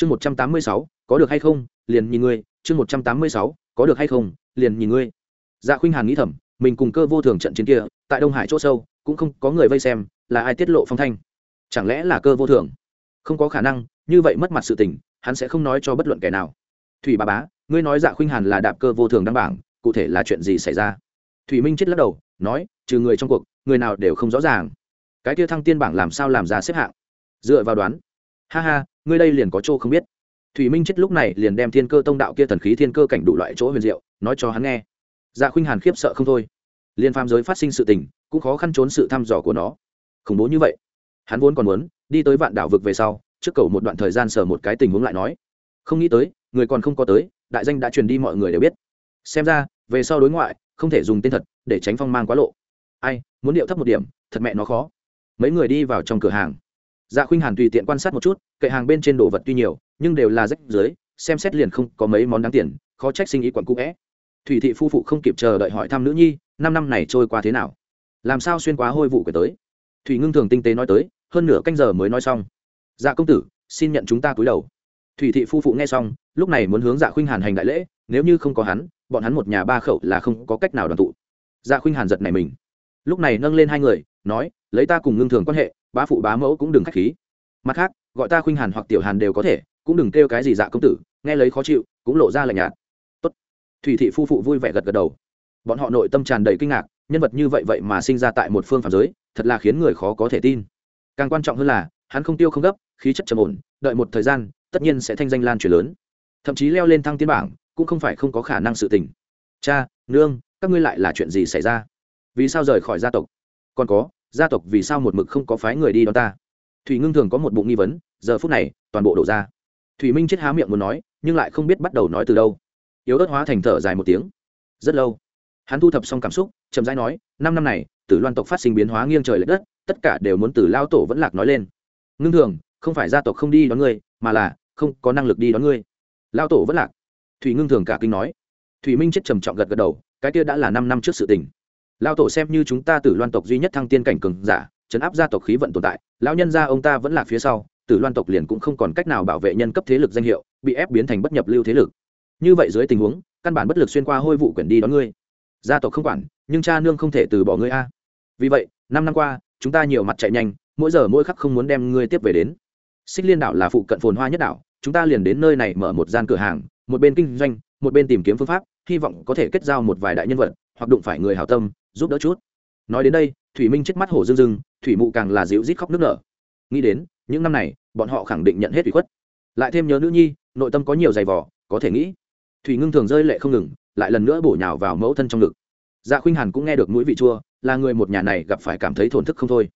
chương một trăm tám mươi sáu, có được hay không? Liền nhìn ngươi. Chương một trăm tám mươi sáu, có được hay không? Liền nhìn ngươi. Dạ khuynh hàn nghĩ thầm, mình cùng cơ vô thường trận chiến kia, tại đông hải chỗ sâu, cũng không có người vây xem, là ai tiết lộ phong thanh? Chẳng lẽ là cơ vô thường? Không có khả năng, như vậy mất mặt sự tình, hắn sẽ không nói cho bất luận kẻ nào. Thủy bà bá, ngươi nói dạ khuynh hàn là đạp cơ vô thường đăng bảng, cụ thể là chuyện gì xảy ra? Thủy minh chết lắc đầu, nói, trừ người trong cuộc, người nào đều không rõ ràng. Cái kia thăng tiên bảng làm sao làm ra xếp hạng? Dựa vào đoán. Ha ha ngươi đây liền có chỗ không biết. Thủy minh chết lúc này liền đem thiên cơ tông đạo kia thần khí thiên cơ cảnh đủ loại chỗ huyền diệu, nói cho hắn nghe. Dạ khuynh hàn khiếp sợ không thôi. Liên phàm giới phát sinh sự tình, cũng khó khăn trốn sự thăm dò của nó. Khủng bố như vậy. Hắn vốn còn muốn đi tới vạn đảo vực về sau, trước cầu một đoạn thời gian sờ một cái tình huống lại nói. Không nghĩ tới, người còn không có tới, đại danh đã truyền đi mọi người đều biết. Xem ra, về sau đối ngoại, không thể dùng tên thật để tránh phong mang quá lộ. Ai, muốn điệu thấp một điểm, thật mẹ nó khó. Mấy người đi vào trong cửa hàng dạ khuynh hàn tùy tiện quan sát một chút, kệ hàng bên trên đồ vật tuy nhiều, nhưng đều là rách dưới, xem xét liền không có mấy món đáng tiền, khó trách sinh ý quặn cũ vẽ thủy thị phu phụ không kịp chờ đợi hỏi thăm nữ nhi, năm năm này trôi qua thế nào? Làm sao xuyên quá hôi vụ kể tới? Thủy ngưng thường tinh tế nói tới, hơn nửa canh giờ mới nói xong. Dạ công tử, xin nhận chúng ta cúi đầu. Thủy thị phu phụ nghe xong, lúc này muốn hướng dạ khuynh hàn hành đại lễ, nếu như không có hắn, bọn hắn một nhà ba khẩu là không có cách nào đoàn tụ. Dạ khuynh hàn giật này mình. Lúc này nâng lên hai người, nói, lấy ta cùng ngưng thường quan hệ bá phụ bá mẫu cũng đừng k h á c h khí. Mặt khác, gọi ta khuynh hàn hoặc tiểu hàn đều có thể, cũng đừng kêu cái gì dạ công tử, nghe lấy khó chịu, cũng lộ ra lạnh nhạt. Tốt. thủy thị phu phụ vui vẻ gật gật đầu. Bọn họ nội tâm tràn đầy kinh ngạc, nhân vật như vậy vậy mà sinh ra tại một phương phạm giới, thật là khiến người khó có thể tin. Càng quan trọng hơn là, hắn không tiêu không gấp, khí chất trầm ổn, đợi một thời gian, tất nhiên sẽ thanh danh lan truyền lớn. Thậm chí leo lên thăng tiến bảng, cũng không phải không có khả năng sự tình. Cha, nương, các ngươi lại là chuyện gì xảy ra? Vì sao rời khỏi gia tộc? Còn có gia tộc vì sao một mực không có phái người đi đón ta? Thủy ngưng thường có một bụng nghi vấn, giờ phút này, toàn bộ đổ ra. Thủy minh chết há miệng muốn nói, nhưng lại không biết bắt đầu nói từ đâu. Yếu ớt hóa thành thở dài một tiếng. Rất lâu, hắn thu thập xong cảm xúc, chậm rãi nói, năm năm này, tử loan tộc phát sinh biến hóa nghiêng trời l ệ đất, tất cả đều muốn từ lao tổ vẫn lạc nói lên. Ngưng thường, không phải gia tộc không đi đón ngươi, mà là không có năng lực đi đón ngươi. Lao tổ vẫn lạc. Thủy ngưng thường cả kinh nói. Thủy minh chết trầm trọng gật gật đầu, cái kia đã là năm năm trước sự tình lao tổ xem như chúng ta tử loan tộc duy nhất thăng tiên cảnh cường giả, chấn áp gia tộc khí vận tồn tại, lão nhân gia ông ta vẫn là phía sau, tử loan tộc liền cũng không còn cách nào bảo vệ nhân cấp thế lực danh hiệu, bị ép biến thành bất nhập lưu thế lực. Như vậy dưới tình huống, căn bản bất lực xuyên qua hôi vụ quyển đi đón ngươi. Gia tộc không quản, nhưng cha nương không thể từ bỏ ngươi a. Vì vậy, năm năm qua, chúng ta nhiều mặt chạy nhanh, mỗi giờ mỗi khắc không muốn đem ngươi tiếp về đến. Xích liên đảo là phụ cận phồn hoa nhất đảo, chúng ta liền đến nơi này mở một gian cửa hàng, một bên kinh doanh, một bên tìm kiếm phương pháp, hy vọng có thể kết giao một vài đại nhân vật, hoặc đụng phải người hảo tâm giúp đỡ chút. Nói đến đây, thủy minh chết mắt hổ dương dưng thủy mụ càng là dịu rít khóc nước nở. Nghĩ đến, những năm này, bọn họ khẳng định nhận hết ủy khuất. Lại thêm nhớ nữ nhi, nội tâm có nhiều giày vỏ có thể nghĩ. Thủy ngưng thường rơi lệ không ngừng, lại lần nữa bổ nhào vào mẫu thân trong ngực. Dạ khuynh hàn cũng nghe được mũi vị chua, là người một nhà này gặp phải cảm thấy thổn thức không thôi.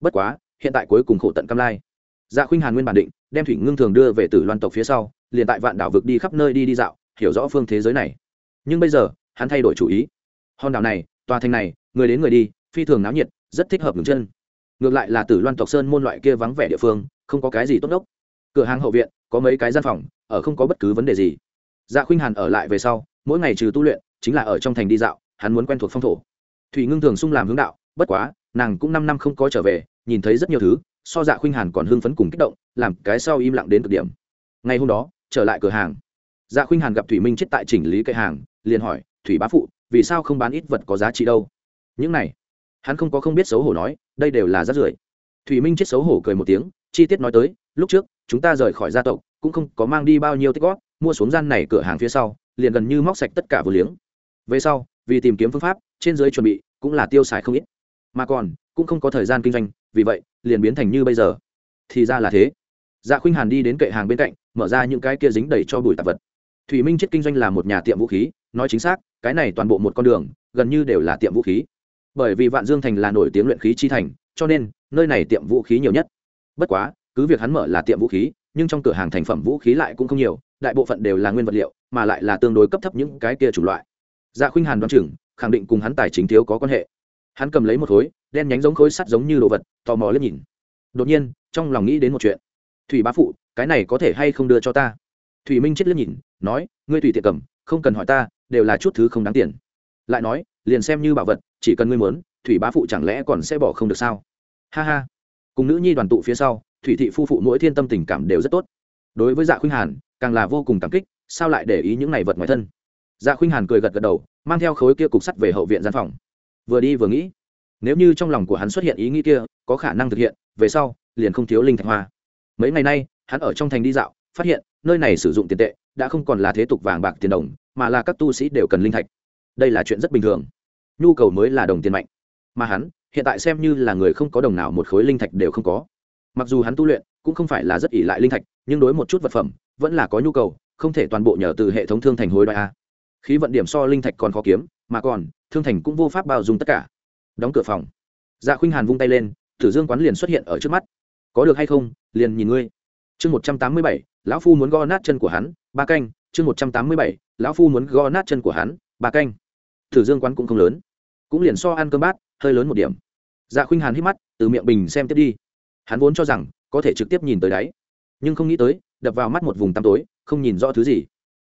Bất quá, hiện tại cuối cùng khổ tận cam lai. Dạ khuynh hàn nguyên bản định, đem thủy ngưng thường đưa về từ loan tộc phía sau, liền tại vạn đảo vực đi khắp nơi đi đi dạo, hiểu rõ phương thế giới này. Nhưng bây giờ, hắn thay đổi chủ ý. Hòn đảo này tòa thành này, người đến người đi, phi thường náo nhiệt, rất thích hợp ngừng chân. Ngược lại là tử loan tộc sơn môn loại kia vắng vẻ địa phương, không có cái gì tốt đốc. Cửa hàng hậu viện, có mấy cái gian phòng, ở không có bất cứ vấn đề gì. Dạ khuynh hàn ở lại về sau, mỗi ngày trừ tu luyện, chính là ở trong thành đi dạo, hắn muốn quen thuộc phong thổ. Thủy ngưng thường sung làm hướng đạo, bất quá, nàng cũng năm năm không có trở về, nhìn thấy rất nhiều thứ, so dạ khuynh hàn còn hưng phấn cùng kích động, làm cái sau im lặng đến cực điểm. Ngày hôm đó, trở lại cửa hàng. Dạ khuynh hàn gặp thủy minh chết tại chỉnh lý cây hàng, liền hỏi, thủy bá phụ vì sao không bán ít vật có giá trị đâu? Những này, hắn không có không biết xấu hổ nói, đây đều là rác rưởi. Thủy minh chết xấu hổ cười một tiếng, chi tiết nói tới, lúc trước, chúng ta rời khỏi gia tộc, cũng không có mang đi bao nhiêu tích gót mua xuống gian này cửa hàng phía sau, liền gần như móc sạch tất cả vừa liếng. Về sau, vì tìm kiếm phương pháp, trên dưới chuẩn bị, cũng là tiêu xài không ít. Mà còn, cũng không có thời gian kinh doanh, vì vậy, liền biến thành như bây giờ. Thì ra là thế. Dạ khuynh hàn đi đến kệ hàng bên cạnh, mở ra những cái kia dính đầy cho bụi tạp vật. Thủy minh chết kinh doanh là một nhà tiệm vũ khí nói chính xác, cái này toàn bộ một con đường, gần như đều là tiệm vũ khí. Bởi vì vạn dương thành là nổi tiếng luyện khí chi thành, cho nên, nơi này tiệm vũ khí nhiều nhất. Bất quá, cứ việc hắn mở là tiệm vũ khí, nhưng trong cửa hàng thành phẩm vũ khí lại cũng không nhiều, đại bộ phận đều là nguyên vật liệu, mà lại là tương đối cấp thấp những cái kia chủng loại. Dạ khuynh hàn đoán chừng, khẳng định cùng hắn tài chính thiếu có quan hệ. Hắn cầm lấy một khối, đen nhánh giống khối sắt giống như đồ vật, tò mò lên nhìn. Đột nhiên, trong lòng nghĩ đến một chuyện. Thủy bá phụ, cái này có thể hay không đưa cho ta? Thủy minh chết liếc nhìn, nói, ngươi tùy tiện cầm, không cần hỏi ta đều là chút thứ không đáng tiền. Lại nói, liền xem như bảo vật, chỉ cần ngươi muốn, thủy bá phụ chẳng lẽ còn sẽ bỏ không được sao? Ha ha. Cùng nữ nhi đoàn tụ phía sau, thủy thị phu phụ mỗi thiên tâm tình cảm đều rất tốt. Đối với dạ khuynh hàn, càng là vô cùng cảm kích, sao lại để ý những này vật ngoài thân? Dạ khuynh hàn cười gật gật đầu, mang theo khối kia cục sắt về hậu viện gian phòng. Vừa đi vừa nghĩ, nếu như trong lòng của hắn xuất hiện ý nghĩ kia, có khả năng thực hiện, về sau, liền không thiếu linh thạch hoa. Mấy ngày nay, hắn ở trong thành đi dạo, phát hiện, nơi này sử dụng tiền tệ đã không còn là thế tục vàng bạc tiền đồng, mà là các tu sĩ đều cần linh thạch. Đây là chuyện rất bình thường. Nhu cầu mới là đồng tiền mạnh. Mà hắn, hiện tại xem như là người không có đồng nào một khối linh thạch đều không có. Mặc dù hắn tu luyện, cũng không phải là rất ỷ lại linh thạch, nhưng đối một chút vật phẩm, vẫn là có nhu cầu, không thể toàn bộ nhờ từ hệ thống thương thành hối đoại a. Khí vận điểm so linh thạch còn khó kiếm, mà còn, thương thành cũng vô pháp bao dung tất cả. Đóng cửa phòng. Dạ khuynh hàn vung tay lên, tử dương quán liền xuất hiện ở trước mắt. Có được hay không? Liền nhìn ngươi. Chương một trăm tám mươi bảy, lão phu muốn go nát chân của hắn ba canh, chương một trăm tám mươi bảy, lão phu muốn gõ nát chân của hắn, ba canh. Thử dương quán cũng không lớn. Cũng liền so ăn cơm bát, hơi lớn một điểm. Dạ khuynh hàn hít mắt, từ miệng bình xem tiếp đi. Hắn vốn cho rằng, có thể trực tiếp nhìn tới đáy. Nhưng không nghĩ tới, đập vào mắt một vùng tăm tối, không nhìn rõ thứ gì.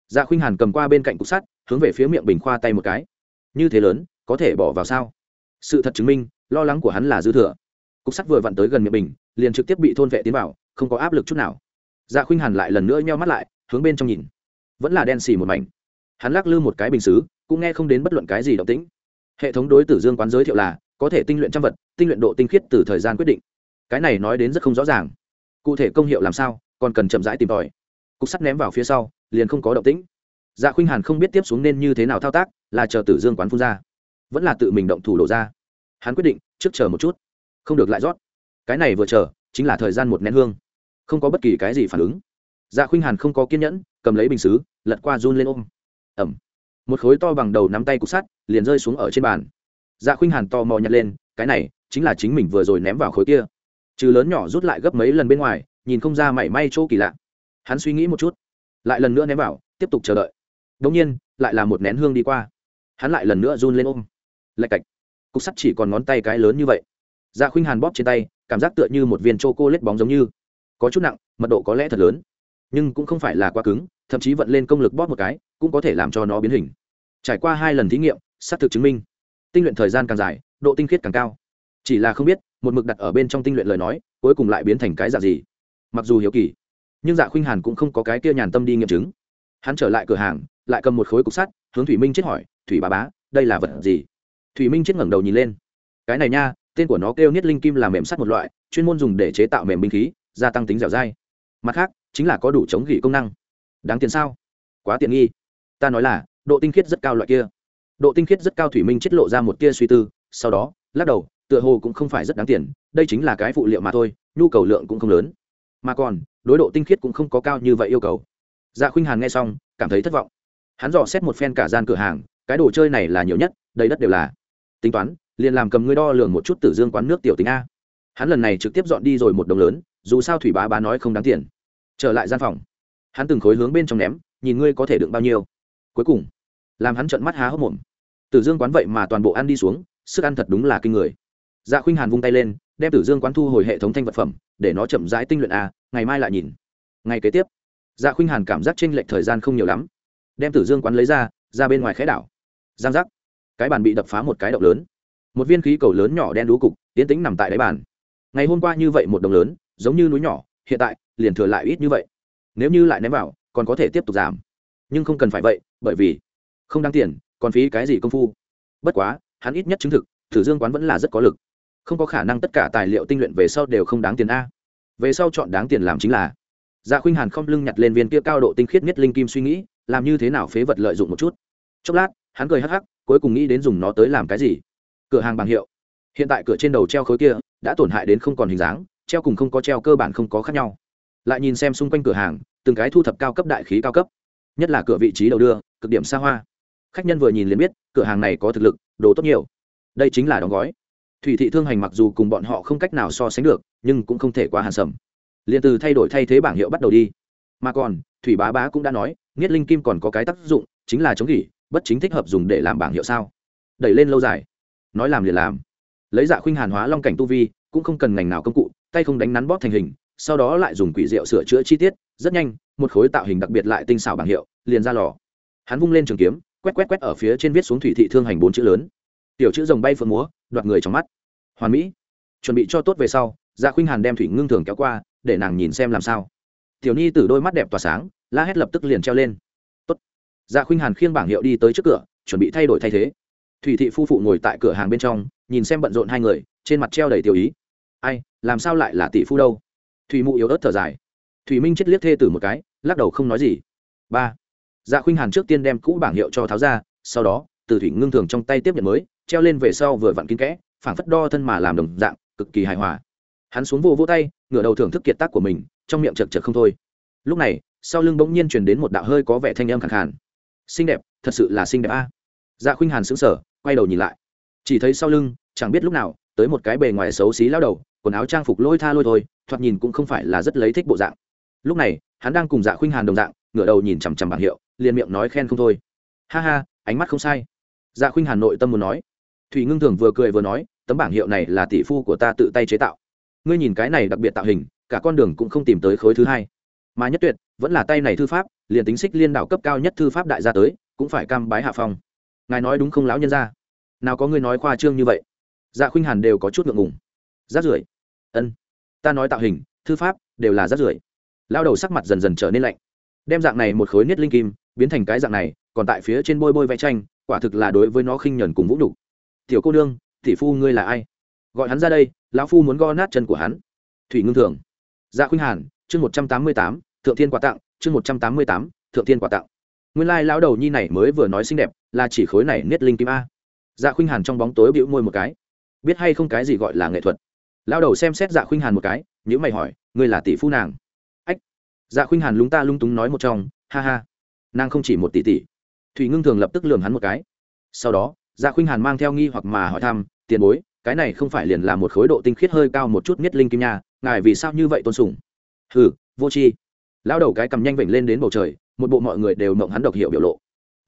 Dạ khuynh hàn cầm qua bên cạnh cục sắt, hướng về phía miệng bình khoa tay một cái. Như thế lớn, có thể bỏ vào sao? Sự thật chứng minh, lo lắng của hắn là dư thừa. Cục sắt vừa vặn tới gần miệng bình, liền trực tiếp bị thôn vệ tiến vào, không có áp lực chút nào. Dạ khuynh hàn lại lần nữa nheo mắt lại hướng bên trong nhìn. Vẫn là đen xì một mảnh. Hắn lắc lư một cái bình xứ, cũng nghe không đến bất luận cái gì động tĩnh. Hệ thống đối tử dương quán giới thiệu là, có thể tinh luyện trăm vật, tinh luyện độ tinh khiết từ thời gian quyết định. Cái này nói đến rất không rõ ràng. Cụ thể công hiệu làm sao, còn cần chậm rãi tìm tòi. Cục sắt ném vào phía sau, liền không có động tĩnh. Dạ khuynh hàn không biết tiếp xuống nên như thế nào thao tác, là chờ tử dương quán phun ra. Vẫn là tự mình động thủ đổ ra. Hắn quyết định, trước chờ một chút. Không được lại rót. Cái này vừa chờ, chính là thời gian một nén hương. Không có bất kỳ cái gì phản ứng dạ khuynh hàn không có kiên nhẫn, cầm lấy bình xứ, lật qua run lên ôm. Ẩm. Một khối to bằng đầu nắm tay cục sắt, liền rơi xuống ở trên bàn. Dạ khuynh hàn to mò nhặt lên, cái này chính là chính mình vừa rồi ném vào khối kia. Trừ lớn nhỏ rút lại gấp mấy lần bên ngoài, nhìn không ra mảy may chỗ kỳ lạ. Hắn suy nghĩ một chút, lại lần nữa ném vào, tiếp tục chờ đợi. Đống nhiên, lại là một nén hương đi qua. Hắn lại lần nữa run lên ôm. Lạch cạch. Cục sắt chỉ còn ngón tay cái lớn như vậy. Dạ khuynh hàn bóp trên tay, cảm giác tựa như một viên chô cô lết bóng giống như. Có chút nặng, mật độ có lẽ thật lớn nhưng cũng không phải là quá cứng, thậm chí vận lên công lực bóp một cái, cũng có thể làm cho nó biến hình. Trải qua hai lần thí nghiệm, xác thực chứng minh, tinh luyện thời gian càng dài, độ tinh khiết càng cao. Chỉ là không biết, một mực đặt ở bên trong tinh luyện lời nói, cuối cùng lại biến thành cái dạng gì. Mặc dù hiếu kỳ, nhưng dạ khuynh hàn cũng không có cái kia nhàn tâm đi nghiệm chứng. Hắn trở lại cửa hàng, lại cầm một khối cục sắt, hướng thủy minh chết hỏi, thủy bà bá, đây là vật gì? Thủy minh chết ngẩng đầu nhìn lên. Cái này nha, tên của nó kêu niết linh kim là mềm sắt một loại, chuyên môn dùng để chế tạo mềm binh khí, gia tăng tính dẻo dai. Mặt khác chính là có đủ chống gỉ công năng. Đáng tiền sao? Quá tiện nghi. Ta nói là, độ tinh khiết rất cao loại kia. Độ tinh khiết rất cao thủy minh chết lộ ra một tia suy tư, sau đó, lắc đầu, tựa hồ cũng không phải rất đáng tiền, đây chính là cái phụ liệu mà thôi, nhu cầu lượng cũng không lớn. Mà còn, đối độ tinh khiết cũng không có cao như vậy yêu cầu. Dạ khuynh hàn nghe xong, cảm thấy thất vọng. Hắn dò xét một phen cả gian cửa hàng, cái đồ chơi này là nhiều nhất, đầy đất đều là. Tính toán, liền làm cầm ngươi đo lường một chút tử dương quán nước tiểu tính a. Hắn lần này trực tiếp dọn đi rồi một đồng lớn, dù sao thủy bá bá nói không đáng tiền trở lại gian phòng. Hắn từng khối hướng bên trong ném, nhìn ngươi có thể đựng bao nhiêu. Cuối cùng, làm hắn trợn mắt há hốc mồm. Tử dương quán vậy mà toàn bộ ăn đi xuống, sức ăn thật đúng là kinh người. Dạ khuynh hàn vung tay lên, đem tử dương quán thu hồi hệ thống thanh vật phẩm, để nó chậm rãi tinh luyện a ngày mai lại nhìn. Ngày kế tiếp dạ khuynh hàn cảm giác tranh lệch thời gian không nhiều lắm. Đem tử dương quán lấy ra ra bên ngoài khẽ đảo. Giang giác. Cái bàn bị đập phá một cái động lớn. Một viên khí cầu lớn nhỏ đen đú cục, tiến tính nằm tại đáy bàn. Ngày hôm qua như vậy một đồng lớn, giống như núi nhỏ hiện tại, liền thừa lại ít như vậy. Nếu như lại ném vào, còn có thể tiếp tục giảm. Nhưng không cần phải vậy, bởi vì không đáng tiền, còn phí cái gì công phu. Bất quá, hắn ít nhất chứng thực, thử dương quán vẫn là rất có lực. Không có khả năng tất cả tài liệu tinh luyện về sau đều không đáng tiền a. Về sau chọn đáng tiền làm chính là dạ khuynh hàn không lưng nhặt lên viên kia cao độ tinh khiết nhất linh kim suy nghĩ, làm như thế nào phế vật lợi dụng một chút. Chốc lát, hắn cười hắc hắc, cuối cùng nghĩ đến dùng nó tới làm cái gì? Cửa hàng bằng hiệu. Hiện tại cửa trên đầu treo khối kia, đã tổn hại đến không còn hình dáng treo cùng không có treo cơ bản không có khác nhau. Lại nhìn xem xung quanh cửa hàng, từng cái thu thập cao cấp đại khí cao cấp. Nhất là cửa vị trí đầu đưa, cực điểm xa hoa. Khách nhân vừa nhìn liền biết, cửa hàng này có thực lực, đồ tốt nhiều. Đây chính là đóng gói. Thủy thị thương hành mặc dù cùng bọn họ không cách nào so sánh được, nhưng cũng không thể quá hàn sầm. Liền từ thay đổi thay thế bảng hiệu bắt đầu đi. Mà còn, thủy bá bá cũng đã nói, nghiết linh kim còn có cái tác dụng, chính là chống gỉ, bất chính thích hợp dùng để làm bảng hiệu sao? Đẩy lên lâu dài. Nói làm liền làm. Lấy dạ khuynh hàn hóa long cảnh tu vi, cũng không cần ngành nào công cụ tay không đánh nắn bóp thành hình, sau đó lại dùng quỷ rượu sửa chữa chi tiết, rất nhanh, một khối tạo hình đặc biệt lại tinh xảo bảng hiệu, liền ra lò. Hắn vung lên trường kiếm, quét quét quét ở phía trên viết xuống thủy thị thương hành bốn chữ lớn. Tiểu chữ rồng bay phượng múa, đoạt người trong mắt. Hoàn mỹ. Chuẩn bị cho tốt về sau dạ khuynh hàn đem thủy ngưng thường kéo qua, để nàng nhìn xem làm sao. Tiểu nhi từ đôi mắt đẹp tỏa sáng, la hét lập tức liền treo lên. Tốt. dạ khuynh hàn khiêng bảng hiệu đi tới trước cửa, chuẩn bị thay đổi thay thế. Thủy thị phu phụ ngồi tại cửa hàng bên trong, nhìn xem bận rộn hai người, trên mặt treo đầy tiểu ý ai, làm sao lại là tỷ phu đâu? Thủy mụ yếu ớt thở dài. Thủy minh chết liếc thê tử một cái, lắc đầu không nói gì. Ba. Dạ khuynh hàn trước tiên đem cũ bảng hiệu cho tháo ra, sau đó, từ thủy ngưng thường trong tay tiếp nhận mới, treo lên về sau vừa vặn kín kẽ, phảng phất đo thân mà làm đồng dạng, cực kỳ hài hòa. Hắn xuống vô vỗ tay, ngửa đầu thưởng thức kiệt tác của mình, trong miệng chật chật không thôi. Lúc này, sau lưng bỗng nhiên truyền đến một đạo hơi có vẻ thanh âm khẳng khàn. Xinh đẹp, thật sự là xinh đẹp a. Dạ khuynh hàn sững sờ, quay đầu nhìn lại. Chỉ thấy sau lưng, chẳng biết lúc nào, tới một cái bề ngoài xấu xí lao đầu quần áo trang phục lôi tha lôi thôi, thoạt nhìn cũng không phải là rất lấy thích bộ dạng. Lúc này, hắn đang cùng dạ khuynh hàn đồng dạng, ngửa đầu nhìn chằm chằm bảng hiệu, liền miệng nói khen không thôi. Ha ha, ánh mắt không sai. Dạ khuynh hàn nội tâm muốn nói. Thủy ngưng thường vừa cười vừa nói, tấm bảng hiệu này là tỷ phu của ta tự tay chế tạo. Ngươi nhìn cái này đặc biệt tạo hình, cả con đường cũng không tìm tới khối thứ hai. Mà nhất tuyệt, vẫn là tay này thư pháp, liền tính xích liên đạo cấp cao nhất thư pháp đại gia tới, cũng phải cam bái hạ phong. Ngài nói đúng không lão nhân ra nào có ngươi nói khoa trương như vậy? Dạ khuynh hàn đều có chút ngượng ngùng rác rưởi. Ân. Ta nói tạo hình, thư pháp, đều là rác rưởi. Lao đầu sắc mặt dần dần trở nên lạnh. Đem dạng này một khối niết linh kim, biến thành cái dạng này, còn tại phía trên bôi bôi vẽ tranh, quả thực là đối với nó khinh nhẫn cùng vũ đủ. tiểu cô nương, tỷ phu ngươi là ai? Gọi hắn ra đây, lão phu muốn go nát chân của hắn. Thủy ngưng thường. Dạ khuynh hàn, chương một trăm tám mươi tám, thượng thiên quà tặng, chương một trăm tám mươi tám, thượng thiên quà tặng. Nguyên lai lão đầu nhi này mới vừa nói xinh đẹp, là chỉ khối này niết linh kim a. Dạ khuynh hàn trong bóng tối bĩu môi một cái. Biết hay không cái gì gọi là nghệ thuật? Lão đầu xem xét dạ khuynh hàn một cái nhữ mày hỏi, ngươi là tỷ phu nàng? Ách. Dạ khuynh hàn lúng ta lung túng nói một trong, ha ha, nàng không chỉ một tỷ tỷ. Thủy ngưng thường lập tức lường hắn một cái. Sau đó dạ khuynh hàn mang theo nghi hoặc mà hỏi thăm, tiền bối, cái này không phải liền là một khối độ tinh khiết hơi cao một chút nhất linh kim nha, ngài vì sao như vậy tôn sùng? Hừ, vô tri. Lão đầu cái cầm nhanh vểnh lên đến bầu trời, một bộ mọi người đều mộng hắn độc hiệu biểu lộ.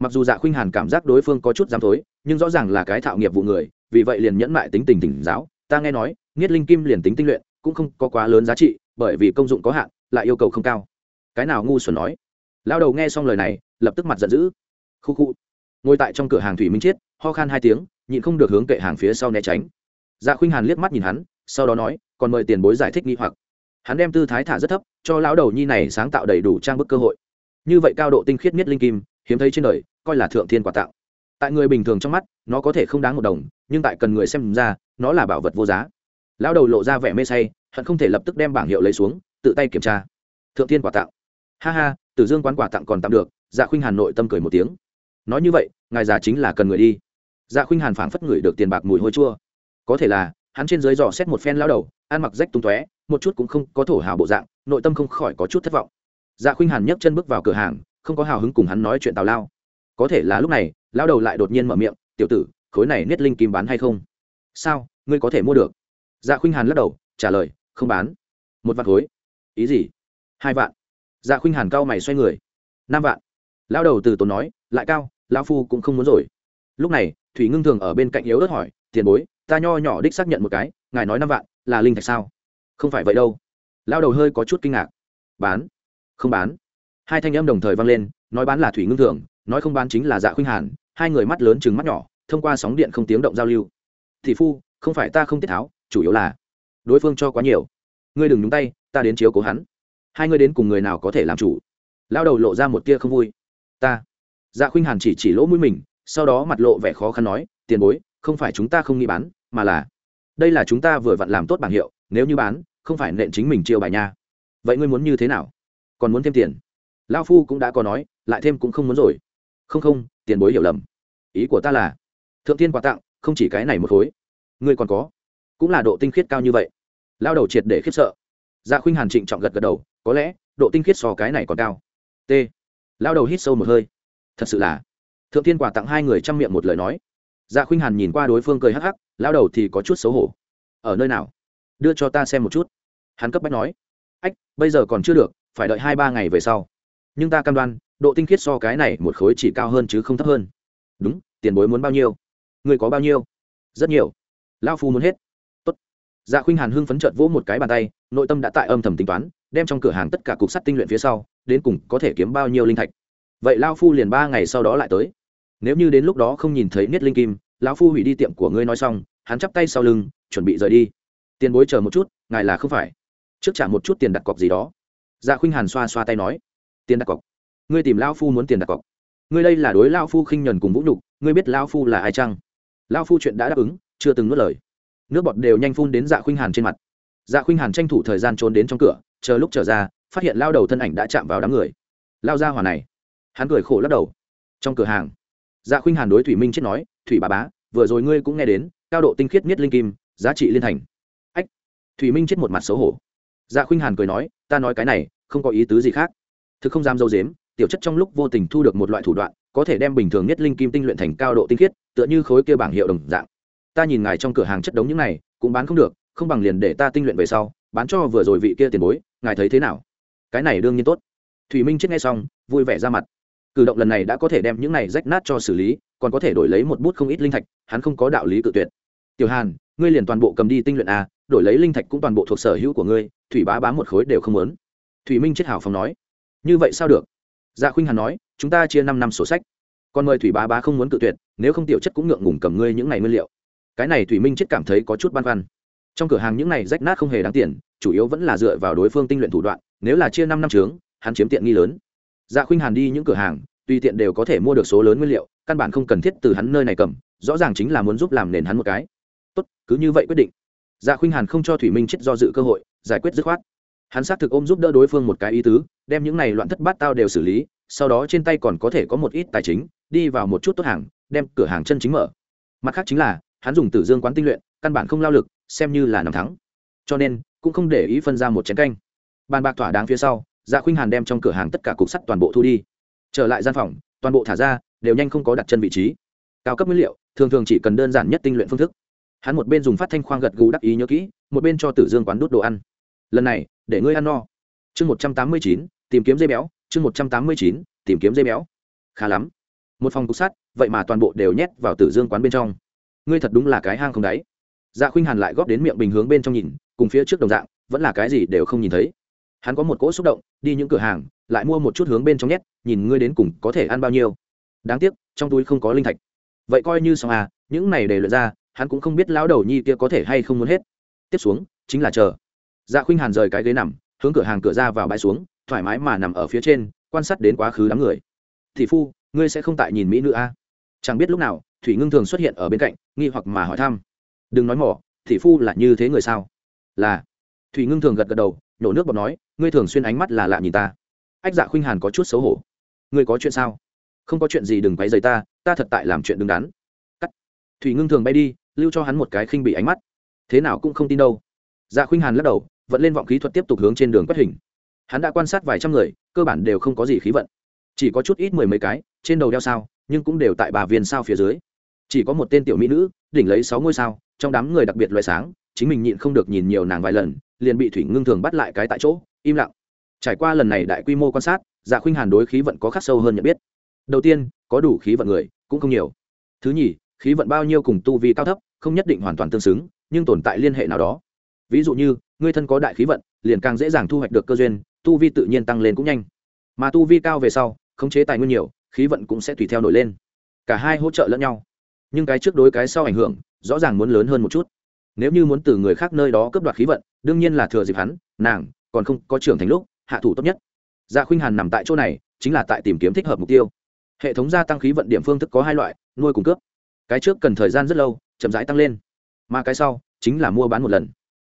Mặc dù dạ khuynh hàn cảm giác đối phương có chút dám thối, nhưng rõ ràng là cái thạo nghiệp vụ người, vì vậy liền nhẫn mại tính tình tỉnh giáo, ta nghe nói nghiết linh kim liền tính tinh luyện, cũng không có quá lớn giá trị, bởi vì công dụng có hạn, lại yêu cầu không cao. Cái nào ngu xuẩn nói? Lao đầu nghe xong lời này, lập tức mặt giận dữ. Khu khu. Ngồi tại trong cửa hàng thủy minh chiết, ho khan hai tiếng, nhịn không được hướng kệ hàng phía sau né tránh. Dạ khuynh hàn liếc mắt nhìn hắn, sau đó nói, còn mời tiền bối giải thích nghi hoặc. Hắn đem tư thái thả rất thấp, cho lão đầu nhi này sáng tạo đầy đủ trang bức cơ hội. Như vậy cao độ tinh khiết nhất linh kim, hiếm thấy trên đời, coi là thượng thiên quả tạo. tại người bình thường trong mắt, nó có thể không đáng một đồng, nhưng tại cần người xem ra, nó là bảo vật vô giá lão đầu lộ ra vẻ mê say, hận không thể lập tức đem bảng hiệu lấy xuống, tự tay kiểm tra. Thượng thiên quà tặng. Ha ha, tử dương quán quà tặng còn tạm được dạ khuynh hàn nội tâm cười một tiếng. Nói như vậy, ngài già chính là cần người đi. Dạ khuynh hàn phảng phất ngửi được tiền bạc mùi hôi chua. Có thể là, hắn trên dưới dò xét một phen lao đầu, ăn mặc rách tung tóe, một chút cũng không có thổ hào bộ dạng, nội tâm không khỏi có chút thất vọng. Dạ khuynh hàn nhấc chân bước vào cửa hàng, không có hào hứng cùng hắn nói chuyện tào lao. Có thể là lúc này lao đầu lại đột nhiên mở miệng, tiểu tử, khối này niết linh kim bán hay không? Sao, ngươi có thể mua được? Dạ khuynh hàn lắc đầu, trả lời, không bán. Một vạn khối. Ý gì? Hai vạn. Dạ khuynh hàn cao mày xoay người. Năm vạn. Lao đầu từ tốn nói, lại cao lao phu cũng không muốn rồi. Lúc này, thủy ngưng thường ở bên cạnh yếu ớt hỏi, tiền bối, ta nho nhỏ đích xác nhận một cái, ngài nói năm vạn là linh thạch sao? Không phải vậy đâu. Lao đầu hơi có chút kinh ngạc. Bán? Không bán. Hai thanh âm đồng thời vang lên, nói bán là thủy ngưng thường, nói không bán chính là dạ khuynh hàn. Hai người mắt lớn chừng mắt nhỏ, thông qua sóng điện không tiếng động giao lưu. Thị phu, không phải ta không tiết tháo chủ yếu là đối phương cho quá nhiều. Ngươi đừng nhúng tay, ta đến chiếu cố hắn. Hai ngươi đến cùng người nào có thể làm chủ? Lao đầu lộ ra một tia không vui. Ta. Dạ khuynh hàn chỉ chỉ lỗ mũi mình, sau đó mặt lộ vẻ khó khăn nói, tiền bối, không phải chúng ta không nghĩ bán, mà là đây là chúng ta vừa vặn làm tốt bảng hiệu, nếu như bán, không phải nện chính mình chiêu bài nha. Vậy ngươi muốn như thế nào? Còn muốn thêm tiền? Lao phu cũng đã có nói, lại thêm cũng không muốn rồi. Không không, tiền bối hiểu lầm. Ý của ta là, thượng tiên quà tặng, không chỉ cái này một khối. Ngươi còn có cũng là độ tinh khiết cao như vậy. Lao đầu triệt để khiếp sợ. Dạ khuynh hàn trịnh trọng gật gật đầu, có lẽ, độ tinh khiết so cái này còn cao. T. Lao đầu hít sâu một hơi. Thật sự là, thượng thiên quà tặng hai người chăm miệng một lời nói. Dạ khuynh hàn nhìn qua đối phương cười hắc hắc, lao đầu thì có chút xấu hổ. Ở nơi nào? Đưa cho ta xem một chút. Hắn cấp bách nói. Ách, bây giờ còn chưa được, phải đợi hai ba ngày về sau. Nhưng ta cam đoan, độ tinh khiết so cái này một khối chỉ cao hơn chứ không thấp hơn. Đúng, tiền bối muốn bao nhiêu? Người có bao nhiêu? Rất nhiều. Lao phu muốn hết dạ khuynh hàn hưng phấn chợt vỗ một cái bàn tay, nội tâm đã tại âm thầm tính toán, đem trong cửa hàng tất cả cục sắt tinh luyện phía sau, đến cùng có thể kiếm bao nhiêu linh thạch. Vậy lao phu liền ba ngày sau đó lại tới. Nếu như đến lúc đó không nhìn thấy niết linh kim, lão phu hủy đi tiệm của ngươi nói xong, hắn chắp tay sau lưng, chuẩn bị rời đi. Tiền bối chờ một chút, ngài là không phải. Trước trả một chút tiền đặt cọc gì đó. Dạ khuynh hàn xoa xoa tay nói. Tiền đặt cọc? Ngươi tìm lao phu muốn tiền đặt cọc. Ngươi đây là đối lao phu khinh nhuần cùng vũ nhục, ngươi biết lao phu là ai chăng? Lao phu chuyện đã đáp ứng, chưa từng nuốt lời nước bọt đều nhanh phun đến dạ khuynh hàn trên mặt. Dạ khuynh hàn tranh thủ thời gian trốn đến trong cửa, chờ lúc trở ra, phát hiện lao đầu thân ảnh đã chạm vào đám người. Lao ra hỏa này. Hắn cười khổ lắc đầu. Trong cửa hàng dạ khuynh hàn đối thủy minh chết nói, thủy bà bá, vừa rồi ngươi cũng nghe đến, cao độ tinh khiết nhất linh kim, giá trị liên thành. Ách. Thủy minh chết một mặt xấu hổ. Dạ khuynh hàn cười nói, ta nói cái này, không có ý tứ gì khác. Thực không dám dâu dếm, tiểu chất trong lúc vô tình thu được một loại thủ đoạn, có thể đem bình thường nhất linh kim tinh luyện thành cao độ tinh khiết, tựa như khối kia bảng hiệu đồng dạng ta nhìn ngài trong cửa hàng chất đống những này, cũng bán không được, không bằng liền để ta tinh luyện về sau, bán cho vừa rồi vị kia tiền bối, ngài thấy thế nào? Cái này đương nhiên tốt. Thủy minh chết ngay xong, vui vẻ ra mặt. Cử động lần này đã có thể đem những này rách nát cho xử lý, còn có thể đổi lấy một bút không ít linh thạch, hắn không có đạo lý cự tuyệt. Tiểu hàn, ngươi liền toàn bộ cầm đi tinh luyện a đổi lấy linh thạch cũng toàn bộ thuộc sở hữu của ngươi, thủy bá bá một khối đều không muốn. Thủy minh chết hào phóng nói. Như vậy sao được? Dạ khuynh hàn nói, chúng ta chia năm năm sổ sách. Còn mời thủy bá bá không muốn cự tuyệt, nếu không tiểu chất cũng ngượng ngùng cầm ngươi những này nguyên liệu cái này thủy minh chết cảm thấy có chút băn khoăn. Trong cửa hàng những này rách nát không hề đáng tiền, chủ yếu vẫn là dựa vào đối phương tinh luyện thủ đoạn, nếu là chia năm năm trướng hắn chiếm tiện nghi lớn. Dạ khuynh hàn đi những cửa hàng, tùy tiện đều có thể mua được số lớn nguyên liệu, căn bản không cần thiết từ hắn nơi này cầm, rõ ràng chính là muốn giúp làm nền hắn một cái. Tốt, cứ như vậy quyết định. Dạ khuynh hàn không cho thủy minh chết do dự cơ hội, giải quyết dứt khoát. Hắn xác thực ôm giúp đỡ đối phương một cái ý tứ, đem những này loạn thất bát tao đều xử lý, sau đó trên tay còn có thể có một ít tài chính, đi vào một chút tốt hàng, đem cửa hàng chân chính mở. Mặt khác chính là hắn dùng tử dương quán tinh luyện, căn bản không lao lực, xem như là nằm thắng. Cho nên, cũng không để ý phân ra một chén canh. Bàn bạc thỏa đáng phía sau dạ khuynh hàn đem trong cửa hàng tất cả cục sắt toàn bộ thu đi. Trở lại gian phòng, toàn bộ thả ra, đều nhanh không có đặt chân vị trí. Cao cấp nguyên liệu, thường thường chỉ cần đơn giản nhất tinh luyện phương thức. Hắn một bên dùng phát thanh khoang gật gù đắc ý nhớ kỹ, một bên cho tử dương quán đốt đồ ăn. Lần này, để ngươi ăn no. Chương một trăm tám mươi chín, tìm kiếm dây béo, chương một trăm tám mươi chín, tìm kiếm dây béo. Khá lắm. Một phòng cục sắt, vậy mà toàn bộ đều nhét vào tử dương quán bên trong ngươi thật đúng là cái hang không đáy. Dạ khuynh hàn lại góp đến miệng bình hướng bên trong nhìn, cùng phía trước đồng dạng, vẫn là cái gì đều không nhìn thấy. Hắn có một cỗ xúc động, đi những cửa hàng, lại mua một chút hướng bên trong nhét, nhìn ngươi đến cùng có thể ăn bao nhiêu. Đáng tiếc, trong túi không có linh thạch. Vậy coi như xong à những này để lượt ra, hắn cũng không biết lão đầu nhi kia có thể hay không muốn hết. Tiếp xuống, chính là chờ. Dạ khuynh hàn rời cái ghế nằm, hướng cửa hàng cửa ra vào bãi xuống, thoải mái mà nằm ở phía trên, quan sát đến quá khứ đám người. Thì phu, ngươi sẽ không tại nhìn mỹ nữ a à? chẳng biết lúc nào thủy ngưng thường xuất hiện ở bên cạnh, nghi hoặc mà hỏi thăm. Đừng nói mỏ, thị phu là như thế người sao? Là. Thủy ngưng thường gật gật đầu nhổ nước bọt nói, ngươi thường xuyên ánh mắt là lạ nhìn ta. Ách dạ khuynh hàn có chút xấu hổ. Ngươi có chuyện sao? Không có chuyện gì đừng quấy rầy ta ta thật tại làm chuyện đứng đắn. Cắt. Thủy ngưng thường bay đi, lưu cho hắn một cái khinh bị ánh mắt. Thế nào cũng không tin đâu. Dạ khuynh hàn lắc đầu vẫn lên vọng khí thuật tiếp tục hướng trên đường quét hình. Hắn đã quan sát vài trăm người, cơ bản đều không có gì khí vận. Chỉ có chút ít mười mấy cái, trên đầu đeo sao, nhưng cũng đều tại bà viên sao phía dưới chỉ có một tên tiểu mỹ nữ, đỉnh lấy sáu ngôi sao, trong đám người đặc biệt loại sáng, chính mình nhịn không được nhìn nhiều nàng vài lần, liền bị thủy ngưng thường bắt lại cái tại chỗ, im lặng. Trải qua lần này đại quy mô quan sát dạ khuynh hàn đối khí vận có khắc sâu hơn nhận biết. Đầu tiên, có đủ khí vận người, cũng không nhiều. Thứ nhì, khí vận bao nhiêu cùng tu vi cao thấp, không nhất định hoàn toàn tương xứng, nhưng tồn tại liên hệ nào đó. Ví dụ như, người thân có đại khí vận, liền càng dễ dàng thu hoạch được cơ duyên, tu vi tự nhiên tăng lên cũng nhanh. Mà tu vi cao về sau, khống chế tài nguyên nhiều, khí vận cũng sẽ tùy theo nổi lên. Cả hai hỗ trợ lẫn nhau nhưng cái trước đối cái sau ảnh hưởng, rõ ràng muốn lớn hơn một chút. Nếu như muốn từ người khác nơi đó cướp đoạt khí vận, đương nhiên là thừa dịp hắn, nàng, còn không, có trưởng thành lúc, hạ thủ tốt nhất. Dạ khuynh hàn nằm tại chỗ này, chính là tại tìm kiếm thích hợp mục tiêu. Hệ thống gia tăng khí vận điểm phương thức có hai loại, nuôi cung cấp cái trước cần thời gian rất lâu, chậm rãi tăng lên. Mà cái sau, chính là mua bán một lần.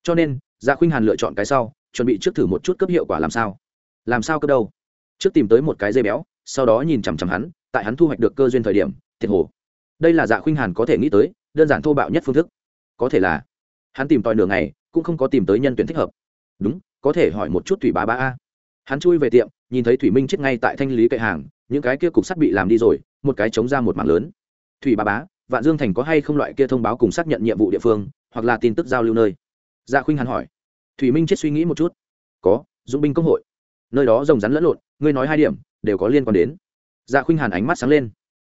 Cho nên dạ khuynh hàn lựa chọn cái sau, chuẩn bị trước thử một chút cấp hiệu quả làm sao. Làm sao cấp đâu? Trước tìm tới một cái dây béo, sau đó nhìn chằm chằm hắn, tại hắn thu hoạch được cơ duyên thời điểm thiệt hồ đây là dạ khuynh hàn có thể nghĩ tới, đơn giản thô bạo nhất phương thức. Có thể là, hắn tìm tòi nửa ngày, cũng không có tìm tới nhân tuyển thích hợp. Đúng, có thể hỏi một chút thủy bá bá a. Hắn chui về tiệm, nhìn thấy thủy minh chết ngay tại thanh lý cậy hàng, những cái kia cục sắt bị làm đi rồi, một cái chống ra một mạng lớn. Thủy bá bá, vạn dương thành có hay không loại kia thông báo cùng xác nhận nhiệm vụ địa phương, hoặc là tin tức giao lưu nơi? Dạ khuynh hắn hỏi. Thủy minh chết suy nghĩ một chút. Có, dũng binh công hội. Nơi đó rồng rắn lẫn lộn, ngươi nói hai điểm, đều có liên quan đến. Dạ khuynh hàn ánh mắt sáng lên.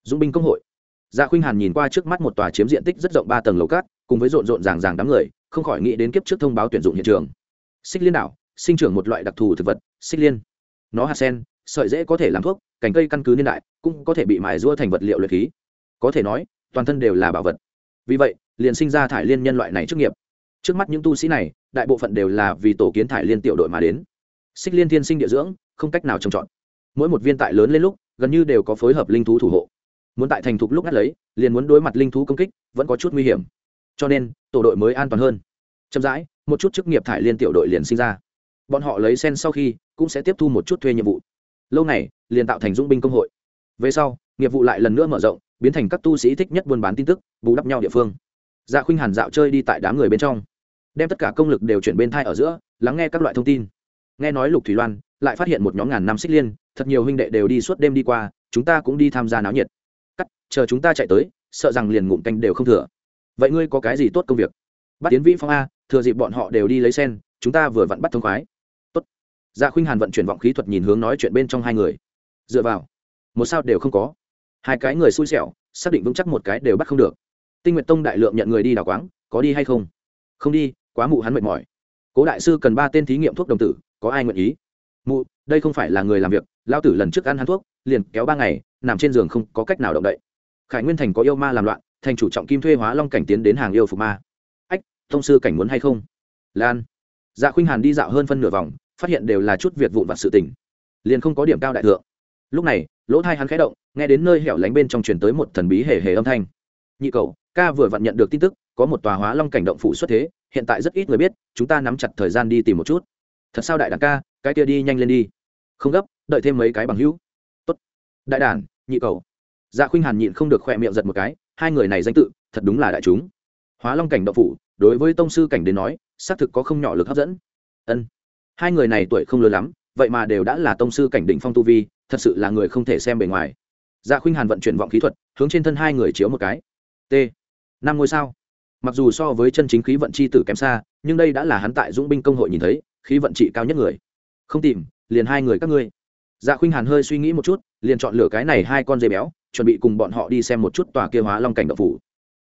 Dũng binh công hội dạ khuynh hàn nhìn qua trước mắt một tòa chiếm diện tích rất rộng ba tầng lầu cát, cùng với rộn rộn ràng ràng đám người, không khỏi nghĩ đến kiếp trước thông báo tuyển dụng hiện trường. Xích liên đảo, sinh trưởng một loại đặc thù thực vật, xích liên. Nó hạt sen, sợi dễ có thể làm thuốc, cành cây căn cứ niên đại, cũng có thể bị mài rua thành vật liệu luyện khí. Có thể nói, toàn thân đều là bảo vật. Vì vậy, liền sinh ra thải liên nhân loại này trước nghiệp. Trước mắt những tu sĩ này, đại bộ phận đều là vì tổ kiến thải liên tiểu đội mà đến. Xích liên thiên sinh địa dưỡng, không cách nào trồng trọt. Mỗi một viên tại lớn lên lúc, gần như đều có phối hợp linh thú thủ hộ muốn tại thành thục lúc ngắt lấy, liền muốn đối mặt linh thú công kích, vẫn có chút nguy hiểm. Cho nên, tổ đội mới an toàn hơn. Chậm rãi, một chút chức nghiệp thải liên tiểu đội liền sinh ra. Bọn họ lấy sen sau khi, cũng sẽ tiếp thu một chút thuê nhiệm vụ. Lâu này liền tạo thành dũng binh công hội. Về sau, nghiệp vụ lại lần nữa mở rộng, biến thành các tu sĩ thích nhất buôn bán tin tức, bù đắp nhau địa phương. Dạ khuynh hàn dạo chơi đi tại đám người bên trong. Đem tất cả công lực đều chuyển bên thai ở giữa, lắng nghe các loại thông tin. Nghe nói lục thủy loan, lại phát hiện một nhóm ngàn năm xích liên, thật nhiều huynh đệ đều đi suốt đêm đi qua, chúng ta cũng đi tham gia náo nhiệt chờ chúng ta chạy tới, sợ rằng liền ngụm canh đều không thừa. Vậy ngươi có cái gì tốt công việc? Bắt tiến vĩ phong a, thừa dịp bọn họ đều đi lấy sen, chúng ta vừa vặn bắt thông khoái. Tốt. Dạ khuynh hàn vận chuyển vọng khí thuật nhìn hướng nói chuyện bên trong hai người. Dựa vào, một sao đều không có. Hai cái người xui xẻo, xác định vững chắc một cái đều bắt không được. Tinh nguyện tông đại lượng nhận người đi đào quáng, có đi hay không? Không đi, quá mụ hắn mệt mỏi. Cố đại sư cần ba tên thí nghiệm thuốc đồng tử, có ai nguyện ý? Mụ, đây không phải là người làm việc lao tử lần trước ăn hắn thuốc, liền kéo ba ngày, nằm trên giường không có cách nào động đậy khải nguyên thành có yêu ma làm loạn, thành chủ trọng kim thuê hóa long cảnh tiến đến hàng yêu phục ma. Ách, thông sư cảnh muốn hay không? Lan. Dạ khuynh hàn đi dạo hơn phân nửa vòng, phát hiện đều là chút việc vụn vặt sự tình. Liền không có điểm cao đại thượng. Lúc này, lỗ thai hắn khẽ động, nghe đến nơi hẻo lánh bên trong truyền tới một thần bí hề hề âm thanh. Nhị cầu ca vừa vặn nhận được tin tức, có một tòa hóa long cảnh động phủ xuất thế, hiện tại rất ít người biết, chúng ta nắm chặt thời gian đi tìm một chút. Thật sao đại đàn ca, cái kia đi nhanh lên đi. Không gấp, đợi thêm mấy cái bằng hữu. Tốt. Đại đàn, nhị cầu dạ khuynh hàn nhịn không được khỏe miệng giật một cái, hai người này danh tự, thật đúng là đại chúng. Hóa long cảnh đậu phủ, đối với tông sư cảnh đến nói, xác thực có không nhỏ lực hấp dẫn. Ân. Hai người này tuổi không lớn lắm, vậy mà đều đã là tông sư cảnh đỉnh phong tu vi, thật sự là người không thể xem bề ngoài. Dạ khuynh hàn vận chuyển vọng khí thuật, hướng trên thân hai người chiếu một cái. T. Năm ngôi sao. Mặc dù so với chân chính khí vận c h i tử kém xa, nhưng đây đã là hắn tại dũng binh công hội nhìn thấy, khí vận trị cao nhất người. Không tìm, liền hai người các ngươi. Dạ khuynh hàn hơi suy nghĩ một chút, liền chọn lựa cái này hai con dê béo chuẩn bị cùng bọn họ đi xem một chút tòa kia hóa long cảnh động phủ.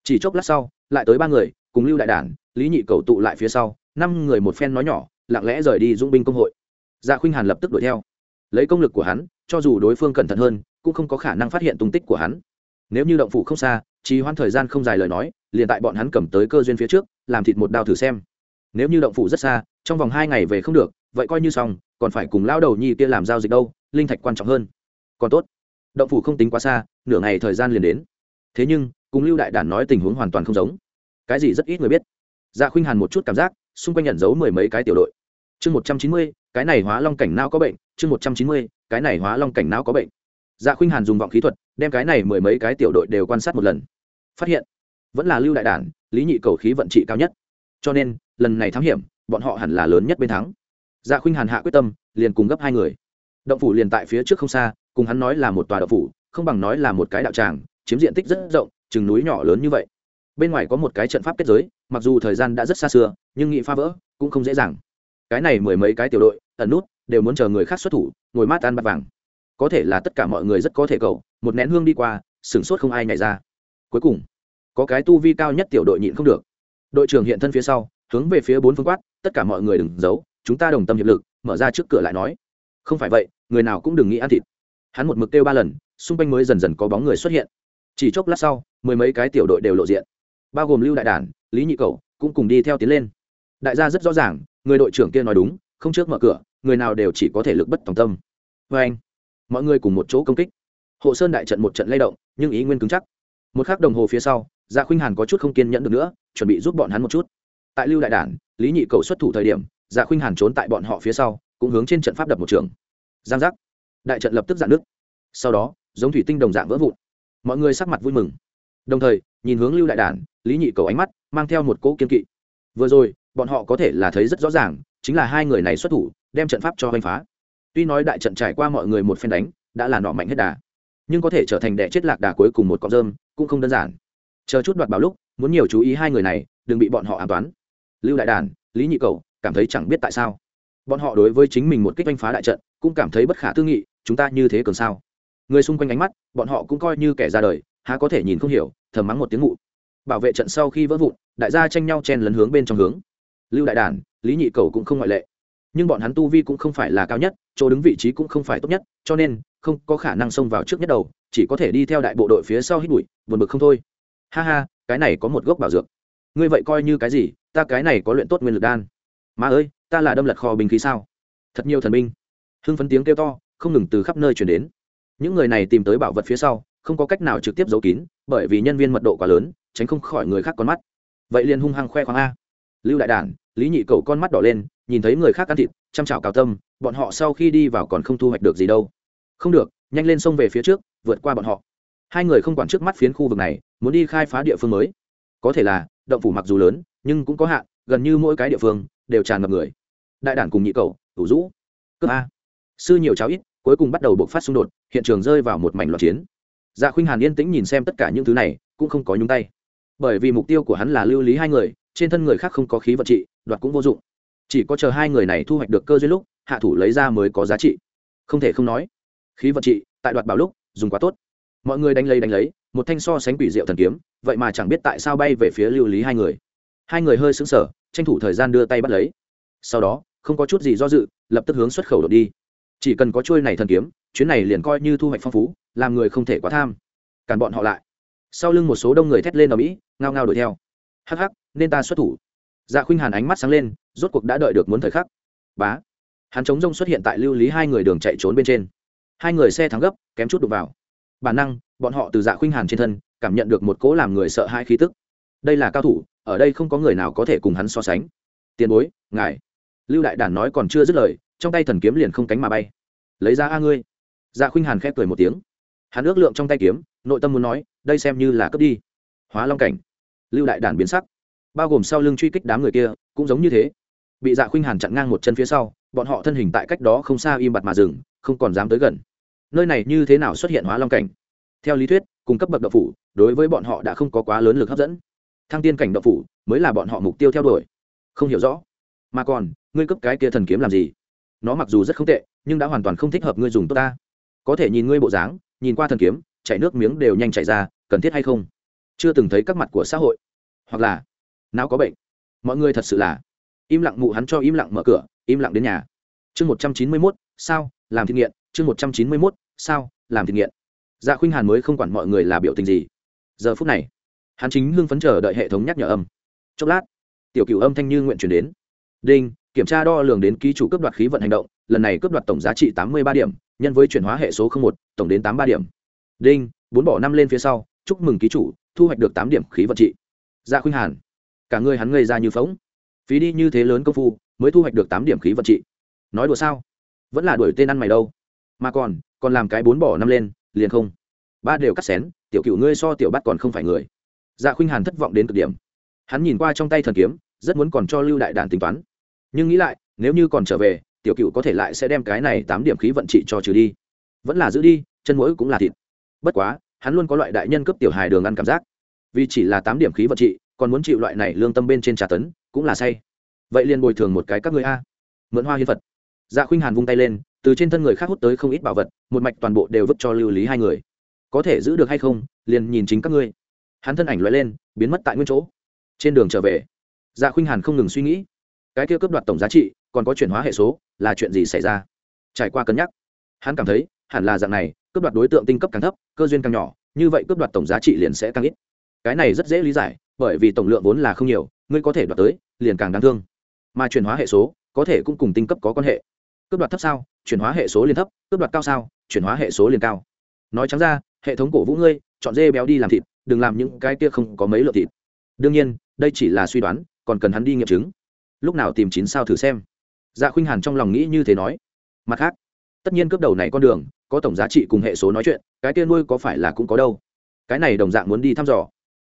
Chỉ chốc lát sau, lại tới ba người, cùng lưu đại đản, lý nhị cầu tụ lại phía sau, năm người một phen nói nhỏ, lặng lẽ rời đi dũng binh công hội. Dạ khuynh hàn lập tức đuổi theo. Lấy công lực của hắn, cho dù đối phương cẩn thận hơn, cũng không có khả năng phát hiện tung tích của hắn. Nếu như động phủ không xa, trì hoãn thời gian không dài lời nói, liền tại bọn hắn cầm tới cơ duyên phía trước, làm thịt một đao thử xem. Nếu như động phủ rất xa, trong vòng hai ngày về không được, vậy coi như xong, còn phải cùng lao đầu nhi kia làm giao dịch đâu, linh thạch quan trọng hơn. Còn tốt động phủ không tính quá xa, nửa ngày thời gian liền đến. Thế nhưng, cùng lưu đại đản nói tình huống hoàn toàn không giống. Cái gì rất ít người biết. Dạ khuynh hàn một chút cảm giác, xung quanh nhận giấu mười mấy cái tiểu đội. Chương một trăm chín mươi, cái này hóa long cảnh não có bệnh, chương một trăm chín mươi, cái này hóa long cảnh não có bệnh. Dạ khuynh hàn dùng vọng khí thuật, đem cái này mười mấy cái tiểu đội đều quan sát một lần. Phát hiện, vẫn là lưu đại đản, lý nhị cầu khí vận trị cao nhất. Cho nên, lần này thám hiểm, bọn họ hẳn là lớn nhất bên thắng. Dạ khuynh hàn hạ quyết tâm, liền cùng gấp hai người. Động phủ liền tại phía trước không xa cùng hắn nói là một tòa đạo phủ, không bằng nói là một cái đạo tràng, chiếm diện tích rất rộng, chừng núi nhỏ lớn như vậy. Bên ngoài có một cái trận pháp kết giới, mặc dù thời gian đã rất xa xưa, nhưng nghị phá vỡ cũng không dễ dàng. Cái này mười mấy cái tiểu đội, ẩn nút, đều muốn chờ người khác xuất thủ, ngồi mát ăn bát vàng. Có thể là tất cả mọi người rất có thể cầu, một nén hương đi qua, sửng sốt không ai nhảy ra. Cuối cùng, có cái tu vi cao nhất tiểu đội nhịn không được. Đội trưởng hiện thân phía sau, hướng về phía bốn phương quát, tất cả mọi người đừng giấu, chúng ta đồng tâm hiệp lực, mở ra trước cửa lại nói. Không phải vậy, người nào cũng đừng nghĩ ăn thịt hắn một mực kêu ba lần, xung quanh mới dần dần có bóng người xuất hiện. Chỉ chốc lát sau, mười mấy cái tiểu đội đều lộ diện. Bao gồm lưu đại đản, lý nhị cầu cũng cùng đi theo tiến lên. Đại gia rất rõ ràng, người đội trưởng kia nói đúng, không trước mở cửa, người nào đều chỉ có thể lực bất tòng tâm. Vê anh, mọi người cùng một chỗ công kích. Hộ sơn đại trận một trận lay động, nhưng ý nguyên cứng chắc. Một k h ắ c đồng hồ phía sau dạ khuynh hàn có chút không kiên nhẫn được nữa, chuẩn bị giúp bọn hắn một chút. Tại lưu đại đản, lý nhị cầu xuất thủ thời điểm dạ khuynh hàn trốn tại bọn họ phía sau, cũng hướng trên trận pháp đập một trường. Giang giác đại trận lập tức dạn nước sau đó, giống thủy tinh đồng dạng vỡ vụn. Mọi người sắc mặt vui mừng. Đồng thời, nhìn hướng lưu đại đản, lý nhị cầu ánh mắt mang theo một cỗ kiên kỵ. Vừa rồi, bọn họ có thể là thấy rất rõ ràng, chính là hai người này xuất thủ, đem trận pháp cho hoành phá. Tuy nói đại trận trải qua mọi người một phen đánh, đã là nọ mạnh hết đà, nhưng có thể trở thành đệ chết lạc đà cuối cùng một con rơm cũng không đơn giản. Chờ chút đoạt bảo lúc, muốn nhiều chú ý hai người này, đừng bị bọn họ an toán. Lưu đại đàn lý nhị cầu, cảm thấy chẳng biết tại sao. Bọn họ đối với chính mình một kích oanh phá đại trận, cũng cảm thấy bất khả tư nghị chúng ta như thế cường sao? Người xung quanh ánh mắt bọn họ cũng coi như kẻ ra đời há có thể nhìn không hiểu thầm mắng một tiếng ngụ bảo vệ trận sau khi vỡ vụn đại gia tranh nhau chen lấn hướng bên trong hướng. Lưu đại Đản, lý nhị cầu cũng không ngoại lệ. Nhưng bọn hắn tu vi cũng không phải là cao nhất chỗ đứng vị trí cũng không phải tốt nhất cho nên không có khả năng xông vào trước nhất đầu chỉ có thể đi theo đại bộ đội phía sau hít bụi buồn bực không thôi. Ha ha cái này có một gốc bảo dược. Ngươi vậy coi như cái gì ta cái này có luyện tốt nguyên lực đan. Má ơi ta là đâm lật kho bình khí sao? Thật nhiều thần binh. Hưng phấn tiếng kêu to không ngừng từ khắp nơi chuyển đến. Những người này tìm tới bảo vật phía sau, không có cách nào trực tiếp giấu kín, bởi vì nhân viên mật độ quá lớn, tránh không khỏi người khác con mắt. Vậy liền hung hăng khoe khoang a. Lưu đại đản, lý nhị cầu con mắt đỏ lên, nhìn thấy người khác ăn thịt, chăm chảo cào tâm, bọn họ sau khi đi vào còn không thu hoạch được gì đâu. Không được, nhanh lên sông về phía trước, vượt qua bọn họ. Hai người không quản trước mắt phiến khu vực này, muốn đi khai phá địa phương mới. Có thể là, động phủ mặc dù lớn, nhưng cũng có hạn, gần như mỗi cái địa phương đều tràn ngập người. Đại đản cùng nhị cầu thủ rũ. Cướp a. Sư nhiều cháu ít cuối cùng bắt đầu buộc phát xung đột, hiện trường rơi vào một mảnh loạt chiến. Dạ khuynh hàn yên tĩnh nhìn xem tất cả những thứ này, cũng không có nhúng tay. Bởi vì mục tiêu của hắn là lưu lý hai người, trên thân người khác không có khí vật trị, đoạt cũng vô dụng. Chỉ có chờ hai người này thu hoạch được cơ duyên lúc, hạ thủ lấy ra mới có giá trị. Không thể không nói, khí vật trị, tại đoạt bảo lúc, dùng quá tốt. Mọi người đánh lấy đánh lấy, một thanh so sánh quỷ diệu thần kiếm, vậy mà chẳng biết tại sao bay về phía lưu lý hai người. Hai người hơi sững sờ, tranh thủ thời gian đưa tay bắt lấy. Sau đó, không có chút gì do dự, lập tức hướng xuất khẩu đột đi chỉ cần có trôi này thần kiếm, chuyến này liền coi như thu hoạch phong phú, làm người không thể quá tham. Cản bọn họ lại. Sau lưng một số đông người thét lên ở mỹ ngao ngao đuổi theo. Hắc hắc, nên ta xuất thủ. Dạ khuynh hàn ánh mắt sáng lên, rốt cuộc đã đợi được muốn thời khắc. Bá. Hắn chống rông xuất hiện tại lưu lý hai người đường chạy trốn bên trên. Hai người xe thắng gấp, kém chút đụng vào. Bản năng, bọn họ từ dạ khuynh hàn trên thân, cảm nhận được một cỗ làm người sợ hai khí tức. Đây là cao thủ, ở đây không có người nào có thể cùng hắn so sánh. Tiền bối, ngài. Lưu đại đản nói còn chưa dứt lời trong tay thần kiếm liền không cánh mà bay. Lấy ra a ngươi. Dạ khuynh hàn khép cười một tiếng. Hắn ước lượng trong tay kiếm, nội tâm muốn nói, đây xem như là cướp đi. Hóa long cảnh. Lưu đại đản biến sắc. Bao gồm sau lưng truy kích đám người kia, cũng giống như thế. Bị dạ khuynh hàn chặn ngang một chân phía sau, bọn họ thân hình tại cách đó không xa im bặt mà dừng, không còn dám tới gần. Nơi này như thế nào xuất hiện hóa long cảnh? Theo lý thuyết, cung cấp bậc đậu phủ, đối với bọn họ đã không có quá lớn lực hấp dẫn. Thăng tiên cảnh đậu phủ mới là bọn họ mục tiêu theo đuổi. Không hiểu rõ. Mà còn, ngươi cấp cái kia thần kiếm làm gì? Nó mặc dù rất không tệ, nhưng đã hoàn toàn không thích hợp ngươi dùng tốt ta. Có thể nhìn ngươi bộ dáng, nhìn qua thần kiếm, chảy nước miếng đều nhanh chảy ra, cần thiết hay không? Chưa từng thấy các mặt của xã hội. Hoặc là, não có bệnh. Mọi người thật sự là, im lặng mụ hắn cho im lặng mở cửa, im lặng đến nhà. Chương một trăm chín mươi mốt, sao, làm thiện nghiện. Chương một trăm chín mươi mốt, sao, làm thiện nghiện. Dạ khuynh hàn mới không quản mọi người là biểu tình gì. Giờ phút này, hắn chính hưng phấn chờ đợi hệ thống nhắc nhở âm. Chốc lát, tiểu cựu âm thanh như nguyện chuyển đến. Đinh kiểm tra đo lường đến ký chủ cấp đoạt khí vận hành động, lần này cấp đoạt tổng giá trị tám mươi ba điểm, nhân với chuyển hóa hệ số một, tổng đến tám ba điểm. Đinh, bốn bỏ năm lên phía sau, chúc mừng ký chủ, thu hoạch được tám điểm khí vận trị. Dạ khuynh hàn, cả người hắn ngây ra như phóng phí đi như thế lớn công phu, mới thu hoạch được tám điểm khí vận trị. Nói đùa sao? Vẫn là đuổi tên ăn mày đâu. Mà còn còn làm cái bốn bỏ năm lên, liền không. Ba đều cắt xén, tiểu cựu ngươi so tiểu bắt còn không phải người. Dạ khuynh hàn thất vọng đến cực điểm. Hắn nhìn qua trong tay thần kiếm, rất muốn còn cho lưu đại đản tính toán nhưng nghĩ lại, nếu như còn trở về, tiểu cựu có thể lại sẽ đem cái này tám điểm khí vận trị cho trừ đi. Vẫn là giữ đi, chân mũi cũng là thịt. Bất quá, hắn luôn có loại đại nhân cấp tiểu hài đường ăn cảm giác. Vì chỉ là tám điểm khí vận trị, còn muốn chịu loại này lương tâm bên trên trà tấn, cũng là say. Vậy liền bồi thường một cái các người a. Mượn hoa hiến phật. Dạ khuynh hàn vung tay lên, từ trên thân người khác hút tới không ít bảo vật, một mạch toàn bộ đều vứt cho lưu lý hai người. Có thể giữ được hay không, liền nhìn chính các ngươi. Hắn thân ảnh loại lên, biến mất tại nguyên chỗ. Trên đường trở về dạ khuynh hàn không ngừng suy nghĩ cái kia cướp đoạt tổng giá trị, còn có chuyển hóa hệ số, là chuyện gì xảy ra? Trải qua cân nhắc, hắn cảm thấy, hẳn là dạng này, cướp đoạt đối tượng tinh cấp càng thấp, cơ duyên càng nhỏ, như vậy cướp đoạt tổng giá trị liền sẽ càng ít. Cái này rất dễ lý giải, bởi vì tổng lượng vốn là không nhiều, ngươi có thể đoạt tới, liền càng đáng thương. Mà chuyển hóa hệ số, có thể cũng cùng tinh cấp có quan hệ. Cướp đoạt thấp sao, chuyển hóa hệ số liền thấp, cướp đoạt cao sao, chuyển hóa hệ số liền cao. Nói trắng ra, hệ thống cổ vũ ngươi, chọn dê béo đi làm thịt, đừng làm những cái kia không có mấy lượng thịt. Đương nhiên, đây chỉ là suy đoán, còn cần hắn đi nghiệm chứng lúc nào tìm chín sao thử xem. Dạ khuynh hàn trong lòng nghĩ như thế nói. Mặt khác, tất nhiên cướp đầu này con đường, có tổng giá trị cùng hệ số nói chuyện, cái tiên nuôi có phải là cũng có đâu. Cái này đồng dạng muốn đi thăm dò.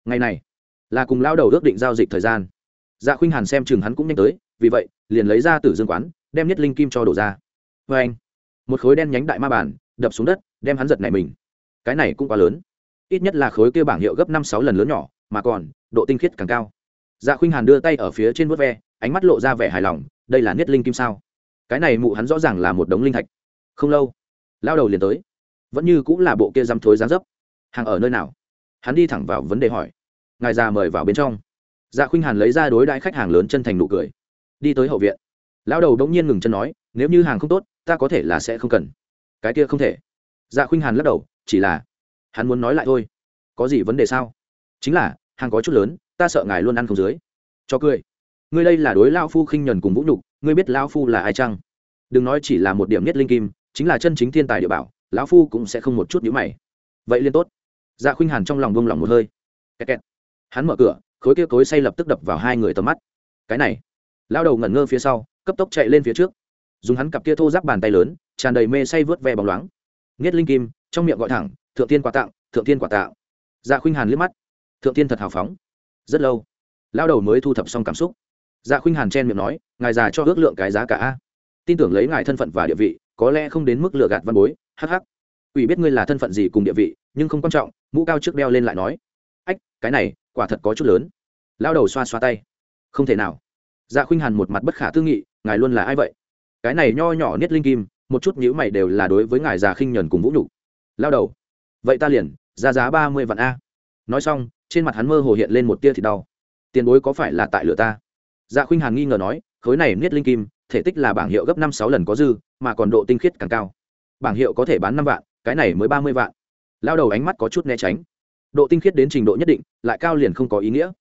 Ngày này, là cùng lao đầu ước định giao dịch thời gian. Dạ khuynh hàn xem chừng hắn cũng nhanh tới, vì vậy, liền lấy ra từ dương quán, đem nhất linh kim cho đổ ra. Vê anh, một khối đen nhánh đại ma bản đập xuống đất, đem hắn giật này mình. Cái này cũng quá lớn. Ít nhất là khối kia bảng hiệu gấp năm sáu lần lớn nhỏ, mà còn, độ tinh khiết càng cao. Dạ khuynh hàn đưa tay ở phía trên vớt ve ánh mắt lộ ra vẻ hài lòng, đây là niết linh kim sao? Cái này mụ hắn rõ ràng là một đống linh thạch. Không lâu, lao đầu liền tới. Vẫn như cũng là bộ kia dăm thối dáng dấp. Hàng ở nơi nào? Hắn đi thẳng vào vấn đề hỏi. Ngài già mời vào bên trong. Dạ khuynh hàn lấy ra đối đãi khách hàng lớn chân thành nụ cười. Đi tới hậu viện. Lão đầu đống nhiên ngừng chân nói, nếu như hàng không tốt, ta có thể là sẽ không cần. Cái kia không thể. Dạ khuynh hàn lắc đầu, chỉ là, hắn muốn nói lại thôi. Có gì vấn đề sao? Chính là, hàng có chút lớn, ta sợ ngài luôn ăn không dưới. Cho cười ngươi đây là đối lao phu khinh nhuần cùng vũ nhục, ngươi biết lao phu là ai chăng? Đừng nói chỉ là một điểm nhất linh kim, chính là chân chính thiên tài địa bảo, lão phu cũng sẽ không một chút nhữ mày. Vậy liên tốt. Dạ khuynh hàn trong lòng bông lòng một hơi. Kẹt kẹt. hắn mở cửa, khối kia cối say lập tức đập vào hai người tầm mắt. Cái này. Lao đầu ngẩn ngơ phía sau, cấp tốc chạy lên phía trước. Dùng hắn cặp kia thô giáp bàn tay lớn, tràn đầy mê say vớt ve bóng loáng. Nghiết linh kim, trong miệng gọi thẳng, thượng tiên quà tặng thượng tiên quà tạo dạ khuynh hàn liếc mắt. Thượng tiên thật hào phóng. Rất lâu lao đầu mới thu thập xong cảm xúc dạ khuynh hàn chen miệng nói, ngài già cho ước lượng cái giá cả a. Tin tưởng lấy ngài thân phận và địa vị, có lẽ không đến mức lừa gạt văn bối hh ủy biết ngươi là thân phận gì cùng địa vị, nhưng không quan trọng. Mũ cao trước đeo lên lại nói, ách, cái này, quả thật có chút lớn. Lao đầu xoa xoa tay, không thể nào. Dạ khuynh hàn một mặt bất khả tư nghị, ngài luôn là ai vậy? Cái này nho nhỏ niết linh kim, một chút nhữ mày đều là đối với ngài già khinh nhuần cùng vũ nhục. Lao đầu, vậy ta liền, ra giá ba mươi vạn a. Nói xong, trên mặt hắn mơ hồ hiện lên một tia thịt đau. Tiền bối có phải là tại lửa ta? Dạ khuynh hàn nghi ngờ nói, khối này niết linh kim, thể tích là bảng hiệu gấp năm sáu lần có dư, mà còn độ tinh khiết càng cao. Bảng hiệu có thể bán năm vạn, cái này mới ba mươi vạn. Lao đầu ánh mắt có chút né tránh. Độ tinh khiết đến trình độ nhất định, lại cao liền không có ý nghĩa.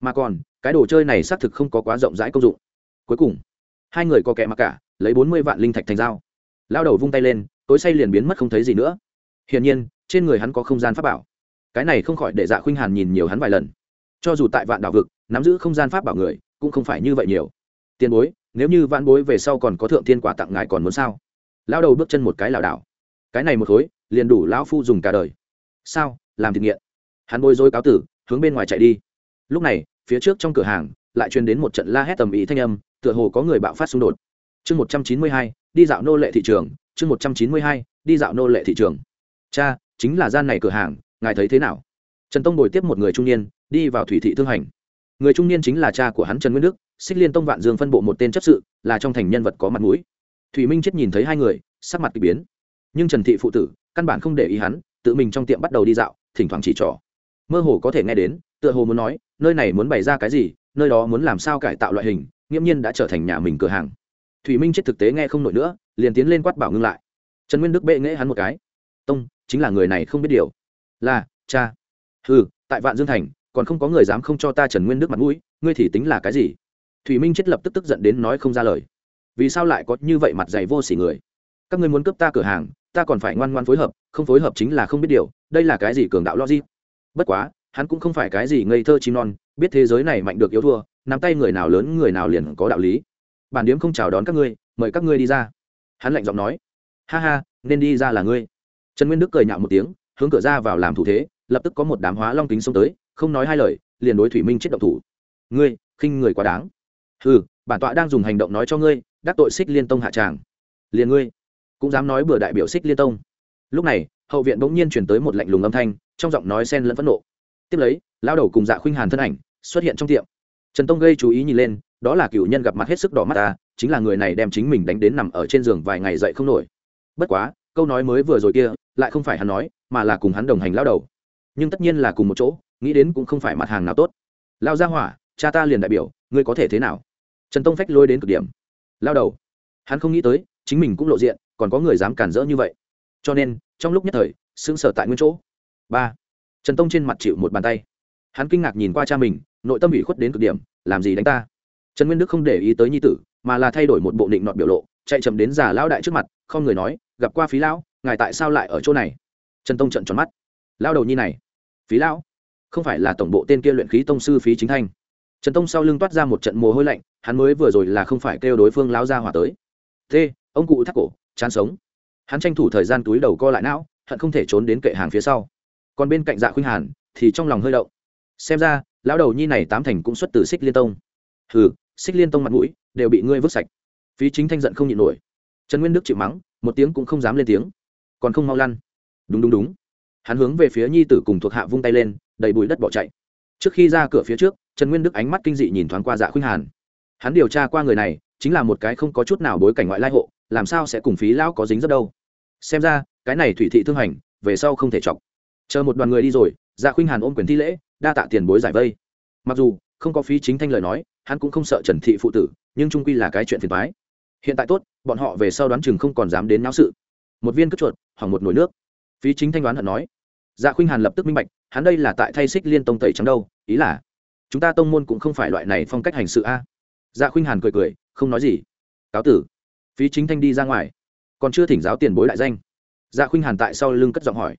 Mà còn, cái đồ chơi này xác thực không có quá rộng rãi công dụng. Cuối cùng, hai người có kẻ mặc cả, lấy bốn mươi vạn linh thạch thành dao. Lao đầu vung tay lên, tối say liền biến mất không thấy gì nữa. Hiển nhiên, trên người hắn có không gian pháp bảo. Cái này không khỏi để dạ khuynh hàn nhìn nhiều hắn vài lần. Cho dù tại vạn đảo vực, nắm giữ không gian pháp bảo người cũng không phải như vậy nhiều. Tiền bối, nếu như vạn bối về sau còn có thượng thiên quả tặng ngài còn muốn sao? Lao đầu bước chân một cái lảo đảo. Cái này một khối, liền đủ lão phu dùng cả đời. Sao? Làm thiệt nghiện. Hắn bôi dối cáo tử, hướng bên ngoài chạy đi. Lúc này, phía trước trong cửa hàng, lại truyền đến một trận la hét tầm ý thanh âm, tựa hồ có người bạo phát xung đột. Chương một trăm chín mươi hai, đi dạo nô lệ thị trường. Chương một trăm chín mươi hai, đi dạo nô lệ thị trường. Cha, chính là gian này cửa hàng, ngài thấy thế nào? Trần tông bồi tiếp một người trung niên, đi vào thủy thị thương hành người trung niên chính là cha của hắn trần nguyên đức, xích liên tông vạn dương phân bộ một tên chấp sự, là trong thành nhân vật có mặt mũi. Thủy minh chết nhìn thấy hai người, sắc mặt k ỳ biến. Nhưng trần thị phụ tử, căn bản không để ý hắn, tự mình trong tiệm bắt đầu đi dạo, thỉnh thoảng chỉ trỏ. Mơ hồ có thể nghe đến, tựa hồ muốn nói, nơi này muốn bày ra cái gì, nơi đó muốn làm sao cải tạo loại hình, nghiễm nhiên đã trở thành nhà mình cửa hàng. Thủy minh chết thực tế nghe không nổi nữa, liền tiến lên quát bảo ngưng lại. Trần nguyên đức bệ nghễ hắn một cái. Tông, chính là người này không biết điều. Là, cha. Ừ tại vạn dương thành còn không có người dám không cho ta trần nguyên đức mặt mũi, ngươi thì tính là cái gì? Thủy minh chết lập tức tức giận đến nói không ra lời. Vì sao lại có như vậy mặt dày vô s ỉ người? Các ngươi muốn cướp ta cửa hàng, ta còn phải ngoan ngoan phối hợp, không phối hợp chính là không biết điều, đây là cái gì cường đạo logic? Bất quá, hắn cũng không phải cái gì ngây thơ chim non, biết thế giới này mạnh được yếu thua, nắm tay người nào lớn người nào liền có đạo lý. Bản điếm không chào đón các ngươi, mời các ngươi đi ra. Hắn lạnh giọng nói. Ha ha, nên đi ra là ngươi. Trần nguyên đức cười nhạo một tiếng, hướng cửa ra vào làm thủ thế, lập tức có một đám hóa long kính xông tới không nói hai lời, liền đối thủy minh chết động thủ. Ngươi, khinh người quá đáng. Ừ bản tọa đang dùng hành động nói cho ngươi, đắc tội xích liên tông hạ tràng. Liền ngươi, cũng dám nói bừa đại biểu xích liên tông. Lúc này, hậu viện bỗng nhiên chuyển tới một lạnh lùng âm thanh, trong giọng nói sen lẫn phẫn nộ. Tiếp lấy lao đầu cùng dạ khuynh hàn thân ảnh xuất hiện trong tiệm. Trần tông gây chú ý nhìn lên, đó là cựu nhân gặp mặt hết sức đỏ mắt ta, chính là người này đem chính mình đánh đến nằm ở trên giường vài ngày dậy không nổi. Bất quá, câu nói mới vừa rồi kia, lại không phải hắn nói, mà là cùng hắn đồng hành lao đầu. Nhưng tất nhiên là cùng một chỗ nghĩ đến cũng không phải mặt hàng nào tốt. Lao ra hỏa, cha ta liền đại biểu, ngươi có thể thế nào? Trần tông phách lôi đến cực điểm. Lao đầu, hắn không nghĩ tới, chính mình cũng lộ diện, còn có người dám cản rỡ như vậy. Cho nên, trong lúc nhất thời xứng sở tại nguyên chỗ. Ba, trần tông trên mặt chịu một bàn tay. Hắn kinh ngạc nhìn qua cha mình, nội tâm ủy khuất đến cực điểm, làm gì đánh ta? Trần nguyên đức không để ý tới nhi tử, mà là thay đổi một bộ định nọt biểu lộ, chạy chậm đến già lão đại trước mặt, không người nói, gặp qua phí lão, ngài tại sao lại ở chỗ này? Trần tông trận tròn mắt. Lao đầu nhi này, phí lão? Không phải là tổng bộ tên kia luyện khí tông sư phí chính thanh. Trần tông sau lưng toát ra một trận mồ hôi lạnh, hắn mới vừa rồi là không phải kêu đối phương lao ra hỏa tới. Thế, ông cụ thắt cổ, chán sống. Hắn tranh thủ thời gian túi đầu co lại não, hận không thể trốn đến kệ hàng phía sau. Còn bên cạnh dạ khuynh hàn, thì trong lòng hơi động. Xem ra, lão đầu nhi này tám thành cũng xuất từ xích liên tông. Hừ, xích liên tông mặt mũi, đều bị ngươi vứt sạch. Phí chính thanh giận không nhịn nổi. Trần nguyên đức chịu mắng, một tiếng cũng không dám lên tiếng. Còn không mau lăn. Đúng đúng đúng. Hắn hướng về phía nhi tử cùng thuộc hạ vung tay lên đầy bụi đất bỏ chạy. Trước khi ra cửa phía trước, trần nguyên đức ánh mắt kinh dị nhìn thoáng qua dạ khuynh hàn. Hắn điều tra qua người này, chính là một cái không có chút nào bối cảnh ngoại lai hộ, làm sao sẽ cùng phí lão có dính rất đâu? Xem ra, cái này thủy thị thương hành, về sau không thể chọc. Chờ một đoàn người đi rồi dạ khuynh hàn ôm quyền thi lễ, đa tạ tiền bối giải vây. Mặc dù, không có phí chính thanh lời nói, hắn cũng không sợ trần thị phụ tử, nhưng trung quy là cái chuyện phiền thoái hiện tại tốt, bọn họ về sau đoán chừng không còn dám đến náo sự. Một viên cất chuột, hoặc một nồi nước. Phí chính thanh đoán hận nói dạ khuynh hàn lập tức minh bạch, hắn đây là tại thay xích liên tông tẩy trắng đâu, ý là, chúng ta tông môn cũng không phải loại này phong cách hành sự a. Dạ khuynh hàn cười cười, không nói gì. Cáo tử. Phí chính thanh đi ra ngoài. Còn chưa thỉnh giáo tiền bối đại danh. Dạ khuynh hàn tại sau lưng cất giọng hỏi.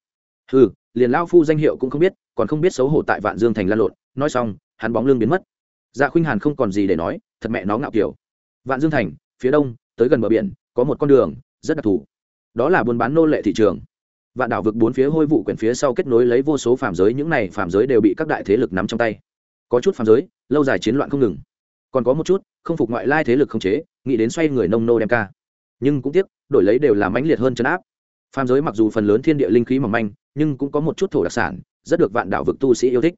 Ừ liền lao phu danh hiệu cũng không biết, còn không biết xấu hổ tại vạn dương thành lan lộn. Nói xong, hắn bóng lưng biến mất. Dạ khuynh hàn không còn gì để nói, thật mẹ nó ngạo kiểu. Vạn dương thành, phía đông, tới gần bờ biển, có một con đường, rất đặc thù. Đó là buôn bán nô lệ thị trường vạn đảo vực bốn phía hôi vụ quyển phía sau kết nối lấy vô số phạm giới, những này phạm giới đều bị các đại thế lực nắm trong tay. Có chút phạm giới, lâu dài chiến loạn không ngừng. Còn có một chút, không phục ngoại lai thế lực không chế, nghĩ đến xoay người nông nô đem ca. Nhưng cũng tiếc, đổi lấy đều là mãnh liệt hơn chấn áp. Phàm giới mặc dù phần lớn thiên địa linh khí mỏng manh, nhưng cũng có một chút thổ đặc sản, rất được vạn đảo vực tu sĩ yêu thích.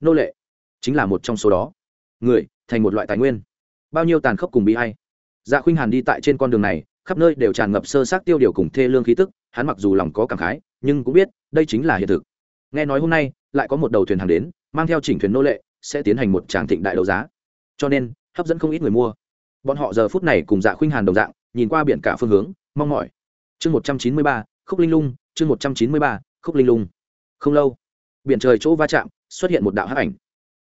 Nô lệ, chính là một trong số đó. Người, thành một loại tài nguyên. Bao nhiêu tàn khốc cùng bị hay dạ khuynh hàn đi tại trên con đường này khắp nơi đều tràn ngập sơ sát tiêu điều cùng thê lương khí tức, hắn mặc dù lòng có cảm khái, nhưng cũng biết, đây chính là hiện thực. Nghe nói hôm nay, lại có một đầu thuyền hàng đến, mang theo chỉnh thuyền nô lệ, sẽ tiến hành một tràng thịnh đại đấu giá. Cho nên, hấp dẫn không ít người mua. Bọn họ giờ phút này cùng dạ khuynh hàn đồng dạng, nhìn qua biển cả phương hướng, mong mỏi. Chương một trăm chín mươi ba, khúc linh lung, chương một trăm chín mươi ba, khúc linh lung. Không lâu, biển trời chỗ va chạm, xuất hiện một đạo hắc ảnh.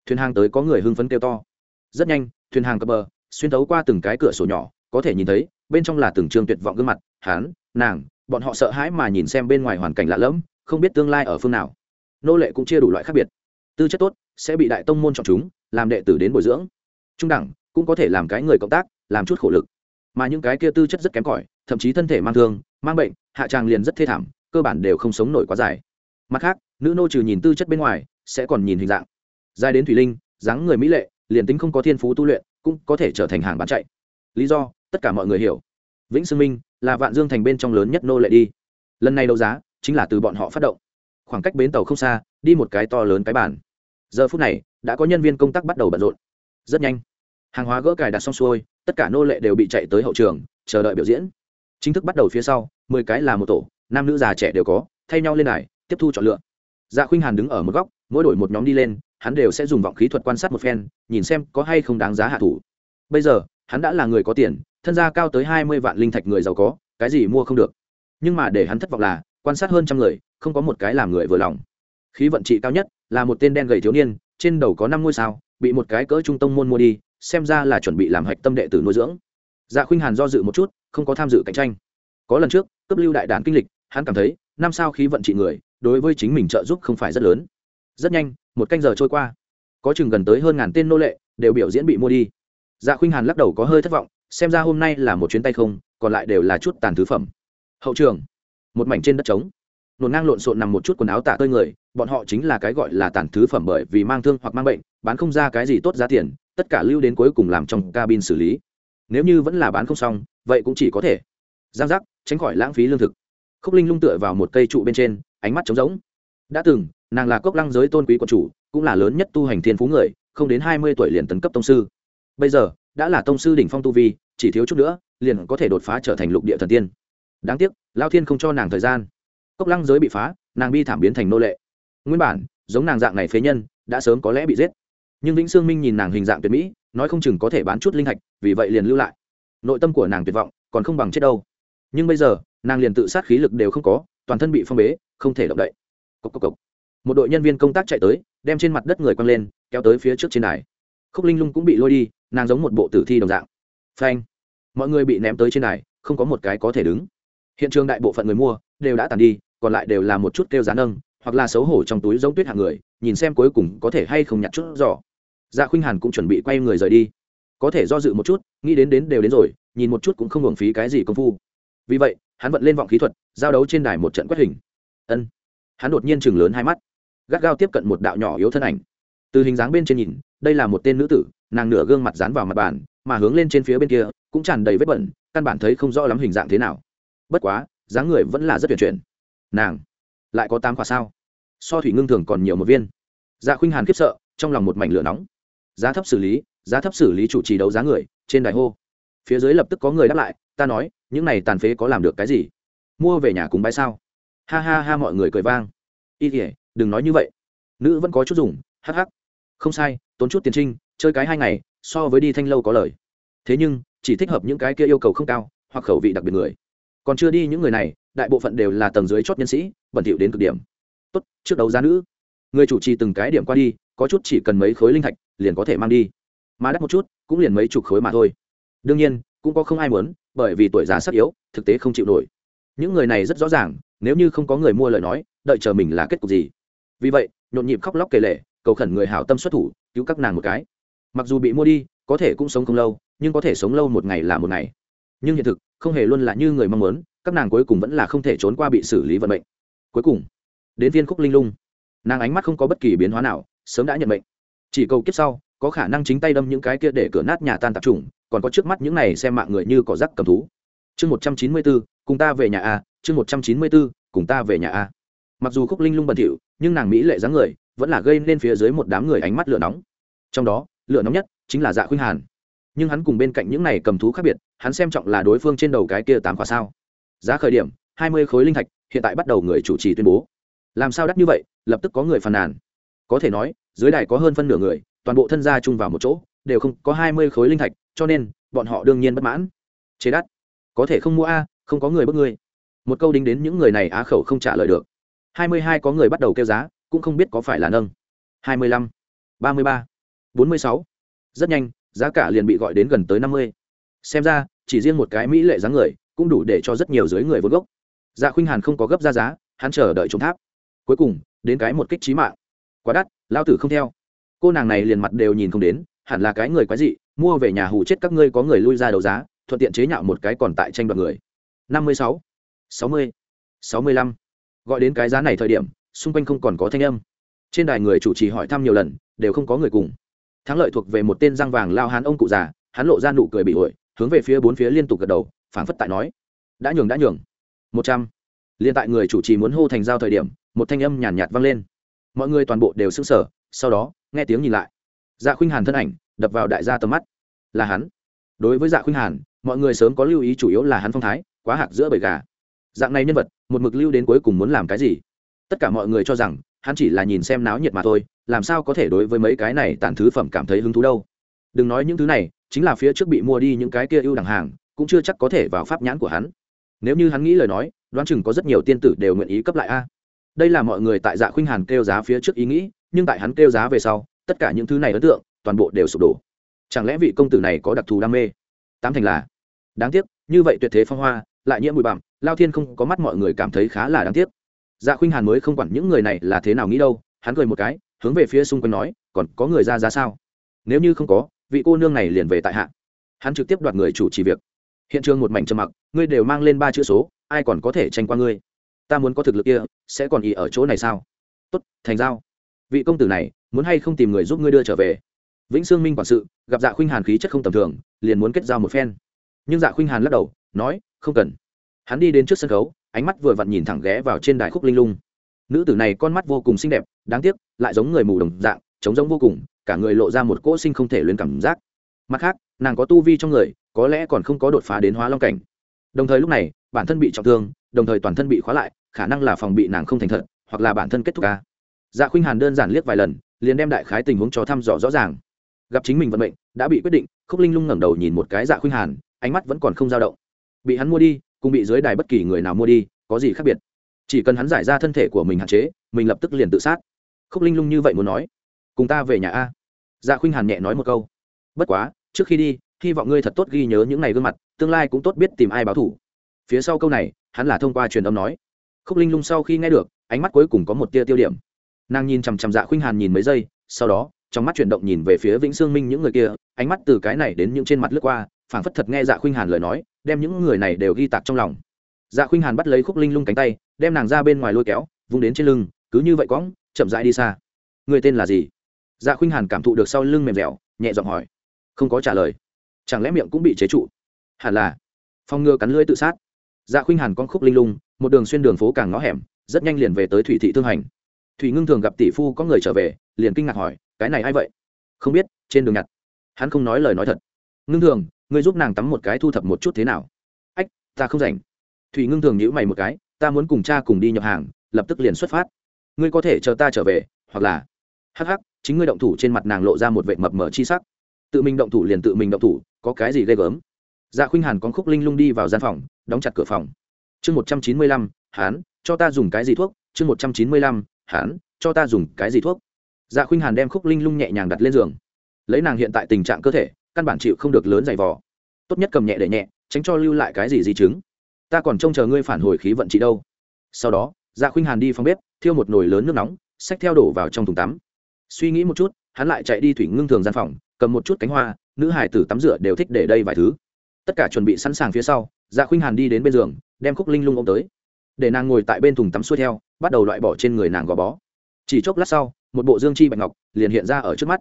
Thuyền hàng tới có người hưng phấn kêu to. Rất nhanh, thuyền hàng cập bờ, xuyên tấu qua từng cái cửa sổ nhỏ, có thể nhìn thấy bên trong là từng trường tuyệt vọng gương mặt hán nàng, bọn họ sợ hãi mà nhìn xem bên ngoài hoàn cảnh lạ lẫm, không biết tương lai ở phương nào. Nô lệ cũng chia đủ loại khác biệt. Tư chất tốt, sẽ bị đại tông môn chọn chúng, làm đệ tử đến bồi dưỡng. Trung đẳng, cũng có thể làm cái người cộng tác, làm chút khổ lực. Mà những cái kia tư chất rất kém cỏi, thậm chí thân thể mang thương, mang bệnh, hạ tràng liền rất thê thảm, cơ bản đều không sống nổi quá dài. Mặt khác, nữ nô trừ nhìn tư chất bên ngoài, sẽ còn nhìn hình dạng. Dài đến thủy linh, dáng người mỹ lệ, liền tính không có thiên phú tu luyện, cũng có thể trở thành hàng bán chạy. Lý do tất cả mọi người hiểu. Vĩnh sương minh là vạn dương thành bên trong lớn nhất nô lệ đi. Lần này đấu giá chính là từ bọn họ phát động. Khoảng cách bến tàu không xa, đi một cái to lớn cái bản giờ phút này, đã có nhân viên công tác bắt đầu bận rộn. Rất nhanh, hàng hóa gỡ cài đặt xong xuôi, tất cả nô lệ đều bị chạy tới hậu trường, chờ đợi biểu diễn. Chính thức bắt đầu phía sau, mười cái là một tổ, nam nữ già trẻ đều có, thay nhau lên đài, tiếp thu chọn lựa. Dạ khuynh hàn đứng ở một góc, mỗi đổi một nhóm đi lên, hắn đều sẽ dùng vọng khí thuật quan sát một phen, nhìn xem có hay không đáng giá hạ thủ. Bây giờ, hắn đã là người có tiền thân gia cao tới hai mươi vạn linh thạch người giàu có, cái gì mua không được. Nhưng mà để hắn thất vọng là, quan sát hơn trăm người, không có một cái làm người vừa lòng. Khí vận trị cao nhất là một tên đen gầy thiếu niên, trên đầu có năm ngôi sao, bị một cái cỡ trung tâm môn mua đi, xem ra là chuẩn bị làm hạch tâm đệ tử nuôi dưỡng. Dạ khuynh hàn do dự một chút, không có tham dự cạnh tranh. Có lần trước cấp lưu đại đàn kinh lịch, hắn cảm thấy, năm sao khí vận trị người, đối với chính mình trợ giúp không phải rất lớn. Rất nhanh, một canh giờ trôi qua. Có chừng gần tới hơn ngàn tên nô lệ, đều biểu diễn bị mua đi. Dạ khuynh hàn lắc đầu có hơi thất vọng xem ra hôm nay là một chuyến tay không, còn lại đều là chút tàn thứ phẩm. Hậu trường, một mảnh trên đất trống. Nổn ngang lộn xộn nằm một chút quần áo tả tơi người, bọn họ chính là cái gọi là tàn thứ phẩm bởi vì mang thương hoặc mang bệnh, bán không ra cái gì tốt giá tiền, tất cả lưu đến cuối cùng làm trong cabin xử lý. Nếu như vẫn là bán không xong, vậy cũng chỉ có thể giang giác, tránh khỏi lãng phí lương thực. Khúc linh lung tựa vào một cây trụ bên trên, ánh mắt trống rỗng. Đã từng, nàng là cốc lăng giới tôn quý quân chủ, cũng là lớn nhất tu hành thiên phú người, không đến hai mươi tuổi liền tấn cấp tông sư. Bây giờ đã là tông sư đỉnh phong tu vi, chỉ thiếu chút nữa, liền có thể đột phá trở thành lục địa thần tiên. Đáng tiếc, lao thiên không cho nàng thời gian. Cốc lăng giới bị phá, nàng bi thảm biến thành nô lệ. Nguyên bản, giống nàng dạng này phế nhân, đã sớm có lẽ bị giết. Nhưng vĩnh sương minh nhìn nàng hình dạng tuyệt mỹ, nói không chừng có thể bán chút linh hạch, vì vậy liền lưu lại. Nội tâm của nàng tuyệt vọng, còn không bằng chết đâu. Nhưng bây giờ, nàng liền tự sát khí lực đều không có, toàn thân bị phong bế, không thể động đậy. Cốc cốc cốc. một đội nhân viên công tác chạy tới, đem trên mặt đất người quăng lên, kéo tới phía trước trên đài khúc linh lung cũng bị lôi đi, nàng giống một bộ tử thi đồng dạng. Phanh. Mọi người bị ném tới trên đài, không có một cái có thể đứng. Hiện trường đại bộ phận người mua đều đã tàn đi, còn lại đều là một chút kêu giá nâng, hoặc là xấu hổ trong túi giống tuyết hạng người, nhìn xem cuối cùng có thể hay không nhặt chút giỏ. Dạ khuynh hàn cũng chuẩn bị quay người rời đi. Có thể do dự một chút, nghĩ đến đến đều đến rồi, nhìn một chút cũng không hưởng phí cái gì công phu. Vì vậy, hắn vận lên vọng khí thuật, giao đấu trên đài một trận quét hình. Ân. Hắn đột nhiên chừng lớn hai mắt, gắt gao tiếp cận một đạo nhỏ yếu thân ảnh. Từ hình dáng bên trên nhìn đây là một tên nữ tử, nàng nửa gương mặt dán vào mặt bàn, mà hướng lên trên phía bên kia, cũng tràn đầy vết bẩn, căn bản thấy không rõ lắm hình dạng thế nào. Bất quá, dáng người vẫn là rất tuyển chuyển. Nàng lại có tám quả sao? So thủy ngưng thường còn nhiều một viên. Dạ khuynh hàn khiếp sợ, trong lòng một mảnh lửa nóng. Giá thấp xử lý, giá thấp xử lý chủ trì đấu giá người, trên đài hô. Phía dưới lập tức có người đáp lại, ta nói, những này tàn phế có làm được cái gì? Mua về nhà cúng bái sao? Ha ha ha, mọi người cười vang. Y kỉa đừng nói như vậy. Nữ vẫn có chút dùng, hắc hắc không sai, tốn chút tiền trinh, chơi cái hai ngày, so với đi thanh lâu có lời. Thế nhưng, chỉ thích hợp những cái kia yêu cầu không cao, hoặc khẩu vị đặc biệt người. Còn chưa đi những người này, đại bộ phận đều là tầng dưới chót nhân sĩ, bẩn thỉu đến cực điểm. Tốt, trước đấu giá nữ. Người chủ trì từng cái điểm qua đi, có chút chỉ cần mấy khối linh thạch, liền có thể mang đi. Mà đắt một chút, cũng liền mấy chục khối mà thôi. Đương nhiên, cũng có không ai muốn, bởi vì tuổi già sắc yếu, thực tế không chịu nổi. Những người này rất rõ ràng, nếu như không có người mua lời nói, đợi chờ mình là kết cục gì. Vì vậy, nhộn nhịp khóc lóc kể lể cầu khẩn người hảo tâm xuất thủ, cứu các nàng một cái. Mặc dù bị mua đi, có thể cũng sống không lâu, nhưng có thể sống lâu một ngày là một ngày. Nhưng hiện thực, không hề luôn là như người mong muốn, các nàng cuối cùng vẫn là không thể trốn qua bị xử lý vận mệnh. Cuối cùng, đến viên khúc linh lung. Nàng ánh mắt không có bất kỳ biến hóa nào, sớm đã nhận mệnh. Chỉ cầu kiếp sau, có khả năng chính tay đâm những cái kia để cửa nát nhà tan tạp trùng, còn có trước mắt những này xem mạng người như cỏ rác cầm thú. Chương một trăm chín mươi bốn cùng ta về nhà a, chương một trăm chín mươi bốn cùng ta về nhà a. Mặc dù khúc linh lung bẩn thỉu, nhưng nàng mỹ lệ dáng người vẫn là gây nên phía dưới một đám người ánh mắt lửa nóng. Trong đó, lửa nóng nhất chính là dạ khuynh hàn. Nhưng hắn cùng bên cạnh những này cầm thú khác biệt, hắn xem trọng là đối phương trên đầu cái kia tám quả sao. Giá khởi điểm, hai mươi khối linh thạch, hiện tại bắt đầu người chủ trì tuyên bố. Làm sao đắt như vậy, lập tức có người phàn nàn. Có thể nói, dưới đài có hơn phân nửa người, toàn bộ thân gia chung vào một chỗ, đều không có hai mươi khối linh thạch, cho nên, bọn họ đương nhiên bất mãn. Chế đắt. Có thể không mua a, không có người bất ngươi. Một câu đính đến những người này á khẩu không trả lời được. Hai mươi hai có người bắt đầu kêu giá cũng không biết có phải là nâng. Hai mươi lăm, ba mươi ba, bốn mươi sáu. Rất nhanh, giá cả liền bị gọi đến gần tới năm mươi. Xem ra, chỉ riêng một cái mỹ lệ dáng người cũng đủ để cho rất nhiều dưới người vốn gốc. Dạ khuynh hàn không có gấp ra giá, hắn chờ đợi chống tháp. Cuối cùng, đến cái một kích trí mạng. Quá đắt, lao tử không theo. Cô nàng này liền mặt đều nhìn không đến, hẳn là cái người quái dị, mua về nhà hù chết các ngươi có người lui ra đấu giá, thuận tiện chế nhạo một cái còn tại tranh đoạt người. Năm mươi sáu sáu mươi sáu mươi lăm. Gọi đến cái giá này thời điểm xung quanh không còn có thanh âm. Trên đài người chủ trì hỏi thăm nhiều lần đều không có người cùng. Thắng lợi thuộc về một tên răng vàng lao hán ông cụ già hắn lộ ra nụ cười bị ổi hướng về phía bốn phía liên tục gật đầu phảng phất tại nói đã nhường đã nhường. Một trăm. Liên tại người chủ trì muốn hô thành giao thời điểm một thanh âm nhàn nhạt, nhạt vang lên. Mọi người toàn bộ đều sững sờ sau đó nghe tiếng nhìn lại. Dạ khuynh hàn thân ảnh đập vào đại gia tầm mắt. Là hắn. Đối với dạ khuynh hàn mọi người sớm có lưu ý chủ yếu là hắn phong thái quá hạc giữa bầy gà. Dạng này nhân vật một mực lưu đến cuối cùng muốn làm cái gì? Tất cả mọi người cho rằng, hắn chỉ là nhìn xem náo nhiệt mà thôi, làm sao có thể đối với mấy cái này tàn thứ phẩm cảm thấy hứng thú đâu. Đừng nói những thứ này, chính là phía trước bị mua đi những cái kia ưu đẳng hàng, cũng chưa chắc có thể vào pháp nhãn của hắn. Nếu như hắn nghĩ lời nói, đoán chừng có rất nhiều tiên tử đều nguyện ý cấp lại a. Đây là mọi người tại dạ khuynh hàn kêu giá phía trước ý nghĩ, nhưng tại hắn kêu giá về sau, tất cả những thứ này ấn tượng, toàn bộ đều sụp đổ. Chẳng lẽ vị công tử này có đặc thù đam mê? Tám thành là. Đáng tiếc, như vậy tuyệt thế phong hoa, lại nhiễm bụi bặm, lao thiên không có mắt mọi người cảm thấy khá là đáng tiếc dạ khuynh hàn mới không quản những người này là thế nào nghĩ đâu, hắn cười một cái, hướng về phía xung quanh nói, còn có người ra ra sao? Nếu như không có, vị cô nương này liền về tại hạ. Hắn trực tiếp đoạt người chủ trì việc. Hiện trường một mảnh trầm mặc, ngươi đều mang lên ba chữ số, ai còn có thể tranh qua ngươi? Ta muốn có thực lực kia, sẽ còn ý ở chỗ này sao? Tốt, thành giao. Vị công tử này, muốn hay không tìm người giúp ngươi đưa trở về? Vĩnh sương minh quản sự, gặp dạ khuynh hàn khí chất không tầm thường, liền muốn kết giao một phen. Nhưng dạ khuynh hàn lắc đầu, nói, không cần. Hắn đi đến trước sân khấu ánh mắt vừa vặn nhìn thẳng ghé vào trên đài khúc linh lung. Nữ tử này con mắt vô cùng xinh đẹp, đáng tiếc, lại giống người mù đồng dạng, trống giống vô cùng, cả người lộ ra một cỗ sinh không thể luyến cảm giác. Mặt khác, nàng có tu vi trong người, có lẽ còn không có đột phá đến hóa long cảnh. Đồng thời lúc này, bản thân bị trọng thương, đồng thời toàn thân bị khóa lại, khả năng là phòng bị nàng không thành thật, hoặc là bản thân kết thúc ca. Dạ khuynh hàn đơn giản liếc vài lần, liền đem đại khái tình huống cho thăm dò rõ ràng. Gặp chính mình vận mệnh, đã bị quyết định, khúc linh lung ngẩng đầu nhìn một cái dạ khuynh hàn, ánh mắt vẫn còn không dao động. Bị hắn mua đi cùng bị dưới đài bất kỳ người nào mua đi, có gì khác biệt? Chỉ cần hắn giải ra thân thể của mình hạn chế, mình lập tức liền tự sát. Khúc linh lung như vậy muốn nói, cùng ta về nhà a. Dạ khuynh hàn nhẹ nói một câu, bất quá, trước khi đi, hy vọng ngươi thật tốt ghi nhớ những ngày gương mặt, tương lai cũng tốt biết tìm ai báo thủ. Phía sau câu này, hắn là thông qua truyền âm nói. Khúc linh lung sau khi nghe được, ánh mắt cuối cùng có một tia tiêu điểm. Nàng nhìn chằm chằm dạ khuynh hàn nhìn mấy giây, sau đó, trong mắt chuyển động nhìn về phía vĩnh sương minh những người kia, ánh mắt từ cái này đến những trên mặt lướt qua, phảng phất thật nghe dạ khuynh hàn lời nói đem những người này đều ghi tạc trong lòng. Dạ khuynh hàn bắt lấy khúc linh lung cánh tay, đem nàng ra bên ngoài lôi kéo, vung đến trên lưng, cứ như vậy quõng chậm rãi đi xa. Người tên là gì? Dạ khuynh hàn cảm thụ được sau lưng mềm dẻo, nhẹ giọng hỏi. Không có trả lời. Chẳng lẽ miệng cũng bị chế trụ? Hẳn là. Phong ngừa cắn lưỡi tự sát. Dạ khuynh hàn con khúc linh lung, một đường xuyên đường phố càng ngõ hẻm, rất nhanh liền về tới thủy thị thương hành. Thủy ngưng thường gặp tỷ phu có người trở về, liền kinh ngạc hỏi, cái này a i vậy? Không biết, trên đường nhặt. Hắn không nói lời nói thật. Ngưng thường ngươi giúp nàng tắm một cái thu thập một chút thế nào? Ách, ta không rảnh. Thủy ngưng thường nhữ mày một cái, ta muốn cùng cha cùng đi nhập hàng, lập tức liền xuất phát. Ngươi có thể chờ ta trở về, hoặc là hắc hắc, chính ngươi động thủ trên mặt nàng lộ ra một vệ mập mờ chi sắc. Tự mình động thủ liền tự mình động thủ, có cái gì ghê gớm? Dạ khuynh hàn con khúc linh lung đi vào gian phòng, đóng chặt cửa phòng. Chương một trăm chín mươi lăm, hán, cho ta dùng cái gì thuốc? Chương một trăm chín mươi lăm, hán, cho ta dùng cái gì thuốc? Dạ khuynh hàn đem khúc linh lung nhẹ nhàng đặt lên giường. Lấy nàng hiện tại tình trạng cơ thể căn bản chịu không được lớn dày vò. Tốt nhất cầm nhẹ để nhẹ, tránh cho lưu lại cái gì di chứng. Ta còn trông chờ ngươi phản hồi khí vận trị đâu. Sau đó dạ khuynh hàn đi phòng bếp, thiêu một nồi lớn nước nóng, xách theo đổ vào trong thùng tắm. Suy nghĩ một chút, hắn lại chạy đi thủy ngưng thường gian phòng, cầm một chút cánh hoa, nữ hải tử tắm rửa đều thích để đây vài thứ. Tất cả chuẩn bị sẵn sàng phía sau dạ khuynh hàn đi đến bên giường, đem khúc linh lung ô m tới. Để nàng ngồi tại bên thùng tắm xuôi theo, bắt đầu loại bỏ trên người nàng gò bó. Chỉ chốc lát sau, một bộ dương chi bạch ngọc liền hiện ra ở trước mắt.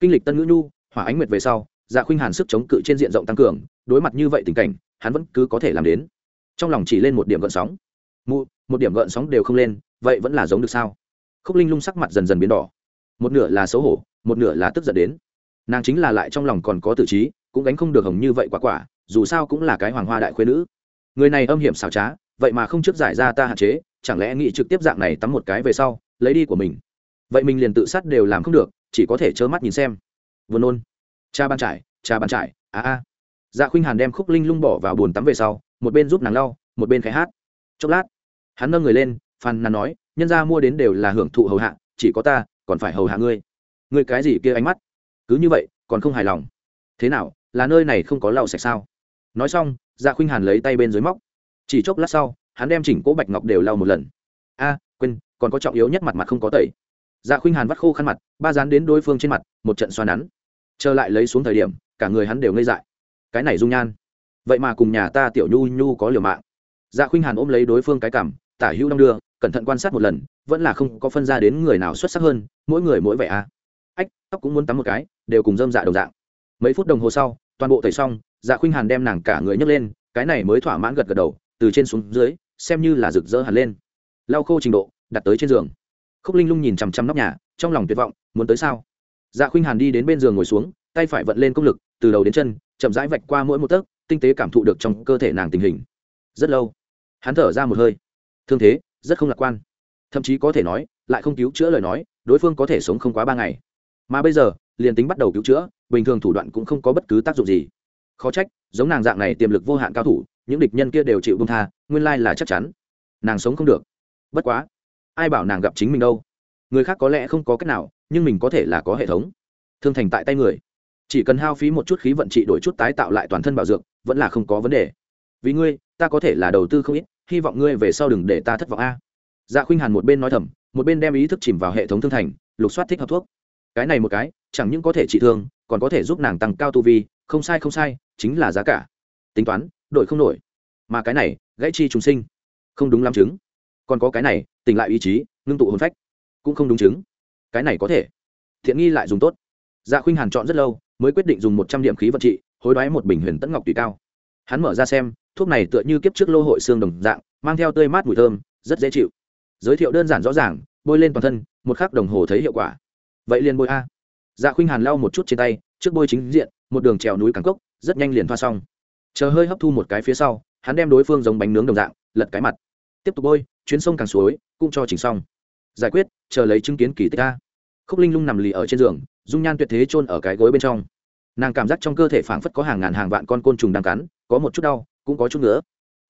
Kinh lịch tân ngữ nhu, hỏa ánh nguyệt về sau dạ khuynh hàn sức chống cự trên diện rộng tăng cường, đối mặt như vậy tình cảnh, hắn vẫn cứ có thể làm đến. Trong lòng chỉ lên một điểm gợn sóng. Mụ, một điểm gợn sóng đều không lên, vậy vẫn là giống được sao? Khúc linh lung sắc mặt dần dần biến đỏ. Một nửa là xấu hổ, một nửa là tức giận đến. Nàng chính là lại trong lòng còn có tự trí, cũng gánh không được hồng như vậy quả quả, dù sao cũng là cái hoàng hoa đại khuyên nữ. Người này âm hiểm xảo trá, vậy mà không trước giải ra ta hạn chế, chẳng lẽ nghĩ trực tiếp dạng này tắm một cái về sau, lấy đi của mình. Vậy mình liền tự sát đều làm không được, chỉ có thể trơ mắt nhìn xem. Vừa nôn cha ban trải, cha ban trải, a a. Dạ khuynh hàn đem khúc linh lung bỏ vào bồn tắm về sau, một bên giúp nàng lau, một bên khai hát. Chốc lát, hắn nâng người lên, phàn nàn nói, nhân ra mua đến đều là hưởng thụ hầu hạ, chỉ có ta, còn phải hầu hạ ngươi. Ngươi cái gì kia ánh mắt? Cứ như vậy, còn không hài lòng. Thế nào, là nơi này không có lau sạch sao? Nói xong dạ khuynh hàn lấy tay bên dưới móc. Chỉ chốc lát sau, hắn đem chỉnh cỗ bạch ngọc đều lau một lần. A, quên, còn có trọng yếu nhất mặt mặt không có tẩy. Dạ khuynh hàn vắt khô khăn mặt, ba dán đến đối phương trên mặt, một trận xoa nắn trở lại lấy xuống thời điểm, cả người hắn đều ngây dại. Cái này dung nhan. Vậy mà cùng nhà ta tiểu nhu nhu có liều mạng. Dạ khuynh hàn ôm lấy đối phương cái cảm, tả hữu đong đưa, cẩn thận quan sát một lần, vẫn là không có phân ra đến người nào xuất sắc hơn, mỗi người mỗi vẻ a. Ách, tóc cũng muốn tắm một cái, đều cùng dơm dạ đồng dạng. Mấy phút đồng hồ sau, toàn bộ tẩy xong dạ khuynh hàn đem nàng cả người nhấc lên, cái này mới thỏa mãn gật gật đầu, từ trên xuống dưới, xem như là rực rỡ hẳn lên. Lau khô trình độ, đặt tới trên giường. Khúc linh lung nhìn chằm chằm nóc nhà, trong lòng tuyệt vọng, muốn tới sao? Dạ khuynh hàn đi đến bên giường ngồi xuống, tay phải vận lên công lực, từ đầu đến chân, chậm rãi vạch qua mỗi một tấc, tinh tế cảm thụ được trong cơ thể nàng tình hình. Rất lâu, hắn thở ra một hơi. Thương thế, rất không lạc quan. Thậm chí có thể nói, lại không cứu chữa lời nói, đối phương có thể sống không quá ba ngày. Mà bây giờ, liền tính bắt đầu cứu chữa, bình thường thủ đoạn cũng không có bất cứ tác dụng gì. Khó trách, giống nàng dạng này tiềm lực vô hạn cao thủ, những địch nhân kia đều chịu bông tha, nguyên lai là chắc chắn. Nàng sống không được. Bất quá, ai bảo nàng gặp chính mình đâu? Người khác có lẽ không có cách nào nhưng mình có thể là có hệ thống. Thương thành tại tay người. Chỉ cần hao phí một chút khí vận trị đổi chút tái tạo lại toàn thân bảo dược, vẫn là không có vấn đề. Vì ngươi, ta có thể là đầu tư không ít, hy vọng ngươi về sau đừng để ta thất vọng a. Dạ khuynh hàn một bên nói thầm, một bên đem ý thức chìm vào hệ thống thương thành, lục soát thích hợp thuốc. Cái này một cái, chẳng những có thể trị thương, còn có thể giúp nàng tăng cao tu vi, không sai không sai, chính là giá cả. Tính toán đội không nổi mà cái này, gãy chi trùng sinh. Không đúng lắm chứng. Còn có cái này, tỉnh lại ý chí, ngưng tụ hồn phách. Cũng không đúng chứng cái này có thể. Thiện nghi lại dùng tốt. Dạ khuynh hàn chọn rất lâu, mới quyết định dùng một trăm điểm khí vật trị, hối đoái một bình huyền tẫn ngọc tùy cao. Hắn mở ra xem, thuốc này tựa như kiếp trước lô hội xương đồng dạng, mang theo tươi mát mùi thơm, rất dễ chịu. Giới thiệu đơn giản rõ ràng, bôi lên toàn thân, một khắc đồng hồ thấy hiệu quả. Vậy liền bôi a. Dạ khuynh hàn lau một chút trên tay, trước bôi chính diện, một đường trèo núi cẳng cốc, rất nhanh liền thoa xong. Chờ hơi hấp thu một cái phía sau, hắn đem đối phương giống bánh nướng đồng dạng, lật cái mặt. Tiếp tục bôi, chuyến sông càng suối, cũng cho chỉnh xong giải quyết, chờ lấy chứng kiến kỳ tích a khúc linh lung nằm lì ở trên giường, dung nhan tuyệt thế chôn ở cái gối bên trong. Nàng cảm giác trong cơ thể phảng phất có hàng ngàn hàng vạn con côn trùng đang cắn, có một chút đau, cũng có chút nữa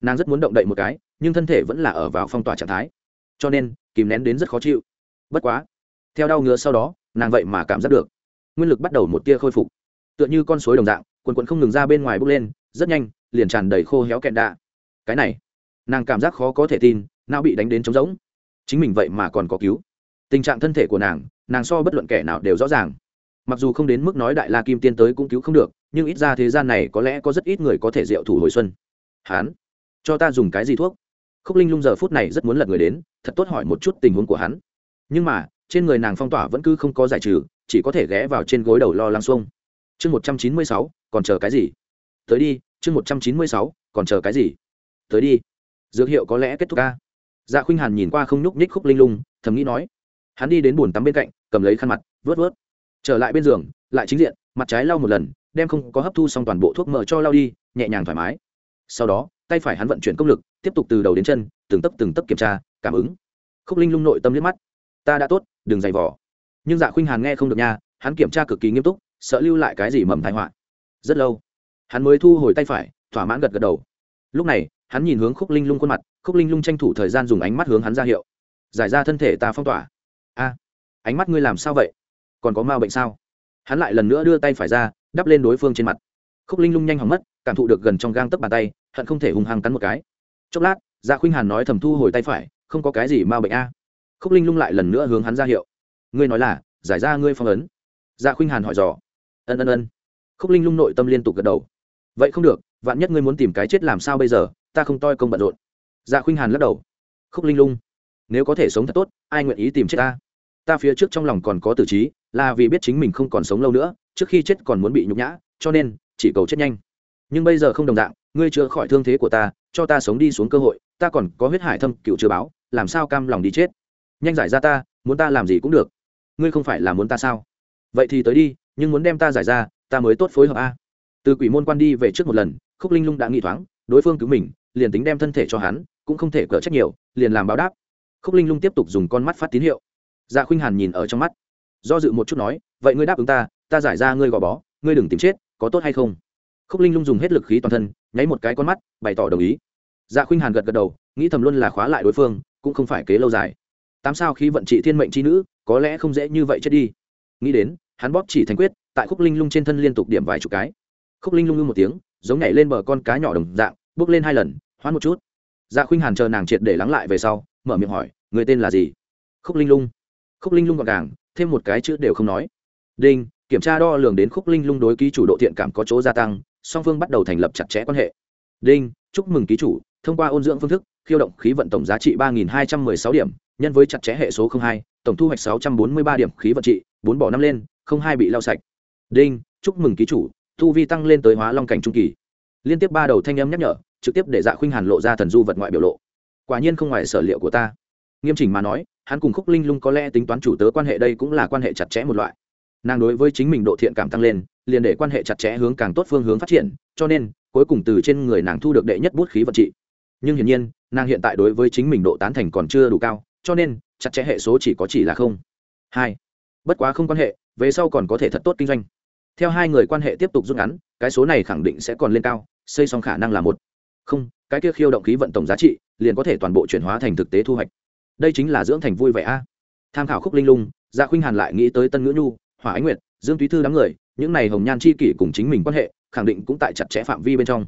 nàng rất muốn động đậy một cái, nhưng thân thể vẫn là ở vào phong tỏa trạng thái. Cho nên, kìm nén đến rất khó chịu. Bất quá, theo đau ngứa sau đó, nàng vậy mà cảm giác được. Nguyên lực bắt đầu một tia khôi phục. Tựa như con suối đồng dạng, quần quần không ngừng ra bên ngoài bốc lên, rất nhanh, liền tràn đầy khô héo kẹn đạ. Cái này, nàng cảm giác khó có thể tin, não bị đánh đến trống rỗng chính mình vậy mà còn có cứu. Tình trạng thân thể của nàng nàng so bất luận kẻ nào đều rõ ràng. Mặc dù không đến mức nói đại la kim tiên tới cũng cứu không được, nhưng ít ra thế gian này có lẽ có rất ít người có thể diệu thủ hồi xuân. Hán, cho ta dùng cái gì thuốc? Khúc linh lung giờ phút này rất muốn lật người đến, thật tốt hỏi một chút tình huống của hắn. Nhưng mà, trên người nàng phong tỏa vẫn cứ không có giải trừ, chỉ có thể ghé vào trên gối đầu lo lăng xuông. Chương một trăm chín mươi sáu, còn chờ cái gì? Tới đi, chương một trăm chín mươi sáu, còn chờ cái gì? Tới đi. Dược hiệu có lẽ kết thúc ca dạ khuynh hàn nhìn qua không nhúc nhích khúc linh lung, thầm nghĩ nói, hắn đi đến bồn tắm bên cạnh, cầm lấy khăn mặt, vớt vớt. Trở lại bên giường, lại chính diện, mặt trái lau một lần, đem không có hấp thu xong toàn bộ thuốc mỡ cho lau đi, nhẹ nhàng thoải mái. Sau đó, tay phải hắn vận chuyển công lực, tiếp tục từ đầu đến chân, từng tấp từng tấp kiểm tra, cảm ứng. Khúc linh lung nội tâm liếc mắt. Ta đã tốt, đừng dày vỏ nhưng dạ khuynh hàn nghe không được nha, hắn kiểm tra cực kỳ nghiêm túc, sợ lưu lại cái gì mầm thái họa. Rất lâu, hắn mới thu hồi tay phải, thỏa mãn gật gật đầu. Lúc này, hắn nhìn hướng khúc linh lung khuôn mặt khúc linh lung tranh thủ thời gian dùng ánh mắt hướng hắn ra hiệu. Giải ra thân thể ta phong tỏa. A, ánh mắt ngươi làm sao vậy? Còn có ma bệnh sao? Hắn lại lần nữa đưa tay phải ra, đắp lên đối phương trên mặt. Khúc linh lung nhanh hỏng mất, cảm thụ được gần trong gang tấc bàn tay, hận không thể hung hăng cắn một cái. Chốc lát dạ khuynh hàn nói thầm thu hồi tay phải, không có cái gì ma bệnh a. Khúc linh lung lại lần nữa hướng hắn ra hiệu. Ngươi nói là, giải ra ngươi phong ấn. Dạ khuynh hàn hỏi dò. Ân ân ân. Khúc linh lung nội tâm liên tục gật đầu. Vậy không được, vạn nhất ngươi muốn tìm cái chết làm sao bây giờ, ta không toi công bận rộn dạ khuynh hàn lắc đầu. Khúc linh lung, nếu có thể sống thật tốt, ai nguyện ý tìm chết ta? Ta phía trước trong lòng còn có tử trí, là vì biết chính mình không còn sống lâu nữa, trước khi chết còn muốn bị nhục nhã, cho nên chỉ cầu chết nhanh. Nhưng bây giờ không đồng dạng, ngươi chữa khỏi thương thế của ta, cho ta sống đi xuống cơ hội, ta còn có huyết hải thâm cựu chưa báo, làm sao cam lòng đi chết? Nhanh giải ra ta, muốn ta làm gì cũng được. Ngươi không phải là muốn ta sao? Vậy thì tới đi, nhưng muốn đem ta giải ra, ta mới tốt phối hợp a. Từ quỷ môn quan đi về trước một lần, khúc linh lung đã nghĩ thoáng, đối phương cứu mình, liền tính đem thân thể cho hắn cũng không thể cỡ trách nhiều, liền làm báo đáp. Khúc linh lung tiếp tục dùng con mắt phát tín hiệu. Dạ khuynh hàn nhìn ở trong mắt, do dự một chút nói, vậy ngươi đáp ứng ta ta giải ra ngươi gò bó, ngươi đừng tìm chết, có tốt hay không? Khúc linh lung dùng hết lực khí toàn thân, nháy một cái con mắt, bày tỏ đồng ý. Dạ khuynh hàn gật gật đầu, nghĩ thầm luôn là khóa lại đối phương, cũng không phải kế lâu dài. Tám sao khi vận trị thiên mệnh c h i nữ, có lẽ không dễ như vậy chết đi. Nghĩ đến, hắn bóp chỉ thành quyết, tại khúc linh lung trên thân liên tục điểm vài chục cái. Khúc linh lung ngưng một tiếng, giống nhảy lên bờ con cá nhỏ đồng dạng, bước lên hai lần, hoán một chút dạ khuynh hàn chờ nàng triệt để lắng lại về sau, mở miệng hỏi, người tên là gì? Khúc linh lung. Khúc linh lung gọn gàng, thêm một cái chữ đều không nói. Đinh, kiểm tra đo lường đến khúc linh lung đối ký chủ độ thiện cảm có chỗ gia tăng, song phương bắt đầu thành lập chặt chẽ quan hệ. Đinh, chúc mừng ký chủ, thông qua ôn dưỡng phương thức, khiêu động khí vận tổng giá trị ba nghìn hai trăm m ư ơ i sáu điểm, nhân với chặt chẽ hệ số hai, tổng thu hoạch sáu trăm bốn mươi ba điểm khí vận trị, bốn bỏ năm lên, không hai bị lau sạch. Đinh, chúc mừng ký chủ, thu vi tăng lên tới hóa long cảnh trung kỳ. Liên tiếp ba đầu thanh âm nhắc nhở trực tiếp để dạ khuynh hàn lộ ra thần du vật ngoại biểu lộ. Quả nhiên không ngoài sở liệu của ta. Nghiêm chỉnh mà nói, hắn cùng khúc linh lung có lẽ tính toán chủ tớ quan hệ đây cũng là quan hệ chặt chẽ một loại. Nàng đối với chính mình độ thiện cảm tăng lên, liền để quan hệ chặt chẽ hướng càng tốt phương hướng phát triển, cho nên, cuối cùng từ trên người nàng thu được đệ nhất bút khí vật trị. Nhưng hiển nhiên, nàng hiện tại đối với chính mình độ tán thành còn chưa đủ cao, cho nên, chặt chẽ hệ số chỉ có chỉ là không. Hai. Bất quá không quan hệ, về sau còn có thể thật tốt kinh doanh. Theo hai người quan hệ tiếp tục rút ngắn, cái số này khẳng định sẽ còn lên cao, xây xong khả năng là một không, cái kia khiêu động khí vận tổng giá trị liền có thể toàn bộ chuyển hóa thành thực tế thu hoạch. Đây chính là dưỡng thành vui vẻ a. Tham khảo khúc linh lung gia dạ khuynh hàn lại nghĩ tới tân ngữ nhu, hỏa ánh nguyệt, dương túy thư đám người, những này hồng nhan chi kỷ cùng chính mình quan hệ, khẳng định cũng tại chặt chẽ phạm vi bên trong.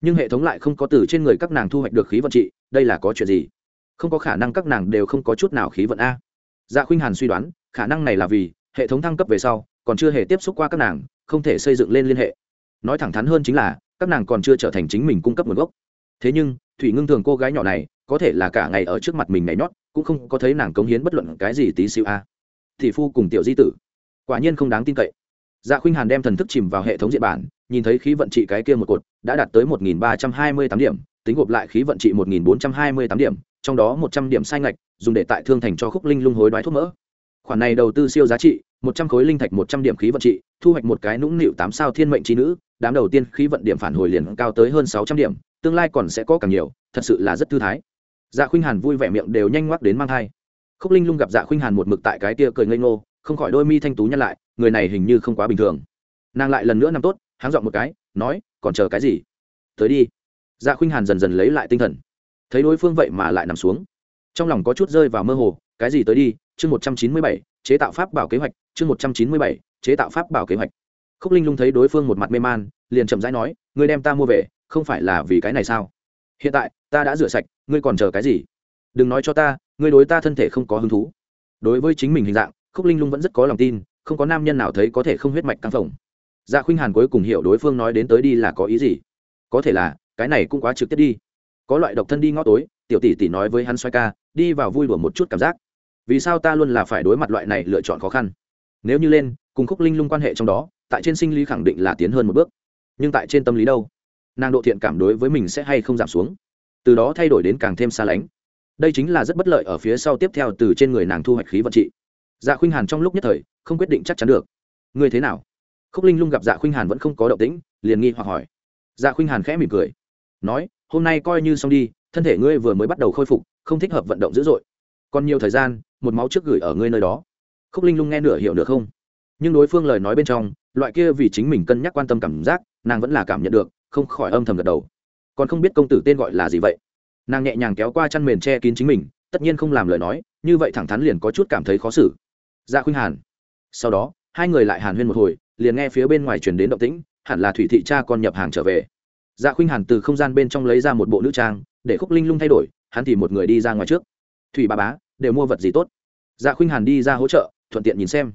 Nhưng hệ thống lại không có từ trên người các nàng thu hoạch được khí vận trị, đây là có chuyện gì? Không có khả năng các nàng đều không có chút nào khí vận a. Dạ khuynh hàn suy đoán, khả năng này là vì hệ thống thăng cấp về sau còn chưa hề tiếp xúc qua các nàng, không thể xây dựng lên liên hệ. Nói thẳng thắn hơn chính là các nàng còn chưa trở thành chính mình cung cấp nguồn gốc. Thế nhưng, thủy ngưng thường cô gái nhỏ này, có thể là cả ngày ở trước mặt mình nhảy nhót, cũng không có thấy nàng cống hiến bất luận cái gì tí xíu a. Thị phu cùng tiểu di tử. Quả nhiên không đáng tin cậy. Dạ khuynh hàn đem thần thức chìm vào hệ thống diện bản, nhìn thấy khí vận trị cái kia một cột, đã đạt tới một nghìn ba trăm hai mươi tám điểm, tính gộp lại khí vận trị một nghìn bốn trăm hai mươi tám điểm, trong đó một trăm điểm sai ngạch, dùng để tại thương thành cho khúc linh lung hối đoái thuốc mỡ. Khoản này đầu tư siêu giá trị, một trăm khối linh thạch một trăm điểm khí vận trị, thu hoạch một cái nũng nịu tám sao thiên mệnh trí nữ đám đầu tiên khí vận điểm phản hồi liền cao tới hơn sáu trăm điểm, tương lai còn sẽ có càng nhiều, thật sự là rất thư thái. Dạ khuynh hàn vui vẻ miệng đều nhanh ngoắc đến mang thai. Khúc linh lung gặp dạ khuynh hàn một mực tại cái tia cười ngây ngô, không khỏi đôi mi thanh tú nhăn lại, người này hình như không quá bình thường. Nàng lại lần nữa nằm tốt, háng dọn một cái, nói, còn chờ cái gì? Tới đi. Dạ khuynh hàn dần dần lấy lại tinh thần. Thấy đối phương vậy mà lại nằm xuống. Trong lòng có chút rơi vào mơ hồ, cái gì tới đi? Chương một trăm chín mươi bảy, chế tạo pháp bảo kế hoạch, chương một trăm chín mươi bảy, chế tạo pháp bảo kế hoạch khúc linh lung thấy đối phương một mặt mê man, liền chậm rãi nói, ngươi đem ta mua về, không phải là vì cái này sao? Hiện tại, ta đã rửa sạch, ngươi còn chờ cái gì? Đừng nói cho ta, ngươi đối ta thân thể không có hứng thú. Đối với chính mình hình dạng, khúc linh lung vẫn rất có lòng tin, không có nam nhân nào thấy có thể không huyết mạch căng phồng. Dạ khuynh hàn cuối cùng hiểu đối phương nói đến tới đi là có ý gì. Có thể là, cái này cũng quá trực tiếp đi. Có loại độc thân đi ngõ tối, tiểu tỷ tỷ nói với hắn xoay ca, đi vào vui đùa một chút cảm giác. Vì sao ta luôn là phải đối mặt loại này lựa chọn khó khăn? Nếu như lên cùng khúc linh lung quan hệ trong đó, tại trên sinh lý khẳng định là tiến hơn một bước. Nhưng tại trên tâm lý đâu? Nàng độ thiện cảm đối với mình sẽ hay không giảm xuống? Từ đó thay đổi đến càng thêm xa lánh. Đây chính là rất bất lợi ở phía sau tiếp theo từ trên người nàng thu hoạch khí vận trị. Dạ khuynh hàn trong lúc nhất thời, không quyết định chắc chắn được. Ngươi thế nào? Khúc linh lung gặp dạ khuynh hàn vẫn không có động tĩnh, liền nghi hoặc hỏi. Dạ khuynh hàn khẽ mỉm cười, nói, hôm nay coi như xong đi, thân thể ngươi vừa mới bắt đầu khôi phục, không thích hợp vận động dữ dội. Còn nhiều thời gian, một máu trước gửi ở ngươi nơi đó. Khúc linh lung nghe nửa hiểu được không nhưng đối phương lời nói bên trong, loại kia vì chính mình cân nhắc quan tâm cảm giác, nàng vẫn là cảm nhận được, không khỏi âm thầm gật đầu. Còn không biết công tử tên gọi là gì vậy? Nàng nhẹ nhàng kéo qua chăn mền che kín chính mình, tất nhiên không làm lời nói, như vậy thẳng thắn liền có chút cảm thấy khó xử. Dạ khuynh hàn. Sau đó, hai người lại hàn huyên một hồi, liền nghe phía bên ngoài truyền đến động tĩnh, hẳn là thủy thị cha con nhập hàng trở về. Dạ khuynh hàn từ không gian bên trong lấy ra một bộ nữ trang, để khúc linh lung thay đổi, hắn thì một người đi ra ngoài trước. Thủy bà bá, đều mua vật gì tốt? Dạ khuynh hàn đi ra hỗ trợ, thuận tiện nhìn xem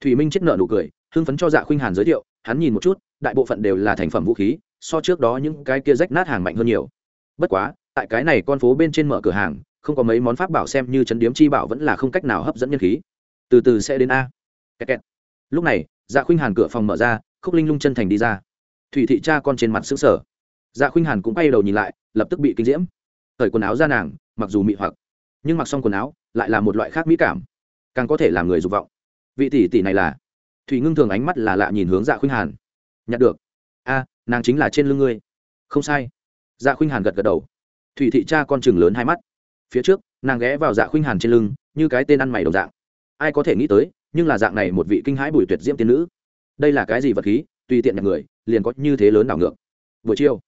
thủy minh chết nợ nụ cười, hưng phấn cho dạ khuynh hàn giới thiệu, hắn nhìn một chút, đại bộ phận đều là thành phẩm vũ khí, so trước đó những cái kia rách nát hàng mạnh hơn nhiều. Bất quá, tại cái này con phố bên trên mở cửa hàng, không có mấy món pháp bảo xem như chấn điếm chi bảo vẫn là không cách nào hấp dẫn nhân khí. Từ từ sẽ đến a. Kẹt kẹt. lúc này dạ khuynh hàn cửa phòng mở ra, khúc linh lung chân thành đi ra. Thủy thị cha con trên mặt xứng sở dạ khuynh hàn cũng bay đầu nhìn lại, lập tức bị kinh diễm. Thời quần áo ra nàng, mặc dù mị hoặc, nhưng mặc xong quần áo, lại là một loại khác mỹ cảm, càng có thể làm người dục vọng vị tỷ tỷ này là? Thủy ngưng thường ánh mắt là lạ nhìn hướng dạ khuynh hàn. Nhặt được. A, nàng chính là trên lưng ngươi. Không sai. Dạ khuynh hàn gật gật đầu. Thủy thị cha con chừng lớn hai mắt. Phía trước, nàng ghé vào dạ khuynh hàn trên lưng, như cái tên ăn mày đồng dạng. Ai có thể nghĩ tới, nhưng là dạng này một vị kinh hãi bùi tuyệt diễm tiên nữ. Đây là cái gì vật khí, tùy tiện nhặt người, liền có như thế lớn đảo ngược. Buổi chiều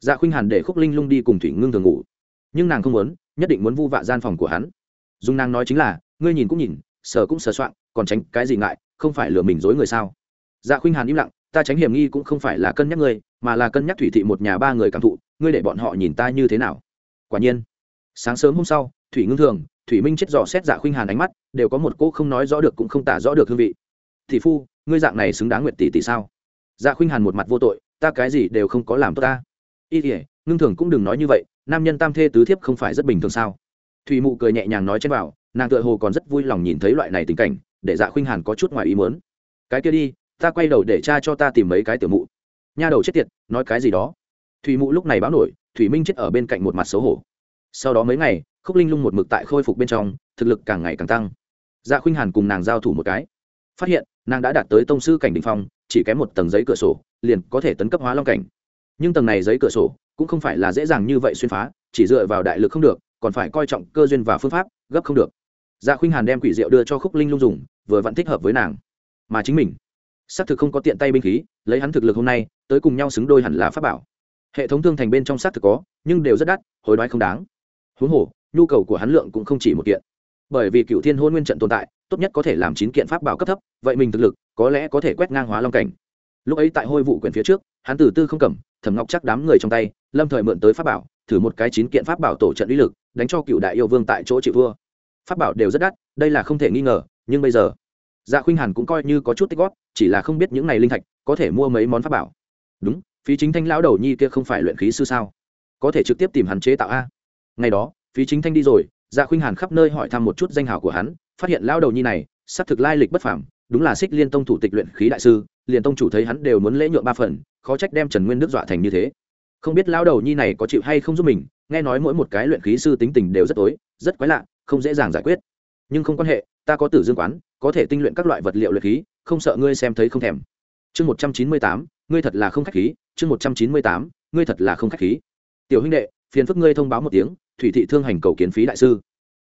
dạ khuynh hàn để khúc linh lung đi cùng thủy ngưng thường ngủ. Nhưng nàng không muốn, nhất định muốn vu vạ gian phòng của hắn. Dùng nàng nói chính là, ngươi nhìn cũng nhìn, sờ cũng sờ soạn còn tránh cái gì ngại, không phải lừa mình dối người sao? Dạ khuynh hàn im lặng, ta tránh hiểm nghi cũng không phải là cân nhắc ngươi, mà là cân nhắc thủy thị một nhà ba người cảm thụ, ngươi để bọn họ nhìn ta như thế nào? Quả nhiên, sáng sớm hôm sau, thủy ngưng thường, thủy minh chết dò xét dạ khuynh hàn ánh mắt, đều có một cô không nói rõ được cũng không tả rõ được hương vị. Thị phu, ngươi dạng này xứng đáng nguyện tỷ tỷ sao? Dạ khuynh hàn một mặt vô tội, ta cái gì đều không có làm tốt ta. Y thể ngưng thường cũng đừng nói như vậy, nam nhân tam thê tứ thiếp không phải rất bình thường sao? Thủy mụ cười nhẹ nhàng nói trên vào nàng tựa hồ còn rất vui lòng nhìn thấy loại này tình cảnh để dạ khuynh hàn có chút ngoài ý muốn. Cái kia đi, ta quay đầu để cha cho ta tìm mấy cái tiểu mụ. Nha đầu chết tiệt, nói cái gì đó. Thủy mụ lúc này báo nổi, thủy minh chết ở bên cạnh một mặt xấu hổ. Sau đó mấy ngày, khúc linh lung một mực tại khôi phục bên trong, thực lực càng ngày càng tăng. Dạ khuynh hàn cùng nàng giao thủ một cái. Phát hiện, nàng đã đạt tới tông sư cảnh đ ỉ n h phong, chỉ kém một tầng giấy cửa sổ, liền có thể tấn cấp hóa long cảnh. Nhưng tầng này giấy cửa sổ, cũng không phải là dễ dàng như vậy xuyên phá, chỉ dựa vào đại lực không được, còn phải coi trọng cơ duyên và phương pháp, gấp không được dạ khuynh hàn đem quỷ rượu đưa cho khúc linh lung dùng, vừa vẫn thích hợp với nàng. Mà chính mình, xác thực không có tiện tay binh khí, lấy hắn thực lực hôm nay, tới cùng nhau xứng đôi hẳn là pháp bảo. Hệ thống thương thành bên trong xác thực có, nhưng đều rất đắt, hối đoái không đáng. Huống hồ, nhu cầu của hắn lượng cũng không chỉ một kiện. Bởi vì cựu thiên hôn nguyên trận tồn tại, tốt nhất có thể làm chín kiện pháp bảo cấp thấp, vậy mình thực lực, có lẽ có thể quét ngang hóa long cảnh. Lúc ấy tại hôi vụ quyển phía trước, hắn từ tư không cầm, thẩm ngọc chắc đám người trong tay, lâm thời mượn tới pháp bảo, thử một cái chín kiện pháp bảo tổ trận uy lực, đánh cho cựu đại yêu vương tại chỗ chịu vua pháp bảo đều rất đắt, đây là không thể nghi ngờ, nhưng bây giờ dạ khuynh hàn cũng coi như có chút tích góp, chỉ là không biết những này linh thạch có thể mua mấy món pháp bảo. Đúng, phí chính thanh lão đầu nhi kia không phải luyện khí sư sao? Có thể trực tiếp tìm hắn chế tạo a. Ngày đó, phí chính thanh đi rồi dạ khuynh hàn khắp nơi hỏi thăm một chút danh hào của hắn, phát hiện lão đầu nhi này xác thực lai lịch bất phẳng đúng là xích liên tông thủ tịch luyện khí đại sư liền tông chủ thấy hắn đều muốn lễ nhượng ba phần, khó trách đem trần nguyên đức dọa thành như thế. Không biết lão đầu nhi này có chịu hay không giúp mình, nghe nói mỗi một cái luyện khí sư tính tình đều rất tối, rất quái lạ không dễ dàng giải quyết. Nhưng không quan hệ, ta có tử dương quán, có thể tinh luyện các loại vật liệu luyện khí, không sợ ngươi xem thấy không thèm. Chương một trăm chín mươi tám, ngươi thật là không khách khí. Chương một trăm chín mươi tám, ngươi thật là không khách khí. Tiểu huynh đệ, phiền phức ngươi thông báo một tiếng, thủy thị thương hành cầu kiến phí đại sư.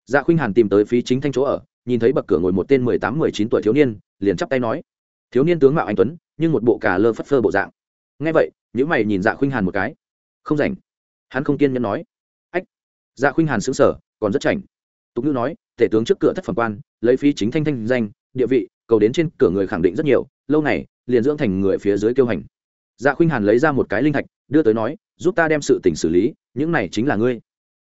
Dạ khuynh hàn tìm tới phí chính thanh chỗ ở, nhìn thấy bậc cửa ngồi một tên mười tám, mười chín tuổi thiếu niên, liền chắp tay nói. Thiếu niên tướng mạo anh tuấn, nhưng một bộ cà lơ phất phơ bộ dạng. Nghe vậy những mày nhìn dạ khuynh hàn một cái. Không rảnh. Hắn không kiên nhẫn nói. Ách. Dạ khuynh hàn xứng sở còn rất chảnh tục ngữ nói, tể tướng trước cửa thất phẩm quan, lấy phí chính thanh thanh danh, địa vị, cầu đến trên cửa người khẳng định rất nhiều, lâu này liền dưỡng thành người phía dưới kêu hành. Dạ khuynh hàn lấy ra một cái linh thạch, đưa tới nói, giúp ta đem sự tình xử lý, những này chính là ngươi.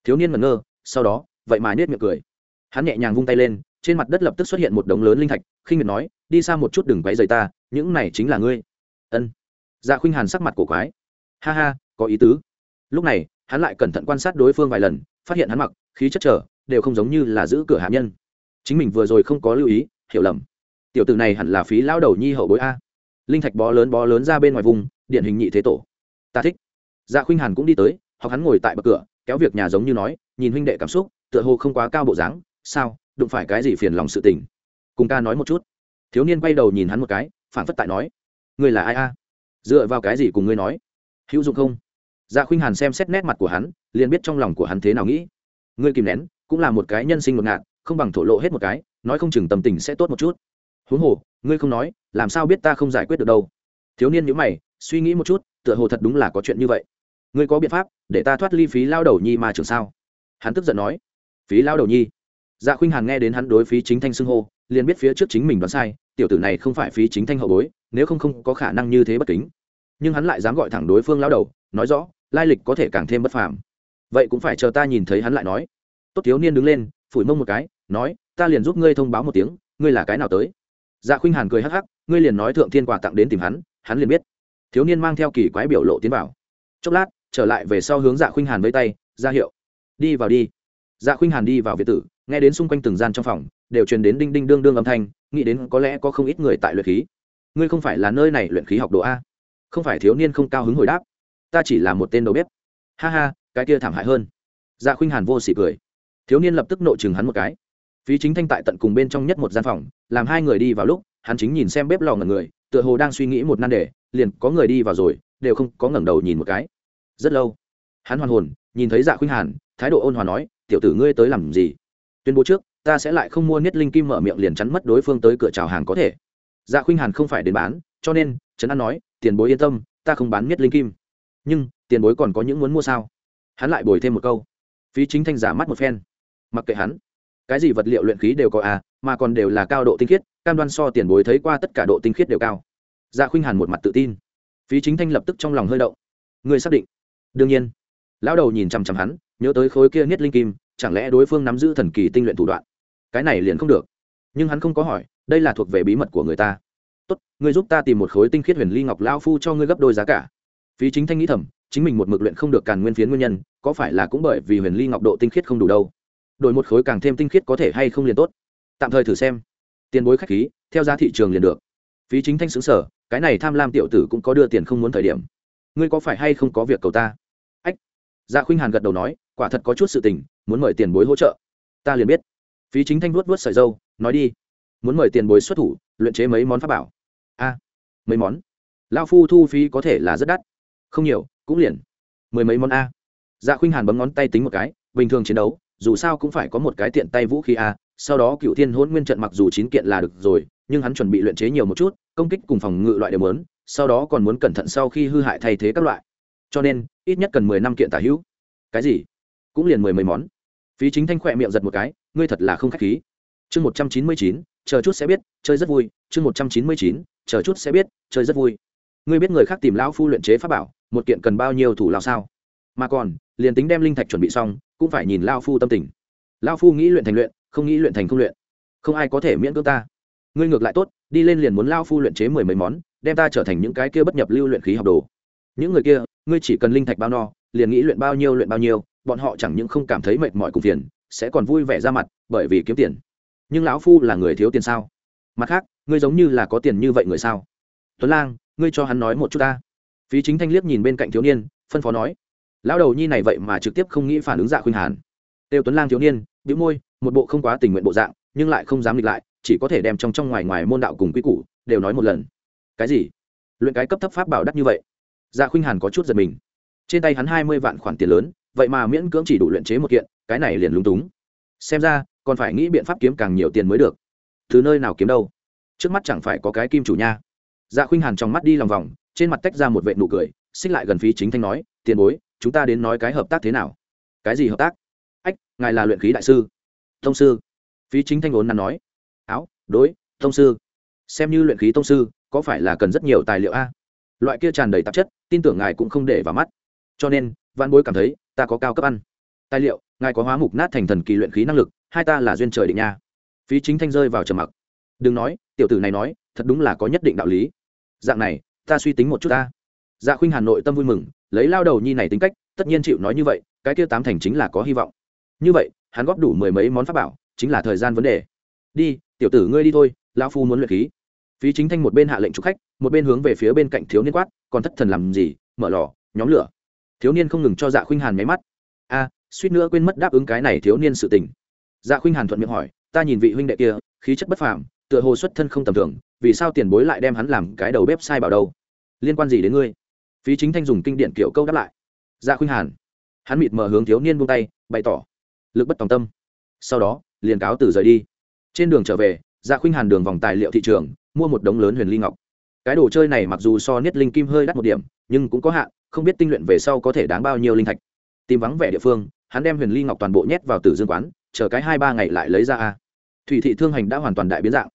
Thiếu niên mẩn ngơ, sau đó, vậy mà nết miệng cười. Hắn nhẹ nhàng vung tay lên, trên mặt đất lập tức xuất hiện một đống lớn linh thạch, khinh miệt nói, đi xa một chút đừng váy rầy ta, những này chính là ngươi. Ân. Dạ khuynh hàn sắc mặt cổ quái. Ha ha, có ý tứ. Lúc này, hắn lại cẩn thận quan sát đối phương vài lần, phát hiện hắn mặc, khí chất trở đều không giống như là giữ cửa hạ nhân. Chính mình vừa rồi không có lưu ý, hiểu lầm. Tiểu tử này hẳn là phí lao đầu nhi hậu bối a. Linh thạch bó lớn bó lớn ra bên ngoài vùng điện hình nhị thế tổ. Ta thích. Dạ khuynh hàn cũng đi tới, hoặc hắn ngồi tại bậc cửa, kéo việc nhà giống như nói, nhìn huynh đệ cảm xúc, tựa hồ không quá cao bộ dáng, sao, đụng phải cái gì phiền lòng sự tình. Cùng ca nói một chút. Thiếu niên quay đầu nhìn hắn một cái phản phất tại nói, ngươi là ai a? Dựa vào cái gì cùng ngươi nói? Hữu dụng không? Dạ khuynh hàn xem xét nét mặt của hắn, liền biết trong lòng của hắn thế nào nghĩ. Ngươi kìm nén cũng là một cái nhân sinh một ngạn không bằng thổ lộ hết một cái, nói không chừng tâm tình sẽ tốt một chút. Huống hồ, ngươi không nói, làm sao biết ta không giải quyết được đâu? Thiếu niên nhữ mày, suy nghĩ một chút, tựa hồ thật đúng là có chuyện như vậy. Ngươi có biện pháp để ta thoát ly phí lao đầu nhi mà trường sao? Hắn tức giận nói. Phí lao đầu nhi? Dạ khuynh hàn nghe đến hắn đối phí chính thanh xưng hô, liền biết phía trước chính mình đoán sai, tiểu tử này không phải phí chính thanh hậu bối, nếu không không có khả năng như thế bất kính. Nhưng hắn lại dám gọi thẳng đối phương lao đầu, nói rõ, lai lịch có thể càng thêm bất phàm. Vậy cũng phải chờ ta nhìn thấy hắn lại nói tốt thiếu niên đứng lên, phủi mông một cái, nói, ta liền giúp ngươi thông báo một tiếng, ngươi là cái nào tới? Dạ khuynh hàn cười hắc hắc, ngươi liền nói thượng thiên quà tặng đến tìm hắn hắn liền biết. Thiếu niên mang theo kỳ quái biểu lộ tiến vào. Chốc lát, trở lại về sau hướng dạ khuynh hàn với tay, ra hiệu, đi vào đi. Dạ khuynh hàn đi vào việt tử, nghe đến xung quanh từng gian trong phòng, đều truyền đến đinh đinh đương đương âm thanh, nghĩ đến có lẽ có không ít người tại luyện khí. Ngươi không phải là nơi này luyện khí học đồ a? Không phải thiếu niên không cao hứng hồi đáp, ta chỉ là một tên đầu bếp. Ha ha, cái kia thảm hại hơn. Dạ khuynh hàn vô s ỉ cười thiếu niên lập tức nộ chừng hắn một cái. Phí chính thanh tại tận cùng bên trong nhất một gian phòng, làm hai người đi vào lúc, hắn chính nhìn xem bếp lò ngẩn người, tựa hồ đang suy nghĩ một nan đề, liền có người đi vào rồi, đều không có ngẩng đầu nhìn một cái. Rất lâu, hắn hoàn hồn, nhìn thấy dạ khuynh hàn, thái độ ôn hòa nói, tiểu tử ngươi tới làm gì? Tuyên bố trước, ta sẽ lại không mua niết linh kim mở miệng liền chắn mất đối phương tới cửa chào hàng có thể. Dạ khuynh hàn không phải đến bán, cho nên, trấn an nói, tiền bối yên tâm, ta không bán niết linh kim. Nhưng, tiền bối còn có những muốn mua sao? Hắn lại bồi thêm một câu. Phí chính thanh giả mắt một phen mặc kệ hắn. Cái gì vật liệu luyện khí đều có à mà còn đều là cao độ tinh khiết, cam đoan so tiền bối thấy qua tất cả độ tinh khiết đều cao. Dạ khuynh hàn một mặt tự tin. Phí chính thanh lập tức trong lòng hơi động. Người xác định. Đương nhiên. Lão đầu nhìn chằm chằm hắn, nhớ tới khối kia niết linh kim, chẳng lẽ đối phương nắm giữ thần kỳ tinh luyện thủ đoạn? Cái này liền không được. Nhưng hắn không có hỏi, đây là thuộc về bí mật của người ta. Tốt, ngươi giúp ta tìm một khối tinh khiết huyền ly ngọc lao phu cho ngươi gấp đôi giá cả. Phí chính thanh nghĩ thầm, chính mình một mực luyện không được càn nguyên phiến nguyên nhân, có phải là cũng bởi vì huyền ly ngọc độ tinh khiết không đủ đâu? Đổi một khối càng thêm tinh khiết có thể hay không liền tốt. Tạm thời thử xem. Tiền bối khách khí, theo giá thị trường liền được. Phí chính thanh xứng sở, cái này tham lam tiểu tử cũng có đưa tiền không muốn thời điểm. Ngươi có phải hay không có việc cầu ta? Ách. Dạ khuynh hàn gật đầu nói, quả thật có chút sự tình, muốn mời tiền bối hỗ trợ. Ta liền biết. Phí chính thanh vuốt vuốt sợi dâu, nói đi. Muốn mời tiền bối xuất thủ, luyện chế mấy món pháp bảo. A. À, mấy món? Lao phu thu phí có thể là rất đắt. Không nhiều, cũng liền mười mấy món a. Dạ khuynh hàn bấm ngón tay tính một cái, bình thường chiến đấu dù sao cũng phải có một cái tiện tay vũ khí a, sau đó cựu thiên hôn nguyên trận mặc dù chín kiện là được rồi, nhưng hắn chuẩn bị luyện chế nhiều một chút, công kích cùng phòng ngự loại đều muốn, sau đó còn muốn cẩn thận sau khi hư hại thay thế các loại. Cho nên, ít nhất cần mười năm kiện tả hữu. Cái gì? Cũng liền mười mấy món. Phí chính thanh khỏe miệng giật một cái, ngươi thật là không k h á c h khí. Chương một trăm chín mươi chín, chờ chút sẽ biết, chơi rất vui. Chương một trăm chín mươi chín, chờ chút sẽ biết, chơi rất vui. Ngươi biết người khác tìm lão phu luyện chế pháp bảo, một kiện cần bao nhiêu thủ lao sao? Mà còn liền tính đem linh thạch chuẩn bị xong cũng phải nhìn lao phu tâm tình. Lao phu nghĩ luyện thành luyện không nghĩ luyện thành không luyện. Không ai có thể miễn cưỡng ta. Ngươi ngược lại tốt đi lên liền muốn lao phu luyện chế mười mấy món đem ta trở thành những cái kia bất nhập lưu luyện khí học đồ. Những người kia ngươi chỉ cần linh thạch bao no liền nghĩ luyện bao nhiêu luyện bao nhiêu bọn họ chẳng những không cảm thấy mệt mỏi cùng tiền, sẽ còn vui vẻ ra mặt bởi vì kiếm tiền. Nhưng lão phu là người thiếu tiền sao? Mặt khác ngươi giống như là có tiền như vậy người sao? Tuấn lang ngươi cho hắn nói một chút ta. Phí chính thanh liếc nhìn bên cạnh thiếu niên phân phó nói lão đầu nhi này vậy mà trực tiếp không nghĩ phản ứng dạ khuynh hàn. Tiêu tuấn lang thiếu niên, bĩu môi, một bộ không quá tình nguyện bộ dạng, nhưng lại không dám nghịch lại, chỉ có thể đem trong trong ngoài ngoài môn đạo cùng quy củ đều nói một lần. Cái gì? Luyện cái cấp thấp pháp bảo đắt như vậy? Dạ khuynh hàn có chút giật mình. Trên tay hắn hai mươi vạn khoản tiền lớn, vậy mà miễn cưỡng chỉ đủ luyện chế một kiện, cái này liền lúng túng. Xem ra, còn phải nghĩ biện pháp kiếm càng nhiều tiền mới được. Từ nơi nào kiếm đâu? Trước mắt chẳng phải có cái kim chủ nha. Dạ khuynh hàn trong mắt đi lòng vòng, trên mặt tách ra một vệ nụ cười, xích lại gần phí chính thanh nói, tiền bối chúng ta đến nói cái hợp tác thế nào? Cái gì hợp tác? Ách, ngài là luyện khí đại sư. Thông sư. Phí chính thanh ốn nắn nói. Áo, đối thông sư. Xem như luyện khí thông sư, có phải là cần rất nhiều tài liệu a? Loại kia tràn đầy tạp chất, tin tưởng ngài cũng không để vào mắt. Cho nên văn bối cảm thấy, ta có cao cấp ăn. Tài liệu, ngài có hóa mục nát thành thần kỳ luyện khí năng lực, hai ta là duyên trời định nha. Phí chính thanh rơi vào trầm mặc. Đừng nói, tiểu tử này nói, thật đúng là có nhất định đạo lý. Dạng này, ta suy tính một chút ta. Dạ khuynh hà nội tâm vui mừng lấy lao đầu nhi này tính cách, tất nhiên chịu nói như vậy, cái kia tám thành chính là có hy vọng. Như vậy, hắn góp đủ mười mấy món pháp bảo, chính là thời gian vấn đề. Đi, tiểu tử ngươi đi thôi lao phu muốn luyện khí. Phí chính thanh một bên hạ lệnh chụp khách, một bên hướng về phía bên cạnh thiếu niên quát, còn thất thần làm gì, mở lò, nhóm lửa. Thiếu niên không ngừng cho dạ khuynh hàn máy mắt. A, suýt nữa quên mất đáp ứng cái này thiếu niên sự tình. Dạ khuynh hàn thuận miệng hỏi, ta nhìn vị huynh đệ kia, khí chất bất phàm, tựa hồ xuất thân không tầm thường, vì sao tiền bối lại đem hắn làm cái đầu bếp sai bảo đâu? Liên quan gì đến ngươi? Phí chính thanh dùng kinh điển kiểu câu đáp lại. Dạ khuynh hàn. Hắn mịt mờ hướng thiếu niên buông tay, bày tỏ lực bất tòng tâm. Sau đó, liền cáo từ rời đi. Trên đường trở về dạ khuynh hàn đường vòng tài liệu thị trường, mua một đống lớn huyền ly ngọc. Cái đồ chơi này mặc dù so niết linh kim hơi đắt một điểm, nhưng cũng có hạn, không biết tinh luyện về sau có thể đáng bao nhiêu linh thạch. Tìm vắng vẻ địa phương, hắn đem huyền ly ngọc toàn bộ nhét vào tử dương quán, chờ cái hai ba ngày lại lấy ra a. Thủy thị thương hành đã hoàn toàn đại biến dạng.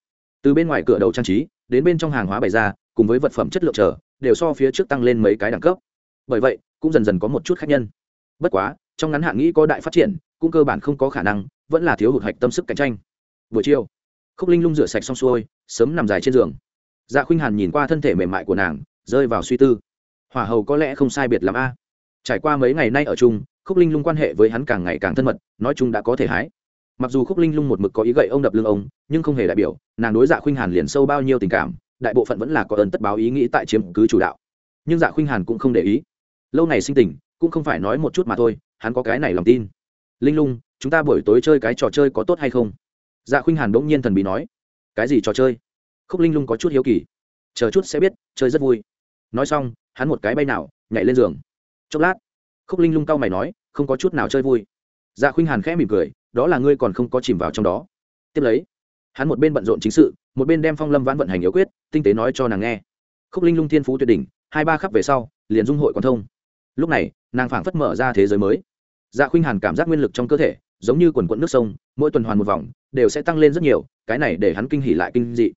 Từ bên ngoài cửa đầu trang trí, đến bên trong hàng hóa bày ra, cùng với vật phẩm chất lượng chờ đều so phía trước tăng lên mấy cái đẳng cấp. Bởi vậy, cũng dần dần có một chút khác nhân. Bất quá, trong ngắn hạn nghĩ có đại phát triển, cũng cơ bản không có khả năng, vẫn là thiếu hụt hạch tâm sức cạnh tranh. Buổi chiều, khúc linh lung rửa sạch xong xuôi, sớm nằm dài trên giường. Dạ khuynh hàn nhìn qua thân thể mềm mại của nàng, rơi vào suy tư. Hỏa hầu có lẽ không sai biệt lắm a. Trải qua mấy ngày nay ở chung, khúc linh lung quan hệ với hắn càng ngày càng thân mật, nói chung đã có thể hái. Mặc dù khúc linh lung một mực có ý gậy ông đập lưng ông, nhưng không hề đại biểu, nàng đối dạ khuynh hàn liền sâu bao nhiêu tình cảm đại bộ phận vẫn là có ơn tất báo ý nghĩ tại chiếm cứ chủ đạo. Nhưng dạ khuynh hàn cũng không để ý. Lâu này sinh tình, cũng không phải nói một chút mà thôi, hắn có cái này lòng tin. Linh lung, chúng ta buổi tối chơi cái trò chơi có tốt hay không? Dạ khuynh hàn bỗng nhiên thần bí nói. Cái gì trò chơi? Khúc linh lung có chút hiếu kỳ. Chờ chút sẽ biết, chơi rất vui. Nói xong, hắn một cái bay nào, nhảy lên giường. Chốc lát, khúc linh lung cau mày nói, không có chút nào chơi vui. Dạ khuynh hàn khẽ mỉm cười, đó là ngươi còn không có chìm vào trong đó. Tiếp lấy, hắn một bên bận rộn chính sự một bên đem phong lâm vãn vận hành yếu quyết, tinh tế nói cho nàng nghe. Khúc linh lung thiên phú tuyệt đỉnh, hai ba khắp về sau, liền dung hội quan thông. Lúc này, nàng phảng phất mở ra thế giới mới. Dạ khuynh hàn cảm giác nguyên lực trong cơ thể, giống như quần quận nước sông, mỗi tuần hoàn một vòng, đều sẽ tăng lên rất nhiều, cái này để hắn kinh hỉ lại kinh dị.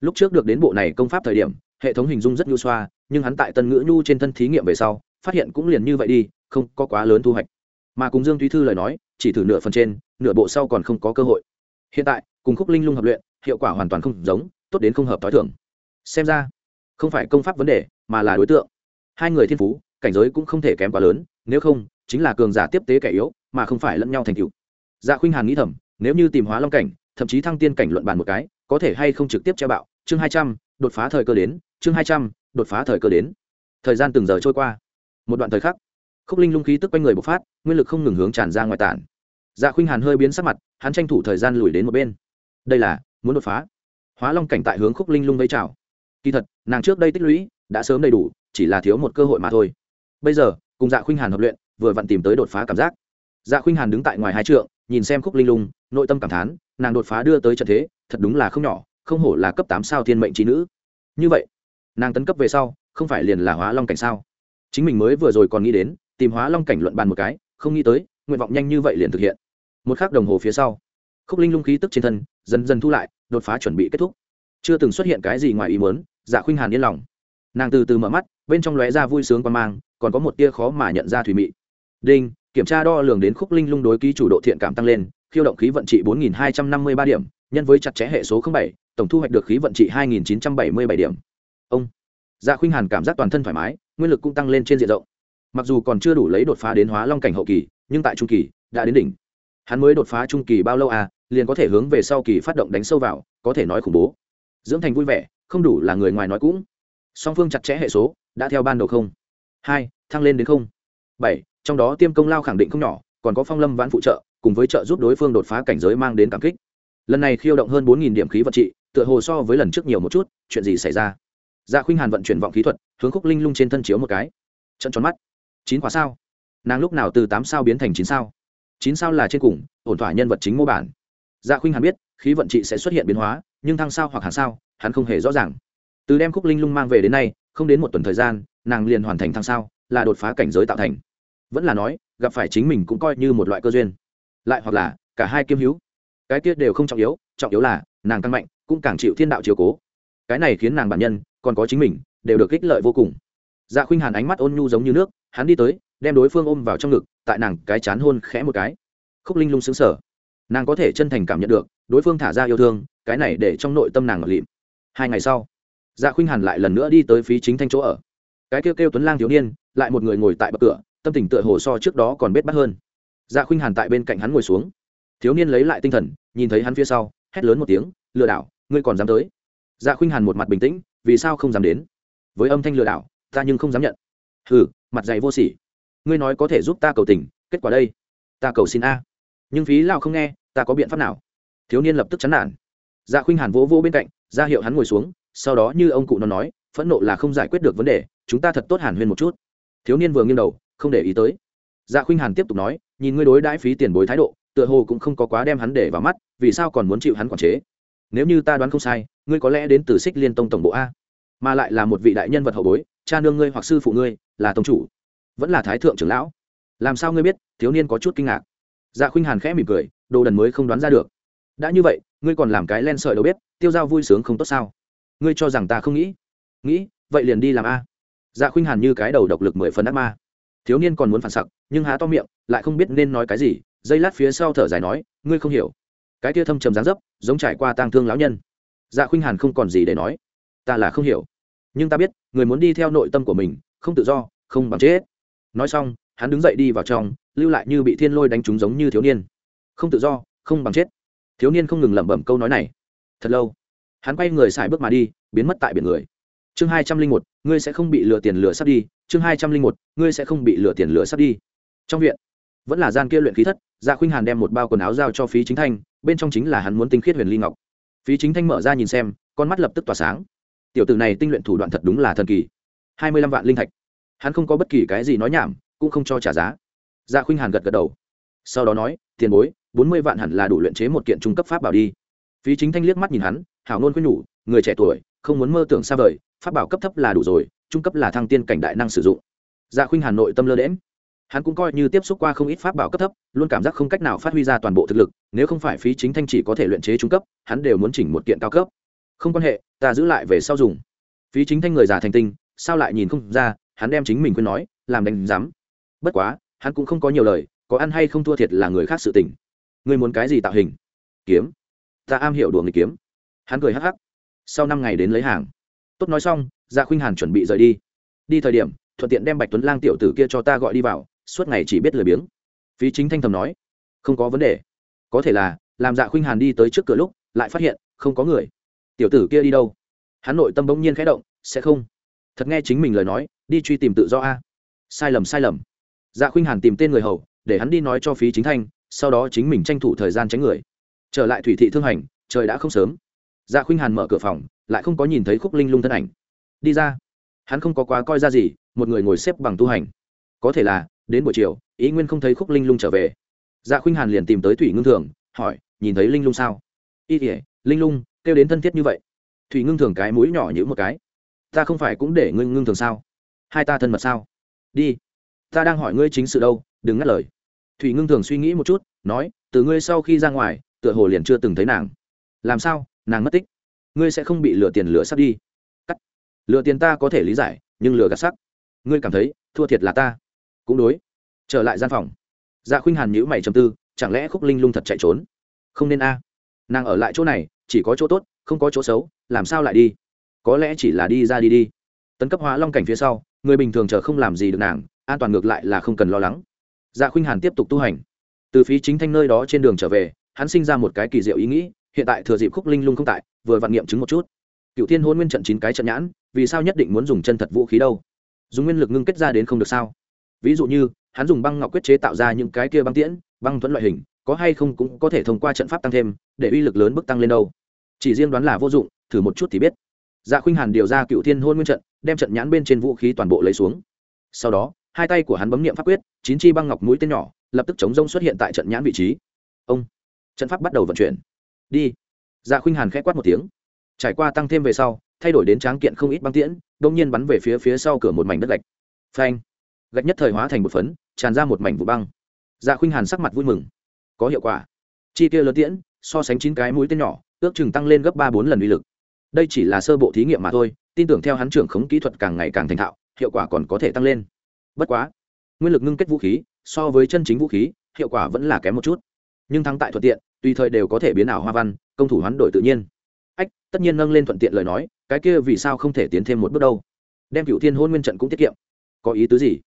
Lúc trước được đến bộ này công pháp thời điểm, hệ thống hình dung rất nhu xoa, nhưng hắn tại tân ngữ nhu trên thân thí nghiệm về sau, phát hiện cũng liền như vậy đi, không có quá lớn thu hoạch. Mà cùng dương thúy thư lời nói, chỉ thử nửa phần trên, nửa bộ sau còn không có cơ hội. Hiện tại, cùng khúc linh lung hợp luyện hiệu quả hoàn toàn không giống, tốt đến không hợp t h i thường. Xem ra, không phải công pháp vấn đề, mà là đối tượng. Hai người thiên phú, cảnh giới cũng không thể kém quá lớn, nếu không, chính là cường giả tiếp tế kẻ yếu, mà không phải lẫn nhau thành cựu dạ khuynh hàn nghĩ thầm, nếu như tìm hóa long cảnh, thậm chí thăng tiên cảnh luận bàn một cái, có thể hay không trực tiếp treo bạo. Chương hai trăm, đột phá thời cơ đến, chương hai trăm, đột phá thời cơ đến. Thời gian từng giờ trôi qua. Một đoạn thời khắc, khúc linh lung khí tức quanh người bộc phát, nguyên lực không ngừng hướng tràn ra ngoài tản. Dạ khuynh hàn hơi biến sắc mặt, hắn tranh thủ thời gian lùi đến một bên. Đây là muốn đột phá. Hóa long cảnh tại hướng khúc linh lung vây trào. Kỳ thật, nàng trước đây tích lũy đã sớm đầy đủ, chỉ là thiếu một cơ hội mà thôi. Bây giờ, cùng dạ khuynh hàn hợp luyện, vừa vặn tìm tới đột phá cảm giác. Dạ khuynh hàn đứng tại ngoài hai trượng, nhìn xem khúc linh lung, nội tâm cảm thán, nàng đột phá đưa tới trận thế, thật đúng là không nhỏ, không hổ là cấp tám sao thiên mệnh trí nữ. Như vậy, nàng tấn cấp về sau, không phải liền là hóa long cảnh sao? Chính mình mới vừa rồi còn nghĩ đến, tìm hóa long cảnh luận bàn một cái, không nghĩ tới, nguyện vọng nhanh như vậy liền thực hiện. Một k h ắ c đồng hồ phía sau, khúc linh lung khí tức trên thân dần dần thu lại, đột phá chuẩn bị kết thúc. Chưa từng xuất hiện cái gì ngoài ý muốn dạ khuynh hàn yên lòng. Nàng từ từ mở mắt, bên trong lóe ra vui sướng quan mang, còn có một tia khó mà nhận ra thủy mị. Đinh, kiểm tra đo lường đến khúc linh lung đối ký chủ độ thiện cảm tăng lên, khiêu động khí vận trị bốn nghìn hai trăm năm mươi ba điểm, nhân với chặt chẽ hệ số bảy, tổng thu hoạch được khí vận trị hai nghìn chín trăm bảy mươi bảy điểm. Ông. Dạ khuynh hàn cảm giác toàn thân thoải mái, nguyên lực cũng tăng lên trên diện rộng. Mặc dù còn chưa đủ lấy đột phá đến hóa long cảnh hậu kỳ, nhưng tại trung kỳ, đã đến đỉnh. Hắn mới đột phá trung kỳ bao lâu à? Liền có thể hướng về sau kỳ phát động đánh sâu vào, có thể nói khủng bố. Dưỡng thành vui vẻ, không đủ là người ngoài nói cũng. Song phương chặt chẽ hệ số, đã theo ban đầu không? Hai, thăng lên đến không? Bảy, trong đó tiêm công lao khẳng định không nhỏ, còn có phong lâm vãn phụ trợ, cùng với trợ giúp đối phương đột phá cảnh giới mang đến cảm kích. Lần này khiêu động hơn bốn điểm khí vật trị, tựa hồ so với lần trước nhiều một chút, chuyện gì xảy ra? Dạ khuynh hàn vận chuyển vọng khí thuật, hướng khúc linh lung trên thân chiếu một cái. Trận tròn mắt. Chín quả sao? Nàng lúc nào từ tám sao biến thành chín sao? Chín sao là trên cùng, ổn thỏa nhân vật chính mô bản dạ khuynh hàn biết, khí vận trị sẽ xuất hiện biến hóa, nhưng thăng sao hoặc hạ sao, hắn không hề rõ ràng. Từ đem khúc linh lung mang về đến nay, không đến một tuần thời gian, nàng liền hoàn thành thăng sao, là đột phá cảnh giới tạo thành. Vẫn là nói, gặp phải chính mình cũng coi như một loại cơ duyên. Lại hoặc là, cả hai kiêm hữu. Cái tiết đều không trọng yếu trọng yếu là, nàng tăng mạnh, cũng càng chịu thiên đạo chiều cố. Cái này khiến nàng bản nhân, còn có chính mình, đều được ích lợi vô cùng. Dạ khuynh hàn ánh mắt ôn nhu giống như nước, hắn đi tới, đem đối phương ôm vào trong ngực, tại nàng cái chán hôn khẽ một cái. Khúc linh lung xứng sở nàng có thể chân thành cảm nhận được, đối phương thả ra yêu thương, cái này để trong nội tâm nàng ngọt lịm. Hai ngày sau dạ khuynh hàn lại lần nữa đi tới phí chính thanh chỗ ở. Cái kêu kêu tuấn lang thiếu niên, lại một người ngồi tại bậc cửa, tâm tình tựa hồ so trước đó còn bết bắt hơn. Dạ khuynh hàn tại bên cạnh hắn ngồi xuống. Thiếu niên lấy lại tinh thần, nhìn thấy hắn phía sau, hét lớn một tiếng, lừa đảo, ngươi còn dám tới? Dạ khuynh hàn một mặt bình tĩnh, vì sao không dám đến? Với âm thanh lừa đảo, ta nhưng không dám nhận. Hừ, mặt dày vô sỉ. Ngươi nói có thể giúp ta cầu tình, kết quả đây. Ta cầu xin a. Nhưng phí lao không nghe ta có biện pháp nào? Thiếu niên lập tức chán nản. Dạ khuynh hàn vỗ vỗ bên cạnh, ra hiệu hắn ngồi xuống, sau đó như ông cụ nó nói, phẫn nộ là không giải quyết được vấn đề, chúng ta thật tốt hàn huyên một chút. Thiếu niên vừa nghiêng đầu, không để ý tới. Dạ khuynh hàn tiếp tục nói, nhìn ngươi đối đãi phí tiền bối thái độ, tựa hồ cũng không có quá đem hắn để vào mắt, vì sao còn muốn chịu hắn quản chế? Nếu như ta đoán không sai, ngươi có lẽ đến từ xích liên tông tổng bộ a, mà lại là một vị đại nhân vật hậu bối, cha nương ngươi hoặc sư phụ ngươi là tông chủ, vẫn là thái thượng trưởng lão. Làm sao ngươi biết? Thiếu niên có chút kinh ngạc dạ khuynh hàn khẽ mỉm cười, đồ đần mới không đoán ra được. Đã như vậy, ngươi còn làm cái len sợi đầu bếp, tiêu dao vui sướng không tốt sao? Ngươi cho rằng ta không nghĩ? Nghĩ, vậy liền đi làm a. Dạ khuynh hàn như cái đầu độc lực mười phần ác ma. Thiếu niên còn muốn phản sặc, nhưng há to miệng, lại không biết nên nói cái gì dây lát phía sau thở dài nói, ngươi không hiểu. Cái kia thâm trầm dáng dấp, giống trải qua tang thương lão nhân. Dạ khuynh hàn không còn gì để nói. Ta là không hiểu. Nhưng ta biết, người muốn đi theo nội tâm của mình, không tự do, không bằng chết. Nói xong hắn đứng dậy đi vào trong, lưu lại như bị thiên lôi đánh trúng giống như thiếu niên. Không tự do, không bằng chết. Thiếu niên không ngừng lẩm bẩm câu nói này. Thật lâu, hắn quay người xài bước mà đi, biến mất tại biển người. Chương hai trăm linh một, ngươi sẽ không bị lừa tiền lừa sắp đi. Chương hai trăm linh một, ngươi sẽ không bị lừa tiền lừa sắp đi. Trong viện, vẫn là gian kia luyện khí thất dạ khuynh hàn đem một bao quần áo giao cho phí chính thanh, bên trong chính là hắn muốn tinh khiết huyền ly ngọc. Phí chính thanh mở ra nhìn xem, con mắt lập tức tỏa sáng. Tiểu tử này tinh luyện thủ đoạn thật đúng là thần kỳ. Hai mươi lăm vạn linh thạch. Hắn không có bất kỳ cái gì nói nhảm cũng không cho trả giá. Dạ khuynh hàn gật gật đầu. Sau đó nói, tiền bối, bốn mươi vạn hẳn là đủ luyện chế một kiện trung cấp pháp bảo đi. Phí chính thanh liếc mắt nhìn hắn, hảo ngôn khuyên nhủ, người trẻ tuổi, không muốn mơ tưởng xa vời, pháp bảo cấp thấp là đủ rồi, trung cấp là thăng tiên cảnh đại năng sử dụng. Dạ khuynh hàn nội tâm lơ đễm hắn cũng coi như tiếp xúc qua không ít pháp bảo cấp thấp, luôn cảm giác không cách nào phát huy ra toàn bộ thực lực, nếu không phải phí chính thanh chỉ có thể luyện chế trung cấp, hắn đều muốn chỉnh một kiện cao cấp. Không quan hệ, ta giữ lại về sau dùng. Phí chính thanh người già thành tinh, sao lại nhìn không ra, hắn đem chính mình quên nói, làm đánh giám bất quá, hắn cũng không có nhiều lời, có ăn hay không thua thiệt là người khác sự tình. Ngươi muốn cái gì tạo hình? Kiếm. Ta am hiểu đùa người kiếm. Hắn cười hắc hắc. Sau năm ngày đến lấy hàng. Tốt nói xong gia dạ khuynh hàn chuẩn bị rời đi. Đi thời điểm, thuận tiện đem bạch tuấn lang tiểu tử kia cho ta gọi đi vào, suốt ngày chỉ biết lười biếng. Phí chính thanh thầm nói. Không có vấn đề. Có thể là, làm dạ khuynh hàn đi tới trước cửa lúc, lại phát hiện, không có người. Tiểu tử kia đi đâu? Hắn nội tâm bỗng nhiên khẽ động, sẽ không. Thật nghe chính mình lời nói, đi truy tìm tự do a. Sai lầm sai lầm dạ khuynh hàn tìm tên người hầu, để hắn đi nói cho phí chính thanh, sau đó chính mình tranh thủ thời gian tránh người. Trở lại thủy thị thương hành, trời đã không sớm. Dạ khuynh hàn mở cửa phòng, lại không có nhìn thấy khúc linh lung thân ảnh. Đi ra. Hắn không có quá coi ra gì, một người ngồi xếp bằng tu hành. Có thể là, đến buổi chiều, ý nguyên không thấy khúc linh lung trở về. Dạ khuynh hàn liền tìm tới thủy ngưng thường, hỏi, nhìn thấy linh lung sao? Y tỉa linh lung, kêu đến thân thiết như vậy. Thủy ngưng thường cái mũi nhỏ như một cái. Ta không phải cũng để ngưng ngưng thường sao? Hai ta thân mật sao? Đi ta đang hỏi ngươi chính sự đâu, đừng ngắt lời. Thủy ngưng thường suy nghĩ một chút, nói, từ ngươi sau khi ra ngoài, tựa hồ liền chưa từng thấy nàng. Làm sao, nàng mất tích? Ngươi sẽ không bị lừa tiền lừa sắp đi. Cắt. Lừa tiền ta có thể lý giải, nhưng lừa gạt sắc ngươi cảm thấy, thua thiệt là ta. Cũng đối. Trở lại gian phòng. Dạ khuynh hàn nhữ mày trầm tư, chẳng lẽ khúc linh lung thật chạy trốn? Không nên a. Nàng ở lại chỗ này, chỉ có chỗ tốt, không có chỗ xấu, làm sao lại đi? Có lẽ chỉ là đi ra đi đi. Tấn cấp hóa long cảnh phía sau, người bình thường chờ không làm gì được nàng an toàn ngược lại là không cần lo lắng. Dạ khuynh hàn tiếp tục tu hành. Từ phí chính thanh nơi đó trên đường trở về, hắn sinh ra một cái kỳ diệu ý nghĩ, hiện tại thừa dịp khúc linh lung không tại, vừa vặn nghiệm chứng một chút. Cựu thiên hôn nguyên trận chín cái trận nhãn, vì sao nhất định muốn dùng chân thật vũ khí đâu? Dùng nguyên lực ngưng kết ra đến không được sao? Ví dụ như, hắn dùng băng ngọc quyết chế tạo ra những cái kia băng tiễn, băng thuẫn loại hình, có hay không cũng có thể thông qua trận pháp tăng thêm, để uy lực lớn bức tăng lên đâu. Chỉ riêng đoán là vô dụng, thử một chút thì biết. Dạ khuynh hàn điều ra cựu thiên hôn nguyên trận, đem trận nhãn bên trên vũ khí toàn bộ lấy xuống. Sau đó hai tay của hắn bấm niệm pháp quyết, chín chi băng ngọc mũi tên nhỏ, lập tức chống rông xuất hiện tại trận nhãn vị trí. Ông, trận pháp bắt đầu vận chuyển. Đi. Dạ khuynh hàn k h ẽ quát một tiếng. Trải qua tăng thêm về sau, thay đổi đến tráng kiện không ít băng tiễn đ ỗ n g nhiên bắn về phía phía sau cửa một mảnh đất gạch. Phanh. Gạch nhất thời hóa thành một phấn, tràn ra một mảnh vụ băng. Dạ khuynh hàn sắc mặt vui mừng. Có hiệu quả. Chi kia lớn tiễn, so sánh chín cái mũi tên nhỏ, ước chừng tăng lên gấp ba bốn lần uy lực. Đây chỉ là sơ bộ thí nghiệm mà thôi, tin tưởng theo hắn trưởng khống kỹ thuật càng ngày càng thành thạo, hiệu quả còn có thể tăng lên bất quá, nguyên lực ngưng kết vũ khí, so với chân chính vũ khí, hiệu quả vẫn là kém một chút. Nhưng thắng tại thuận tiện, tùy thời đều có thể biến ảo hoa văn, công thủ hoán đổi tự nhiên. Ách, tất nhiên nâng lên thuận tiện lời nói, cái kia vì sao không thể tiến thêm một bước đâu? Đem cựu thiên hôn nguyên trận cũng tiết kiệm. Có ý tứ gì?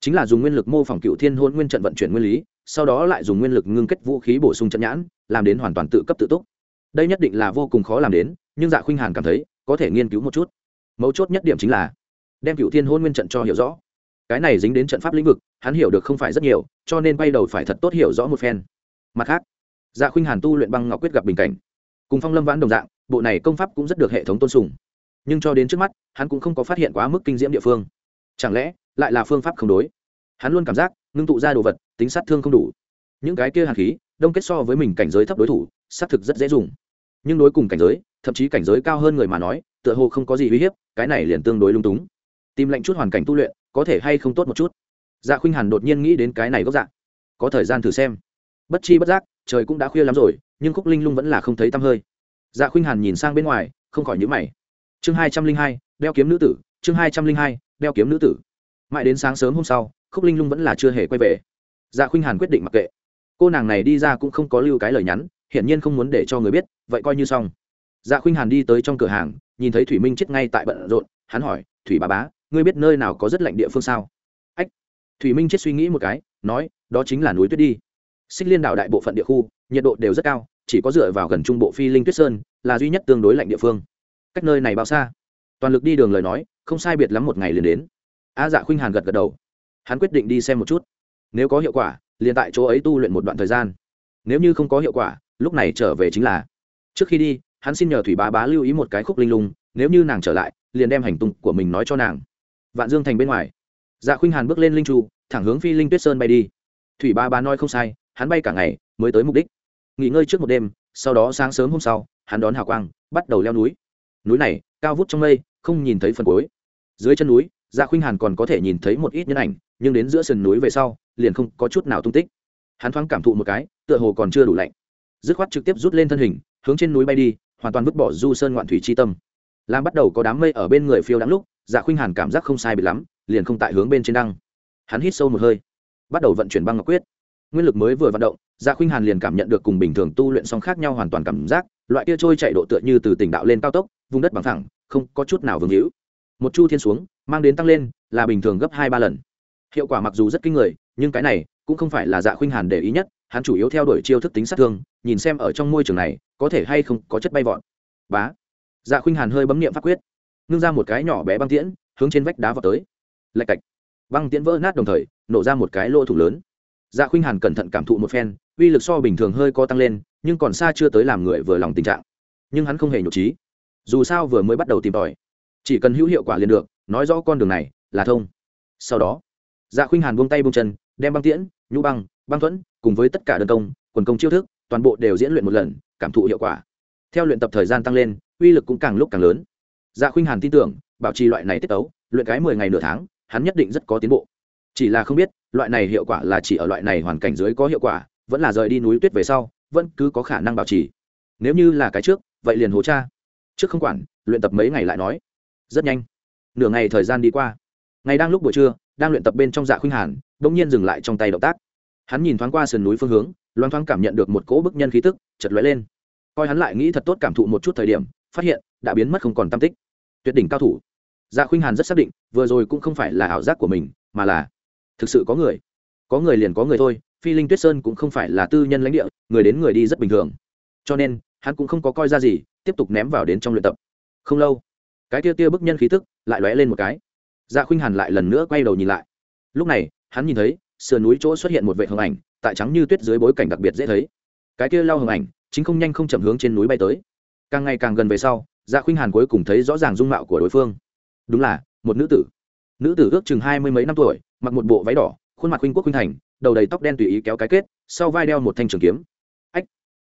Chính là dùng nguyên lực mô phỏng cựu thiên hôn nguyên trận vận chuyển nguyên lý, sau đó lại dùng nguyên lực ngưng kết vũ khí bổ sung trận nhãn, làm đến hoàn toàn tự cấp tự túc. Đây nhất định là vô cùng khó làm đến, nhưng dạ khuynh hàn cảm thấy, có thể nghiên cứu một chút. Mấu chốt nhất điểm chính là, đem cựu thiên hôn nguyên trận cho hiểu rõ cái này dính đến trận pháp lĩnh vực, hắn hiểu được không phải rất nhiều, cho nên bay đầu phải thật tốt hiểu rõ một phen. Mặt khác dạ khuynh hàn tu luyện băng ngọc quyết gặp bình cảnh. Cùng phong lâm vãn đồng dạng, bộ này công pháp cũng rất được hệ thống tôn sùng. Nhưng cho đến trước mắt, hắn cũng không có phát hiện quá mức kinh diễm địa phương. Chẳng lẽ, lại là phương pháp không đối? Hắn luôn cảm giác, ngưng tụ ra đồ vật, tính sát thương không đủ. Những cái kia hàn khí, đông kết so với mình cảnh giới thấp đối thủ xác thực rất dễ dùng. Nhưng đối cùng cảnh giới, thậm chí cảnh giới cao hơn người mà nói, tựa hồ không có gì uy hiếp, cái này liền tương đối lung túng. Tìm lệnh chút hoàn cảnh tu luyện có thể hay không tốt một chút? Dạ khuynh hàn đột nhiên nghĩ đến cái này gốc dạ. Có thời gian thử xem. Bất chi bất giác, trời cũng đã khuya lắm rồi, nhưng khúc linh lung vẫn là không thấy tăm hơi. Dạ khuynh hàn nhìn sang bên ngoài, không khỏi nhữ mày. Chương hai trăm linh hai, đeo kiếm nữ tử, chương hai trăm linh hai, đeo kiếm nữ tử. Mãi đến sáng sớm hôm sau, khúc linh lung vẫn là chưa hề quay về. Dạ khuynh hàn quyết định mặc kệ. Cô nàng này đi ra cũng không có lưu cái lời nhắn, hiển nhiên không muốn để cho người biết, vậy coi như xong. Dạ khuynh hàn đi tới trong cửa hàng, nhìn thấy thủy minh chết ngay tại bận rộn, hắn hỏi, thủy bà bá ngươi biết nơi nào có rất lạnh địa phương sao? Ách, thủy minh chết suy nghĩ một cái, nói, đó chính là núi tuyết đi. Xích liên đảo đại bộ phận địa khu, nhiệt độ đều rất cao, chỉ có dựa vào gần trung bộ phi linh tuyết sơn là duy nhất tương đối lạnh địa phương. Cách nơi này bao xa? Toàn lực đi đường lời nói, không sai biệt lắm một ngày liền đến. A dạ khuynh hàn gật gật đầu. Hắn quyết định đi xem một chút. Nếu có hiệu quả, liền tại chỗ ấy tu luyện một đoạn thời gian. Nếu như không có hiệu quả, lúc này trở về chính là. Trước khi đi, hắn xin nhờ thủy bá bá lưu ý một cái khúc linh lung, nếu như nàng trở lại, liền đem hành tung của mình nói cho nàng vạn dương thành bên ngoài. Dạ khuynh hàn bước lên linh trụ, thẳng hướng phi linh tuyết sơn bay đi. Thủy Ba Ba nói không sai hắn bay cả ngày mới tới mục đích. Nghỉ ngơi trước một đêm sau đó sáng sớm hôm sau hắn đón hào quang bắt đầu leo núi. Núi này cao vút trong mây không nhìn thấy phần cuối. Dưới chân núi dạ khuynh hàn còn có thể nhìn thấy một ít nhân ảnh nhưng đến giữa sườn núi về sau liền không có chút nào tung tích. Hắn thoáng cảm thụ một cái tựa hồ còn chưa đủ lạnh. Dứt khoát trực tiếp rút lên thân hình hướng trên núi bay đi hoàn toàn vứt bỏ du sơn ngoạn thủy chi tâm. Làm bắt đầu có đám mây ở bên người phiêu đáng lúc dạ khuynh hàn cảm giác không sai bị lắm, liền không tại hướng bên trên đăng. Hắn hít sâu một hơi, bắt đầu vận chuyển băng ngọc quyết. Nguyên lực mới vừa vận động dạ khuynh hàn liền cảm nhận được cùng bình thường tu luyện song khác nhau hoàn toàn cảm giác, loại kia trôi chạy độ tựa như từ tỉnh đạo lên cao tốc, vùng đất bằng thẳng không có chút nào vương hữu. Một chu thiên xuống, mang đến tăng lên, là bình thường gấp hai ba lần. Hiệu quả mặc dù rất kinh người, nhưng cái này cũng không phải là dạ khuynh hàn để ý nhất, hắn chủ yếu theo đuổi chiêu thức tính sát thương, nhìn xem ở trong môi trường này có thể hay không có chất bay vọt. Bá. Dạ khuynh hàn hơi bấm niệm pháp quyết ngưng ra một cái nhỏ bé băng tiễn, hướng trên vách đá vào tới. Lạch cạch. Băng tiễn vỡ nát đồng thời, nổ ra một cái lỗ thủ lớn. Dạ khuynh hàn cẩn thận cảm thụ một phen, uy lực so bình thường hơi co tăng lên, nhưng còn xa chưa tới làm người vừa lòng tình trạng. Nhưng hắn không hề nhục trí. Dù sao vừa mới bắt đầu tìm tòi. Chỉ cần hữu hiệu quả liền được, nói rõ con đường này, là thông. Sau đó dạ khuynh hàn buông tay buông chân, đem băng tiễn, nhũ băng băng thuẫn cùng với tất cả đơn công, quần công chiêu thức, toàn bộ đều diễn luyện một lần, cảm thụ hiệu quả. Theo luyện tập thời gian tăng lên, uy lực cũng càng lúc càng lớn dạ khuynh hàn tin tưởng bảo trì loại này tiết tấu, luyện cái mười ngày nửa tháng hắn nhất định rất có tiến bộ. Chỉ là không biết loại này hiệu quả là chỉ ở loại này hoàn cảnh dưới có hiệu quả vẫn là rời đi núi tuyết về sau vẫn cứ có khả năng bảo trì. Nếu như là cái trước vậy liền hố cha. Trước không quản luyện tập mấy ngày lại nói. Rất nhanh. Nửa ngày thời gian đi qua. Ngày đang lúc buổi trưa đang luyện tập bên trong dạ khuynh hàn đ ỗ n g nhiên dừng lại trong tay động tác. Hắn nhìn thoáng qua sườn núi phương hướng loan thoáng cảm nhận được một cỗ bức nhân khí tức chật lóe lên. Coi hắn lại nghĩ thật tốt cảm thụ một chút thời điểm phát hiện đã biến mất không còn tam tích. Tuyệt đỉnh cao thủ. Dạ khuynh hàn rất xác định, vừa rồi cũng không phải là ảo giác của mình, mà là thực sự có người. Có người liền có người thôi, phi linh tuyết sơn cũng không phải là tư nhân lãnh địa, người đến người đi rất bình thường. Cho nên, hắn cũng không có coi ra gì, tiếp tục ném vào đến trong luyện tập. Không lâu, cái tia tia bức nhân khí tức lại lóe lên một cái. Dạ khuynh hàn lại lần nữa quay đầu nhìn lại. Lúc này, hắn nhìn thấy, sườn núi chỗ xuất hiện một vệ hồng ảnh, tại trắng như tuyết dưới bối cảnh đặc biệt dễ thấy. Cái kia lao hồng ảnh, chính không nhanh không chậm hướng trên núi bay tới. Càng ngày càng gần về sau dạ khuynh hàn cuối cùng thấy rõ ràng dung mạo của đối phương. Đúng là, một nữ tử. Nữ tử ước chừng hai mươi mấy năm tuổi, mặc một bộ váy đỏ, khuôn mặt khuynh quốc khuynh thành, đầu đầy tóc đen tùy ý kéo cái kết, sau vai đeo một thanh trường kiếm. Ách,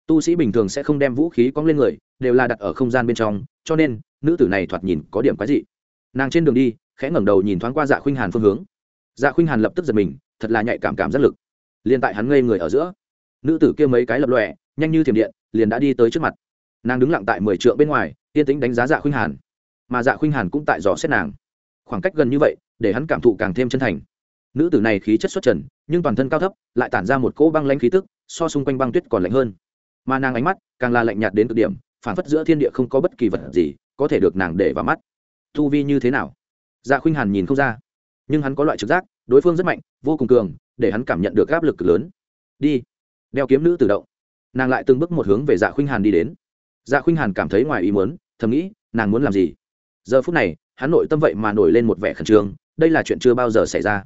tu sĩ bình thường sẽ không đem vũ khí cong lên người, đều là đặt ở không gian bên trong, cho nên, nữ tử này thoạt nhìn có điểm quái dị. Nàng trên đường đi, khẽ ngẩng đầu nhìn thoáng qua dạ khuynh hàn phương hướng. Dạ khuynh hàn lập tức giật mình, thật là nhạy cảm cảm giác lực. Liền tại hắn ngây người ở giữa, nữ tử kia mấy cái lập lòe, nhanh như thiểm điện, liền đã đi tới trước mặt. Nàng đứng lặng tại mười trượng bên ngoài yên tĩnh đánh giá dạ khuynh hàn, mà dạ khuynh hàn cũng tại dò xét nàng. Khoảng cách gần như vậy, để hắn cảm thụ càng thêm chân thành. Nữ tử này khí chất xuất trần, nhưng toàn thân cao thấp, lại tản ra một cỗ băng lanh khí tức, so xung quanh băng tuyết còn lạnh hơn. Mà nàng ánh mắt, càng là lạnh nhạt đến cực điểm, phản phất giữa thiên địa không có bất kỳ vật gì có thể được nàng để vào mắt. Thu vi như thế nào? Dạ khuynh hàn nhìn không ra. Nhưng hắn có loại trực giác, đối phương rất mạnh, vô cùng cường, để hắn cảm nhận được áp lực cực lớn. Đi. Đeo kiếm nữ tự động. Nàng lại từng bước một hướng về dạ khuynh hàn đi đến. Dạ khuynh hàn cảm thấy ngoài ý muốn thầm nghĩ, nàng muốn làm gì? Giờ phút này, hắn nội tâm vậy mà nổi lên một vẻ khẩn trương, đây là chuyện chưa bao giờ xảy ra.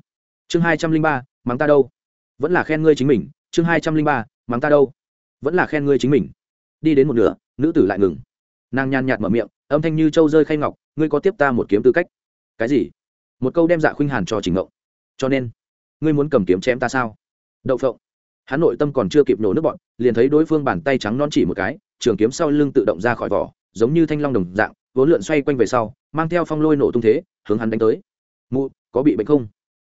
Chương hai trăm linh ba, mắng ta đâu? Vẫn là khen ngươi chính mình, chương hai trăm linh ba, mắng ta đâu? Vẫn là khen ngươi chính mình. Đi đến một nửa, nữ tử lại ngừng. Nàng nhàn nhạt mở miệng, âm thanh như trâu rơi khay ngọc, ngươi có tiếp ta một kiếm tư cách? Cái gì? Một câu đem dạ khuynh hàn cho trình ngộng cho nên, ngươi muốn cầm kiếm chém ta sao? Đậu phộng. Hắn nội tâm còn chưa kịp nổ nước bọn, liền thấy đối phương bàn tay trắng non chỉ một cái, trường kiếm sau lưng tự động ra khỏi vỏ giống như thanh long đồng dạng, vốn lượn xoay quanh về sau, mang theo phong lôi nổ tung thế, hướng hắn đánh tới. Mụ, có bị bệnh không?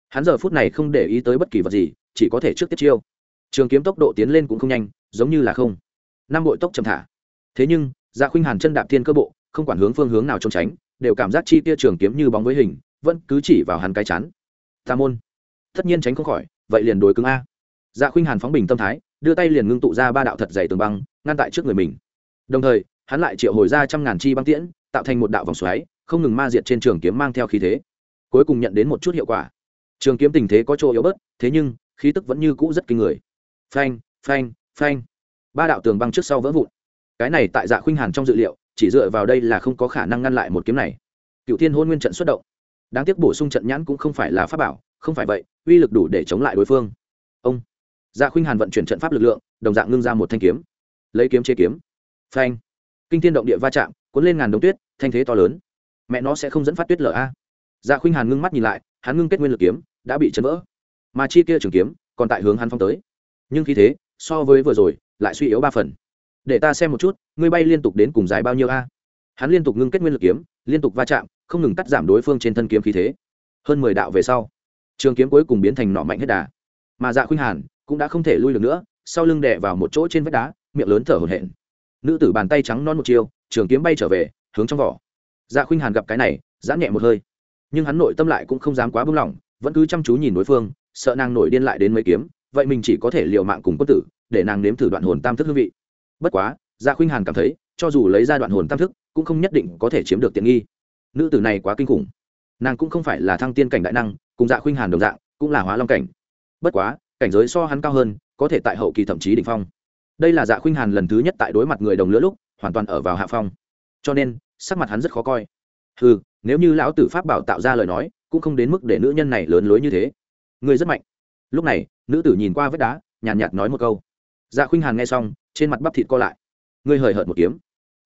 Hắn giờ phút này không để ý tới bất kỳ vật gì, chỉ có thể trước tiếp chiêu. Trường kiếm tốc độ tiến lên cũng không nhanh, giống như là không. Năm bội tốc chậm thả. Thế nhưng dạ khuynh hàn chân đạp thiên cơ bộ, không quản hướng phương hướng nào trốn tránh, đều cảm giác chi tia trường kiếm như bóng với hình, vẫn cứ chỉ vào hắn cái chán. Ta môn. Tất nhiên tránh không khỏi, vậy liền đối cứng a. Dạ khuynh hàn phóng bình tâm thái, đưa tay liền ngưng tụ ra ba đạo thật dày tường băng, ngăn tại trước người mình. Đồng thời hắn lại triệu hồi ra trăm ngàn chi băng tiễn, tạo thành một đạo vòng xoáy, không ngừng ma diệt trên trường kiếm mang theo khí thế. Cuối cùng nhận đến một chút hiệu quả. Trường kiếm tình thế có chỗ yếu bớt, thế nhưng, khí tức vẫn như cũ rất kinh người. Phanh phanh phanh. Ba đạo tường băng trước sau vỡ vụn. Cái này tại dạ khuynh hàn trong dự liệu, chỉ dựa vào đây là không có khả năng ngăn lại một kiếm này. Cựu thiên hôn nguyên trận xuất động. Đáng tiếc bổ sung trận nhãn cũng không phải là pháp bảo, không phải vậy, uy lực đủ để chống lại đối phương. Ông. Dạ khuynh hàn vận chuyển trận pháp lực lượng, đồng dạng ngưng ra một thanh kiếm. Lấy kiếm chế kiếm. Phanh kinh thiên động địa va chạm, cuốn lên ngàn đống tuyết, thanh thế to lớn. Mẹ nó sẽ không dẫn phát tuyết lở a. Dạ khuynh hàn ngưng mắt nhìn lại, hắn ngưng kết nguyên lực kiếm, đã bị chấn vỡ. Mà chi kia trường kiếm, còn tại hướng hắn phong tới. Nhưng khi thế, so với vừa rồi, lại suy yếu ba phần. Để ta xem một chút, ngươi bay liên tục đến cùng dài bao nhiêu a? Hắn liên tục ngưng kết nguyên lực kiếm, liên tục va chạm, không ngừng cắt giảm đối phương trên thân kiếm khí thế. Hơn mười đạo về sau, trường kiếm cuối cùng biến thành nỏ mạnh hết đà. Mà dạ khuynh hàn cũng đã không thể lui được nữa, sau lưng đè vào một chỗ trên vách đá, miệng lớn thở hổn hển nữ tử bàn tay trắng non một chiều trường kiếm bay trở về, hướng trong vỏ. Dạ khuynh hàn gặp cái này, giãn nhẹ một hơi. Nhưng hắn nội tâm lại cũng không dám quá bưng lỏng, vẫn cứ chăm chú nhìn đối phương, sợ nàng nổi điên lại đến mấy kiếm, vậy mình chỉ có thể liều mạng cùng quân tử, để nàng nếm thử đoạn hồn tam thức hương vị. Bất quá dạ khuynh hàn cảm thấy, cho dù lấy ra đoạn hồn tam thức, cũng không nhất định có thể chiếm được tiện nghi. Nữ tử này quá kinh khủng. Nàng cũng không phải là thăng tiên cảnh đại năng, cùng dạ khuynh hàn đồng dạng, cũng là hóa long cảnh. Bất quá, cảnh giới so hắn cao hơn, có thể tại hậu kỳ thậm chí đ ỉ n h phong đây là dạ khuynh hàn lần thứ nhất tại đối mặt người đồng lứa lúc hoàn toàn ở vào hạ phong. Cho nên sắc mặt hắn rất khó coi. Ừ nếu như lão tử pháp bảo tạo ra lời nói cũng không đến mức để nữ nhân này lớn lối như thế. Ngươi rất mạnh. Lúc này nữ tử nhìn qua vết đá nhàn nhạt, nhạt nói một câu. Dạ khuynh hàn nghe xong trên mặt bắp thịt co lại. Ngươi hời hợt một kiếm.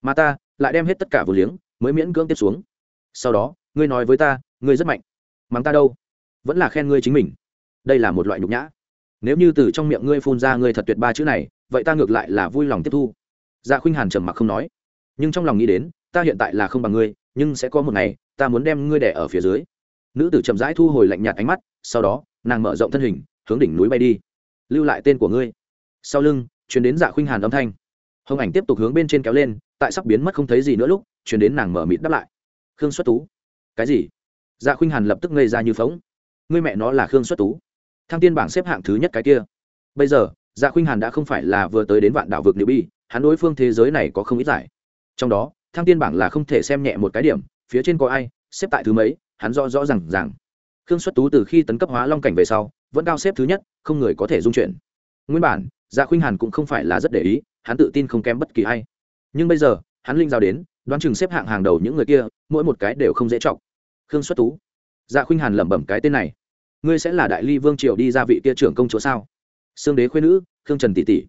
Mà ta lại đem hết tất cả vừa liếng mới miễn cưỡng tiếp xuống. Sau đó ngươi nói với ta ngươi rất mạnh. Mắng ta đâu? Vẫn là khen ngươi chính mình. Đây là một loại nhục nhã. Nếu như từ trong miệng ngươi phun ra ngươi thật tuyệt ba chữ này vậy ta ngược lại là vui lòng tiếp thu. Dạ khuynh hàn trầm mặc không nói. Nhưng trong lòng nghĩ đến, ta hiện tại là không bằng ngươi, nhưng sẽ có một ngày, ta muốn đem ngươi đẻ ở phía dưới. Nữ tử chậm rãi thu hồi lạnh nhạt ánh mắt, sau đó, nàng mở rộng thân hình, hướng đỉnh núi bay đi. Lưu lại tên của ngươi. Sau lưng chuyển đến dạ khuynh hàn âm thanh. Hồng ảnh tiếp tục hướng bên trên kéo lên, tại sắp biến mất không thấy gì nữa lúc chuyển đến nàng mở mịt đáp lại. Khương xuất tú. Cái gì? Dạ khuynh hàn lập tức ngây ra như phóng. Ngươi mẹ nó là khương xuất tú. Thăng tiên bảng xếp hạng thứ nhất cái kia. Bây giờ dạ khuynh hàn đã không phải là vừa tới đến vạn đảo vực nữ bi, hắn đối phương thế giới này có không ít giải. Trong đó, thăng tiên bảng là không thể xem nhẹ một cái điểm, phía trên có ai, xếp tại thứ mấy, hắn rõ rõ r à n g rằng khương xuất tú từ khi tấn cấp hóa long cảnh về sau, vẫn cao xếp thứ nhất, không người có thể dung chuyển. Nguyên bản dạ khuynh hàn cũng không phải là rất để ý, hắn tự tin không kém bất kỳ ai. Nhưng bây giờ, hắn linh giao đến, đoán chừng xếp hạng hàng đầu những người kia, mỗi một cái đều không dễ chọc. Khương xuất tú. Dạ khuynh hàn lẩm bẩm cái tên này. Ngươi sẽ là đại ly vương triều đi ra vị kia trưởng công chúa sao? Xương đế khuyên nữ, khương trần tỷ tỷ.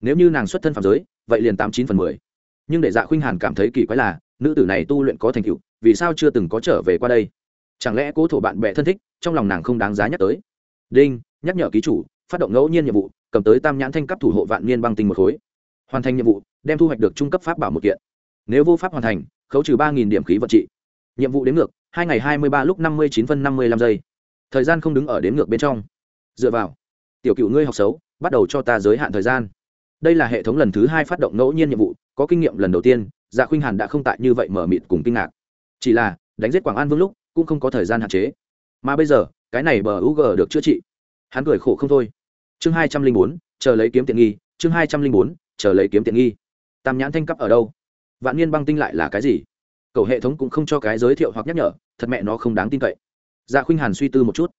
Nếu như nàng xuất thân phạm giới, vậy liền tám chín phần mười. Nhưng để dạ khuynh hàn cảm thấy kỳ quái là, nữ tử này tu luyện có thành tựu, vì sao chưa từng có trở về qua đây? Chẳng lẽ cố thổ bạn bè thân thích, trong lòng nàng không đáng giá nhắc tới? Đinh, nhắc nhở ký chủ, phát động ngẫu nhiên nhiệm vụ, cầm tới tam nhãn thanh cấp thủ hộ vạn niên băng tinh một khối. Hoàn thành nhiệm vụ, đem thu hoạch được trung cấp pháp bảo một kiện. Nếu vô pháp hoàn thành, khấu trừ ba điểm khí vận trị. Nhiệm vụ đến ngược, hai ngày hai mươi ba lúc năm mươi chín phân năm mươi lăm giây. Thời gian không đứng ở đến ngược bên trong. Dựa vào tiểu cựu ngươi học xấu, bắt đầu cho ta giới hạn thời gian. Đây là hệ thống lần thứ hai phát động ngẫu nhiên nhiệm vụ, có kinh nghiệm lần đầu tiên dạ khuynh hàn đã không tại như vậy mở mịt cùng kinh ngạc. Chỉ là, đánh giết quảng an vương lúc, cũng không có thời gian hạn chế. Mà bây giờ, cái này bờ u g được chữa trị. Hắn cười khổ không thôi. Chương hai trăm linh bốn, chờ lấy kiếm tiện nghi, chương hai trăm linh bốn, chờ lấy kiếm tiện nghi. Tam nhãn thanh cấp ở đâu? Vạn niên băng tinh lại là cái gì? Cầu hệ thống cũng không cho cái giới thiệu hoặc nhắc nhở, thật mẹ nó không đáng tin cậy. Dạ khuynh hàn suy tư một chút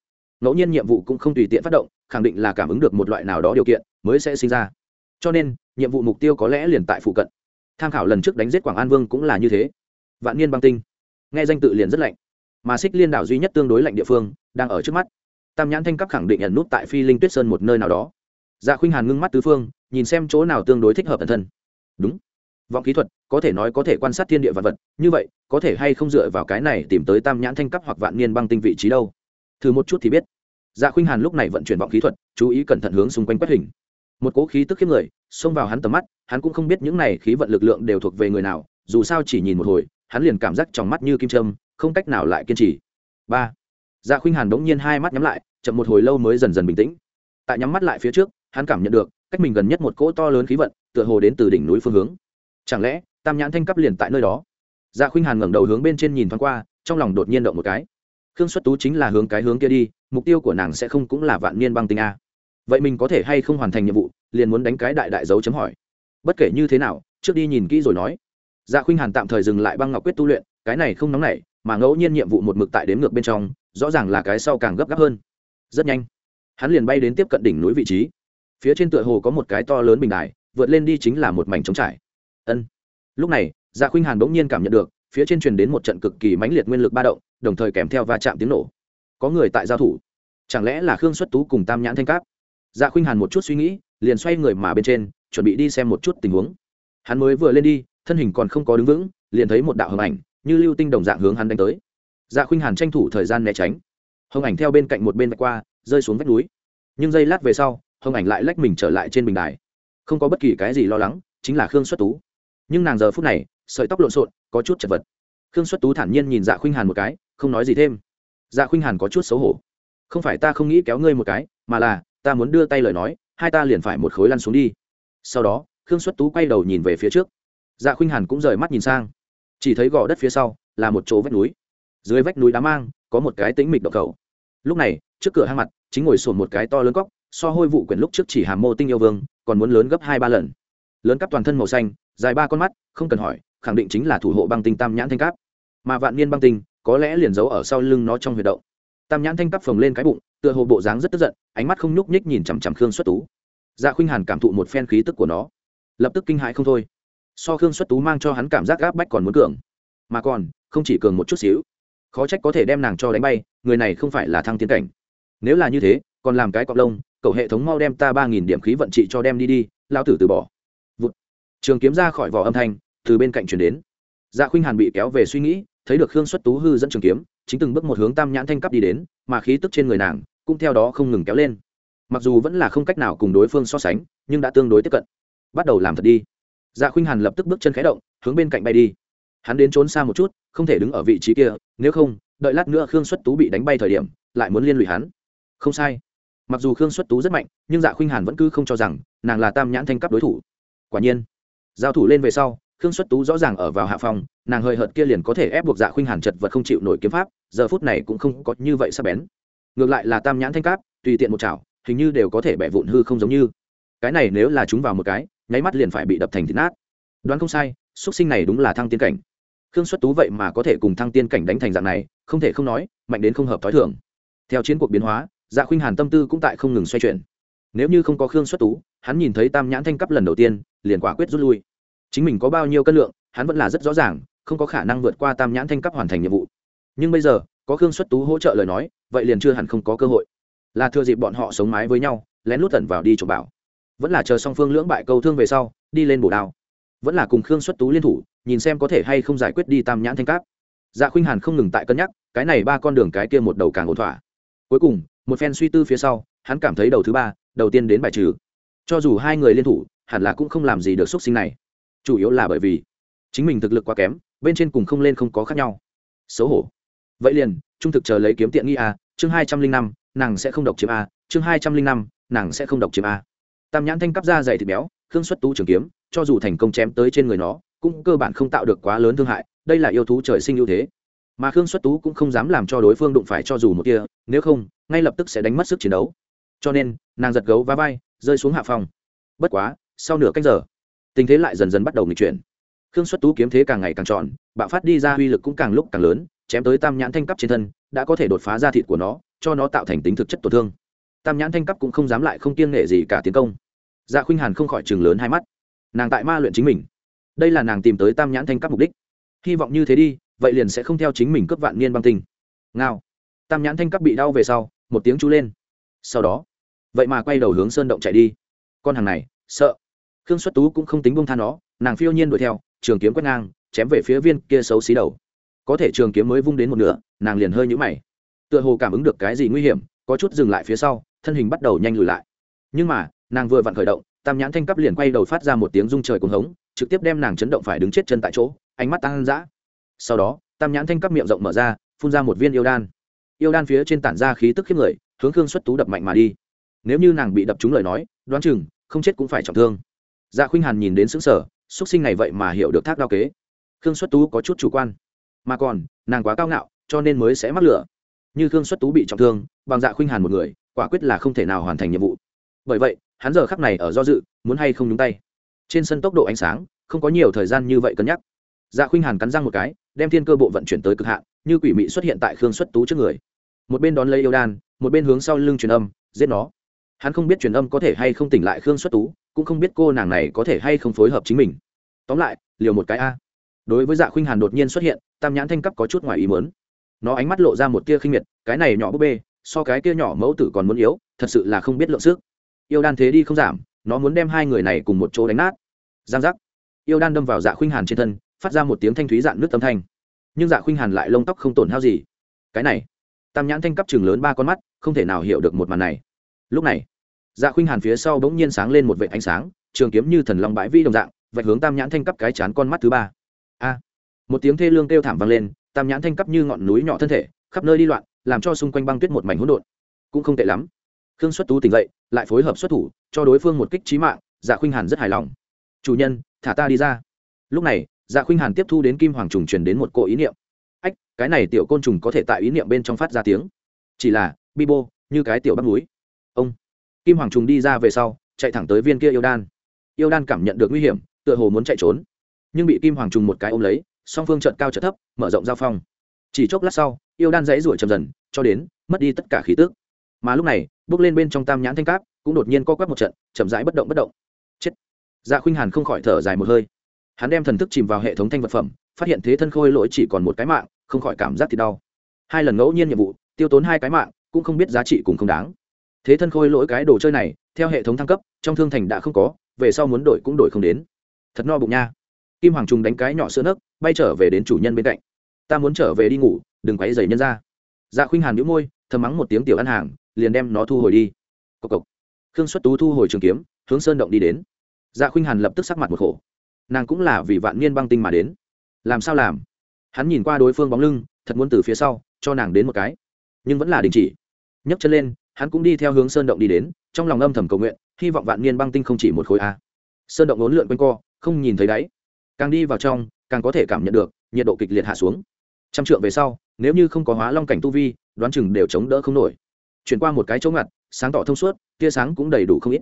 ngẫu nhiên nhiệm vụ cũng không tùy tiện phát động, khẳng định là cảm ứng được một loại nào đó điều kiện mới sẽ sinh ra. Cho nên, nhiệm vụ mục tiêu có lẽ liền tại phụ cận. Tham khảo lần trước đánh giết quảng an vương cũng là như thế. Vạn niên băng tinh. Nghe danh tự liền rất lạnh. Mà xích liên đảo duy nhất tương đối lạnh địa phương, đang ở trước mắt. Tam nhãn thanh cấp khẳng định nhận nút tại phi linh tuyết sơn một nơi nào đó. Dạ khuynh hàn ngưng mắt tứ phương, nhìn xem chỗ nào tương đối thích hợp bản thân. Đúng. Vọng kỹ thuật, có thể nói có thể quan sát thiên địa vật vật, như vậy, có thể hay không dựa vào cái này tìm tới tam nhãn thanh cấp hoặc vạn niên băng tinh vị trí đâu? Thử một chút thì biết. Dạ khuynh hàn lúc này vận chuyển vọng khí thuật, chú ý cẩn thận hướng xung quanh quét hình. Một cố khí tức khiếp người, xông vào hắn tầm mắt, hắn cũng không biết những này khí vận lực lượng đều thuộc về người nào, dù sao chỉ nhìn một hồi, hắn liền cảm giác trong mắt như kim trâm không cách nào lại kiên trì. Ba. Dạ khuynh hàn đống nhiên hai mắt nhắm lại, chậm một hồi lâu mới dần dần bình tĩnh. Tại nhắm mắt lại phía trước, hắn cảm nhận được, cách mình gần nhất một cỗ to lớn khí vận, tựa hồ đến từ đỉnh núi phương hướng. Chẳng lẽ, tam nhãn thanh cấp liền tại nơi đó? Dạ khuynh hàn ngẩng đầu hướng bên trên nhìn thoáng qua, trong lòng đột nhiên động một cái khương xuất tú chính là hướng cái hướng kia đi, mục tiêu của nàng sẽ không cũng là vạn niên băng tinh a. Vậy mình có thể hay không hoàn thành nhiệm vụ, liền muốn đánh cái đại đại dấu chấm hỏi. Bất kể như thế nào, trước đi nhìn kỹ rồi nói. Dạ khuynh hàn tạm thời dừng lại băng ngọc quyết tu luyện, cái này không nóng nảy, mà ngẫu nhiên nhiệm vụ một mực tại đếm ngược bên trong, rõ ràng là cái sau càng gấp gáp hơn. Rất nhanh, hắn liền bay đến tiếp cận đỉnh núi vị trí. Phía trên tựa hồ có một cái to lớn bình đài, vượt lên đi chính là một mảnh trống trải. Ân. Lúc này dạ khuynh hàn bỗng nhiên cảm nhận được phía trên truyền đến một trận cực kỳ mãnh liệt nguyên lực ba động, đồng thời kèm theo va chạm tiếng nổ. Có người tại giao thủ. Chẳng lẽ là khương xuất tú cùng tam nhãn thanh cáp? Dạ khuynh hàn một chút suy nghĩ, liền xoay người mà bên trên, chuẩn bị đi xem một chút tình huống. Hắn mới vừa lên đi, thân hình còn không có đứng vững, liền thấy một đạo hồng ảnh, như lưu tinh đồng dạng hướng hắn đánh tới. Dạ khuynh hàn tranh thủ thời gian né tránh. Hồng ảnh theo bên cạnh một bên vạch qua, rơi xuống vách núi. Nhưng giây lát về sau, hồng ảnh lại lách mình trở lại trên bình đài. Không có bất kỳ cái gì lo lắng, chính là khương xuất tú. Nhưng nàng giờ phút này, sợi tóc lộn xộn có chút chật vật. Khương xuất tú thản nhiên nhìn dạ khuynh hàn một cái, không nói gì thêm. Dạ khuynh hàn có chút xấu hổ. Không phải ta không nghĩ kéo ngươi một cái, mà là, ta muốn đưa tay lời nói, hai ta liền phải một khối lăn xuống đi. Sau đó, khương xuất tú quay đầu nhìn về phía trước. Dạ khuynh hàn cũng rời mắt nhìn sang. Chỉ thấy gò đất phía sau là một chỗ vách núi. Dưới vách núi đá mang, có một cái tĩnh mịch độc cầu lúc này, trước cửa hang mặt, chính ngồi sồn một cái to lớn cóc so hôi vụ quyển lúc trước chỉ hàm mô tinh yêu vương, còn muốn lớn gấp hai ba lần. Lớn cắp toàn thân màu xanh, dài ba con mắt, không cần hỏi khẳng định chính là thủ hộ băng tinh tam nhãn thanh cáp. Mà vạn niên băng tinh, có lẽ liền giấu ở sau lưng nó trong huyệt động. Tam nhãn thanh cắp phồng lên cái bụng, tựa hồ bộ dáng rất tức giận, ánh mắt không nhúc nhích nhìn chằm chằm khương xuất tú. Dạ khuynh hàn cảm thụ một phen khí tức của nó. Lập tức kinh hãi không thôi. So khương xuất tú mang cho hắn cảm giác gáp bách còn muốn cường. Mà còn, không chỉ cường một chút xíu. Khó trách có thể đem nàng cho đánh bay, người này không phải là thăng tiến cảnh. Nếu là như thế, còn làm cái cọc lông, cậu hệ thống mau đem ta ba nghìn điểm khí vận trị cho đem đi đi lao tử từ bỏ. Vụt. trường kiếm ra khỏi vỏ âm thanh từ bên cạnh chuyển đến. Dạ khuynh hàn bị kéo về suy nghĩ, thấy được khương xuất tú hư dẫn trường kiếm, chính từng bước một hướng tam nhãn thanh cấp đi đến, mà khí tức trên người nàng cũng theo đó không ngừng kéo lên. Mặc dù vẫn là không cách nào cùng đối phương so sánh, nhưng đã tương đối tiếp cận. Bắt đầu làm thật đi. Dạ khuynh hàn lập tức bước chân khé động, hướng bên cạnh bay đi. Hắn đến trốn xa một chút, không thể đứng ở vị trí kia, nếu không, đợi lát nữa khương xuất tú bị đánh bay thời điểm, lại muốn liên lụy hắn. Không sai. Mặc dù khương xuất tú rất mạnh, nhưng dạ khuynh hàn vẫn cứ không cho rằng nàng là tam nhãn thanh cấp đối thủ. Quả nhiên, giao thủ lên về sau khương xuất tú rõ ràng ở vào hạ phòng nàng hơi hợt kia liền có thể ép buộc dạ khuynh hàn chật vật không chịu nổi kiếm pháp, giờ phút này cũng không có như vậy sắp bén. Ngược lại là tam nhãn thanh cáp, tùy tiện một chảo, hình như đều có thể bẻ vụn hư không giống như. Cái này nếu là chúng vào một cái, nháy mắt liền phải bị đập thành thịt nát. Đoán không sai xuất sinh này đúng là thăng tiên cảnh. Khương xuất tú vậy mà có thể cùng thăng tiên cảnh đánh thành dạng này, không thể không nói, mạnh đến không hợp t h ó i thường. Theo chiến cuộc biến hóa dạ khuynh hàn tâm tư cũng tại không ngừng xoay chuyển. Nếu như không có khương xuất tú, hắn nhìn thấy tam nhãn thanh cấp lần đầu tiên, liền quả quyết rút lui chính mình có bao nhiêu cân lượng, hắn vẫn là rất rõ ràng, không có khả năng vượt qua tam nhãn thanh cấp hoàn thành nhiệm vụ. Nhưng bây giờ, có khương xuất tú hỗ trợ lời nói, vậy liền chưa hẳn không có cơ hội. Là thừa dịp bọn họ sống mái với nhau, lén lút tẩn vào đi trộm bảo. Vẫn là chờ song phương lưỡng bại câu thương về sau, đi lên bổ đao. Vẫn là cùng khương xuất tú liên thủ, nhìn xem có thể hay không giải quyết đi tam nhãn thanh cáp dạ khuynh hàn không ngừng tại cân nhắc, cái này ba con đường cái kia một đầu càng ổn thỏa. Cuối cùng, một phen suy tư phía sau, hắn cảm thấy đầu thứ ba, đầu tiên đến bài trừ. Cho dù hai người liên thủ, hẳn là cũng không làm gì được x sinh này chủ yếu là bởi vì chính mình thực lực quá kém, bên trên cùng không lên không có khác nhau. Xấu hổ. Vậy liền, trung thực chờ lấy kiếm tiện nghi a, chương hai trăm linh năm, nàng sẽ không độc chiếm a, chương hai trăm linh năm, nàng sẽ không độc chiếm a. Tam nhãn thanh cắp da dày thịt béo, khương xuất tú trường kiếm, cho dù thành công chém tới trên người nó, cũng cơ bản không tạo được quá lớn thương hại, đây là yêu thú trời sinh ưu thế. Mà khương xuất tú cũng không dám làm cho đối phương đụng phải cho dù một kia nếu không, ngay lập tức sẽ đánh mất sức chiến đấu. Cho nên, nàng giật gấu và vai, rơi xuống hạ phòng. Bất quá, sau nửa canh giờ tình thế lại dần dần bắt đầu nghịch chuyển. Khương xuất tú kiếm thế càng ngày càng tròn, bạo phát đi ra uy lực cũng càng lúc càng lớn, chém tới tam nhãn thanh cấp trên thân, đã có thể đột phá ra thịt của nó, cho nó tạo thành tính thực chất tổn thương. Tam nhãn thanh cấp cũng không dám lại không kiêng nghệ gì cả tiến công. Dạ khuynh hàn không khỏi chừng lớn hai mắt. Nàng tại ma luyện chính mình. Đây là nàng tìm tới tam nhãn thanh cấp mục đích. Hy vọng như thế đi, vậy liền sẽ không theo chính mình cướp vạn niên băng tinh. Ngao. Tam nhãn thanh cấp bị đau về sau, một tiếng chú lên. Sau đó, vậy mà quay đầu hướng sơn động chạy đi. Con hàng này, sợ khương xuất tú cũng không tính bông tha nó, nàng phiêu nhiên đuổi theo, trường kiếm quét ngang, chém về phía viên kia xấu xí đầu. Có thể trường kiếm mới vung đến một nửa, nàng liền hơi nhũ mày. Tựa hồ cảm ứng được cái gì nguy hiểm, có chút dừng lại phía sau, thân hình bắt đầu nhanh lùi lại. Nhưng mà, nàng vừa vặn khởi động, tam nhãn thanh cấp liền quay đầu phát ra một tiếng rung trời cuồng hống, trực tiếp đem nàng chấn động phải đứng chết chân tại chỗ, ánh mắt tăng dã. Sau đó, tam nhãn thanh cấp miệng rộng mở ra, phun ra một viên yêu đan. Yêu đan phía trên tản ra khí tức khiếp người, hướng khương xuất tú đập mạnh mà đi. Nếu như nàng bị đập trúng lời nói, đoán chừng, không chết cũng phải trọng thương dạ khuynh hàn nhìn đến xứng sở xuất sinh này vậy mà hiểu được thác đao kế. Khương xuất tú có chút chủ quan. Mà còn, nàng quá cao ngạo, cho nên mới sẽ mắc lửa. Như khương xuất tú bị trọng thương, bằng dạ khuynh hàn một người, quả quyết là không thể nào hoàn thành nhiệm vụ. Bởi vậy, hắn giờ khắc này ở do dự, muốn hay không nhúng tay. Trên sân tốc độ ánh sáng, không có nhiều thời gian như vậy cân nhắc. Dạ khuynh hàn cắn răng một cái, đem thiên cơ bộ vận chuyển tới cực hạn, như quỷ mị xuất hiện tại khương xuất tú trước người. Một bên đón lấy yêu đan, một bên hướng sau lưng truyền âm, giết nó. Hắn không biết truyền âm có thể hay không tỉnh lại khương xuất tú cũng không biết cô nàng này có thể hay không phối hợp chính mình. Tóm lại, liều một cái a. Đối với dạ khuynh hàn đột nhiên xuất hiện, tam nhãn thanh cấp có chút ngoài ý mớn nó ánh mắt lộ ra một tia khinh miệt, cái này nhỏ búp bê, so cái kia nhỏ mẫu tử còn muốn yếu, thật sự là không biết lượng sức. Yêu đan thế đi không giảm, nó muốn đem hai người này cùng một chỗ đánh nát. Giang giác. Yêu đan đâm vào dạ khuynh hàn trên thân, phát ra một tiếng thanh thúy dạn nước tâm thanh. Nhưng dạ khuynh hàn lại lông tóc không tổn hao gì. Cái này. Tam nhãn thanh cấp chừng lớn ba con mắt, không thể nào hiểu được một màn này. Lúc này dạ khuynh hàn phía sau bỗng nhiên sáng lên một vệ ánh sáng, trường kiếm như thần long bãi vi đồng dạng, vạch hướng tam nhãn thanh cấp cái chán con mắt thứ ba. A! Một tiếng thê lương kêu thảm vang lên, tam nhãn thanh cấp như ngọn núi nhỏ thân thể, khắp nơi đi loạn, làm cho xung quanh băng tuyết một mảnh hỗn độn. Cũng không tệ lắm. Khương xuất tú tỉnh dậy, lại phối hợp xuất thủ, cho đối phương một kích trí mạng dạ khuynh hàn rất hài lòng. Chủ nhân, thả ta đi ra. Lúc này dạ khuynh hàn tiếp thu đến kim hoàng trùng truyền đến một cỗ ý niệm. Ách, cái này tiểu côn trùng có thể tại ý niệm bên trong phát ra tiếng. Chỉ là, bi bô, như cái tiểu bắt núi. Ông kim hoàng trùng đi ra về sau, chạy thẳng tới viên kia yêu đan. Yêu đan cảm nhận được nguy hiểm, tựa hồ muốn chạy trốn. Nhưng bị kim hoàng trùng một cái ôm lấy, song phương trận cao trận thấp, mở rộng giao phong. Chỉ chốc lát sau, yêu đan dãy ruổi chậm dần, cho đến mất đi tất cả khí tước mà lúc này, bước lên bên trong tam nhãn thanh cáp, cũng đột nhiên co quắp một trận, chậm rãi bất động bất động. Chết. Dạ khuynh hàn không khỏi thở dài một hơi. Hắn đem thần thức chìm vào hệ thống thanh vật phẩm, phát hiện thế thân khôi lỗi chỉ còn một cái mạng, không khỏi cảm giác thì đau. Hai lần ngẫu nhiên nhiệm vụ, tiêu tốn hai cái mạng, cũng không biết giá trị cùng không đáng thế thân khôi lỗi cái đồ chơi này, theo hệ thống thăng cấp, trong thương thành đã không có, về sau muốn đổi cũng đổi không đến. Thật no bụng nha. Kim hoàng trung đánh cái nhỏ sữa nấc, bay trở về đến chủ nhân bên cạnh. Ta muốn trở về đi ngủ, đừng quấy dày nhân ra. Dạ khuynh hàn nhũ môi, thầm mắng một tiếng tiểu ăn hàng, liền đem nó thu hồi đi. Cộc cộc. Khương xuất tú thu hồi trường kiếm, hướng sơn động đi đến. Dạ khuynh hàn lập tức sắc mặt một khổ. Nàng cũng là vì vạn niên băng tinh mà đến. Làm sao làm? Hắn nhìn qua đối phương bóng lưng, thật muốn từ phía sau, cho nàng đến một cái. Nhưng vẫn là đình chỉ. Nhấc chân lên hắn cũng đi theo hướng sơn động đi đến, trong lòng âm thầm cầu nguyện, hy vọng vạn niên băng tinh không chỉ một khối a. Sơn động ốn lượn quanh co, không nhìn thấy đáy. Càng đi vào trong, càng có thể cảm nhận được, nhiệt độ kịch liệt hạ xuống. Trăm trượng về sau, nếu như không có hóa long cảnh tu vi, đoán chừng đều chống đỡ không nổi. Chuyển qua một cái chỗ ngặt, sáng tỏ thông suốt, tia sáng cũng đầy đủ không ít.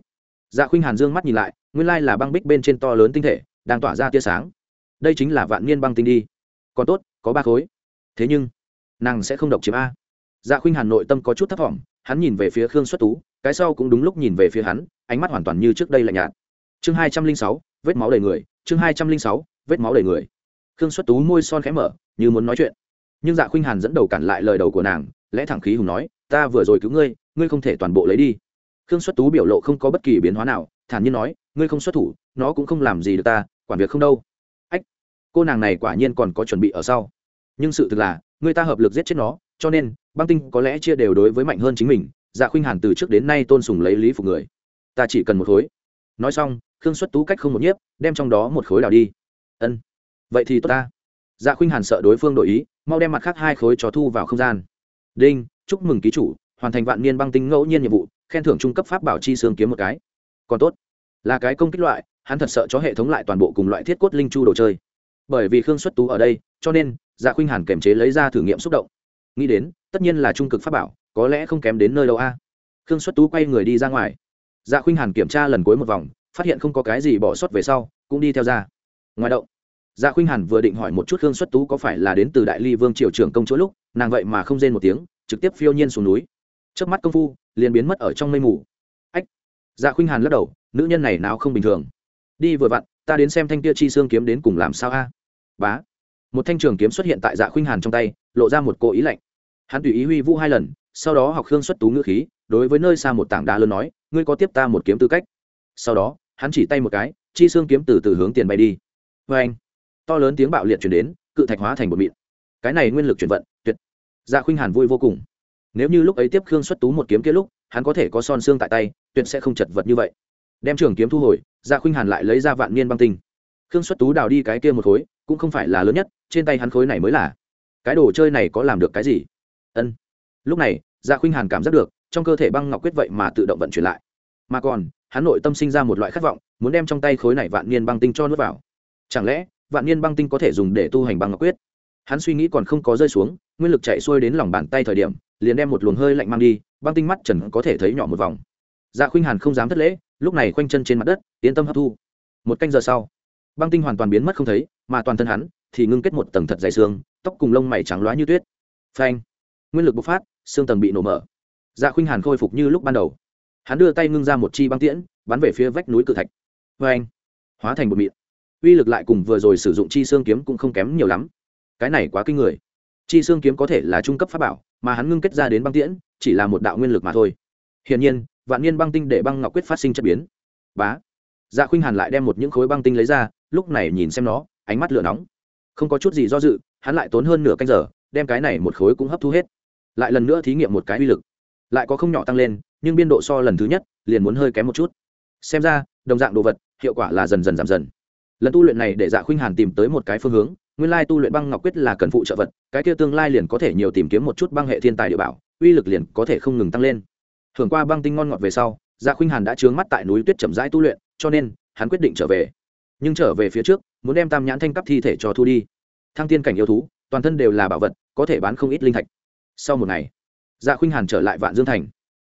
Dạ khuynh hàn dương mắt nhìn lại, nguyên lai là băng bích bên trên to lớn tinh thể, đang tỏa ra tia sáng. Đây chính là vạn niên băng tinh đi. Còn tốt, có ba khối. Thế nhưng, nàng sẽ không độc chiếm a. Dạ khuynh hàn nội tâm có chút thấp t hắn nhìn về phía khương xuất tú, cái sau cũng đúng lúc nhìn về phía hắn, ánh mắt hoàn toàn như trước đây lạnh nhạt. Chương hai trăm linh sáu, vết máu đầy người, chương hai trăm linh sáu, vết máu đầy người. Khương xuất tú môi son khẽ mở, như muốn nói chuyện. Nhưng dạ khuynh hàn dẫn đầu cản lại lời đầu của nàng, lẽ thẳng khí hùng nói, ta vừa rồi cứu ngươi ngươi không thể toàn bộ lấy đi. Khương xuất tú biểu lộ không có bất kỳ biến hóa nào, thản nhiên nói, ngươi không xuất thủ, nó cũng không làm gì được ta, quản việc không đâu. Ách, cô nàng này quả nhiên còn có chuẩn bị ở sau. Nhưng sự thực là, người ta hợp lực giết chết nó cho nên, băng tinh có lẽ chia đều đối với mạnh hơn chính mình dạ khuynh hàn từ trước đến nay tôn sùng lấy lý phục người. Ta chỉ cần một khối. Nói xong, khương xuất tú cách không một nhiếp, đem trong đó một khối đào đi. Ân. Vậy thì tốt ta. Dạ khuynh hàn sợ đối phương đổi ý, mau đem mặt khác hai khối cho thu vào không gian. Đinh, chúc mừng ký chủ, hoàn thành vạn niên băng tinh ngẫu nhiên nhiệm vụ, khen thưởng trung cấp pháp bảo chi xương kiếm một cái. Còn tốt. Là cái công kích loại, hắn thật sợ cho hệ thống lại toàn bộ cùng loại thiết cốt linh chu đồ chơi. Bởi vì khương xuất tú ở đây, cho nên dạ khuynh hàn kềm chế lấy ra thử nghiệm xúc động nghĩ đến, tất nhiên là trung cực pháp bảo, có lẽ không kém đến nơi đâu a. Khương xuất tú quay người đi ra ngoài. Dạ khuynh hàn kiểm tra lần cuối một vòng, phát hiện không có cái gì bỏ sót về sau, cũng đi theo ra. Ngoài động dạ khuynh hàn vừa định hỏi một chút khương xuất tú có phải là đến từ đại ly vương triều trưởng công chỗ lúc, nàng vậy mà không rên một tiếng, trực tiếp phiêu nhiên xuống núi. Trước mắt công phu, liền biến mất ở trong mây mù. Ách! Dạ khuynh hàn lắc đầu, nữ nhân này nào không bình thường. Đi vừa vặn, ta đến xem thanh kia chi xương kiếm đến cùng làm sao a? Bá! Một thanh trường kiếm xuất hiện tại dạ khuynh hàn trong tay, lộ ra một cô ý lạnh hắn tùy ý huy vũ hai lần, sau đó học khương xuất tú ngữ khí, đối với nơi xa một tảng đá lớn nói, ngươi có tiếp ta một kiếm tư cách? Sau đó, hắn chỉ tay một cái, chi xương kiếm từ từ hướng tiền bay đi. Vê anh, to lớn tiếng bạo liệt chuyển đến, cự thạch hóa thành một mịn. Cái này nguyên lực chuyển vận, tuyệt. Dạ khuynh hàn vui vô cùng. Nếu như lúc ấy tiếp khương xuất tú một kiếm kia lúc, hắn có thể có son xương tại tay, tuyệt sẽ không chật vật như vậy. Đem trường kiếm thu hồi dạ khuynh hàn lại lấy ra vạn niên băng tinh. Khương xuất tú đào đi cái kia một khối, cũng không phải là lớn nhất, trên tay hắn khối này mới là. Cái đồ chơi này có làm được cái gì? Ân. Lúc này dạ khuynh hàn cảm giác được, trong cơ thể băng ngọc quyết vậy mà tự động vận chuyển lại. Mà còn, hắn nội tâm sinh ra một loại khát vọng, muốn đem trong tay khối này vạn niên băng tinh cho nuốt vào. Chẳng lẽ, vạn niên băng tinh có thể dùng để tu hành băng ngọc quyết? Hắn suy nghĩ còn không có rơi xuống, nguyên lực chạy xuôi đến lòng bàn tay thời điểm, liền đem một luồng hơi lạnh mang đi, băng tinh mắt trần có thể thấy nhỏ một vòng. Dạ khuynh hàn không dám thất lễ, lúc này khoanh chân trên mặt đất, yên tâm hấp thu. Một canh giờ sau, băng tinh hoàn toàn biến mất không thấy, mà toàn thân hắn thì ngưng kết một tầng thật dày xương, tóc cùng lông mày trắng loá như tuyết. Phanh! Nguyên lực bộc phát, xương tầng bị nổ mở. Dạ khuynh hàn khôi phục như lúc ban đầu. Hắn đưa tay ngưng ra một chi băng tiễn, bắn về phía vách núi cự thạch. Phanh hóa thành một mịn. Uy lực lại cùng vừa rồi sử dụng chi xương kiếm cũng không kém nhiều lắm. Cái này quá kinh người. Chi xương kiếm có thể là trung cấp pháp bảo, mà hắn ngưng kết ra đến băng tiễn, chỉ là một đạo nguyên lực mà thôi. Hiển nhiên, vạn niên băng tinh để băng ngọc quyết phát sinh chất biến. Bá. Dạ khuynh hàn lại đem một những khối băng tinh lấy ra, lúc này nhìn xem nó, ánh mắt lửa nóng. Không có chút gì do dự, hắn lại tốn hơn nửa canh giờ, đem cái này một khối cũng hấp thu hết lại lần nữa thí nghiệm một cái uy lực. Lại có không nhỏ tăng lên, nhưng biên độ so lần thứ nhất liền muốn hơi kém một chút. Xem ra, đồng dạng đồ vật, hiệu quả là dần dần giảm dần. Lần tu luyện này để dạ khuynh hàn tìm tới một cái phương hướng, nguyên lai tu luyện băng ngọc quyết là cần phụ trợ vật, cái kia tương lai liền có thể nhiều tìm kiếm một chút băng hệ thiên tài địa bảo, uy lực liền có thể không ngừng tăng lên. Thường qua băng tinh ngon ngọt về sau dạ khuynh hàn đã trướng mắt tại núi tuyết chậm rãi tu luyện, cho nên, hắn quyết định trở về. Nhưng trở về phía trước, muốn đem tam nhãn thanh cấp thi thể cho thu đi. Thăng tiên cảnh yêu thú, toàn thân đều là bảo vật, có thể bán không ít linh thạch sau một ngày dạ khuynh hàn trở lại vạn dương thành.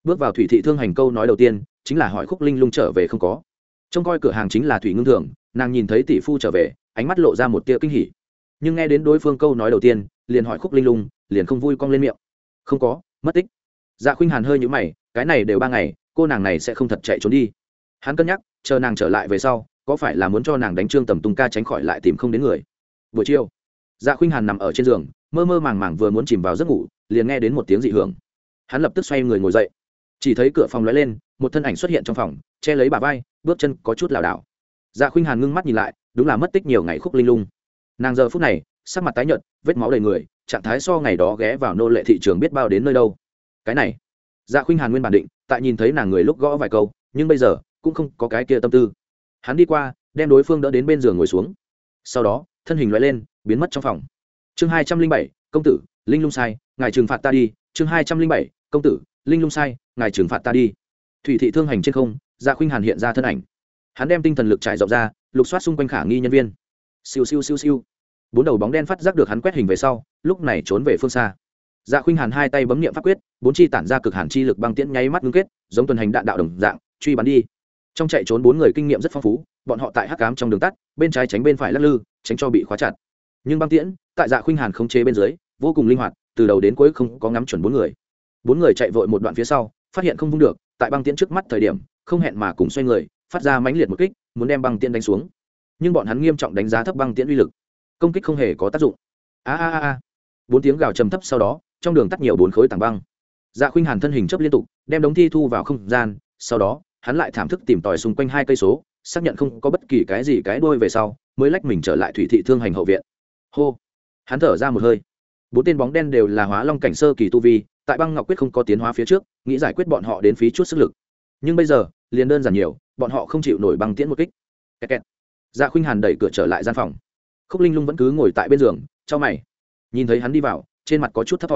Bước vào thủy thị thương hành câu nói đầu tiên, chính là hỏi khúc linh lung trở về không có. Trông coi cửa hàng chính là thủy ngưng thường nàng nhìn thấy tỷ phu trở về, ánh mắt lộ ra một tia kinh hỉ. Nhưng nghe đến đối phương câu nói đầu tiên, liền hỏi khúc linh lung, liền không vui cong lên miệng. Không có, mất tích. Dạ khuynh hàn hơi nhũ mày, cái này đều ba ngày, cô nàng này sẽ không thật chạy trốn đi. Hắn cân nhắc, chờ nàng trở lại về sau, có phải là muốn cho nàng đánh trương tầm tung ca tránh khỏi lại tìm không đến người? Buổi chiều dạ khuynh hàn nằm ở trên giường, mơ mơ màng màng vừa muốn chìm vào giấc ngủ liền nghe đến một tiếng dị hưởng. Hắn lập tức xoay người ngồi dậy. Chỉ thấy cửa phòng lóe lên, một thân ảnh xuất hiện trong phòng, che lấy bà vai, bước chân có chút lảo đảo. Dạ khuynh hàn ngưng mắt nhìn lại, đúng là mất tích nhiều ngày khúc linh lung. Nàng giờ phút này, sắc mặt tái nhợt, vết máu đầy người, trạng thái so ngày đó ghé vào nô lệ thị trường biết bao đến nơi đâu. Cái này dạ khuynh hàn nguyên bản định, tại nhìn thấy nàng người lúc gõ vài câu, nhưng bây giờ, cũng không có cái kia tâm tư. Hắn đi qua, đem đối phương đỡ đến bên giường ngồi xuống. Sau đó, thân hình loại lên, biến mất trong phòng. Chương hai trăm linh bảy, công tử, linh lung sai ngài trừng phạt ta đi, chương hai trăm linh bảy, công tử, linh lung sai, ngài trừng phạt ta đi. Thủy thị thương hành trên không dạ khuynh hàn hiện ra thân ảnh. Hắn đem tinh thần lực trải rộng ra, lục soát xung quanh khả nghi nhân viên. Siêu siêu siêu siêu. Bốn đầu bóng đen phát giác được hắn quét hình về sau, lúc này trốn về phương xa. Dạ khuynh hàn hai tay bấm nghiệm pháp quyết, bốn chi tản ra cực hàn chi lực băng tiễn nháy mắt ngưng kết, giống tuần hành đạn đạo đồng dạng, truy bắn đi. Trong chạy trốn bốn người kinh nghiệm rất phong phú, bọn họ tại hắc cám trong đường tắt, bên trái tránh bên phải lắc lư, tránh cho bị khóa chặt. Nhưng băng tiễn, tại dạ khuynh hàn không chế bên dưới, vô cùng linh hoạt từ đầu đến cuối không có ngắm chuẩn bốn người. Bốn người chạy vội một đoạn phía sau, phát hiện không vung được, tại băng tiễn trước mắt thời điểm, không hẹn mà cùng xoay người, phát ra mãnh liệt một kích, muốn đem băng tiễn đánh xuống. Nhưng bọn hắn nghiêm trọng đánh giá thấp băng tiễn uy lực. Công kích không hề có tác dụng. A a a a. Bốn tiếng gào trầm thấp sau đó, trong đường tắt nhiều bốn khối tảng băng. Dạ khuynh hàn thân hình chấp liên tục, đem đống thi thu vào không gian, sau đó, hắn lại thảm thức tìm tòi xung quanh hai cây số, xác nhận không có bất kỳ cái gì cái đôi về sau, mới lách mình trở lại thủy thị thương hành hậu viện. Hô. Hắn thở ra một hơi bốn tên bóng đen đều là hóa long cảnh sơ kỳ tu vi, tại băng ngọc quyết không có tiến hóa phía trước, nghĩ giải quyết bọn họ đến phí chút sức lực. Nhưng bây giờ, liền đơn giản nhiều, bọn họ không chịu nổi băng tiễn một kích. Kẹt kẹt. dạ khuynh hàn đẩy cửa trở lại gian phòng. Khúc linh lung vẫn cứ ngồi tại bên giường, cho mày. Nhìn thấy hắn đi vào, trên mặt có chút thấp t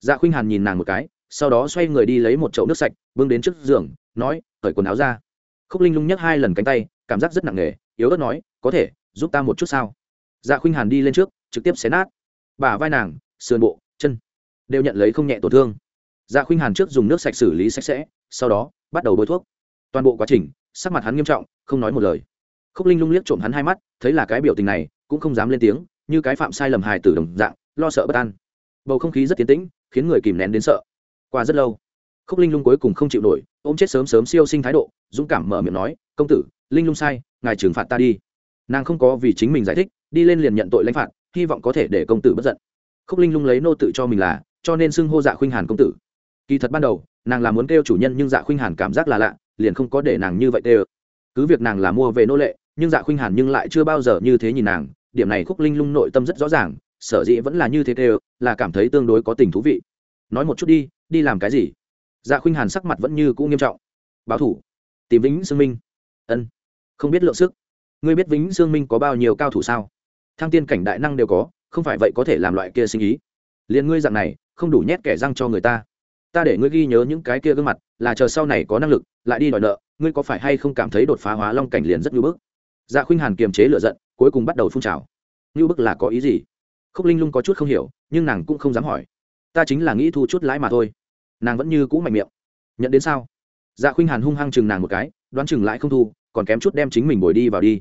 dạ khuynh hàn nhìn nàng một cái, sau đó xoay người đi lấy một chậu nước sạch, bưng đến trước giường, nói, cởi quần áo ra. Khúc linh lung nhấc hai lần cánh tay, cảm giác rất nặng nề, yếu ớt nói, có thể, giúp ta một chút sao? Dạ khuynh hàn đi lên trước, trực tiếp xé nát bả vai nàng, sườn bộ, chân, đều nhận lấy không nhẹ tổn thương. Dạ khuynh hàn trước dùng nước sạch xử lý sạch sẽ, sau đó, bắt đầu bôi thuốc. Toàn bộ quá trình, sắc mặt hắn nghiêm trọng, không nói một lời. Khúc linh lung liếc trộm hắn hai mắt, thấy là cái biểu tình này, cũng không dám lên tiếng, như cái phạm sai lầm hài tử đồng dạng, lo sợ bất an. Bầu không khí rất tiến tĩnh, khiến người kìm nén đến sợ. Qua rất lâu, khúc linh lung cuối cùng không chịu nổi, ôm chết sớm sớm siêu sinh thái độ, dũng cảm mở miệng nói, công tử, linh lung sai, ngài trừng phạt ta đi. Nàng không có vì chính mình giải thích, đi lên liền nhận tội lãnh phạt hy vọng có thể để công tử bất giận. Khúc linh lung lấy nô tự cho mình là, cho nên xưng hô dạ khuynh hàn công tử. Kỳ thật ban đầu, nàng là muốn kêu chủ nhân nhưng dạ khuynh hàn cảm giác là lạ, liền không có để nàng như vậy tê cứ việc nàng là mua về nô lệ, nhưng dạ khuynh hàn nhưng lại chưa bao giờ như thế nhìn nàng, điểm này khúc linh lung nội tâm rất rõ ràng, sở dĩ vẫn là như thế tê là cảm thấy tương đối có tình thú vị. Nói một chút đi đi làm cái gì? Dạ khuynh hàn sắc mặt vẫn như cũ nghiêm trọng. Báo thủ. Tìm vĩnh sương minh. Ân. Không biết lượng sức. Ngươi biết vĩnh sương minh có bao nhiêu cao thủ sao? Thăng tiên cảnh đại năng đều có, không phải vậy có thể làm loại kia sinh ý. Liền ngươi dạng này, không đủ nhét kẻ răng cho người ta. Ta để ngươi ghi nhớ những cái kia gương mặt, là chờ sau này có năng lực, lại đi đòi nợ, ngươi có phải hay không cảm thấy đột phá hóa long cảnh liền rất ngưỡng bức? Dạ khuynh hàn kiềm chế lựa giận, cuối cùng bắt đầu phun trào. Ngưỡng bức là có ý gì? Khúc linh lung có chút không hiểu, nhưng nàng cũng không dám hỏi. Ta chính là nghĩ thu chút lãi mà thôi. Nàng vẫn như cũ mạnh miệng. Nhận đến sao? Dạ khuynh hàn hung hăng chừng nàng một cái, đoán chừng lãi không thu, còn kém chút đem chính mình bồi đi vào đi.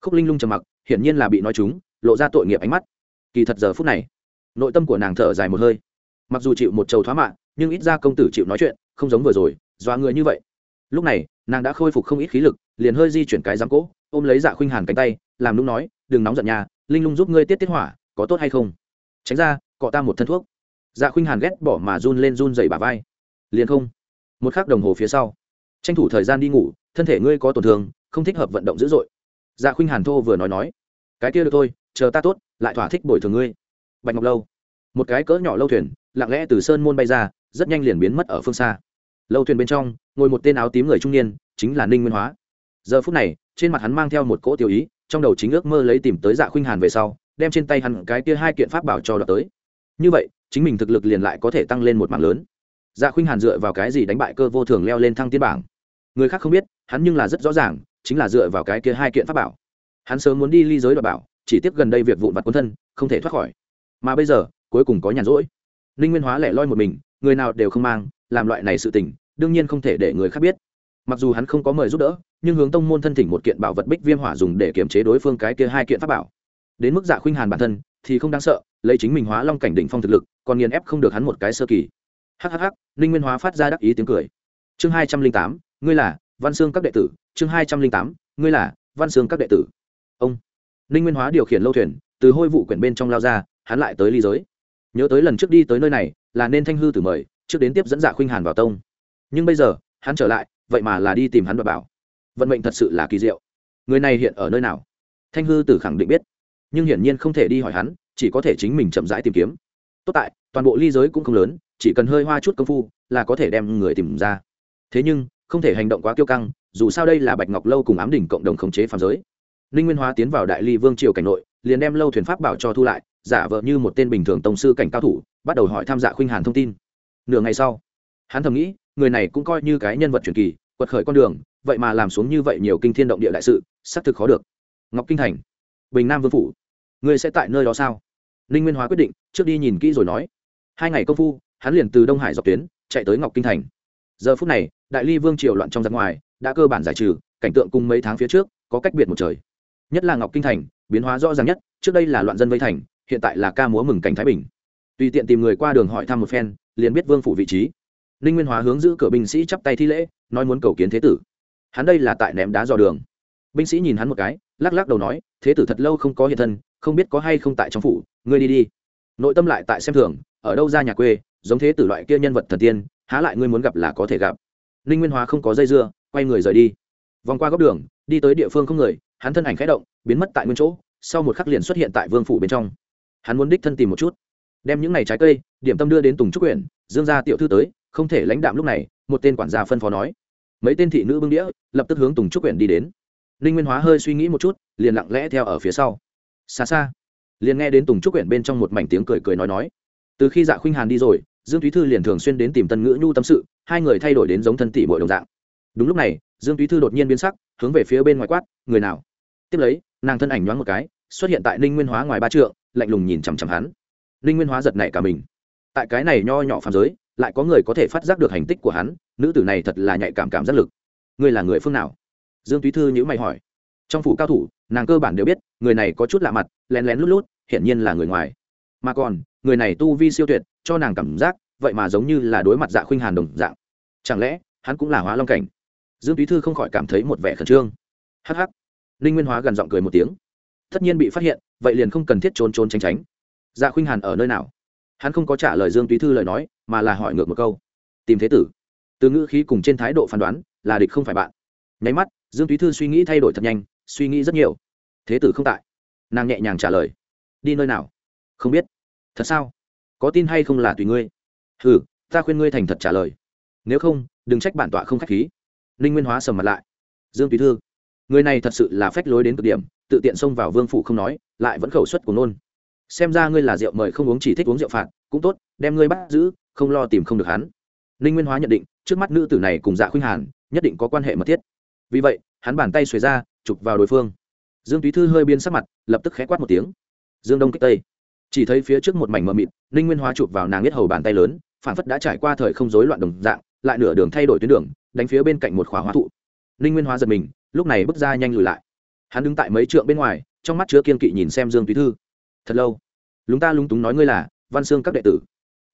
Khúc linh lung trầm mặc, hiển nhiên là bị nói chúng lộ ra tội nghiệp ánh mắt. Kỳ thật giờ phút này, nội tâm của nàng thở dài một hơi. Mặc dù chịu một trầu thoá mạng nhưng ít ra công tử chịu nói chuyện, không giống vừa rồi, dọa người như vậy. Lúc này, nàng đã khôi phục không ít khí lực, liền hơi di chuyển cái giám cỗ ôm lấy dạ khuynh hàn cánh tay, làm lúc nói, đừng nóng giận nhà linh lung giúp ngươi tiết tiết hỏa, có tốt hay không? Tránh ra, cọ ta một thân thuốc. Dạ khuynh hàn ghét bỏ mà run lên run dày bà vai. Liền không. Một khắc đồng hồ phía sau, tranh thủ thời gian đi ngủ, thân thể ngươi có tổn thương, không thích hợp vận động dữ dội. Dạ khuynh hàn thô vừa nói nói, cái kia được thôi chờ ta tốt, lại thỏa thích bồi thường ngươi. Bạch ngọc lâu. Một cái cỡ nhỏ lâu thuyền, lặng lẽ từ sơn môn bay ra, rất nhanh liền biến mất ở phương xa. Lâu thuyền bên trong, ngồi một tên áo tím người trung niên, chính là ninh nguyên hóa. Giờ phút này, trên mặt hắn mang theo một cỗ tiểu ý, trong đầu chính ước mơ lấy tìm tới dạ khuynh hàn về sau, đem trên tay hắn cái kia hai kiện pháp bảo cho đợt tới. Như vậy, chính mình thực lực liền lại có thể tăng lên một mảng lớn. Dạ khuynh hàn dựa vào cái gì đánh bại cơ vô thường leo lên thăng tiến bảng? Người khác không biết, hắn nhưng là rất rõ ràng, chính là dựa vào cái kia hai kiện pháp bảo. Hắn sớm muốn đi ly giới đoạt bảo chỉ tiếp gần đây việc vụn vặt quân thân, không thể thoát khỏi. Mà bây giờ, cuối cùng có nhàn rỗi. Ninh nguyên hóa lẻ loi một mình, người nào đều không mang, làm loại này sự tình, đương nhiên không thể để người khác biết. Mặc dù hắn không có mời giúp đỡ, nhưng hướng tông môn thân thỉnh một kiện bảo vật bích viêm hỏa dùng để kiềm chế đối phương cái kia hai kiện pháp bảo. Đến mức dạ khuynh hàn bản thân, thì không đáng sợ, lấy chính mình hóa long cảnh đỉnh phong thực lực, còn nghiền ép không được hắn một cái sơ kỳ. Hhh ninh nguyên hóa phát ra đắc ý tiếng cười. Chương hai trăm linh tám, ngươi là văn xương các đệ tử, chương hai trăm linh tám, ngươi là văn xương các đệ tử. Ông ninh nguyên hóa điều khiển lâu thuyền, từ hôi vụ quyển bên trong lao ra, hắn lại tới ly giới. Nhớ tới lần trước đi tới nơi này, là nên thanh hư tử mời, trước đến tiếp dẫn dạ khuynh hàn vào tông. Nhưng bây giờ, hắn trở lại, vậy mà là đi tìm hắn và bảo. Vận mệnh thật sự là kỳ diệu. Người này hiện ở nơi nào? Thanh hư tử khẳng định biết. Nhưng hiển nhiên không thể đi hỏi hắn, chỉ có thể chính mình chậm rãi tìm kiếm. Tốt tại, toàn bộ ly giới cũng không lớn, chỉ cần hơi hoa chút công phu, là có thể đem người tìm ra. Thế nhưng, không thể hành động quá kiêu căng, dù sao đây là bạch ngọc lâu cùng ám đỉnh cộng đồng khống chế phạm giới ninh nguyên hóa tiến vào đại ly vương triều cảnh nội, liền đem lâu thuyền pháp bảo cho thu lại, giả vợ như một tên bình thường tổng sư cảnh cao thủ, bắt đầu hỏi tham gia khuynh hàn thông tin. Nửa ngày sau, hắn thầm nghĩ, người này cũng coi như cái nhân vật truyền kỳ, quật khởi con đường, vậy mà làm xuống như vậy nhiều kinh thiên động địa đại sự, xác thực khó được. Ngọc kinh thành, bình nam vương phủ, ngươi sẽ tại nơi đó sao? Ninh nguyên hóa quyết định, trước đi nhìn kỹ rồi nói. Hai ngày công phu, hắn liền từ đông hải dọc tuyến, chạy tới ngọc kinh thành. Giờ phút này, đại ly vương triều loạn trong giặc ngoài, đã cơ bản giải trừ, cảnh tượng cùng mấy tháng phía trước, có cách biệt một trời nhất là ngọc kinh thành, biến hóa rõ ràng nhất, trước đây là loạn dân vây thành, hiện tại là ca múa mừng cảnh thái bình. Tùy tiện tìm người qua đường hỏi thăm một phen, liền biết vương phủ vị trí. Ninh nguyên hóa hướng giữ cửa binh sĩ chắp tay thi lễ, nói muốn cầu kiến thế tử. Hắn đây là tại ném đá dò đường. Binh sĩ nhìn hắn một cái, lắc lắc đầu nói, thế tử thật lâu không có hiện thân, không biết có hay không tại trong phủ, ngươi đi đi. Nội tâm lại tại xem thường, ở đâu ra nhà quê, giống thế tử loại kia nhân vật thần tiên, há lại ngươi muốn gặp là có thể gặp. Ninh nguyên hóa không có dây dưa, quay người rời đi. Vòng qua góc đường, đi tới địa phương không người hắn thân ảnh khẽ động, biến mất tại nguyên chỗ, sau một khắc liền xuất hiện tại vương phủ bên trong. Hắn muốn đích thân tìm một chút. Đem những n à y trái cây, điểm tâm đưa đến tùng trúc quyển dương gia tiểu thư tới, không thể lãnh đạm lúc này, một tên quản gia phân phó nói. Mấy tên thị nữ bưng đĩa, lập tức hướng tùng trúc quyển đi đến. Ninh nguyên hóa hơi suy nghĩ một chút, liền lặng lẽ theo ở phía sau. Xa xa, liền nghe đến tùng trúc quyển bên trong một mảnh tiếng cười cười nói nói. Từ khi dạ khuynh hàn đi rồi, dương thúy thư liền thường xuyên đến tìm tân ngữ nhu tâm sự, hai người thay đổi đến giống thân tỷ bội đồng dạng đúng lúc này, dương túy thư đột nhiên biến sắc, hướng về phía bên ngoài quát, người nào? Tiếp lấy, nàng thân ảnh nhoáng một cái, xuất hiện tại ninh nguyên hóa ngoài ba trượng, lạnh lùng nhìn chằm chằm hắn. Ninh nguyên hóa giật nảy cả mình. Tại cái này nho nhỏ phàm giới, lại có người có thể phát giác được hành tích của hắn, nữ tử này thật là nhạy cảm cảm giác lực. Ngươi là người phương nào? Dương túy thư nhữ mày hỏi. Trong phủ cao thủ, nàng cơ bản đều biết, người này có chút lạ mặt, lén lén lút lút, hiển nhiên là người ngoài. Mà còn, người này tu vi siêu tuyệt, cho nàng cảm giác, vậy mà giống như là đối mặt dạ khuynh hàn đồng dạng. Chẳng lẽ, hắn cũng là hóa long cảnh? Dương túy thư không khỏi cảm thấy một vẻ khẩn trương. Hh ninh nguyên hóa gần giọng cười một tiếng. Tất nhiên bị phát hiện, vậy liền không cần thiết trốn trốn tránh tránh. Dạ khuynh hàn ở nơi nào? Hắn không có trả lời dương túy thư lời nói, mà là hỏi ngược một câu. Tìm thế tử. Từ ngữ khí cùng trên thái độ phán đoán, là địch không phải bạn. Nháy mắt, dương túy thư suy nghĩ thay đổi thật nhanh, suy nghĩ rất nhiều. Thế tử không tại. Nàng nhẹ nhàng trả lời. Đi nơi nào? Không biết. Thật sao? Có tin hay không là tùy ngươi? Ừ ta khuyên ngươi thành thật trả lời. Nếu không, đừng trách bản tọa không k h á c h khí ninh nguyên hóa sầm mặt lại. Dương tùy thư, người này thật sự là phách lối đến cực điểm, tự tiện xông vào vương phủ không nói, lại vẫn khẩu suất của nôn. Xem ra ngươi là rượu mời không uống chỉ thích uống rượu phạt, cũng tốt, đem ngươi bắt giữ, không lo tìm không được hắn. Ninh nguyên hóa nhận định, trước mắt nữ tử này cùng dạ khuynh hàn, nhất định có quan hệ mật thiết. Vì vậy, hắn bàn tay xuề ra, chụp vào đối phương. Dương túy thư hơi biên sắc mặt, lập tức khẽ quát một tiếng. Dương đông kích tây. Chỉ thấy phía trước một mảnh mờ mịt, ninh nguyên hóa chụp vào nàng biết hầu bàn tay lớn, phản phất đã trải qua thời không rối loạn đồng dạng lại nửa đường thay đổi tuyến đường, đánh phía bên cạnh một khóa hóa thụ. Ninh nguyên hóa giật mình, lúc này bước ra nhanh lùi lại. Hắn đứng tại mấy trượng bên ngoài, trong mắt chứa kiên kỵ nhìn xem dương túy thư. Thật lâu, lúng ta lúng túng nói ngươi là văn xương các đệ tử.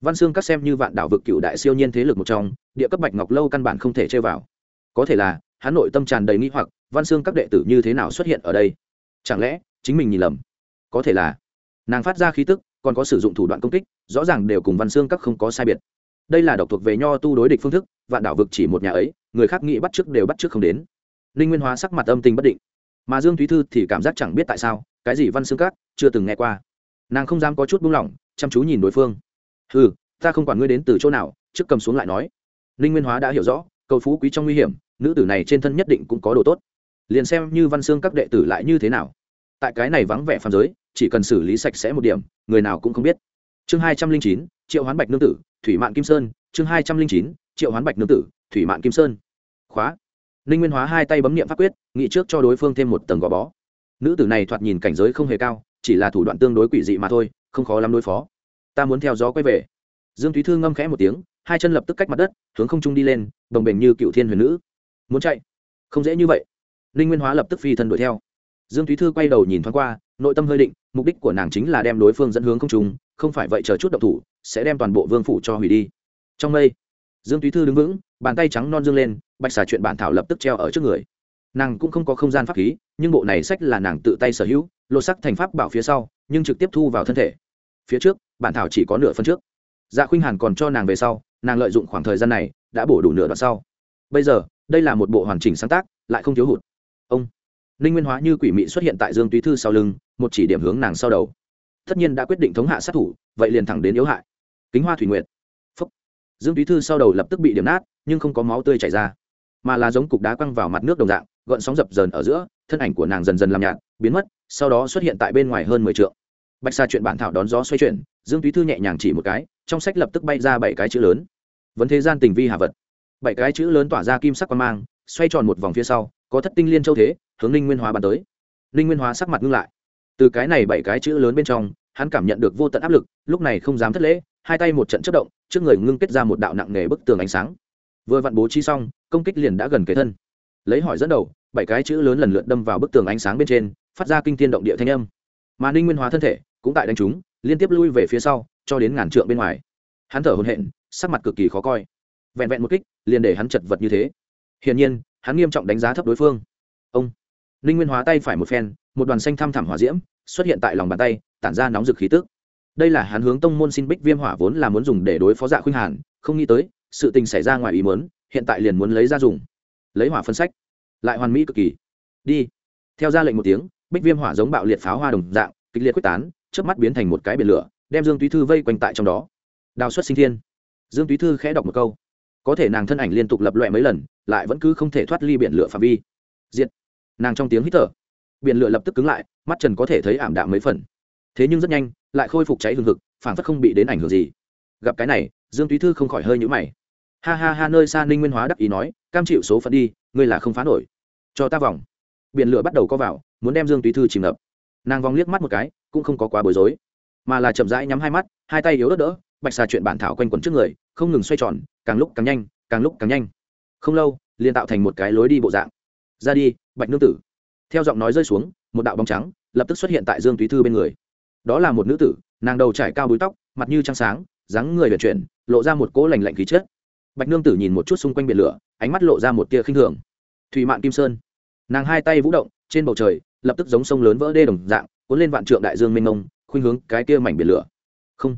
Văn xương các xem như vạn đảo vực cựu đại siêu nhiên thế lực một trong, địa cấp bạch ngọc lâu căn bản không thể chơi vào. Có thể là, hắn nội tâm tràn đầy nghĩ hoặc, văn xương các đệ tử như thế nào xuất hiện ở đây? Chẳng lẽ, chính mình nhìn lầm? Có thể là, nàng phát ra khí tức, còn có sử dụng thủ đoạn công kích, rõ ràng đều cùng văn xương các không có sai biệt đây là độc thuộc về nho tu đối địch phương thức, vạn đảo vực chỉ một nhà ấy, người khác nghĩ bắt trước đều bắt trước không đến. Ninh nguyên hóa sắc mặt âm tình bất định. Mà dương thúy thư thì cảm giác chẳng biết tại sao, cái gì văn xương cát, chưa từng nghe qua. Nàng không dám có chút buông lỏng, chăm chú nhìn đối phương. Ừ ta không quản ngươi đến từ chỗ nào, trước cầm xuống lại nói. Ninh nguyên hóa đã hiểu rõ, cầu phú quý trong nguy hiểm, nữ tử này trên thân nhất định cũng có đồ tốt. Liền xem như văn xương các đệ tử lại như thế nào. Tại cái này vắng vẻ phàm giới, chỉ cần xử lý sạch sẽ một điểm, người nào cũng không biết chương hai trăm linh chín, triệu hoán bạch nương tử, thủy mạn kim sơn, chương hai trăm linh chín, triệu hoán bạch nương tử, thủy mạn kim sơn. Khóa. Ninh nguyên hóa hai tay bấm niệm pháp quyết, nghĩ trước cho đối phương thêm một tầng gò bó. Nữ tử này thoạt nhìn cảnh giới không hề cao, chỉ là thủ đoạn tương đối quỷ dị mà thôi, không khó lắm đối phó. Ta muốn theo gió quay về. Dương thúy thư ngâm khẽ một tiếng, hai chân lập tức cách mặt đất, hướng không trung đi lên, đồng bềnh như cựu thiên huyền nữ. Muốn chạy? Không dễ như vậy. Ninh nguyên hóa lập tức phi thân đuổi theo. Dương thúy thư quay đầu nhìn thoáng qua, nội tâm hơi định, mục đích của nàng chính là đem đối phương dẫn hướng không trung không phải vậy chờ chút động thủ, sẽ đem toàn bộ vương phủ cho hủy đi. Trong mây, dương túy thư đứng vững, bàn tay trắng non dương lên, bạch xà chuyện bản thảo lập tức treo ở trước người. Nàng cũng không có không gian pháp khí, nhưng bộ này sách là nàng tự tay sở hữu, lột sắc thành pháp bảo phía sau, nhưng trực tiếp thu vào thân thể. Phía trước, bản thảo chỉ có nửa phân trước. Dạ khuynh hàn còn cho nàng về sau, nàng lợi dụng khoảng thời gian này, đã bổ đủ nửa đoạn sau. Bây giờ, đây là một bộ hoàn chỉnh sáng tác, lại không thiếu hụt. Ông, ninh nguyên hóa như quỷ mị xuất hiện tại dương túy thư sau lưng, một chỉ điểm hướng nàng sau đầu tất nhiên đã quyết định thống hạ sát thủ, vậy liền thẳng đến yếu hại. Kính hoa thủy nguyệt. Phúc. Dương túy thư sau đầu lập tức bị điểm nát, nhưng không có máu tươi chảy ra, mà là giống cục đá quăng vào mặt nước đồng dạng gợn sóng dập dờn ở giữa, thân ảnh của nàng dần dần làm nhạt, biến mất, sau đó xuất hiện tại bên ngoài hơn mười t bạch xa chuyện bản thảo đón gió xoay chuyển, dương túy thư nhẹ nhàng chỉ một cái, trong sách lập tức bay ra bảy cái chữ lớn. Vấn thế gian tình vi hà vật. Bảy cái chữ lớn tỏa ra kim sắc quan mang, xoay tròn một vòng phía sau, có thất tinh liên châu thế, hướng ninh nguyên hóa bàn tới. Ninh nguyên hóa sắc mặt ngưng lại từ cái này bảy cái chữ lớn bên trong, hắn cảm nhận được vô tận áp lực, lúc này không dám thất lễ, hai tay một trận chất động, trước người ngưng kết ra một đạo nặng nề bức tường ánh sáng. Vừa vặn bố trí xong, công kích liền đã gần kế thân. Lấy hỏi dẫn đầu, bảy cái chữ lớn lần lượt đâm vào bức tường ánh sáng bên trên, phát ra kinh thiên động địa thanh âm. Mà ninh nguyên hóa thân thể, cũng tại đánh chúng, liên tiếp lui về phía sau, cho đến ngàn trượng bên ngoài. Hắn thở hồn hện sắc mặt cực kỳ khó coi. Vẹn vẹn một kích, liền để hắn chật vật như thế. Hiển nhiên, hắn nghiêm trọng đánh giá thấp đối phương. Ông, ninh nguyên hóa tay phải một phen một đoàn xanh thăm thẳm hỏa diễm xuất hiện tại lòng bàn tay, tản ra nóng rực khí tức. Đây là hắn hướng tông môn xin bích viêm hỏa vốn là muốn dùng để đối phó dạ khuynh hàn, không nghĩ tới, sự tình xảy ra ngoài ý muốn, hiện tại liền muốn lấy ra dùng. Lấy hỏa phân sách. Lại hoàn mỹ cực kỳ. Đi. Theo ra lệnh một tiếng, bích viêm hỏa giống bạo liệt pháo hoa đồng dạng, kịch liệt quyết tán trước mắt biến thành một cái biển lửa, đem dương túy thư vây quanh tại trong đó. Đào xuất sinh thiên. Dương túy thư khẽ đọc một câu. Có thể nàng thân ảnh liên tục lập loẹ mấy lần, lại vẫn cứ không thể thoát ly biển lửa phạm vi. Diện nàng trong tiếng hít thở biển lửa lập tức cứng lại, mắt trần có thể thấy ảm đạm mấy phần. Thế nhưng rất nhanh, lại khôi phục cháy hừng hực phản phất không bị đến ảnh hưởng gì. Gặp cái này, dương túy thư không khỏi hơi nhũ mày. Ha ha ha, nơi xa ninh nguyên hóa đắc ý nói, cam chịu số phận đi, ngươi là không phá nổi. Cho ta vòng. Biển lửa bắt đầu có vào, muốn đem dương túy thư chìm ngập. Nàng vòng liếc mắt một cái, cũng không có quá bối rối, mà là chậm rãi nhắm hai mắt, hai tay yếu đỡ đỡ, bạch xà chuyện bản thảo quanh quẩn trước người, không ngừng xoay tròn, càng lúc càng nhanh, càng lúc càng nhanh. Không lâu, liền tạo thành một cái lối đi bộ dạng. Ra đi, bạch nương tử theo giọng nói rơi xuống, một đạo bóng trắng lập tức xuất hiện tại dương túy thư bên người. Đó là một nữ tử, nàng đầu trải cao búi tóc, mặt như trăng sáng, dáng người vận chuyển, lộ ra một cỗ lành lạnh khí chết bạch nương tử nhìn một chút xung quanh biển lửa, ánh mắt lộ ra một tia khinh thường. Thủy mạn kim sơn. Nàng hai tay vũ động, trên bầu trời, lập tức giống sông lớn vỡ đê đồng dạng, cuốn lên vạn trượng đại dương mênh mông, khuynh hướng cái tia mảnh biển lửa. Không.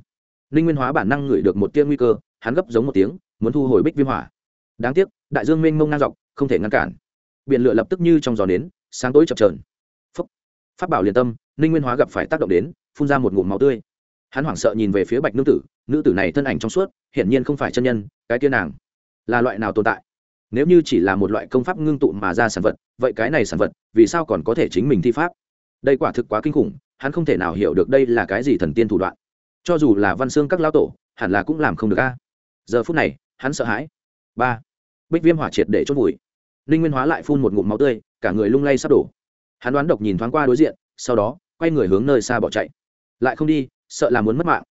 Ninh nguyên hóa bản năng ngửi được một tia nguy cơ, hắn gấp giống một tiếng, muốn thu hồi bích viêm hỏa. Đáng tiếc, đại dương mênh mông ngang dọc, không thể ngăn cản. Biển lửa lập tức như trong giò nến sáng tối chập trờn phấp phát bảo liền tâm, ninh nguyên hóa gặp phải tác động đến, phun ra một ngụm máu tươi. Hắn hoảng sợ nhìn về phía bạch nữ tử nữ tử này thân ảnh trong suốt, hiển nhiên không phải chân nhân, cái tiên nàng là loại nào tồn tại? Nếu như chỉ là một loại công pháp ngưng tụ mà ra sản vật, vậy cái này sản vật, vì sao còn có thể chính mình thi pháp? Đây quả thực quá kinh khủng, hắn không thể nào hiểu được đây là cái gì thần tiên thủ đoạn. Cho dù là văn xương các lao tổ, hẳn là cũng làm không được a. Giờ phút này, hắn sợ hãi. Ba. Bích viêm hỏa triệt để chốt vùi ninh nguyên hóa lại phun một ngụm máu tươi, cả người lung lay sắp đổ. Hắn đoán độc nhìn thoáng qua đối diện, sau đó, quay người hướng nơi xa bỏ chạy. Lại không đi, sợ là muốn mất mạng.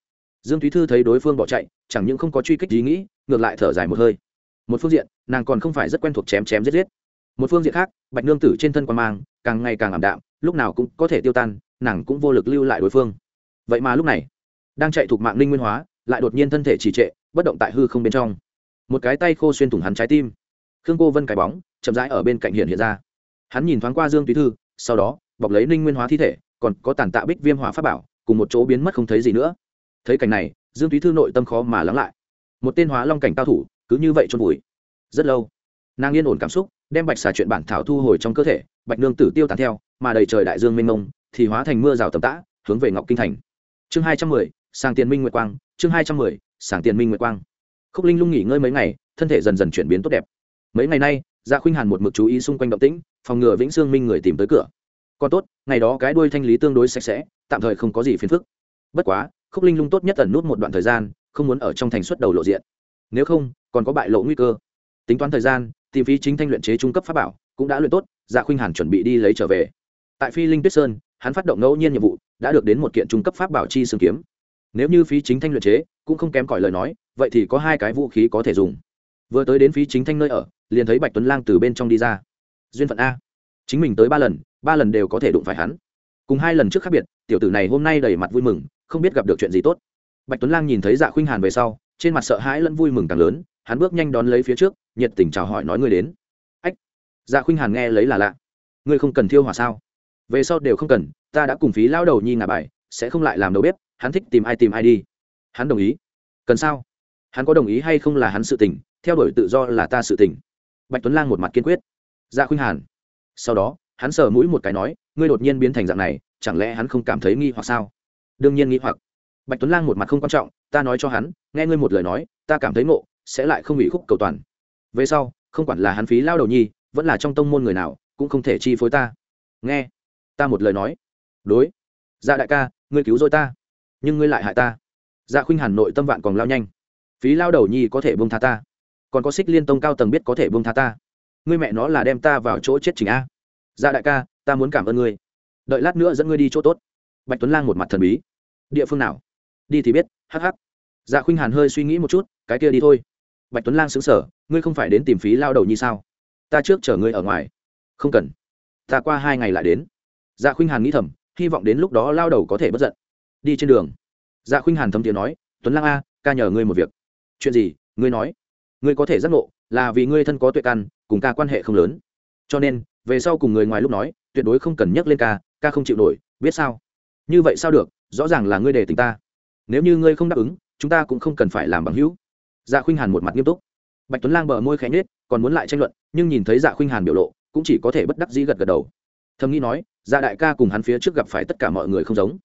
Dương thúy thư thấy đối phương bỏ chạy, chẳng những không có truy kích ý nghĩ, ngược lại thở dài một hơi. Một phương diện, nàng còn không phải rất quen thuộc chém chém giết giết. Một phương diện khác, bạch nương tử trên thân quan mang, càng ngày càng ảm đạm, lúc nào cũng có thể tiêu tan, nàng cũng vô lực lưu lại đối phương. Vậy mà lúc này, đang chạy thuộc mạng linh nguyên hóa, lại đột nhiên thân thể trì trệ, bất động tại hư không bên trong. Một cái tay khô xuyên thủng hắn trái tim khương cô vân cái bóng chậm rãi ở bên cạnh hiện hiện ra. Hắn nhìn thoáng qua dương túy thư, sau đó bọc lấy ninh nguyên hóa thi thể, còn có tàn tạ bích viêm hỏa pháp bảo, cùng một chỗ biến mất không thấy gì nữa. Thấy cảnh này, dương túy thư nội tâm khó mà lắng lại. Một tên hóa long cảnh cao thủ, cứ như vậy trôn vùi. Rất lâu, nàng yên ổn cảm xúc, đem bạch xà chuyện bản thảo thu hồi trong cơ thể, bạch nương tử tiêu tán theo, mà đầy trời đại dương mênh mông, thì hóa thành mưa rào tầm tã, hướng về ngọc kinh thành. Chương hai trăm mười, sàng tiền minh nguyệt quang, chương hai trăm mười, sàng tiền minh nguyệt quang. Khúc linh lung nghỉ ngơi mấy ngày, thân thể dần dần chuyển biến tốt đẹp mấy ngày nay dạ khuynh hàn một mực chú ý xung quanh động tĩnh, phòng ngừa vĩnh sương minh người tìm tới cửa. Còn tốt, ngày đó cái đuôi thanh lý tương đối sạch sẽ, tạm thời không có gì phiền phức. Bất quá, khúc linh lung tốt nhất tần nút một đoạn thời gian, không muốn ở trong thành xuất đầu lộ diện. Nếu không, còn có bại lộ nguy cơ. Tính toán thời gian, tìm phí chính thanh luyện chế trung cấp pháp bảo, cũng đã luyện tốt dạ khuynh hàn chuẩn bị đi lấy trở về. Tại phi linh tuyết sơn, hắn phát động ngẫu nhiên nhiệm vụ, đã được đến một kiện trung cấp pháp bảo chi xương kiếm. Nếu như phí chính thanh luyện chế, cũng không kém cỏi lời nói, vậy thì có hai cái vũ khí có thể dùng vừa tới đến phí chính thanh nơi ở, liền thấy bạch tuấn lang từ bên trong đi ra. Duyên phận a. Chính mình tới ba lần ba lần đều có thể đụng phải hắn. Cùng hai lần trước khác biệt, tiểu tử này hôm nay đầy mặt vui mừng, không biết gặp được chuyện gì tốt. Bạch tuấn lang nhìn thấy dạ khuynh hàn về sau, trên mặt sợ hãi lẫn vui mừng càng lớn, hắn bước nhanh đón lấy phía trước, nhiệt tình chào hỏi nói ngươi đến. Ách. Dạ khuynh hàn nghe lấy là lạ. Ngươi không cần thiêu hỏa sao? Về sau đều không cần, ta đã cùng phí lao đầu nhi ngà bài, sẽ không lại làm đầu bếp, hắn thích tìm ai tìm ai đi. Hắn đồng ý. Cần sao? Hắn có đồng ý hay không là hắn sự tình, theo đuổi tự do là ta sự tình. Bạch tuấn lang một mặt kiên quyết. Dạ khuynh hàn. Sau đó, hắn sờ mũi một cái nói, ngươi đột nhiên biến thành dạng này, chẳng lẽ hắn không cảm thấy nghi hoặc sao? Đương nhiên nghi hoặc. Bạch tuấn lang một mặt không quan trọng, ta nói cho hắn, nghe ngươi một lời nói, ta cảm thấy ngộ, sẽ lại không bị khúc cầu toàn. Về sau, không quản là hắn phí lao đầu nhi, vẫn là trong tông môn người nào, cũng không thể chi phối ta. Nghe. Ta một lời nói. Đối. Dạ đại ca, ngươi cứu rồi ta, nhưng ngươi lại hại ta. Dạ khuynh hàn nội tâm vạn còn lao nhanh phí lao đầu nhi có thể bông tha ta. Còn có xích liên tông cao tầng biết có thể bông tha ta. Ngươi mẹ nó là đem ta vào chỗ chết trình a. Dạ đại ca, ta muốn cảm ơn ngươi. Đợi lát nữa dẫn ngươi đi chỗ tốt. Bạch tuấn lang một mặt thần bí. Địa phương nào? Đi thì biết hh dạ khuynh hàn hơi suy nghĩ một chút, cái kia đi thôi. Bạch tuấn lang xứng sở ngươi không phải đến tìm phí lao đầu như sao? Ta trước chở ngươi ở ngoài. Không cần. Ta qua hai ngày lại đến. Dạ khuynh hàn nghĩ thầm, hy vọng đến lúc đó lao đầu có thể bất giận. Đi trên đường. Dạ khuynh hàn thấm tiếng nói, tuấn lang a, ca nhờ ngươi một việc chuyện gì? Ngươi nói. Ngươi có thể giác ngộ, là vì ngươi thân có tuệ căn, cùng ca quan hệ không lớn. Cho nên, về sau cùng người ngoài lúc nói, tuyệt đối không cần nhắc lên ca ca không chịu nổi, biết sao? Như vậy sao được? Rõ ràng là ngươi để tình ta. Nếu như ngươi không đáp ứng, chúng ta cũng không cần phải làm bằng hữu. Dạ khuynh hàn một mặt nghiêm túc. Bạch tuấn lang bờ môi khẽ nhết còn muốn lại tranh luận, nhưng nhìn thấy dạ khuynh hàn biểu lộ, cũng chỉ có thể bất đắc dĩ gật gật đầu. Thầm nghĩ nói dạ đại ca cùng hắn phía trước gặp phải tất cả mọi người không giống.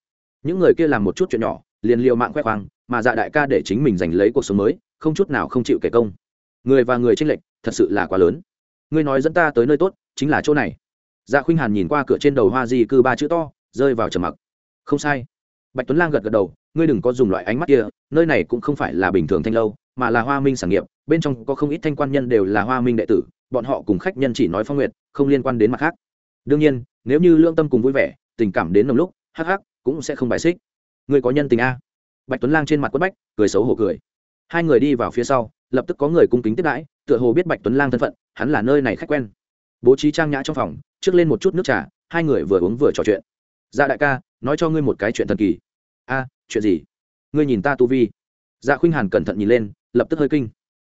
Những người kia làm một chút chuyện nhỏ, liền liều mạng khoe khoang, mà dạ đại ca để chính mình giành lấy cuộc sống mới không chút nào không chịu kể công. Người và người tranh lệch thật sự là quá lớn. Ngươi nói dẫn ta tới nơi tốt, chính là chỗ này. Dạ khuynh hàn nhìn qua cửa trên đầu hoa di cư ba chữ to, rơi vào trầm mặc. Không sai. Bạch tuấn lang gật gật đầu, ngươi đừng có dùng loại ánh mắt kia, nơi này cũng không phải là bình thường thanh lâu, mà là hoa minh sản nghiệp, bên trong có không ít thanh quan nhân đều là hoa minh đệ tử, bọn họ cùng khách nhân chỉ nói phong nguyệt không liên quan đến mặt khác. Đương nhiên, nếu như lương tâm cùng vui vẻ, tình cảm đến nồng lúc, hắc hắc, cũng sẽ không bài xích. Ngươi có nhân tình a? Bạch tuấn lang trên mặt quất bách, cười xấu hổ cười hai người đi vào phía sau, lập tức có người cung kính tiếp đãi, tựa hồ biết bạch tuấn lang thân phận, hắn là nơi này khách quen. Bố trí trang nhã trong phòng, trước lên một chút nước trà, hai người vừa uống vừa trò chuyện. Dạ đại ca, nói cho ngươi một cái chuyện thần kỳ. A, chuyện gì? Ngươi nhìn ta tu vi. Dạ khuynh hàn cẩn thận nhìn lên, lập tức hơi kinh.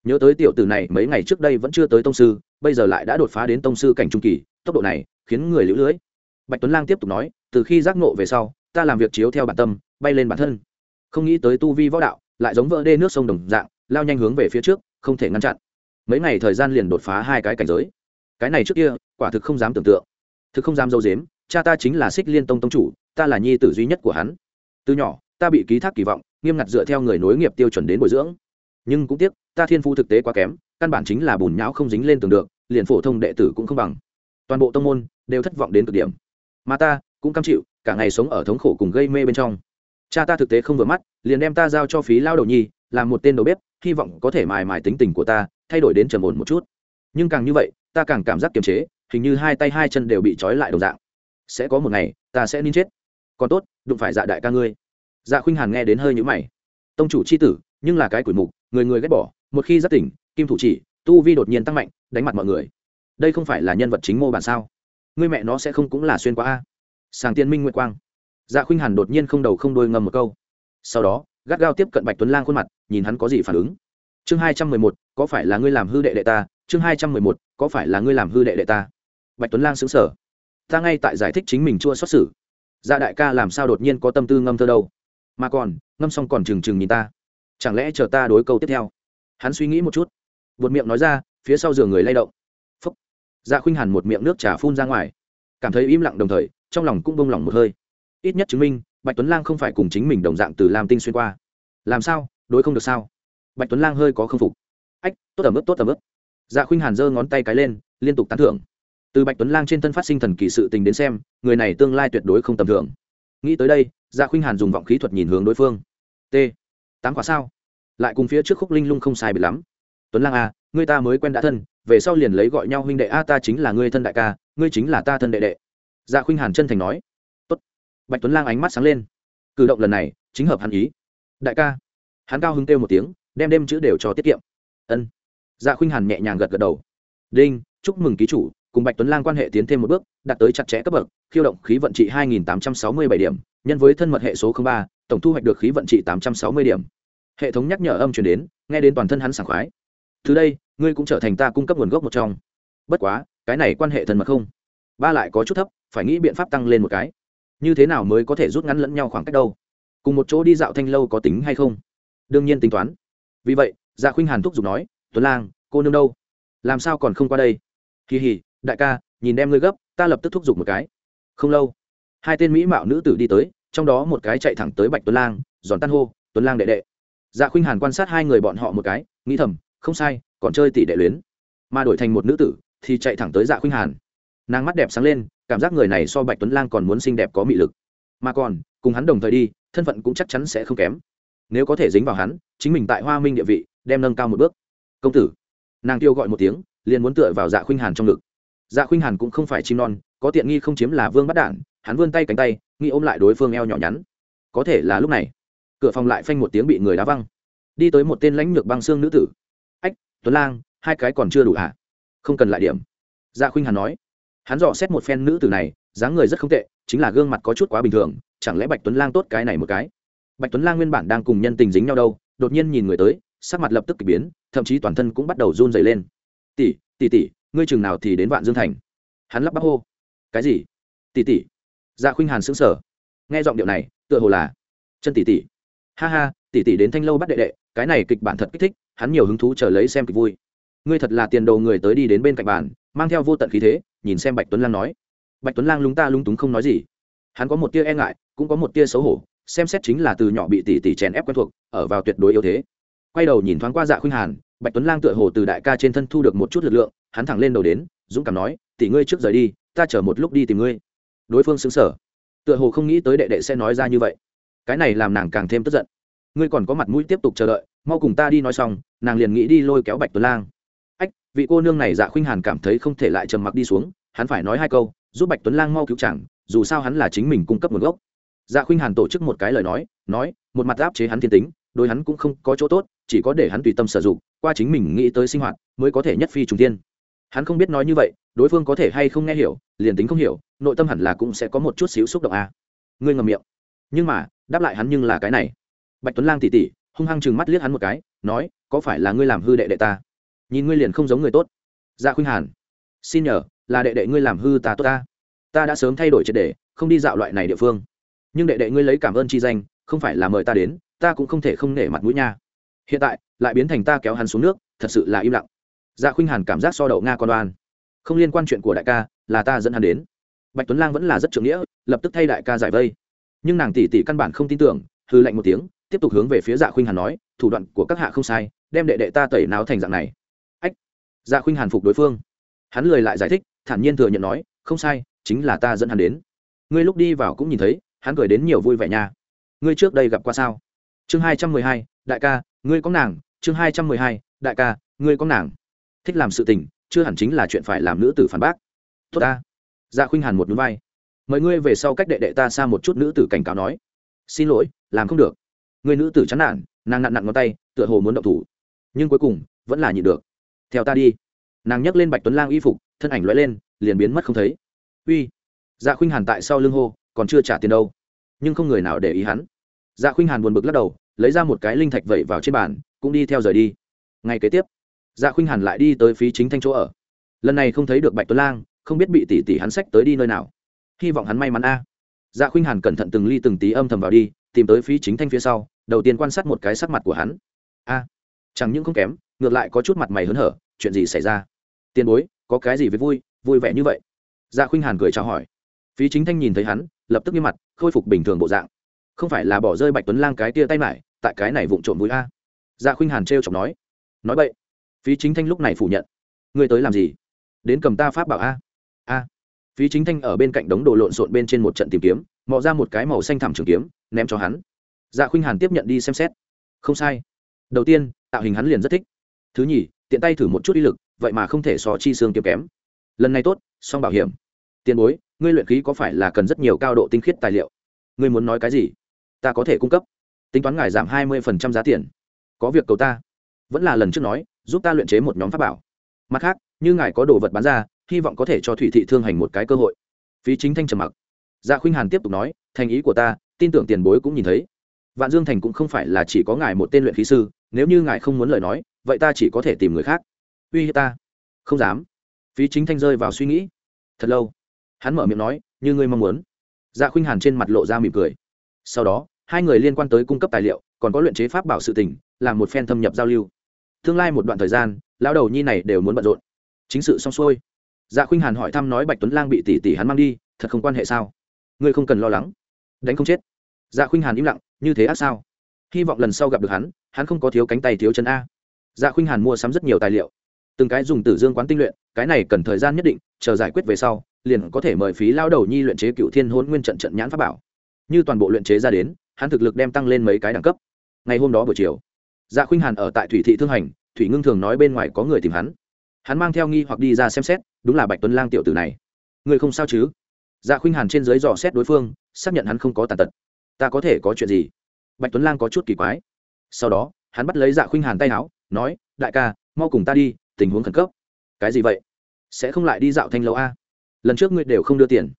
Nhớ tới tiểu tử này, mấy ngày trước đây vẫn chưa tới tông sư, bây giờ lại đã đột phá đến tông sư cảnh trung kỳ, tốc độ này khiến người lũ lưới bạch tuấn lang tiếp tục nói, từ khi giác ngộ về sau, ta làm việc chiếu theo bản tâm, bay lên bản thân. Không nghĩ tới tu vi võ đạo lại giống vỡ đê nước sông đồng dạng, lao nhanh hướng về phía trước, không thể ngăn chặn. Mấy ngày thời gian liền đột phá hai cái cảnh giới. Cái này trước kia, quả thực không dám tưởng tượng. Thực không dám dâu dếm cha ta chính là xích liên tông tông chủ, ta là nhi tử duy nhất của hắn. Từ nhỏ, ta bị ký thác kỳ vọng, nghiêm ngặt dựa theo người nối nghiệp tiêu chuẩn đến bồi dưỡng. Nhưng cũng tiếc, ta thiên phu thực tế quá kém, căn bản chính là bùn nhão không dính lên tường được, liền phổ thông đệ tử cũng không bằng. Toàn bộ tông môn đều thất vọng đến cực điểm. Mà ta cũng cam chịu, cả ngày sống ở thống khổ cùng gây mê bên trong. Cha ta thực tế không vừa mắt liền đem ta giao cho phí lao đầu nhi, làm một tên đầu bếp, hy vọng có thể mài mài tính tình của ta, thay đổi đến trầm ổn một chút. Nhưng càng như vậy, ta càng cảm giác kiềm chế, hình như hai tay hai chân đều bị trói lại đồng dạng. Sẽ có một ngày, ta sẽ nín chết. Còn tốt, đụng phải dạ đại ca ngươi. Dạ khuynh hàn nghe đến hơi nhũ mày. Tông chủ c h i tử, nhưng là cái quỷ mục, người người ghét bỏ, một khi giác tỉnh, kim thủ chỉ, tu vi đột nhiên tăng mạnh, đánh mặt mọi người. Đây không phải là nhân vật chính mô bản sao? Người mẹ nó sẽ không cũng là xuyên qua a. Sàng tiên minh nguyệt quang. Dạ khuynh hàn đột nhiên không đầu không đôi ngầm một câu sau đó, gắt gao tiếp cận bạch tuấn lang khuôn mặt, nhìn hắn có gì phản ứng. Chương hai trăm mười một, có phải là ngươi làm hư đệ đệ ta? Chương hai trăm mười một, có phải là ngươi làm hư đệ đệ ta? Bạch tuấn lang xứng sở ta ngay tại giải thích chính mình chua xuất xử gia đại ca làm sao đột nhiên có tâm tư ngâm thơ đâu? Mà còn, ngâm xong còn trừng trừng nhìn ta. Chẳng lẽ chờ ta đối câu tiếp theo? Hắn suy nghĩ một chút. Buột miệng nói ra, phía sau giường người lay động. Phúc. Dạ khuynh hàn một miệng nước trà phun ra ngoài. Cảm thấy im lặng đồng thời, trong lòng cũng bông lỏng một hơi. Ít nhất chứng minh bạch tuấn lang không phải cùng chính mình đồng dạng từ làm tinh xuyên qua. Làm sao? Đối không được sao? Bạch tuấn lang hơi có k phục. Ách tốt ẩm ướp tốt ẩm ướp. Dạ khuynh hàn giơ ngón tay cái lên liên tục tán thưởng. Từ bạch tuấn lang trên thân phát sinh thần kỳ sự tình đến xem người này tương lai tuyệt đối không tầm thường. Nghĩ tới đây dạ khuynh hàn dùng vọng khí thuật nhìn hướng đối phương. T. Tám quả sao? Lại cùng phía trước khúc linh lung không sai bị lắm. Tuấn lang à, ngươi ta mới quen đã thân về sau liền lấy gọi nhau huynh đệ a ta chính là ngươi thân đại ca ngươi chính là ta thân đệ đệ. Dạ khuynh hàn chân thành nói bạch tuấn lang ánh mắt sáng lên. Cử động lần này chính hợp hắn ý. Đại ca. Hắn cao hứng kêu một tiếng đem đêm chữ đều cho tiết kiệm. Ân. Dạ khuynh hàn nhẹ nhàng gật gật đầu. Đinh chúc mừng ký chủ cùng bạch tuấn lang quan hệ tiến thêm một bước đạt tới chặt chẽ cấp bậc khiêu động khí vận trị 2.867 điểm nhân với thân mật hệ số 03, tổng thu hoạch được khí vận trị 860 điểm. Hệ thống nhắc nhở âm truyền đến nghe đến toàn thân hắn sảng khoái. Từ đây ngươi cũng trở thành ta cung cấp nguồn gốc một trong. Bất quá cái này quan hệ thân mật không? Ba lại có chút thấp phải nghĩ biện pháp tăng lên một cái như thế nào mới có thể rút ngắn lẫn nhau khoảng cách đâu? Cùng một chỗ đi dạo thanh lâu có tính hay không? Đương nhiên tính toán. Vì vậy dạ khuynh hàn thúc giục nói tuấn lang cô nương đâu? Làm sao còn không qua đây? Kỳ hỉ, đại ca nhìn đem ngươi gấp ta lập tức thúc giục một cái. Không lâu hai tên mỹ mạo nữ tử đi tới trong đó một cái chạy thẳng tới bạch tuấn lang giòn tan hô tuấn lang đệ đệ. Dạ khuynh hàn quan sát hai người bọn họ một cái nghĩ thầm không sai còn chơi tỷ đệ luyến. Mà đổi thành một nữ tử thì chạy thẳng tới dạ khuynh hàn nàng mắt đẹp sáng lên, cảm giác người này so bạch tuấn lang còn muốn xinh đẹp có mị lực. Mà còn, cùng hắn đồng thời đi, thân phận cũng chắc chắn sẽ không kém. Nếu có thể dính vào hắn, chính mình tại hoa minh địa vị, đem nâng cao một bước. Công tử, nàng kêu gọi một tiếng, liền muốn tựa vào dạ khuynh hàn trong ngực. Dạ khuynh hàn cũng không phải chim non, có tiện nghi không chiếm là vương bắt đản hắn vươn tay cánh tay, nghi ôm lại đối phương eo nhỏ nhắn. Có thể là lúc này, cửa phòng lại phanh một tiếng bị người đá văng. Đi tới một tên lãnh lược băng xương nữ tử. Ách, tuấn lang, hai cái còn chưa đủ hả? Không cần lại điểm. Dạ khuynh hàn nói hắn dò xét một phen nữ tử này, dáng người rất không tệ, chính là gương mặt có chút quá bình thường, chẳng lẽ bạch tuấn lang tốt cái này một cái? Bạch tuấn lang nguyên bản đang cùng nhân tình dính nhau đâu, đột nhiên nhìn người tới, sắc mặt lập tức k ỳ biến, thậm chí toàn thân cũng bắt đầu run dày lên. Tỷ tỷ tỷ, ngươi chừng nào thì đến vạn dương thành? Hắn lắp bắp hô. Cái gì? Tỷ tỷ? Dạ khuynh hàn xứng sở nghe giọng điệu này, tựa hồ là, chân tỷ tỷ. Ha ha, tỷ tỷ đến thanh lâu bắt đệ đệ, cái này kịch bản thật kích thích, hắn nhiều hứng thú chờ lấy xem kịch vui. Ngươi thật là tiền đồ người tới đi đến bên cạnh bàn, mang theo vô tận khí thế nhìn xem bạch tuấn lang nói. Bạch tuấn lang lúng ta lúng túng không nói gì. Hắn có một tia e ngại, cũng có một tia xấu hổ, xem xét chính là từ nhỏ bị tỷ tỷ chèn ép quen thuộc, ở vào tuyệt đối yếu thế. Quay đầu nhìn thoáng qua dạ khuynh hàn, bạch tuấn lang tựa hồ từ đại ca trên thân thu được một chút lực lượng, hắn thẳng lên đầu đến, dũng cảm nói, tỷ ngươi trước rời đi, ta chờ một lúc đi tìm ngươi. Đối phương xứng sở tựa hồ không nghĩ tới đệ đệ sẽ nói ra như vậy. Cái này làm nàng càng thêm tức giận. Ngươi còn có mặt mũi tiếp tục chờ đợi, mau cùng ta đi nói xong, nàng liền nghĩ đi lôi kéo bạch tuấn lang vị cô nương này dạ khuynh hàn cảm thấy không thể lại trầm mặc đi xuống, hắn phải nói hai câu, giúp bạch tuấn lang mau cứu chẳng dù sao hắn là chính mình cung cấp nguồn gốc. Dạ khuynh hàn tổ chức một cái lời nói nói, một mặt áp chế hắn thiên tính, đối hắn cũng không có chỗ tốt, chỉ có để hắn tùy tâm sử dụng, qua chính mình nghĩ tới sinh hoạt, mới có thể nhất phi trùng tiên hắn không biết nói như vậy, đối phương có thể hay không nghe hiểu, liền tính không hiểu, nội tâm hẳn là cũng sẽ có một chút xíu xúc động à. ngươi ngầm miệng. Nhưng mà, đáp lại hắn nhưng là cái này. Bạch tuấn lang tỉ tỉ, hung hăng chừng mắt liếc hắn một cái, nói, có phải là ngươi làm hư đệ đệ ta? Nhìn ngươi liền không giống người tốt. Dạ khuynh hàn, xin nhờ, là đệ đệ ngươi làm hư ta tốt ta. Ta đã sớm thay đổi triệt để không đi dạo loại này địa phương. Nhưng đệ đệ ngươi lấy cảm ơn chi danh, không phải là mời ta đến, ta cũng không thể không nể mặt mũi nha. Hiện tại, lại biến thành ta kéo hắn xuống nước, thật sự là im lặng. Dạ khuynh hàn cảm giác so đậu nga con đoan. Không liên quan chuyện của đại ca, là ta dẫn hắn đến. Bạch tuấn lang vẫn là rất trưởng nghĩa, lập tức thay đại ca giải vây. Nhưng nàng tỷ tỷ căn bản không tin tưởng hư lạnh một tiếng, tiếp tục hướng về phía dạ khuynh hàn nói, thủ đoạn của các hạ không sai, đem đệ đệ ta tẩy náo thành dạng này dạ khuynh hàn phục đối phương. Hắn lười lại giải thích, thản nhiên thừa nhận nói, không sai, chính là ta dẫn hắn đến. Ngươi lúc đi vào cũng nhìn thấy, hắn cười đến nhiều vui vẻ nha. Ngươi trước đây gặp qua sao? Chương hai trăm mười hai, đại ca, ngươi có nàng. Chương hai trăm mười hai, đại ca, ngươi có nàng. Thích làm sự tình, chưa hẳn chính là chuyện phải làm nữ tử phản bác. Tốt ta. Dạ khuynh hàn một núi vai. Mời ngươi về sau cách đệ đệ ta xa một chút nữ tử cảnh cáo nói. Xin lỗi, làm không được. Người nữ tử chán nản, nàng nặn nặn ngón tay, tựa hồ muốn động thủ. Nhưng cuối cùng, vẫn là nhịn được theo ta đi. Nàng nhấc lên bạch tuấn lang y phục, thân ảnh l lên, liền biến mất không thấy. Uy dạ khuynh hàn tại sau lưng hô, còn chưa trả tiền đâu. Nhưng không người nào để ý hắn. Dạ khuynh hàn buồn bực lắc đầu, lấy ra một cái linh thạch vẩy vào trên bàn, cũng đi theo rời đi. Ngay kế tiếp dạ khuynh hàn lại đi tới phí chính thanh chỗ ở. Lần này không thấy được bạch tuấn lang, không biết bị tỷ tỷ hắn sách tới đi nơi nào. Hy vọng hắn may mắn a. Dạ khuynh hàn cẩn thận từng ly từng tí âm thầm vào đi, tìm tới phí chính thanh phía sau, đầu tiên quan sát một cái sắc mặt của hắn. A, chẳng những không kém ngược lại có chút mặt mày hớn hở, chuyện gì xảy ra? Tiền bối, có cái gì với vui vui vẻ như vậy? Dạ khuynh hàn cười chào hỏi. Phí chính thanh nhìn thấy hắn, lập tức nghiêm mặt, khôi phục bình thường bộ dạng. Không phải là bỏ rơi bạch tuấn lang cái tia tay mải, tại cái này vụng trộm vui a? Dạ khuynh hàn trêu chọc nói. Nói vậy phí chính thanh lúc này phủ nhận. Ngươi tới làm gì? Đến cầm ta pháp bảo a? A. Phí chính thanh ở bên cạnh đống đồ lộn xộn bên trên một trận tìm kiếm, mò ra một cái màu xanh thảm trường kiếm, ném cho hắn. Dạ khuynh hàn tiếp nhận đi xem xét. Không sai. Đầu tiên, tạo hình hắn liền rất thích thứ nhì, tiện tay thử một chút uy lực, vậy mà không thể so chi xương kiếm kém. Lần này tốt song bảo hiểm. Tiền bối, ngươi luyện khí có phải là cần rất nhiều cao độ tinh khiết tài liệu? Ngươi muốn nói cái gì? Ta có thể cung cấp. Tính toán ngài giảm hai mươi phần trăm giá tiền. Có việc cầu ta. Vẫn là lần trước nói, giúp ta luyện chế một nhóm pháp bảo. Mặt khác, như ngài có đồ vật bán ra, hy vọng có thể cho thủy thị thương hành một cái cơ hội. Phí chính thanh trầm mặc. Dạ khuynh hàn tiếp tục nói, thành ý của ta, tin tưởng tiền bối cũng nhìn thấy. Vạn dương thành cũng không phải là chỉ có ngài một tên luyện khí sư, nếu như ngài không muốn lời nói vậy ta chỉ có thể tìm người khác. Uy hiếp ta. Không dám. Phí chính thanh rơi vào suy nghĩ. Thật lâu. Hắn mở miệng nói, như ngươi mong muốn. Dạ khuynh hàn trên mặt lộ ra mỉm cười. Sau đó, hai người liên quan tới cung cấp tài liệu, còn có luyện chế pháp bảo sự tình, làm một phen thâm nhập giao lưu. Tương lai một đoạn thời gian, lão đầu nhi này đều muốn bận rộn. Chính sự xong xuôi. Dạ khuynh hàn hỏi thăm nói bạch tuấn lang bị tỷ tỷ hắn mang đi, thật không quan hệ sao? Ngươi không cần lo lắng. Đánh không chết. Dạ khuynh hàn im lặng, như thế ác sao? Hy vọng lần sau gặp được hắn hắn không có thiếu cánh tay thiếu chân a dạ khuynh hàn mua sắm rất nhiều tài liệu. Từng cái dùng tử dương quán tinh luyện, cái này cần thời gian nhất định, chờ giải quyết về sau, liền có thể mời phí lao đầu nhi luyện chế cựu thiên hôn nguyên trận trận nhãn pháp bảo. Như toàn bộ luyện chế ra đến, hắn thực lực đem tăng lên mấy cái đẳng cấp. Ngày hôm đó buổi chiều dạ khuynh hàn ở tại thủy thị thương hành, thủy ngưng thường nói bên ngoài có người tìm hắn. Hắn mang theo nghi hoặc đi ra xem xét, đúng là bạch tuấn lang tiểu tử này. Người không sao chứ? Dạ khuynh hàn trên dưới dò xét đối phương, xác nhận hắn không có tàn tật. Ta có thể có chuyện gì? Bạch tuấn lang có chút kỳ quái. Sau đó, hắn bắt lấy dạ khuynh hàn tay áo nói, đại ca, mau cùng ta đi, tình huống khẩn cấp. Cái gì vậy? Sẽ không lại đi dạo thanh lâu a? Lần trước ngươi đều không đưa tiền.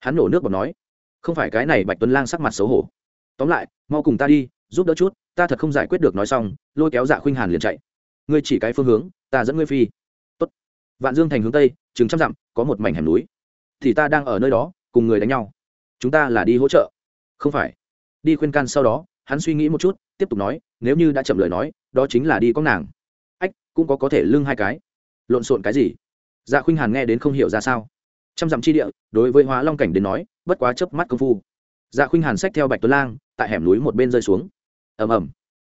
Hắn nổ nước bọt nói, không phải cái này bạch tuấn lang sắc mặt xấu hổ. Tóm lại, mau cùng ta đi, giúp đỡ chút, ta thật không giải quyết được nói xong, lôi kéo dạ khuynh hàn liền chạy. Ngươi chỉ cái phương hướng, ta dẫn ngươi phi. Tốt. vạn dương thành hướng tây, chừng trăm dặm, có một mảnh hẻm núi. Thì ta đang ở nơi đó, cùng người đánh nhau. Chúng ta là đi hỗ trợ. Không phải. Đi khuyên can sau đó, hắn suy nghĩ một chút, tiếp tục nói, nếu như đã chậm lời nói đó chính là đi có nàng. Ách, cũng có có thể lưng hai cái. Lộn xộn cái gì? Dạ khuynh hàn nghe đến không hiểu ra sao. Trăm dặm chi địa, đối với hóa long cảnh đến nói, bất quá chớp mắt công phu. Dạ khuynh hàn xách theo bạch tuấn lang, tại hẻm núi một bên rơi xuống. Ầm ầm.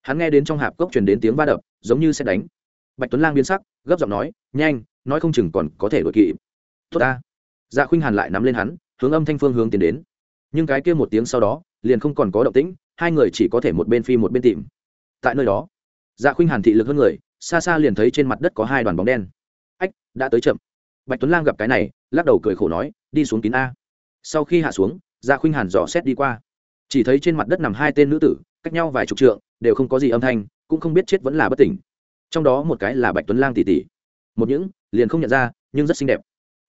Hắn nghe đến trong hạp cốc truyền đến tiếng va đập, giống như sẽ đánh. Bạch tuấn lang biến sắc, gấp giọng nói, nhanh, nói không chừng còn có thể đội kỵ tốt ta. Dạ khuynh hàn lại nắm lên hắn, hướng âm thanh phương hướng tiến đến. Nhưng cái kia một tiếng sau đó, liền không còn có động tĩnh, hai người chỉ có thể một bên phi một bên tìm. Tại nơi đó dạ khuynh hàn thị lực hơn người, xa xa liền thấy trên mặt đất có hai đoàn bóng đen. Ách, đã tới chậm. Bạch tuấn lang gặp cái này, lắc đầu cười khổ nói, đi xuống kín a. Sau khi hạ xuống dạ khuynh hàn dò xét đi qua. Chỉ thấy trên mặt đất nằm hai tên nữ tử, cách nhau vài chục trượng, đều không có gì âm thanh, cũng không biết chết vẫn là bất tỉnh. Trong đó một cái là bạch tuấn lang tỷ tỷ. Một những liền không nhận ra, nhưng rất xinh đẹp.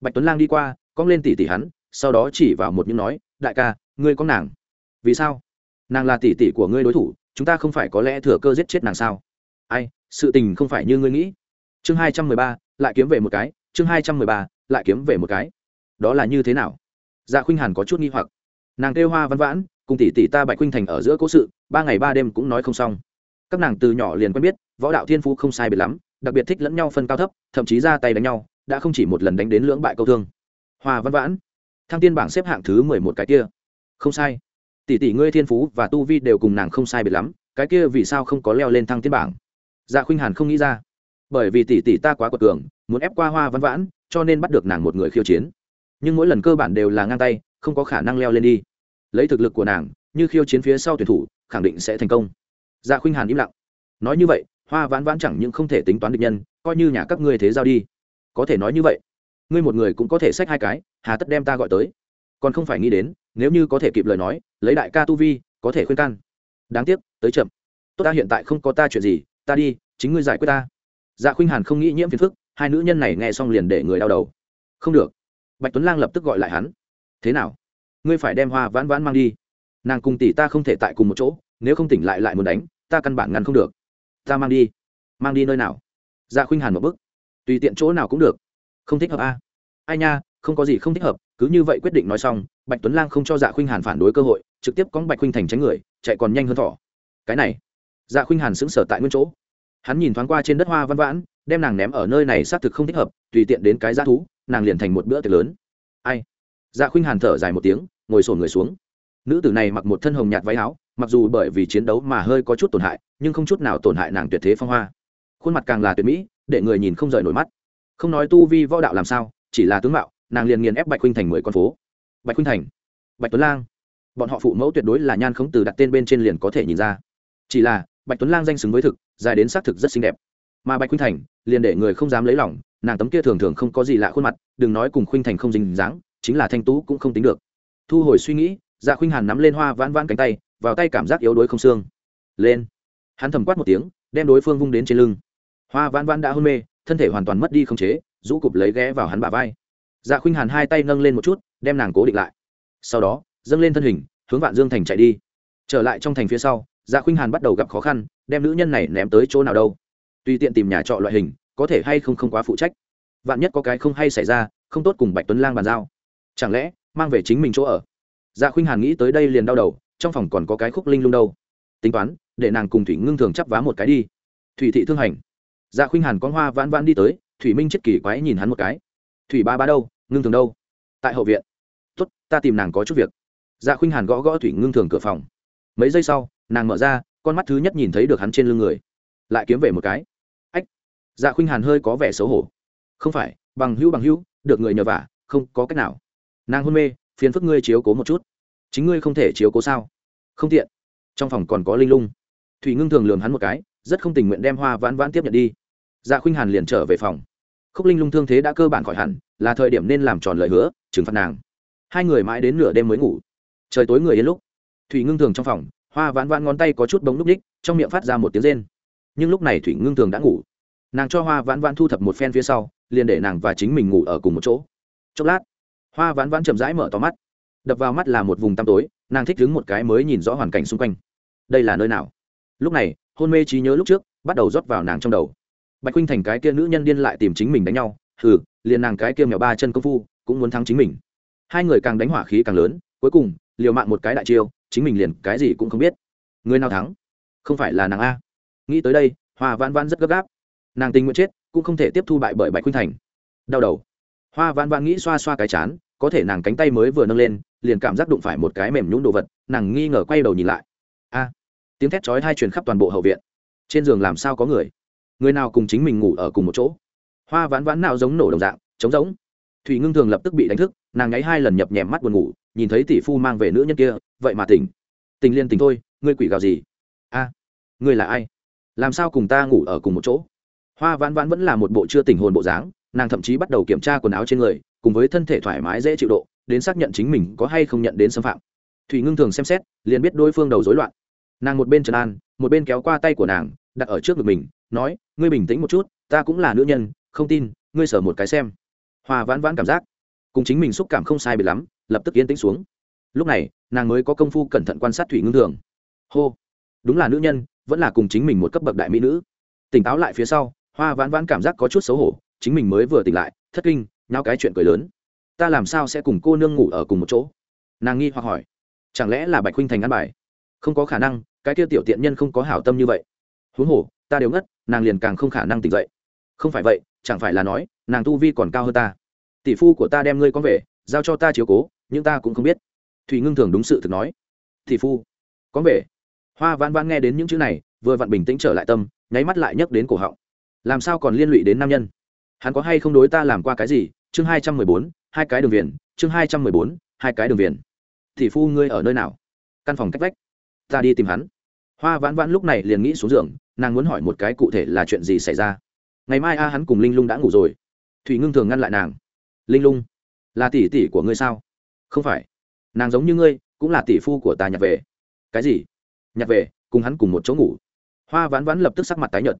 Bạch tuấn lang đi qua, cong lên tỷ tỷ hắn, sau đó chỉ vào một những nói, đại ca, ngươi có nàng. Vì sao? Nàng là tỷ tỷ của ngươi đối thủ, chúng ta không phải có lẽ thừa cơ giết chết nàng sao? Ai, sự tình không phải như ngươi nghĩ. Chương hai trăm mười ba, lại kiếm về một cái. Chương hai trăm mười ba, lại kiếm về một cái. Đó là như thế nào? Dạ khuynh hàn có chút nghi hoặc. Nàng kêu hoa văn vãn, cùng tỷ tỷ ta bạch khuynh thành ở giữa cố sự, ba ngày ba đêm cũng nói không xong. Các nàng từ nhỏ liền quen biết, võ đạo thiên phú không sai biệt lắm, đặc biệt thích lẫn nhau phân cao thấp, thậm chí ra tay đánh nhau, đã không chỉ một lần đánh đến lưỡng bại câu thương. Hoa văn vãn, thăng tiên bảng xếp hạng thứ mười một cái kia. Không sai. Tỷ tỷ ngươi thiên phú và tu vi đều cùng nàng không sai biệt lắm, cái kia vì sao không có leo lên thăng tiên bảng? Dạ khuynh hàn không nghĩ ra. Bởi vì tỷ tỷ ta quá quật cường, muốn ép qua hoa văn vãn, cho nên bắt được nàng một người khiêu chiến. Nhưng mỗi lần cơ bản đều là ngang tay, không có khả năng leo lên đi. Lấy thực lực của nàng, như khiêu chiến phía sau tuyển thủ, khẳng định sẽ thành công. Dạ khuynh hàn im lặng. Nói như vậy, hoa vãn vãn chẳng những không thể tính toán địch nhân, coi như nhà các ngươi thế giao đi. Có thể nói như vậy, ngươi một người cũng có thể xách hai cái, hà tất đem ta gọi tới. Còn không phải nghĩ đến, nếu như có thể kịp lời nói, lấy đại ca tu vi, có thể khuyên can. Đáng tiếc, tới chậm. Tốt ta hiện tại không có ta chuyện gì ta đi, chính ngươi giải quyết ta. Dạ khuynh hàn không nghĩ nhiễm phiền phức, hai nữ nhân này nghe xong liền để người đau đầu. Không được. Bạch tuấn lang lập tức gọi lại hắn. Thế nào? Ngươi phải đem hoa vãn vãn mang đi. Nàng cùng tỷ ta không thể tại cùng một chỗ, nếu không tỉnh lại lại muốn đánh, ta căn bản ngăn không được. Ta mang đi. Mang đi nơi nào? Dạ khuynh hàn một bức tùy tiện chỗ nào cũng được. Không thích hợp a. Ai nha, không có gì không thích hợp, cứ như vậy quyết định nói xong, bạch tuấn lang không cho dạ khuynh hàn phản đối cơ hội, trực tiếp cóng bạch khuynh thành tránh người, chạy còn nhanh hơn thỏ. Cái này dạ khuynh hàn sững sờ tại nguyên chỗ. Hắn nhìn thoáng qua trên đất hoa văn vãn, đem nàng ném ở nơi này xác thực không thích hợp, tùy tiện đến cái g thú, nàng liền thành một bữa tiệc lớn. Ai? Dạ khuynh hàn thở dài một tiếng, ngồi sổn người xuống. Nữ tử này mặc một thân hồng nhạt váy áo, mặc dù bởi vì chiến đấu mà hơi có chút tổn hại, nhưng không chút nào tổn hại nàng tuyệt thế phong hoa. Khuôn mặt càng là tuyệt mỹ, để người nhìn không rời nổi mắt. Không nói tu vi võ đạo làm sao, chỉ là tướng mạo, nàng liền nghiền ép bạch khuynh thành mười con phố. Bạch khuynh thành, bạch tuấn lang. Bọn họ phụ mẫu tuyệt đối là nhan khống từ đặt tên bên trên liền có thể nhìn ra. Chỉ là bạch tuấn lang danh xứng với thực, dài đến xác thực rất xinh đẹp. Mà bạch khuynh thành, liền để người không dám lấy lòng, nàng tấm kia thường thường không có gì lạ khuôn mặt, đừng nói cùng khuynh thành không dình dáng, chính là thanh tú cũng không tính được. Thu hồi suy nghĩ dạ khuynh hàn nắm lên hoa vãn vãn cánh tay, vào tay cảm giác yếu đuối không xương. Lên. Hắn thầm quát một tiếng, đem đối phương vung đến trên lưng. Hoa vãn vãn đã hôn mê, thân thể hoàn toàn mất đi không chế, rũ cụp lấy ghé vào hắn bả vai. Dạ khuynh hàn hai tay nâng lên một chút, đem nàng cố định lại. Sau đó, dâng lên thân hình, hướng vạn dương thành chạy đi. Trở lại trong thành phía sau dạ khuynh hàn bắt đầu gặp khó khăn, đem nữ nhân này ném tới chỗ nào đâu. Tùy tiện tìm nhà trọ loại hình, có thể hay không không quá phụ trách. Vạn nhất có cái không hay xảy ra, không tốt cùng bạch tuấn lang bàn giao. Chẳng lẽ, mang về chính mình chỗ ở? Dạ khuynh hàn nghĩ tới đây liền đau đầu, trong phòng còn có cái khúc linh lung đâu. Tính toán, để nàng cùng thủy ngưng thường chấp vá một cái đi. Thủy thị thương hành. Dạ khuynh hàn con hoa vãn vãn đi tới, thủy minh chết kỳ quái nhìn hắn một cái. Thủy ba ba đâu, ngưng thường đâu? Tại hậu viện. Tốt, ta tìm nàng có chút việc. Dạ khuynh hàn gõ gõ thủy ngưng thường cửa phòng. Mấy giây sau nàng mở ra, con mắt thứ nhất nhìn thấy được hắn trên lưng người. Lại kiếm về một cái. Ách. Dạ khuynh hàn hơi có vẻ xấu hổ. Không phải, bằng hữu bằng hữu, được người nhờ vả, không có cách nào. Nàng hôn mê, phiền phức ngươi chiếu cố một chút. Chính ngươi không thể chiếu cố sao? Không tiện. Trong phòng còn có linh lung. Thủy ngưng thường lường hắn một cái, rất không tình nguyện đem hoa vãn vãn tiếp nhận đi. Dạ khuynh hàn liền trở về phòng. Khúc linh lung thương thế đã cơ bản khỏi hẳn, là thời điểm nên làm tròn lời hứa, trừng phạt nàng. Hai người mãi đến nửa đêm mới ngủ. Trời tối người yên lúc. Thủy ngưng thường trong phòng hoa vãn vãn ngón tay có chút bóng núp ních, trong miệng phát ra một tiếng rên. Nhưng lúc này thủy ngưng thường đã ngủ. Nàng cho hoa vãn vãn thu thập một phen phía sau liền để nàng và chính mình ngủ ở cùng một chỗ. Chốc lát hoa vãn vãn chậm rãi mở to mắt. Đập vào mắt là một vùng tăm tối nàng thích đứng một cái mới nhìn rõ hoàn cảnh xung quanh. Đây là nơi nào? Lúc này hôn mê trí nhớ lúc trước bắt đầu rót vào nàng trong đầu. Bạch huynh thành cái kia nữ nhân điên lại tìm chính mình đánh nhau. Hừ liền nàng cái kia mèo ba chân công phu cũng muốn thắng chính mình. Hai người càng đánh hỏa khí càng lớn cuối cùng liều mạng một cái đại chiêu chính mình liền cái gì cũng không biết. Người nào thắng? Không phải là nàng a. Nghĩ tới đây, hoa vãn vãn rất gấp gáp. Nàng tình nguyện chết, cũng không thể tiếp thu bại bởi bạch khuynh thành. Đau đầu. Hoa vãn vãn nghĩ xoa xoa cái chán, có thể nàng cánh tay mới vừa nâng lên, liền cảm giác đụng phải một cái mềm nhũng đồ vật, nàng nghi ngờ quay đầu nhìn lại. A. Tiếng thét chói hai truyền khắp toàn bộ hậu viện. Trên giường làm sao có người? Người nào cùng chính mình ngủ ở cùng một chỗ? Hoa vãn vãn nào giống nổ đồng dạng, trống giống thủy ngưng thường lập tức bị đánh thức, nàng ngáy hai lần nhập nhèm mắt buồn ngủ nhìn thấy tỷ phu mang về nữ nhân kia, vậy mà tỉnh. Tình liên tình thôi, ngươi quỷ gào gì? A, ngươi là ai? Làm sao cùng ta ngủ ở cùng một chỗ? Hoa vãn vãn vẫn là một bộ chưa tỉnh hồn bộ dáng, nàng thậm chí bắt đầu kiểm tra quần áo trên người, cùng với thân thể thoải mái dễ chịu độ, đến xác nhận chính mình có hay không nhận đến xâm phạm. Thủy ngưng thường xem xét, liền biết đối phương đầu rối loạn. Nàng một bên trần an, một bên kéo qua tay của nàng, đặt ở trước ngực mình, nói, ngươi bình tĩnh một chút, ta cũng là nữ nhân, không tin, ngươi sở một cái xem. Hoa vãn vãn cảm giác cùng chính mình xúc cảm không sai biệt lắm, lập tức yên tĩnh xuống. Lúc này, nàng mới có công phu cẩn thận quan sát thủy ngưng thường. Hô. Đúng là nữ nhân, vẫn là cùng chính mình một cấp bậc đại mỹ nữ. Tỉnh táo lại phía sau, hoa vãn vãn cảm giác có chút xấu hổ, chính mình mới vừa tỉnh lại, thất kinh nhau cái chuyện cười lớn. Ta làm sao sẽ cùng cô nương ngủ ở cùng một chỗ? Nàng nghi hoặc hỏi. Chẳng lẽ là bạch huynh thành ăn bài? Không có khả năng, cái tiêu tiểu tiện nhân không có hảo tâm như vậy. Huống hồ, ta đều ngất, nàng liền càng không khả năng tỉnh dậy. Không phải vậy, chẳng phải là nói, nàng tu vi còn cao hơn ta tỷ phu của ta đem ngươi con về, giao cho ta chiếu cố, nhưng ta cũng không biết. Thùy ngưng thường đúng sự thực nói. Tỷ phu, con về. Hoa vãn vãn nghe đến những chữ này, vừa vặn bình tĩnh trở lại tâm, nháy mắt lại nhấc đến cổ họng. Làm sao còn liên lụy đến nam nhân? Hắn có hay không đối ta làm qua cái gì? Chương hai trăm mười bốn, hai cái đường viền. Chương hai trăm mười bốn, hai cái đường viền. Tỷ phu ngươi ở nơi nào? Căn phòng cách vách. Ta đi tìm hắn. Hoa vãn vãn lúc này liền nghĩ xuống giường, nàng muốn hỏi một cái cụ thể là chuyện gì xảy ra. Ngày mai a, hắn cùng linh lung đã ngủ rồi. Thủy ngưng thường ngăn lại nàng linh lung, là tỷ tỷ của ngươi sao? Không phải. Nàng giống như ngươi, cũng là tỷ phu của ta nhặt về cái gì? Nhặt về cùng hắn cùng một chỗ ngủ. Hoa vãn vãn lập tức sắc mặt tái nhợt.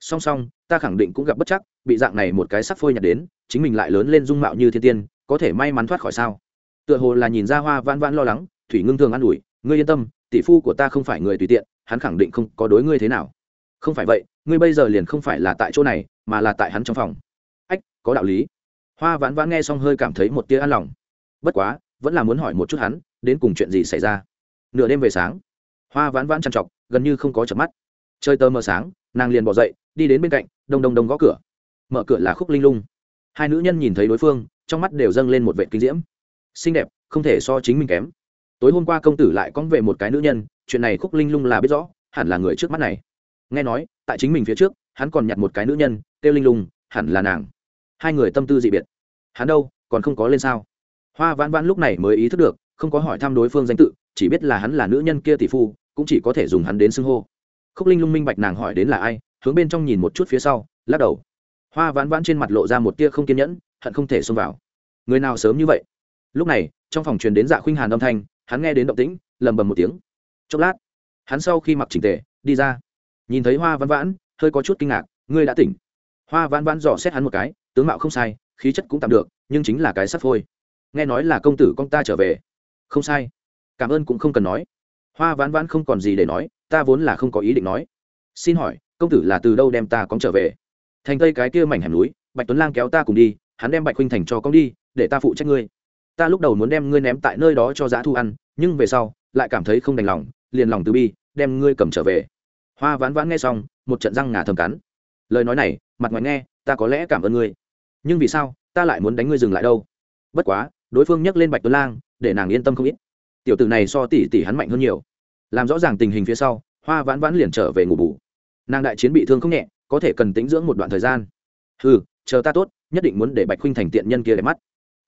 Song song, ta khẳng định cũng gặp bất chắc, bị dạng này một cái sắc phôi nhặt đến, chính mình lại lớn lên dung mạo như thiên tiên, có thể may mắn thoát khỏi sao? Tựa hồ là nhìn ra hoa vãn vãn lo lắng, thủy ngưng thường an ủi, ngươi yên tâm, tỷ phu của ta không phải người tùy tiện, hắn khẳng định không có đối ngươi thế nào. Không phải vậy, ngươi bây giờ liền không phải là tại chỗ này, mà là tại hắn trong phòng. Ách, có đạo lý hoa vãn vãn nghe xong hơi cảm thấy một tia an lòng. Bất quá, vẫn là muốn hỏi một chút hắn, đến cùng chuyện gì xảy ra? Nửa đêm về sáng, hoa vãn vãn trằn trọc, gần như không có chợp mắt. Chơi tơ mờ sáng, nàng liền bỏ dậy, đi đến bên cạnh, đông đông đông gõ cửa. Mở cửa là khúc linh lung. Hai nữ nhân nhìn thấy đối phương, trong mắt đều dâng lên một vệ kinh diễm. Xinh đẹp, không thể so chính mình kém. Tối hôm qua công tử lại có về một cái nữ nhân, chuyện này khúc linh lung là biết rõ, hẳn là người trước mắt này. Nghe nói, tại chính mình phía trước, hắn còn nhặt một cái nữ nhân, kêu linh lung, hẳn là nàng. Hai người tâm tư dị biệt hắn đâu, còn không có lên sao? Hoa vãn vãn lúc này mới ý thức được, không có hỏi thăm đối phương danh tự, chỉ biết là hắn là nữ nhân kia tỷ phu, cũng chỉ có thể dùng hắn đến xưng hô. Khúc linh lung minh bạch nàng hỏi đến là ai, hướng bên trong nhìn một chút phía sau, lắc đầu. Hoa vãn vãn trên mặt lộ ra một tia không kiên nhẫn, hận không thể xông vào. Người nào sớm như vậy? Lúc này, trong phòng truyền đến dạ khuynh hàn âm thanh, hắn nghe đến động tĩnh, lầm bầm một tiếng. Chốc lát, hắn sau khi mặc chỉnh tề, đi ra. Nhìn thấy hoa vãn vãn, hơi có chút kinh ngạc, ngươi đã tỉnh. Hoa vãn vãn dò xét hắn một cái, tướng mạo không sai khí chất cũng tạm được, nhưng chính là cái sắt thôi. nghe nói là công tử con ta trở về. Không sai. Cảm ơn cũng không cần nói. Hoa vãn vãn không còn gì để nói, ta vốn là không có ý định nói. Xin hỏi, công tử là từ đâu đem ta cóng trở về? Thành tây cái kia mảnh hẻm núi, bạch tuấn lang kéo ta cùng đi, hắn đem bạch huynh thành cho cóng đi, để ta phụ trách ngươi. Ta lúc đầu muốn đem ngươi ném tại nơi đó cho giá thu ăn, nhưng về sau, lại cảm thấy không đành lòng, liền lòng từ bi, đem ngươi cầm trở về. Hoa vãn vãn nghe xong, một trận răng ngà thầm cắn. Lời nói này, mặt ngoài nghe, ta có lẽ cảm ơn ngươi nhưng vì sao, ta lại muốn đánh ngươi dừng lại đâu? Bất quá, đối phương nhắc lên bạch tuấn lang, để nàng yên tâm không ít. Tiểu tử này so tỷ tỷ hắn mạnh hơn nhiều. Làm rõ ràng tình hình phía sau, hoa vãn vãn liền trở về ngủ bù. Nàng đại chiến bị thương không nhẹ, có thể cần tính dưỡng một đoạn thời gian. Ừ chờ ta tốt, nhất định muốn để bạch khuynh thành tiện nhân kia đẹp mắt.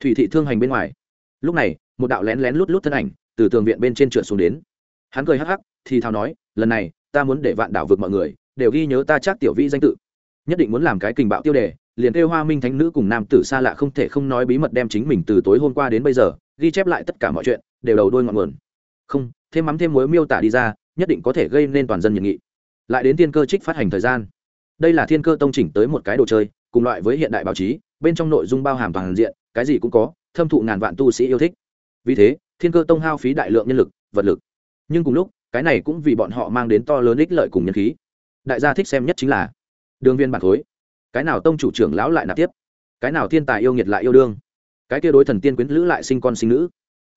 Thủy thị thương hành bên ngoài. Lúc này, một đạo lén lén lút lút thân ảnh từ tường viện bên trên trượt xuống đến. Hắn cười hắc hắc, thì thào nói, lần này, ta muốn để vạn đảo vực mọi người đều ghi nhớ ta chắc tiểu vi danh tự. Nhất định muốn làm cái kình bạo tiêu đề liền kêu hoa minh thánh nữ cùng nam tử xa lạ không thể không nói bí mật đem chính mình từ tối hôm qua đến bây giờ, ghi chép lại tất cả mọi chuyện, đều đầu đôi ngọn nguồn. Không, thêm mắm thêm muối miêu tả đi ra, nhất định có thể gây nên toàn dân nhiệt nghị. Lại đến thiên cơ trích phát hành thời gian. Đây là thiên cơ tông chỉnh tới một cái đồ chơi, cùng loại với hiện đại báo chí, bên trong nội dung bao hàm toàn diện, cái gì cũng có, thâm thụ ngàn vạn tu sĩ yêu thích. Vì thế, thiên cơ tông hao phí đại lượng nhân lực, vật lực. Nhưng cùng lúc, cái này cũng vì bọn họ mang đến to lớn ích lợi cùng nhân khí. Đại gia thích xem nhất chính là đường viên bản khối cái nào tông chủ trưởng lão lại nạp tiếp? Cái nào thiên tài yêu nghiệt lại yêu đương? Cái kia đối thần tiên quyến lữ lại sinh con sinh nữ?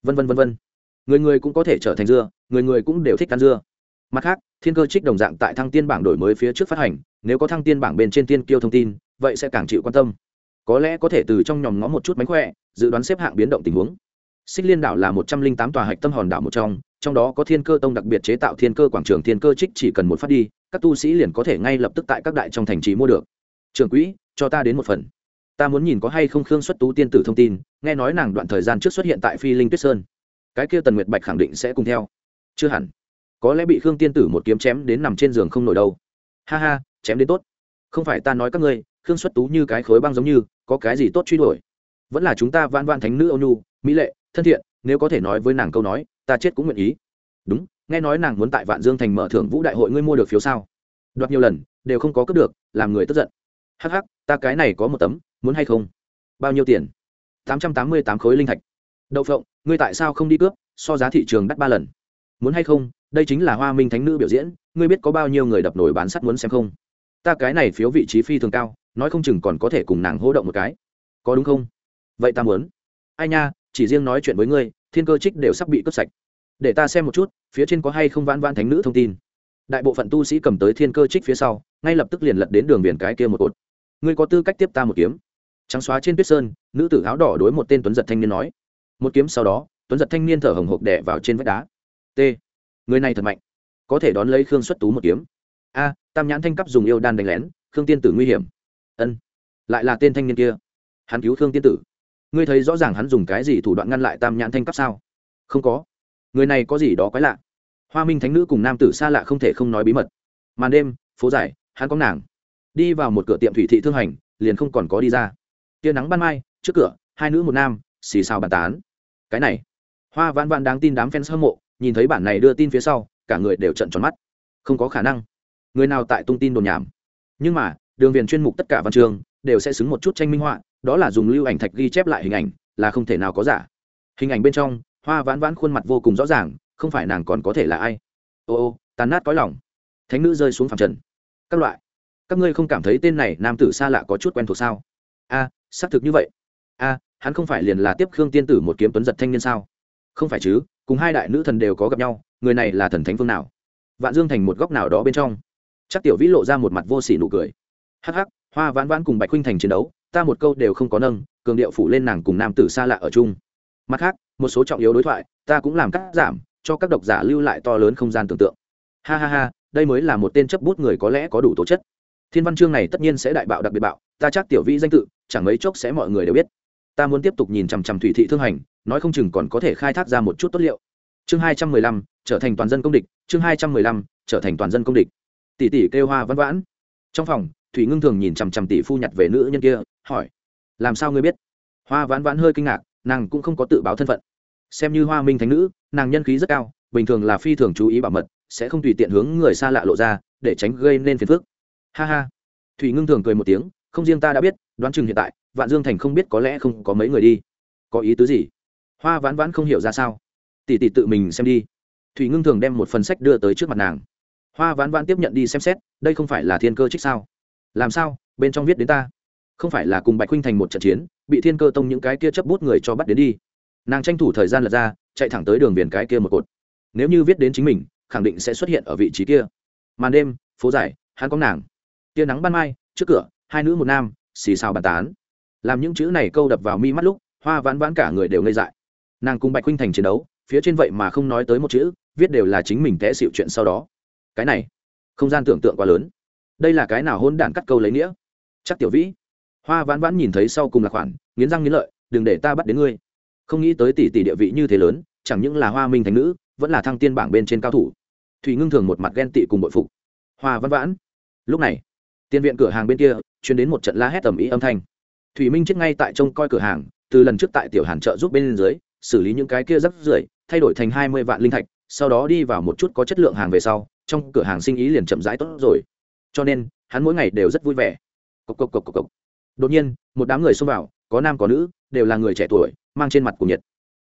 Vân vân vân vân. Người người cũng có thể trở thành dưa, người người cũng đều thích ăn dưa. Mặt khác, thiên cơ trích đồng dạng tại thăng tiên bảng đổi mới phía trước phát hành, nếu có thăng tiên bảng bên trên tiên kiêu thông tin, vậy sẽ càng chịu quan tâm. Có lẽ có thể từ trong nhòm ngó một chút mánh khỏe, dự đoán xếp hạng biến động tình huống. Xích liên đảo là một trăm linh tám tòa hạch tâm hòn đảo một trong trong đó có thiên cơ tông đặc biệt chế tạo thiên cơ quảng trường thiên cơ trích chỉ cần một phát đi, các tu sĩ liền có thể ngay lập tức tại các đại trong thành trì mua được trường quỹ, cho ta đến một phần. Ta muốn nhìn có hay không khương xuất tú tiên tử thông tin, nghe nói nàng đoạn thời gian trước xuất hiện tại phi linh tuyết sơn. Cái kia tần nguyệt bạch khẳng định sẽ cùng theo. Chưa hẳn. Có lẽ bị khương tiên tử một kiếm chém đến nằm trên giường không nổi đâu. Ha ha, chém đến tốt. Không phải ta nói các ngươi, khương xuất tú như cái khối băng giống như, có cái gì tốt truy đuổi? Vẫn là chúng ta van van thánh nữ âu nhu, mỹ lệ, thân thiện, nếu có thể nói với nàng câu nói, ta chết cũng nguyện ý. Đúng, nghe nói nàng muốn tại vạn dương thành mở thưởng vũ đại hội, ngươi mua được phiếu sao? Đoạt nhiều lần, đều không có cướp được, làm người tức giận hắc hắc, ta cái này có một tấm, muốn hay không? Bao nhiêu tiền? Tám trăm tám mươi tám khối linh thạch. Đậu phộng, ngươi tại sao không đi cướp, so giá thị trường đắt ba lần? Muốn hay không? Đây chính là hoa minh thánh nữ biểu diễn, ngươi biết có bao nhiêu người đập nổi bán sắt muốn xem không? Ta cái này phiếu vị trí phi thường cao, nói không chừng còn có thể cùng nàng hỗ động một cái. Có đúng không? Vậy ta muốn. Ai nha, chỉ riêng nói chuyện với ngươi, thiên cơ trích đều sắp bị cướp sạch. Để ta xem một chút, phía trên có hay không vãn vãn thánh nữ thông tin. Đại bộ phận tu sĩ cầm tới thiên cơ trích phía sau, ngay lập tức liền lật đến đường biển cái kia một cột ngươi có tư cách tiếp ta một kiếm. Trắng xóa trên tuyết sơn, nữ tử áo đỏ đối một tên tuấn giật thanh niên nói. Một kiếm sau đó, tuấn giật thanh niên thở hồng hộc đẻ vào trên vách đá. T. Người này thật mạnh. Có thể đón lấy khương xuất tú một kiếm. A, tam nhãn thanh cấp dùng yêu đan đánh lén, khương tiên tử nguy hiểm. Ân. Lại là tên thanh niên kia. Hắn cứu khương tiên tử. Ngươi thấy rõ ràng hắn dùng cái gì thủ đoạn ngăn lại tam nhãn thanh cấp sao? Không có. Người này có gì đó quái lạ. Hoa minh thánh nữ cùng nam tử xa lạ không thể không nói bí mật. Màn đêm, phố dài, hắn có nàng đi vào một cửa tiệm thủy thị thương hành, liền không còn có đi ra. Tia nắng ban mai, trước cửa, hai nữ một nam, xì xào bàn tán. Cái này, hoa vãn vãn đáng tin đám fans hâm mộ, nhìn thấy bản này đưa tin phía sau, cả người đều trận tròn mắt. Không có khả năng. Người nào tại tung tin đồn nhảm? Nhưng mà, đường viền chuyên mục tất cả văn trường, đều sẽ xứng một chút tranh minh họa, đó là dùng lưu ảnh thạch ghi chép lại hình ảnh, là không thể nào có giả. Hình ảnh bên trong, hoa vãn vãn khuôn mặt vô cùng rõ ràng, không phải nàng còn có thể là ai. Ô ô, tàn nát cõi lòng. Thánh nữ rơi xuống phẳng trần. Các loại các ngươi không cảm thấy tên này nam tử xa lạ có chút quen thuộc sao? A, xác thực như vậy. A, hắn không phải liền là tiếp khương tiên tử một kiếm tuấn giật thanh niên sao? Không phải chứ, cùng hai đại nữ thần đều có gặp nhau, người này là thần thánh phương nào? Vạn dương thành một góc nào đó bên trong. Chắc tiểu vĩ lộ ra một mặt vô s ỉ nụ cười. Hắc hắc, hoa vãn vãn cùng bạch huynh thành chiến đấu, ta một câu đều không có nâng, cường điệu phủ lên nàng cùng nam tử xa lạ ở chung. Mặt khác, một số trọng yếu đối thoại, ta cũng làm cắt giảm, cho các độc giả lưu lại to lớn không gian tưởng tượng. Ha ha ha, đây mới là một tên chấp bút người có lẽ có đủ tố chất thiên văn chương này tất nhiên sẽ đại bạo đặc biệt bạo, ta chắc tiểu vĩ danh tự, chẳng mấy chốc sẽ mọi người đều biết. Ta muốn tiếp tục nhìn chằm chằm thủy thị thương hành, nói không chừng còn có thể khai thác ra một chút tốt liệu. Chương hai trăm mười lăm, trở thành toàn dân công địch, chương hai trăm mười lăm, trở thành toàn dân công địch. Tỷ tỷ kêu hoa văn vãn. Trong phòng, thủy ngưng thường nhìn chằm chằm tỷ phu nhặt về nữ nhân kia, hỏi, làm sao ngươi biết? Hoa vãn vãn hơi kinh ngạc, nàng cũng không có tự báo thân phận. Xem như hoa minh thánh nữ, nàng nhân khí rất cao, bình thường là phi thường chú ý bảo mật, sẽ không tùy tiện hướng người xa lạ lộ ra, để tránh gây nên phiền phức ha ha. Thủy ngưng thường cười một tiếng, không riêng ta đã biết, đoán chừng hiện tại, vạn dương thành không biết có lẽ không có mấy người đi. Có ý tứ gì? Hoa vãn vãn không hiểu ra sao. Tỷ tỷ tự mình xem đi. Thủy ngưng thường đem một phần sách đưa tới trước mặt nàng. Hoa vãn vãn tiếp nhận đi xem xét, đây không phải là thiên cơ trích sao? Làm sao? Bên trong viết đến ta. Không phải là cùng bạch huynh thành một trận chiến, bị thiên cơ tông những cái kia chấp bút người cho bắt đến đi. Nàng tranh thủ thời gian lật ra, chạy thẳng tới đường biển cái kia một cột. Nếu như viết đến chính mình, khẳng định sẽ xuất hiện ở vị trí kia. Màn đêm, phố dài, hắn có nàng tia nắng ban mai, trước cửa, hai nữ một nam, xì xào bàn tán. Làm những chữ này câu đập vào mi mắt lúc, hoa vãn vãn cả người đều ngây dại. Nàng cùng bạch huynh thành chiến đấu, phía trên vậy mà không nói tới một chữ, viết đều là chính mình té xịu chuyện sau đó. Cái này, không gian tưởng tượng quá lớn. Đây là cái nào hôn đản cắt câu lấy nghĩa? Chắc tiểu vĩ. Hoa vãn vãn nhìn thấy sau cùng là khoản, nghiến răng nghiến lợi, đừng để ta bắt đến ngươi. Không nghĩ tới tỷ tỷ địa vị như thế lớn, chẳng những là hoa minh thành nữ, vẫn là thăng tiên bảng bên trên cao thủ. Thủy ngưng thường một mặt ghen tị cùng bội phục. Hoa vãn vãn. Lúc này tiên viện cửa hàng bên kia chuyển đến một trận la hét tầm ý âm thanh. Thủy minh chết ngay tại trông coi cửa hàng, từ lần trước tại tiểu hàn trợ giúp bên dưới, xử lý những cái kia rắc rưởi, thay đổi thành hai mươi vạn linh thạch, sau đó đi vào một chút có chất lượng hàng về sau, trong cửa hàng sinh ý liền chậm rãi tốt rồi. Cho nên, hắn mỗi ngày đều rất vui vẻ. Cộc cộc cộc cộc cộc. Đột nhiên, một đám người xông vào, có nam có nữ, đều là người trẻ tuổi, mang trên mặt của nhiệt.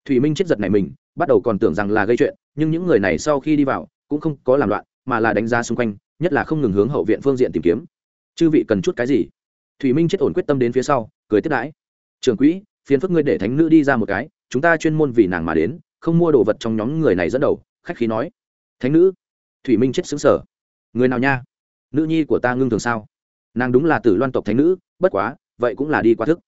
Thủy minh chết giật này mình, bắt đầu còn tưởng rằng là gây chuyện, nhưng những người này sau khi đi vào, cũng không có làm loạn, mà là đánh giá xung quanh, nhất là không ngừng hướng hậu viện phương diện tìm kiếm chư vị cần chút cái gì? Thủy minh chết ổn quyết tâm đến phía sau, cười tiếp đãi. Trường quỹ, phiền phức ngươi để thánh nữ đi ra một cái, chúng ta chuyên môn vì nàng mà đến, không mua đồ vật trong nhóm người này dẫn đầu, khách khí nói. Thánh nữ, thủy minh chết xứng sở người nào nha? Nữ nhi của ta ngưng thường sao? Nàng đúng là tử loan tộc thánh nữ, bất quá, vậy cũng là đi quá thức.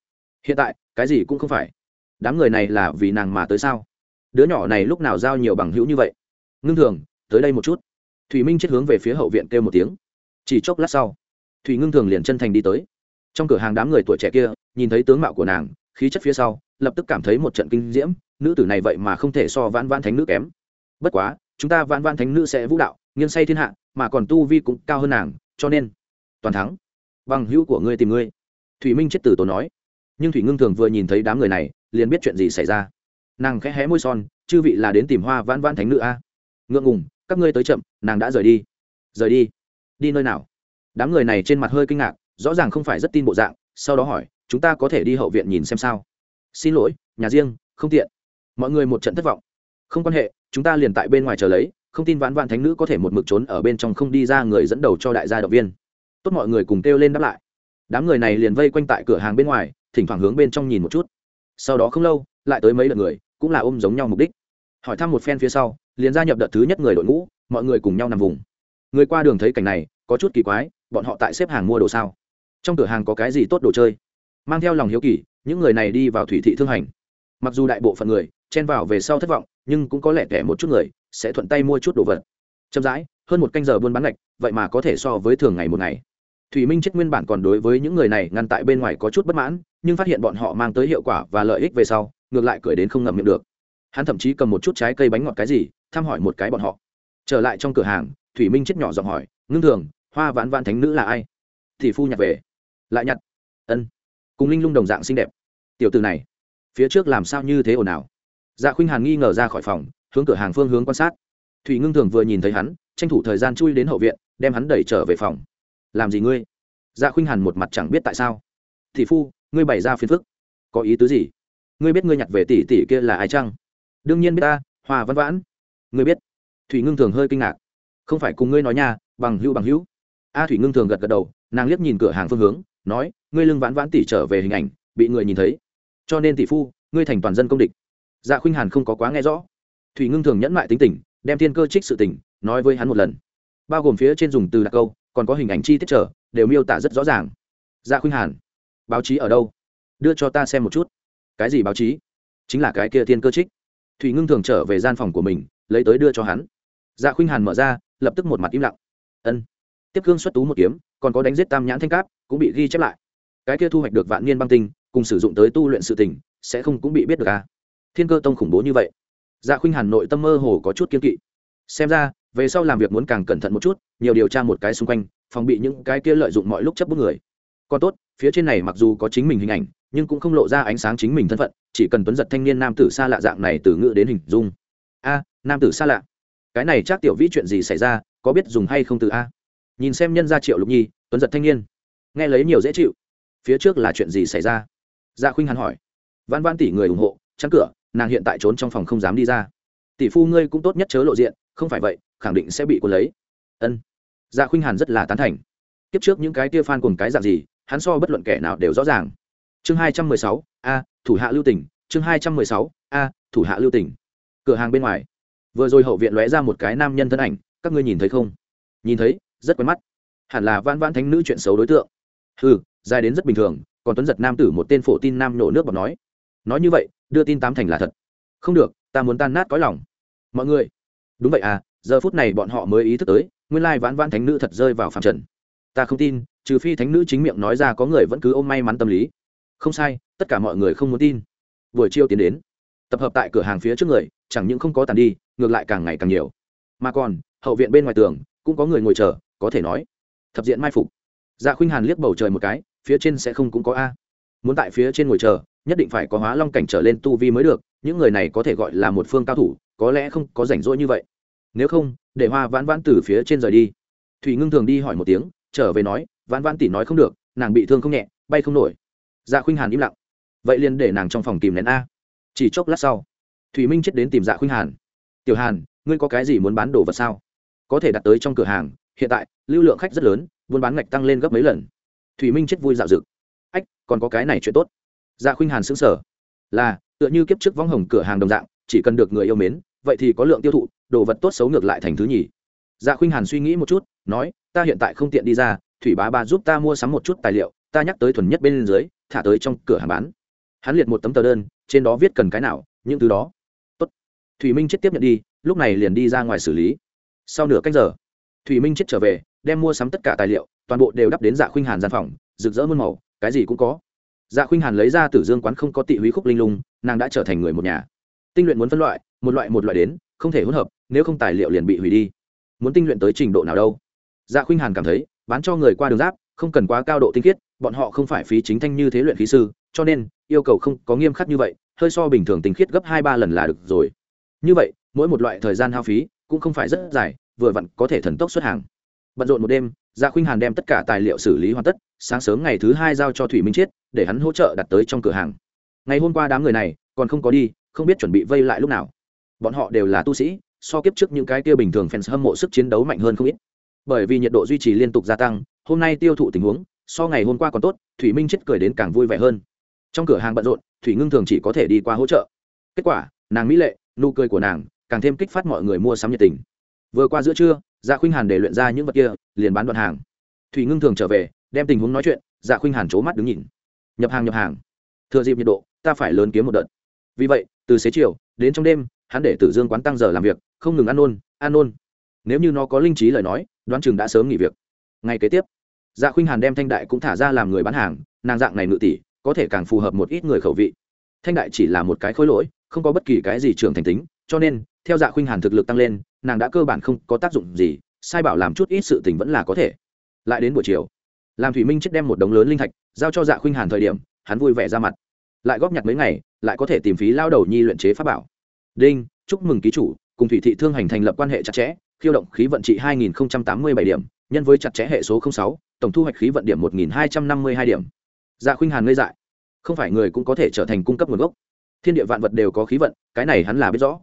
Hiện tại, cái gì cũng không phải. Đám người này là vì nàng mà tới sao? Đứa nhỏ này lúc nào giao nhiều bằng hữu như vậy? Ngưng thường, tới đây một chút. Thủy minh chết hướng về phía hậu viện kêu một tiếng. Chỉ chốc lát sau thủy ngưng thường liền chân thành đi tới. Trong cửa hàng đám người tuổi trẻ kia, nhìn thấy tướng mạo của nàng, khí chất phía sau, lập tức cảm thấy một trận kinh diễm, nữ tử này vậy mà không thể so vãn vãn thánh nữ kém. Bất quá, chúng ta vãn vãn thánh nữ sẽ vũ đạo, nghiêng say thiên hạ, mà còn tu vi cũng cao hơn nàng, cho nên, toàn thắng. Bằng hữu của ngươi tìm ngươi. Thủy minh chết tử tổ nói. Nhưng thủy ngưng thường vừa nhìn thấy đám người này, liền biết chuyện gì xảy ra. Nàng khẽ hé môi son, chư vị là đến tìm hoa vãn vãn thánh nữ a? Ngượng ngùng, các ngươi tới chậm, nàng đã rời đi. Rời đi? Đi nơi nào? Đám người này trên mặt hơi kinh ngạc, rõ ràng không phải rất tin bộ dạng, sau đó hỏi, chúng ta có thể đi hậu viện nhìn xem sao? Xin lỗi, nhà riêng, không tiện. Mọi người một trận thất vọng. Không quan hệ, chúng ta liền tại bên ngoài chờ lấy, không tin vãn vạn thánh nữ có thể một mực trốn ở bên trong không đi ra người dẫn đầu cho đại gia động viên. Tốt mọi người cùng kêu lên đáp lại. Đám người này liền vây quanh tại cửa hàng bên ngoài, thỉnh thoảng hướng bên trong nhìn một chút. Sau đó không lâu, lại tới mấy lượt người, cũng là ôm giống nhau mục đích. Hỏi thăm một phen phía sau, liền gia nhập đợt thứ nhất người đội ngũ, mọi người cùng nhau nằm vùng. Người qua đường thấy cảnh này có chút kỳ quái, bọn họ tại xếp hàng mua đồ sao? Trong cửa hàng có cái gì tốt đồ chơi? Mang theo lòng hiếu kỳ, những người này đi vào thủy thị thương hành. Mặc dù đại bộ phận người chen vào về sau thất vọng, nhưng cũng có lẽ kẻ một chút người sẽ thuận tay mua chút đồ vật. Chậm rãi, hơn một canh giờ buôn bán lệch, vậy mà có thể so với thường ngày một ngày. Thủy minh chết nguyên bản còn đối với những người này ngăn tại bên ngoài có chút bất mãn, nhưng phát hiện bọn họ mang tới hiệu quả và lợi ích về sau, ngược lại cười đến không ngậm miệng được. Hắn thậm chí cầm một chút trái cây bánh ngọt cái gì, thăm hỏi một cái bọn họ. Trở lại trong cửa hàng, thủy minh chết nhỏ giọng hỏi, ngưng thường hoa vãn vãn thánh nữ là ai? Thì phu nhặt về. Lại nhặt. Ân. Cùng linh lung đồng dạng xinh đẹp. Tiểu từ này, phía trước làm sao như thế ồn ào? Dạ khuynh hàn nghi ngờ ra khỏi phòng, hướng cửa hàng phương hướng quan sát. Thủy ngưng thường vừa nhìn thấy hắn, tranh thủ thời gian chui đến hậu viện, đem hắn đẩy trở về phòng. Làm gì ngươi? Dạ khuynh hàn một mặt chẳng biết tại sao. Thì phu, ngươi bày ra phiền phức. Có ý tứ gì? Ngươi biết ngươi nhặt về tỷ tỷ kia là ai chăng? Đương nhiên biết ta hòa văn vãn. Ngươi biết. Thủy ngưng thường hơi kinh ngạc. Không phải cùng ngươi nói nha, bằng hữu bằng hữu a thủy ngưng thường gật gật đầu, nàng liếc nhìn cửa hàng phương hướng, nói, ngươi lưng vãn vãn tỷ trở về hình ảnh, bị người nhìn thấy. Cho nên tỷ phu, ngươi thành toàn dân công địch. Dạ khuynh hàn không có quá nghe rõ. Thủy ngưng thường nhẫn mại tính tình, đem thiên cơ trích sự tình, nói với hắn một lần. Bao gồm phía trên dùng từ đặc câu, còn có hình ảnh chi tiết trở, đều miêu tả rất rõ ràng. Dạ khuynh hàn, báo chí ở đâu? Đưa cho ta xem một chút. Cái gì báo chí? Chính là cái kia thiên cơ trích. Thủy ngưng thường trở về gian phòng của mình, lấy tới đưa cho hắn. Dạ khuynh hàn mở ra, lập tức một mặt im lặng. Ân tiếp cương xuất tú một kiếm, còn có đánh giết tam nhãn thanh cáp, cũng bị ghi chép lại. Cái kia thu hoạch được vạn niên băng tinh, cùng sử dụng tới tu luyện sự tình, sẽ không cũng bị biết được à? Thiên cơ tông khủng bố như vậy. Dạ khuynh hàn nội tâm mơ hồ có chút kiên kỵ. Xem ra, về sau làm việc muốn càng cẩn thận một chút, nhiều điều tra một cái xung quanh, phòng bị những cái kia lợi dụng mọi lúc chấp bức người. Còn tốt, phía trên này mặc dù có chính mình hình ảnh, nhưng cũng không lộ ra ánh sáng chính mình thân phận, chỉ cần tuấn giật thanh niên nam tử xa lạ dạng này từ ngữ đến hình dung. A, nam tử xa lạ. Cái này chắc tiểu vĩ chuyện gì xảy ra, có biết dùng hay không từ a? Nhìn xem nhân gia triệu lục nhi, tuấn giật thanh niên. Nghe lấy nhiều dễ chịu. Phía trước là chuyện gì xảy ra? Dạ khuynh hắn hỏi. Văn văn tỷ người ủng hộ chắn cửa, nàng hiện tại trốn trong phòng không dám đi ra. Tỷ phu ngươi cũng tốt nhất chớ lộ diện, không phải vậy, khẳng định sẽ bị cuốn lấy. Ân. Dạ khuynh hàn rất là tán thành. Tiếp trước những cái tia phan cùng cái dạng gì, hắn so bất luận kẻ nào đều rõ ràng. Chương hai trăm mười sáu, a, thủ hạ lưu tỉnh chương hai trăm mười sáu, a, thủ hạ lưu tỉnh cửa hàng bên ngoài. Vừa rồi hậu viện lóe ra một cái nam nhân thân ảnh, các ngươi nhìn thấy không? Nhìn thấy rất quen mắt. Hẳn là van van thánh nữ chuyện xấu đối tượng. Ừ dài đến rất bình thường, còn tuấn giật nam tử một tên phổ tin nam nổ nước bọc nói. Nói như vậy, đưa tin tám thành là thật. Không được, ta muốn tan nát cõi lòng. Mọi người. Đúng vậy à giờ phút này bọn họ mới ý thức tới, nguyên lai vãn vãn thánh nữ thật rơi vào phạm trần. Ta không tin, trừ phi thánh nữ chính miệng nói ra có người vẫn cứ ôm may mắn tâm lý. Không sai, tất cả mọi người không muốn tin. Buổi chiều tiến đến. Tập hợp tại cửa hàng phía trước người, chẳng những không có tàn đi, ngược lại càng ngày càng nhiều. Mà còn, hậu viện bên ngoài tường, cũng có người ngồi chờ có thể nói, thập diện mai phục. Dạ khuynh hàn liếc bầu trời một cái, phía trên sẽ không cũng có a. Muốn tại phía trên ngồi chờ, nhất định phải có hóa long cảnh trở lên tu vi mới được, những người này có thể gọi là một phương cao thủ, có lẽ không có rảnh rỗi như vậy. Nếu không, để hoa vãn vãn từ phía trên rời đi. Thủy ngưng thường đi hỏi một tiếng, trở về nói, vãn vãn tỷ nói không được, nàng bị thương không nhẹ, bay không nổi. Dạ khuynh hàn im lặng. Vậy liền để nàng trong phòng tìm nén a. Chỉ chốc lát sau, thủy minh chết đến tìm dạ khuynh hàn. Tiểu hàn, ngươi có cái gì muốn bán đồ vật sao? Có thể đặt tới trong cửa hàng hiện tại, lưu lượng khách rất lớn, buôn bán ngạch tăng lên gấp mấy lần. Thủy minh chết vui dạo dực. Ách, còn có cái này chuyện tốt. Dạ khuynh hàn xứng sở là, tựa như kiếp trước vong hồng cửa hàng đồng dạng, chỉ cần được người yêu mến, vậy thì có lượng tiêu thụ, đồ vật tốt xấu ngược lại thành thứ nhì. Dạ khuynh hàn suy nghĩ một chút, nói, ta hiện tại không tiện đi ra, thủy bá ba giúp ta mua sắm một chút tài liệu, ta nhắc tới thuần nhất bên dưới, thả tới trong cửa hàng bán. Hắn liệt một tấm tờ đơn, trên đó viết cần cái nào, những thứ đó. Tốt. thủy minh chết tiếp nhận đi, lúc này liền đi ra ngoài xử lý. Sau nửa cách giờ thủy minh chết trở về, đem mua sắm tất cả tài liệu, toàn bộ đều đắp đến dạ khuynh hàn gian phòng, rực rỡ muôn màu, cái gì cũng có. Dạ khuynh hàn lấy ra tử dương quán không có tị húy khúc linh lung, nàng đã trở thành người một nhà. Tinh luyện muốn phân loại, một loại một loại đến, không thể hỗn hợp, nếu không tài liệu liền bị hủy đi. Muốn tinh luyện tới trình độ nào đâu? Dạ khuynh hàn cảm thấy, bán cho người qua đường giáp, không cần quá cao độ tinh khiết, bọn họ không phải phí chính thanh như thế luyện khí sư, cho nên, yêu cầu không có nghiêm khắc như vậy, hơi so bình thường tinh khiết gấp hai ba lần là được rồi. Như vậy, mỗi một loại thời gian hao phí, cũng không phải rất dài vừa vặn có thể thần tốc xuất hàng. Bận rộn một đêm dạ khuynh hàn đem tất cả tài liệu xử lý hoàn tất, sáng sớm ngày thứ hai giao cho thủy minh chiết để hắn hỗ trợ đặt tới trong cửa hàng. Ngày hôm qua đám người này còn không có đi, không biết chuẩn bị vây lại lúc nào. Bọn họ đều là tu sĩ, so kiếp trước những cái kia bình thường fans hâm mộ sức chiến đấu mạnh hơn không ít. Bởi vì nhiệt độ duy trì liên tục gia tăng, hôm nay tiêu thụ tình huống, so ngày hôm qua còn tốt, thủy minh chết cười đến càng vui vẻ hơn. Trong cửa hàng bận rộn, thủy ngưng thường chỉ có thể đi qua hỗ trợ. Kết quả, nàng mỹ lệ, nụ cười của nàng càng thêm kích phát mọi người mua sắm nhiệt tình vừa qua giữa trưa dạ khuynh hàn để luyện ra những vật kia, liền bán đoạn hàng. Thủy ngưng thường trở về, đem tình huống nói chuyện dạ khuynh hàn c mắt đứng nhìn. Nhập hàng nhập hàng. Thừa dịp nhiệt độ, ta phải lớn kiếm một đợt. Vì vậy, từ xế chiều, đến trong đêm, hắn để tử dương quán tăng giờ làm việc, không ngừng ăn ôn ăn ôn. Nếu như nó có linh trí lời nói, đoán chừng đã sớm nghỉ việc. Ngay kế tiếp dạ khuynh hàn đem thanh đại cũng thả ra làm người bán hàng, nàng dạng này ngự tỷ, có thể càng phù hợp một ít người khẩu vị. Thanh đại chỉ là một cái khối lỗi, không có bất kỳ cái gì trưởng thành tính, cho nên, theo dạ khuynh hàn thực lực tăng lên nàng đã cơ bản không có tác dụng gì sai bảo làm chút ít sự tình vẫn là có thể. Lại đến buổi chiều làm thủy minh chết đem một đống lớn linh thạch giao cho dạ khuynh hàn thời điểm hắn vui vẻ ra mặt. Lại góp nhặt mấy ngày lại có thể tìm phí lao đầu nhi luyện chế pháp bảo. Đinh chúc mừng ký chủ cùng thủy thị thương hành thành lập quan hệ chặt chẽ khiêu động khí vận trị 2087 điểm nhân với chặt chẽ hệ số 06, tổng thu hoạch khí vận điểm 1252 điểm. Dạ khuynh hàn ngây dại. Không phải người cũng có thể trở thành cung cấp nguồn gốc. Thiên địa vạn vật đều có khí vận cái này hắn là biết rõ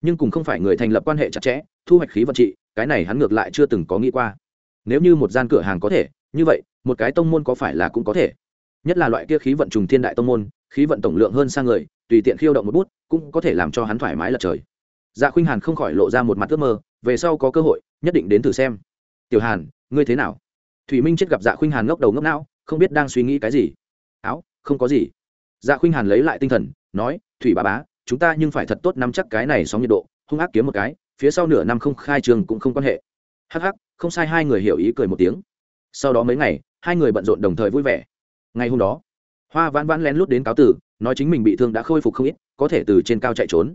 nhưng cùng không phải người thành lập quan hệ chặt chẽ, thu hoạch khí vận trị, cái này hắn ngược lại chưa từng có nghĩ qua. Nếu như một gian cửa hàng có thể, như vậy, một cái tông môn có phải là cũng có thể. Nhất là loại kia khí vận trùng thiên đại tông môn, khí vận tổng lượng hơn sang người, tùy tiện khiêu động một bút, cũng có thể làm cho hắn thoải mái lật trời. Dạ khuynh hàn không khỏi lộ ra một mặt ước mơ, về sau có cơ hội, nhất định đến thử xem. Tiểu hàn, ngươi thế nào? Thủy minh chết gặp dạ khuynh hàn ngốc đầu ngốc não, không biết đang suy nghĩ cái gì. Áo, không có gì. Dạ khuynh hàn lấy lại tinh thần, nói, thủy bà bá chúng ta nhưng phải thật tốt nắm chắc cái này sóng nhiệt độ, hung ác kiếm một cái, phía sau nửa năm không khai trường cũng không quan hệ. Hắc hắc, không sai, hai người hiểu ý cười một tiếng. Sau đó mấy ngày, hai người bận rộn đồng thời vui vẻ. Ngày hôm đó, hoa vãn vãn lén lút đến cáo tử, nói chính mình bị thương đã khôi phục không ít, có thể từ trên cao chạy trốn.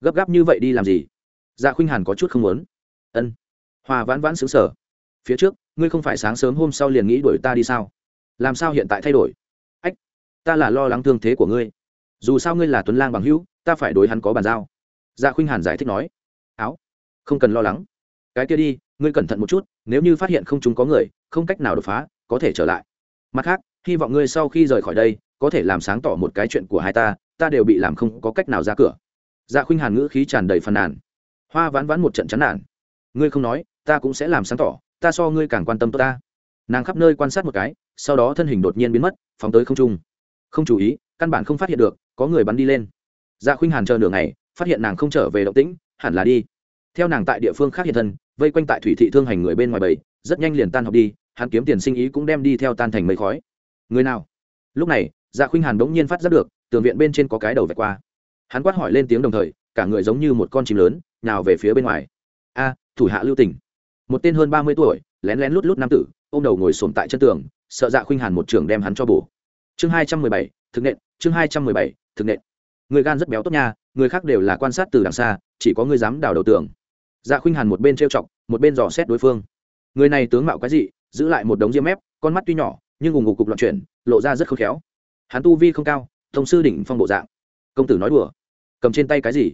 Gấp gáp như vậy đi làm gì? Dạ khuynh hàn có chút không muốn. Ân. Hoa vãn vãn xứng sở phía trước, ngươi không phải sáng sớm hôm sau liền nghĩ đuổi ta đi sao? Làm sao hiện tại thay đổi? Ách, ta là lo lắng thương thế của ngươi. Dù sao ngươi là tuấn lang bằng hữu ta phải đối hắn có bàn giao. Dạ khuynh hàn giải thích nói. Áo, không cần lo lắng. Cái kia đi, ngươi cẩn thận một chút, nếu như phát hiện không chúng có người, không cách nào đột phá, có thể trở lại. Mặt khác, hy vọng ngươi sau khi rời khỏi đây, có thể làm sáng tỏ một cái chuyện của hai ta ta đều bị làm không có cách nào ra cửa. Dạ khuynh hàn ngữ khí tràn đầy phàn nàn. Hoa ván ván một trận chán nản. Ngươi không nói, ta cũng sẽ làm sáng tỏ, ta so ngươi càng quan tâm tôi ta. Nàng khắp nơi quan sát một cái, sau đó thân hình đột nhiên biến mất, phóng tới không trung. Không chú ý, căn bản không phát hiện được, có người bắn đi lên dạ khuynh hàn chờ nửa ngày, phát hiện nàng không trở về động tĩnh, hẳn là đi. Theo nàng tại địa phương khác hiện thân, vây quanh tại thủy thị thương hành người bên ngoài bầy, rất nhanh liền tan học đi, hắn kiếm tiền sinh ý cũng đem đi theo tan thành mây khói. Người nào? Lúc này dạ khuynh hàn bỗng nhiên phát giác được, tường viện bên trên có cái đầu vạch qua. Hắn quát hỏi lên tiếng đồng thời, cả người giống như một con chim lớn nào về phía bên ngoài. A, thủ hạ lưu tỉnh một tên hơn ba mươi tuổi, lén lén lút lút nam tử ô m đầu ngồi sồn tại chân tường, sợ dạ khuynh hàn một trường đem hắn cho bổ. Chương hai trăm mười bảy, thực nện, chương hai trăm mười bảy, thực nện người gan rất béo tốt nha, người khác đều là quan sát từ đằng xa, chỉ có người dám đào đầu tường. Dạ khuynh hàn một bên trêu chọc, một bên dò xét đối phương. Người này tướng mạo cái gì giữ lại một đống diêm mép, con mắt tuy nhỏ, nhưng ủng ngục cục loạn chuyển, lộ ra rất khôn khéo. Hắn tu vi không cao, thông sư đỉnh phong bộ dạng. Công tử nói đùa. Cầm trên tay cái gì?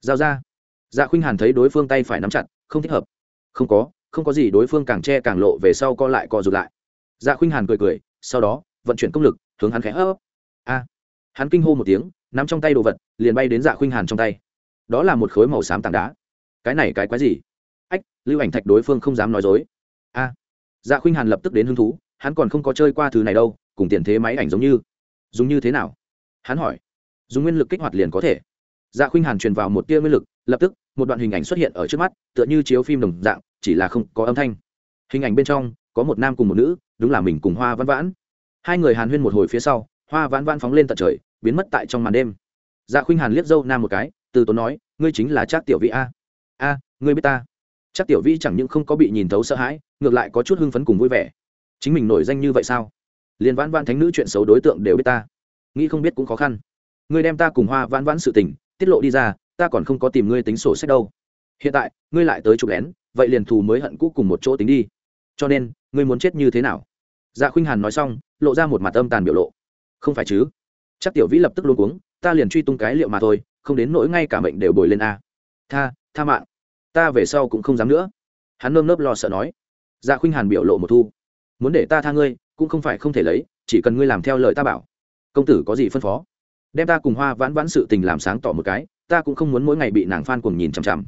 Giao ra. Dạ khuynh hàn thấy đối phương tay phải nắm chặt, không thích hợp. Không có không có gì đối phương càng che càng lộ về sau co lại co rụt lại. Dạ khuynh hàn cười cười, sau đó, vận chuyển công lực, hướng hắn khẽ ấp a. Hắn kinh hô một tiếng nắm trong tay đồ vật, liền bay đến dạ khuynh hàn trong tay. Đó là một khối màu xám tảng đá. Cái này cái quái gì? Ách, lưu ảnh thạch đối phương không dám nói dối. A. Dạ khuynh hàn lập tức đến hứng thú, hắn còn không có chơi qua thứ này đâu, cùng tiền thế máy ảnh giống như. Dùng như thế nào? Hắn hỏi. Dùng nguyên lực kích hoạt liền có thể. Dạ khuynh hàn truyền vào một tia nguyên lực, lập tức, một đoạn hình ảnh xuất hiện ở trước mắt, tựa như chiếu phim đồng dạng, chỉ là không có âm thanh. Hình ảnh bên trong, có một nam cùng một nữ, đúng là mình cùng hoa văn vãn. Hai người hàn huyên một hồi phía sau, hoa vãn vãn phóng lên tận trời biến mất tại trong màn đêm. Dạ khuynh hàn liếc dâu nam một cái, từ tốn nói, ngươi chính là trác tiểu vĩ a. A, ngươi biết ta? Trác tiểu vĩ chẳng những không có bị nhìn thấu sợ hãi, ngược lại có chút hưng phấn cùng vui vẻ. Chính mình nổi danh như vậy sao? Liền vãn vãn thánh nữ chuyện xấu đối tượng đều biết ta. Nghĩ không biết cũng khó khăn. Ngươi đem ta cùng hoa vãn vãn sự tình, tiết lộ đi ra, ta còn không có tìm ngươi tính sổ sách đâu. Hiện tại, ngươi lại tới chụp lén, vậy liền thù mới hận cũ cùng một chỗ tính đi. Cho nên, ngươi muốn chết như thế nào? Dạ khuynh hàn nói xong, lộ ra một mặt âm tàn biểu lộ. Không phải chứ chắc tiểu vĩ lập tức luôn cuống, ta liền truy tung cái liệu mà thôi, không đến nỗi ngay cả mệnh đều bồi lên a. Tha tha mạng. Ta về sau cũng không dám nữa. Hắn nơm nớp lo sợ nói. Dạ khuynh hàn biểu lộ một thu. Muốn để ta tha ngươi, cũng không phải không thể lấy, chỉ cần ngươi làm theo lời ta bảo. Công tử có gì phân phó? Đem ta cùng hoa vãn vãn sự tình làm sáng tỏ một cái, ta cũng không muốn mỗi ngày bị nàng phan cùng nhìn chằm chằm.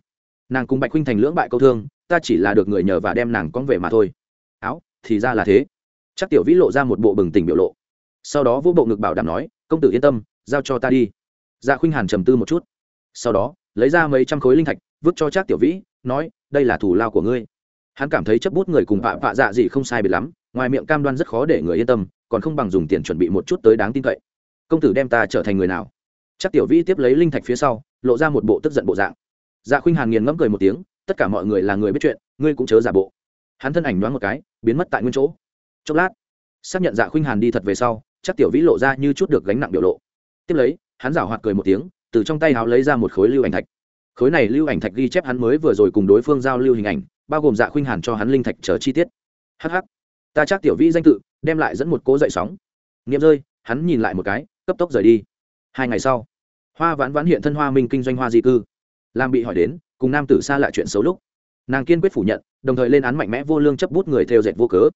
Nàng cùng bạch huynh thành lưỡng bại câu thương, ta chỉ là được người nhờ và đem nàng con về mà thôi. Áo, thì ra là thế. Chắc tiểu vĩ lộ ra một bộ bừng tỉnh biểu lộ sau đó vũ bộ ngực bảo đảm nói, công tử yên tâm, giao cho ta đi. Dạ khuynh hàn trầm tư một chút. Sau đó, lấy ra mấy trăm khối linh thạch, vứt cho trác tiểu vĩ, nói, đây là thủ lao của ngươi. Hắn cảm thấy chấp bút người cùng vạ vạ dạ gì không sai biệt lắm, ngoài miệng cam đoan rất khó để người yên tâm, còn không bằng dùng tiền chuẩn bị một chút tới đáng tin cậy. Công tử đem ta trở thành người nào? Chắc tiểu vĩ tiếp lấy linh thạch phía sau, lộ ra một bộ tức giận bộ dạng. Dạ khuynh hàn nghiền ngẫm cười một tiếng, tất cả mọi người là người biết chuyện, ngươi cũng chớ giả bộ. Hắn thân ảnh đoán một cái, biến mất tại nguyên chỗ. Chốc lát, xác nhận dạ khuynh hàn đi thật về sau chắc tiểu vĩ lộ ra như chút được gánh nặng biểu lộ. Tiếp lấy, hắn giảo hoạt cười một tiếng, từ trong tay háo lấy ra một khối lưu ảnh thạch. Khối này lưu ảnh thạch ghi chép hắn mới vừa rồi cùng đối phương giao lưu hình ảnh, bao gồm dạ khuynh hàn cho hắn linh thạch chờ chi tiết. Hh ta chắc tiểu vĩ danh tự, đem lại dẫn một cố dậy sóng. Nghiệm rơi, hắn nhìn lại một cái, cấp tốc rời đi. Hai ngày sau, hoa vãn vãn hiện thân hoa minh kinh doanh hoa di cư. Làm bị hỏi đến, cùng nam tử xa lại chuyện xấu lúc. Nàng kiên quyết phủ nhận, đồng thời lên án mạnh mẽ vô lương chấp bút người theo dệt vô cớ.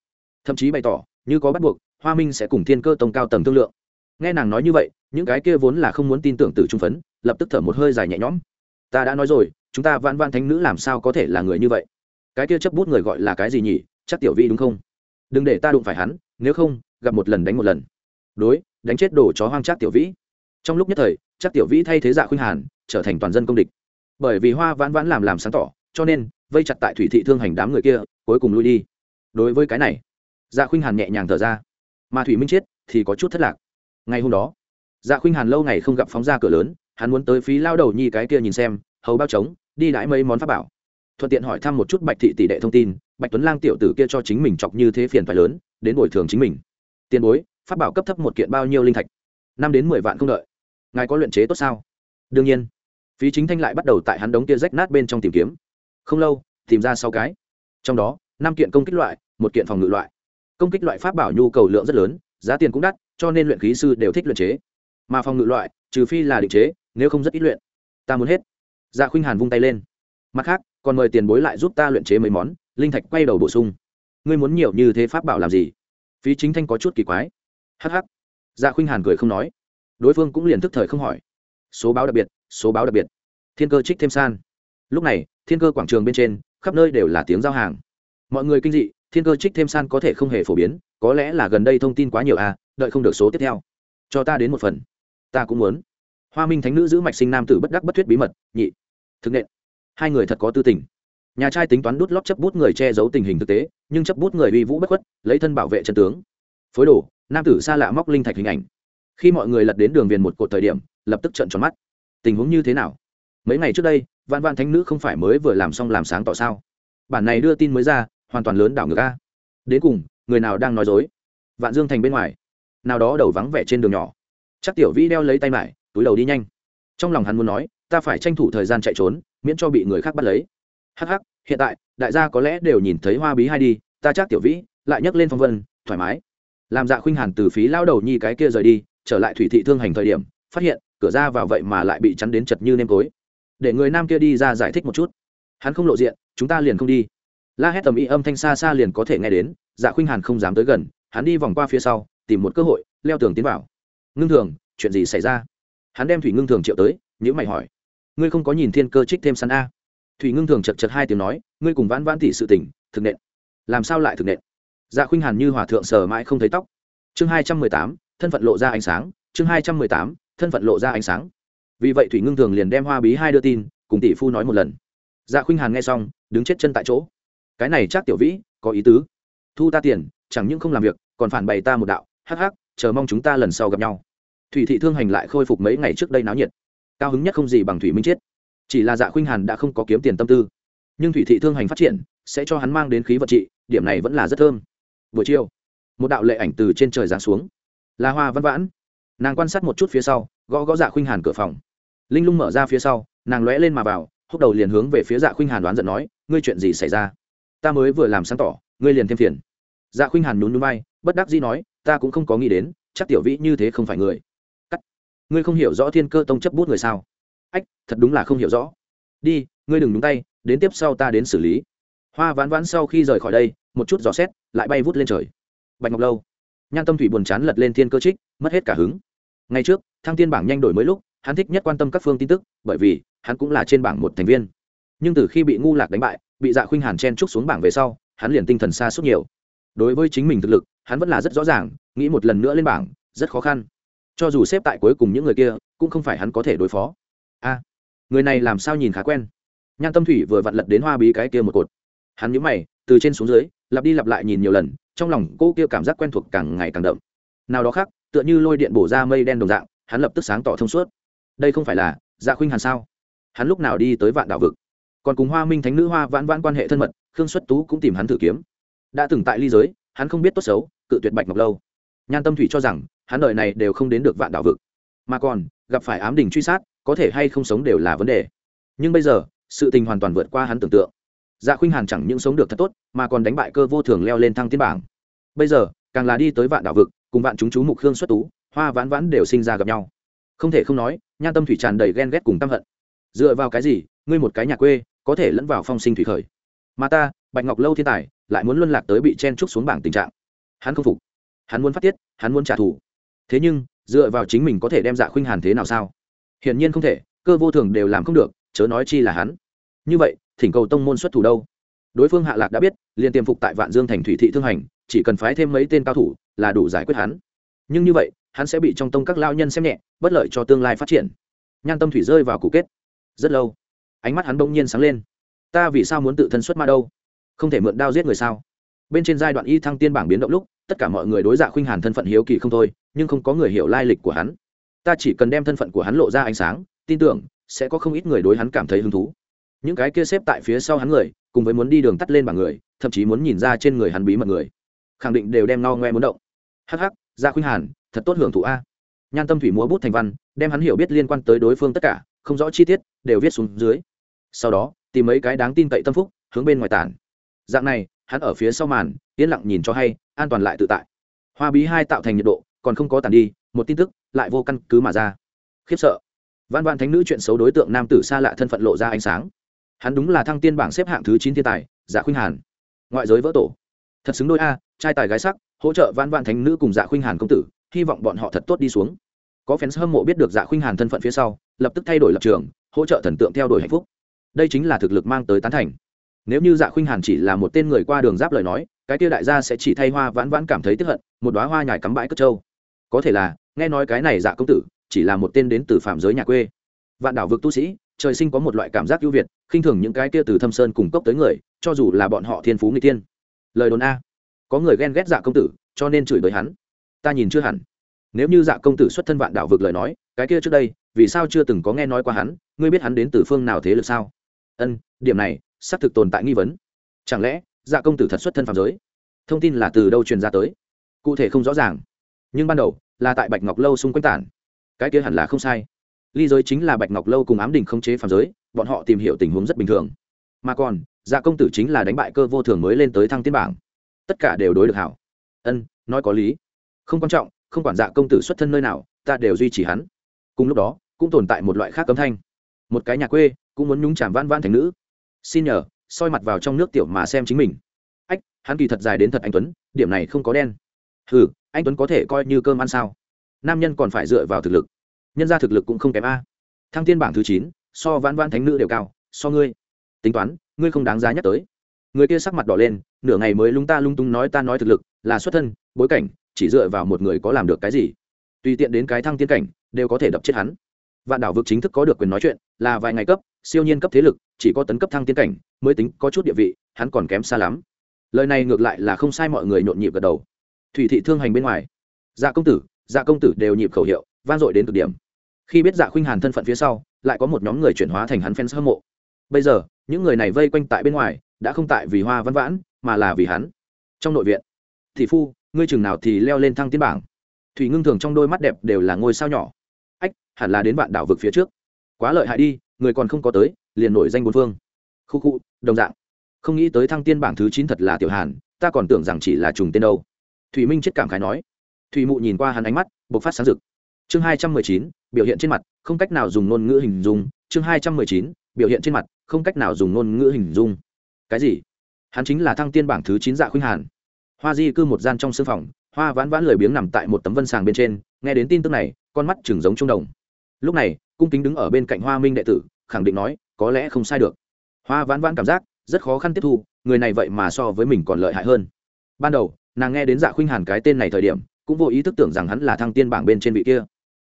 Thậm chí bày tỏ, như có bắt buộc hoa minh sẽ cùng thiên cơ tông cao tầng thương lượng. Nghe nàng nói như vậy, những cái kia vốn là không muốn tin tưởng từ trung phấn, lập tức thở một hơi dài nhẹ nhõm. Ta đã nói rồi, chúng ta vãn vãn thánh nữ làm sao có thể là người như vậy? Cái kia chấp bút người gọi là cái gì nhỉ? Chắc tiểu vi đúng không? Đừng để ta đụng phải hắn, nếu không, gặp một lần đánh một lần. Đối, đánh chết đồ chó hoang chắc tiểu vĩ trong lúc nhất thời chắc tiểu vĩ thay thế dạ khuynh hàn, trở thành toàn dân công địch. Bởi vì hoa vãn vãn làm làm sáng tỏ, cho nên, vây chặt tại thủy thị thương hành đám người kia, cuối cùng lui đi. Đối với cái này dạ khuynh hàn nhẹ nhàng thở ra mà thủy minh chết thì có chút thất lạc. Ngày hôm đó dạ khuynh hàn lâu ngày không gặp phóng ra cửa lớn, hắn muốn tới phí lao đầu nhi cái kia nhìn xem, hầu bao trống, đi đãi mấy món pháp bảo. Thuận tiện hỏi thăm một chút bạch thị tỷ đệ thông tin, bạch tuấn lang tiểu tử kia cho chính mình chọc như thế phiền phải lớn, đến bồi thường chính mình. Tiền bối, pháp bảo cấp thấp một kiện bao nhiêu linh thạch? Năm đến mười vạn không đợi. Ngài có luyện chế tốt sao? Đương nhiên. Phí chính thanh lại bắt đầu tại hắn đống kia rách nát bên trong tìm kiếm. Không lâu, tìm ra sáu cái. Trong đó, năm kiện công kích loại, một kiện phòng ngự loại công kích loại pháp bảo nhu cầu lượng rất lớn, giá tiền cũng đắt, cho nên luyện khí sư đều thích luyện chế. Mà phòng ngự loại, trừ phi là định chế, nếu không rất ít luyện. Ta muốn hết. Dạ khuynh hàn vung tay lên. Mặt khác, còn mời tiền bối lại giúp ta luyện chế mấy món, linh thạch quay đầu bổ sung. Ngươi muốn nhiều như thế pháp bảo làm gì? Phí chính thanh có chút kỳ quái. Hh dạ khuynh hàn cười không nói. Đối phương cũng liền thức thời không hỏi. Số báo đặc biệt, số báo đặc biệt. Thiên cơ trích thêm san. Lúc này, thiên cơ quảng trường bên trên, khắp nơi đều là tiếng giao hàng. Mọi người kinh dị thiên cơ trích thêm san có thể không hề phổ biến, có lẽ là gần đây thông tin quá nhiều à đợi không được số tiếp theo. Cho ta đến một phần. Ta cũng muốn. Hoa minh thánh nữ giữ mạch sinh nam tử bất đắc bất thuyết bí mật, nhị. Thực nện. Hai người thật có tư tình. Nhà trai tính toán đút lót chấp bút người che giấu tình hình thực tế, nhưng chấp bút người uy vũ bất khuất, lấy thân bảo vệ chân tướng. Phối đồ, nam tử xa lạ móc linh thạch hình ảnh. Khi mọi người lật đến đường viền một cột thời điểm, lập tức trận tròn mắt. Tình huống như thế nào? Mấy ngày trước đây, vạn vạn thánh nữ không phải mới vừa làm xong làm sáng tỏ sao? Bản này đưa tin mới ra hoàn toàn lớn đảo ngược a. Đến cùng, người nào đang nói dối? Vạn dương thành bên ngoài, nào đó đầu vắng vẻ trên đường nhỏ. Chắc tiểu vĩ đeo lấy tay mải, túi đầu đi nhanh. Trong lòng hắn muốn nói, ta phải tranh thủ thời gian chạy trốn, miễn cho bị người khác bắt lấy. Hh hiện tại, đại gia có lẽ đều nhìn thấy hoa bí hai đi, ta chắc tiểu vĩ, lại nhấc lên phong vân, thoải mái. Làm dạ khuynh hàn từ phí lao đầu nhi cái kia rời đi, trở lại thủy thị thương hành thời điểm, phát hiện, cửa ra vào vậy mà lại bị chắn đến chật như nêm tối để người nam kia đi ra giải thích một chút. Hắn không lộ diện, chúng ta liền không đi la hét tầm ý âm thanh xa xa liền có thể nghe đến dạ khuynh hàn không dám tới gần, hắn đi vòng qua phía sau, tìm một cơ hội, leo tường tiến vào. Ngưng thường, chuyện gì xảy ra? Hắn đem thủy ngưng thường triệu tới nhữ mày hỏi. Ngươi không có nhìn thiên cơ trích thêm săn a? Thủy ngưng thường chật chật hai tiếng nói, ngươi cùng vãn vãn tỷ sự tỉnh thực nện. Làm sao lại thực nện? Dạ khuynh hàn như hòa thượng sờ mãi không thấy tóc. Chương hai trăm mười tám, thân phận lộ ra ánh sáng, chương hai trăm mười tám, thân phận lộ ra ánh sáng. Vì vậy thủy ngưng thường liền đem hoa bí hai đưa tin, cùng tỷ phu nói một lần. Dạ khuynh hàn nghe xong, đứng chết chân tại chỗ cái này chắc tiểu vĩ, có ý tứ. Thu ta tiền, chẳng những không làm việc, còn phản bày ta một đạo, hắc hắc, chờ mong chúng ta lần sau gặp nhau. Thủy thị thương hành lại khôi phục mấy ngày trước đây náo nhiệt. Cao hứng nhất không gì bằng thủy minh chết. Chỉ là dạ khuynh hàn đã không có kiếm tiền tâm tư. Nhưng thủy thị thương hành phát triển, sẽ cho hắn mang đến khí vật trị, điểm này vẫn là rất thơm. Buổi chiều, một đạo lệ ảnh từ trên trời giáng xuống. Là hoa văn vãn. Nàng quan sát một chút phía sau, gõ gõ dạ khuynh hàn cửa phòng. Linh lung mở ra phía sau, nàng lóe lên mà vào húc đầu liền hướng về phía dạ khuynh hàn đoán giận nói, ngươi chuyện gì xảy ra? Ta mới vừa làm sáng tỏ, ngươi liền thêm phiền. Dạ khuynh hàn nhún núi bay bất đắc dĩ nói, ta cũng không có nghĩ đến, chắc tiểu vĩ như thế không phải người. Cắt. Ngươi không hiểu rõ thiên cơ tông chấp bút người sao? Ách, thật đúng là không hiểu rõ. Đi, ngươi đừng đúng tay, đến tiếp sau ta đến xử lý. Hoa ván ván sau khi rời khỏi đây, một chút gió xét, lại bay vút lên trời. Bạch ngọc lâu. Nhan tâm thủy buồn chán lật lên thiên cơ trích, mất hết cả hứng. Ngày trước, thăng thiên bảng nhanh đổi mới lúc, hắn thích nhất quan tâm các phương tin tức, bởi vì, hắn cũng là trên bảng một thành viên. Nhưng từ khi bị ngu lạc đánh bại bị dạ khuynh hàn chen trúc xuống bảng về sau, hắn liền tinh thần xa suốt nhiều. Đối với chính mình thực lực, hắn vẫn là rất rõ ràng, nghĩ một lần nữa lên bảng, rất khó khăn. Cho dù xếp tại cuối cùng những người kia, cũng không phải hắn có thể đối phó. A, người này làm sao nhìn khá quen? Nhan tâm thủy vừa vặn lật đến hoa bí cái kia một cột. Hắn nhíu mày, từ trên xuống dưới, lặp đi lặp lại nhìn nhiều lần, trong lòng cô kia cảm giác quen thuộc càng ngày càng đậm. Nào đó khác, tựa như lôi điện bổ ra mây đen đồng dạng, hắn lập tức sáng tỏ thông suốt. Đây không phải là dạ khuynh hàn sao? Hắn lúc nào đi tới vạn đạo vực? Còn cùng hoa minh thánh nữ hoa vãn vãn quan hệ thân mật, khương xuất tú cũng tìm hắn thử kiếm. Đã từng tại ly giới, hắn không biết tốt xấu, cự tuyệt bạch ngọc lâu. Nhan tâm thủy cho rằng, hắn đời này đều không đến được vạn đảo vực. Mà còn, gặp phải ám đình truy sát, có thể hay không sống đều là vấn đề. Nhưng bây giờ, sự tình hoàn toàn vượt qua hắn tưởng tượng. Dạ khuynh hàn chẳng những sống được thật tốt, mà còn đánh bại cơ vô thường leo lên thăng tiên bảng. Bây giờ, càng là đi tới vạn đảo vực, cùng vạn chúng chú mục khương xuất tú, hoa vãn vãn đều sinh ra gặp nhau. Không thể không nói, nhan tâm thủy tràn đầy ghen ghét cùng tâm hận. Dựa vào cái gì, ngươi một cái nhà quê có thể lẫn vào phong sinh thủy khởi. Mà ta, bạch ngọc lâu thiên tài, lại muốn luân lạc tới bị chen trúc xuống bảng tình trạng. Hắn không phục. Hắn muốn phát tiết, hắn muốn trả thù. Thế nhưng, dựa vào chính mình có thể đem dạ khuynh hàn thế nào sao? Hiển nhiên không thể, cơ vô thường đều làm không được, chớ nói chi là hắn. Như vậy, thỉnh cầu tông môn xuất thủ đâu? Đối phương hạ lạc đã biết, liền tiềm phục tại vạn dương thành thủy thị thương hành, chỉ cần phái thêm mấy tên cao thủ là đủ giải quyết hắn. Nhưng như vậy, hắn sẽ bị trong tông các lao nhân xem nhẹ, bất lợi cho tương lai phát triển. Nhan tâm thủy rơi vào cụ kết. Rất lâu ánh mắt hắn bỗng nhiên sáng lên. Ta vì sao muốn tự thân xuất ma đâu? Không thể mượn đao giết người sao? Bên trên giai đoạn y thăng tiên bảng biến động lúc, tất cả mọi người đối dạ khuynh hàn thân phận hiếu kỳ không thôi, nhưng không có người hiểu lai lịch của hắn. Ta chỉ cần đem thân phận của hắn lộ ra ánh sáng, tin tưởng, sẽ có không ít người đối hắn cảm thấy hứng thú. Những cái kia xếp tại phía sau hắn người, cùng với muốn đi đường tắt lên bảng người, thậm chí muốn nhìn ra trên người hắn bí mật người, khẳng định đều đem no ngoe muốn động. Hắc hắc dạ khuynh hàn, thật tốt hưởng thụ a. Nhan tâm thủy múa bút thành văn, đem hắn hiểu biết liên quan tới đối phương tất cả không rõ chi tiết, đều viết xuống dưới. Sau đó, tìm mấy cái đáng tin cậy tâm phúc, hướng bên ngoài tản. Dạng này, hắn ở phía sau màn, yên lặng nhìn cho hay, an toàn lại tự tại. Hoa bí hai tạo thành nhiệt độ, còn không có tàn đi, một tin tức, lại vô căn cứ mà ra. Khiếp sợ. Văn vạn thánh nữ chuyện xấu đối tượng nam tử xa lạ thân phận lộ ra ánh sáng. Hắn đúng là thăng tiên bảng xếp hạng thứ chín thiên tài giả khuynh hàn. Ngoại giới vỡ tổ. Thật xứng đôi a, trai tài gái sắc, hỗ trợ văn vạn thánh nữ cùng dạ khuynh hàn công tử, hy vọng bọn họ thật tốt đi xuống. Có fans hâm mộ biết được dạ khuynh hàn thân phận phía sau lập tức thay đổi lập trường, hỗ trợ thần tượng theo đuổi hạnh phúc. Đây chính là thực lực mang tới tán thành. Nếu như dạ khuynh hàn chỉ là một tên người qua đường giáp lời nói, cái kia đại gia sẽ chỉ thay hoa vãn vãn cảm thấy tức hận, một đoá hoa nhài cắm bãi cất trâu. Có thể là, nghe nói cái này dạ công tử, chỉ là một tên đến từ phạm giới nhà quê. Vạn đảo vực tu sĩ, trời sinh có một loại cảm giác ưu việt, khinh thường những cái kia từ thâm sơn cùng cốc tới người, cho dù là bọn họ thiên phú người tiên lời đồn a. Có người ghen ghét dạ công tử, cho nên chửi bới hắn. Ta nhìn chưa hẳn. Nếu như dạ công tử xuất thân vạn đảo vực lời nói cái kia trước đây, vì sao chưa từng có nghe nói qua hắn, ngươi biết hắn đến từ phương nào thế lực sao? Ân, điểm này, xác thực tồn tại nghi vấn. Chẳng lẽ dạ công tử thật xuất thân phạm giới? Thông tin là từ đâu truyền ra tới? Cụ thể không rõ ràng. Nhưng ban đầu, là tại bạch ngọc lâu xung quanh tản. Cái kia hẳn là không sai. Ly giới chính là bạch ngọc lâu cùng ám đình không chế phạm giới, bọn họ tìm hiểu tình huống rất bình thường. Mà còn dạ công tử chính là đánh bại cơ vô thường mới lên tới thăng tiến bảng. Tất cả đều đối được hảo. Ân, nói có lý. Không quan trọng, không quản dạ công tử xuất thân nơi nào, ta đều duy trì hắn cùng lúc đó, cũng tồn tại một loại khác cấm thanh. Một cái nhà quê cũng muốn nhúng chàm van van thành nữ. Xin nhờ, soi mặt vào trong nước tiểu mà xem chính mình. Ách, hắn kỳ thật dài đến thật anh tuấn, điểm này không có đen. Hừ, anh tuấn có thể coi như cơm ăn sao? Nam nhân còn phải dựa vào thực lực. Nhân ra thực lực cũng không kém a. Thăng tiên bảng thứ chín, so vãn vãn thánh nữ đều cao, so ngươi. Tính toán, ngươi không đáng giá nhắc tới. Người kia sắc mặt đỏ lên, nửa ngày mới lung ta lung tung nói ta nói thực lực, là xuất thân, bối cảnh, chỉ dựa vào một người có làm được cái gì. Tùy tiện đến cái thăng tiên cảnh đều có thể đập chết hắn. Vạn đảo vực chính thức có được quyền nói chuyện, là vài ngày cấp, siêu nhiên cấp thế lực, chỉ có tấn cấp thăng tiến cảnh, mới tính có chút địa vị, hắn còn kém xa lắm. Lời này ngược lại là không sai mọi người nhộn nhịp gật đầu. Thủy thị thương hành bên ngoài dạ công tử dạ công tử đều nhịp khẩu hiệu, vang dội đến cực điểm. Khi biết dạ khuynh hàn thân phận phía sau, lại có một nhóm người chuyển hóa thành hắn fans hâm mộ. Bây giờ, những người này vây quanh tại bên ngoài, đã không tại vì hoa văn vãn, mà là vì hắn. Trong nội viện, thị phu, ngươi chừng nào thì leo lên thăng tiến bảng? Thủy ngưng thường trong đôi mắt đẹp đều là ngôi sao nhỏ. Ách, hẳn là đến vạn đảo vực phía trước. Quá lợi hại đi, người còn không có tới, liền nổi danh bốn phương. Khu khu, đồng dạng. Không nghĩ tới thăng tiên bảng thứ chín thật là tiểu hàn, ta còn tưởng rằng chỉ là trùng tên đâu. Thủy minh chết cảm khái nói. Thủy mụ nhìn qua hắn ánh mắt, bộc phát sáng rực. Chương hai trăm mười chín, biểu hiện trên mặt, không cách nào dùng ngôn ngữ hình dung. Chương hai trăm mười chín, biểu hiện trên mặt, không cách nào dùng ngôn ngữ hình dung. Cái gì? Hắn chính là thăng tiên bảng thứ chín dạ khuynh hàn. Hoa di cư một gian trong sưng phòng hoa vãn vãn lười biếng nằm tại một tấm vân sàng bên trên, nghe đến tin tức này, con mắt chừng giống trung đồng. Lúc này, cung kính đứng ở bên cạnh hoa minh đệ tử, khẳng định nói, có lẽ không sai được. Hoa vãn vãn cảm giác, rất khó khăn tiếp thu, người này vậy mà so với mình còn lợi hại hơn. Ban đầu, nàng nghe đến dạ khuynh hàn cái tên này thời điểm, cũng vô ý thức tưởng rằng hắn là thăng tiên bảng bên trên vị kia.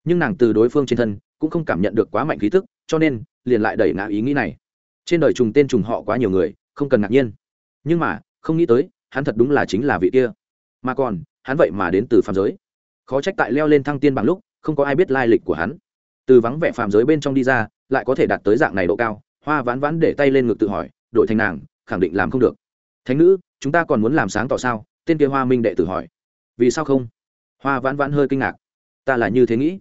Nhưng nàng từ đối phương trên thân, cũng không cảm nhận được quá mạnh khí thức cho nên, liền lại đẩy ngã ý nghĩ này. Trên đời trùng tên trùng họ quá nhiều người, không cần ngạc nhiên. Nhưng mà, không nghĩ tới, hắn thật đúng là chính là vị kia. Mà còn hắn vậy mà đến từ phàm giới. Khó trách tại leo lên thăng tiên bằng lúc, không có ai biết lai lịch của hắn. Từ vắng vẻ phàm giới bên trong đi ra, lại có thể đạt tới dạng này độ cao, hoa vãn vãn để tay lên ngực tự hỏi đội thành nàng, khẳng định làm không được. Thánh nữ, chúng ta còn muốn làm sáng tỏ sao? Tên kia hoa minh đệ tử hỏi. Vì sao không? Hoa vãn vãn hơi kinh ngạc. Ta là như thế nghĩ.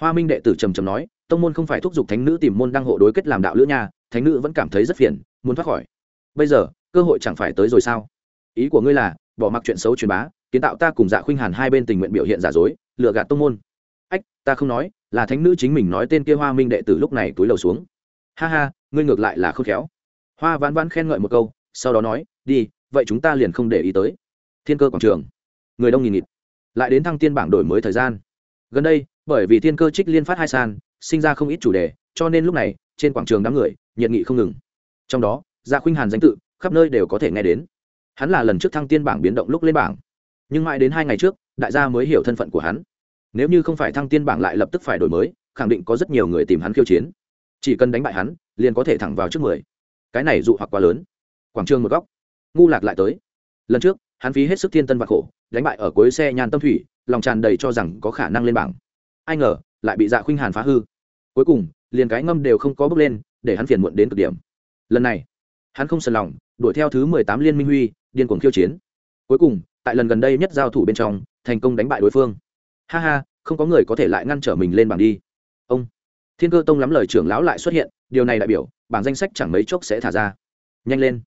Hoa minh đệ tử trầm trầm nói, tông môn không phải thúc giục thánh nữ tìm môn đăng hộ đối kết làm đạo lữ nha, thánh nữ vẫn cảm thấy rất phiền, muốn thoát khỏi. Bây giờ, cơ hội chẳng phải tới rồi sao? Ý của ngươi là, bỏ mặc chuyện xấu truyền bá kiến tạo ta cùng dạ khuynh hàn hai bên tình nguyện biểu hiện giả dối, lừa gạt tông môn. Ách, ta không nói, là thánh nữ chính mình nói tên kia hoa minh đệ tử lúc này túi lầu xuống. Ha ha, ngươi ngược lại là khôn khéo. Hoa vãn vãn khen ngợi một câu, sau đó nói, đi, vậy chúng ta liền không để ý tới. Thiên cơ quảng trường. Người đông nghìn nghịt. Lại đến thăng tiên bảng đổi mới thời gian. Gần đây, bởi vì thiên cơ trích liên phát hai san sinh ra không ít chủ đề, cho nên lúc này, trên quảng trường đám người, nhiệt nghị không ngừng. Trong đó gia khuynh hàn danh tự, khắp nơi đều có thể nghe đến. Hắn là lần trước thăng tiên bảng biến động lúc lên bảng nhưng mãi đến hai ngày trước, đại gia mới hiểu thân phận của hắn. Nếu như không phải thăng tiên bảng lại lập tức phải đổi mới, khẳng định có rất nhiều người tìm hắn khiêu chiến. Chỉ cần đánh bại hắn, liền có thể thẳng vào trước mười. Cái này dụ hoặc quá lớn. Quảng trường một góc. Ngu lạc lại tới. Lần trước, hắn phí hết sức thiên tân và khổ, đánh bại ở cuối xe nhàn tâm thủy, lòng tràn đầy cho rằng có khả năng lên bảng. Ai ngờ, lại bị dạ khuynh hàn phá hư. Cuối cùng, liền cái ngâm đều không có bước lên, để hắn phiền muộn đến cực điểm. Lần này, hắn không sần lòng, đuổi theo thứ mười tám liên minh huy, điên cuồng khiêu chiến. Cuối cùng tại lần gần đây nhất giao thủ bên trong, thành công đánh bại đối phương. Ha ha, không có người có thể lại ngăn trở mình lên bảng đi. Ông, thiên cơ tông lắm lời trưởng lão lại xuất hiện, điều này đại biểu, bảng danh sách chẳng mấy chốc sẽ thả ra. Nhanh lên.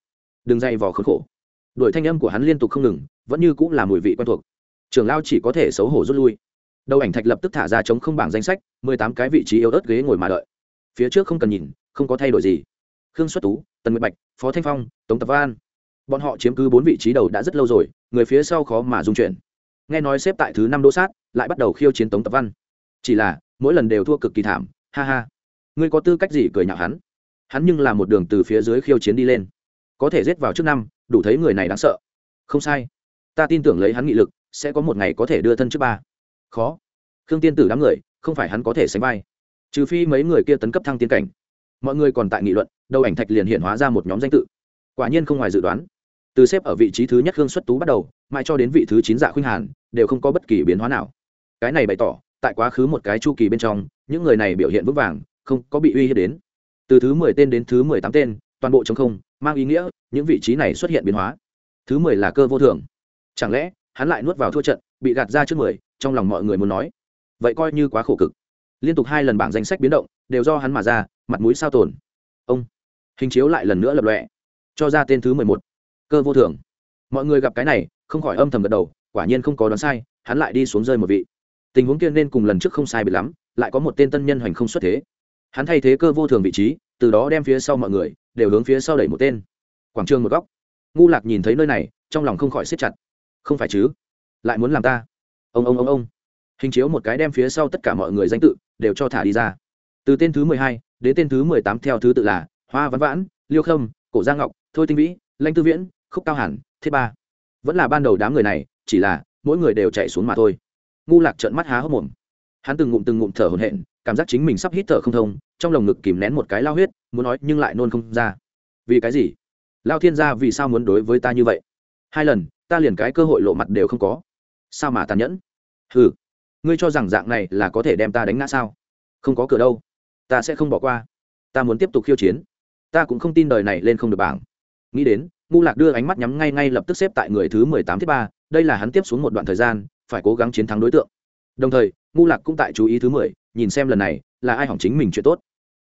Đừng dày vò khốn khổ. Đội thanh âm của hắn liên tục không ngừng, vẫn như cũng là mùi vị quen thuộc. Trưởng lão chỉ có thể xấu hổ rút lui. Đầu ảnh thạch lập tức thả ra chống không bảng danh sách, mười tám cái vị trí yếu ớt ghế ngồi mà đợi. Phía trước không cần nhìn, không có thay đổi gì. Khương xuất tú, tần nguyệt bạch, phó thanh phong, tống tập an bọn họ chiếm cứ bốn vị trí đầu đã rất lâu rồi, người phía sau khó mà dung chuyển. Nghe nói xếp tại thứ năm đỗ sát, lại bắt đầu khiêu chiến tống tập văn. Chỉ là, mỗi lần đều thua cực kỳ thảm, ha ha. Ngươi có tư cách gì cười nhạo hắn? Hắn nhưng là một đường từ phía dưới khiêu chiến đi lên. Có thể giết vào trước năm, đủ thấy người này đáng sợ. Không sai. Ta tin tưởng lấy hắn nghị lực, sẽ có một ngày có thể đưa thân trước ba. Khó. Khương tiên tử đám người, không phải hắn có thể sánh vai. Trừ phi mấy người kia tấn cấp thăng tiên cảnh. Mọi người còn tại nghị luận, đầu ảnh thạch liền hiện hóa ra một nhóm danh tự. Quả nhiên không ngoài dự đoán từ xếp ở vị trí thứ nhất khương xuất tú bắt đầu, mãi cho đến vị thứ chín dạ khuynh hàn, đều không có bất kỳ biến hóa nào. Cái này bày tỏ, tại quá khứ một cái chu kỳ bên trong, những người này biểu hiện vững vàng, không có bị uy hiếp đến. Từ thứ mười tên đến thứ mười tám tên, toàn bộ chống không, mang ý nghĩa, những vị trí này xuất hiện biến hóa. Thứ mười là cơ vô thường chẳng lẽ, hắn lại nuốt vào thua trận, bị gạt ra trước mười, trong lòng mọi người muốn nói. Vậy coi như quá khổ cực. Liên tục hai lần bảng danh sách biến động, đều do hắn mà ra, mặt mũi sao tồn. Ông, hình chiếu lại lần nữa lập lọe cho ra tên thứ mười một cơ vô thường. Mọi người gặp cái này, không khỏi âm thầm gật đầu, quả nhiên không có đoán sai, hắn lại đi xuống rơi một vị. Tình huống kia nên cùng lần trước không sai bị lắm, lại có một tên tân nhân hoành không xuất thế. Hắn thay thế cơ vô thường vị trí, từ đó đem phía sau mọi người, đều hướng phía sau đẩy một tên. Quảng trường một góc. Ngu lạc nhìn thấy nơi này, trong lòng không khỏi siết chặt. Không phải chứ? Lại muốn làm ta? Ông ông ông ông. Hình chiếu một cái đem phía sau tất cả mọi người danh tự, đều cho thả đi ra. Từ tên thứ mười hai đến tên thứ mười tám theo thứ tự là hoa văn vãn, liêu khâm, cổ giang ngọc, thôi tinh vĩ, lanh tư viễn khúc cao hẳn, thiết ba. Vẫn là ban đầu đám người này, chỉ là mỗi người đều chạy xuống mà thôi. Ngu lạc trợn mắt há hốc mồm. Hắn từng ngụm từng ngụm thở hổn hển, cảm giác chính mình sắp hít thở không thông, trong lồng ngực kìm nén một cái lao huyết, muốn nói nhưng lại nôn không ra. Vì cái gì? Lao thiên gia vì sao muốn đối với ta như vậy? Hai lần, ta liền cái cơ hội lộ mặt đều không có. Sao mà tàn nhẫn? Ừ ngươi cho rằng dạng này là có thể đem ta đánh ngã sao? Không có cửa đâu. Ta sẽ không bỏ qua. Ta muốn tiếp tục khiêu chiến. Ta cũng không tin đời này lên không được bảng. Nghĩ đến ngu lạc đưa ánh mắt nhắm ngay ngay lập tức xếp tại người thứ mười tám thứ ba, đây là hắn tiếp xuống một đoạn thời gian, phải cố gắng chiến thắng đối tượng. Đồng thời ngu lạc cũng tại chú ý thứ mười, nhìn xem lần này là ai hỏng chính mình chuyện tốt.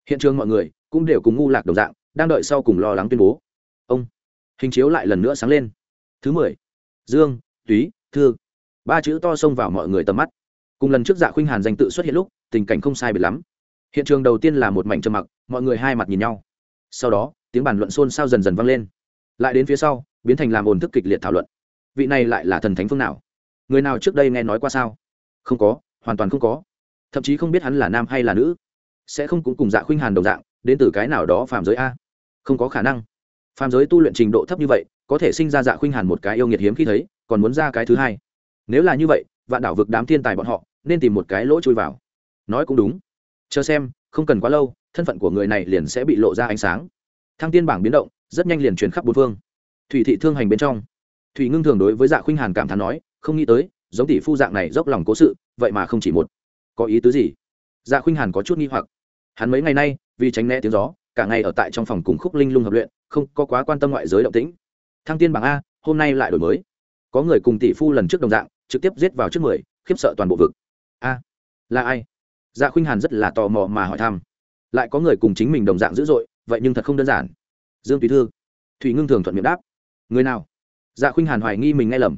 Hiện trường mọi người cũng đều cùng ngu lạc đồng dạng, đang đợi sau cùng lo lắng tuyên bố. Ông, hình chiếu lại lần nữa sáng lên. Thứ mười, dương, túy, thư. Ba chữ to xông vào mọi người tầm mắt. Cùng lần trước dạ khuynh hàn danh tự xuất hiện lúc, tình cảnh không sai biệt lắm. Hiện trường đầu tiên là một mảnh trầm mặc, mọi người hai mặt nhìn nhau. Sau đó, tiếng bàn luận xôn xao dần dần vang lên lại đến phía sau, biến thành làm ồn thức kịch liệt thảo luận. Vị này lại là thần thánh phương nào? Người nào trước đây nghe nói qua sao? Không có, hoàn toàn không có. Thậm chí không biết hắn là nam hay là nữ. Sẽ không cũng cùng dạ khuynh hàn đồng dạng, đến từ cái nào đó phàm giới a. Không có khả năng. Phàm giới tu luyện trình độ thấp như vậy, có thể sinh ra dạ khuynh hàn một cái yêu nghiệt hiếm khi thấy, còn muốn ra cái thứ hai. Nếu là như vậy, vạn đảo vực đám thiên tài bọn họ, nên tìm một cái lỗ chui vào. Nói cũng đúng. Chờ xem, không cần quá lâu, thân phận của người này liền sẽ bị lộ ra ánh sáng. Thăng tiên bảng biến động rất nhanh liền truyền khắp bốn phương. Thủy thị thương hành bên trong, thủy ngưng thường đối với dạ khuynh hàn cảm thán nói, không nghĩ tới, giống tỷ phu dạng này dốc lòng cố sự, vậy mà không chỉ một. Có ý tứ gì? Dạ khuynh hàn có chút nghi hoặc. Hắn mấy ngày nay, vì tránh né tiếng gió, cả ngày ở tại trong phòng cùng khúc linh lung hợp luyện, không có quá quan tâm ngoại giới động tĩnh. Thăng tiên bảng a, hôm nay lại đổi mới. Có người cùng tỷ phu lần trước đồng dạng, trực tiếp giết vào trước mười, khiếp sợ toàn bộ vực. A, là ai? Dạ khuynh hàn rất là tò mò mà hỏi thăm. Lại có người cùng chính mình đồng dạng dữ dội, vậy nhưng thật không đơn giản dương tùy thư. Thủy ngưng thường thuận miệng đáp. Người nào? Dạ khuynh hàn hoài nghi mình nghe lầm.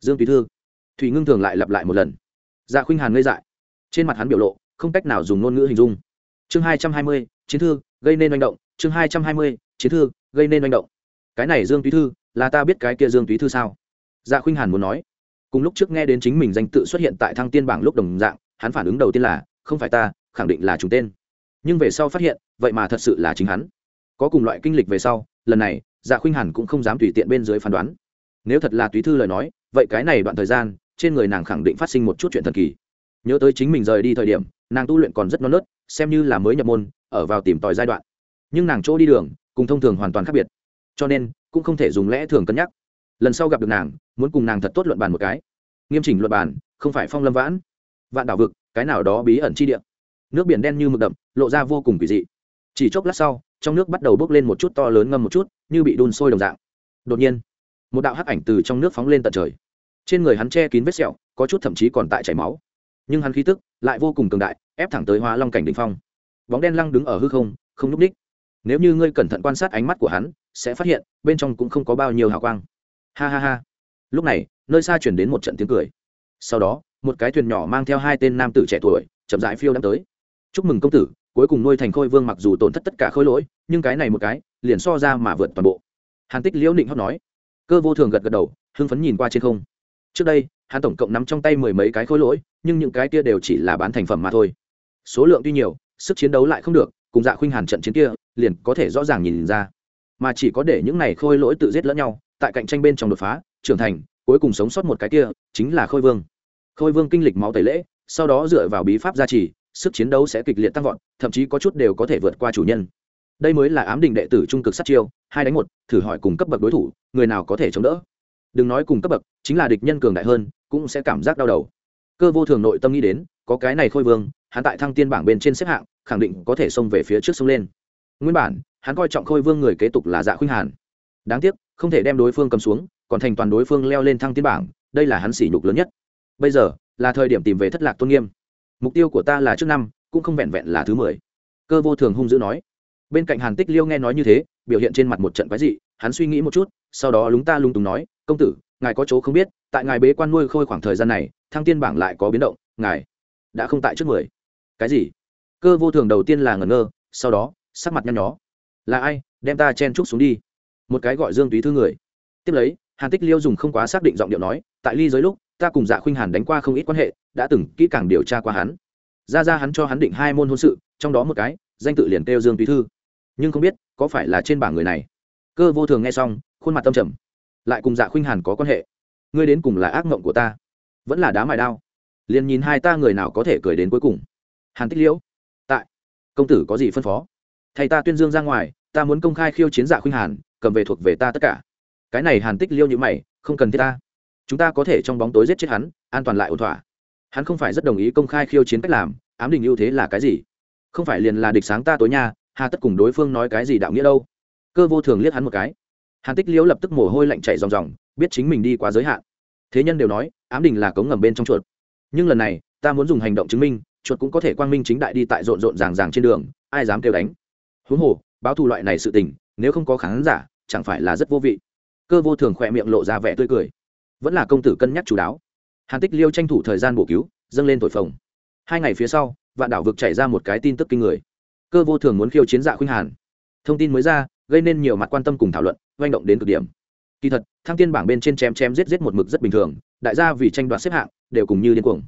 Dương tùy thư. Thủy ngưng thường lại lặp lại một lần. Dạ khuynh hàn ngây dại. Trên mặt hắn biểu lộ, không cách nào dùng ngôn ngữ hình dung. Chương hai trăm hai mươi, chiến thư, gây nên manh động. Chương hai trăm hai mươi, chiến thư, gây nên manh động. Cái này dương tùy thư, là ta biết cái kia dương tùy thư sao? Dạ khuynh hàn muốn nói. Cùng lúc trước nghe đến chính mình danh tự xuất hiện tại thăng tiên bảng lúc đồng dạng, hắn phản ứng đầu tiên là, không phải ta, khẳng định là chúng tên. Nhưng về sau phát hiện, vậy mà thật sự là chính hắn có cùng loại kinh lịch về sau, lần này dạ khuynh hàn cũng không dám tùy tiện bên dưới phán đoán. Nếu thật là túy thư lời nói, vậy cái này đoạn thời gian, trên người nàng khẳng định phát sinh một chút chuyện thần kỳ. Nhớ tới chính mình rời đi thời điểm, nàng tu luyện còn rất non nớt, xem như là mới nhập môn, ở vào tìm tòi giai đoạn. Nhưng nàng chỗ đi đường, cùng thông thường hoàn toàn khác biệt. Cho nên, cũng không thể dùng lẽ thường cân nhắc. Lần sau gặp được nàng, muốn cùng nàng thật tốt luận bàn một cái. Nghiêm chỉnh luận bàn, không phải phong lâm vãn. Vạn đảo vực, cái nào đó bí ẩn chi địa. Nước biển đen như mực đậm, lộ ra vô cùng kỳ dị. Chỉ chốc lát sau trong nước bắt đầu bốc lên một chút to lớn ngâm một chút, như bị đun sôi đồng dạng. Đột nhiên, một đạo hắc ảnh từ trong nước phóng lên tận trời. Trên người hắn che kín vết sẹo, có chút thậm chí còn tại chảy máu. Nhưng hắn khí tức lại vô cùng cường đại, ép thẳng tới hóa long cảnh đ ỉ n h phong. Bóng đen lăng đứng ở hư không không n ú c ních. Nếu như ngươi cẩn thận quan sát ánh mắt của hắn, sẽ phát hiện, bên trong cũng không có bao nhiêu hào quang. Ha ha ha. Lúc này, nơi xa chuyển đến một trận tiếng cười. Sau đó, một cái thuyền nhỏ mang theo hai tên nam tử trẻ tuổi, chậm rãi phiêu đ tới. Chúc mừng công tử cuối cùng nuôi thành khôi vương mặc dù tổn thất tất cả khôi lỗi, nhưng cái này một cái, liền so ra mà vượt toàn bộ. Hàn tích liễu định hót nói. Cơ vô thường gật gật đầu, hưng phấn nhìn qua trên không. Trước đây, hắn tổng cộng nắm trong tay mười mấy cái khối lỗi, nhưng những cái kia đều chỉ là bán thành phẩm mà thôi. Số lượng tuy nhiều, sức chiến đấu lại không được, cùng dạ khuynh hàn trận chiến kia, liền có thể rõ ràng nhìn ra. Mà chỉ có để những này khôi lỗi tự giết lẫn nhau, tại cạnh tranh bên trong đột phá, trưởng thành, cuối cùng sống sót một cái kia, chính là khôi vương. Khôi vương kinh lịch máu tẩy lễ, sau đó dựa vào bí pháp gia trì sức chiến đấu sẽ kịch liệt tăng vọt, thậm chí có chút đều có thể vượt qua chủ nhân. Đây mới là ám đình đệ tử trung cực sát chiêu, hai đánh một, thử hỏi cùng cấp bậc đối thủ, người nào có thể chống đỡ. Đừng nói cùng cấp bậc, chính là địch nhân cường đại hơn, cũng sẽ cảm giác đau đầu. Cơ vô thường nội tâm nghĩ đến, có cái này khôi vương, hắn tại thăng tiên bảng bên trên xếp hạng, khẳng định có thể xông về phía trước xông lên. Nguyên bản, hắn coi trọng khôi vương người kế tục là dạ khuynh hàn. Đáng tiếc, không thể đem đối phương cầm xuống, còn thành toàn đối phương leo lên thăng tiên bảng, đây là hắn sỉ nhục lớn nhất. Bây giờ, là thời điểm tìm về thất lạc tôn nghiêm mục tiêu của ta là trước năm, cũng không vẹn vẹn là thứ mười. Cơ vô thường hung dữ nói. Bên cạnh hàn tích liêu nghe nói như thế, biểu hiện trên mặt một trận quái dị, hắn suy nghĩ một chút, sau đó lúng ta lung túng nói, công tử, ngài có chỗ không biết, tại ngài bế quan nuôi khôi khoảng thời gian này, thăng tiên bảng lại có biến động, ngài đã không tại trước mười. Cái gì? Cơ vô thường đầu tiên là ngẩn ngơ, sau đó, sắc mặt nhăn nhó. Là ai? Đem ta chen trúc xuống đi. Một cái gọi dương túy thư người. Tiếp lấy, hàn tích liêu dùng không quá xác định giọng điệu nói, tại ly giới lúc ta cùng dạ khuynh hàn đánh qua không ít quan hệ, đã từng kỹ càng điều tra qua hắn. Ra ra hắn cho hắn định hai môn hôn sự, trong đó một cái, danh tự liền kêu dương túy thư. Nhưng không biết, có phải là trên bảng người này? Cơ vô thường nghe xong, khuôn mặt tâm trầm. Lại cùng dạ khuynh hàn có quan hệ. Ngươi đến cùng là ác mộng của ta. Vẫn là đá mài đao. Liền nhìn hai ta người nào có thể cười đến cuối cùng. Hàn tích liễu. Tại. Công tử có gì phân phó? Thầy ta tuyên dương ra ngoài, ta muốn công khai khiêu chiến dạ khuynh hàn, cầm về thuộc về ta tất cả. Cái này hàn tích liêu như mày, không cần thiết ta chúng ta có thể trong bóng tối giết chết hắn, an toàn lại ổn thỏa. Hắn không phải rất đồng ý công khai khiêu chiến cách làm, ám đình ưu thế là cái gì? Không phải liền là địch sáng ta tối nha, hà tất cùng đối phương nói cái gì đạo nghĩa đâu? Cơ vô thường liếc hắn một cái. Hàn tích liễu lập tức mồ hôi lạnh chạy ròng ròng, biết chính mình đi quá giới hạn. Thế nhân đều nói, ám đình là cống ngầm bên trong chuột. Nhưng lần này, ta muốn dùng hành động chứng minh, chuột cũng có thể quang minh chính đại đi tại rộn rộn ràng ràng trên đường, ai dám kêu đánh? Huống hồ, báo thù loại này sự tình, nếu không có khán giả, chẳng phải là rất vô vị. Cơ vô thường khỏe miệng lộ ra vẻ tươi cười vẫn là công tử cân nhắc chú đáo. Hàn tích liêu tranh thủ thời gian bổ cứu, dâng lên thổi phồng. Hai ngày phía sau, vạn đảo vực chảy ra một cái tin tức kinh người. Cơ vô thường muốn khiêu chiến dạ khuynh hàn. Thông tin mới ra, gây nên nhiều mặt quan tâm cùng thảo luận manh động đến cực điểm. Kỳ thật, thăng tiên bảng bên trên chém chém giết giết một mực rất bình thường, đại gia vì tranh đoạt xếp hạng, đều cùng như điên cuồng.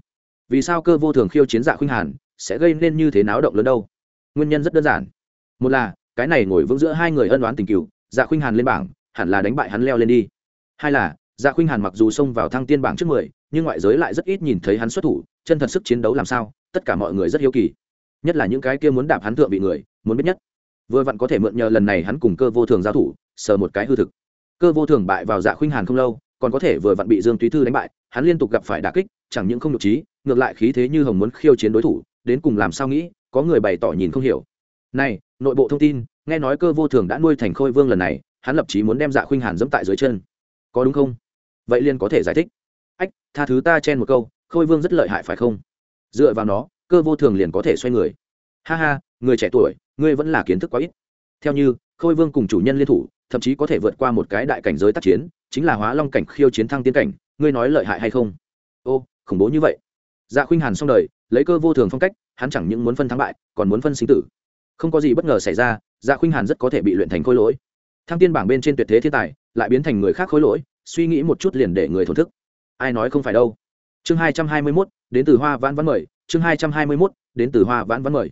Vì sao cơ vô thường khiêu chiến dạ khuynh hàn, sẽ gây nên như thế náo động lớn đâu? Nguyên nhân rất đơn giản. Một là, cái này ngồi vững giữa hai người ân oán tình cựu dạ khuynh hàn lên bảng, hẳn là đánh bại hắn leo lên đi. Hai là dạ khuynh hàn mặc dù xông vào thăng tiên bảng trước mười, nhưng ngoại giới lại rất ít nhìn thấy hắn xuất thủ, chân thật sức chiến đấu làm sao, tất cả mọi người rất hiếu kỳ. Nhất là những cái kia muốn đạp hắn thượng vị người, muốn biết nhất. Vừa vặn có thể mượn nhờ lần này hắn cùng cơ vô thường giao thủ, sờ một cái hư thực. Cơ vô thường bại vào dạ khuynh hàn không lâu, còn có thể vừa vặn bị dương túy thư đánh bại, hắn liên tục gặp phải đả kích, chẳng những không nhục trí, ngược lại khí thế như hồng muốn khiêu chiến đối thủ, đến cùng làm sao nghĩ, có người bày tỏ nhìn không hiểu. Này, nội bộ thông tin, nghe nói cơ vô thường đã nuôi thành khôi vương lần này, hắn lập chí muốn đem dạ khuynh hàn dẫm tại dưới chân. Có đúng không? Vậy liên có thể giải thích. Ách, tha thứ ta chen một câu, khôi vương rất lợi hại phải không? Dựa vào nó, cơ vô thường liền có thể xoay người. Ha ha, người trẻ tuổi, ngươi vẫn là kiến thức quá ít. Theo như, khôi vương cùng chủ nhân liên thủ, thậm chí có thể vượt qua một cái đại cảnh giới tác chiến, chính là hóa long cảnh khiêu chiến thăng tiến cảnh, ngươi nói lợi hại hay không? Ô, khủng bố như vậy. Dạ khuynh hàn xong đời, lấy cơ vô thường phong cách, hắn chẳng những muốn phân thắng bại, còn muốn phân sinh tử. Không có gì bất ngờ xảy ra dạ khuynh hàn rất có thể bị luyện thành khối lỗi. Thăng tiên bảng bên trên tuyệt thế thiên tài, lại biến thành người khác khối lỗi suy nghĩ một chút liền để người thổn thức. Ai nói không phải đâu. Chương hai trăm hai mươi mốt, đến từ hoa vãn vãn mời. Chương hai trăm hai mươi mốt, đến từ hoa vãn vãn mời.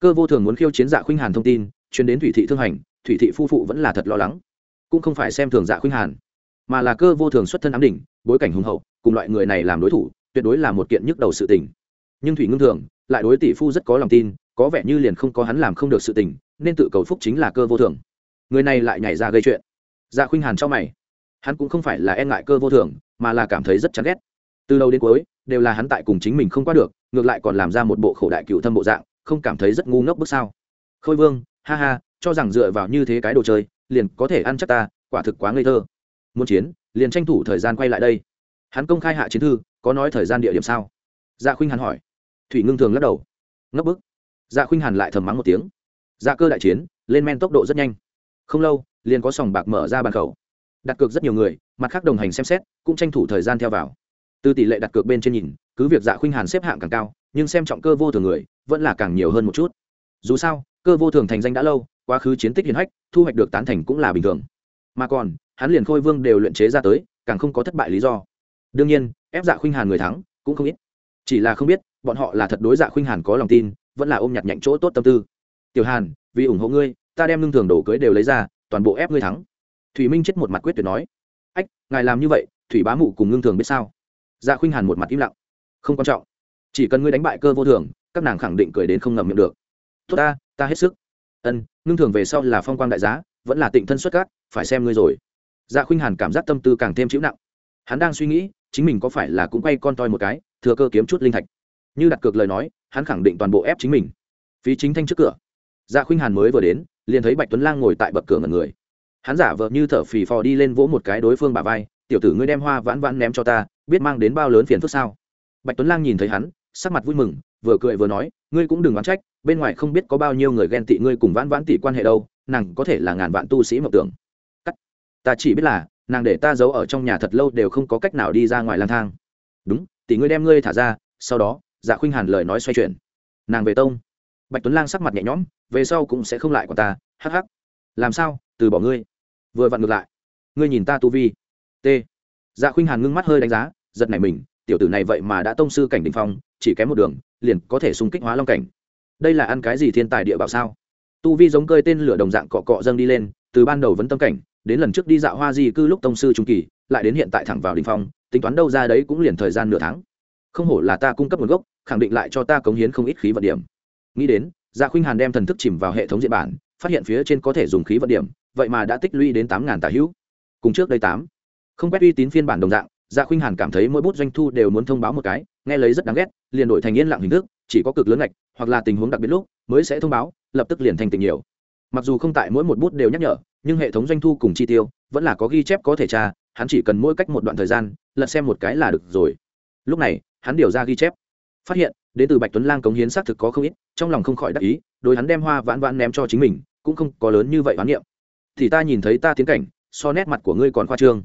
Cơ vô thường muốn khiêu chiến dạ khuynh hàn thông tin, chuyến đến thủy thị thương hành, thủy thị phu phụ vẫn là thật lo lắng. Cũng không phải xem thường dạ khuynh hàn, mà là cơ vô thường xuất thân ám đỉnh, bối cảnh hùng hậu, cùng loại người này làm đối thủ, tuyệt đối là một kiện nhức đầu sự tình. Nhưng thủy ngưng thường, lại đối tỷ phu rất có lòng tin, có vẻ như liền không có hắn làm không được sự tình, nên tự cầu phúc chính là cơ vô thường. Người này lại nhảy ra gây chuyện. Dạ khuynh hàn cho mày hắn cũng không phải là e ngại cơ vô thường, mà là cảm thấy rất chán ghét. Từ đầu đến cuối, đều là hắn tại cùng chính mình không qua được, ngược lại còn làm ra một bộ khổ đại cựu thâm bộ dạng, không cảm thấy rất ngu ngốc bước sao. Khôi vương, ha ha, cho rằng dựa vào như thế cái đồ chơi, liền có thể ăn chắc ta, quả thực quá ngây thơ. Muốn chiến, liền tranh thủ thời gian quay lại đây. Hắn công khai hạ chiến thư, có nói thời gian địa điểm sao? Dạ khuynh hàn hỏi. Thủy ngưng thường lắc đầu. Ngốc bức. Dạ khuynh hàn lại thầm mắng một tiếng. Dạ cơ đại chiến, lên men tốc độ rất nhanh. Không lâu, liền có sòng bạc mở ra bàn khẩu đặt cược rất nhiều người, mặt khác đồng hành xem xét, cũng tranh thủ thời gian theo vào. Từ tỷ lệ đặt cược bên trên nhìn, cứ việc dạ khuynh hàn xếp hạng càng cao, nhưng xem trọng cơ vô thường người, vẫn là càng nhiều hơn một chút. Dù sao, cơ vô thường thành danh đã lâu, quá khứ chiến tích hiển hách, thu hoạch được tán thành cũng là bình thường. Mà còn, hắn liền khôi vương đều luyện chế ra tới, càng không có thất bại lý do. Đương nhiên, ép dạ khuynh hàn người thắng, cũng không ít. Chỉ là không biết, bọn họ là thật đối dạ khuynh hàn có lòng tin, vẫn là ôm nhặt nhạnh chỗ tốt tâm tư. Tiểu hàn, vì ủng hộ ngươi, ta đem lương thường đổ cưới đều lấy ra, toàn bộ ép ngươi thắng thủy minh chết một mặt quyết tuyệt nói, ách, ngài làm như vậy, thủy bá mụ cùng ngưng thường biết sao? Dạ khuynh hàn một mặt im lặng, không quan trọng, chỉ cần ngươi đánh bại cơ vô thường, các nàng khẳng định cười đến không ngậm miệng được. Tốt ta ta hết sức. Ân, ngưng thường về sau là phong quang đại giá, vẫn là tịnh thân xuất cát phải xem ngươi rồi. Dạ khuynh hàn cảm giác tâm tư càng thêm chịu nặng. Hắn đang suy nghĩ, chính mình có phải là cũng quay con toi một cái, thừa cơ kiếm chút linh thạch. Như đặt cược lời nói, hắn khẳng định toàn bộ ép chính mình. Phí chính thanh trước cửa. Dạ khuynh hàn mới vừa đến, liền thấy bạch tuấn lang ngồi tại bậc cửa ngần người hắn giả vờ như thở phì phò đi lên vỗ một cái đối phương bà vai, tiểu tử ngươi đem hoa vãn vãn ném cho ta, biết mang đến bao lớn phiền phức sao? Bạch tuấn lang nhìn thấy hắn, sắc mặt vui mừng, vừa cười vừa nói, ngươi cũng đừng oán trách, bên ngoài không biết có bao nhiêu người ghen tị ngươi cùng vãn vãn tỷ quan hệ đâu, nàng có thể là ngàn vạn tu sĩ mộng tưởng. Cắt. Ta chỉ biết là, nàng để ta giấu ở trong nhà thật lâu đều không có cách nào đi ra ngoài lang thang. Đúng, tỷ ngươi đem ngươi thả ra, sau đó dạ khuynh hàn lời nói xoay chuyển. Nàng về tông. Bạch tuấn lang sắc mặt nhẹ nhõm, về sau cũng sẽ không lại của ta, hắc hắc làm sao, từ bỏ ngươi. Vừa vặn ngược lại. Ngươi nhìn ta tu vi. T. Dạ khuynh hàn ngưng mắt hơi đánh giá, giật nảy mình, tiểu tử này vậy mà đã tông sư cảnh đình phong, chỉ kém một đường, liền có thể xung kích hóa long cảnh. Đây là ăn cái gì thiên tài địa bảo sao? Tu vi giống cơi tên lửa đồng dạng cọ cọ dâng đi lên, từ ban đầu vấn tâm cảnh, đến lần trước đi dạo hoa di cư lúc tông sư trung kỳ, lại đến hiện tại thẳng vào đình phong, tính toán đâu ra đấy cũng liền thời gian nửa tháng. Không hổ là ta cung cấp nguồn gốc, khẳng định lại cho ta cống hiến không ít khí vận điểm. Nghĩ đến dạ khuynh hàn đem thần thức chìm vào hệ thống diện bản phát hiện phía trên có thể dùng khí vận điểm, vậy mà đã tích lũy đến tám ngàn tả hữu. Cùng trước đây tám. Không quét uy tín phiên bản đồng dạng dạ khuynh hàn cảm thấy mỗi bút doanh thu đều muốn thông báo một cái, nghe lấy rất đáng ghét, liền đổi thành yên lặng hình thức, chỉ có cực lớn ngạch, hoặc là tình huống đặc biệt lúc, mới sẽ thông báo, lập tức liền thành tình nhiều. Mặc dù không tại mỗi một bút đều nhắc nhở, nhưng hệ thống doanh thu cùng chi tiêu, vẫn là có ghi chép có thể tra, hắn chỉ cần mỗi cách một đoạn thời gian, lật xem một cái là được rồi. Lúc này, hắn điều ra ghi chép. Phát hiện, đến từ bạch tuấn lang cống hiến xác thực có không ít, trong lòng không khỏi đắc ý đối hắn đem hoa vãn vãn ném cho chính mình, cũng không có lớn như vậy oán niệm. Thì ta nhìn thấy ta tiến cảnh, so nét mặt của ngươi còn khoa trương.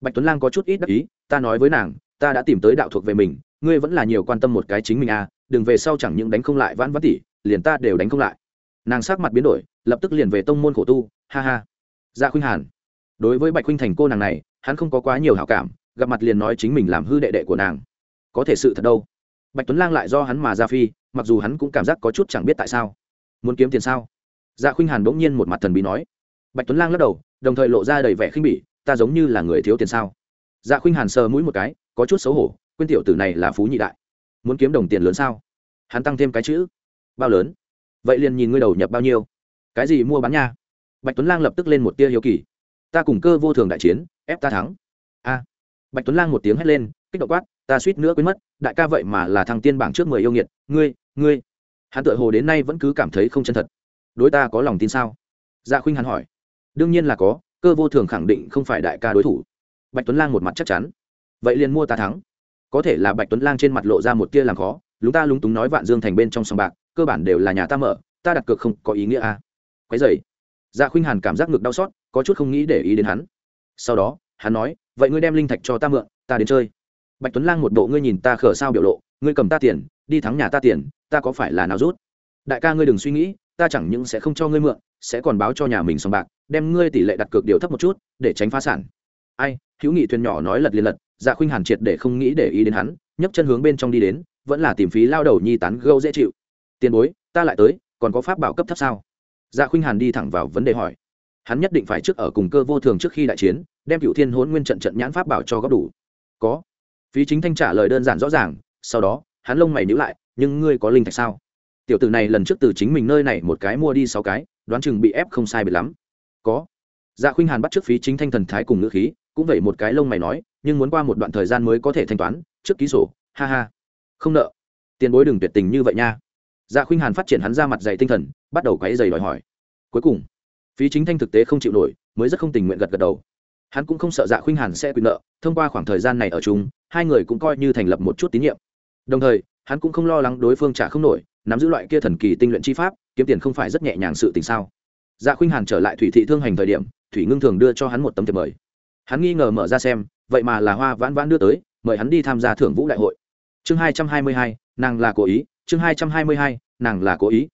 Bạch tuấn lang có chút ít đắc ý, ta nói với nàng, ta đã tìm tới đạo thuộc về mình, ngươi vẫn là nhiều quan tâm một cái chính mình à đừng về sau chẳng những đánh không lại vãn vãn tỷ, liền ta đều đánh không lại. Nàng sắc mặt biến đổi, lập tức liền về tông môn khổ tu, ha ha. Dạ khuynh hàn. Đối với bạch khuynh thành cô nàng này, hắn không có quá nhiều hảo cảm, gặp mặt liền nói chính mình làm hư đệ đệ của nàng. Có thể sự thật đâu? Bạch tuấn lang lại do hắn mà ra phi, mặc dù hắn cũng cảm giác có chút chẳng biết tại sao muốn kiếm tiền sao? Dạ khuynh hàn bỗng nhiên một mặt thần bí nói. Bạch tuấn lang lắc đầu, đồng thời lộ ra đầy vẻ khinh bỉ, ta giống như là người thiếu tiền sao? Dạ khuynh hàn sờ mũi một cái, có chút xấu hổ quyên tiểu tử này là phú nhị đại. Muốn kiếm đồng tiền lớn sao? Hắn tăng thêm cái chữ. Bao lớn? Vậy liền nhìn ngươi đầu nhập bao nhiêu? Cái gì mua bán nha? Bạch tuấn lang lập tức lên một tia hiếu kỳ. Ta cùng cơ vô thường đại chiến, ép ta thắng. A. Bạch tuấn lang một tiếng hét lên, kích động quát, ta suýt nữa quên mất, đại ca vậy mà là thằng tiên bảng trước mười yêu nghiệt. Ngươi ngươi hắn tự hồ đến nay vẫn cứ cảm thấy không chân thật. Đối ta có lòng tin sao? Dạ khuynh hắn hỏi. Đương nhiên là có, cơ vô thường khẳng định không phải đại ca đối thủ. Bạch tuấn lang một mặt chắc chắn. Vậy liền mua ta thắng. Có thể là bạch tuấn lang trên mặt lộ ra một tia làm khó, lúng ta lúng túng nói vạn dương thành bên trong sòng bạc, cơ bản đều là nhà ta mở, ta đặt cược không có ý nghĩa à. quái dày dạ khuynh hàn cảm giác ngực đau xót, có chút không nghĩ để ý đến hắn. Sau đó, hắn nói, vậy ngươi đem linh thạch cho ta mượn, ta đến chơi. Bạch tuấn lang một bộ ngươi nhìn ta khở sao biểu lộ ngươi cầm ta tiền, đi thắng nhà ta tiền, ta có phải là nào rút? Đại ca ngươi đừng suy nghĩ, ta chẳng những sẽ không cho ngươi mượn, sẽ còn báo cho nhà mình sòng bạc, đem ngươi tỷ lệ đặt cược điều thấp một chút, để tránh phá sản. Ai, hữu nghị thuyền nhỏ nói lật liền lật dạ khuynh hàn triệt để không nghĩ để ý đến hắn, nhấc chân hướng bên trong đi đến, vẫn là tìm phí lao đầu nhi tán gâu dễ chịu. Tiền bối, ta lại tới, còn có pháp bảo cấp thấp sao? Dạ khuynh hàn đi thẳng vào vấn đề hỏi. Hắn nhất định phải trước ở cùng cơ vô thường trước khi đại chiến, đem cựu thiên hôn nguyên trận trận nhãn pháp bảo cho góp đủ. Có. Phí chính thanh trả lời đơn giản rõ ràng sau đó, hắn lông mày nhữ lại, nhưng ngươi có linh thạch sao? Tiểu tử này lần trước từ chính mình nơi này một cái mua đi sáu cái, đoán chừng bị ép không sai biệt lắm. Có. Dạ khuynh hàn bắt trước phí chính thanh thần thái cùng ngữ khí, cũng vậy một cái lông mày nói, nhưng muốn qua một đoạn thời gian mới có thể thanh toán, trước ký sổ, ha ha. Không nợ. Tiền bối đừng tuyệt tình như vậy nha. Dạ khuynh hàn phát triển hắn ra mặt dày tinh thần, bắt đầu quấy dày đòi hỏi. Cuối cùng, phí chính thanh thực tế không chịu nổi, mới rất không tình nguyện gật gật đầu. Hắn cũng không sợ dạ khuynh hàn sẽ quyền nợ, thông qua khoảng thời gian này ở chung, hai người cũng coi như thành lập một chút tín nhiệm đồng thời, hắn cũng không lo lắng đối phương trả không nổi, nắm giữ loại kia thần kỳ tinh luyện chi pháp, kiếm tiền không phải rất nhẹ nhàng sự tình sao? Dạ khuynh hàn trở lại thủy thị thương hành thời điểm, thủy ngưng thường đưa cho hắn một tấm thiệp mời. Hắn nghi ngờ mở ra xem, vậy mà là hoa vãn vãn đưa tới, mời hắn đi tham gia thưởng vũ đại hội. Chương hai trăm hai mươi hai, nàng là cố ý, chương hai trăm hai mươi hai, nàng là cố ý.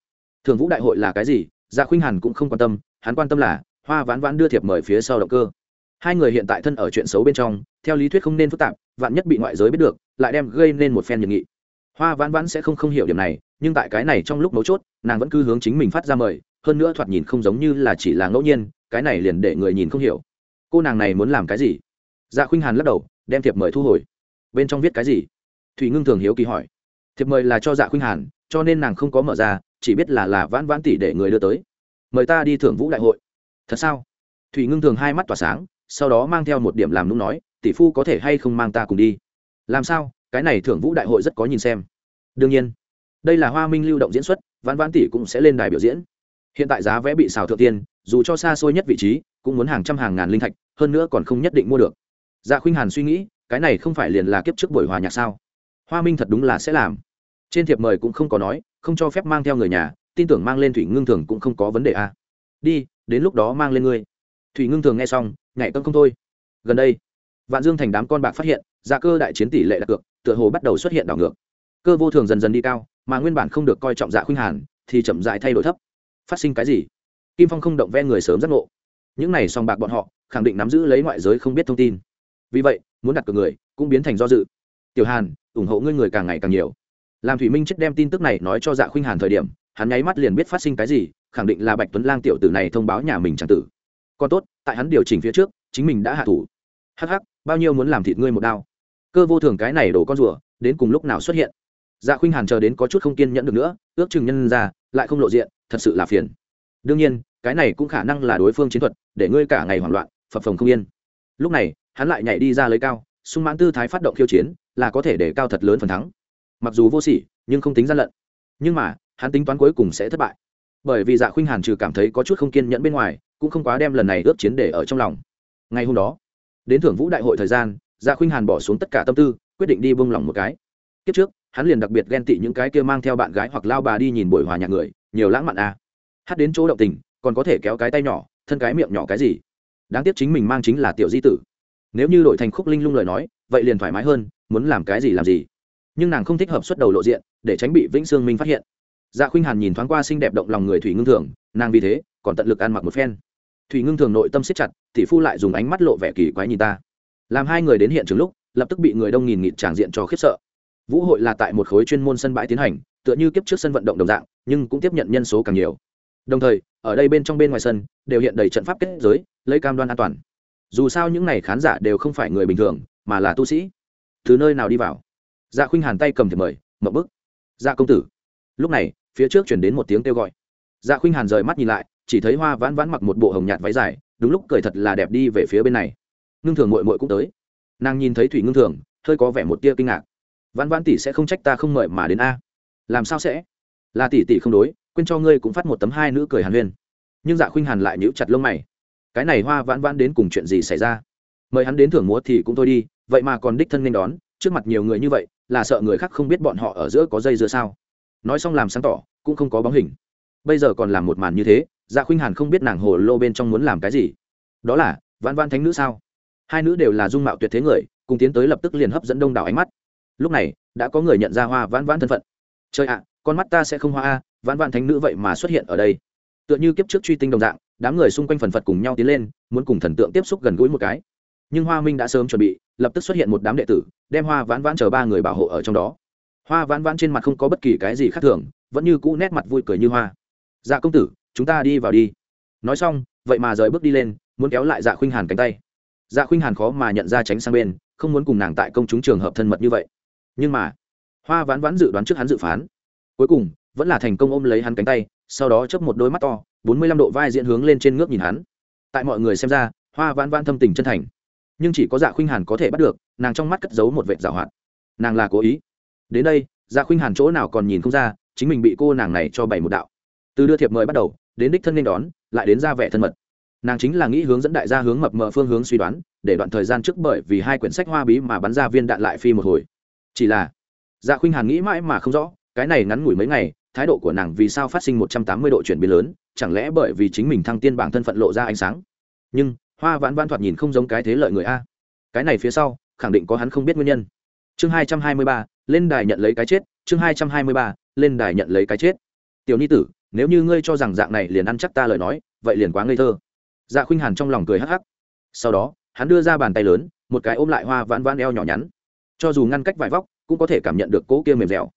Thưởng vũ đại hội là cái gì? Dạ khuynh hàn cũng không quan tâm, hắn quan tâm là, hoa vãn vãn đưa thiệp mời phía sau động cơ. Hai người hiện tại thân ở chuyện xấu bên trong, theo lý thuyết không nên phức tạp, vạn nhất bị ngoại giới biết được lại đem gây nên một phen nhiệt nghị. Hoa vãn vãn sẽ không không hiểu điểm này, nhưng tại cái này trong lúc mấu chốt, nàng vẫn cứ hướng chính mình phát ra mời, hơn nữa thoạt nhìn không giống như là chỉ là ngẫu nhiên, cái này liền để người nhìn không hiểu. Cô nàng này muốn làm cái gì? Dạ khuynh hàn lắc đầu, đem thiệp mời thu hồi. Bên trong viết cái gì? Thùy ngưng thường hiếu kỳ hỏi. Thiệp mời là cho dạ khuynh hàn, cho nên nàng không có mở ra, chỉ biết là là vãn vãn tỷ để người đưa tới. Mời ta đi thưởng vũ đại hội. Thật sao? Thùy ngưng thường hai mắt tỏa sáng, sau đó mang theo một điểm làm nung nói, tỷ phu có thể hay không mang ta cùng đi? Làm sao, cái này thưởng vũ đại hội rất có nhìn xem. Đương nhiên, đây là hoa minh lưu động diễn xuất, vãn vãn tỷ cũng sẽ lên đài biểu diễn. Hiện tại giá vé bị xào thượng tiên dù cho xa xôi nhất vị trí, cũng muốn hàng trăm hàng ngàn linh thạch, hơn nữa còn không nhất định mua được. Dạ khuynh hàn suy nghĩ, cái này không phải liền là kiếp trước buổi hòa nhạc sao? Hoa minh thật đúng là sẽ làm. Trên thiệp mời cũng không có nói, không cho phép mang theo người nhà, tin tưởng mang lên thủy ngưng thường cũng không có vấn đề à. đi, đến lúc đó mang lên ngươi. Thủy ngưng thường nghe xong, nhảy cân không thôi. Gần đây, vạn dương thành đám con bạc phát hiện Giả cơ đại chiến tỷ lệ đặt cược, tựa hồ bắt đầu xuất hiện đảo ngược. Cơ vô thường dần dần đi cao, mà nguyên bản không được coi trọng dạ khuynh hàn, thì chậm dại thay đổi thấp. Phát sinh cái gì? Kim phong không động ve người sớm giác ngộ. Những này song bạc bọn họ, khẳng định nắm giữ lấy ngoại giới không biết thông tin. Vì vậy, muốn đặt cược người, cũng biến thành do dự. Tiểu hàn, ủng hộ ngươi người càng ngày càng nhiều. Làm thủy minh chết đem tin tức này nói cho dạ khuynh hàn thời điểm, hắn nháy mắt liền biết phát sinh cái gì, khẳng định là bạch tuấn lang tiểu tử này thông báo nhà mình c tử. Còn tốt, tại hắn điều chỉnh phía trước, chính mình đã hạ thủ. Hắc hắc, bao nhiêu muốn làm thịt ngươi một đao cơ vô thường cái này đổ con rùa, đến cùng lúc nào xuất hiện? Dạ khuynh hàn chờ đến có chút không kiên nhẫn được nữa, ước chừng nhân ra, lại không lộ diện, thật sự là phiền. Đương nhiên, cái này cũng khả năng là đối phương chiến thuật, để ngươi cả ngày hoảng loạn, phập phồng không yên. Lúc này, hắn lại nhảy đi ra lấy cao, sung mãn tư thái phát động khiêu chiến, là có thể để cao thật lớn phần thắng. Mặc dù vô sỉ, nhưng không tính gian lận. Nhưng mà, hắn tính toán cuối cùng sẽ thất bại. Bởi vì dạ khuynh hàn trừ cảm thấy có chút không kiên nhẫn bên ngoài, cũng không quá đem lần này ước chiến để ở trong lòng. Ngày hôm đó, đến thưởng vũ đại hội thời gian dạ khuynh hàn bỏ xuống tất cả tâm tư, quyết định đi bông lòng một cái. Kiếp trước, hắn liền đặc biệt ghen tị những cái kia mang theo bạn gái hoặc lao bà đi nhìn buổi hòa nhạc người, nhiều lãng mạn à. hát đến chỗ động tình, còn có thể kéo cái tay nhỏ, thân cái miệng nhỏ cái gì. Đáng tiếc chính mình mang chính là tiểu di tử. Nếu như đổi thành khúc linh lung lời nói, vậy liền thoải mái hơn, muốn làm cái gì làm gì. Nhưng nàng không thích hợp xuất đầu lộ diện, để tránh bị vĩnh sương minh phát hiện. Dạ khuynh hàn nhìn thoáng qua xinh đẹp động lòng người thủy ngưng thường, nàng vì thế, còn tận lực ăn mặc một phen. Thủy ngưng thường nội tâm siết chặt, tỷ phu lại dùng ánh mắt lộ vẻ kỳ quái nhìn ta làm hai người đến hiện trường lúc, lập tức bị người đông nghìn nghịt tràng diện cho khiếp sợ. Vũ hội là tại một khối chuyên môn sân bãi tiến hành, tựa như kiếp trước sân vận động đồng dạng, nhưng cũng tiếp nhận nhân số càng nhiều. Đồng thời, ở đây bên trong bên ngoài sân, đều hiện đầy trận pháp kết giới, lấy cam đoan an toàn. Dù sao những n à y khán giả đều không phải người bình thường, mà là tu sĩ. Từ nơi nào đi vào? Dạ khuynh hàn tay cầm thì mời mậu bức dạ công tử. Lúc này, phía trước chuyển đến một tiếng kêu gọi. Dạ khuynh hàn rời mắt nhìn lại, chỉ thấy hoa vãn vãn mặc một bộ hồng nhạt váy dài, đúng lúc cười thật là đẹp đi về phía bên này ngưng thường mội mội cũng tới. Nàng nhìn thấy thủy ngưng thường, hơi có vẻ một tia kinh ngạc. Vãn vãn tỷ sẽ không trách ta không mời mà đến a. Làm sao sẽ? Là tỷ tỷ không đối, quên cho ngươi cũng phát một tấm hai nữ cười hàn huyên. Nhưng dạ khuynh hàn lại nhíu chặt lông mày. Cái này hoa vãn vãn đến cùng chuyện gì xảy ra? Mời hắn đến thưởng múa thì cũng thôi đi, vậy mà còn đích thân nên đón, trước mặt nhiều người như vậy, là sợ người khác không biết bọn họ ở giữa có dây dưa sao? Nói xong làm sáng tỏ, cũng không có bóng hình. Bây giờ còn làm một màn như thế dạ khuynh hàn không biết nàng hồ lô bên trong muốn làm cái gì. Đó là, vãn vãn thánh nữ sao? Hai nữ đều là dung mạo tuyệt thế người, cùng tiến tới lập tức liền hấp dẫn đông đảo ánh mắt. Lúc này, đã có người nhận ra hoa vãn vãn thân phận. Trời ạ, con mắt ta sẽ không hoa a, vãn vãn thánh nữ vậy mà xuất hiện ở đây. Tựa như kiếp trước truy tinh đồng dạng, đám người xung quanh phần phật cùng nhau tiến lên, muốn cùng thần tượng tiếp xúc gần gũi một cái. Nhưng hoa minh đã sớm chuẩn bị, lập tức xuất hiện một đám đệ tử, đem hoa vãn vãn chờ ba người bảo hộ ở trong đó. Hoa vãn vãn trên mặt không có bất kỳ cái gì khác thường, vẫn như cũ nét mặt vui cười như hoa. Dạ công tử, chúng ta đi vào đi. Nói xong, vậy mà rời bước đi lên, muốn kéo lại dạ khuynh hàn cánh tay dạ khuynh hàn khó mà nhận ra tránh sang bên, không muốn cùng nàng tại công chúng trường hợp thân mật như vậy. Nhưng mà, hoa vãn vãn dự đoán trước hắn dự phán. Cuối cùng, vẫn là thành công ôm lấy hắn cánh tay, sau đó chấp một đôi mắt to, bốn mươi lăm độ vai diễn hướng lên trên ngước nhìn hắn. Tại mọi người xem ra, hoa vãn vãn thâm tình chân thành. Nhưng chỉ có dạ khuynh hàn có thể bắt được, nàng trong mắt cất giấu một vệ dạo hoạt. Nàng là cố ý. Đến đây dạ khuynh hàn chỗ nào còn nhìn không ra, chính mình bị cô nàng này cho bảy một đạo. Từ đưa thiệp mời bắt đầu, đến đích thân nên đón, lại đến ra vẻ thân mật nàng chính là nghĩ hướng dẫn đại gia hướng mập mờ phương hướng suy đoán, để đoạn thời gian trước bởi vì hai quyển sách hoa bí mà bắn ra viên đạn lại phi một hồi. Chỉ là dạ khuynh hàn nghĩ mãi mà không rõ, cái này ngắn ngủi mấy ngày, thái độ của nàng vì sao phát sinh một trăm tám mươi độ chuyển biến lớn, chẳng lẽ bởi vì chính mình thăng tiên bảng thân phận lộ ra ánh sáng? Nhưng, hoa vãn vãn thoạt nhìn không giống cái thế lợi người a. Cái này phía sau, khẳng định có hắn không biết nguyên nhân. Chương hai trăm hai mươi ba, lên đài nhận lấy cái chết, chương hai trăm hai mươi ba, lên đài nhận lấy cái chết. Tiểu ni tử, nếu như ngươi cho rằng dạng này liền ăn chắc ta lời nói, vậy liền quá ngây thơ dạ khuynh hàn trong lòng cười hắc hắc. Sau đó, hắn đưa ra bàn tay lớn, một cái ôm lại hoa vãn vãn eo nhỏ nhắn. Cho dù ngăn cách vải vóc, cũng có thể cảm nhận được cỗ kia mềm dẻo.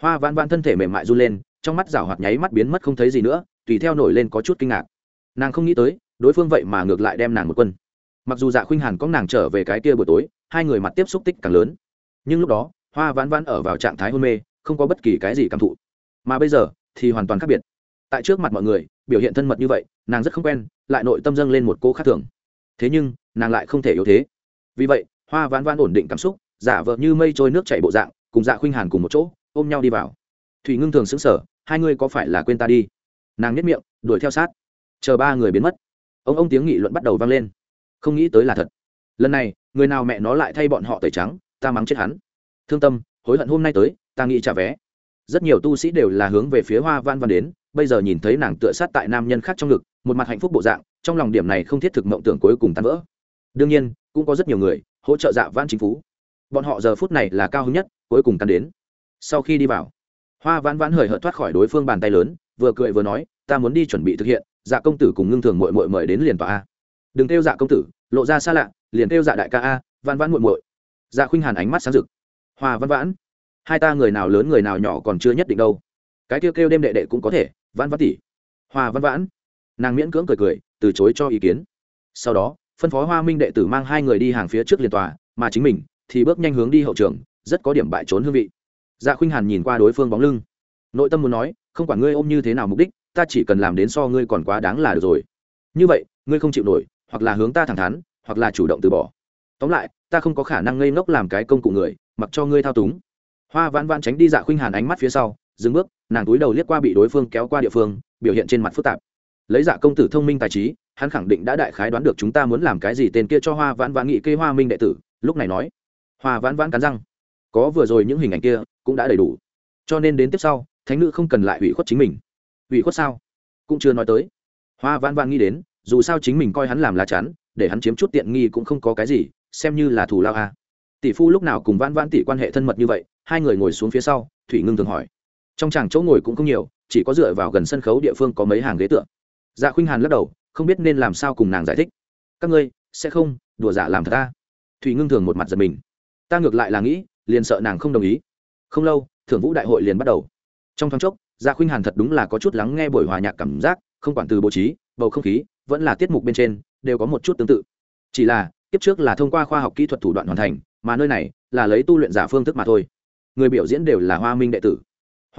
Hoa vãn vãn thân thể mềm mại run lên, trong mắt rảo hoạt nháy mắt biến mất không thấy gì nữa, tùy theo nổi lên có chút kinh ngạc. Nàng không nghĩ tới, đối phương vậy mà ngược lại đem nàng một quân. Mặc dù dạ khuynh hàn có nàng trở về cái kia buổi tối, hai người mặt tiếp xúc tích càng lớn. Nhưng lúc đó, hoa vãn vãn ở vào trạng thái hôn mê, không có bất kỳ cái gì cảm thụ. Mà bây giờ, thì hoàn toàn khác biệt. Tại trước mặt mọi người, biểu hiện thân mật như vậy nàng rất không quen, lại nội tâm dâng lên một cô khác thường. Thế nhưng, nàng lại không thể yếu thế. Vì vậy, hoa vãn vãn ổn định cảm xúc, giả vờ như mây trôi nước chảy bộ dạng, cùng dạ khuynh hàn cùng một chỗ, ôm nhau đi vào. Thủy ngưng thường xứng sở hai ngươi có phải là quên ta đi? Nàng nhất miệng, đuổi theo sát. Chờ ba người biến mất, ông ông tiếng nghị luận bắt đầu vang lên. Không nghĩ tới là thật. Lần này, người nào mẹ nó lại thay bọn họ tẩy trắng, ta mắng chết hắn. Thương tâm, hối hận hôm nay tới, ta nghĩ trả vé. Rất nhiều tu sĩ đều là hướng về phía hoa văn văn đến, bây giờ nhìn thấy nàng tựa sát tại nam nhân khác trong ngực một mặt hạnh phúc bộ dạng, trong lòng điểm này không thiết thực mộng tưởng cuối cùng tan vỡ. Đương nhiên, cũng có rất nhiều người hỗ trợ dạ van chính phủ bọn họ giờ phút này là cao hứng nhất, cuối cùng tan đến. Sau khi đi vào, hoa vãn vãn hời hợt thoát khỏi đối phương bàn tay lớn, vừa cười vừa nói, ta muốn đi chuẩn bị thực hiện dạ công tử cùng ngưng thường mội mội mời đến liền tòa a. Đừng kêu dạ công tử, lộ ra xa lạ, liền kêu dạ đại ca a, vãn vãn mội mội dạ khuynh hàn ánh mắt sáng rực. Hoa vãn vãn, hai ta người nào lớn người nào nhỏ còn chưa nhất định đâu. Cái kêu kêu đêm đệ đệ cũng có thể, vãn vãn tỉ hoa vãn vãn nàng miễn cưỡng cười cười, từ chối cho ý kiến. Sau đó, phân phó hoa minh đệ tử mang hai người đi hàng phía trước liền tòa, mà chính mình thì bước nhanh hướng đi hậu trường, rất có điểm bại trốn hương vị. Dạ khuynh hàn nhìn qua đối phương bóng lưng, nội tâm muốn nói, không quản ngươi ôm như thế nào mục đích, ta chỉ cần làm đến so ngươi còn quá đáng là được rồi. Như vậy, ngươi không chịu nổi, hoặc là hướng ta thẳng thắn, hoặc là chủ động từ bỏ. Tóm lại, ta không có khả năng ngây ngốc làm cái công cụ người, mặc cho ngươi thao túng. Hoa vãn vãn tránh đi dạ khuynh hàn ánh mắt phía sau, dừng bước, nàng túi đầu liếc qua bị đối phương kéo qua địa phương, biểu hiện trên mặt phức tạp lấy dạ công tử thông minh tài trí, hắn khẳng định đã đại khái đoán được chúng ta muốn làm cái gì tên kia cho hoa vãn vãn nghị kê hoa minh đệ tử, lúc này nói. Hoa vãn vãn cắn răng. Có vừa rồi những hình ảnh kia cũng đã đầy đủ. Cho nên đến tiếp sau, thánh nữ không cần lại hủy khuất chính mình. Hủy khuất sao? Cũng chưa nói tới. Hoa vãn vãn nghĩ đến, dù sao chính mình coi hắn làm lá chắn, để hắn chiếm chút tiện nghi cũng không có cái gì, xem như là thù lao a. Tỷ phu lúc nào cùng vãn vãn tỷ quan hệ thân mật như vậy, hai người ngồi xuống phía sau, thủy ngưng thường hỏi. Trong chàng chỗ ngồi cũng không nhiều, chỉ có dựa vào gần sân khấu địa phương có mấy hàng ghế tượng dạ khuynh hàn lắc đầu, không biết nên làm sao cùng nàng giải thích. Các ngươi, sẽ không, đùa giả làm thật ta. Thùy ngưng thường một mặt giật mình. Ta ngược lại là nghĩ, liền sợ nàng không đồng ý. Không lâu thưởng vũ đại hội liền bắt đầu. Trong thoáng chốc gia khuynh hàn thật đúng là có chút lắng nghe buổi hòa nhạc cảm giác, không quản từ bố trí, bầu không khí, vẫn là tiết mục bên trên, đều có một chút tương tự. Chỉ là, kiếp trước là thông qua khoa học kỹ thuật thủ đoạn hoàn thành, mà nơi này là lấy tu luyện giả phương thức mà thôi. Người biểu diễn đều là hoa minh đệ tử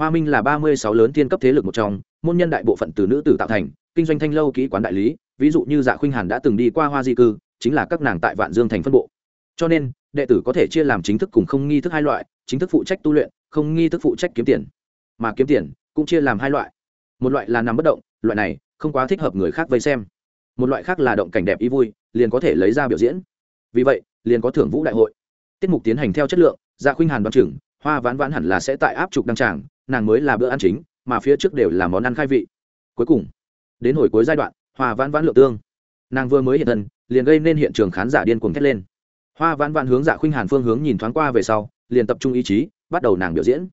hoa minh là ba mươi sáu lớn tiên cấp thế lực một trong, môn nhân đại bộ phận từ nữ tử tạo thành, kinh doanh thanh lâu ký quán đại lý, ví dụ như dạ khuynh hàn đã từng đi qua hoa di cư, chính là các nàng tại vạn dương thành phân bộ. Cho nên, đệ tử có thể chia làm chính thức cùng không nghi thức hai loại, chính thức phụ trách tu luyện, không nghi thức phụ trách kiếm tiền. Mà kiếm tiền cũng chia làm hai loại. Một loại là nằm bất động, loại này không quá thích hợp người khác vây xem. Một loại khác là động cảnh đẹp ý vui, liền có thể lấy ra biểu diễn. Vì vậy, liền có thưởng vũ đại hội. Tiết mục tiến hành theo chất lượng gia dạ khuynh hàn đoán chừng, hoa vãn vãn hẳn là sẽ tại áp trục đăng tràng nàng mới là bữa ăn chính, mà phía trước đều là món ăn khai vị. Cuối cùng, đến hồi cuối giai đoạn, hoa vãn vãn lượng tương. Nàng vừa mới hiện thân, liền gây nên hiện trường khán giả điên cuồng thét lên. Hoa vãn vãn hướng dạ khuynh hàn phương hướng nhìn thoáng qua về sau, liền tập trung ý chí, bắt đầu nàng biểu diễn.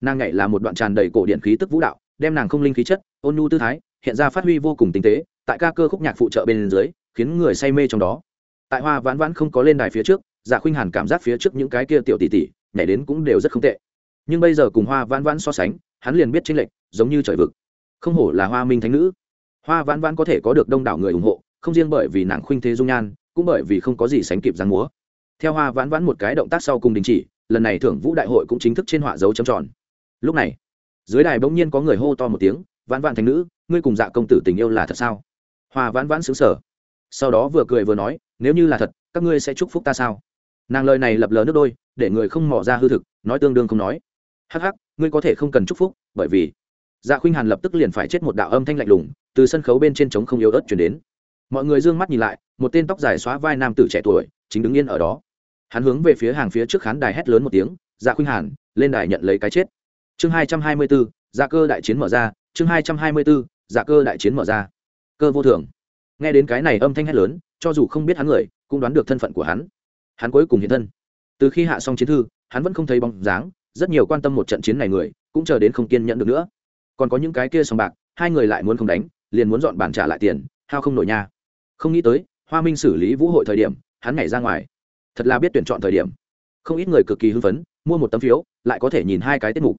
Nàng nhảy là một đoạn tràn đầy cổ điện khí tức vũ đạo, đem nàng không linh khí chất, ôn nhu tư thái, hiện ra phát huy vô cùng tinh tế, tại ca cơ khúc nhạc phụ trợ bên dưới, khiến người say mê trong đó. Tại hoa vãn vãn không có lên đài phía trước dạ khuynh hàn cảm giác phía trước những cái kia tiểu tỷ tỷ, nhảy đến cũng đều rất không tệ nhưng bây giờ cùng hoa vãn vãn so sánh, hắn liền biết tranh lệch, giống như trời vực. Không hổ là hoa minh thánh nữ. Hoa vãn vãn có thể có được đông đảo người ủng hộ, không riêng bởi vì nàng khuynh thế dung nhan, cũng bởi vì không có gì sánh kịp giang múa. Theo hoa vãn vãn một cái động tác sau cùng đình chỉ, lần này thưởng vũ đại hội cũng chính thức trên họa dấu chấm tròn. Lúc này, dưới đài bỗng nhiên có người hô to một tiếng, vãn vãn thánh nữ, ngươi cùng dạ công tử tình yêu là thật sao? Hoa vãn vãn xứng sở sau đó vừa cười vừa nói, nếu như là thật, các ngươi sẽ chúc phúc ta sao? Nàng lời này lập lờ nước đôi, để người không mỏ ra hư thực, nói tương đương không nói hắc hắc, ngươi có thể không cần chúc phúc, bởi vì dạ khuynh hàn lập tức liền phải chết một đạo âm thanh lạnh lùng, từ sân khấu bên trên trống không yếu ớt chuyển đến. Mọi người d ư ơ n g mắt nhìn lại, một tên tóc dài xóa vai nam tử trẻ tuổi, chính đứng yên ở đó. Hắn hướng về phía hàng phía trước khán đài hét lớn một tiếng dạ khuynh hàn, lên đài nhận lấy cái chết. Chương hai trăm hai mươi bốn dạ cơ đại chiến mở ra. Chương hai trăm hai mươi bốn dạ cơ đại chiến mở ra. Cơ vô thường. Nghe đến cái này âm thanh hét lớn, cho dù không biết hắn người, cũng đoán được thân phận của hắn. Hắn cuối cùng hiện thân. Từ khi hạ xong chiến thư, hắn vẫn không thấy bóng dáng rất nhiều quan tâm một trận chiến này người, cũng chờ đến không kiên nhẫn được nữa. Còn có những cái kia sòng bạc, hai người lại muốn không đánh, liền muốn dọn bàn trả lại tiền, hao không nổi nha. Không nghĩ tới, hoa minh xử lý vũ hội thời điểm, hắn nhảy ra ngoài. Thật là biết tuyển chọn thời điểm. Không ít người cực kỳ hưng phấn, mua một tấm phiếu, lại có thể nhìn hai cái tiết mục.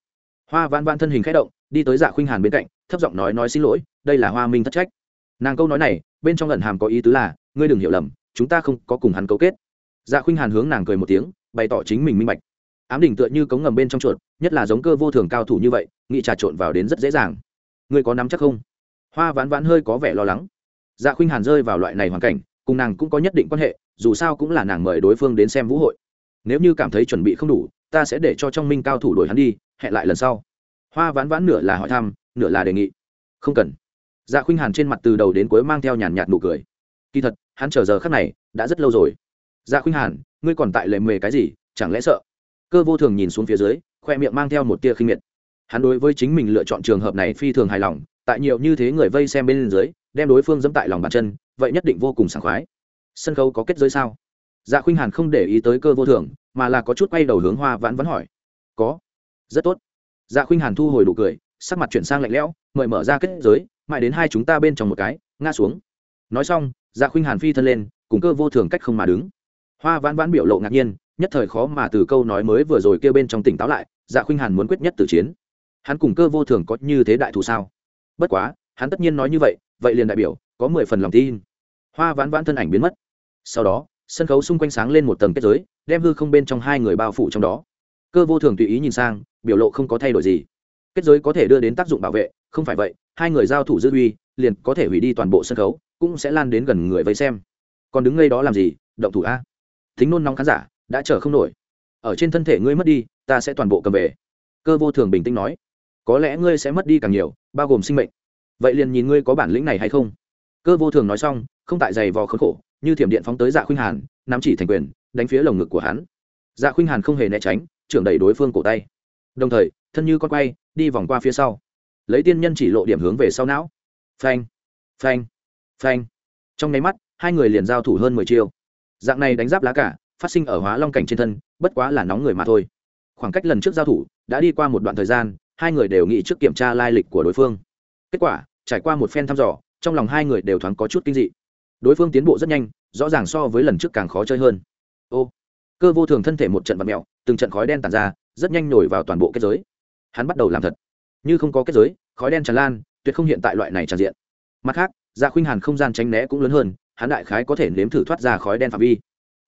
Hoa van van thân hình k h ẽ động, đi tới dạ khuynh hàn bên cạnh, thấp giọng nói nói xin lỗi, đây là hoa minh thất trách. Nàng câu nói này, bên trong lần hàm có ý tứ là, ngươi đừng hiểu lầm, chúng ta không có cùng hắn cấu kết. Dạ khuynh hàn hướng nàng cười một tiếng, bày tỏ chính mình minh bạch ám đỉnh tựa như cống ngầm bên trong chuột, nhất là giống cơ vô thường cao thủ như vậy nghị trà trộn vào đến rất dễ dàng. Ngươi có nắm chắc không? Hoa vãn vãn hơi có vẻ lo lắng. Dạ khuynh hàn rơi vào loại này hoàn cảnh, cùng nàng cũng có nhất định quan hệ, dù sao cũng là nàng mời đối phương đến xem vũ hội. Nếu như cảm thấy chuẩn bị không đủ, ta sẽ để cho trong minh cao thủ đổi hắn đi, hẹn lại lần sau. Hoa vãn vãn nửa là hỏi thăm, nửa là đề nghị. Không cần. Dạ khuynh hàn trên mặt từ đầu đến cuối mang theo nhàn nhạt nụ cười. Kỳ thật, hắn chờ giờ khắc này, đã rất lâu rồi. Dạ khuynh hàn, ngươi còn tại lệ mề cái gì, chẳng lẽ sợ? Cơ vô thường nhìn xuống phía dưới, khoe miệng mang theo một tia khinh miệt. Hắn đối với chính mình lựa chọn trường hợp này phi thường hài lòng, tại nhiều như thế người vây xem bên dưới, đem đối phương dẫm tại lòng bàn chân, vậy nhất định vô cùng sảng khoái. Sân khấu có kết giới sao? Dạ khuynh hàn không để ý tới cơ vô thường, mà là có chút quay đầu hướng hoa vãn vãn hỏi. Có. Rất tốt. Dạ khuynh hàn thu hồi đủ cười, sắc mặt chuyển sang lạnh lẽo, mời mở ra kết giới, mãi đến hai chúng ta bên trong một cái, ngã xuống. Nói xong dạ khuynh hàn phi thân lên, cùng cơ vô thường cách không mà đứng. Hoa vãn vãn biểu lộ ngạc nhiên nhất thời khó mà từ câu nói mới vừa rồi kêu bên trong tỉnh táo lại dạ khuynh hàn muốn quyết nhất từ chiến. Hắn cùng cơ vô thường có như thế đại thù sao? Bất quá, hắn tất nhiên nói như vậy vậy liền đại biểu, có mười phần lòng tin. Hoa vãn vãn thân ảnh biến mất. Sau đó, sân khấu xung quanh sáng lên một tầng kết giới, đem hư không bên trong hai người bao phủ trong đó. Cơ vô thường tùy ý nhìn sang, biểu lộ không có thay đổi gì. Kết giới có thể đưa đến tác dụng bảo vệ, không phải vậy, hai người giao thủ dư uy, liền có thể hủy đi toàn bộ sân khấu, cũng sẽ lan đến gần người vây xem. Còn đứng ngay đó làm gì? Động thủ a. Thính nôn nóng khán giả đã chờ không nổi. Ở trên thân thể ngươi mất đi, ta sẽ toàn bộ cầm về. Cơ vô thường bình tĩnh nói. Có lẽ ngươi sẽ mất đi càng nhiều, bao gồm sinh mệnh. Vậy liền nhìn ngươi có bản lĩnh này hay không. Cơ vô thường nói xong, không tại giày vò khốn khổ, như thiểm điện phóng tới dạ khuynh hàn, nắm chỉ thành quyền, đánh phía lồng ngực của hắn. Dạ khuynh hàn không hề né tránh, trưởng đẩy đối phương cổ tay. Đồng thời, thân như con quay, đi vòng qua phía sau. Lấy tiên nhân chỉ lộ điểm hướng về sau não. Phanh phanh phanh. Trong nháy mắt, hai người liền giao thủ hơn mười chiêu. Dạng này đánh giáp lá cả phát sinh ở hóa long cảnh trên thân, bất quá là nóng người mà thôi. Khoảng cách lần trước giao thủ, đã đi qua một đoạn thời gian, hai người đều nghĩ trước kiểm tra lai lịch của đối phương. Kết quả, trải qua một phen thăm dò, trong lòng hai người đều thoáng có chút kinh dị. Đối phương tiến bộ rất nhanh, rõ ràng so với lần trước càng khó chơi hơn. Ô, cơ vô thường thân thể một trận bật mẹo, từng trận khói đen tàn ra, rất nhanh nổi vào toàn bộ kết giới. Hắn bắt đầu làm thật. Như không có kết giới, khói đen tràn lan, tuyệt không hiện tại loại này tràn diện. Mặt khác gia khuynh hàn không gian tránh né cũng lớn hơn, hắn đại khái có thể nếm thử thoát ra khói đen phạm vi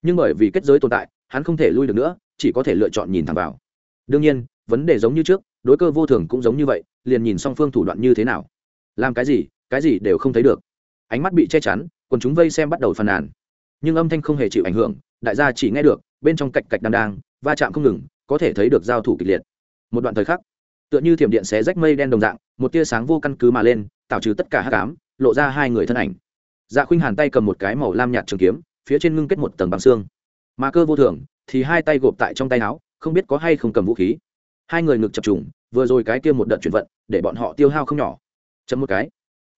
nhưng bởi vì kết giới tồn tại, hắn không thể lui được nữa, chỉ có thể lựa chọn nhìn thẳng vào. Đương nhiên, vấn đề giống như trước, đối cơ vô thường cũng giống như vậy, liền nhìn song phương thủ đoạn như thế nào. Làm cái gì cái gì đều không thấy được. Ánh mắt bị che chắn còn chúng vây xem bắt đầu phàn nàn. Nhưng âm thanh không hề chịu ảnh hưởng, đại gia chỉ nghe được, bên trong cạch cạch đang đang, va chạm không ngừng, có thể thấy được giao thủ kịch liệt. Một đoạn thời khắc, tựa như thiểm điện xé rách mây đen đồng dạng, một tia sáng vô căn cứ mà lên, tạo trừ tất cả hát cám lộ ra hai người thân ảnh. Dạ khuynh hàn tay cầm một cái màu lam nhạt trường kiếm phía trên ngưng kết một tầng bằng xương. Mà cơ vô thường thì hai tay gộp tại trong tay áo, không biết có hay không cầm vũ khí. Hai người ngực chập trùng, vừa rồi cái kia một đợt chuyển vận, để bọn họ tiêu hao không nhỏ. Chấm một cái,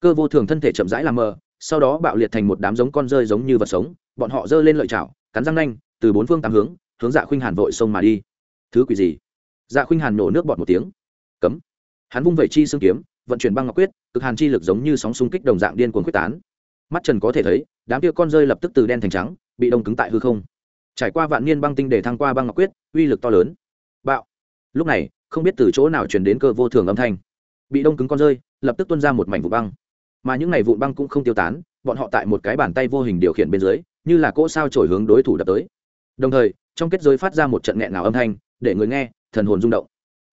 cơ vô thường thân thể chậm rãi làm mờ, sau đó bạo liệt thành một đám giống con rơi giống như vật sống, bọn họ giơ lên lợi chảo, cắn răng nanh, từ bốn phương tám hướng hướng dạ khuynh hàn vội xông mà đi. Thứ quỷ gì? Dạ khuynh hàn nổ nước bọt một tiếng. Cấm. hắn vung vẩy chi xương kiếm, vận chuyển băng ngọc quyết, cực hàn chi lực giống như sóng xung kích đồng dạng điên cuồng quyết tán. Mắt trần có thể thấy đám kia con rơi lập tức từ đen thành trắng, bị đông cứng tại hư không. Trải qua vạn niên băng tinh để thăng qua băng ngọc quyết, uy lực to lớn. Bạo. Lúc này, không biết từ chỗ nào truyền đến cơ vô thường âm thanh. Bị đông cứng con rơi, lập tức tuôn ra một mảnh vụ băng. Mà những ngày vụn băng cũng không tiêu tán, bọn họ tại một cái bàn tay vô hình điều khiển bên dưới, như là cỗ sao trổi hướng đối thủ đập tới. Đồng thời, trong kết giới phát ra một trận nghẹn nào âm thanh, để người nghe, thần hồn rung động.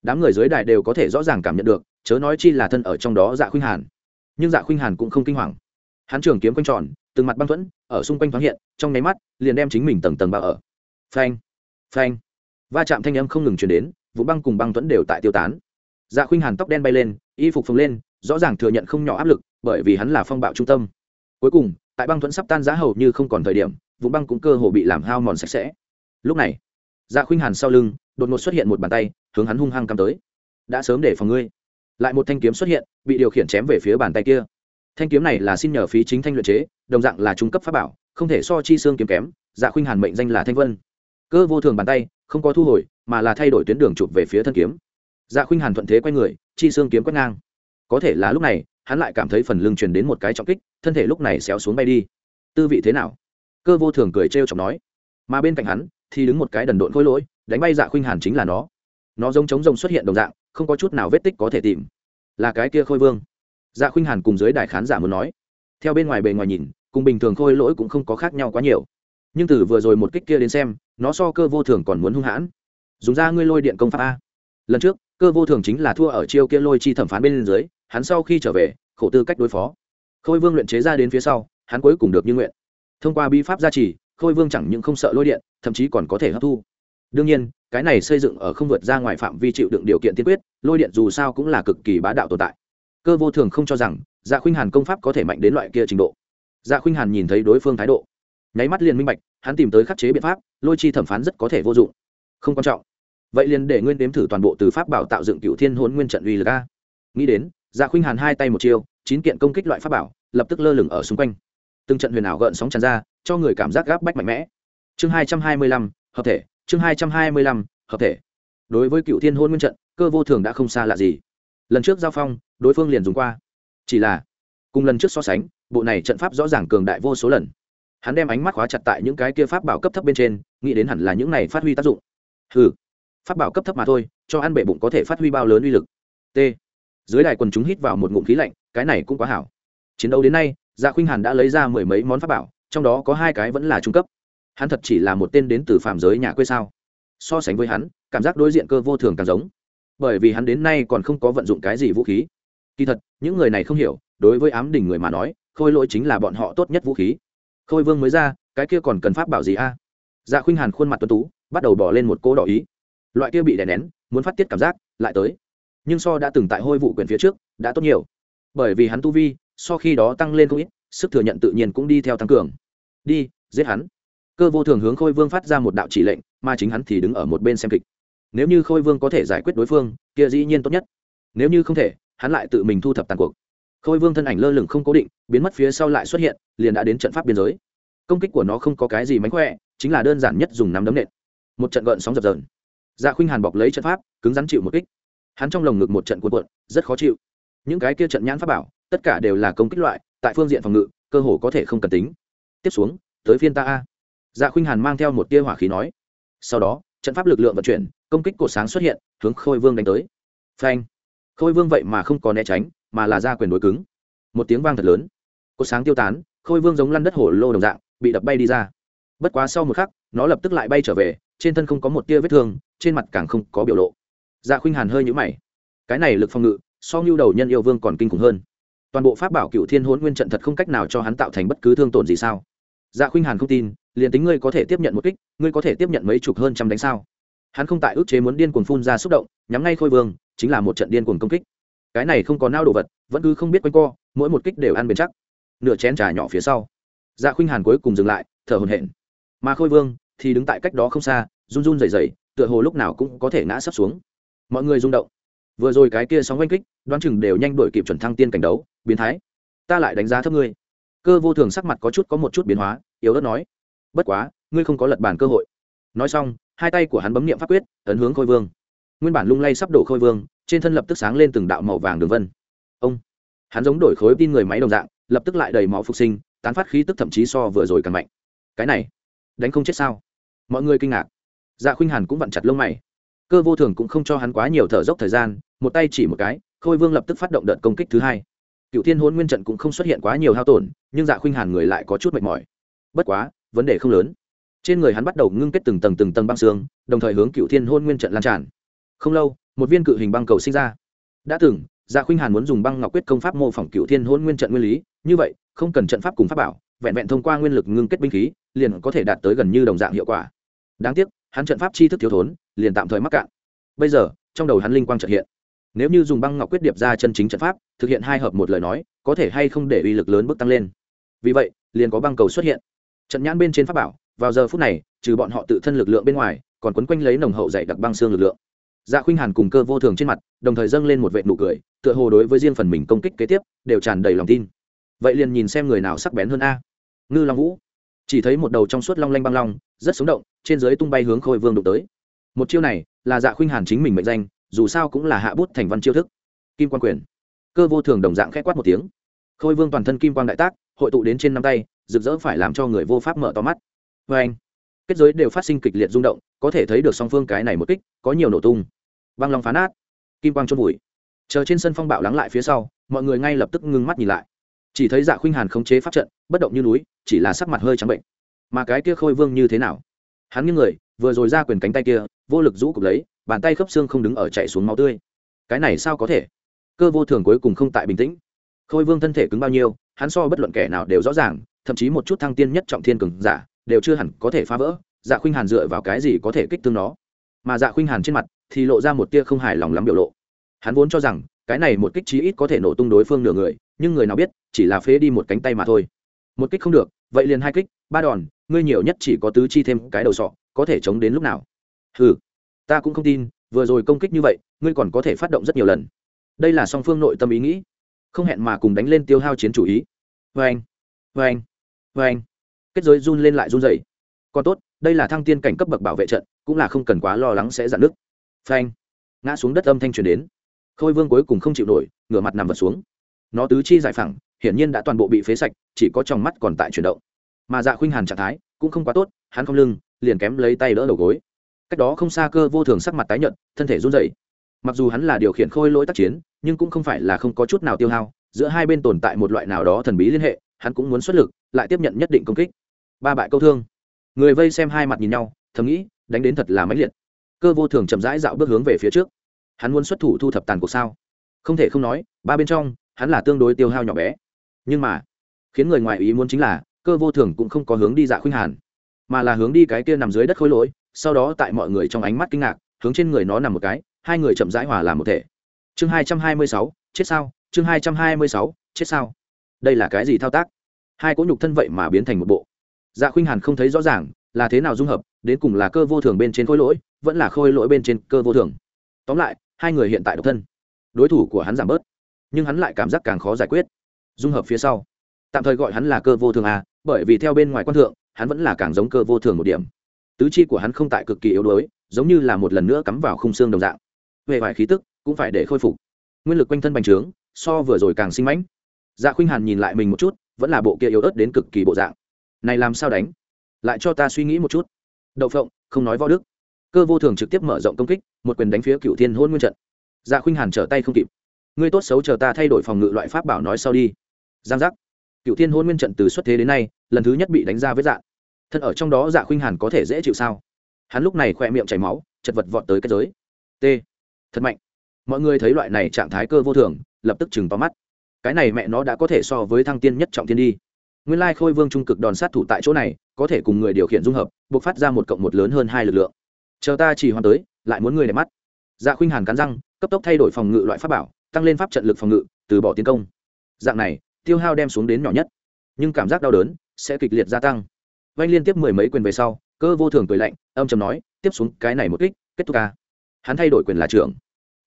Đám người dưới đài đều có thể rõ ràng cảm nhận được, chớ nói chi là thân ở trong đó dạ khuynh hàn. Nhưng dạ khuynh hàn cũng không kinh hoàng. Hắn trường kiếm quanh tròn từng mặt băng thuẫn ở xung quanh thoáng hiện, trong nháy mắt, liền đem chính mình tầng tầng bao ở. Phanh phanh. Va chạm thanh âm không ngừng chuyển đến, vụ băng cùng băng thuẫn đều tại tiêu tán. Dạ khuynh hàn tóc đen bay lên, y phục phồng lên, rõ ràng thừa nhận không nhỏ áp lực, bởi vì hắn là phong bạo trung tâm. Cuối cùng, tại băng thuẫn sắp tan giá hầu như không còn thời điểm, vụ băng cũng cơ hồ bị làm hao mòn sạch sẽ. Lúc này dạ khuynh hàn sau lưng, đột ngột xuất hiện một bàn tay, hướng hắn hung hăng cắm tới. Đã sớm để phòng ngươi. Lại một thanh kiếm xuất hiện, bị điều khiển chém về phía bàn tay kia thanh kiếm này là xin nhờ phí chính thanh luyện chế, đồng dạng là trung cấp pháp bảo, không thể so chi xương kiếm kém dạ khuynh hàn mệnh danh là thanh vân. Cơ vô thường bàn tay, không có thu hồi, mà là thay đổi tuyến đường chụp về phía thân kiếm. Dạ khuynh hàn thuận thế quay người, chi xương kiếm quét ngang. Có thể là lúc này, hắn lại cảm thấy phần lưng truyền đến một cái trọng kích, thân thể lúc này xéo xuống bay đi. Tư vị thế nào? Cơ vô thường cười trêu chọc nói. Mà bên cạnh hắn, thì đứng một cái đần độn khôi lỗi, đánh bay dạ khuynh hàn chính là nó. Nó giống chống rồng xuất hiện đồng dạng, không có chút nào vết tích có thể tìm. Là cái kia khôi vương dạ khuynh hàn cùng dưới đài khán giả muốn nói. Theo bên ngoài bề ngoài nhìn, cùng bình thường khôi lỗi cũng không có khác nhau quá nhiều. Nhưng từ vừa rồi một kích kia đến xem, nó so cơ vô thường còn muốn hung hãn. Dùng ra ngươi lôi điện công pháp a. Lần trước, cơ vô thường chính là thua ở chiêu kia lôi chi thẩm phán bên dưới, hắn sau khi trở về, khổ tư cách đối phó. Khôi vương luyện chế ra đến phía sau, hắn cuối cùng được như nguyện. Thông qua bi pháp gia trì, khôi vương chẳng những không sợ lôi điện, thậm chí còn có thể hấp thu. Đương nhiên, cái này xây dựng ở không vượt ra ngoài phạm vi chịu đựng điều kiện tiên quyết, lôi điện dù sao cũng là cực kỳ bá đạo tồn tại cơ vô thường không cho rằng dạ khuynh hàn công pháp có thể mạnh đến loại kia trình độ. Dạ khuynh hàn nhìn thấy đối phương thái độ, nháy mắt liền minh bạch, hắn tìm tới khắc chế biện pháp, lôi chi thẩm phán rất có thể vô dụng. Không quan trọng. Vậy liền để nguyên đếm thử toàn bộ từ pháp bảo tạo dựng cựu thiên hôn nguyên trận uy lực a. Nghĩ đến dạ khuynh hàn hai tay một chiêu, chín kiện công kích loại pháp bảo, lập tức lơ lửng ở xung quanh. Từng trận huyền ảo gợn sóng tràn ra, cho người cảm giác gáp bách mạnh mẽ. Chương hai trăm hai mươi lăm, hợp thể, chương hai trăm hai mươi lăm, hợp thể. Đối với cựu thiên hôn nguyên trận, cơ vô thường đã không xa lạ gì lần trước giao phong, đối phương liền dùng qua. Chỉ là, cùng lần trước so sánh, bộ này trận pháp rõ ràng cường đại vô số lần. Hắn đem ánh mắt khóa chặt tại những cái kia pháp bảo cấp thấp bên trên, nghĩ đến hẳn là những này phát huy tác dụng. Ừ pháp bảo cấp thấp mà thôi, cho ăn bệ bụng có thể phát huy bao lớn uy lực. T, dưới đài quần chúng hít vào một ngụm khí lạnh, cái này cũng quá hảo. Chiến đấu đến nay dạ khuynh hàn đã lấy ra mười mấy món pháp bảo, trong đó có hai cái vẫn là trung cấp. Hắn thật chỉ là một tên đến từ phạm giới nhà quê sao? So sánh với hắn, cảm giác đối diện cơ vô thường càng giống bởi vì hắn đến nay còn không có vận dụng cái gì vũ khí. Kỳ thật, những người này không hiểu, đối với ám đỉnh người mà nói, khôi lỗi chính là bọn họ tốt nhất vũ khí. Khôi vương mới ra, cái kia còn cần pháp bảo gì a? Dạ khuynh hàn khuôn mặt tuấn tú, bắt đầu bỏ lên một cỗ đỏ ý. Loại kia bị đè nén, muốn phát tiết cảm giác, lại tới. Nhưng so đã từng tại hôi vụ quyền phía trước, đã tốt nhiều. Bởi vì hắn tu vi, so khi đó tăng lên không ít, sức thừa nhận tự nhiên cũng đi theo tăng cường. Đi, giết hắn. Cơ vô thường hướng khôi vương phát ra một đạo chỉ lệnh, mà chính hắn thì đứng ở một bên xem kịch nếu như khôi vương có thể giải quyết đối phương, kia dĩ nhiên tốt nhất. Nếu như không thể, hắn lại tự mình thu thập tàn cuộc. Khôi vương thân ảnh lơ lửng không cố định, biến mất phía sau lại xuất hiện, liền đã đến trận pháp biên giới. Công kích của nó không có cái gì mánh khỏe, chính là đơn giản nhất dùng nắm đấm nện. Một trận gợn sóng dập dờn. Dạ khuynh hàn bọc lấy trận pháp, cứng rắn chịu một kích. Hắn trong lồng ngực một trận cuộn cuộn, rất khó chịu. Những cái kia trận nhãn pháp bảo, tất cả đều là công kích loại, tại phương diện phòng ngự, cơ hồ có thể không cần tính. Tiếp xuống, tới phiên ta a. Dạ khuynh hàn mang theo một tia hỏa khí nói. Sau đó trận pháp lực lượng vận chuyển, công kích cột sáng xuất hiện, hướng khôi vương đánh tới. Phanh. Khôi vương vậy mà không có né tránh, mà là ra quyền đối cứng. Một tiếng vang thật lớn. Cột sáng tiêu tán, khôi vương giống lăn đất hổ lô đồng dạng, bị đập bay đi ra. Bất quá sau một khắc, nó lập tức lại bay trở về, trên thân không có một tia vết thương, trên mặt càng không có biểu lộ. Dạ khuynh hàn hơi nhũ mày. Cái này lực phòng ngự, so ngưu đầu nhân yêu vương còn kinh khủng hơn. Toàn bộ pháp bảo cựu thiên hôn nguyên trận thật không cách nào cho hắn tạo thành bất cứ thương tổn gì sao? Dạ khuynh hàn không tin liền tính ngươi có thể tiếp nhận một kích, ngươi có thể tiếp nhận mấy chục hơn trăm đánh sao? Hắn không tại ước chế muốn điên cuồng phun ra xúc động, nhắm ngay khôi vương, chính là một trận điên cuồng công kích. Cái này không có nao đồ vật, vẫn cứ không biết quanh co, mỗi một kích đều ăn bền chắc. Nửa chén trà nhỏ phía sau dạ khuynh hàn cuối cùng dừng lại, thở hồn hển. Mà khôi vương thì đứng tại cách đó không xa, run run rẩy rẩy, tựa hồ lúc nào cũng có thể ngã sắp xuống. Mọi người rung động. Vừa rồi cái kia sóng oanh kích, đoán chừng đều nhanh đổi kịp chuẩn thăng tiên cảnh đấu, biến thái. Ta lại đánh giá thấp ngươi. Cơ vô thường sắc mặt có chút có một chút biến hóa, yếu ớt nói bất quá, ngươi không có lật bàn cơ hội. Nói xong, hai tay của hắn bấm nghiệm pháp quyết, ấn hướng khôi vương. Nguyên bản lung lay sắp đổ khôi vương, trên thân lập tức sáng lên từng đạo màu vàng đường vân. Ông! Hắn giống đổi khối tin người máy đồng dạng, lập tức lại đầy máu phục sinh, tán phát khí tức thậm chí so vừa rồi càng mạnh. Cái này, đánh không chết sao? Mọi người kinh ngạc. Dạ khuynh hàn cũng vặn chặt lông mày. Cơ vô thường cũng không cho hắn quá nhiều thở dốc thời gian, một tay chỉ một cái, khôi vương lập tức phát động đợt công kích thứ hai. Cựu thiên hôn nguyên trận cũng không xuất hiện quá nhiều hao tổn, nhưng dạ khuynh hàn người lại có chút mệt mỏi. Bất quá vấn đề không lớn. Trên người hắn bắt đầu ngưng kết từng tầng từng tầng băng xương, đồng thời hướng cựu thiên hôn nguyên trận lan tràn. Không lâu, một viên cự hình băng cầu sinh ra. Đã từng dạ khuynh hàn muốn dùng băng ngọc quyết công pháp mô phỏng cựu thiên hôn nguyên trận nguyên lý, như vậy, không cần trận pháp cùng pháp bảo, vẹn vẹn thông qua nguyên lực ngưng kết binh khí, liền có thể đạt tới gần như đồng dạng hiệu quả. Đáng tiếc, hắn trận pháp chi thức thiếu thốn, liền tạm thời mắc cạn. Bây giờ, trong đầu hắn linh quang trận hiện. Nếu như dùng băng ngọc quyết điệp ra chân chính trận pháp, thực hiện hai hợp một lời nói, có thể hay không để uy lực lớn bước tăng lên. Vì vậy, liền có băng cầu xuất hiện trận nhãn bên trên pháp bảo, vào giờ phút này, trừ bọn họ tự thân lực lượng bên ngoài, còn quấn quanh lấy nồng hậu dạy đặc băng xương lực lượng. Dạ khuynh hàn cùng cơ vô thường trên mặt, đồng thời dâng lên một vệ nụ cười, tựa hồ đối với riêng phần mình công kích kế tiếp, đều tràn đầy lòng tin. Vậy liền nhìn xem người nào sắc bén hơn a. Ngư long vũ. Chỉ thấy một đầu trong suốt long lanh băng long, rất sống động, trên dưới tung bay hướng khôi vương đụng tới. Một chiêu này, là dạ khuynh hàn chính mình mệnh danh, dù sao cũng là hạ bút thành văn chiêu thức. Kim quan quyền. Cơ vô thường đồng dạng khẽ quát một tiếng. Khôi vương toàn thân kim quan đại tác, hội tụ đến trên năm tay rực rỡ phải làm cho người vô pháp mở to mắt. Vê anh, kết giới đều phát sinh kịch liệt rung động, có thể thấy được song phương cái này một kích, có nhiều nổ tung. Băng long phá nát, kim quang chôn vùi. Chờ trên sân phong bạo lắng lại phía sau, mọi người ngay lập tức ngưng mắt nhìn lại. Chỉ thấy dạ khuynh hàn khống chế pháp trận, bất động như núi, chỉ là sắc mặt hơi trắng bệnh. Mà cái kia khôi vương như thế nào? Hắn như người, vừa rồi ra quyền cánh tay kia, vô lực rũ cục lấy, bàn tay khớp xương không đứng ở chạy xuống máu tươi. Cái này sao có thể? Cơ vô thường cuối cùng không tại bình tĩnh. Khôi vương thân thể cứng bao nhiêu, hắn so bất luận kẻ nào đều rõ ràng thậm chí một chút thăng tiên nhất trọng thiên cường giả đều chưa hẳn có thể phá vỡ dạ khuynh hàn dựa vào cái gì có thể kích thương nó? Mà dạ khuynh hàn trên mặt thì lộ ra một tia không hài lòng lắm biểu lộ. Hắn vốn cho rằng cái này một kích chí ít có thể nổ tung đối phương nửa người, nhưng người nào biết, chỉ là phế đi một cánh tay mà thôi. Một kích không được, vậy liền hai kích, ba đòn, ngươi nhiều nhất chỉ có tứ chi thêm cái đầu sọ, có thể chống đến lúc nào? Ừ ta cũng không tin, vừa rồi công kích như vậy, ngươi còn có thể phát động rất nhiều lần. Đây là song phương nội tâm ý nghĩ, không hẹn mà cùng đánh lên tiêu hao chiến chủ ý. Vê anh vê anh vê anh, kết giới run lên lại run dày còn tốt, đây là thăng tiên cảnh cấp bậc bảo vệ trận, cũng là không cần quá lo lắng sẽ dạn nứt. Phanh ngã xuống đất âm thanh truyền đến. Khôi vương cuối cùng không chịu nổi, ngửa mặt nằm vật xuống. Nó tứ chi giải phẳng, hiển nhiên đã toàn bộ bị phế sạch, chỉ có trong mắt còn tại chuyển động. Mà dạ khuynh hàn trạng thái, cũng không quá tốt, hắn không lưng, liền kém lấy tay đỡ đầu gối. Cách đó không xa cơ vô thường sắc mặt tái nhợt, thân thể run rẩy. Mặc dù hắn là điều khiển khôi lỗi tác chiến, nhưng cũng không phải là không có chút nào tiêu hao, giữa hai bên tồn tại một loại nào đó thần bí liên hệ, hắn cũng muốn xuất lực lại tiếp nhận nhất định công kích. Ba bại câu thương. Người vây xem hai mặt nhìn nhau, thầm nghĩ, đánh đến thật là máy liệt. Cơ vô thường chậm rãi dạo bước hướng về phía trước. Hắn muốn xuất thủ thu thập tàn cuộc sao? Không thể không nói, ba bên trong, hắn là tương đối tiêu hao nhỏ bé. Nhưng mà, khiến người ngoài ý muốn chính là, cơ vô thường cũng không có hướng đi dạ khuynh hàn, mà là hướng đi cái kia nằm dưới đất khối lỗi, sau đó tại mọi người trong ánh mắt kinh ngạc, hướng trên người nó nằm một cái, hai người chậm rãi hòa làm một thể. Chương hai trăm hai mươi sáu, chết sao? Chương hai trăm hai mươi sáu, chết sao? Đây là cái gì thao tác? Hai cỗ nhục thân vậy mà biến thành một bộ. Dạ khuynh hàn không thấy rõ ràng là thế nào dung hợp, đến cùng là cơ vô thường bên trên khối lỗi, vẫn là khôi lỗi bên trên cơ vô thường. Tóm lại, hai người hiện tại độc thân. Đối thủ của hắn giảm bớt, nhưng hắn lại cảm giác càng khó giải quyết. Dung hợp phía sau, tạm thời gọi hắn là cơ vô thường à bởi vì theo bên ngoài quan thượng, hắn vẫn là càng giống cơ vô thường một điểm. Tứ chi của hắn không tại cực kỳ yếu đuối, giống như là một lần nữa cắm vào khung xương đồng dạng. Về vài khí tức cũng phải để khôi phục. Nguyên lực quanh thân bành trướng, so vừa rồi càng sinh mãnh. Dạ khuynh hàn nhìn lại mình một chút vẫn là bộ kia yếu ớt đến cực kỳ bộ dạng. Này làm sao đánh? Lại cho ta suy nghĩ một chút. Đậu phộng, không nói võ đức. Cơ vô thường trực tiếp mở rộng công kích, một quyền đánh phía cựu thiên hôn nguyên trận. Dạ khuynh hàn trở tay không kịp. Ngươi tốt xấu chờ ta thay đổi phòng ngự loại pháp bảo nói sau đi. Giang giác. Cựu thiên hôn nguyên trận từ xuất thế đến nay, lần thứ nhất bị đánh ra với dạng thân ở trong đó dạ khuynh hàn có thể dễ chịu sao? Hắn lúc này khỏe miệng chảy máu, chật vật vọt tới kết giới. T. Thật mạnh. Mọi người thấy loại này trạng thái cơ vô thường, lập tức chừng to mắt cái này mẹ nó đã có thể so với thăng tiên nhất trọng tiên đi. Nguyên lai khôi vương trung cực đòn sát thủ tại chỗ này, có thể cùng người điều khiển dung hợp, buộc phát ra một cộng một lớn hơn hai lực lượng. Chờ ta chỉ hoàn tới, lại muốn người để mắt. Dạ khuynh hàn cắn răng, cấp tốc thay đổi phòng ngự loại pháp bảo, tăng lên pháp trận lực phòng ngự, từ bỏ tiến công. Dạng này, tiêu hao đem xuống đến nhỏ nhất. Nhưng cảm giác đau đớn sẽ kịch liệt gia tăng. Vanh liên tiếp mười mấy quyền về sau, cơ vô thường cười lạnh, âm chầm nói, tiếp xuống cái này một kích, kết thúc ca. Hắn thay đổi quyền là trưởng.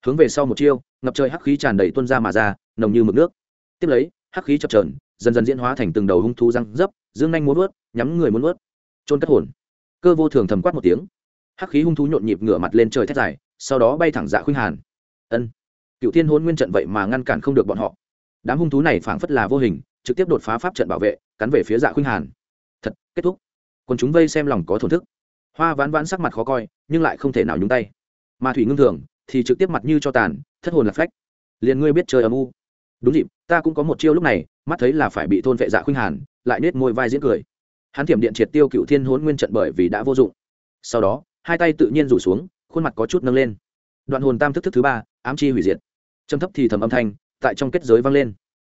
Hướng về sau một chiêu, ngập trời hắc khí tràn đầy tuân ra mà ra, nồng như mực nước tiếp lấy, hắc khí chập trờn dần dần diễn hóa thành từng đầu hung thú răng dấp, dương nhanh muốn vớt nhắm người muốn vớt trôn cất hồn. Cơ vô thường thầm quát một tiếng. Hắc khí hung thú nhộn nhịp ngửa mặt lên trời thét dài, sau đó bay thẳng dạ khuynh hàn. Ân. Cựu thiên hôn nguyên trận vậy mà ngăn cản không được bọn họ. Đám hung thú này phảng phất là vô hình, trực tiếp đột phá pháp trận bảo vệ, cắn về phía dạ khuynh hàn. Thật, kết thúc. Còn chúng vây xem lòng có thổn thức. Hoa ván ván sắc mặt khó coi, nhưng lại không thể nào nhúng tay. Mà thủy ngưng thường, thì trực tiếp mặt như cho tàn, thất hồn lạc phách. Liền ngươi biết chơi âm u. Đúng dịp ta cũng có một chiêu lúc này, mắt thấy là phải bị thôn vệ dạ khuynh hàn, lại nết môi vai diễn cười. Hắn thiểm điện triệt tiêu cựu thiên hốn nguyên trận bởi vì đã vô dụng. Sau đó, hai tay tự nhiên rủ xuống, khuôn mặt có chút nâng lên. Đoạn hồn tam thức thức thứ ba, ám chi hủy diệt. Châm thấp thì thầm âm thanh, tại trong kết giới vang lên.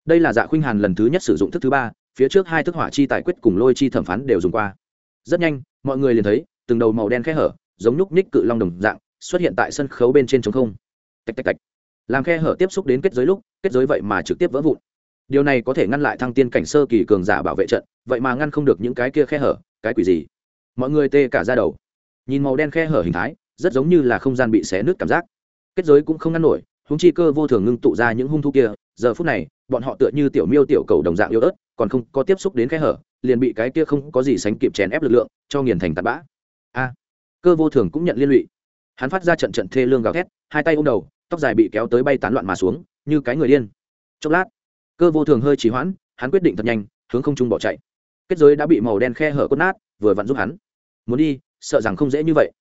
Đây là dạ khuynh hàn lần thứ nhất sử dụng thức thứ ba, phía trước hai thức hỏa chi tài quyết cùng lôi chi thẩm phán đều dùng qua. Rất nhanh, mọi người liền thấy, từng đầu màu đen khe hở, giống nhúc ních cự long đồng dạng, xuất hiện tại sân khấu bên trên trống không. Tạch tạch tạch. Làm khe hở tiếp xúc đến kết giới lúc kết giới vậy mà trực tiếp vỡ vụn. Điều này có thể ngăn lại thăng tiên cảnh sơ kỳ cường giả bảo vệ trận, vậy mà ngăn không được những cái kia khe hở, cái quỷ gì? Mọi người tê cả ra đầu. Nhìn màu đen khe hở hình thái, rất giống như là không gian bị xé nứt cảm giác. Kết giới cũng không ngăn nổi húng chi cơ vô thường ngưng tụ ra những hung thu kia, giờ phút này, bọn họ tựa như tiểu miêu tiểu cầu đồng dạng yếu ớt, còn không có tiếp xúc đến khe hở, liền bị cái kia không có gì sánh kịp chèn ép lực lượng, cho nghiền thành tạt bã. A, cơ vô thường cũng nhận liên lụy. Hắn phát ra trận trận thê lương gào thét, hai tay ôm đầu, tóc dài bị kéo tới bay tán loạn mà xuống như cái người điên. Chốc lát, cơ vô thường hơi trì hoãn, hắn quyết định thật nhanh, hướng không trung bỏ chạy. Kết giới đã bị màu đen khe hở cốt nát, vừa vặn giúp hắn. Muốn đi, sợ rằng không dễ như vậy.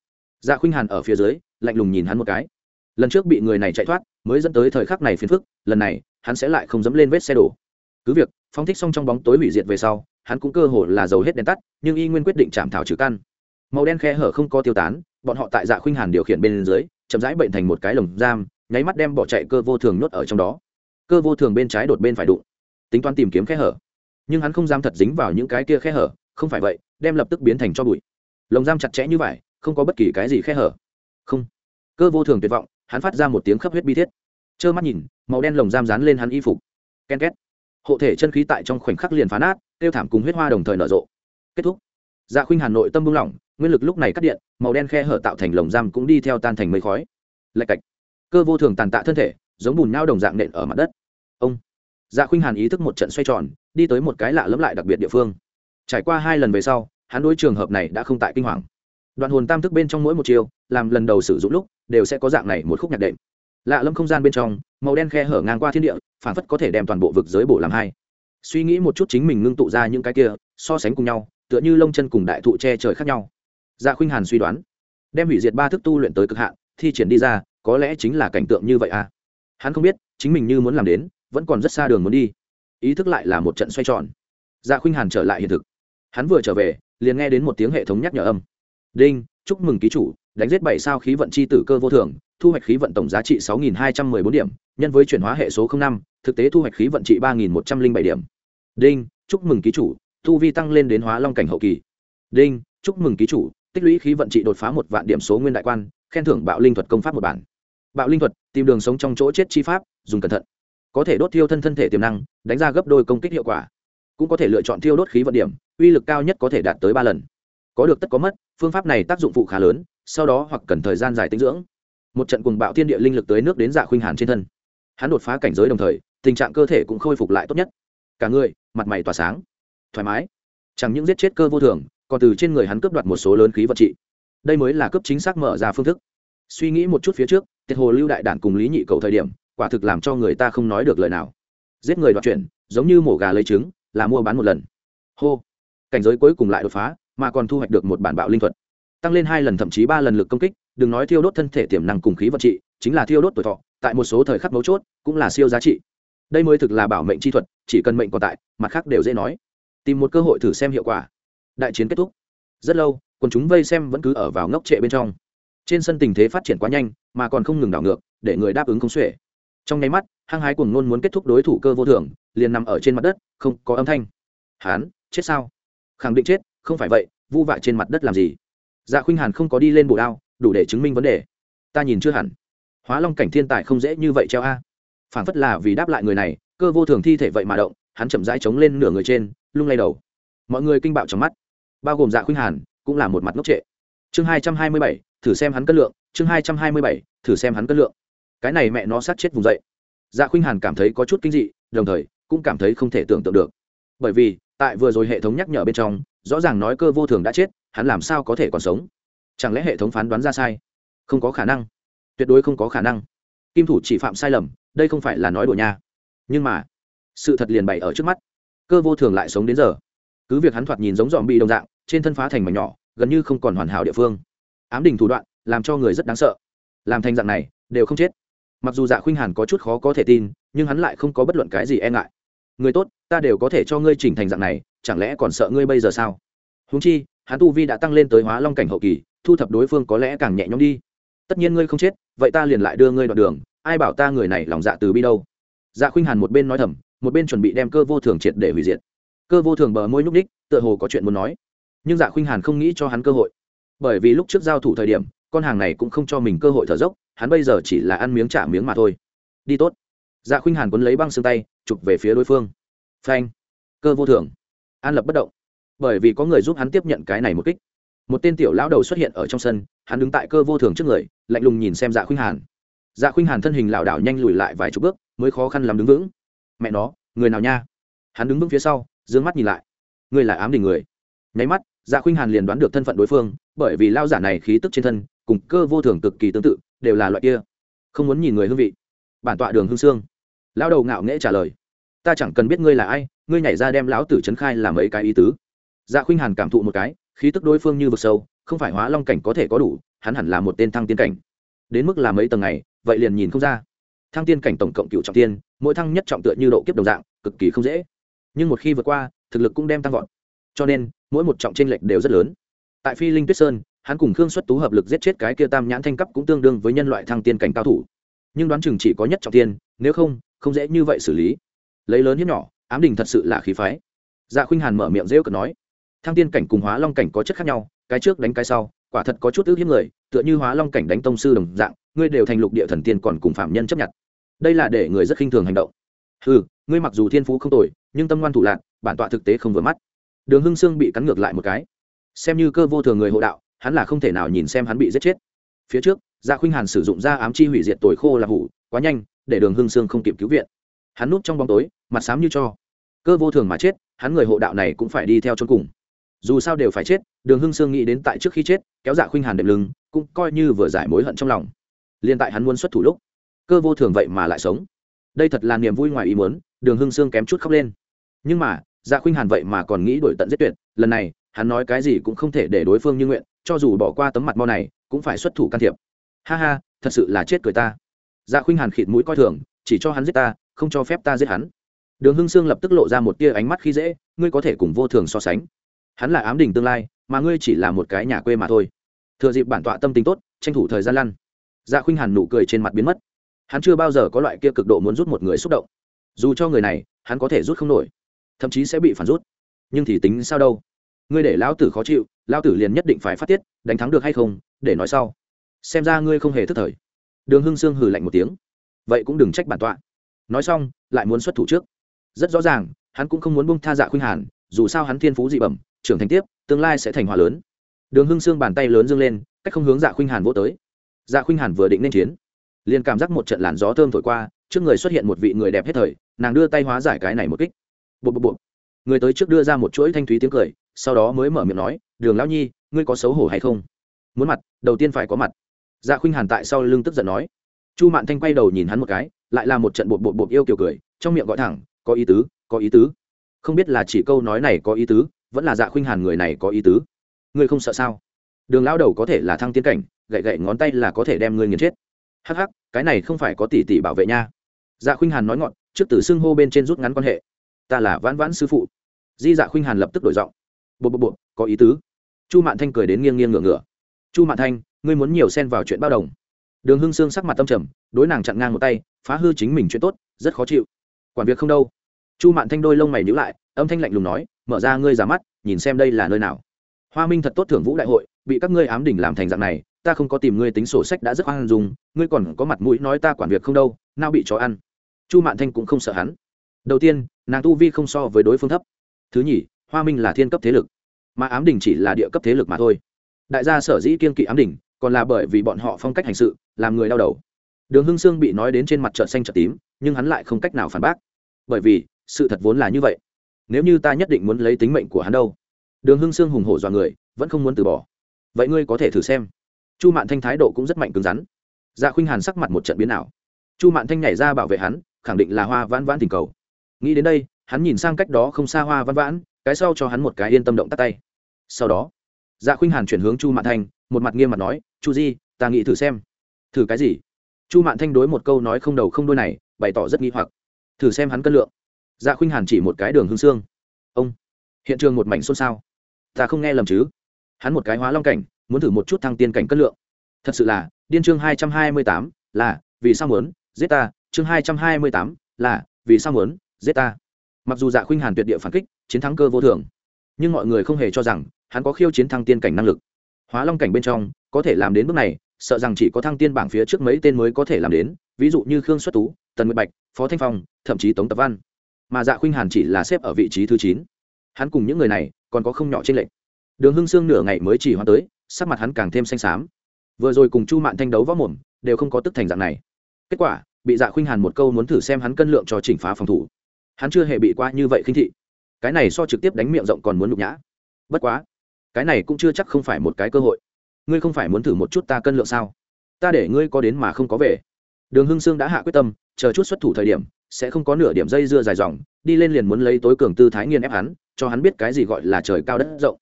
Dạ khuynh hàn ở phía dưới, lạnh lùng nhìn hắn một cái. Lần trước bị người này chạy thoát, mới dẫn tới thời khắc này phiền phức, lần này, hắn sẽ lại không dẫm lên vết xe đổ. Cứ việc, phóng thích xong trong bóng tối hủy diệt về sau, hắn cũng cơ hồ là dầu hết đèn tắt, nhưng y nguyên quyết định chạm thảo trừ căn. Màu đen khe hở không có tiêu tán, bọn họ tại dạ khuynh hàn điều khiển bên dưới, chậm rãi bệnh thành một cái lồng giam nháy mắt đem bỏ chạy cơ vô thường nhốt ở trong đó. Cơ vô thường bên trái đột bên phải đụng. Tính toán tìm kiếm khe hở. Nhưng hắn không dám thật dính vào những cái kia khe hở, không phải vậy, đem lập tức biến thành cho bụi. Lồng giam chặt chẽ như vậy, không có bất kỳ cái gì khe hở. Không. Cơ vô thường tuyệt vọng, hắn phát ra một tiếng khắp huyết bi thiết. Trơ mắt nhìn, màu đen lồng giam dán lên hắn y phục. Ken két. Hộ thể chân khí tại trong khoảnh khắc liền phá nát, tiêu thảm cùng huyết hoa đồng thời nở rộ. Kết thúc. Dạ khuynh hà nội tâm buông lỏng, nguyên lực lúc này cắt điện, màu đen khe hở tạo thành lồng giam cũng đi theo tan thành mây khói. Lạch cạch cơ vô thường tàn tạ thân thể, giống bùn nhau đồng dạng nện ở mặt đất. Ông dạ khuynh hàn ý thức một trận xoay tròn, đi tới một cái lạ lẫm lại đặc biệt địa phương. Trải qua hai lần về sau, hắn đối trường hợp này đã không tại kinh hoàng. Đoạn hồn tam thức bên trong mỗi một chiều, làm lần đầu sử dụng lúc, đều sẽ có dạng này một khúc nhạc đệm. Lạ lẫm không gian bên trong, màu đen khe hở ngang qua thiên địa, phản phất có thể đem toàn bộ vực giới bổ làm hai. Suy nghĩ một chút chính mình ngưng tụ ra những cái kia, so sánh cùng nhau, tựa như lông chân cùng đại thụ che trời khác nhau. Dạ khuynh hàn suy đoán, đem hủy diệt ba thức tu luyện tới cực hạn, thi triển đi ra có lẽ chính là cảnh tượng như vậy à? Hắn không biết, chính mình như muốn làm đến, vẫn còn rất xa đường muốn đi. Ý thức lại là một trận xoay tròn. Dạ khuynh hàn trở lại hiện thực. Hắn vừa trở về, liền nghe đến một tiếng hệ thống nhắc nhở âm. Đinh, chúc mừng ký chủ, đánh giết bảy sao khí vận chi tử cơ vô thường, thu hoạch khí vận tổng giá trị sáu nghìn hai trăm mười bốn điểm, nhân với chuyển hóa hệ số năm, thực tế thu hoạch khí vận trị ba nghìn một trăm linh bảy điểm. Đinh, chúc mừng ký chủ, thu vi tăng lên đến hóa long cảnh hậu kỳ. Đinh, chúc mừng ký chủ, tích lũy khí vận trị đột phá một vạn điểm số nguyên đại quan, khen thưởng bạo linh thuật công pháp một bản bạo linh thuật, tìm đường sống trong chỗ chết chi pháp, dùng cẩn thận. Có thể đốt thiêu thân thân thể tiềm năng, đánh ra gấp đôi công kích hiệu quả. Cũng có thể lựa chọn thiêu đốt khí vận điểm, uy lực cao nhất có thể đạt tới ba lần. Có được tất có mất, phương pháp này tác dụng phụ khá lớn, sau đó hoặc cần thời gian dài tinh dưỡng. Một trận cùng bạo thiên địa linh lực tới nước đến dạ khuynh hàn trên thân. Hắn đột phá cảnh giới đồng thời, tình trạng cơ thể cũng khôi phục lại tốt nhất. Cả người, mặt mày tỏa sáng. Thoải mái. Chẳng những giết chết cơ vô thường, còn từ trên người hắn cướp đoạt một số lớn khí vật trị. Đây mới là cấp chính xác mở ra phương thức. Suy nghĩ một chút phía trước tiệt hồ lưu đại đản cùng lý nhị cầu thời điểm, quả thực làm cho người ta không nói được lời nào. Giết người đoạt chuyện, giống như mổ gà lấy trứng, là mua bán một lần. Hô. Cảnh giới cuối cùng lại đột phá, mà còn thu hoạch được một bản bạo linh thuật. Tăng lên hai lần thậm chí ba lần lực công kích, đừng nói thiêu đốt thân thể tiềm năng cùng khí vật trị, chính là thiêu đốt tuổi thọ, tại một số thời khắc mấu chốt, cũng là siêu giá trị. Đây mới thực là bảo mệnh chi thuật, chỉ cần mệnh còn tại, mặt khác đều dễ nói. Tìm một cơ hội thử xem hiệu quả. Đại chiến kết thúc. Rất lâu, quần chúng vây xem vẫn cứ ở vào ngốc trệ bên trong trên sân tình thế phát triển quá nhanh, mà còn không ngừng đảo ngược, để người đáp ứng không xuể. Trong nháy mắt, hăng hái cuồng nôn muốn kết thúc đối thủ cơ vô thường, liền nằm ở trên mặt đất, không có âm thanh. Hán, chết sao? Khẳng định chết, không phải vậy, vu vạ trên mặt đất làm gì? Dạ khuynh hàn không có đi lên bồ đao, đủ để chứng minh vấn đề. Ta nhìn chưa hẳn. Hóa long cảnh thiên tài không dễ như vậy treo a. Phản phất là vì đáp lại người này, cơ vô thường thi thể vậy mà động, hắn chậm rãi chống lên nửa người trên, lung lay đầu. Mọi người kinh bạo trong mắt. Bao gồm dạ khuynh hàn, cũng là một mặt ngốc trệ. Chương hai trăm hai mươi bảy thử xem hắn cân lượng, chương hai trăm hai mươi bảy, thử xem hắn cân lượng. Cái này mẹ nó sát chết vùng dậy. Dạ khuynh hàn cảm thấy có chút kinh dị, đồng thời, cũng cảm thấy không thể tưởng tượng được. Bởi vì, tại vừa rồi hệ thống nhắc nhở bên trong, rõ ràng nói cơ vô thường đã chết, hắn làm sao có thể còn sống? Chẳng lẽ hệ thống phán đoán ra sai? Không có khả năng. Tuyệt đối không có khả năng. Kim thủ chỉ phạm sai lầm, đây không phải là nói đùa nha. Nhưng mà, sự thật liền bày ở trước mắt. Cơ vô thường lại sống đến giờ. Cứ việc hắn thoạt nhìn giống dòm bị đồng dạng, trên thân phá thành mảnh nhỏ, gần như không còn hoàn hảo địa phương ám đình thủ đoạn, làm cho người rất đáng sợ. Làm thành dạng này, đều không chết. Mặc dù dạ khuynh hàn có chút khó có thể tin, nhưng hắn lại không có bất luận cái gì e ngại. Người tốt, ta đều có thể cho ngươi chỉnh thành dạng này, chẳng lẽ còn sợ ngươi bây giờ sao? Húng chi, hắn tu vi đã tăng lên tới hóa long cảnh hậu kỳ, thu thập đối phương có lẽ càng nhẹ nhõm đi. Tất nhiên ngươi không chết, vậy ta liền lại đưa ngươi đoạn đường, ai bảo ta người này lòng dạ từ bi đâu? Dạ khuynh hàn một bên nói thầm, một bên chuẩn bị đem cơ vô thường triệt để hủy diệt. Cơ vô thường bờ môi nhúc ních tựa hồ có chuyện muốn nói. Nhưng dạ khuynh hàn không nghĩ cho hắn cơ hội bởi vì lúc trước giao thủ thời điểm, con hàng này cũng không cho mình cơ hội thở dốc, hắn bây giờ chỉ là ăn miếng trả miếng mà thôi. Đi tốt. Dạ khuynh hàn quấn lấy băng xương tay, chụp về phía đối phương. Phanh. Cơ vô thường an lập bất động. Bởi vì có người giúp hắn tiếp nhận cái này một kích. Một tên tiểu lão đầu xuất hiện ở trong sân, hắn đứng tại cơ vô thường trước người, lạnh lùng nhìn xem dạ khuynh hàn. Dạ khuynh hàn thân hình lảo đảo nhanh lùi lại vài chục bước, mới khó khăn làm đứng vững. Mẹ nó, người nào nha? Hắn đứng vững phía sau d ư ơ n g mắt nhìn lại. Người là ám đình người. Nháy mắt dạ khuynh hàn liền đoán được thân phận đối phương bởi vì lao giả này khí tức trên thân, cùng cơ vô thường cực kỳ tương tự, đều là loại kia. Không muốn nhìn người hương vị. Bản tọa đường hương sương lao đầu ngạo nghễ trả lời. Ta chẳng cần biết ngươi là ai, ngươi nhảy ra đem lão tử trấn khai làm ấy cái ý tứ. Dạ khuynh hàn cảm thụ một cái, khí tức đối phương như vực sâu, không phải hóa long cảnh có thể có đủ, hắn hẳn là một tên thăng tiên cảnh. Đến mức là mấy tầng này, vậy liền nhìn không ra. Thăng tiên cảnh tổng cộng cựu trọng tiên, mỗi thăng nhất trọng tựa như độ kiếp đồng dạng, cực kỳ không dễ. Nhưng một khi vượt qua, thực lực cũng đem tăng vọt. Cho nên, mỗi một trọng tranh lệch đều rất lớn tại phi linh tuyết sơn, hắn cùng khương xuất tú hợp lực giết chết cái kia tam nhãn thanh cấp cũng tương đương với nhân loại thăng tiên cảnh cao thủ. Nhưng đoán chừng chỉ có nhất trọng tiên, nếu không không dễ như vậy xử lý. Lấy lớn hiếp nhỏ, ám đình thật sự là khí phái. Dạ khuynh hàn mở miệng rêu cực nói, thăng tiên cảnh cùng hóa long cảnh có chất khác nhau, cái trước đánh cái sau, quả thật có chút ước hiếp người, tựa như hóa long cảnh đánh tông sư đồng dạng, ngươi đều thành lục địa thần tiên còn cùng phạm nhân chấp nhận. Đây là để người rất khinh thường hành động. Ừ ngươi mặc dù thiên phú không tồi, nhưng tâm ngoan thủ lạc bản tọa thực tế không vừa mắt. Đường hưng sương bị cắn ngược lại một cái xem như cơ vô thường người hộ đạo, hắn là không thể nào nhìn xem hắn bị giết chết. Phía trước gia dạ khuynh hàn sử dụng ra ám chi hủy diệt tồi khô là hủ, quá nhanh, để đường hưng sương không kịp cứu viện. Hắn núp trong bóng tối, mặt xám như cho. Cơ vô thường mà chết, hắn người hộ đạo này cũng phải đi theo chôn cùng. Dù sao đều phải chết, đường hưng sương nghĩ đến tại trước khi chết, kéo dạ khuynh hàn đệm lưng, cũng coi như vừa giải mối hận trong lòng. Liên tại hắn muốn xuất thủ lúc, cơ vô thường vậy mà lại sống. Đây thật là niềm vui ngoài ý muốn, đường hưng sương kém chút khóc lên. Nhưng mà dạ khuynh hàn vậy mà còn nghĩ đổi tận giết tuyệt, lần này hắn nói cái gì cũng không thể để đối phương như nguyện, cho dù bỏ qua tấm mặt mo này, cũng phải xuất thủ can thiệp. Ha ha, thật sự là chết cười ta. Dạ khuynh hàn khịt mũi coi thường, chỉ cho hắn giết ta, không cho phép ta giết hắn. Đường hưng sương lập tức lộ ra một tia ánh mắt khi dễ, ngươi có thể cùng vô thường so sánh. Hắn là ám đình tương lai, mà ngươi chỉ là một cái nhà quê mà thôi. Thừa dịp bản tọa tâm tình tốt, tranh thủ thời gian lăn. Dạ khuynh hàn nụ cười trên mặt biến mất. Hắn chưa bao giờ có loại kia cực độ muốn rút một người xúc động. Dù cho người này, hắn có thể rút không nổi, thậm chí sẽ bị phản rút. Nhưng thì tính sao đâu? Ngươi để lão tử khó chịu, lão tử liền nhất định phải phát tiết, đánh thắng được hay không, để nói sau. Xem ra ngươi không hề thức thời. Đường hưng sương hừ lạnh một tiếng. Vậy cũng đừng trách bản tọa. Nói xong, lại muốn xuất thủ trước. Rất rõ ràng, hắn cũng không muốn bung tha dạ khuynh hàn, dù sao hắn thiên phú dị bẩm, trưởng thành tiếp, tương lai sẽ thành hòa lớn. Đường hưng Sương bàn tay lớn dâng lên, cách không hướng dạ khuynh hàn vỗ tới. Dạ khuynh hàn vừa định nên chiến, liền cảm giác một trận làn gió thơm thổi qua, trước người xuất hiện một vị người đẹp hết thời, nàng đưa tay hóa giải cái này một kích. Bộ bộ bộ người tới trước đưa ra một chuỗi thanh thúy tiếng cười, sau đó mới mở miệng nói, đường lão nhi, ngươi có xấu hổ hay không? Muốn mặt, đầu tiên phải có mặt. Dạ khuynh hàn tại sau lưng tức giận nói. Chu mạn thanh quay đầu nhìn hắn một cái, lại là một trận bột bột bột yêu kiểu cười, trong miệng gọi thẳng, có ý tứ, có ý tứ. Không biết là chỉ câu nói này có ý tứ, vẫn là dạ khuynh hàn người này có ý tứ. Ngươi không sợ sao? Đường lao đầu có thể là thăng tiến cảnh, gậy gậy ngón tay là có thể đem ngươi nghiền chết. Hắc hắc, cái này không phải có tỷ tỷ bảo vệ nha. Dạ khuynh hàn nói ngọn, trước từ xưng hô bên trên rút ngắn quan hệ. Ta là vãn vãn sư phụ di dạ khuynh hàn lập tức đổi giọng. Bộ bộ bộ có ý tứ. Chu mạn thanh cười đến nghiêng nghiêng ngửa ngửa. Chu mạn thanh, ngươi muốn nhiều xen vào chuyện bao đồng. Đường hưng sương sắc mặt tâm trầm, đối nàng chặn ngang một tay, phá hư chính mình chuyện tốt, rất khó chịu. Quản việc không đâu. Chu mạn thanh đôi lông mày nhữ lại, âm thanh lạnh lùng nói, mở ra ngươi ra mắt, nhìn xem đây là nơi nào. Hoa minh thật tốt thưởng vũ đại hội, bị các ngươi ám đỉnh làm thành dạng này, ta không có tìm ngươi tính sổ sách đã rất hoang dùng ngươi còn có mặt mũi nói ta quản việc không đâu, nào bị chó ăn. Chu mạn thanh cũng không sợ hắn. Đầu tiên, nàng tu vi không so với đối phương thấp thứ nhì, hoa minh là thiên cấp thế lực, mà ám đình chỉ là địa cấp thế lực mà thôi. Đại gia sở dĩ kiên kỵ ám đình, còn là bởi vì bọn họ phong cách hành sự, làm người đau đầu. Đường hưng sương bị nói đến trên mặt trợn xanh trợn tím, nhưng hắn lại không cách nào phản bác. Bởi vì, sự thật vốn là như vậy. Nếu như ta nhất định muốn lấy tính mệnh của hắn đâu? Đường hưng sương hùng hổ dọa người, vẫn không muốn từ bỏ. Vậy ngươi có thể thử xem. Chu mạn thanh thái độ cũng rất mạnh cứng rắn. Dạ khuynh hàn sắc mặt một trận biến nào chu mạn thanh nhảy ra bảo vệ hắn, khẳng định là hoa vãn vãn tình cầu. Nghĩ đến đây hắn nhìn sang cách đó không xa hoa văn vãn, cái sau cho hắn một cái yên tâm động tắt tay. Sau đó dạ khuynh hàn chuyển hướng chu mạn thanh, một mặt nghiêm mặt nói, chu di, ta nghĩ thử xem. Thử cái gì? Chu mạn thanh đối một câu nói không đầu không đôi này, bày tỏ rất nghi hoặc. Thử xem hắn cân lượng. Dạ khuynh hàn chỉ một cái đường hương xương. Ông, hiện trường một mảnh xôn xao. Ta không nghe lầm chứ? Hắn một cái hóa long cảnh, muốn thử một chút thăng tiên cảnh cân lượng. Thật sự là, điên chương hai trăm hai mươi tám, là vì sao muốn giết ta? Chương hai trăm hai mươi tám, là vì sao muốn giết ta? Mặc dù dạ khuynh hàn tuyệt địa phản kích, chiến thắng cơ vô thường, nhưng mọi người không hề cho rằng hắn có khiêu chiến thăng tiên cảnh năng lực. Hóa long cảnh bên trong, có thể làm đến bước này, sợ rằng chỉ có thăng tiên bảng phía trước mấy tên mới có thể làm đến, ví dụ như khương xuất tú, tần nguyệt bạch, phó thanh phong, thậm chí tống tập văn. Mà dạ khuynh hàn chỉ là xếp ở vị trí thứ chín. Hắn cùng những người này còn có không nhỏ trên lệnh đường hưng sương nửa ngày mới chỉ hoa tới, sắc mặt hắn càng thêm xanh xám. Vừa rồi cùng chu mạn thanh đấu võ mồm, đều không có tức thành dạng này. Kết quả, bị dạ khuynh hàn một câu muốn thử xem hắn cân lượng cho chỉnh phá phòng thủ hắn chưa hề bị qua như vậy khinh thị. Cái này so trực tiếp đánh miệng rộng còn muốn nhục nhã. Bất quá, cái này cũng chưa chắc không phải một cái cơ hội. Ngươi không phải muốn thử một chút ta cân lượng sao? Ta để ngươi có đến mà không có về. Đường hưng sương đã hạ quyết tâm, chờ chút xuất thủ thời điểm, sẽ không có nửa điểm dây dưa dài dòng, đi lên liền muốn lấy tối cường tư thái nghiên ép hắn, cho hắn biết cái gì gọi là trời cao đất rộng.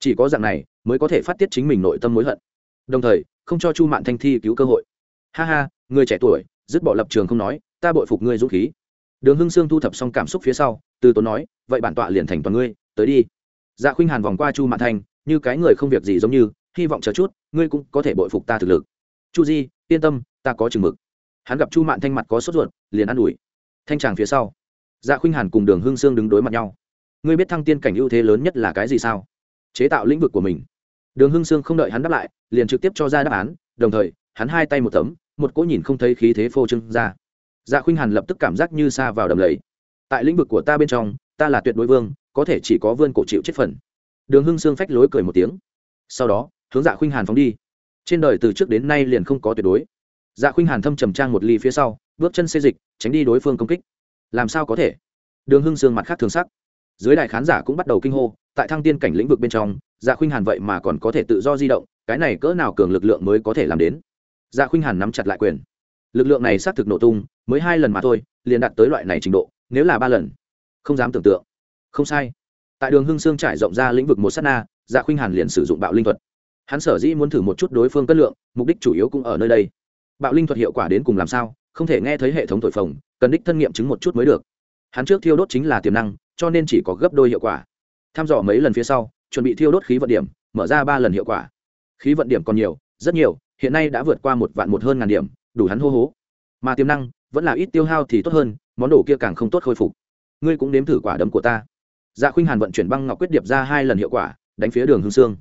Chỉ có dạng này, mới có thể phát tiết chính mình nội tâm mối hận. Đồng thời, không cho chu mạn thanh thi cứu cơ hội. Ha ha, người trẻ tuổi, dứt bỏ lập trường không nói, ta bội phục ngươi dũng khí đường hưng sương thu thập xong cảm xúc phía sau, từ tốn nói, vậy bản tọa liền thành toàn ngươi, tới đi. Dạ khuynh hàn vòng qua chu mạn thanh như cái người không việc gì giống như, hy vọng chờ chút, ngươi cũng có thể bội phục ta thực lực. Chu di, yên tâm, ta có chừng mực. Hắn gặp chu mạn thanh mặt có sốt ruột, liền ă n ủi. Thanh tràng phía sau dạ khuynh hàn cùng đường hương sương đứng đối mặt nhau. Ngươi biết thăng tiên cảnh ưu thế lớn nhất là cái gì sao? Chế tạo lĩnh vực của mình. Đường hương sương không đợi hắn đáp lại, liền trực tiếp cho ra đáp án, đồng thời, hắn hai tay một tấm, một cỗ nhìn không thấy khí thế phô trưng ra dạ khuynh hàn lập tức cảm giác như xa vào đầm lầy. Tại lĩnh vực của ta bên trong, ta là tuyệt đối vương, có thể chỉ có vươn cổ chịu chết phần. Đường hưng sương phách lối cười một tiếng. Sau đó, hướng dạ khuynh hàn phóng đi. Trên đời từ trước đến nay liền không có tuyệt đối. Dạ khuynh hàn thâm trầm trang một ly phía sau, bước chân xê dịch, tránh đi đối phương công kích. Làm sao có thể? Đường hưng sương mặt khác thường sắc. Dưới đại khán giả cũng bắt đầu kinh hô, tại thăng tiên cảnh lĩnh vực bên trong dạ khuynh hàn vậy mà còn có thể tự do di động, cái này cỡ nào cường lực lượng mới có thể làm đến? Dạ khuynh hàn nắm chặt lại quyền lực lượng này xác thực nổ tung, mới hai lần mà thôi, liền đạt tới loại này trình độ, nếu là ba lần, không dám tưởng tượng. Không sai. Tại đường hưng sương trải rộng ra lĩnh vực một s á t na dạ khuynh hàn liền sử dụng bạo linh thuật. Hắn sở dĩ muốn thử một chút đối phương cân lượng, mục đích chủ yếu cũng ở nơi đây. Bạo linh thuật hiệu quả đến cùng làm sao, không thể nghe thấy hệ thống thổi phồng, cần đích thân nghiệm chứng một chút mới được. Hắn trước thiêu đốt chính là tiềm năng, cho nên chỉ có gấp đôi hiệu quả. Tham dò mấy lần phía sau, chuẩn bị thiêu đốt khí vận điểm, mở ra ba lần hiệu quả. Khí vận điểm còn nhiều, rất nhiều, hiện nay đã vượt qua một vạn một hơn ngàn điểm đủ hắn hô hố. Mà tiềm năng vẫn là ít tiêu hao thì tốt hơn, món đồ kia càng không tốt khôi phục. Ngươi cũng nếm thử quả đấm của ta. Dạ khuynh hàn vận chuyển băng ngọc quyết điệp ra hai lần hiệu quả, đánh phía đường hương sương.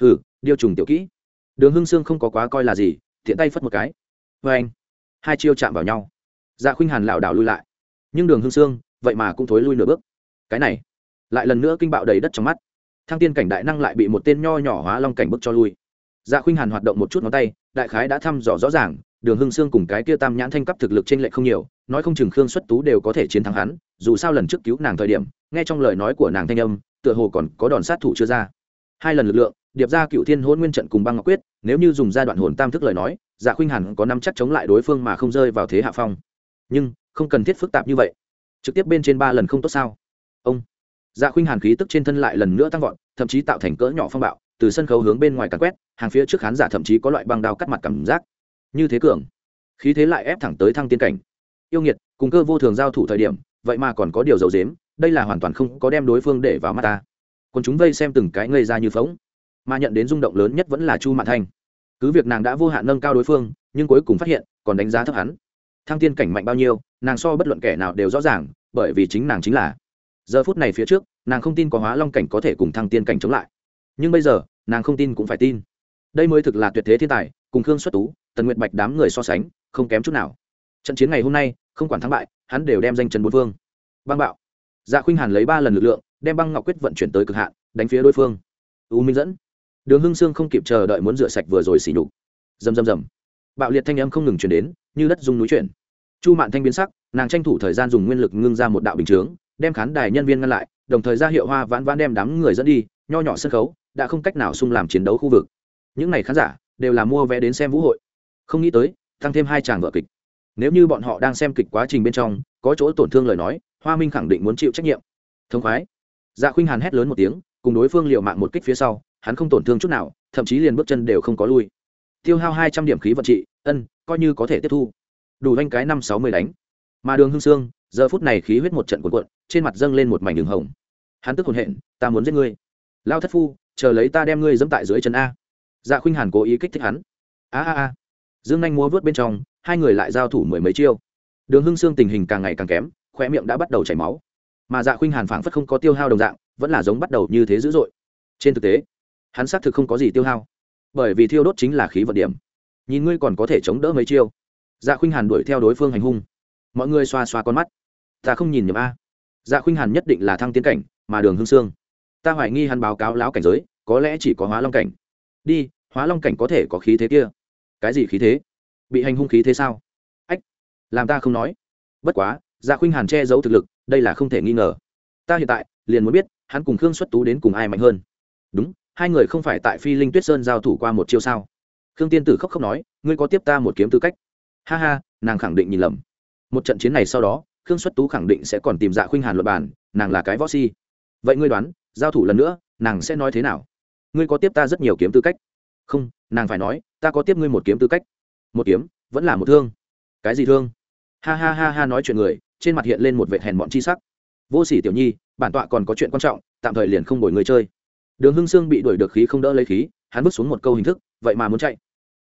Hừ, điêu trùng tiểu kỹ. Đường hương sương không có quá coi là gì thiện tay phất một cái. Vê anh, hai chiêu chạm vào nhau. Dạ khuynh hàn lảo đảo lui lại. Nhưng đường hương sương vậy mà cũng thối lui nửa bước. Cái này, lại lần nữa kinh bạo đầy đất trong mắt. Thăng tiên cảnh đại năng lại bị một tên nho nhỏ hóa long cảnh bức cho lui. Dạ khuynh hàn hoạt động một chút ngón tay, đại khái đã thăm dò rõ ràng đường hưng sương cùng cái kia tam nhãn thanh cấp thực lực trên lệ không nhiều, nói không chừng khương xuất tú đều có thể chiến thắng hắn, dù sao lần trước cứu nàng thời điểm, nghe trong lời nói của nàng thanh âm, tựa hồ còn có đòn sát thủ chưa ra. Hai lần lực lượng, điệp ra cựu thiên hôn nguyên trận cùng băng ngọc quyết, nếu như dùng giai đoạn hồn tam thức lời nói dạ khuynh hẳn có năm chắc chống lại đối phương mà không rơi vào thế hạ phong. Nhưng, không cần thiết phức tạp như vậy. Trực tiếp bên trên ba lần không tốt sao? Ông. Dạ khuynh hàn khí tức trên thân lại lần nữa tăng vọt, thậm chí tạo thành cỡ nhỏ phong bạo, từ sân khấu hướng bên ngoài cắn quét, hàng phía trước khán giả thậm chí có loại băng đao cắt mặt cảm giác như thế cường. Khí thế lại ép thẳng tới thăng tiên cảnh. Yêu nghiệt, cùng cơ vô thường giao thủ thời điểm, vậy mà còn có điều dầu dếm đây là hoàn toàn không có đem đối phương để vào mắt ta. Còn chúng vây xem từng cái ngây ra như phóng mà nhận đến rung động lớn nhất vẫn là chu mạn thanh. Cứ việc nàng đã vô hạn nâng cao đối phương, nhưng cuối cùng phát hiện, còn đánh giá thấp hắn. Thăng tiên cảnh mạnh bao nhiêu, nàng so bất luận kẻ nào đều rõ ràng, bởi vì chính nàng chính là. Giờ phút này phía trước, nàng không tin có hóa long cảnh có thể cùng thăng tiên cảnh chống lại. Nhưng bây giờ, nàng không tin cũng phải tin. Đây mới thực là tuyệt thế thiên tài, cùng khương xuất tú tần nguyệt bạch đám người so sánh, không kém chút nào. Trận chiến ngày hôm nay, không quản thắng bại, hắn đều đem danh trần bốn phương. Băng bạo. Dạ khuynh hàn lấy ba lần lực lượng, đem băng ngọc quyết vận chuyển tới cực hạn, đánh phía đối phương. U minh dẫn. Đường hưng sương không kịp chờ đợi muốn rửa sạch vừa rồi xỉ đục rầm rầm rầm. Bạo liệt thanh âm không ngừng chuyển đến, như đất dung núi chuyển. Chu mạn thanh biến sắc, nàng tranh thủ thời gian dùng nguyên lực ngưng ra một đạo bình chướng, đem khán đài nhân viên ngăn lại, đồng thời ra hiệu hoa vãn vãn đem đám người dẫn đi, nho nhỏ sân khấu, đã không cách nào xung làm chiến đấu khu vực. Những n à y khán giả, đều là mua vé đến xem vũ hội không nghĩ tới, tăng thêm hai chàng vợ kịch. Nếu như bọn họ đang xem kịch quá trình bên trong, có chỗ tổn thương lời nói, hoa minh khẳng định muốn chịu trách nhiệm. Thống khoái. Dạ khuynh hàn hét lớn một tiếng, cùng đối phương liệu mạng một kích phía sau, hắn không tổn thương chút nào, thậm chí liền bước chân đều không có lui. Tiêu hao hai trăm điểm khí vận trị, ân, coi như có thể tiếp thu. Đủ vanh cái năm sáu mươi đánh. Mà đường hương sương, giờ phút này khí huyết một trận cuộn cuộn, trên mặt dâng lên một mảnh đường hồng. Hắn tức hồn hện, ta muốn giết ngươi. Lao thất phu, chờ lấy ta đem ngươi dẫm tại dưới chân a. Dạ khuynh hàn cố ý kích thích hắn. A a a dương anh múa vớt bên trong, hai người lại giao thủ mười mấy chiêu. Đường hưng sương tình hình càng ngày càng kém khoe miệng đã bắt đầu chảy máu. Mà dạ khuynh hàn phảng phất không có tiêu hao đồng dạng, vẫn là giống bắt đầu như thế dữ dội. Trên thực tế, hắn xác thực không có gì tiêu hao, bởi vì thiêu đốt chính là khí vận điểm. Nhìn ngươi còn có thể chống đỡ mấy chiêu. Dạ khuynh hàn đuổi theo đối phương hành hung. Mọi người xoa xoa con mắt. Ta không nhìn nhầm a. Dạ khuynh hàn nhất định là thăng tiến cảnh, mà đường hương sương. Ta hoài nghi hắn báo cáo láo cảnh giới, có lẽ chỉ có hóa long cảnh. Đi, hóa long cảnh có thể có khí thế kia cái gì khí thế? Bị hành hung khí thế sao? Ách, làm ta không nói. Bất quá dạ khuynh hàn che giấu thực lực, đây là không thể nghi ngờ. Ta hiện tại, liền muốn biết, hắn cùng khương xuất tú đến cùng ai mạnh hơn? Đúng, hai người không phải tại phi linh tuyết sơn giao thủ qua một chiêu sao? Khương tiên tử khóc khóc nói, ngươi có tiếp ta một kiếm tư cách. Ha ha, nàng khẳng định nhìn lầm. Một trận chiến này sau đó, khương xuất tú khẳng định sẽ còn tìm dạ khuynh hàn luật bản nàng là cái võ si. Vậy ngươi đoán, giao thủ lần nữa, nàng sẽ nói thế nào? Ngươi có tiếp ta rất nhiều kiếm tư cách? Không nàng phải nói, ta có tiếp ngươi một kiếm tư cách. Một kiếm, vẫn là một thương. Cái gì thương? Ha ha ha ha nói chuyện người, trên mặt hiện lên một vệ hèn bọn chi sắc. Vô sỉ tiểu nhi, bản tọa còn có chuyện quan trọng, tạm thời liền không đổi người chơi. Đường hưng sương bị đuổi được khí không đỡ lấy khí, hắn bước xuống một câu hình thức, vậy mà muốn chạy.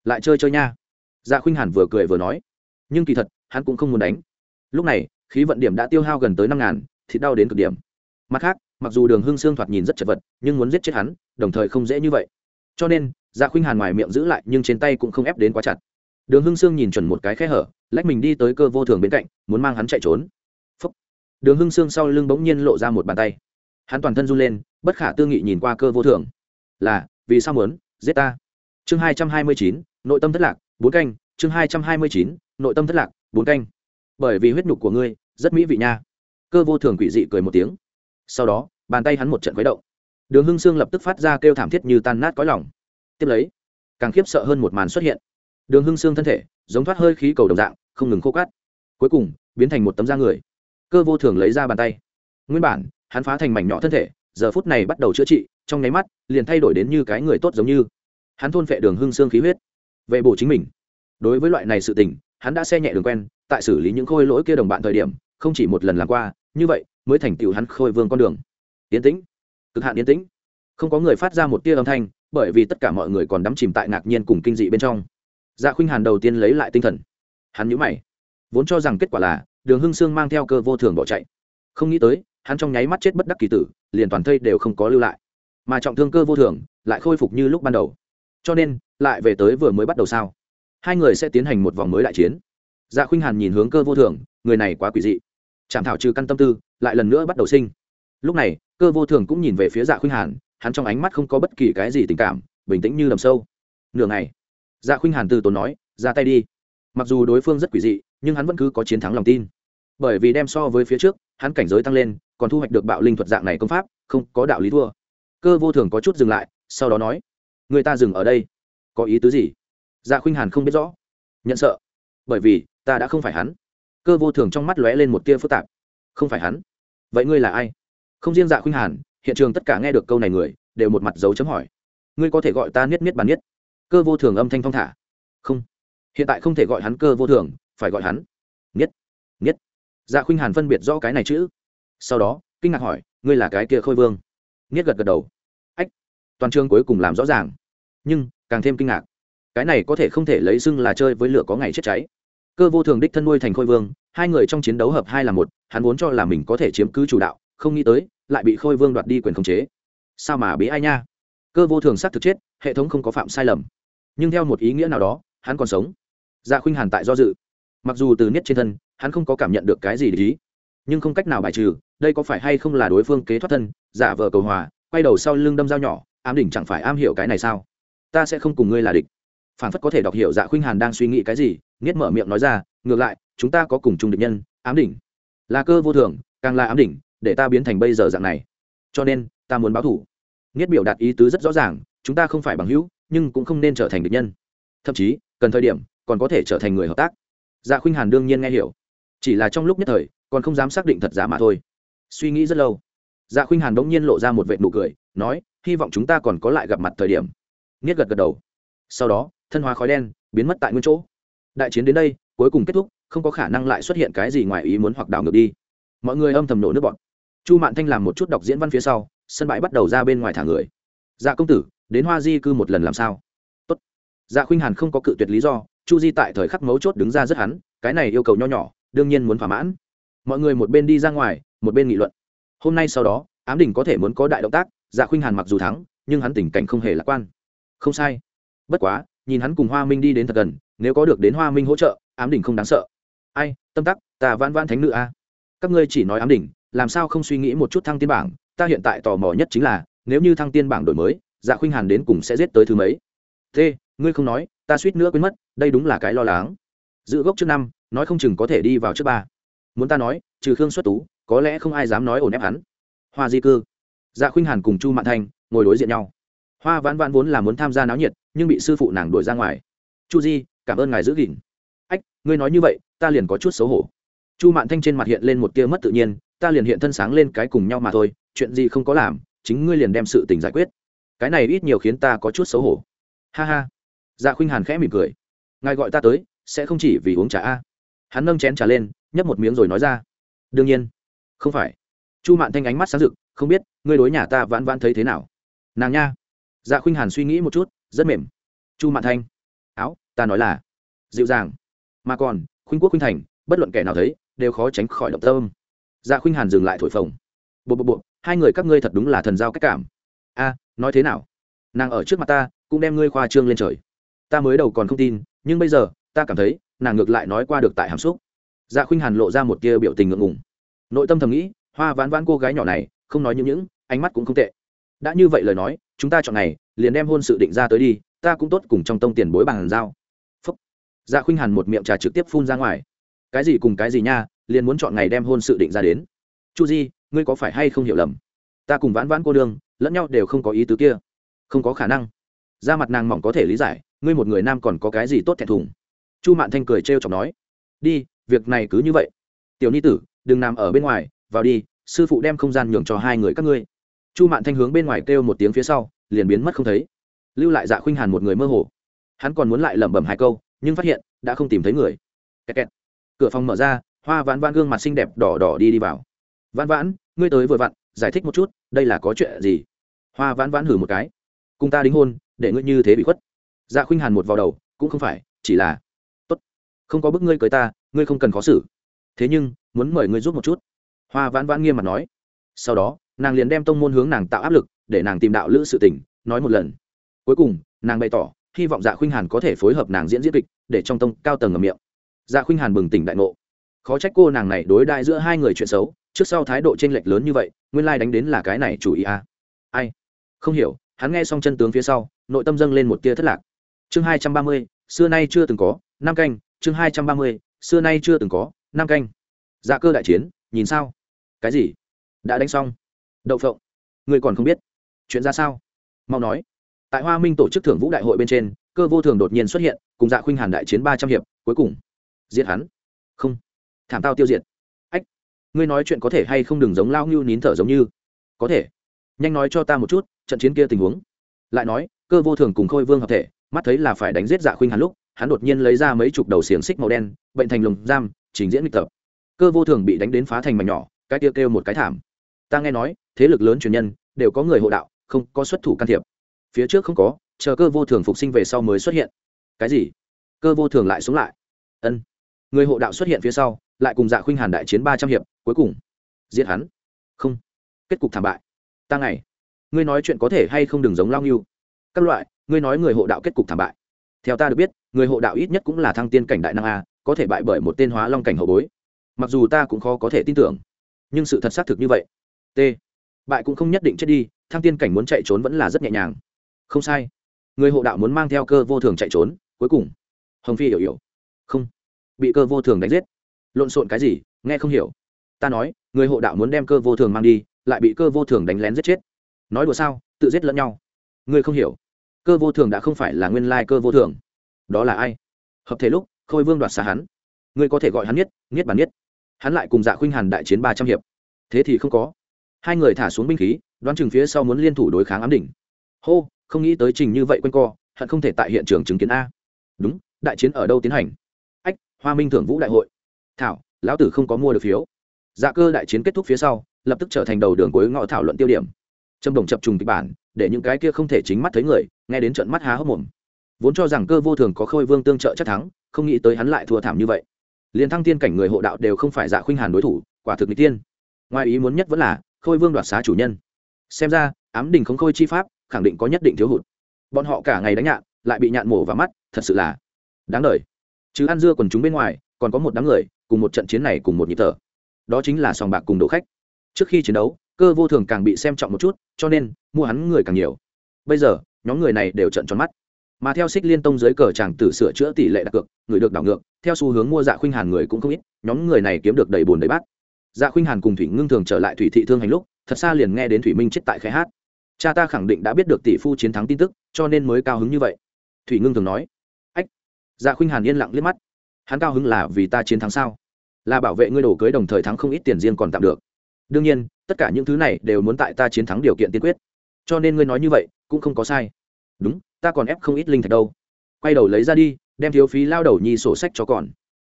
Lại chơi chơi nha. Dạ khuynh hàn vừa cười vừa nói. Nhưng kỳ thật, hắn cũng không muốn đánh. Lúc này, khí vận điểm đã tiêu hao gần tới năm ngàn, thịt đau đến cực điểm. Mặt khác, mặc dù đường hưng sương thoạt nhìn rất chật vật, nhưng muốn giết chết hắn, đồng thời không dễ như vậy. Cho nên dạ khuynh hàn ngoài miệng giữ lại, nhưng trên tay cũng không ép đến quá chặt. Đường hưng sương nhìn chuẩn một cái khe hở, lách mình đi tới cơ vô thường bên cạnh, muốn mang hắn chạy trốn. Phúc. đường hưng sương sau lưng bỗng nhiên lộ ra một bàn tay. Hắn toàn thân run lên, bất khả tư nghị nhìn qua cơ vô thường. Là, vì sao muốn giết ta? Chương hai trăm hai mươi chín, nội tâm thất lạc, bốn canh. Chương hai trăm hai mươi chín, nội tâm thất lạc, bốn canh. Bởi vì huyết nhục của ngươi, rất mỹ vị nha. Cơ vô thường quỷ dị cười một tiếng. Sau đó, bàn tay hắn một trận khuấy động. Đường hưng sương lập tức phát ra kêu thảm thiết như tan nát cõi lòng tiếp lấy, càng khiếp sợ hơn một màn xuất hiện. Đường hưng xương thân thể giống thoát hơi khí cầu đồng dạng, không ngừng khô cát. Cuối cùng, biến thành một tấm da người. Cơ vô thường lấy ra bàn tay. Nguyên bản, hắn phá thành mảnh nhỏ thân thể, giờ phút này bắt đầu chữa trị, trong nháy mắt, liền thay đổi đến như cái người tốt giống như. Hắn thôn phệ đường hưng xương khí huyết. Vệ bổ chính mình. Đối với loại này sự tình, hắn đã xe nhẹ đường quen, tại xử lý những khôi lỗi kia đồng bạn thời điểm, không chỉ một lần làm qua, như vậy, mới thành tựu hắn khôi vương con đường. Yến tĩnh. Cực hạn yến tĩnh. Không có người phát ra một tia âm thanh bởi vì tất cả mọi người còn đắm chìm tại ngạc nhiên cùng kinh dị bên trong. Dạ khuynh hàn đầu tiên lấy lại tinh thần. Hắn nhíu mày, vốn cho rằng kết quả là đường hưng sương mang theo cơ vô thường bỏ chạy. Không nghĩ tới, hắn trong nháy mắt chết bất đắc kỳ tử, liền toàn thây đều không có lưu lại. Mà trọng thương cơ vô thường lại khôi phục như lúc ban đầu. Cho nên, lại về tới vừa mới bắt đầu sao? Hai người sẽ tiến hành một vòng mới đại chiến. Dạ khuynh hàn nhìn hướng cơ vô thường, người này quá quỷ dị. Chạm thảo trừ căn tâm tư, lại lần nữa bắt đầu sinh. Lúc này, cơ vô thường cũng nhìn về phía dạ khuynh hàn hắn trong ánh mắt không có bất kỳ cái gì tình cảm, bình tĩnh như đầm sâu. Nửa ngày. Dạ khuynh hàn từ tốn nói, ra tay đi. Mặc dù đối phương rất quỷ dị, nhưng hắn vẫn cứ có chiến thắng lòng tin. Bởi vì đem so với phía trước, hắn cảnh giới tăng lên, còn thu hoạch được bạo linh thuật dạng này công pháp, không có đạo lý thua. Cơ vô thường có chút dừng lại, sau đó nói, người ta dừng ở đây. Có ý tứ gì? Dạ khuynh hàn không biết rõ. Nhận sợ. Bởi vì, ta đã không phải hắn. Cơ vô thường trong mắt lóe lên một tia phức tạp. Không phải hắn? Vậy ngươi là ai? Không riêng dạ khuynh hàn hiện trường tất cả nghe được câu này người, đều một mặt dấu chấm hỏi. Ngươi có thể gọi ta niết niết bàn niết? Cơ vô thường âm thanh phong thả. Không. Hiện tại không thể gọi hắn cơ vô thường, phải gọi hắn niết. Niết. Dạ khuynh hàn phân biệt rõ cái này chữ. Sau đó, kinh ngạc hỏi, ngươi là cái kia khôi vương? Niết gật gật đầu. Ách. Toàn trường cuối cùng làm rõ ràng. Nhưng, càng thêm kinh ngạc. Cái này có thể không thể lấy xưng là chơi với lửa có ngày chết cháy. Cơ vô thường đích thân nuôi thành khôi vương, hai người trong chiến đấu hợp hai là một, hắn vốn cho là mình có thể chiếm cứ chủ đạo, không nghĩ tới lại bị khôi vương đoạt đi quyền khống chế. Sao mà bí ai nha? Cơ vô thường xác thực chết, hệ thống không có phạm sai lầm. Nhưng theo một ý nghĩa nào đó, hắn còn sống. Dạ khuynh hàn tại do dự. Mặc dù từ niết trên thân, hắn không có cảm nhận được cái gì để ý. Nhưng không cách nào bài trừ, đây có phải hay không là đối phương kế thoát thân, giả vờ cầu hòa, quay đầu sau lưng đâm dao nhỏ, ám đỉnh chẳng phải am hiểu cái này sao? Ta sẽ không cùng ngươi là địch. Phản phất có thể đọc hiểu dạ khuynh hàn đang suy nghĩ cái gì, niết mở miệng nói ra, ngược lại, chúng ta có cùng chung địch nhân, ám đỉnh. Là cơ vô thường, càng là ám đỉnh để ta biến thành bây giờ dạng này. Cho nên, ta muốn báo thủ. Niết biểu đạt ý tứ rất rõ ràng, chúng ta không phải bằng hữu, nhưng cũng không nên trở thành địch nhân. Thậm chí, cần thời điểm, còn có thể trở thành người hợp tác. Dạ khuynh hàn đương nhiên nghe hiểu. Chỉ là trong lúc nhất thời, còn không dám xác định thật giả mà thôi. Suy nghĩ rất lâu dạ khuynh hàn đống nhiên lộ ra một vệ nụ cười, nói, hy vọng chúng ta còn có lại gặp mặt thời điểm. Nghiết gật gật đầu. Sau đó, thân hóa khói đen, biến mất tại nguyên chỗ. Đại chiến đến đây, cuối cùng kết thúc, không có khả năng lại xuất hiện cái gì ngoài ý muốn hoặc đảo ngược đi. Mọi người âm thầm nổ nước bọn chu mạn thanh làm một chút đọc diễn văn phía sau, sân bãi bắt đầu ra bên ngoài thả người. Dạ công tử, đến hoa di cư một lần làm sao? Tốt. dạ khuynh hàn không có cự tuyệt lý do, chu di tại thời khắc mấu chốt đứng ra rất hắn, cái này yêu cầu nho nhỏ, đương nhiên muốn thỏa mãn. Mọi người một bên đi ra ngoài, một bên nghị luận. Hôm nay sau đó, ám đỉnh có thể muốn có đại động tác dạ khuynh hàn mặc dù thắng, nhưng hắn tình cảnh không hề lạc quan. Không sai. Bất quá, nhìn hắn cùng hoa minh đi đến thật gần, nếu có được đến hoa minh hỗ trợ, ám đỉnh không đáng sợ. Ai, tâm tắc, ta vãn vãn thánh nữ a. Các ngươi chỉ nói ám đỉnh làm sao không suy nghĩ một chút thăng tiên bảng, ta hiện tại tò mò nhất chính là, nếu như thăng tiên bảng đổi mới dạ khuynh hàn đến cùng sẽ giết tới thứ mấy? Thế, ngươi không nói, ta suýt nữa quên mất, đây đúng là cái lo lắng. Giữ gốc trước năm, nói không chừng có thể đi vào trước ba. Muốn ta nói, trừ khương xuất tú, có lẽ không ai dám nói ổn ép hắn. Hoa di cư. Dạ khuynh hàn cùng chu mạn thanh ngồi đối diện nhau. Hoa vãn vãn vốn là muốn tham gia náo nhiệt, nhưng bị sư phụ nàng đuổi ra ngoài. Chu di, cảm ơn ngài giữ gìn. Ách, ngươi nói như vậy, ta liền có chút xấu hổ. Chu mạn thanh trên mặt hiện lên một tia mất tự nhiên ta liền hiện thân sáng lên cái cùng nhau mà thôi, chuyện gì không có làm, chính ngươi liền đem sự tình giải quyết. Cái này ít nhiều khiến ta có chút xấu hổ. Ha ha. Dạ khuynh hàn khẽ mỉm cười. Ngài gọi ta tới, sẽ không chỉ vì uống trà a? Hắn nâng chén trà lên, nhấp một miếng rồi nói ra. Đương nhiên. Không phải. Chu mạn thanh ánh mắt sáng rực, không biết, ngươi đối nhà ta vãn vãn thấy thế nào? Nàng nha. Dạ khuynh hàn suy nghĩ một chút, rất mềm. Chu mạn thanh. Áo, ta nói là. Dịu dàng. Mà còn, khuynh quốc khuynh thành, bất luận kẻ nào thấy, đều khó tránh khỏi động tâm dạ khuynh hàn dừng lại thổi phồng. Bộ bộ bộ hai người các ngươi thật đúng là thần giao cách cảm. A nói thế nào? Nàng ở trước mặt ta cũng đem ngươi khoa trương lên trời. Ta mới đầu còn không tin nhưng bây giờ ta cảm thấy nàng ngược lại nói qua được tại hàm xúc. Dạ khuynh hàn lộ ra một tia biểu tình ngượng ngùng. Nội tâm thầm nghĩ hoa ván ván cô gái nhỏ này không nói những những ánh mắt cũng không tệ. Đã như vậy lời nói chúng ta chọn này, liền đem hôn sự định ra tới đi ta cũng tốt cùng trong tông tiền bối bằng giao. Phúc. Dạ khuynh hàn một miệng trà trực tiếp phun ra ngoài. Cái gì cùng cái gì nha liền muốn chọn ngày đem hôn sự định ra đến. Chu di, ngươi có phải hay không hiểu lầm? Ta cùng vãn vãn cô đương lẫn nhau đều không có ý tứ kia. Không có khả năng. Da mặt nàng mỏng có thể lý giải, ngươi một người nam còn có cái gì tốt thẹn thùng? Chu mạn thanh cười trêu chọc nói, đi, việc này cứ như vậy. Tiểu ni tử, đừng nằm ở bên ngoài, vào đi, sư phụ đem không gian nhường cho hai người các ngươi. Chu mạn thanh hướng bên ngoài kêu một tiếng phía sau, liền biến mất không thấy. Lưu lại dạ khuynh hàn một người mơ hồ. Hắn còn muốn lại lẩm bẩm hai câu, nhưng phát hiện đã không tìm thấy người. Kẹt kẹt. cửa phòng mở ra hoa vãn vãn gương mặt xinh đẹp đỏ đỏ đi đi vào. Vãn vãn, ngươi tới vừa vặn, giải thích một chút, đây là có chuyện gì? Hoa vãn vãn hử một cái. Cùng ta đính hôn, để ngươi như thế bị khuất. Dạ khuynh hàn một vào đầu, cũng không phải, chỉ là tốt. Không có bức ngươi cưới ta, ngươi không cần khó xử. Thế nhưng, muốn mời ngươi giúp một chút. Hoa vãn vãn nghiêm mặt nói. Sau đó, nàng liền đem tông môn hướng nàng tạo áp lực, để nàng tìm đạo lữ sự tình, nói một lần. Cuối cùng, nàng bày tỏ, hy vọng dạ khuynh hàn có thể phối hợp nàng diễn diễn kịch, để trong tông cao tầng ngầm miệng. Dạ khuynh hàn bừng tỉnh đại ngộ khó trách cô nàng này đối đại giữa hai người chuyện xấu, trước sau thái độ t r ê n lệch lớn như vậy, nguyên lai đánh đến là cái này chủ ý à. ai? Không hiểu, hắn nghe xong chân tướng phía sau, nội tâm dâng lên một tia thất lạc. Chương hai trăm ba mươi, xưa nay chưa từng có, năm canh, chương hai trăm ba mươi, xưa nay chưa từng có, năm canh. Dạ cơ đại chiến, nhìn sao? Cái gì? Đã đánh xong. Đậu phộng. Người còn không biết. Chuyện ra sao? Mau nói. Tại hoa minh tổ chức thưởng vũ đại hội bên trên, cơ vô thường đột nhiên xuất hiện, cùng dạ khuynh hàn đại chiến ba trăm hiệp, cuối cùng, giết hắn. Không thảm tao tiêu diệt. Ách, ngươi nói chuyện có thể hay không đừng giống lao ngưu nín thở giống như? Có thể. Nhanh nói cho ta một chút, trận chiến kia tình huống. Lại nói, cơ vô thường cùng khôi vương hợp thể, mắt thấy là phải đánh giết dạ khuynh hắn lúc, hắn đột nhiên lấy ra mấy chục đầu xiềng xích màu đen, bệnh thành lồng giam, trình diễn lịch tập. Cơ vô thường bị đánh đến phá thành mảnh nhỏ, cái tiêu kêu một cái thảm. Ta nghe nói, thế lực lớn truyền nhân, đều có người hộ đạo, không có xuất thủ can thiệp. Phía trước không có, chờ cơ vô thường phục sinh về sau mới xuất hiện. Cái gì? Cơ vô thường lại xuống lại. Ân. Người hộ đạo xuất hiện phía sau lại cùng dạ khuynh hàn đại chiến ba trăm hiệp, cuối cùng, giết hắn. Không. Kết cục thảm bại. Ta ngày, ngươi nói chuyện có thể hay không đừng giống lao nghiêu các loại, ngươi nói người hộ đạo kết cục thảm bại. Theo ta được biết, người hộ đạo ít nhất cũng là thăng tiên cảnh đại năng a, có thể bại bởi một tên hóa long cảnh hậu bối. Mặc dù ta cũng khó có thể tin tưởng, nhưng sự thật xác thực như vậy. T. Bại cũng không nhất định chết đi, thăng tiên cảnh muốn chạy trốn vẫn là rất nhẹ nhàng. Không sai. Người hộ đạo muốn mang theo cơ vô thường chạy trốn, cuối cùng, hồng phi hiểu hiểu. Không. Bị cơ vô thường đánh giết lộn xộn cái gì nghe không hiểu. Ta nói người hộ đạo muốn đem cơ vô thường mang đi lại bị cơ vô thường đánh lén giết chết. Nói đùa sao tự giết lẫn nhau. Ngươi không hiểu. Cơ vô thường đã không phải là nguyên lai cơ vô thường. Đó là ai? Hợp thể lúc khôi vương đoạt xá hắn. Ngươi có thể gọi hắn nhất, nhất bản nhất. hắn lại cùng dạ khuynh hàn đại chiến ba trăm hiệp. Thế thì không có. Hai người thả xuống binh khí đoán chừng phía sau muốn liên thủ đối kháng ám đỉnh. Hô không nghĩ tới trình như vậy q co hận không thể tại hiện trường chứng kiến a. Đúng đại chiến ở đâu tiến hành? Ách hoa minh thưởng vũ đại hội thảo, lão tử không có mua được phiếu. Dạ cơ đại chiến kết thúc phía sau, lập tức trở thành đầu đường cuối ngõ thảo luận tiêu điểm. Trâm đồng chập trùng kịch bản, để những cái kia không thể chính mắt thấy người, nghe đến trận mắt há hốc mồm. Vốn cho rằng cơ vô thường có khôi vương tương trợ chắc thắng, không nghĩ tới hắn lại thua thảm như vậy. Liền thăng tiên cảnh người hộ đạo đều không phải dạ khuynh hàn đối thủ, quả thực n tiên. Ngoài ý muốn nhất vẫn là, khôi vương đoạt xá chủ nhân. Xem ra, ám đình không khôi chi pháp, khẳng định có nhất định thiếu hụt. Bọn họ cả ngày đánh nhạn, lại bị nhạn mổ vào mắt, thật sự là đáng đời. Chứ ăn dưa quần chúng bên ngoài, còn có một đám người cùng một trận chiến này cùng một nhịp thở. Đó chính là sòng bạc cùng đổ khách. Trước khi chiến đấu, cơ vô thường càng bị xem trọng một chút, cho nên, mua hắn người càng nhiều. Bây giờ, nhóm người này đều trận tròn mắt. Mà theo xích liên tông dưới cờ chàng tử sửa chữa tỷ lệ đặt cược, người được đảo ngược, theo xu hướng mua dạ khuynh hàn người cũng không ít, nhóm người này kiếm được đầy bồn đầy bát. Dạ khuynh hàn cùng thủy ngưng thường trở lại thủy thị thương hành lúc, thật xa liền nghe đến thủy minh chết tại khai hát. Cha ta khẳng định đã biết được tỷ phu chiến thắng tin tức, cho nên mới cao hứng như vậy. Thủy ngưng thường nói, ách. Dạ khuynh hàn yên lặng liếc mắt hắn cao hứng là vì ta chiến thắng sao? Là bảo vệ ngươi đồ cưới đồng thời thắng không ít tiền riêng còn tạm được. Đương nhiên, tất cả những thứ này đều muốn tại ta chiến thắng điều kiện tiên quyết. Cho nên ngươi nói như vậy, cũng không có sai. Đúng, ta còn ép không ít linh thạch đâu. Quay đầu lấy ra đi, đem thiếu phí lao đầu nhi sổ sách cho còn.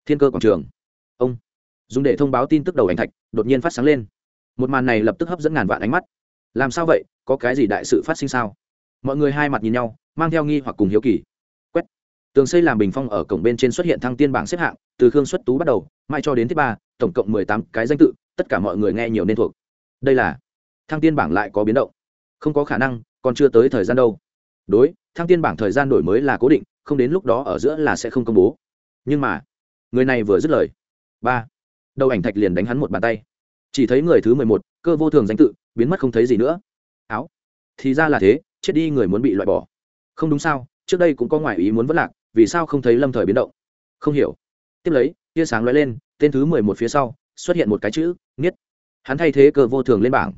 Thiên cơ quảng trường. Ông. Dùng để thông báo tin tức đầu ảnh thạch, đột nhiên phát sáng lên. Một màn này lập tức hấp dẫn ngàn vạn ánh mắt. Làm sao vậy? Có cái gì đại sự phát sinh sao? Mọi người hai mặt nhìn nhau, mang theo nghi hoặc cùng hiếu kỳ tường xây làm bình phong ở cổng bên trên xuất hiện thăng tiên bảng xếp hạng, từ khương xuất tú bắt đầu mai cho đến thứ ba, tổng cộng mười tám cái danh tự, tất cả mọi người nghe nhiều nên thuộc. Đây là, thăng tiên bảng lại có biến động. Không có khả năng, còn chưa tới thời gian đâu. Đối, thăng tiên bảng thời gian đổi mới là cố định, không đến lúc đó ở giữa là sẽ không công bố. Nhưng mà, người này vừa dứt lời. Ba, đầu ảnh thạch liền đánh hắn một bàn tay. Chỉ thấy người thứ mười một, cơ vô thường danh tự, biến mất không thấy gì nữa. Áo, thì ra là thế, chết đi người muốn bị loại bỏ. Không đúng sao, trước đây cũng có ngoại ý muốn vất lạc vì sao không thấy lâm thời biến động? Không hiểu. Tiếp lấy, tia sáng lóe lên, tên thứ mười một phía sau, xuất hiện một cái chữ niết hắn thay thế cơ vô thường lên bảng.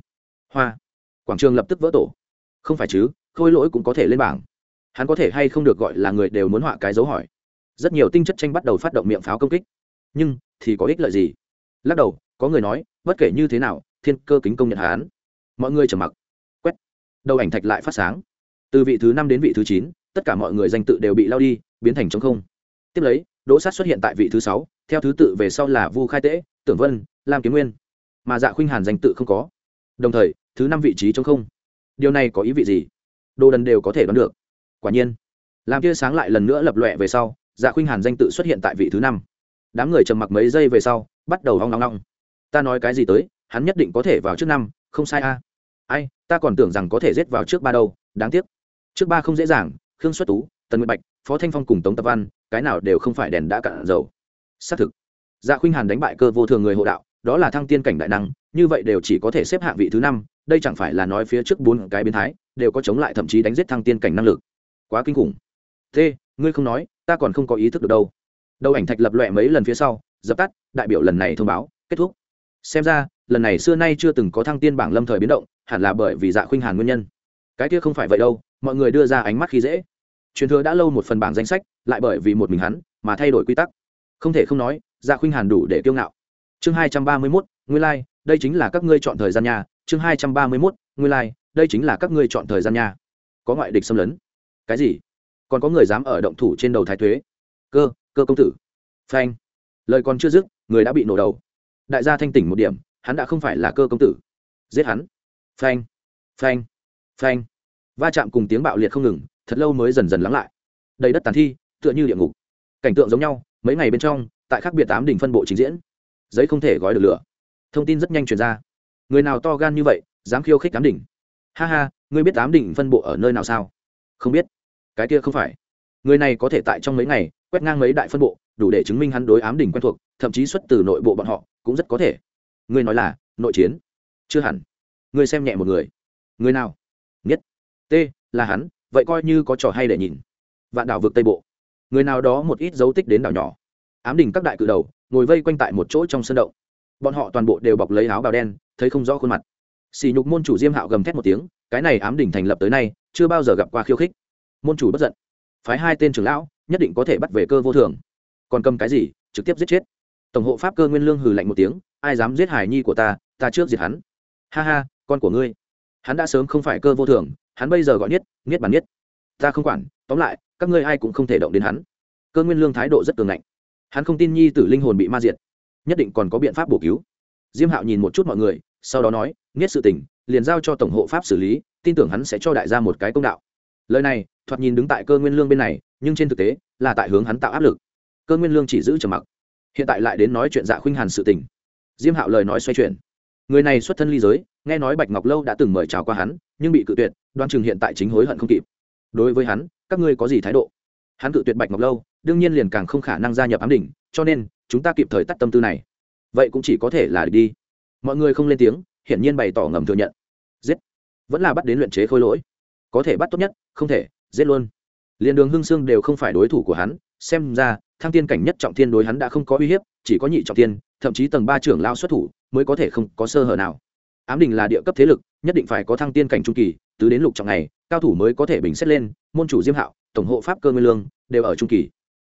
Hoa. Quảng trường lập tức vỡ tổ. Không phải chứ, khôi lỗi cũng có thể lên bảng. Hắn có thể hay không được gọi là người đều muốn họa cái dấu hỏi. Rất nhiều tinh chất tranh bắt đầu phát động miệng pháo công kích. Nhưng, thì có ích lợi gì? Lắc đầu, có người nói, bất kể như thế nào, thiên cơ kính công nhận hắn. Mọi người trầm mặc. Quét. Đầu ảnh thạch lại phát sáng. Từ vị thứ năm đến vị thứ chín tất cả mọi người danh tự đều bị lao đi, biến thành trống không. Tiếp lấy, đỗ sát xuất hiện tại vị thứ sáu, theo thứ tự về sau là vu khai tễ, tưởng vân, lam kiếm nguyên. Mà dạ khuynh hàn danh tự không có. Đồng thời, thứ năm vị trí trống không. Điều này có ý vị gì? Đồ đần đều có thể đoán được. Quả nhiên làm kia sáng lại lần nữa lập lọe về sau dạ khuynh hàn danh tự xuất hiện tại vị thứ năm. Đám người trầm mặc mấy giây về sau, bắt đầu hoang long long ta nói cái gì tới, hắn nhất định có thể vào trước năm, không sai a. Ai, ta còn tưởng rằng có thể rết vào trước ba đâu, đáng tiếc. Trước ba không dễ dàng khương xuất tú, tần nguyệt bạch, phó thanh phong cùng tống tập văn, cái nào đều không phải đèn đã cạn dầu. Xác thực dạ khuynh hàn đánh bại cơ vô thường người hộ đạo, đó là thăng tiên cảnh đại năng, như vậy đều chỉ có thể xếp hạng vị thứ năm, đây chẳng phải là nói phía trước bốn cái biến thái, đều có chống lại thậm chí đánh giết thăng tiên cảnh năng lực. Quá kinh khủng. Thế, ngươi không nói, ta còn không có ý thức được đâu. Đầu ảnh thạch lập loẹ mấy lần phía sau, dập tắt, đại biểu lần này thông báo, kết thúc. Xem ra, lần này xưa nay chưa từng có thăng tiên bảng lâm thời biến động, hẳn là bởi vì dạ khuynh hàn nguyên nhân. Cái kia không phải vậy đâu, mọi người đưa ra ánh mắt khi dễ truyền thừa đã lâu một phần bảng danh sách lại bởi vì một mình hắn mà thay đổi quy tắc. Không thể không nói dạ khuynh hàn đủ để kiêu ngạo. Chương hai trăm ba mươi mốt nguyên lai、like, đây chính là các ngươi chọn thời gian nhà chương hai trăm ba mươi mốt nguyên lai、like, đây chính là các ngươi chọn thời gian nhà có ngoại địch xâm lấn. Cái gì? Còn có người dám ở động thủ trên đầu thái thuế cơ cơ công tử. Phanh. Lời còn chưa dứt người đã bị nổ đầu. Đại gia thanh tỉnh một điểm hắn đã không phải là cơ công tử. Giết hắn. Phanh. Phanh. Phanh. Va chạm cùng tiếng bạo liệt không ngừng thật lâu mới dần dần lắng lại. Đầy đất tàn thi, tựa như địa ngục. Cảnh tượng giống nhau, mấy ngày bên trong, tại khác biệt tám đỉnh phân bộ trình diễn, giấy không thể gói được lửa. Thông tin rất nhanh truyền ra. Người nào to gan như vậy, dám khiêu khích tám đỉnh? Ha ha, ngươi biết tám đỉnh phân bộ ở nơi nào sao? Không biết. Cái kia không phải. Người này có thể tại trong mấy ngày, quét ngang mấy đại phân bộ, đủ để chứng minh hắn đối ám đỉnh quen thuộc, thậm chí xuất từ nội bộ bọn họ, cũng rất có thể. Ngươi nói là, nội chiến. Chưa hẳn. Ngươi xem nhẹ một người. Người nào? Nhất. T. Là hắn vậy coi như có trò hay để nhìn. Vạn đảo vực tây bộ. Người nào đó một ít dấu tích đến đảo nhỏ. Ám đỉnh các đại cự đầu, ngồi vây quanh tại một chỗ trong sân động. Bọn họ toàn bộ đều bọc lấy áo bào đen, thấy không rõ khuôn mặt. Xì nhục môn chủ diêm hạo gầm thét một tiếng, cái này ám đỉnh thành lập tới nay, chưa bao giờ gặp qua khiêu khích. Môn chủ bất giận. Phái hai tên trưởng lão, nhất định có thể bắt về cơ vô thường. Còn cầm cái gì, trực tiếp giết chết. Tổng hộ pháp cơ nguyên lương hừ lạnh một tiếng, ai dám giết hải nhi của ta ta trước diệt hắn. Ha ha, con của ngươi. Hắn đã sớm không phải cơ vô thường, hắn bây giờ gọi nhất nghiết bàn nhất ta không quản, tóm lại, các ngươi ai cũng không thể động đến hắn. Cơ nguyên lương thái độ rất cường ngạnh. Hắn không tin nhi tử linh hồn bị ma diệt, nhất định còn có biện pháp bổ cứu. Diêm hạo nhìn một chút mọi người, sau đó nói nghiết sự tình, liền giao cho tổng hộ pháp xử lý, tin tưởng hắn sẽ cho đại gia một cái công đạo. Lời này, thoạt nhìn đứng tại cơ nguyên lương bên này, nhưng trên thực tế, là tại hướng hắn tạo áp lực. Cơ nguyên lương chỉ giữ trầm mặc. Hiện tại lại đến nói chuyện dạ khuynh hàn sự tình. Diêm hạo lời nói xoay chuyển người này xuất thân ly giới, nghe nói bạch ngọc lâu đã từng mời chào qua hắn, nhưng bị cự tuyệt đoan chừng hiện tại chính hối hận không kịp. Đối với hắn, các ngươi có gì thái độ? Hắn cự tuyệt bạch ngọc lâu, đương nhiên liền càng không khả năng gia nhập ám đỉnh, cho nên, chúng ta kịp thời tắt tâm tư này. Vậy cũng chỉ có thể là đi. Mọi người không lên tiếng, hiển nhiên bày tỏ ngầm thừa nhận. Giết. Vẫn là bắt đến luyện chế khôi lỗi. Có thể bắt tốt nhất, không thể, giết luôn. Liền đường hưng sương đều không phải đối thủ của hắn, xem ra, thăng tiên cảnh nhất trọng thiên đối hắn đã không có uy hiếp, chỉ có nhị trọng thiên thậm chí tầng ba trưởng lao xuất thủ mới có thể không có sơ hở nào. Ám đình là địa cấp thế lực, nhất định phải có thăng tiên cảnh trung kỳ, tứ đến lục trọng này cao thủ mới có thể bình xét lên, môn chủ diêm hạo, tổng hộ pháp cơ nguyên lương, đều ở trung kỳ.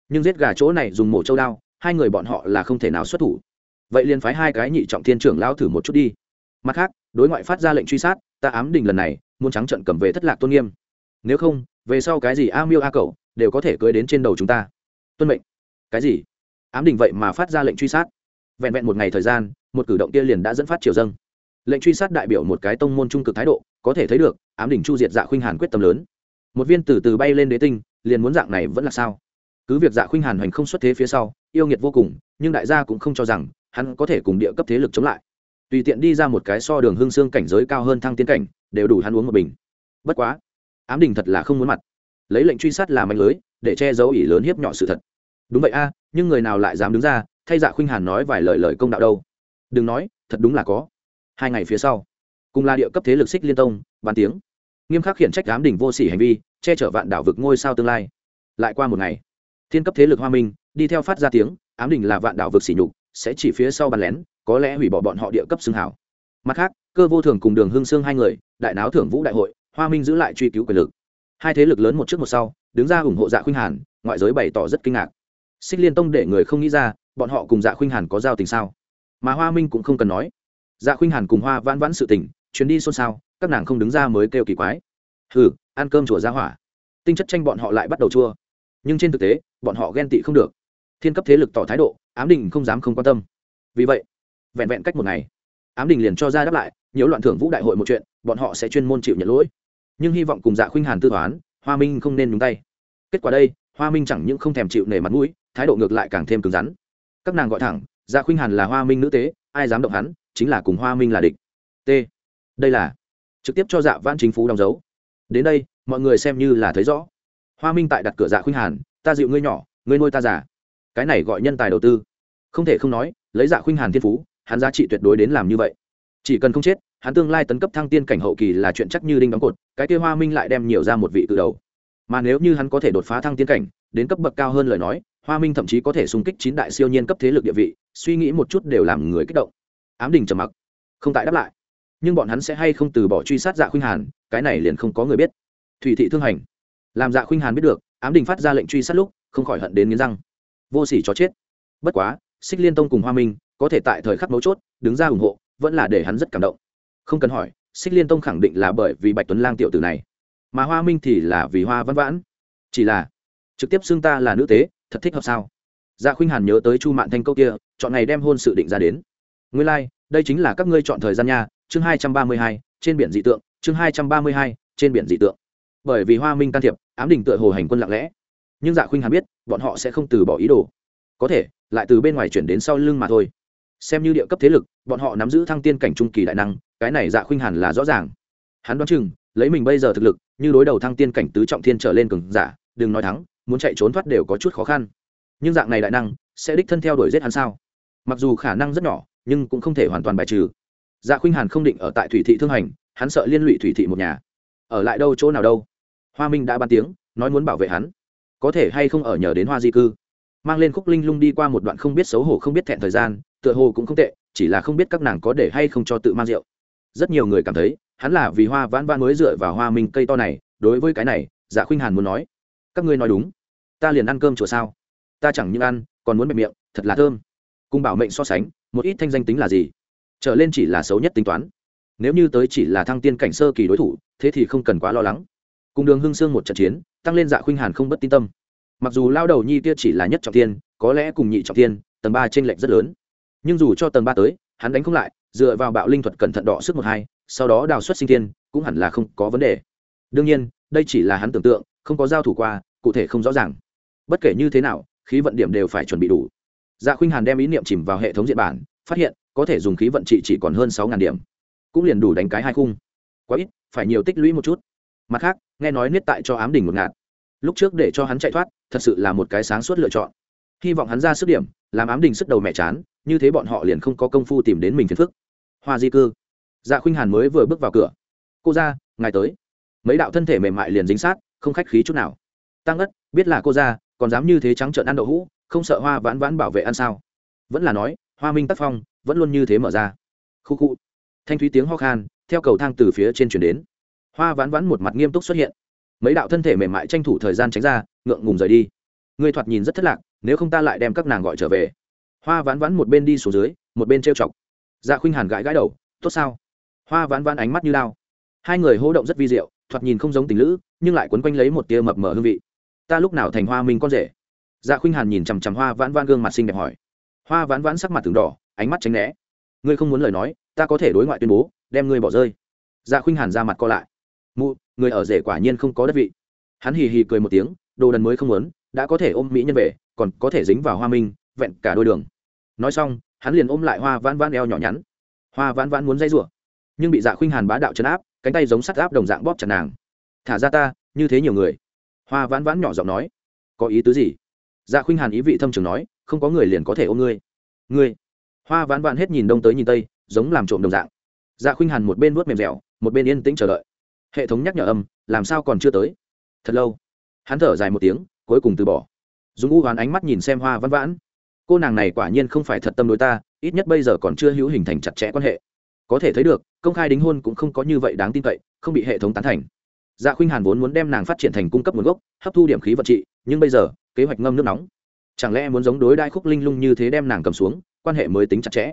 Nhưng giết gà chỗ này dùng mổ châu đao, hai người bọn họ là không thể nào xuất thủ. Vậy liền phái hai cái nhị trọng thiên trưởng lao thử một chút đi. Mặt khác, đối ngoại phát ra lệnh truy sát, ta ám đình lần này, muốn trắng trận cầm về thất lạc tôn nghiêm. Nếu không, về sau cái gì a miêu a cậu đều có thể cưới đến trên đầu chúng ta. Tuân mệnh. Cái gì? Ám đình vậy mà phát ra lệnh truy sát vẹn vẹn một ngày thời gian, một cử động kia liền đã dẫn phát triều dâng. Lệnh truy sát đại biểu một cái tông môn trung cực thái độ, có thể thấy được, ám đỉnh chu diệt dạ khuynh hàn quyết tâm lớn. Một viên từ từ bay lên đế tinh, liền muốn dạng này vẫn là sao? Cứ việc dạ khuynh hàn hoành không xuất thế phía sau, yêu nghiệt vô cùng, nhưng đại gia cũng không cho rằng, hắn có thể cùng địa cấp thế lực chống lại. Tùy tiện đi ra một cái so đường hương xương cảnh giới cao hơn thăng tiến cảnh, đều đủ hắn uống một bình. Bất quá, ám đình thật là không muốn mặt. Lấy lệnh truy sát làm mạnh lưới, để che giấu ỷ lớn hiếp nhỏ sự thật. Đúng vậy a, nhưng người nào lại dám đứng ra thay dạ khuynh hàn nói vài lời lời công đạo đâu. Đừng nói, thật đúng là có. Hai ngày phía sau, cùng là địa cấp thế lực xích liên tông, bàn tiếng. Nghiêm khắc khiển trách đám đỉnh vô sỉ hành vi, che chở vạn đảo vực ngôi sao tương lai. Lại qua một ngày, thiên cấp thế lực hoa minh, đi theo phát ra tiếng, ám đình là vạn đảo vực sỉ nhục, sẽ chỉ phía sau bàn lén, có lẽ hủy bỏ bọn họ địa cấp xương hảo. Mặt khác, cơ vô thường cùng đường hương sương hai người, đại náo thưởng vũ đại hội, hoa minh giữ lại truy cứu quyền lực. Hai thế lực lớn một trước một sau, đứng ra ủng hộ dạ khuynh hàn, ngoại giới bày tỏ rất kinh ngạc. Xích liên tông để người không nghĩ ra bọn họ cùng dạ khuynh hàn có giao tình sao? Mà hoa minh cũng không cần nói. Dạ khuynh hàn cùng hoa vãn vãn sự tình, chuyến đi xôn xao, các nàng không đứng ra mới kêu kỳ quái. Hừ, ăn cơm chùa ra hỏa. Tinh chất tranh bọn họ lại bắt đầu chua. Nhưng trên thực tế, bọn họ ghen tị không được. Thiên cấp thế lực tỏ thái độ, ám đình không dám không quan tâm. Vì vậy, vẹn vẹn cách một ngày, ám đình liền cho ra đáp lại, nhiễu loạn thưởng vũ đại hội một chuyện, bọn họ sẽ chuyên môn chịu nhận lỗi. Nhưng hy vọng cùng dạ khuynh hàn tư toán, hoa minh không nên nhúng tay. Kết quả đây, hoa minh chẳng những không thèm chịu nể mặt mũi, thái độ ngược lại càng thêm cứng rắn các nàng gọi thẳng dạ khuynh hàn là hoa minh nữ tế, ai dám động hắn, chính là cùng hoa minh là địch. T. Đây là, trực tiếp cho dạ vãn chính phú đóng dấu. Đến đây, mọi người xem như là thấy rõ. Hoa minh tại đặt cửa dạ khuynh hàn, ta dịu ngươi nhỏ, ngươi nuôi ta già. Cái này gọi nhân tài đầu tư. Không thể không nói, lấy dạ khuynh hàn thiên phú, hắn giá trị tuyệt đối đến làm như vậy. Chỉ cần không chết, hắn tương lai tấn cấp thăng tiên cảnh hậu kỳ là chuyện chắc như đinh đóng cột, cái kia hoa minh lại đem nhiều ra một vị từ đầu. Mà nếu như hắn có thể đột phá thăng tiên cảnh đến cấp bậc cao hơn lời nói, hoa minh thậm chí có thể xung kích chín đại siêu nhiên cấp thế lực địa vị, suy nghĩ một chút đều làm người kích động. Ám đình trầm mặc, không tại đáp lại. Nhưng bọn hắn sẽ hay không từ bỏ truy sát dạ khuynh hàn, cái này liền không có người biết. Thủy thị thương hành, làm dạ khuynh hàn biết được, ám đình phát ra lệnh truy sát lúc, không khỏi hận đến nghiến răng. Vô sỉ cho chết. Bất quá, xích liên tông cùng hoa minh, có thể tại thời khắc mấu chốt, đứng ra ủng hộ, vẫn là để hắn rất cảm động. Không cần hỏi, xích liên tông khẳng định là bởi vì bạch tuấn lang tiểu tử này. Mà hoa minh thì là vì hoa văn vãn. Chỉ là trực tiếp xưng ta là nữ tế thật thích hợp sao? Dạ khuynh hàn nhớ tới chu mạn thanh câu kia chọn ngày đem hôn sự định ra đến. Nguyên lai、like, đây chính là các ngươi chọn thời gian nha chương hai trăm ba mươi hai trên biển dị tượng chương hai trăm ba mươi hai trên biển dị tượng. Bởi vì hoa minh can thiệp ám đình tựa hồ hành quân lặng lẽ. Nhưng dạ khuynh hàn biết bọn họ sẽ không từ bỏ ý đồ. Có thể lại từ bên ngoài chuyển đến sau lưng mà thôi. Xem như địa cấp thế lực bọn họ nắm giữ thăng tiên cảnh trung kỳ đại năng cái này dạ khuynh hàn là rõ ràng. Hắn đoán chừng lấy mình bây giờ thực lực như đối đầu thăng tiên cảnh tứ trọng thiên trở lên cường giả đừng nói thắng muốn chạy trốn thoát đều có chút khó khăn. Nhưng dạng này đại năng, sẽ đích thân theo đuổi giết hắn sao? Mặc dù khả năng rất nhỏ, nhưng cũng không thể hoàn toàn bài trừ. Dạ khuynh hàn không định ở tại thủy thị thương hành, hắn sợ liên lụy thủy thị một nhà. Ở lại đâu chỗ nào đâu? Hoa minh đã ban tiếng, nói muốn bảo vệ hắn. Có thể hay không ở nhờ đến hoa di cư? Mang lên khúc linh lung đi qua một đoạn không biết xấu hổ không biết thẹn thời gian, tựa hồ cũng không tệ, chỉ là không biết các nàng có để hay không cho tự mang rượu. Rất nhiều người cảm thấy, hắn là vì hoa vãn vãn mới dựa vào hoa minh cây to này, đối với cái này dạ khuynh hàn muốn nói các ngươi nói đúng. Ta liền ăn cơm chùa sao? Ta chẳng những ăn, còn muốn bẹp miệng, thật là thơm. Cùng bảo mệnh so sánh, một ít thanh danh tính là gì? Trở lên chỉ là xấu nhất tính toán. Nếu như tới chỉ là thăng tiên cảnh sơ kỳ đối thủ, thế thì không cần quá lo lắng. Cùng đường hưng sương một trận chiến, tăng lên dạ khuynh hàn không bất tin tâm. Mặc dù lao đầu nhi kia chỉ là nhất trọng tiên, có lẽ cùng nhị trọng tiên, tầng ba t r ê n lệch rất lớn. Nhưng dù cho tầng ba tới, hắn đánh không lại, dựa vào bạo linh thuật cẩn thận đỏ sức một hai, sau đó đào xuất sinh tiên, cũng hẳn là không có vấn đề. Đương nhiên, đây chỉ là hắn tưởng tượng không có giao thủ qua, cụ thể không rõ ràng. Bất kể như thế nào, khí vận điểm đều phải chuẩn bị đủ. Dạ khuynh hàn đem ý niệm chìm vào hệ thống diện bản, phát hiện, có thể dùng khí vận trị chỉ còn hơn sáu điểm. Cũng liền đủ đánh cái hai khung. Quá ít, phải nhiều tích lũy một chút. Mặt khác, nghe nói niết tại cho ám đỉnh một ngạt. Lúc trước để cho hắn chạy thoát, thật sự là một cái sáng suốt lựa chọn. Hy vọng hắn ra sức điểm, làm ám đình sức đầu mẹ chán, như thế bọn họ liền không có công phu tìm đến mình phiền phức. Hoa di cư. Dạ khuynh hàn mới vừa bước vào cửa. Cô ra, ngài tới. Mấy đạo thân thể mềm mại liền dính sát không khách khí chút nào. Tăng ất, biết là cô ra còn dám như thế trắng trợn ăn đậu hũ, không sợ hoa vãn vãn bảo vệ ăn sao? Vẫn là nói, hoa minh tác phong, vẫn luôn như thế mở ra. Khu khu. Thanh thúy tiếng ho khan, theo cầu thang từ phía trên chuyển đến. Hoa vãn vãn một mặt nghiêm túc xuất hiện. Mấy đạo thân thể mềm mại tranh thủ thời gian tránh ra, ngượng ngùng rời đi. Người thoạt nhìn rất thất lạc, nếu không ta lại đem các nàng gọi trở về. Hoa vãn vãn một bên đi xuống dưới, một bên trêu chọc. Dạ khuynh hàn gãi gãi đầu, tốt sao? Hoa vãn vãn ánh mắt như lao hai người hô động rất vi diệu, thoạt nhìn không giống tình lữ nhưng lại quấn quanh lấy một tia mập mờ hương vị. Ta lúc nào thành hoa minh con rể? Dạ khuynh hàn nhìn chằm chằm hoa vãn vãn gương mặt xinh đẹp hỏi. Hoa vãn vãn sắc mặt từng đỏ, ánh mắt tránh né. Ngươi không muốn lời nói, ta có thể đối ngoại tuyên bố, đem ngươi bỏ rơi. Dạ khuynh hàn ra mặt co lại. Mụ, người ở rể quả nhiên không có đất vị. Hắn hì hì cười một tiếng, đồ đần mới không muốn, đã có thể ôm mỹ nhân về, còn có thể dính vào hoa minh, vẹn cả đôi đường. Nói xong, hắn liền ôm lại hoa vãn vãn eo nhỏ nhắn. Hoa vãn vãn muốn dây rủa, nhưng bị dạ khuynh hàn bá đạo chấn áp, cánh tay giống sắt áp đồng dạng bóp chặt nàng thả ra ta, như thế nhiều người. Hoa vãn vãn nhỏ giọng nói. Có ý tứ gì? Dạ khuynh hàn ý vị thâm trường nói, không có người liền có thể ôm ngươi. Ngươi? Hoa vãn vãn hết nhìn đông tới nhìn tây, giống làm trộm đồng dạng. Dạ khuynh hàn một bên vuốt mềm dẻo, một bên yên tĩnh chờ đợi. Hệ thống nhắc nhở âm, làm sao còn chưa tới? Thật lâu. Hắn thở dài một tiếng, cuối cùng từ bỏ. Dùng u hoán ánh mắt nhìn xem hoa văn vãn. Cô nàng này quả nhiên không phải thật tâm đối ta, ít nhất bây giờ còn chưa hữu hình thành chặt chẽ quan hệ. Có thể thấy được, công khai đính hôn cũng không có như vậy đáng tin cậy, không bị hệ thống tán thành dạ khuynh hàn vốn muốn đem nàng phát triển thành cung cấp nguồn gốc, hấp thu điểm khí vật trị, nhưng bây giờ, kế hoạch ngâm nước nóng. Chẳng lẽ muốn giống đối đai khúc linh lung như thế đem nàng cầm xuống, quan hệ mới tính chặt chẽ?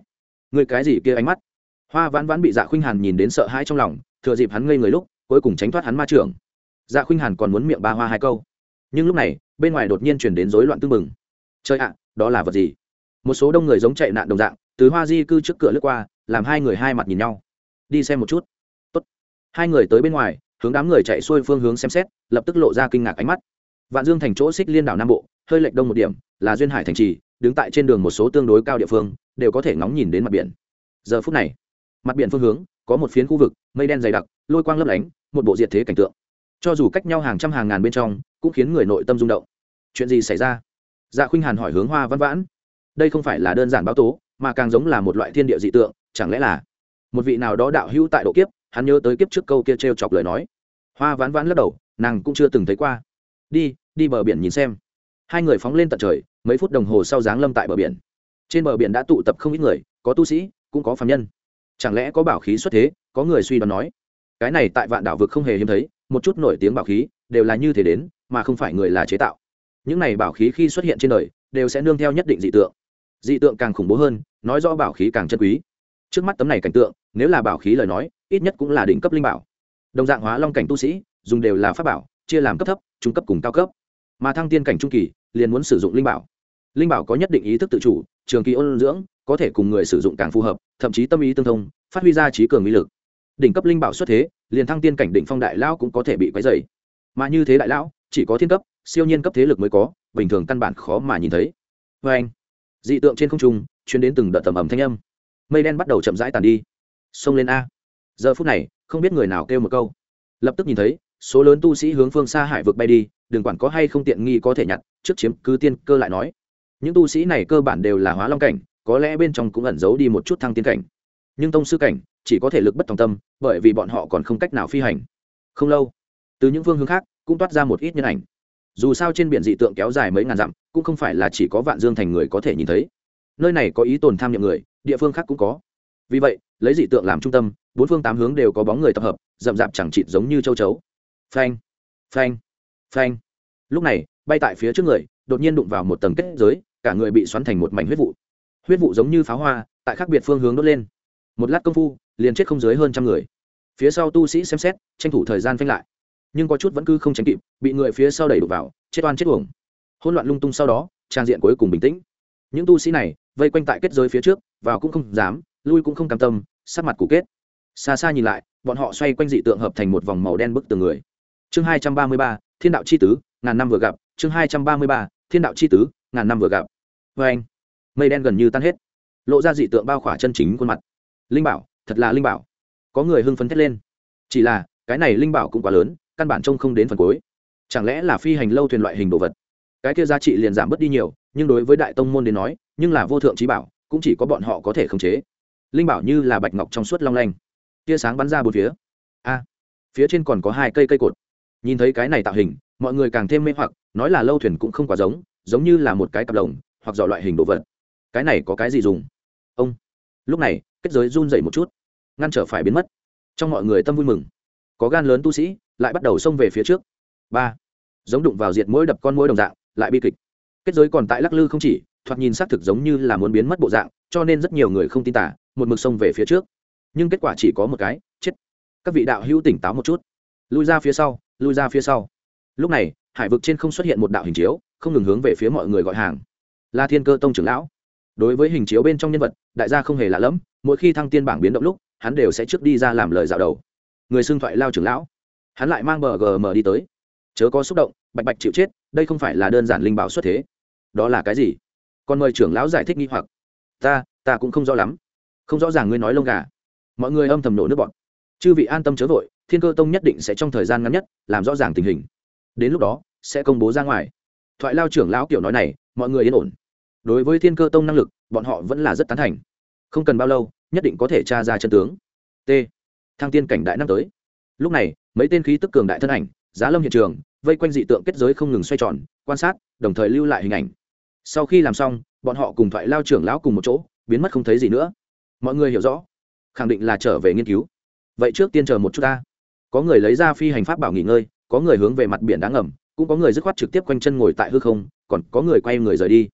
Người cái gì kia ánh mắt? Hoa vãn vãn bị dạ khuynh hàn nhìn đến sợ hãi trong lòng, thừa dịp hắn ngây người lúc, cuối cùng tránh thoát hắn ma trưởng. Dạ khuynh hàn còn muốn miệng ba hoa hai câu. Nhưng lúc này, bên ngoài đột nhiên chuyển đến rối loạn tưng bừng. Chơi ạ, đó là vật gì? Một số đông người giống chạy nạn đồng dạng, từ hoa di cư trước cửa lướt qua, làm hai người hai mặt nhìn nhau. Đi xem một chút. Tốt. hai người tới bên ngoài hướng đám người chạy xuôi phương hướng xem xét, lập tức lộ ra kinh ngạc ánh mắt. Vạn dương thành chỗ xích liên đảo nam bộ, hơi lệch đông một điểm, là duyên hải thành trì, đứng tại trên đường một số tương đối cao địa phương, đều có thể ngóng nhìn đến mặt biển. Giờ phút này, mặt biển phương hướng, có một phiến khu vực, mây đen dày đặc, lôi quang lấp lánh, một bộ diệt thế cảnh tượng. Cho dù cách nhau hàng trăm hàng ngàn bên trong, cũng khiến người nội tâm rung động. Chuyện gì xảy ra? Dạ khuynh hàn hỏi hướng hoa văn vãn. Đây không phải là đơn giản báo tố, mà càng giống là một loại thiên địa dị tượng, chẳng lẽ là một vị nào đó đạo hữu tại độ kiếp hắn nhớ tới kiếp trước câu kia t r e o chọc lời nói. Hoa vãn vãn lắc đầu, nàng cũng chưa từng thấy qua. Đi đi bờ biển nhìn xem. Hai người phóng lên tận trời, mấy phút đồng hồ sau giáng lâm tại bờ biển. Trên bờ biển đã tụ tập không ít người, có tu sĩ, cũng có phạm nhân. Chẳng lẽ có bảo khí xuất thế, có người suy đoán nói? Cái này tại vạn đảo vực không hề hiếm thấy, một chút nổi tiếng bảo khí, đều là như thế đến, mà không phải người là chế tạo. Những này bảo khí khi xuất hiện trên đời, đều sẽ nương theo nhất định dị tượng. Dị tượng càng khủng bố hơn, nói rõ bảo khí càng chân quý. Trước mắt tấm này cảnh tượng nếu là bảo khí lời nói, ít nhất cũng là đỉnh cấp linh bảo. Đồng dạng hóa long cảnh tu sĩ, dùng đều là pháp bảo, chia làm cấp thấp, trung cấp cùng cao cấp. Mà thăng tiên cảnh trung kỳ, liền muốn sử dụng linh bảo. Linh bảo có nhất định ý thức tự chủ, trường kỳ ôn dưỡng, có thể cùng người sử dụng càng phù hợp, thậm chí tâm ý tương thông, phát huy ra trí cường mỹ lực. Đỉnh cấp linh bảo xuất thế, liền thăng tiên cảnh đỉnh phong đại lão cũng có thể bị quấy dày mà như thế đại lão, chỉ có thiên cấp, siêu nhiên cấp thế lực mới có, bình thường căn bản khó mà nhìn thấy. Vê anh dị tượng trên không trung chuyến đến từng đợt tầm ẩm thanh âm. Mây đen bắt đầu chậm rãi tàn đi xông lên a. Giờ phút này, không biết người nào kêu một câu. Lập tức nhìn thấy, số lớn tu sĩ hướng phương xa hải vực bay đi, đừng quản có hay không tiện nghi có thể nhặt, trước chiếm cứ tiên cơ lại nói. Những tu sĩ này cơ bản đều là hóa long cảnh, có lẽ bên trong cũng ẩn giấu đi một chút thăng tiên cảnh. Nhưng tông sư cảnh, chỉ có thể lực bất tòng tâm, bởi vì bọn họ còn không cách nào phi hành. Không lâu, từ những phương hướng khác, cũng toát ra một ít nhân ảnh. Dù sao trên biển dị tượng kéo dài mấy ngàn dặm, cũng không phải là chỉ có vạn dương thành người có thể nhìn thấy. Nơi này có ý tồn tham nhiệm người, địa phương khác cũng có. Vì vậy lấy dị tượng làm trung tâm, bốn phương tám hướng đều có bóng người tập hợp, rậm rạp chẳng chịt giống như châu chấu. Phanh phanh phanh. Lúc này, bay tại phía trước người, đột nhiên đụng vào một tầng kết giới, cả người bị xoắn thành một mảnh huyết vụ. Huyết vụ giống như pháo hoa, tại khác biệt phương hướng đốt lên. Một lát công phu, liền chết không dưới hơn trăm người. Phía sau tu sĩ xem xét, tranh thủ thời gian phanh lại. Nhưng có chút vẫn cứ không tránh kịp, bị người phía sau đẩy đục vào, chết oan chết uổng. Hỗn loạn lung tung sau đó, trang diện cuối cùng bình tĩnh. Những tu sĩ này, vây quanh tại kết giới phía trước, vào cũng không dám lui cũng không cam tâm, sắc mặt cụ kết. Xa xa nhìn lại, bọn họ xoay quanh dị tượng hợp thành một vòng màu đen bức tường người. Chương hai trăm ba mươi ba, thiên đạo c h i tứ, ngàn năm vừa gặp. Chương hai trăm ba mươi ba, thiên đạo c h i tứ, ngàn năm vừa gặp. Vê anh, mây đen gần như tan hết. Lộ ra dị tượng bao khỏa chân chính khuôn mặt. Linh bảo, thật là linh bảo. Có người hưng phấn thét lên. Chỉ là, cái này linh bảo cũng quá lớn, căn bản trông không đến phần cuối. Chẳng lẽ là phi hành lâu thuyền loại hình đồ vật? Cái kia giá trị liền giảm bớt đi nhiều, nhưng đối với đại tông môn đến nói, nhưng là vô thượng trí bảo, cũng chỉ có bọn họ có thể khống chế linh bảo như là bạch ngọc trong suốt long lanh. Tia sáng bắn ra bốn phía. A, phía trên còn có hai cây cây cột. Nhìn thấy cái này tạo hình, mọi người càng thêm mê hoặc, nói là lâu thuyền cũng không quá giống giống như là một cái cặp lồng, hoặc dọ loại hình đồ vật. Cái này có cái gì dùng? Ông. Lúc này, kết giới run dậy một chút. Ngăn trở phải biến mất. Trong mọi người tâm vui mừng. Có gan lớn tu sĩ, lại bắt đầu xông về phía trước. Ba. Giống đụng vào diệt mỗi đập con mỗi đồng dạng, lại bi kịch. Kết giới còn tại lắc lư không chỉ, thoạt nhìn xác thực giống như là muốn biến mất bộ dạng, cho nên rất nhiều người không tin tả một mực sông về phía trước. Nhưng kết quả chỉ có một cái, chết. Các vị đạo hữu tỉnh táo một chút. Lui ra phía sau, lui ra phía sau. Lúc này, hải vực trên không xuất hiện một đạo hình chiếu, không ngừng hướng về phía mọi người gọi hàng. Là thiên cơ tông trưởng lão. Đối với hình chiếu bên trong nhân vật, đại gia không hề lạ lẫm, mỗi khi thăng tiên bảng biến động lúc, hắn đều sẽ trước đi ra làm lời dạo đầu. Người xưng thoại lao trưởng lão. Hắn lại mang bờ gm đi tới. Chớ có xúc động, bạch bạch chịu chết, đây không phải là đơn giản linh bảo xuất thế. Đó là cái gì? Còn mời trưởng lão giải thích nghi hoặc. Ta ta cũng không rõ lắm không rõ ràng ngươi nói lông gà. Mọi người âm thầm nổ nước bọn chư vị an tâm chớ vội, thiên cơ tông nhất định sẽ trong thời gian ngắn nhất làm rõ ràng tình hình. Đến lúc đó, sẽ công bố ra ngoài. Thoại lao trưởng lão kiểu nói này, mọi người yên ổn. Đối với thiên cơ tông năng lực, bọn họ vẫn là rất tán thành. Không cần bao lâu, nhất định có thể tra ra chân tướng. T. Thăng tiên cảnh đại năm tới. Lúc này, mấy tên khí tức cường đại thân ảnh, giá lâm hiện trường, vây quanh dị tượng kết giới không ngừng xoay tròn, quan sát, đồng thời lưu lại hình ảnh. Sau khi làm xong, bọn họ cùng thoại lao trưởng lão cùng một chỗ, biến mất không thấy gì nữa mọi người hiểu rõ, khẳng định là trở về nghiên cứu. Vậy trước tiên chờ một chút ta. Có người lấy ra phi hành pháp bảo nghỉ ngơi, có người hướng về mặt biển đá ngầm, cũng có người dứt khoát trực tiếp quanh chân ngồi tại hư không, còn có người quay người rời đi.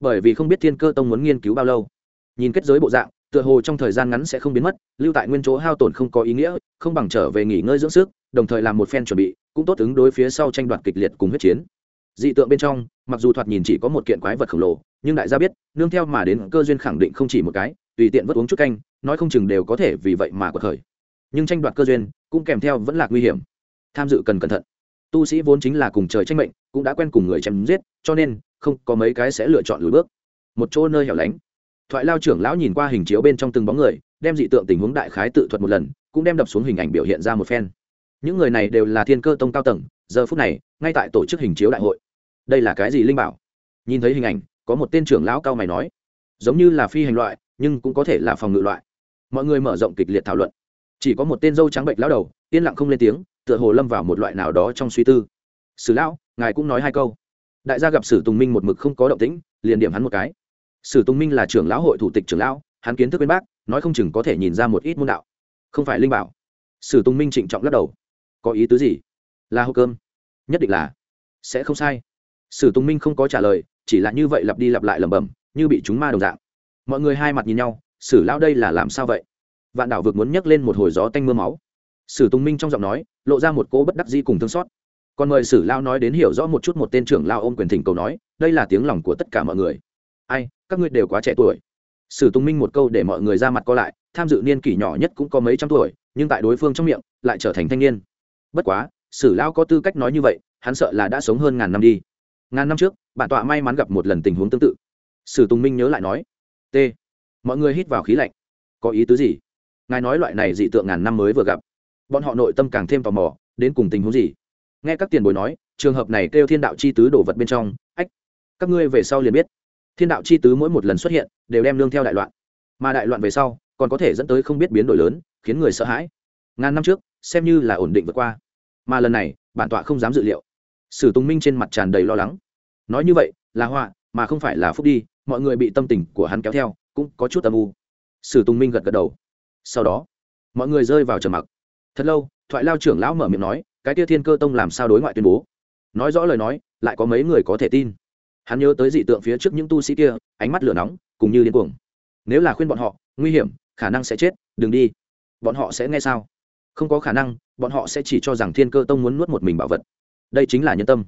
Bởi vì không biết thiên cơ tông muốn nghiên cứu bao lâu. Nhìn kết giới bộ dạng, tựa hồ trong thời gian ngắn sẽ không biến mất, lưu tại nguyên chỗ hao tổn không có ý nghĩa, không bằng trở về nghỉ ngơi dưỡng sức, đồng thời làm một phen chuẩn bị, cũng tốt ứng đối phía sau tranh đoạt kịch liệt cùng huyết chiến dị tượng bên trong, mặc dù thoạt nhìn chỉ có một kiện quái vật khổng lồ, nhưng đại gia biết, nương theo mà đến cơ duyên khẳng định không chỉ một cái, tùy tiện vất uống chút canh, nói không chừng đều có thể vì vậy mà có thời nhưng tranh đoạt cơ duyên, cũng kèm theo vẫn là nguy hiểm. Tham dự cần cẩn thận. Tu sĩ vốn chính là cùng trời tranh mệnh, cũng đã quen cùng người chém giết, cho nên, không có mấy cái sẽ lựa chọn lùi bước. Một chỗ nơi hẻo lánh. Thoại lao trưởng lão nhìn qua hình chiếu bên trong từng bóng người, đem dị tượng tình huống đại khái tự thuật một lần, cũng đem đập xuống hình ảnh biểu hiện ra một phen. Những người này đều là thiên cơ tông cao tầng, giờ phút này, ngay tại tổ chức hình chiếu đại hội đây là cái gì linh bảo? Nhìn thấy hình ảnh, có một tên trưởng lão cao mày nói, giống như là phi hành loại, nhưng cũng có thể là phòng ngự loại. Mọi người mở rộng kịch liệt thảo luận. Chỉ có một tên dâu trắng bệnh lão đầu, yên lặng không lên tiếng, tựa hồ lâm vào một loại nào đó trong suy tư. Sử lão, ngài cũng nói hai câu. Đại gia gặp sử tùng minh một mực không có động tĩnh, liền điểm hắn một cái. Sử tùng minh là trưởng lão hội thủ tịch trưởng lão, hắn kiến thức bên bác, nói không chừng có thể nhìn ra một ít môn đạo. Không phải linh bảo. Sử tùng minh trịnh trọng lắc đầu. Có ý tứ gì? Là hô cơm. Nhất định là. Sẽ không sai sử tùng minh không có trả lời, chỉ là như vậy lặp đi lặp lại lẩm bẩm, như bị chúng ma đồng dạng. Mọi người hai mặt nhìn nhau, sử lão đây là làm sao vậy? Vạn đảo vực muốn nhấc lên một hồi gió tanh mưa máu. Sử tùng minh trong giọng nói, lộ ra một cỗ bất đắc di cùng thương xót. Còn mời sử lao nói đến hiểu rõ một chút một tên trưởng lao ôm quyền thỉnh cầu nói, đây là tiếng lòng của tất cả mọi người. Ai, các ngươi đều quá trẻ tuổi. Sử tùng minh một câu để mọi người ra mặt co lại, tham dự niên kỷ nhỏ nhất cũng có mấy trăm tuổi, nhưng tại đối phương trong miệng, lại trở thành thanh niên. Bất quá, sử lao có tư cách nói như vậy, hắn sợ là đã sống hơn ngàn năm đi ngàn năm trước, bản tọa may mắn gặp một lần tình huống tương tự. Sử tùng minh nhớ lại nói, t, mọi người hít vào khí lạnh. Có ý tứ gì? Ngài nói loại này dị tượng ngàn năm mới vừa gặp. Bọn họ nội tâm càng thêm tò mò, đến cùng tình huống gì? Nghe các tiền bối nói, trường hợp này kêu thiên đạo chi tứ đổ vật bên trong, ách, các ngươi về sau liền biết. Thiên đạo chi tứ mỗi một lần xuất hiện, đều đem lương theo đại loạn. Mà đại loạn về sau, còn có thể dẫn tới không biết biến đổi lớn, khiến người sợ hãi. Ngàn năm trước, xem như là ổn định vượt qua. Mà lần này, bản tọa không dám dự liệu sử tùng minh trên mặt tràn đầy lo lắng. Nói như vậy, là họa, mà không phải là phúc đi, mọi người bị tâm tình của hắn kéo theo, cũng có chút âm u. Sử tùng minh gật gật đầu. Sau đó, mọi người rơi vào trầm mặc. Thật lâu, thoại lao trưởng lão mở miệng nói, cái tia thiên cơ tông làm sao đối ngoại tuyên bố? Nói rõ lời nói, lại có mấy người có thể tin. Hắn nhớ tới dị tượng phía trước những tu sĩ kia, ánh mắt lửa nóng, cùng như điên cuồng. Nếu là khuyên bọn họ, nguy hiểm, khả năng sẽ chết, đừng đi. Bọn họ sẽ nghe sao? Không có khả năng, bọn họ sẽ chỉ cho rằng thiên cơ tông muốn nuốt một mình bảo vật đây chính là nhân tâm.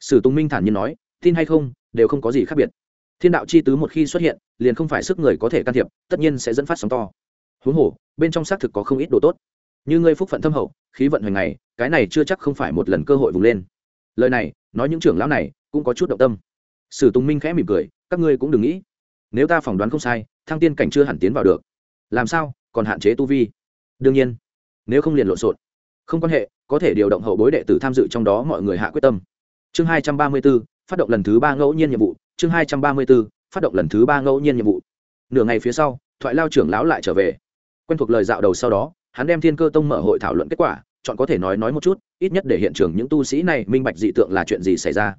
Sử tùng minh thản nhiên nói, tin hay không, đều không có gì khác biệt. Thiên đạo chi tứ một khi xuất hiện, liền không phải sức người có thể can thiệp, tất nhiên sẽ dẫn phát sóng to. Huống hồ, bên trong xác thực có không ít đồ tốt. Như ngươi phúc phận thâm hậu, khí vận hoành này cái này chưa chắc không phải một lần cơ hội vùng lên. Lời này, nói những trưởng lão này, cũng có chút động tâm. Sử tùng minh khẽ mỉm cười, các ngươi cũng đừng nghĩ. Nếu ta phỏng đoán không sai, thăng tiên cảnh chưa hẳn tiến vào được. Làm sao, còn hạn chế tu vi? Đương nhiên, nếu không liền lộn xộn không quan hệ, có thể điều động hậu bối đệ tử tham dự trong đó mọi người hạ quyết tâm. Chương hai trăm ba mươi b ố phát động lần thứ ba ngẫu nhiên nhiệm vụ. Chương hai trăm ba mươi b ố phát động lần thứ ba ngẫu nhiên nhiệm vụ. Nửa ngày phía sau, thoại lao trưởng lão lại trở về. Quen thuộc lời dạo đầu sau đó, hắn đem thiên cơ tông mở hội thảo luận kết quả, chọn có thể nói nói một chút, ít nhất để hiện trường những tu sĩ này minh bạch dị tượng là chuyện gì xảy ra.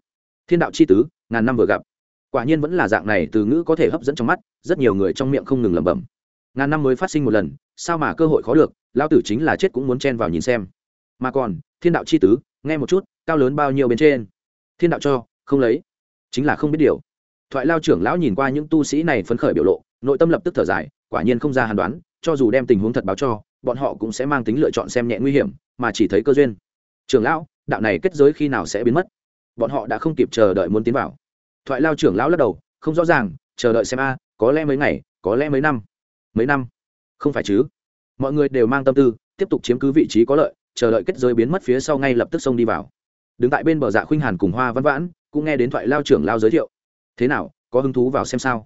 Thiên đạo c h i tứ, ngàn năm vừa gặp. Quả nhiên vẫn là dạng này từ ngữ có thể hấp dẫn trong mắt, rất nhiều người trong miệng không ngừng lẩm bẩm ngàn năm mới phát sinh một lần, sao mà cơ hội khó được lao tử chính là chết cũng muốn chen vào nhìn xem. Mà còn, thiên đạo c h i tứ, nghe một chút, cao lớn bao nhiêu bên trên. Thiên đạo cho, không lấy. Chính là không biết điều. Thoại lao trưởng lão nhìn qua những tu sĩ này phấn khởi biểu lộ, nội tâm lập tức thở dài, quả nhiên không ra hàn đoán, cho dù đem tình huống thật báo cho, bọn họ cũng sẽ mang tính lựa chọn xem nhẹ nguy hiểm, mà chỉ thấy cơ duyên. Trưởng lão, đạo này kết giới khi nào sẽ biến mất? Bọn họ đã không kịp chờ đợi muốn tiến vào. Thoại lao trưởng lão lắc đầu, không rõ ràng, chờ đợi xem a, có lẽ mấy ngày, có lẽ mấy năm mấy năm? Không phải chứ. Mọi người đều mang tâm tư, tiếp tục chiếm cứ vị trí có lợi, chờ đợi kết giới biến mất phía sau ngay lập tức xông đi vào. Đứng tại bên bờ dạ khuynh hàn cùng hoa văn vãn, cũng nghe đến thoại lao trưởng lao giới thiệu. Thế nào, có hứng thú vào xem sao?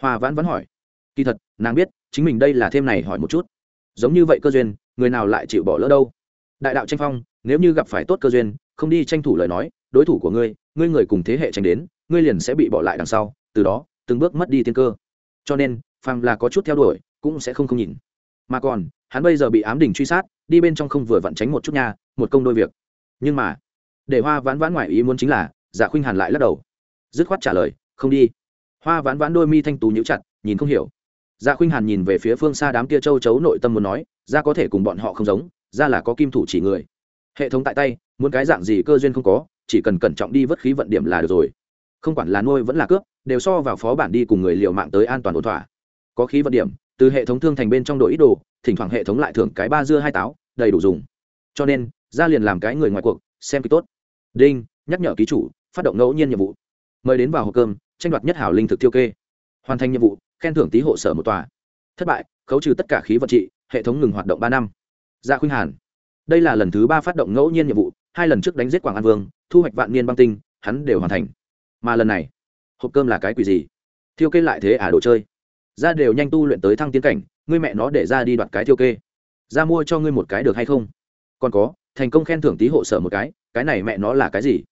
Hoa vãn vẫn hỏi. Kỳ thật, nàng biết, chính mình đây là thêm này hỏi một chút. Giống như vậy cơ duyên, người nào lại chịu bỏ lỡ đâu? Đại đạo tranh phong, nếu như gặp phải tốt cơ duyên, không đi tranh thủ lời nói, đối thủ của ngươi ngươi người cùng thế hệ tranh đến, ngươi liền sẽ bị bỏ lại đằng sau, từ đó, từng bước mất đi tiên cơ. Cho nên, phàm là có chút theo đuổi cũng sẽ không không nhìn. Mà còn, hắn bây giờ bị ám đình truy sát, đi bên trong không vừa vặn tránh một chút nha, một công đôi việc. Nhưng mà, để hoa vãn vãn ngoài ý muốn chính là, giả khuynh hàn lại lắc đầu. Dứt khoát trả lời, không đi. Hoa vãn vãn đôi mi thanh tú nhíu chặt, nhìn không hiểu. Dạ khuynh hàn nhìn về phía phương xa đám kia châu chấu nội tâm muốn nói, ra có thể cùng bọn họ không giống, ra là có kim thủ chỉ người. Hệ thống tại tay, muốn cái dạng gì cơ duyên không có, chỉ cần cẩn trọng đi vất khí vận điểm là được rồi. Không quản là nuôi vẫn là cướp, đều so vào phó bản đi cùng người liều mạng tới an toàn ổn thỏa. Có khí vận điểm từ hệ thống thương thành bên trong đội ít đồ, thỉnh thoảng hệ thống lại thưởng cái ba dưa hai táo, đầy đủ dùng. Cho nên, ra liền làm cái người ngoài cuộc, xem kịch tốt. Đinh, nhắc nhở ký chủ, phát động ngẫu nhiên nhiệm vụ. Mời đến vào hộp cơm, tranh đoạt nhất hảo linh thực tiêu kê. Hoàn thành nhiệm vụ, khen thưởng tí hộ sở một tòa. Thất bại, khấu trừ tất cả khí vật trị, hệ thống ngừng hoạt động ba năm. Gia khuynh hàn. Đây là lần thứ ba phát động ngẫu nhiên nhiệm vụ, hai lần trước đánh giết quảng an vương, thu hoạch vạn niên băng tinh, hắn đều hoàn thành. Mà lần này, hộp cơm là cái quỷ gì? Thiêu kê lại thế à đồ chơi? Ra đều nhanh tu luyện tới thăng tiến cảnh, ngươi mẹ nó để ra đi đoạt cái thiêu kê. Ra mua cho ngươi một cái được hay không? Còn có, thành công khen thưởng tí hộ sở một cái cái này mẹ nó là cái gì?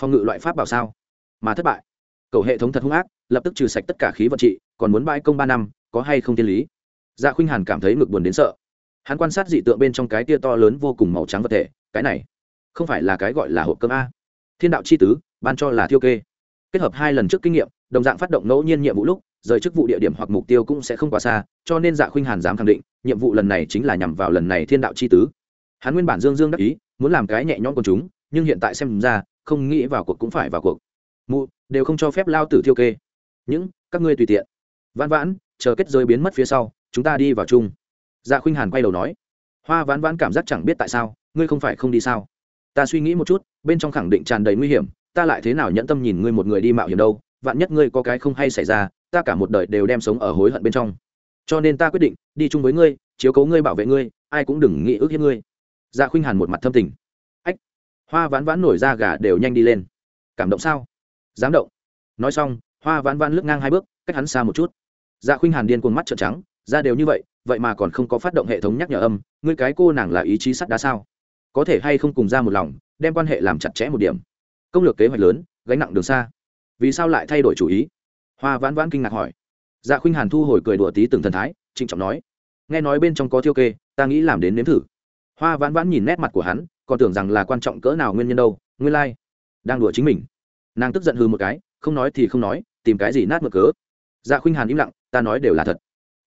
Phòng ngự loại pháp bảo sao? Mà thất bại. Cầu hệ thống thật hung ác, lập tức trừ sạch tất cả khí vật trị, còn muốn bãi công ba năm, có hay không tiên lý? Dạ khuynh hàn cảm thấy ngực buồn đến sợ. Hắn quan sát dị tượng bên trong cái tia to lớn vô cùng màu trắng vật thể, cái này không phải là cái gọi là hộp cơm a. Thiên đạo c h i tứ, ban cho là thiêu kê. Kết hợp hai lần trước kinh nghiệm, đồng dạng phát động ngẫu nhiên nhiệm vụ lúc rời chức vụ địa điểm hoặc mục tiêu cũng sẽ không quá xa, cho nên dạ khuynh hàn dám khẳng định, nhiệm vụ lần này chính là nhằm vào lần này thiên đạo c h i tứ. Hắn nguyên bản dương dương đắc ý, muốn làm cái nhẹ nhõm con chúng, nhưng hiện tại xem ra, không nghĩ vào cuộc cũng phải vào cuộc. Mụ, đều không cho phép lao tử thiêu kê. Những, các ngươi tùy tiện. Vãn vãn, chờ kết giới biến mất phía sau, chúng ta đi vào chung. Dạ khuynh hàn quay đầu nói. Hoa vãn vãn cảm giác chẳng biết tại sao, ngươi không phải không đi sao? Ta suy nghĩ một chút, bên trong khẳng định tràn đầy nguy hiểm, ta lại thế nào nhẫn tâm nhìn ngươi một người đi mạo hiểm đâu? Vạn nhất ngươi có cái không hay xảy ra ta cả một đời đều đem sống ở hối hận bên trong. Cho nên ta quyết định, đi chung với ngươi, chiếu cố ngươi bảo vệ ngươi, ai cũng đừng nghĩ ước hiếp ngươi. Dạ khuynh hàn một mặt thâm tình. Ách, hoa vãn vãn nổi ra gà đều nhanh đi lên. Cảm động sao? Dám động. Nói xong, hoa vãn vãn lướt ngang hai bước, cách hắn xa một chút. Dạ khuynh hàn điên cuồng mắt trợn trắng ra đều như vậy vậy mà còn không có phát động hệ thống nhắc nhở âm, ngươi cái cô nàng là ý chí sắt đá sao? Có thể hay không cùng ra một lòng, đem quan hệ làm chặt chẽ một điểm. Công lược kế hoạch lớn, gánh nặng đường xa. Vì sao lại thay đổi chủ ý? Hoa vãn vãn kinh ngạc hỏi. Dạ khuynh hàn thu hồi cười đùa tí từng thần thái, trịnh trọng nói. Nghe nói bên trong có thiêu kê, ta nghĩ làm đến nếm thử. Hoa vãn vãn nhìn nét mặt của hắn, còn tưởng rằng là quan trọng cỡ nào nguyên nhân đâu, nguyên lai、like. đang đùa chính mình. Nàng tức giận hư một cái, không nói thì không nói, tìm cái gì nát mực cớ. Dạ khuynh hàn im lặng, ta nói đều là thật.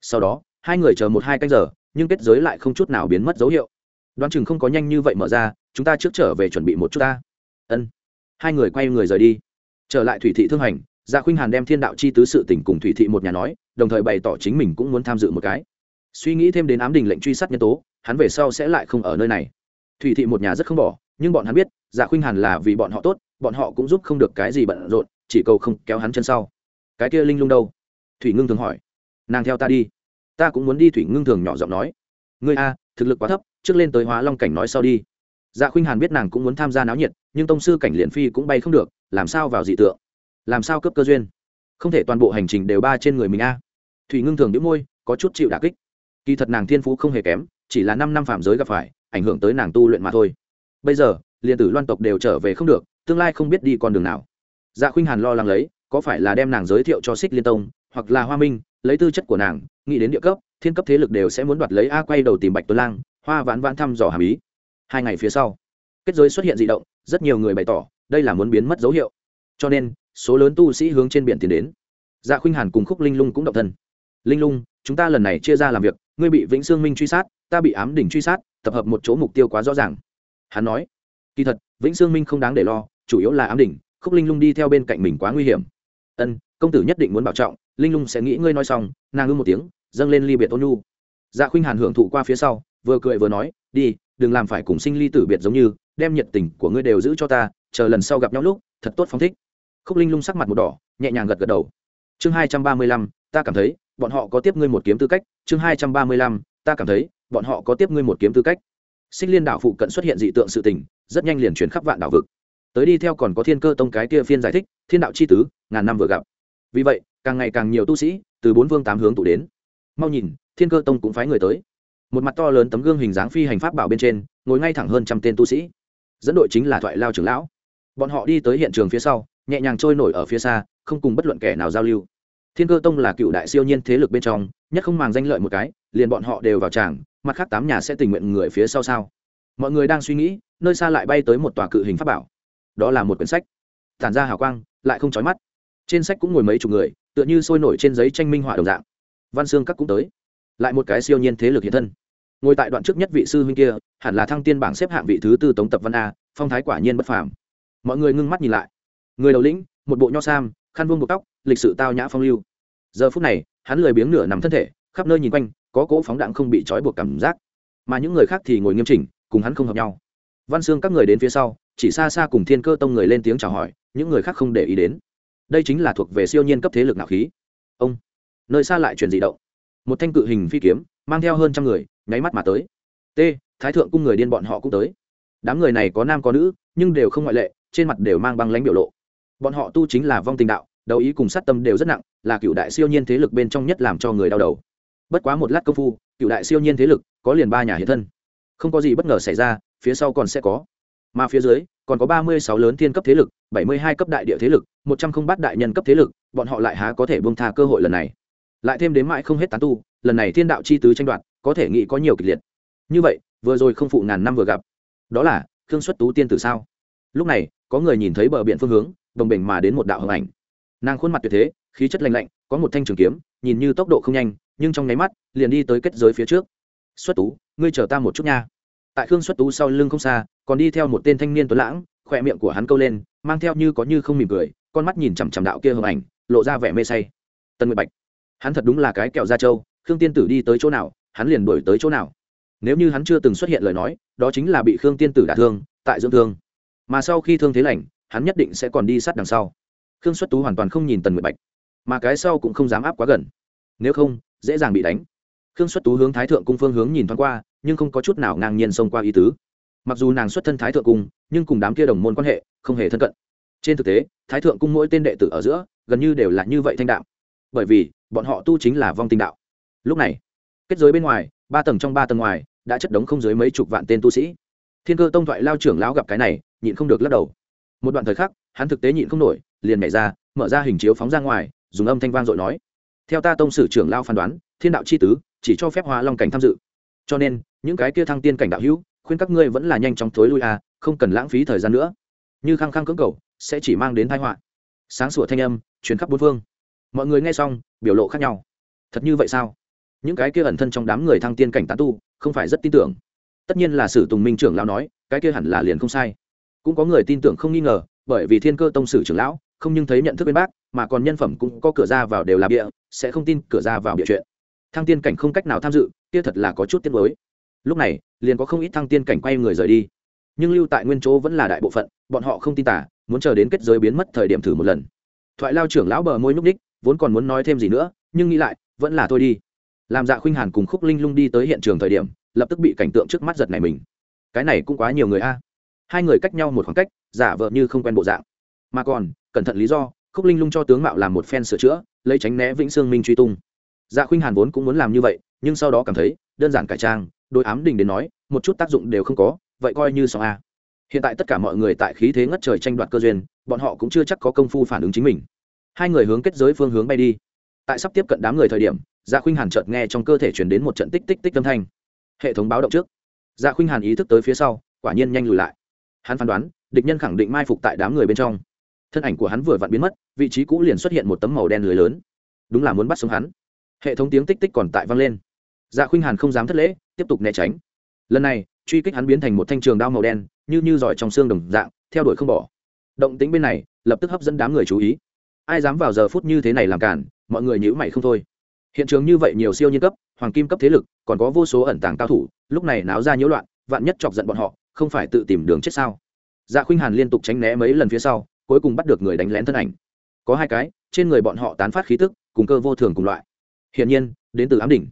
Sau đó, hai người chờ một hai canh giờ, nhưng kết giới lại không chút nào biến mất dấu hiệu. Đoán chừng không có nhanh như vậy mở ra, chúng ta trước trở về chuẩn bị một chút ta. Ân. Hai người quay người rời đi. Trở lại thủy thị thương hành dạ khuynh hàn đem thiên đạo chi tứ sự tình cùng thủy thị một nhà nói, đồng thời bày tỏ chính mình cũng muốn tham dự một cái. Suy nghĩ thêm đến ám đình lệnh truy sát nhân tố, hắn về sau sẽ lại không ở nơi này. Thủy thị một nhà rất không bỏ, nhưng bọn hắn biết dạ khuynh hàn là vì bọn họ tốt, bọn họ cũng giúp không được cái gì bận rộn, chỉ cầu không kéo hắn chân sau. Cái kia linh lung đâu? Thủy ngưng thường hỏi. Nàng theo ta đi. Ta cũng muốn đi, thủy ngưng thường nhỏ giọng nói. Ngươi a, thực lực quá thấp, trước lên tới hóa long cảnh nói sau đi. Dạ khuynh hàn biết nàng cũng muốn tham gia náo nhiệt, nhưng tông sư cảnh liền phi cũng bay không được, làm sao vào dị tượng? Làm sao cấp cơ duyên? Không thể toàn bộ hành trình đều ba trên người mình a. Thủy ngưng thường đĩu môi, có chút chịu đà kích. Kỳ thật nàng thiên phú không hề kém, chỉ là năm năm phạm giới gặp phải, ảnh hưởng tới nàng tu luyện mà thôi. Bây giờ, liền tử loan tộc đều trở về không được, tương lai không biết đi con đường nào. Dạ khuynh hàn lo lắng lấy, có phải là đem nàng giới thiệu cho xích liên tông, hoặc là hoa minh, lấy tư chất của nàng, nghĩ đến địa cấp, thiên cấp thế lực đều sẽ muốn đoạt lấy a quay đầu tìm bạch tuấn lang, hoa vãn vãn thăm dò hàm ý. Hai ngày phía sau, kết giới xuất hiện d ị động, rất nhiều người bày tỏ, đây là muốn biến mất dấu hiệu. Cho nên số lớn tu sĩ hướng trên biển tiến đến. Dạ khuynh hàn cùng khúc linh lung cũng động thân. Linh lung, chúng ta lần này chia ra làm việc, ngươi bị vĩnh sương minh truy sát, ta bị ám đỉnh truy sát, tập hợp một chỗ mục tiêu quá rõ ràng. Hắn nói. Kỳ thật, vĩnh sương minh không đáng để lo, chủ yếu là ám đỉnh, khúc linh lung đi theo bên cạnh mình quá nguy hiểm. Ân, công tử nhất định muốn bảo trọng, linh lung sẽ nghĩ ngươi nói xong. Nàng ngư một tiếng, dâng lên ly biệt ôn nhu. Dạ khuynh hàn hưởng thụ qua phía sau, vừa cười vừa nói, đi, đừng làm phải cùng sinh ly tử biệt giống như, đem nhiệt tình của ngươi đều giữ cho ta, chờ lần sau gặp nhau lúc, thật tốt phóng thích khúc linh lung sắc mặt một đỏ, nhẹ nhàng gật gật đầu. Chương hai trăm ba mươi lăm, ta cảm thấy, bọn họ có tiếp ngươi một kiếm tư cách. Chương hai trăm ba mươi lăm, ta cảm thấy, bọn họ có tiếp ngươi một kiếm tư cách. Xích liên đảo phụ cận xuất hiện dị tượng sự tình, rất nhanh liền chuyển khắp vạn đảo vực. Tới đi theo còn có thiên cơ tông cái kia phiên giải thích, thiên đạo c h i tứ, ngàn năm vừa gặp. Vì vậy, càng ngày càng nhiều tu sĩ, từ bốn vương tám hướng tụ đến. Mau nhìn, thiên cơ tông cũng phái người tới. Một mặt to lớn tấm gương hình dáng phi hành pháp bảo bên trên, ngồi ngay thẳng hơn trăm tên tu sĩ. Dẫn đội chính là thoại lao trưởng lão. Bọn họ đi tới hiện trường phía sau nhẹ nhàng trôi nổi ở phía xa, không cùng bất luận kẻ nào giao lưu. Thiên cơ tông là cựu đại siêu nhiên thế lực bên trong, nhất không màng danh lợi một cái, liền bọn họ đều vào tràng, mặt khác tám nhà sẽ tình nguyện người phía sau sao? Mọi người đang suy nghĩ, nơi xa lại bay tới một tòa cự hình pháp bảo. Đó là một quyển sách. Tản ra hào quang, lại không trói mắt. Trên sách cũng ngồi mấy chục người, tựa như sôi nổi trên giấy tranh minh họa đồng dạng. Văn xương các cũng tới. Lại một cái siêu nhiên thế lực hiện thân. Ngồi tại đoạn trước nhất vị sư huynh kia, hẳn là thăng tiên bảng xếp hạng vị thứ tư tống tập văn a, phong thái quả nhiên bất phàm. Mọi người ngưng mắt nhìn lại người đầu lĩnh, một bộ nho sam, khăn vuông buộc tóc, lịch sự tao nhã phong lưu. Giờ phút này, hắn lười biếng nửa nằm thân thể, khắp nơi nhìn quanh, có cỗ phóng đạn không bị trói buộc cảm giác. Mà những người khác thì ngồi nghiêm chỉnh, cùng hắn không hợp nhau. Văn xương các người đến phía sau, chỉ xa xa cùng thiên cơ tông người lên tiếng chào hỏi, những người khác không để ý đến. Đây chính là thuộc về siêu nhiên cấp thế lực nạo khí. Ông, nơi xa lại chuyển dị động. Một thanh cự hình phi kiếm, mang theo hơn trăm người, nháy mắt mà tới. T, thái thượng cung người điên bọn họ cũng tới. Đám người này có nam có nữ, nhưng đều không ngoại lệ, trên mặt đều mang băng lãnh biểu lộ bọn họ tu chính là vong tình đạo đầu ý cùng sát tâm đều rất nặng, là cựu đại siêu nhiên thế lực bên trong nhất làm cho người đau đầu. Bất quá một lát công phu, cựu đại siêu nhiên thế lực có liền ba nhà hiện thân. Không có gì bất ngờ xảy ra, phía sau còn sẽ có. Mà phía dưới, còn có ba mươi sáu lớn thiên cấp thế lực, bảy mươi hai cấp đại địa thế lực, một trăm không bát đại nhân cấp thế lực, bọn họ lại há có thể buông tha cơ hội lần này. Lại thêm đến mãi không hết tán tu, lần này thiên đạo chi tứ tranh đoạt, có thể nghĩ có nhiều kịch liệt. Như vậy, vừa rồi không phụ ngàn năm vừa gặp. Đó là thương xuất tú tiên tử sao? Lúc này, có người nhìn thấy bờ biển phương hướng đồng bình mà đến một đạo hồng ảnh. Nàng khuôn mặt tuyệt thế, khí chất lạnh lạnh, có một thanh trường kiếm, nhìn như tốc độ không nhanh, nhưng trong nháy mắt, liền đi tới kết giới phía trước. Xuất tú, ngươi chờ ta một chút nha. Tại khương xuất tú sau lưng không xa, còn đi theo một tên thanh niên tuấn lãng, khỏe miệng của hắn câu lên, mang theo như có như không mỉm cười, con mắt nhìn chằm chằm đạo kia hồng ảnh, lộ ra vẻ mê say. Tân nguyệt bạch, hắn thật đúng là cái kẹo da trâu, khương tiên tử đi tới chỗ nào, hắn liền đuổi tới chỗ nào. Nếu như hắn chưa từng xuất hiện lời nói, đó chính là bị khương tiên tử đả thương, tại dưỡng thương. Mà sau khi thương thế lành hắn nhất định sẽ còn đi sát đằng sau. Khương xuất tú hoàn toàn không nhìn tần nguyệt bạch, mà cái sau cũng không dám áp quá gần. Nếu không, dễ dàng bị đánh. Khương xuất tú hướng thái thượng cung phương hướng nhìn thoáng qua, nhưng không có chút nào ngang nhiên xông qua ý tứ. Mặc dù nàng xuất thân thái thượng cung, nhưng cùng đám kia đồng môn quan hệ không hề thân cận. Trên thực tế, thái thượng cung mỗi tên đệ tử ở giữa, gần như đều là như vậy thanh đạo bởi vì, bọn họ tu chính là vong tinh đạo. Lúc này, kết giới bên ngoài, ba tầng trong ba tầng ngoài, đã chất đống không dưới mấy chục vạn tên tu sĩ. Thiên cơ tông thoại lao trưởng lão gặp cái này, nhịn không được lắc đầu một đoạn thời khắc, hắn thực tế nhịn không nổi, liền nhảy ra, mở ra hình chiếu phóng ra ngoài, dùng âm thanh vang dội nói. Theo ta tông sử trưởng lao phán đoán, thiên đạo c h i tứ, chỉ cho phép hóa long cảnh tham dự. Cho nên, những cái kia thăng tiên cảnh đạo hữu, khuyên các ngươi vẫn là nhanh chóng thối lui à không cần lãng phí thời gian nữa. Như khăng khăng cưỡng cầu, sẽ chỉ mang đến thái họa. Sáng sủa thanh âm chuyến khắp bốn phương. Mọi người nghe xong, biểu lộ khác nhau. Thật như vậy sao? Những cái kia ẩn thân trong đám người thăng tiên cảnh tán tu, không phải rất tin tưởng. Tất nhiên là sử tùng minh trưởng lao nói, cái kia hẳn là liền không sai cũng có người tin tưởng không nghi ngờ, bởi vì thiên cơ tông sử trưởng lão không nhưng thấy nhận thức bên bác, mà còn nhân phẩm cũng có cửa ra vào đều là bịa, sẽ không tin cửa ra vào bịa chuyện. Thăng tiên cảnh không cách nào tham dự, kia thật là có chút tiếc mới lúc này, liền có không ít thăng tiên cảnh quay người rời đi. Nhưng lưu tại nguyên chỗ vẫn là đại bộ phận, bọn họ không tin tả muốn chờ đến kết giới biến mất thời điểm thử một lần. Thoại lao trưởng lão bờ môi nhúc ních vốn còn muốn nói thêm gì nữa, nhưng nghĩ lại, vẫn là thôi đi. Làm dạ khuynh hàn cùng khúc linh lung đi tới hiện trường thời điểm, lập tức bị cảnh tượng trước mắt giật này mình. Cái này cũng quá nhiều người a hai người cách nhau một khoảng cách, giả vợ như không quen bộ dạng. Mà còn, cẩn thận lý do, khúc linh lung cho tướng mạo làm một phen sửa chữa, lấy tránh né vĩnh sương minh truy tung. Dạ khuynh hàn vốn cũng muốn làm như vậy, nhưng sau đó cảm thấy, đơn giản cải trang đôi ám đình đến nói, một chút tác dụng đều không có, vậy coi như xong a. Hiện tại tất cả mọi người tại khí thế ngất trời tranh đoạt cơ duyên, bọn họ cũng chưa chắc có công phu phản ứng chính mình. Hai người hướng kết giới phương hướng bay đi. Tại sắp tiếp cận đám người thời điểm dạ khuynh hàn chợt nghe trong cơ thể chuyển đến một trận tích tích tích âm thanh. Hệ thống báo động trước. Dạ khuynh hàn ý thức tới phía sau, quả nhiên nhanh lùi lại hắn phán đoán, địch nhân khẳng định mai phục tại đám người bên trong. Thân ảnh của hắn vừa vặn biến mất, vị trí cũ liền xuất hiện một tấm màu đen lưới lớn. Đúng là muốn bắt sống hắn. Hệ thống tiếng tích tích còn tại vang lên. Dạ khuynh hàn không dám thất lễ, tiếp tục né tránh. Lần này, truy kích hắn biến thành một thanh trường đao màu đen, như như giỏi trong xương đồng dạng, theo đuổi không bỏ. Động tính bên này, lập tức hấp dẫn đám người chú ý. Ai dám vào giờ phút như thế này làm cản, mọi người nhữ mày không thôi. Hiện trường như vậy nhiều siêu nhiên cấp, hoàng kim cấp thế lực, còn có vô số ẩn tàng cao thủ, lúc này náo ra nhiễu loạn, vạn nhất chọc giận bọn họ không phải tự tìm đường chết sao? Dạ khuynh hàn liên tục tránh né mấy lần phía sau, cuối cùng bắt được người đánh lén thân ảnh. Có hai cái, trên người bọn họ tán phát khí tức, cùng cơ vô thường cùng loại. Hiển nhiên, đến từ ám đỉnh.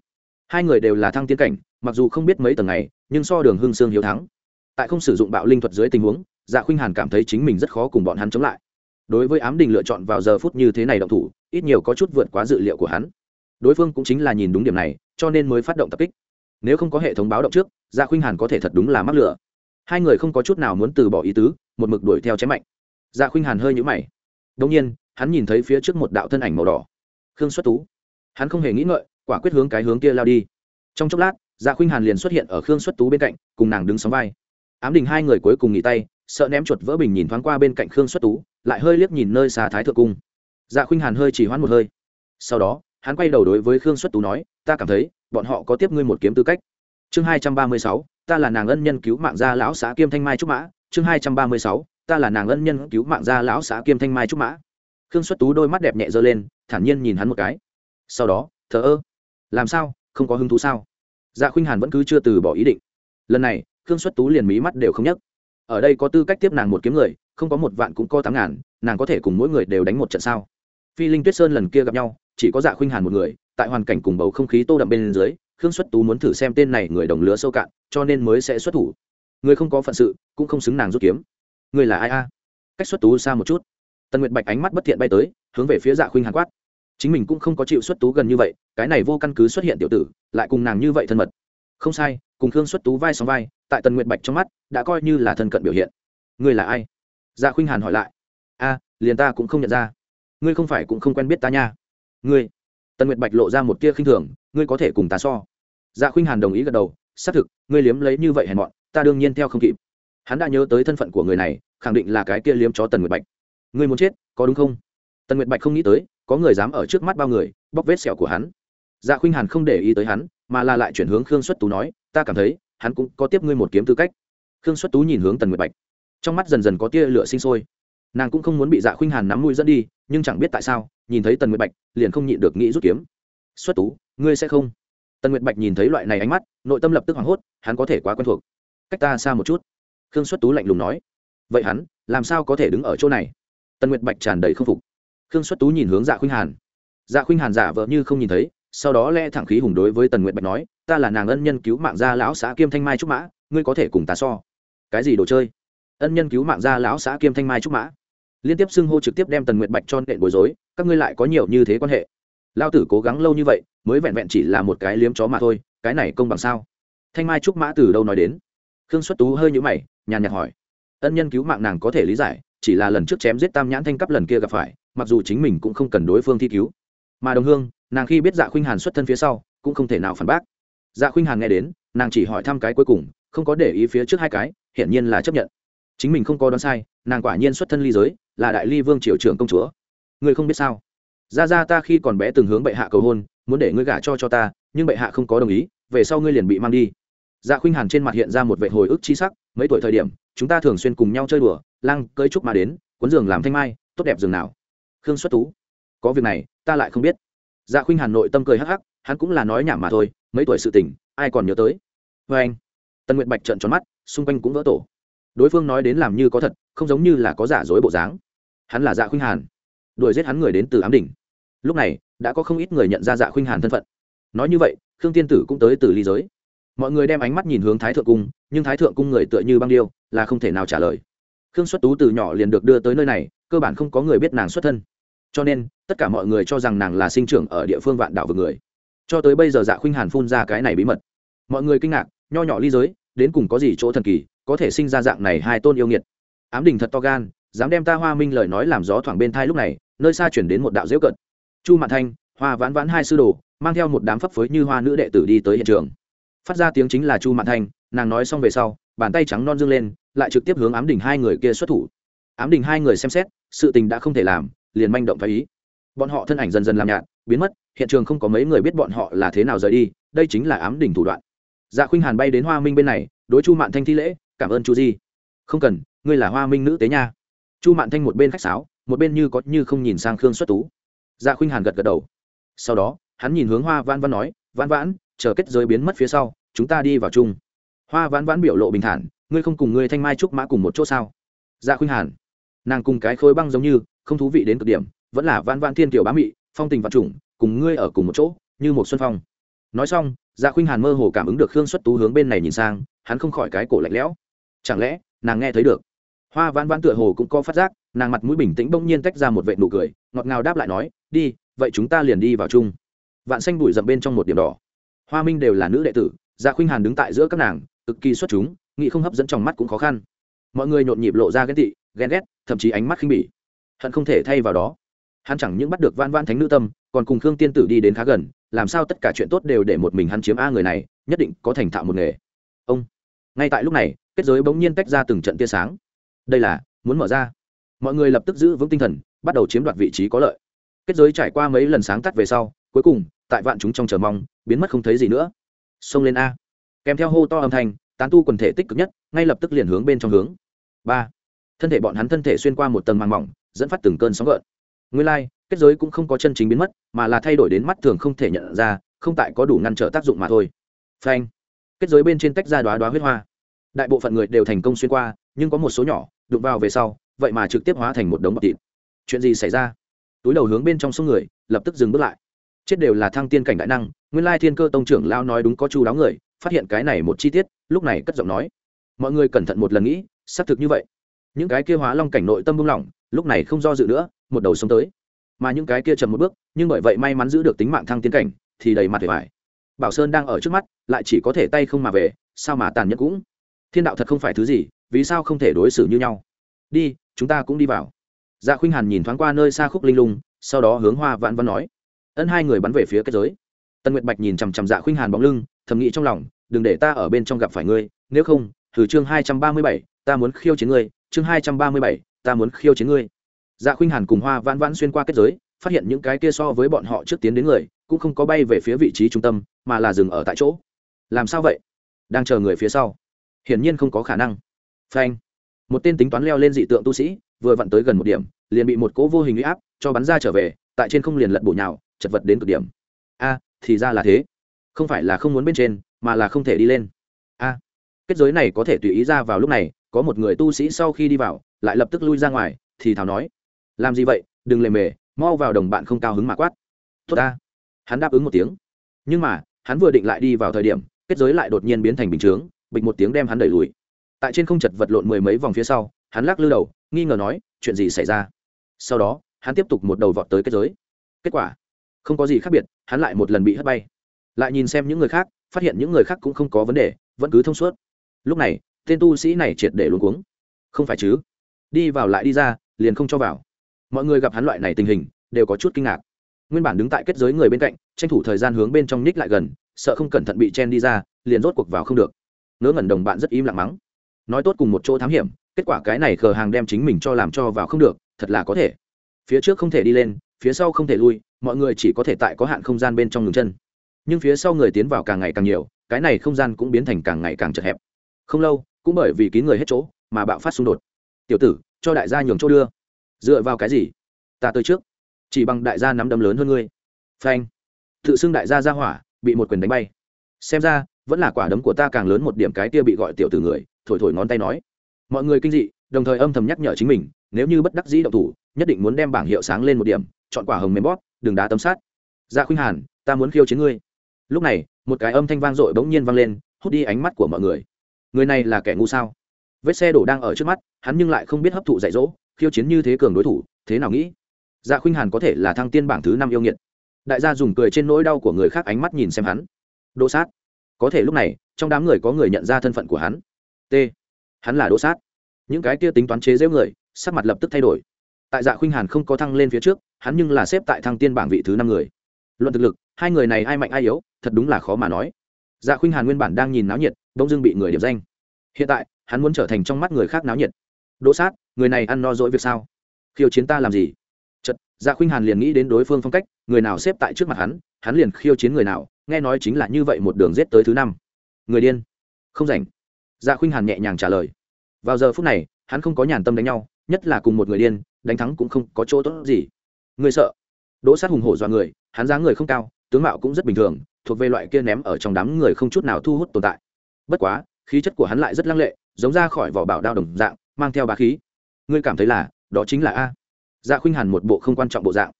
Hai người đều là thăng tiến cảnh, mặc dù không biết mấy tầng này, nhưng so đường hưng sương hiếu thắng. Tại không sử dụng bạo linh thuật dưới tình huống dạ khuynh hàn cảm thấy chính mình rất khó cùng bọn hắn chống lại. Đối với ám đình lựa chọn vào giờ phút như thế này động thủ, ít nhiều có chút vượt quá dự liệu của hắn. Đối phương cũng chính là nhìn đúng điểm này, cho nên mới phát động tập kích. Nếu không có hệ thống báo động trước dạ khuynh hàn có thể thật đúng là mắc lửa hai người không có chút nào muốn từ bỏ ý tứ, một mực đuổi theo chém mạnh. Dạ khuynh hàn hơi nhũ mày. Đông nhiên, hắn nhìn thấy phía trước một đạo thân ảnh màu đỏ. Khương xuất tú. Hắn không hề nghĩ ngợi, quả quyết hướng cái hướng kia lao đi. Trong chốc lát dạ khuynh hàn liền xuất hiện ở khương xuất tú bên cạnh, cùng nàng đứng sóng vai. Ám đình hai người cuối cùng nghỉ tay, sợ ném chuột vỡ bình nhìn thoáng qua bên cạnh khương xuất tú, lại hơi liếc nhìn nơi xà thái thượng cung. Dạ khuynh hàn hơi chỉ hoãn một hơi. Sau đó, hắn quay đầu đối với khương xuất tú nói, ta cảm thấy, bọn họ có tiếp ngươi một kiếm tư cách. Chương hai trăm ba mươi sáu ta là nàng ân nhân cứu mạng gia lão xã kiêm thanh mai trúc mã, chương hai trăm ba mươi sáu, ta là nàng ân nhân cứu mạng gia lão xã kiêm thanh mai trúc mã. Khương xuất tú đôi mắt đẹp nhẹ giơ lên, thản nhiên nhìn hắn một cái. Sau đó, thờ ơ. Làm sao, không có hứng thú sao? Dạ khuynh hàn vẫn cứ chưa từ bỏ ý định. Lần này, khương xuất tú liền mí mắt đều không nhấc. Ở đây có tư cách tiếp nàng một kiếm người, không có một vạn cũng có tám ngàn, nàng có thể cùng mỗi người đều đánh một trận sao? Phi linh tuyết sơn lần kia gặp nhau, chỉ có dạ khuynh hàn một người, tại hoàn cảnh cùng bầu không khí tô đậm bên dưới khương xuất tú muốn thử xem tên này người đồng lứa sâu cạn, cho nên mới sẽ xuất thủ. Người không có phận sự, cũng không xứng nàng rút kiếm. Người là ai a? Cách xuất tú xa một chút. Tần nguyệt bạch ánh mắt bất thiện bay tới, hướng về phía dạ khuynh hàn quát. Chính mình cũng không có chịu xuất tú gần như vậy, cái này vô căn cứ xuất hiện tiểu tử, lại cùng nàng như vậy thân mật. Không sai, cùng khương xuất tú vai sóng vai, tại tần nguyệt bạch trong mắt, đã coi như là thân cận biểu hiện. Ngươi là ai? Dạ khuynh hàn hỏi lại. A, liền ta cũng không nhận ra. Ngươi không phải cũng không quen biết ta nha. Ngươi. Tần nguyệt bạch lộ ra một tia khinh thường ngươi có thể cùng ta so. Dạ khuynh hàn đồng ý gật đầu, xác thực, ngươi liếm lấy như vậy hèn mọn, ta đương nhiên theo không kịp. Hắn đã nhớ tới thân phận của người này, khẳng định là cái kia liếm chó tần nguyệt bạch. Ngươi muốn chết, có đúng không? Tần nguyệt bạch không nghĩ tới, có người dám ở trước mắt bao người bóc vết sẹo của hắn. Dạ khuynh hàn không để ý tới hắn, mà là lại chuyển hướng khương xuất tú nói, ta cảm thấy, hắn cũng có tiếp ngươi một kiếm tư cách. Khương xuất tú nhìn hướng tần nguyệt bạch. Trong mắt dần dần có tia lửa sinh sôi. Nàng cũng không muốn bị dạ khuynh hàn nắm mũi dẫn đi, nhưng chẳng biết tại sao, nhìn thấy tần nguyệt bạch, liền không nhịn được nghĩ rút kiếm. Xuất tú ngươi sẽ không? Tần nguyệt bạch nhìn thấy loại này ánh mắt, nội tâm lập tức hoảng hốt, hắn có thể quá quen thuộc. Cách ta xa một chút. Khương xuất tú lạnh lùng nói. Vậy hắn, làm sao có thể đứng ở chỗ này? Tần nguyệt bạch tràn đầy k phục. Khương xuất tú nhìn hướng dạ khuynh hàn. Dạ khuynh hàn giả vợ như không nhìn thấy, sau đó lẽ thẳng khí hùng đối với tần nguyệt bạch nói, ta là nàng ân nhân cứu mạng gia lão xã kiêm thanh mai trúc mã, ngươi có thể cùng ta so. Cái gì đồ chơi? Ân nhân cứu mạng gia lão xã kiêm thanh mai trúc mã. Liên tiếp xưng hô trực tiếp đem tần nguyệt bạch cho nện bối rối, các ngươi lại có nhiều như thế quan hệ lao tử cố gắng lâu như vậy, mới vẹn vẹn chỉ là một cái liếm chó mà thôi, cái này công bằng sao? Thanh mai trúc mã từ đâu nói đến? Khương xuất tú hơi nhũ mày, nhàn nhạt hỏi. Ân nhân cứu mạng nàng có thể lý giải, chỉ là lần trước chém giết tam nhãn thanh cấp lần kia gặp phải, mặc dù chính mình cũng không cần đối phương thi cứu. Mà đồng hương, nàng khi biết dạ khuynh hàn xuất thân phía sau, cũng không thể nào phản bác. Dạ khuynh hàn nghe đến, nàng chỉ hỏi thăm cái cuối cùng, không có để ý phía trước hai cái, hiển nhiên là chấp nhận. Chính mình không có đoán sai, nàng quả nhiên xuất thân ly giới, là đại ly vương triều trưởng công chúa. Người không biết sao? Ra ra ta khi còn bé từng hướng bệ hạ cầu hôn, muốn để ngươi gả cho cho ta, nhưng bệ hạ không có đồng ý, về sau ngươi liền bị mang đi. Dạ khuynh hàn trên mặt hiện ra một vệ hồi ức chi sắc, mấy tuổi thời điểm, chúng ta thường xuyên cùng nhau chơi đùa, lăng cơi trúc mà đến, cuốn giường làm thanh mai, tốt đẹp giường nào. Khương xuất tú, có việc này, ta lại không biết. Dạ khuynh hàn nội tâm cười hắc hắc, hắn cũng là nói nhảm mà thôi, mấy tuổi sự tình, ai còn nhớ tới. Vê anh. Tân nguyệt bạch trợn tròn mắt, xung quanh cũng vỡ tổ. Đối phương nói đến làm như có thật, không giống như là có giả dối bộ dáng. Hắn là dạ khuynh hàn. Đuổi giết hắn người đến từ ám đỉnh lúc này, đã có không ít người nhận ra dạ khuynh hàn thân phận. Nói như vậy, khương tiên tử cũng tới từ ly giới. Mọi người đem ánh mắt nhìn hướng thái thượng cung, nhưng thái thượng cung người tựa như băng điêu, là không thể nào trả lời. Khương xuất tú từ nhỏ liền được đưa tới nơi này, cơ bản không có người biết nàng xuất thân. Cho nên, tất cả mọi người cho rằng nàng là sinh trưởng ở địa phương vạn đảo vực người. Cho tới bây giờ dạ khuynh hàn phun ra cái này bí mật. Mọi người kinh ngạc, nho nhỏ ly giới, đến cùng có gì chỗ thần kỳ, có thể sinh ra dạng này hai tôn yêu nghiệt. Ám đình thật to gan, dám đem ta hoa minh lời nói làm gió thoảng bên thai lúc này, nơi xa chuyển đến một đạo dễu cận chu mạn thanh, hoa vãn vãn hai sư đồ, mang theo một đám phấp phới như hoa nữ đệ tử đi tới hiện trường. Phát ra tiếng chính là chu mạn thanh, nàng nói xong về sau, bàn tay trắng non dương lên, lại trực tiếp hướng ám đỉnh hai người kia xuất thủ. Ám đỉnh hai người xem xét, sự tình đã không thể làm, liền manh động phá ý. Bọn họ thân ảnh dần dần làm nhạt, biến mất, hiện trường không có mấy người biết bọn họ là thế nào rời đi, đây chính là ám đỉnh thủ đoạn. Dạ khuynh hàn bay đến hoa minh bên này, đối chu mạn thanh thi lễ, cảm ơn chu di. Không cần, ngươi là hoa minh nữ tế nha. Chu mạn thanh một bên khách sáo, một bên như có như không nhìn sang khương xuất tú dạ khuynh hàn gật gật đầu. Sau đó, hắn nhìn hướng hoa vãn vãn nói, vãn vãn, chờ kết giới biến mất phía sau, chúng ta đi vào chung. Hoa vãn vãn biểu lộ bình thản, ngươi không cùng ngươi thanh mai trúc mã cùng một chỗ sao? Dạ khuynh hàn, nàng cùng cái khối băng giống như, không thú vị đến cực điểm, vẫn là vãn vãn thiên kiểu bá mị, phong tình vạn trùng cùng ngươi ở cùng một chỗ, như một xuân phong. Nói xong dạ khuynh hàn mơ hồ cảm ứng được khương xuất tú hướng bên này nhìn sang, hắn không khỏi cái cổ lạnh lẽo. Chẳng lẽ, nàng nghe thấy được? Hoa vãn vãn tựa hồ cũng có phát giác nàng mặt mũi bình tĩnh bỗng nhiên tách ra một vệ nụ cười, ngọt ngào đáp lại nói, đi, vậy chúng ta liền đi vào chung. Vạn xanh bụi rậm bên trong một điểm đỏ. Hoa minh đều là nữ đệ tử dạ khuynh hàn đứng tại giữa các nàng, cực kỳ xuất chúng, nghĩ không hấp dẫn trong mắt cũng khó khăn. Mọi người nhộn nhịp lộ ra ghen tị, ghen ghét, thậm chí ánh mắt khinh bỉ. Hận không thể thay vào đó. Hắn chẳng những bắt được van van thánh nữ tâm, còn cùng khương tiên tử đi đến khá gần, làm sao tất cả chuyện tốt đều để một mình hắn chiếm a người này, nhất định có thành thạo một nghề. Ông, ngay tại lúc này, kết giới bỗng nhiên tách ra từng trận tia sáng. Đây là, muốn mở ra mọi người lập tức giữ vững tinh thần, bắt đầu chiếm đoạt vị trí có lợi. Kết giới trải qua mấy lần sáng tắt về sau, cuối cùng, tại vạn chúng trong chờ mong, biến mất không thấy gì nữa. Xông lên a. Kèm theo hô to âm thanh, tán tu quần thể tích cực nhất, ngay lập tức liền hướng bên trong hướng. Ba. Thân thể bọn hắn thân thể xuyên qua một tầng màng mỏng, dẫn phát từng cơn sóng gợn. Nguyên lai, kết giới cũng không có chân chính biến mất, mà là thay đổi đến mắt thường không thể nhận ra, không tại có đủ ngăn trở tác dụng mà thôi. Phanh. Kết giới bên trên tách ra đoá đoá huyết hoa. Đại bộ phận người đều thành công xuyên qua, nhưng có một số nhỏ, đụng vào về sau vậy mà trực tiếp hóa thành một đống bọc thịt. Chuyện gì xảy ra? Túi đầu hướng bên trong số người, lập tức dừng bước lại. Chết đều là thăng tiên cảnh đại năng, nguyên lai thiên cơ tông trưởng lao nói đúng có chu đáo người, phát hiện cái này một chi tiết, lúc này cất giọng nói. Mọi người cẩn thận một lần nghĩ, xác thực như vậy. Những cái kia hóa long cảnh nội tâm buông lỏng, lúc này không do dự nữa, một đầu sống tới. Mà những cái kia chậm một bước, nhưng bởi vậy may mắn giữ được tính mạng thăng tiến cảnh, thì đầy mặt vẻ vải bảo sơn đang ở trước mắt, lại chỉ có thể tay không mà về, sao mà tàn nhẫn cũng. Thiên đạo thật không phải thứ gì, vì sao không thể đối xử như nhau? Đi, chúng ta cũng đi vào. Dạ khuynh hàn nhìn thoáng qua nơi xa khúc linh lung, sau đó hướng hoa vạn văn nói. Ân hai người bắn về phía kết giới. Tân nguyệt bạch nhìn chằm chằm dạ khuynh hàn bóng lưng, thầm nghĩ trong lòng, đừng để ta ở bên trong gặp phải ngươi, nếu không, thử chương hai trăm ba mươi bảy, ta muốn khiêu chiến ngươi, chương hai trăm ba mươi bảy, ta muốn khiêu chiến ngươi. Dạ khuynh hàn cùng hoa vãn vãn xuyên qua kết giới, phát hiện những cái kia so với bọn họ trước tiến đến người, cũng không có bay về phía vị trí trung tâm, mà là dừng ở tại chỗ. Làm sao vậy? Đang chờ người phía sau. Hiển nhiên không có khả năng. Phanh một tên tính toán leo lên dị tượng tu sĩ, vừa vặn tới gần một điểm, liền bị một cỗ vô hình uy áp cho bắn ra trở về, tại trên không liền lật bổ nhào, chật vật đến cực điểm. A, thì ra là thế. Không phải là không muốn bên trên, mà là không thể đi lên. A. Kết giới này có thể tùy ý ra vào lúc này, có một người tu sĩ sau khi đi vào, lại lập tức lui ra ngoài, thì thảo nói, làm gì vậy? Đừng lề mề, mau vào đồng bạn không cao hứng mà quát. Tốt ta. Hắn đáp ứng một tiếng. Nhưng mà, hắn vừa định lại đi vào thời điểm, kết giới lại đột nhiên biến thành bình chướng, bịch một tiếng đem hắn đẩy lùi tại trên không chật vật lộn mười mấy vòng phía sau, hắn lắc lư đầu, nghi ngờ nói, chuyện gì xảy ra? Sau đó, hắn tiếp tục một đầu vọt tới kết giới. Kết quả, không có gì khác biệt, hắn lại một lần bị hất bay. Lại nhìn xem những người khác, phát hiện những người khác cũng không có vấn đề, vẫn cứ thông suốt. Lúc này, tên tu sĩ này triệt để luôn cuống. Không phải chứ? Đi vào lại đi ra, liền không cho vào. Mọi người gặp hắn loại này tình hình, đều có chút kinh ngạc. Nguyên bản đứng tại kết giới người bên cạnh, tranh thủ thời gian hướng bên trong ních lại gần, sợ không cẩn thận bị chen đi ra, liền rốt cuộc vào không được. Ngớ ngẩn đồng bạn rất im lặng mắng nói tốt cùng một chỗ thám hiểm, kết quả cái này khờ hàng đem chính mình cho làm cho vào không được, thật là có thể. Phía trước không thể đi lên, phía sau không thể lui, mọi người chỉ có thể tại có hạn không gian bên trong ngừng chân. Nhưng phía sau người tiến vào càng ngày càng nhiều, cái này không gian cũng biến thành càng ngày càng chật hẹp. Không lâu, cũng bởi vì kín người hết chỗ, mà bạo phát xung đột. Tiểu tử, cho đại gia nhường chỗ đưa. Dựa vào cái gì? Ta tới trước. Chỉ bằng đại gia nắm đấm lớn hơn ngươi. Phanh. Tự xưng đại gia ra hỏa, bị một quyền đánh bay. Xem ra, vẫn là quả đấm của ta càng lớn một điểm cái kia bị gọi tiểu tử người thổi thổi ngón tay nói. Mọi người kinh dị, đồng thời âm thầm nhắc nhở chính mình, nếu như bất đắc dĩ động thủ, nhất định muốn đem bảng hiệu sáng lên một điểm, chọn quả hồng mềm bóp, đừng đá tấm sát ra dạ khuynh hàn, ta muốn khiêu chiến ngươi. Lúc này, một cái âm thanh vang dội bỗng nhiên vang lên, hút đi ánh mắt của mọi người. Người này là kẻ ngu sao? Vết xe đổ đang ở trước mắt, hắn nhưng lại không biết hấp thụ dạy dỗ, khiêu chiến như thế cường đối thủ, thế nào nghĩ? Dạ khuynh hàn có thể là thăng tiên bảng thứ năm yêu nghiệt. Đại gia dùng cười trên nỗi đau của người khác ánh mắt nhìn xem hắn. Đỗ sát. Có thể lúc này, trong đám người có người nhận ra thân phận của hắn t. Hắn là đỗ sát. Những cái kia tính toán chế giễu người, sắc mặt lập tức thay đổi. Tại dạ khuynh hàn không có thăng lên phía trước, hắn nhưng là xếp tại thăng tiên bảng vị thứ năm người. Luận thực lực, hai người này ai mạnh ai yếu, thật đúng là khó mà nói. Dạ khuynh hàn nguyên bản đang nhìn náo nhiệt đông dưng bị người điểm danh. Hiện tại, hắn muốn trở thành trong mắt người khác náo nhiệt. Đỗ sát, người này ăn no dỗi việc sao? Khiêu chiến ta làm gì? Chật dạ khuynh hàn liền nghĩ đến đối phương phong cách, người nào xếp tại trước mặt hắn hắn liền khiêu chiến người nào, nghe nói chính là như vậy một đường rết tới thứ năm. Người điên. Không rảnh dạ khuynh hàn nhẹ nhàng trả lời. Vào giờ phút này, hắn không có nhàn tâm đánh nhau, nhất là cùng một người điên, đánh thắng cũng không có chỗ tốt gì. Người sợ. Đỗ sát hùng hổ dọa người, hắn dáng người không cao, tướng mạo cũng rất bình thường, thuộc về loại kia ném ở trong đám người không chút nào thu hút tồn tại. Bất quá, khí chất của hắn lại rất lăng lệ, giống ra khỏi vỏ bảo đao đồng dạng, mang theo bá khí. Ngươi cảm thấy là, đó chính là a. Dạ khuynh hàn một bộ không quan trọng bộ dạng.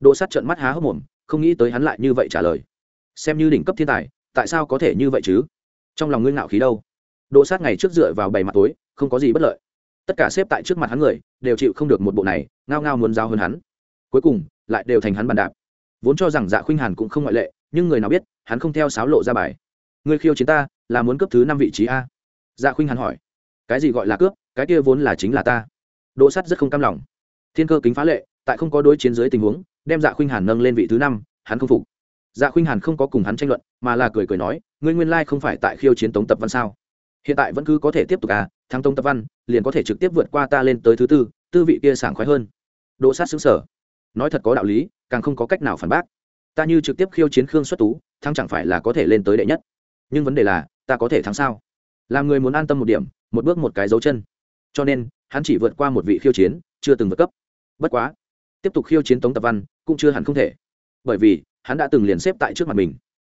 Đỗ sát trợn mắt há hốc mồm, không nghĩ tới hắn lại như vậy trả lời. Xem như đỉnh cấp thiên tài, tại sao có thể như vậy chứ? Trong lòng ngươi ngạo khí đâu? Đỗ sát ngày trước dựa vào bảy mặt tối, không có gì bất lợi. Tất cả xếp tại trước mặt hắn người, đều chịu không được một bộ này, ngao ngao muốn giao hơn hắn. Cuối cùng, lại đều thành hắn bàn đạp. Vốn cho rằng dạ khuynh hàn cũng không ngoại lệ, nhưng người nào biết, hắn không theo sáo lộ ra bài. Ngươi khiêu chiến ta, là muốn cấp thứ năm vị trí a. Dạ khuynh hàn hỏi. Cái gì gọi là cướp? Cái kia vốn là chính là ta. Đỗ Sát rất không cam lòng. Thiên cơ kính phá lệ, tại không có đối chiến dưới tình huống, đem dạ khuynh hàn nâng lên vị thứ năm, hắn không phục. Dạ khuynh hàn không có cùng hắn tranh luận, mà là cười cười nói, ngươi nguyên lai không phải tại khiêu chiến tống tập văn sao? Hiện tại vẫn cứ có thể tiếp tục à thắng tông tập văn, liền có thể trực tiếp vượt qua ta lên tới thứ tư tư vị kia sảng khoái hơn. Đỗ sát xứng sở nói thật có đạo lý, càng không có cách nào phản bác. Ta như trực tiếp khiêu chiến khương xuất tú, thắng chẳng phải là có thể lên tới đệ nhất. Nhưng vấn đề là, ta có thể thắng sao? Làm người muốn an tâm một điểm, một bước một cái dấu chân. Cho nên, hắn chỉ vượt qua một vị khiêu chiến, chưa từng vượt cấp. Bất quá, tiếp tục khiêu chiến tống tập văn, cũng chưa hẳn không thể. Bởi vì, hắn đã từng liền xếp tại trước mặt mình.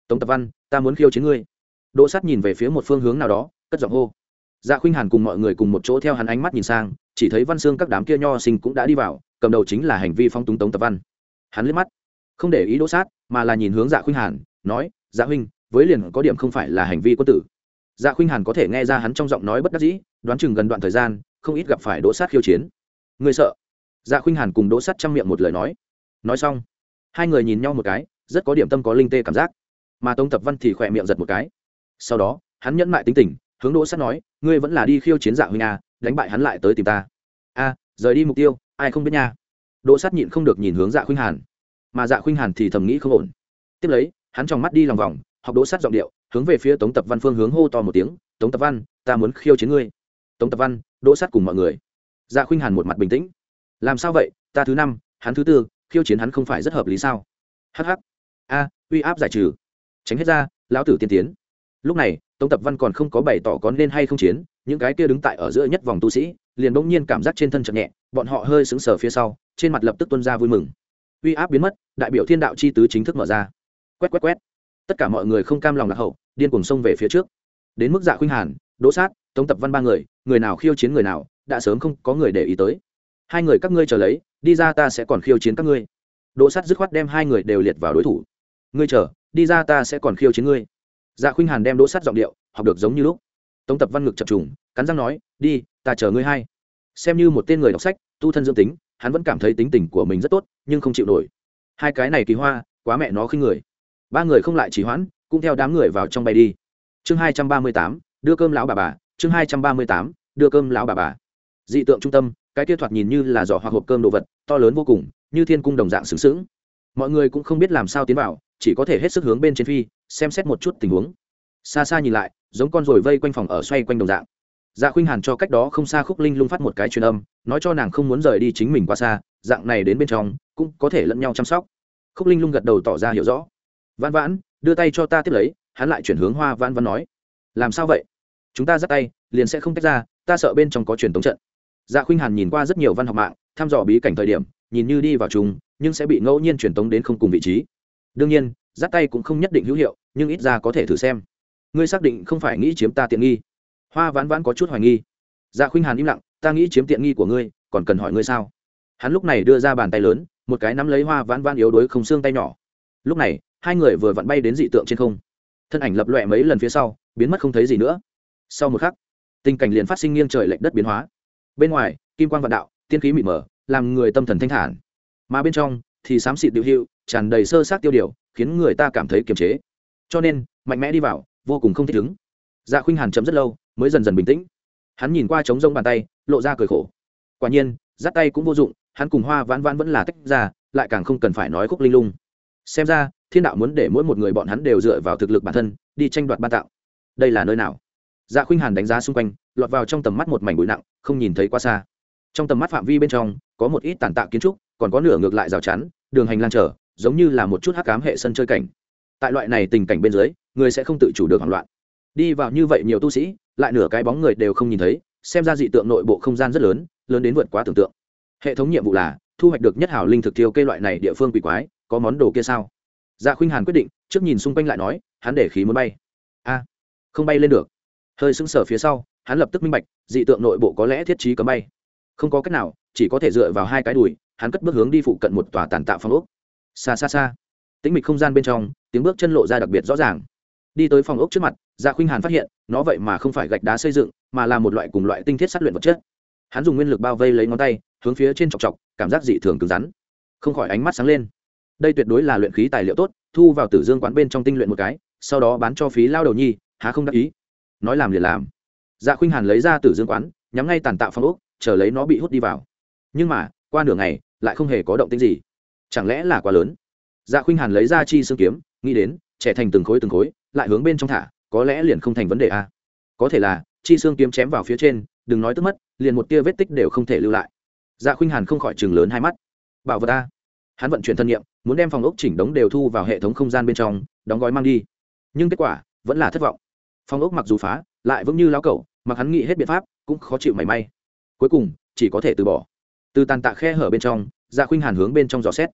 Tống tập văn, ta muốn khiêu chiến ngươi. Đỗ sát nhìn về phía một phương hướng nào đó cất giọng hô. Dạ khuynh hàn cùng mọi người cùng một chỗ theo hắn ánh mắt nhìn sang, chỉ thấy văn xương các đám kia nho sinh cũng đã đi vào, cầm đầu chính là hành vi phong túng tống tập văn. Hắn liếc mắt, không để ý đỗ sát, mà là nhìn hướng dạ khuynh hàn, nói dạ huynh, với liền có điểm không phải là hành vi quân tử. Dạ khuynh hàn có thể nghe ra hắn trong giọng nói bất đắc dĩ, đoán chừng gần đoạn thời gian, không ít gặp phải đỗ sát khiêu chiến. Người sợ? Dạ khuynh hàn cùng đỗ sát chăm miệng một lời nói. Nói xong, hai người nhìn nhau một cái, rất có điểm tâm có linh tê cảm giác. Mà tống tập văn thì khỏe miệng giật một cái. Sau đó, hắn nhẫn mại tính tình hướng đỗ Sắt nói, ngươi vẫn là đi khiêu chiến dạ huynh a đánh bại hắn lại tới tìm ta. A, rời đi mục tiêu, ai không biết nha. Đỗ Sắt nhịn không được nhìn hướng dạ khuynh hàn. Mà dạ khuynh hàn thì thầm nghĩ không ổn. Tiếp lấy, hắn tròng mắt đi lòng vòng, học đỗ Sắt giọng điệu, hướng về phía tống tập văn phương hướng hô to một tiếng, tống tập văn, ta muốn khiêu chiến ngươi. Tống tập văn, đỗ Sắt cùng mọi người. Dạ khuynh hàn một mặt bình tĩnh. Làm sao vậy? Ta thứ năm, hắn thứ tư, khiêu chiến hắn không phải rất hợp lý sao? Hh a, uy áp giải trừ. Tránh hết ra, lão tử tiên tiến lúc này, tống tập văn còn không có bày tỏ có nên hay không chiến, những cái kia đứng tại ở giữa nhất vòng tu sĩ, liền bỗng nhiên cảm giác trên thân chậm nhẹ, bọn họ hơi sững sờ phía sau, trên mặt lập tức tuân ra vui mừng. Uy áp biến mất, đại biểu thiên đạo chi tứ chính thức mở ra. Quét quét quét. Tất cả mọi người không cam lòng lạc hậu, điên cuồng xông về phía trước. Đến mức dạ khuynh hàn, đỗ sát, tống tập văn ba người người nào khiêu chiến người nào, đã sớm không có người để ý tới. Hai người các ngươi chờ lấy, đi ra ta sẽ còn khiêu chiến các ngươi. Đỗ sát dứt khoát đem hai người đều liệt vào đối thủ. Ngươi chờ, đi ra ta sẽ còn khiêu chiến ngươi dạ khuynh hàn đem đỗ sát giọng điệu, học được giống như lúc. Tống tập văn ngực chập trùng, cắn răng nói, đi, ta chờ ngươi hai xem như một tên người đọc sách, tu thân dương tính, hắn vẫn cảm thấy tính tình của mình rất tốt, nhưng không chịu nổi. Hai cái này kỳ hoa, quá mẹ nó khinh người. Ba người không lại chỉ hoãn, cũng theo đám người vào trong bay đi. Chương hai trăm ba mươi tám, đưa cơm lão bà bà. Chương hai trăm ba mươi tám, đưa cơm lão bà bà. Dị tượng trung tâm, cái kia thoạt nhìn như là giỏ hoặc hộp cơm đồ vật, to lớn vô cùng, như thiên cung đồng dạng xứng xứng mọi người cũng không biết làm sao tiến vào, chỉ có thể hết sức hướng bên trên phi xem xét một chút tình huống. Xa xa nhìn lại, giống con rồi vây quanh phòng ở xoay quanh đồng dạng. Dạ khuynh hàn cho cách đó không xa khúc linh lung phát một cái truyền âm, nói cho nàng không muốn rời đi chính mình qua xa, dạng này đến bên trong, cũng có thể lẫn nhau chăm sóc. Khúc linh lung gật đầu tỏ ra hiểu rõ. Vãn vãn, đưa tay cho ta tiếp lấy, hắn lại chuyển hướng hoa vãn vãn nói. Làm sao vậy? Chúng ta dắt tay, liền sẽ không tách ra, ta sợ bên trong có truyền tống trận. Dạ khuynh hàn nhìn qua rất nhiều văn học mạng, thăm dò bí cảnh thời điểm, nhìn như đi vào chúng nhưng sẽ bị ngẫu nhiên truyền tống đến không cùng vị trí. Đương nhiên dắt tay cũng không nhất định hữu hiệu, nhưng ít ra có thể thử xem. Ngươi xác định không phải nghĩ chiếm ta tiện nghi. Hoa vãn vãn có chút hoài nghi. Dạ khuynh hàn im lặng, ta nghĩ chiếm tiện nghi của ngươi, còn cần hỏi ngươi sao? Hắn lúc này đưa ra bàn tay lớn, một cái nắm lấy hoa vãn vãn yếu đuối không xương tay nhỏ. Lúc này, hai người vừa vặn bay đến dị tượng trên không. Thân ảnh lập lọe mấy lần phía sau, biến mất không thấy gì nữa. Sau một khắc, tình cảnh liền phát sinh nghiêng trời lệch đất biến hóa. Bên ngoài, kim quan vạn đạo, tiên khí mịt mờ, làm người tâm thần thanh thản. Mà bên trong, thì xám xịt điệu hiệu, tràn đầy sơ sát tiêu điều khiến người ta cảm thấy kiềm chế. Cho nên, mạnh mẽ đi vào, vô cùng không thích ứng. Dạ khuynh hàn chấm rất lâu, mới dần dần bình tĩnh. Hắn nhìn qua trống rông bàn tay, lộ ra cười khổ. Quả nhiên dắt tay cũng vô dụng, hắn cùng hoa vãn vãn vẫn là tách ra, lại càng không cần phải nói khúc linh lung. Xem ra, thiên đạo muốn để mỗi một người bọn hắn đều dựa vào thực lực bản thân, đi tranh đoạt ban tạo. Đây là nơi nào? Dạ khuynh hàn đánh giá xung quanh, lọt vào trong tầm mắt một mảnh bụi nặng, không nhìn thấy quá xa. Trong tầm mắt phạm vi bên trong, có một ít tàn tạ kiến trúc, còn có nửa ngược lại rào chắn, đường hành lan trở giống như là một chút hắc cám hệ sân chơi cảnh. Tại loại này tình cảnh bên dưới, người sẽ không tự chủ được hoảng loạn. Đi vào như vậy nhiều tu sĩ, lại nửa cái bóng người đều không nhìn thấy, xem ra dị tượng nội bộ không gian rất lớn lớn đến vượt quá tưởng tượng. Hệ thống nhiệm vụ là, thu hoạch được nhất hảo linh thực thiêu cây loại này địa phương quỷ quái, có món đồ kia sao? Dạ khuynh hàn quyết định, trước nhìn xung quanh lại nói, hắn để khí muốn bay. A, không bay lên được. Hơi sững sờ phía sau, hắn lập tức minh bạch, dị tượng nội bộ có lẽ thiết trí cấm bay. Không có cách nào, chỉ có thể dựa vào hai cái đùi, hắn cất bước hướng đi phụ cận một tòa tàn tạ phong ốc xa xa xa. Tĩnh mịch không gian bên trong, tiếng bước chân lộ ra đặc biệt rõ ràng. Đi tới phòng ốc trước mặt dạ khuynh hàn phát hiện, nó vậy mà không phải gạch đá xây dựng, mà là một loại cùng loại tinh thiết sát luyện vật chất. Hắn dùng nguyên lực bao vây lấy ngón tay, hướng phía trên chọc chọc, cảm giác dị thường cứng rắn. Không khỏi ánh mắt sáng lên. Đây tuyệt đối là luyện khí tài liệu tốt, thu vào tử dương quán bên trong tinh luyện một cái, sau đó bán cho phí lao đầu nhi, há không đắc ý. Nói làm liền làm. Dạ khuynh hàn lấy ra tử dương quán, nhắm ngay tàn tạo phong ốc, chờ lấy nó bị hút đi vào. Nhưng mà, qua nửa ngày, lại không hề có động tĩnh gì chẳng lẽ là quá lớn? Dạ khuynh hàn lấy ra chi xương kiếm, nghĩ đến, trẻ thành từng khối từng khối, lại hướng bên trong thả, có lẽ liền không thành vấn đề a có thể là, chi xương kiếm chém vào phía trên, đừng nói tức mất, liền một tia vết tích đều không thể lưu lại. Dạ khuynh hàn không khỏi chừng lớn hai mắt. Bảo vật a. Hắn vận chuyển thân nhiệm, muốn đem phòng ốc chỉnh đống đều thu vào hệ thống không gian bên trong, đóng gói mang đi. Nhưng kết quả, vẫn là thất vọng. Phòng ốc mặc dù phá, lại vững như lao cẩu mặc hắn nghĩ hết biện pháp, cũng khó chịu mảy may. Cuối cùng, chỉ có thể từ bỏ. Từ tàn tạ khe hở bên trong dạ khuynh hàn hướng bên trong dò xét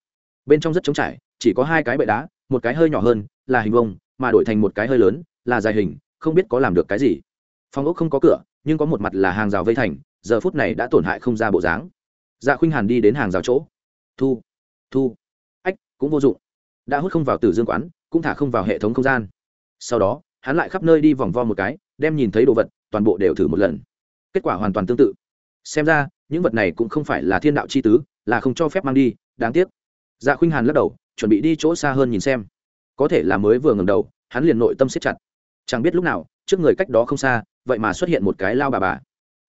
bên trong rất trống trải, chỉ có hai cái bệ đá, một cái hơi nhỏ hơn, là hình vông mà đổi thành một cái hơi lớn, là dài hình, không biết có làm được cái gì. Phòng ốc không có cửa, nhưng có một mặt là hàng rào vây thành, giờ phút này đã tổn hại không ra bộ dáng. Dạ khuynh hàn đi đến hàng rào chỗ. Thu thu. Ách, cũng vô dụng. Đã hút không vào tử dương quán, cũng thả không vào hệ thống không gian. Sau đó, hắn lại khắp nơi đi vòng vo một cái, đem nhìn thấy đồ vật, toàn bộ đều thử một lần. Kết quả hoàn toàn tương tự. Xem ra, những vật này cũng không phải là thiên đạo chi tứ, là không cho phép mang đi, đáng tiếc dạ khuynh hàn lắc đầu, chuẩn bị đi chỗ xa hơn nhìn xem. Có thể là mới vừa ngầm đầu, hắn liền nội tâm siết chặt. Chẳng biết lúc nào, trước người cách đó không xa, vậy mà xuất hiện một cái lao bà bà.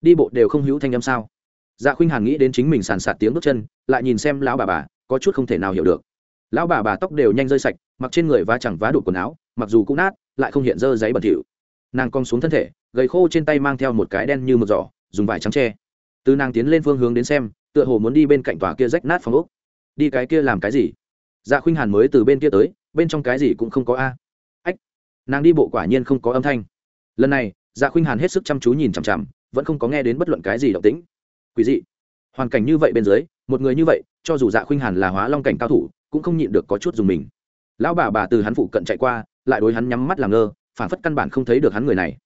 Đi bộ đều không hữu thanh âm sao? Dạ khuynh hàn nghĩ đến chính mình sàn sạt tiếng bước chân, lại nhìn xem lão bà bà, có chút không thể nào hiểu được. Lão bà bà tóc đều nhanh rơi sạch, mặc trên người và chẳng vá đủ quần áo, mặc dù cũng nát, lại không hiện dơ giấy bẩn thỉu. Nàng cong xuống thân thể, gầy khô trên tay mang theo một cái đen như mực giỏ, dùng vải trắng tre từ nàng tiến lên phương hướng đến xem, tựa hồ muốn đi bên cạnh tòa kia rách nát phòng ốc đi cái kia làm cái gì? Dạ khuynh hàn mới từ bên kia tới, bên trong cái gì cũng không có a. Ách, nàng đi bộ quả nhiên không có âm thanh. Lần này dạ khuynh hàn hết sức chăm chú nhìn chằm chằm, vẫn không có nghe đến bất luận cái gì động tĩnh. Quý dị. Hoàn cảnh như vậy bên dưới, một người như vậy, cho dù dạ khuynh hàn là hóa long cảnh cao thủ, cũng không nhịn được có chút dùng mình. Lão bà bà từ hắn phụ cận chạy qua, lại đối hắn nhắm mắt làm ngơ, phản phất căn bản không thấy được hắn người này.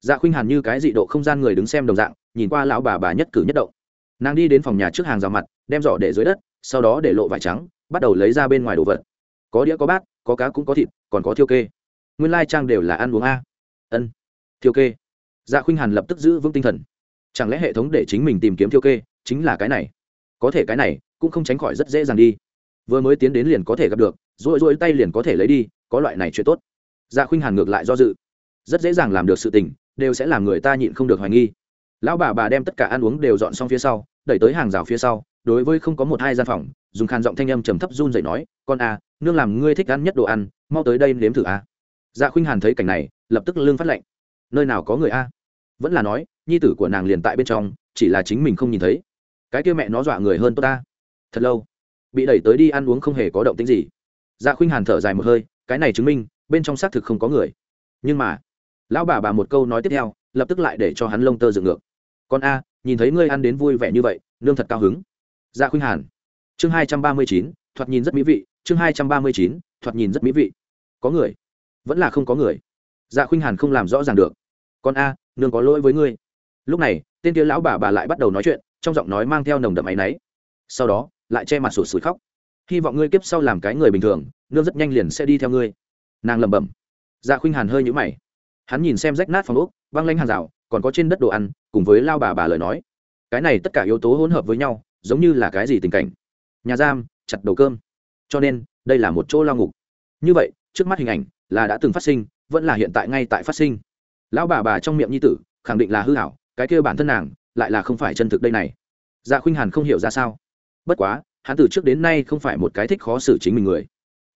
Dạ khuynh hàn như cái dị độ không gian người đứng xem đồng dạng, nhìn qua lão bà bà nhất cử nhất động. Nàng đi đến phòng nhà trước hàng rào mặt, đem giỏ để dưới đất sau đó để lộ vải trắng, bắt đầu lấy ra bên ngoài đồ vật. Có đĩa, có bát, có cá cũng có thịt, còn có thiêu kê. Nguyên lai trang đều là ăn uống a. Ân, thiêu kê. Dạ khuynh hàn lập tức giữ vững tinh thần. Chẳng lẽ hệ thống để chính mình tìm kiếm thiêu kê chính là cái này? Có thể cái này cũng không tránh khỏi rất dễ dàng đi. Vừa mới tiến đến liền có thể gặp được rồi rồi tay liền có thể lấy đi, có loại này chuyện tốt. Dạ khuynh hàn ngược lại do dự. Rất dễ dàng làm được sự tình, đều sẽ làm người ta nhịn không được hoài nghi. Lão bà bà đem tất cả ăn uống đều dọn xong phía sau, đẩy tới hàng rào phía sau đối với không có một hai gian phòng, dùng khàn giọng thanh âm trầm thấp run dậy nói, con a nương làm ngươi thích ăn nhất đồ ăn, mau tới đây nếm thử a dạ khuynh hàn thấy cảnh này, lập tức lương phát lệnh nơi nào có người a? Vẫn là nói, nhi tử của nàng liền tại bên trong, chỉ là chính mình không nhìn thấy. Cái kia mẹ nó dọa người hơn tôi ta. Thật lâu. Bị đẩy tới đi ăn uống không hề có động tính gì. Dạ khuynh hàn thở dài một hơi, cái này chứng minh, bên trong xác thực không có người. Nhưng mà, lão bà bà một câu nói tiếp theo, lập tức lại để cho hắn lông tơ dựng ngược. Con a, nhìn thấy ngươi ăn đến vui vẻ như vậy, nương thật cao hứng dạ khuynh hàn. Chương hai trăm ba mươi chín, thoạt nhìn rất mỹ vị. Chương hai trăm ba mươi chín, thoạt nhìn rất mỹ vị. Có người. Vẫn là không có người. Dạ khuynh hàn không làm rõ ràng được. Con a, nương có lỗi với ngươi. Lúc này, tên kia lão bà bà lại bắt đầu nói chuyện, trong giọng nói mang theo nồng đậm áy náy. Sau đó, lại che mặt sụt sùi khóc. Hy vọng ngươi kiếp sau làm cái người bình thường, nương rất nhanh liền sẽ đi theo ngươi. Nàng lẩm bẩm. Dạ khuynh hàn hơi nhũ mày. Hắn nhìn xem rách nát phòng ốc, băng lanh hàng rào, còn có trên đất đồ ăn, cùng với lao bà bà lời nói. Cái này tất cả yếu tố hỗn hợp với nhau giống như là cái gì tình cảnh. Nhà giam, chặt đầu cơm. Cho nên, đây là một chỗ lao ngục. Như vậy, trước mắt hình ảnh là đã từng phát sinh, vẫn là hiện tại ngay tại phát sinh. Lão bà bà trong miệng nhi tử khẳng định là hư hảo, cái kêu bản thân nàng lại là không phải chân thực đây này. Dạ khuynh hàn không hiểu ra sao. Bất quá, hắn từ trước đến nay không phải một cái thích khó xử chính mình người.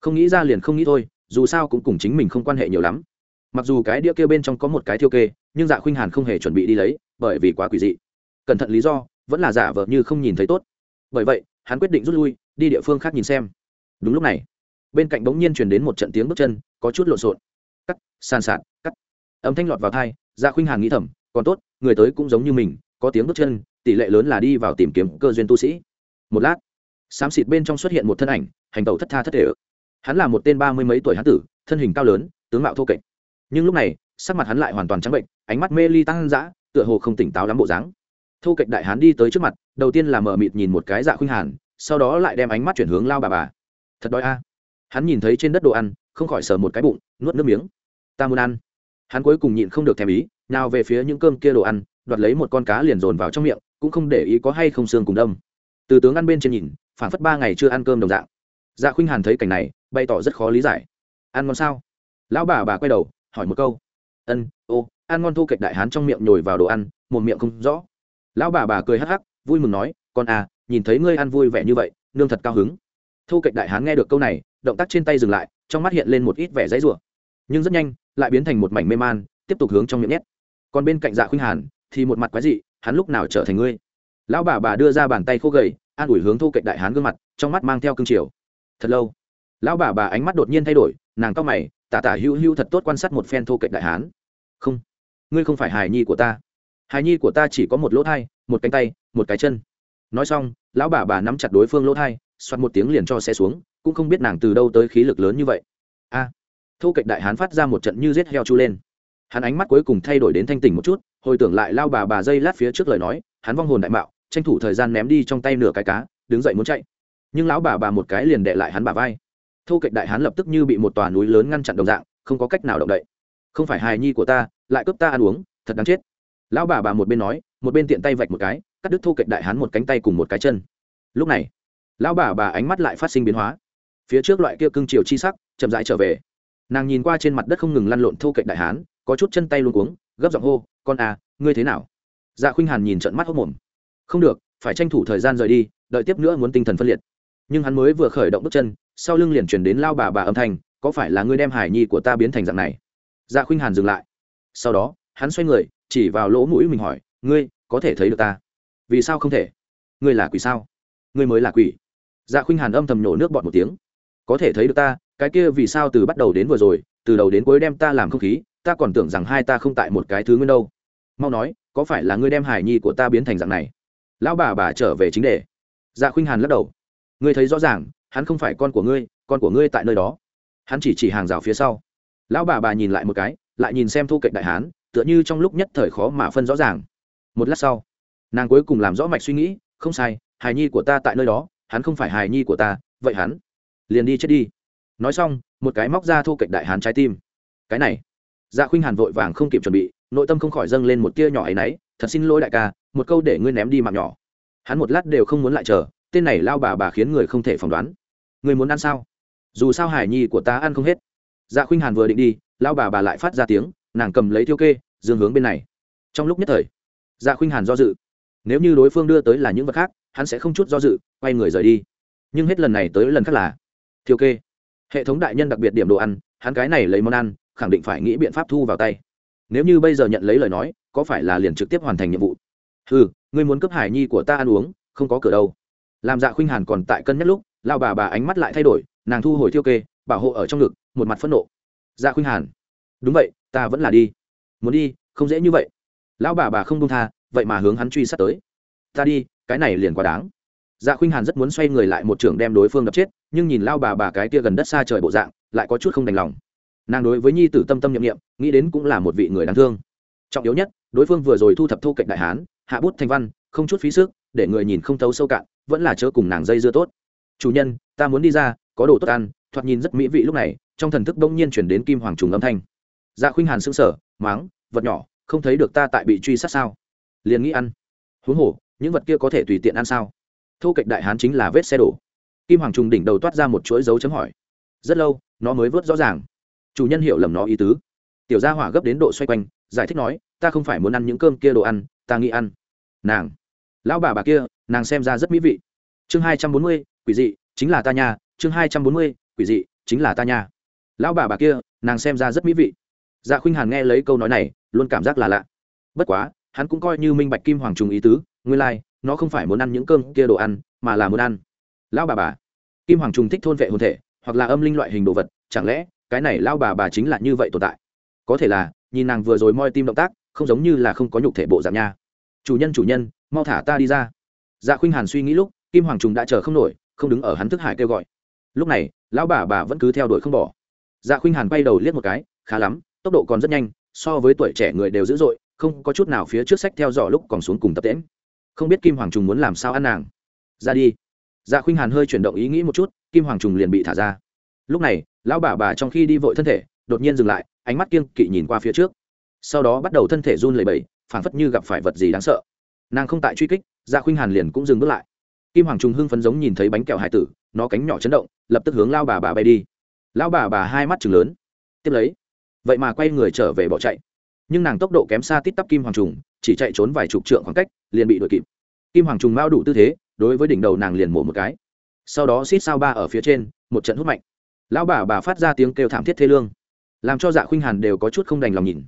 Không nghĩ ra liền không nghĩ thôi, dù sao cũng cùng chính mình không quan hệ nhiều lắm. Mặc dù cái đĩa kia bên trong có một cái thiêu kê, nhưng dạ khuynh hàn không hề chuẩn bị đi lấy, bởi vì quá quỷ dị. Cẩn thận lý do vẫn là giả vờ như không nhìn thấy tốt. Bởi vậy, hắn quyết định rút lui, đi địa phương khác nhìn xem. Đúng lúc này, bên cạnh bỗng nhiên truyền đến một trận tiếng bước chân, có chút lộn xộn. Cắt, sàn sạt, cắt. Âm thanh lọt vào thai dạ khuynh hàn nghĩ thầm, còn tốt, người tới cũng giống như mình, có tiếng bước chân, tỷ lệ lớn là đi vào tìm kiếm cơ duyên tu sĩ. Một lát, xám xịt bên trong xuất hiện một thân ảnh, hành tẩu thất tha thất thể. Hắn là một tên ba mươi mấy tuổi hán tử, thân hình cao lớn, tướng mạo thô kệch. Nhưng lúc này, sắc mặt hắn lại hoàn toàn trắng bệnh, ánh mắt mê ly tăng dã, tựa hồ không tỉnh táo lắm bộ dáng thu kịch đại hán đi tới trước mặt, đầu tiên là mờ mịt nhìn một cái dạ khuynh hàn, sau đó lại đem ánh mắt chuyển hướng lao bà bà. Thật đói a. Hắn nhìn thấy trên đất đồ ăn, không khỏi sờ một cái bụng, nuốt nước miếng. Ta muốn ăn. Hắn cuối cùng nhịn không được thèm ý, nào về phía những cơm kia đồ ăn, đoạt lấy một con cá liền dồn vào trong miệng, cũng không để ý có hay không xương cùng đâm. từ tướng ăn bên trên nhìn, phản phất ba ngày chưa ăn cơm đồng dạng. Dạ khuynh hàn thấy cảnh này, bày tỏ rất khó lý giải. Ăn ngon sao? Lão bà bà quay đầu, hỏi một câu. Ân, ô, ăn ngon thu kệch đại hán trong miệng nhồi vào đồ ăn, một miệng không rõ lão bà bà cười hắc hắc, vui mừng nói, con à nhìn thấy ngươi ăn vui vẻ như vậy, nương thật cao hứng. Thu kệch đại hán nghe được câu này, động tác trên tay dừng lại, trong mắt hiện lên một ít vẻ dãy rủa. Nhưng rất nhanh, lại biến thành một mảnh mê man, tiếp tục hướng trong miệng nhét. Còn bên cạnh dạ khuynh hàn, thì một mặt quái dị, hắn lúc nào trở thành ngươi? Lão bà bà đưa ra bàn tay khô gầy, an ủi hướng thu kệch đại hán gương mặt, trong mắt mang theo cương triều. Thật lâu, lão bà bà ánh mắt đột nhiên thay đổi, nàng cao mày, tả tả hữu hữu thật tốt quan sát một phen thô kệch đại hán. Không, ngươi không phải hài nhi của ta hài nhi của ta chỉ có một lỗ thai một cánh tay một cái chân. Nói xong lão bà bà nắm chặt đối phương lỗ thai xoắt một tiếng liền cho xe xuống cũng không biết nàng từ đâu tới khí lực lớn như vậy. A. À, thô kệch đại hán phát ra một trận như rết heo chu lên. Hắn ánh mắt cuối cùng thay đổi đến thanh tỉnh một chút hồi tưởng lại lao bà bà dây lát phía trước lời nói hắn vong hồn đại mạo tranh thủ thời gian ném đi trong tay nửa cái cá đứng dậy muốn chạy. Nhưng lão bà bà một cái liền đệ lại hắn bà vai. Thô kệch đại hán lập tức như bị một tòa núi lớn ngăn chặn đồng dạng không có cách nào động đậy. Không phải hài nhi của ta lại cướp ta ăn uống thật đáng chết lão bà bà một bên nói, một bên tiện tay vạch một cái, cắt đứt thô kệch đại hán một cánh tay cùng một cái chân. Lúc này, lão bà bà ánh mắt lại phát sinh biến hóa. Phía trước loại kia cưng chiều chi sắc, chậm rãi trở về. Nàng nhìn qua trên mặt đất không ngừng lăn lộn thô kệch đại hán, có chút chân tay luôn cuống, gấp giọng hô, con à ngươi thế nào? Dạ khuynh hàn nhìn trận mắt hốc mồm. Không được, phải tranh thủ thời gian rời đi, đợi tiếp nữa muốn tinh thần phân liệt. Nhưng hắn mới vừa khởi động bước chân, sau lưng liền chuyển đến lao bà bà âm thanh, có phải là ngươi đem hải nhi của ta biến thành dạng này? Dạ khuynh hàn dừng lại. Sau đó, hắn xoay người chỉ vào lỗ mũi mình hỏi, ngươi, có thể thấy được ta? Vì sao không thể? Ngươi là quỷ sao? Ngươi mới là quỷ? Dạ khuynh hàn âm thầm nhổ nước bọt một tiếng. Có thể thấy được ta, cái kia vì sao từ bắt đầu đến vừa rồi, từ đầu đến cuối đem ta làm không khí, ta còn tưởng rằng hai ta không tại một cái thứ nguyên đâu. Mau nói, có phải là ngươi đem hải nhi của ta biến thành dạng này? Lão bà bà trở về chính đề. Dạ khuynh hàn lắc đầu. Ngươi thấy rõ ràng, hắn không phải con của ngươi, con của ngươi tại nơi đó. Hắn chỉ chỉ hàng rào phía sau. Lão bà bà nhìn lại một cái, lại nhìn xem thu cạnh đại hán tựa như trong lúc nhất thời khó mà phân rõ ràng. Một lát sau, nàng cuối cùng làm rõ mạch suy nghĩ, không sai, hài nhi của ta tại nơi đó, hắn không phải hài nhi của ta, vậy hắn liền đi chết đi. Nói xong, một cái móc ra thu cạnh đại hán trái tim. Cái này dạ khuynh hàn vội vàng không kịp chuẩn bị, nội tâm không khỏi dâng lên một tia nhỏ ấy náy, thật xin lỗi đại ca, một câu để ngươi ném đi mạng nhỏ. Hắn một lát đều không muốn lại chờ, tên này lao bà bà khiến người không thể phỏng đoán. Người muốn ăn sao? Dù sao hải nhi của ta ăn không hết. Dạ khuynh hàn vừa định đi, lao bà bà lại phát ra tiếng, nàng cầm lấy thiêu kê dương hướng bên này. Trong lúc nhất thời dạ khuynh hàn do dự. Nếu như đối phương đưa tới là những vật khác, hắn sẽ không chút do dự, quay người rời đi. Nhưng hết lần này tới lần khác là thiêu kê, hệ thống đại nhân đặc biệt điểm đồ ăn, hắn cái này lấy món ăn, khẳng định phải nghĩ biện pháp thu vào tay. Nếu như bây giờ nhận lấy lời nói, có phải là liền trực tiếp hoàn thành nhiệm vụ? Ừ ngươi muốn cướp hải nhi của ta ăn uống, không có cửa đâu. Làm dạ khuynh hàn còn tại cân nhắc lúc lao bà bà ánh mắt lại thay đổi, nàng thu hồi thiêu kê, bảo hộ ở trong ngực, một mặt phẫn nộ. Dạ khuynh hàn, đúng vậy, ta vẫn là đi muốn đi, không dễ như vậy. Lão bà bà không công tha, vậy mà hướng hắn truy sát tới. Ta đi, cái này liền quá đáng. Dạ khuynh hàn rất muốn xoay người lại một trường đem đối phương đập chết, nhưng nhìn lao bà bà cái kia gần đất xa trời bộ dạng, lại có chút không đành lòng. Nàng đối với nhi tử tâm tâm nhiệm nghiệm nghĩ đến cũng là một vị người đáng thương. Trọng yếu nhất, đối phương vừa rồi thu thập thu cạnh đại hán, hạ bút thanh văn, không chút phí sức, để người nhìn không thấu sâu cạn, vẫn là chớ cùng nàng dây dưa tốt. Chủ nhân, ta muốn đi ra, có đồ tốt ăn. Thoạt nhìn rất mỹ vị lúc này, trong thần thức bỗng nhiên chuyển đến kim hoàng trùng âm thanh. Dạ khuynh hàn sững sờ máng, vật nhỏ, không thấy được ta tại bị truy sát sao? Liền nghĩ ăn. Huống hồ, những vật kia có thể tùy tiện ăn sao? Thu kệch đại hán chính là vết xe đổ. Kim hoàng trùng đỉnh đầu toát ra một chuỗi dấu chấm hỏi. Rất lâu, nó mới vớt rõ ràng. Chủ nhân hiểu lầm nó ý tứ. Tiểu gia hỏa gấp đến độ xoay quanh, giải thích nói, ta không phải muốn ăn những cơm kia đồ ăn, ta nghĩ ăn. Nàng. Lão bà bà kia, nàng xem ra rất mỹ vị. Chương hai trăm bốn mươi, quỷ dị, chính là ta nha. Chương hai trăm bốn mươi, quỷ dị, chính là ta nha. Lão bà bà kia, nàng xem ra rất mỹ vị dạ khuynh hàn nghe lấy câu nói này luôn cảm giác là lạ. Bất quá hắn cũng coi như minh bạch kim hoàng trùng ý tứ nguyên lai、like, nó không phải muốn ăn những cơm kia đồ ăn mà là muốn ăn. Lão bà bà kim hoàng trùng thích thôn vệ hồn thể hoặc là âm linh loại hình đồ vật chẳng lẽ cái này lão bà bà chính là như vậy tồn tại? Có thể là nhìn nàng vừa rồi moi tim động tác không giống như là không có nhục thể bộ dạng nha. Chủ nhân chủ nhân mau thả ta đi ra. Dạ khuynh hàn suy nghĩ lúc kim hoàng trùng đã chờ không nổi không đứng ở hắn thức hải kêu gọi. Lúc này lão bà bà vẫn cứ theo đuổi không bỏ. Dạ khuynh hàn bay đầu liếc một cái khá lắm tốc độ còn rất nhanh, so với tuổi trẻ người đều dữ dội, không có chút nào phía trước sách theo dõi lúc còn xuống cùng tập tễm không biết kim hoàng trùng muốn làm sao ăn nàng. Ra đi. Dạ khuynh hàn hơi chuyển động ý nghĩ một chút, kim hoàng trùng liền bị thả ra. Lúc này, lão bà bà trong khi đi vội thân thể, đột nhiên dừng lại, ánh mắt kiêng kỵ nhìn qua phía trước. Sau đó bắt đầu thân thể run lẩy bẩy, phảng phất như gặp phải vật gì đáng sợ. Nàng không tại truy kích dạ khuynh hàn liền cũng dừng bước lại. Kim hoàng trùng hưng phấn giống nhìn thấy bánh kẹo hải tử, nó cánh nhỏ chấn động, lập tức hướng lao bà bà bay đi. Lão bà bà hai mắt chừng lớn. Tiếp lấy vậy mà quay người trở về bỏ chạy. Nhưng nàng tốc độ kém xa tít tắp kim hoàng trùng, chỉ chạy trốn vài chục trượng khoảng cách, liền bị đuổi kịp. Kim hoàng trùng mao đủ tư thế, đối với đỉnh đầu nàng liền mổ một cái. Sau đó xít sao ba ở phía trên, một trận hút mạnh. Lão bà bà phát ra tiếng kêu thảm thiết thê lương, làm cho dạ khuynh hàn đều có chút không đành lòng nhìn.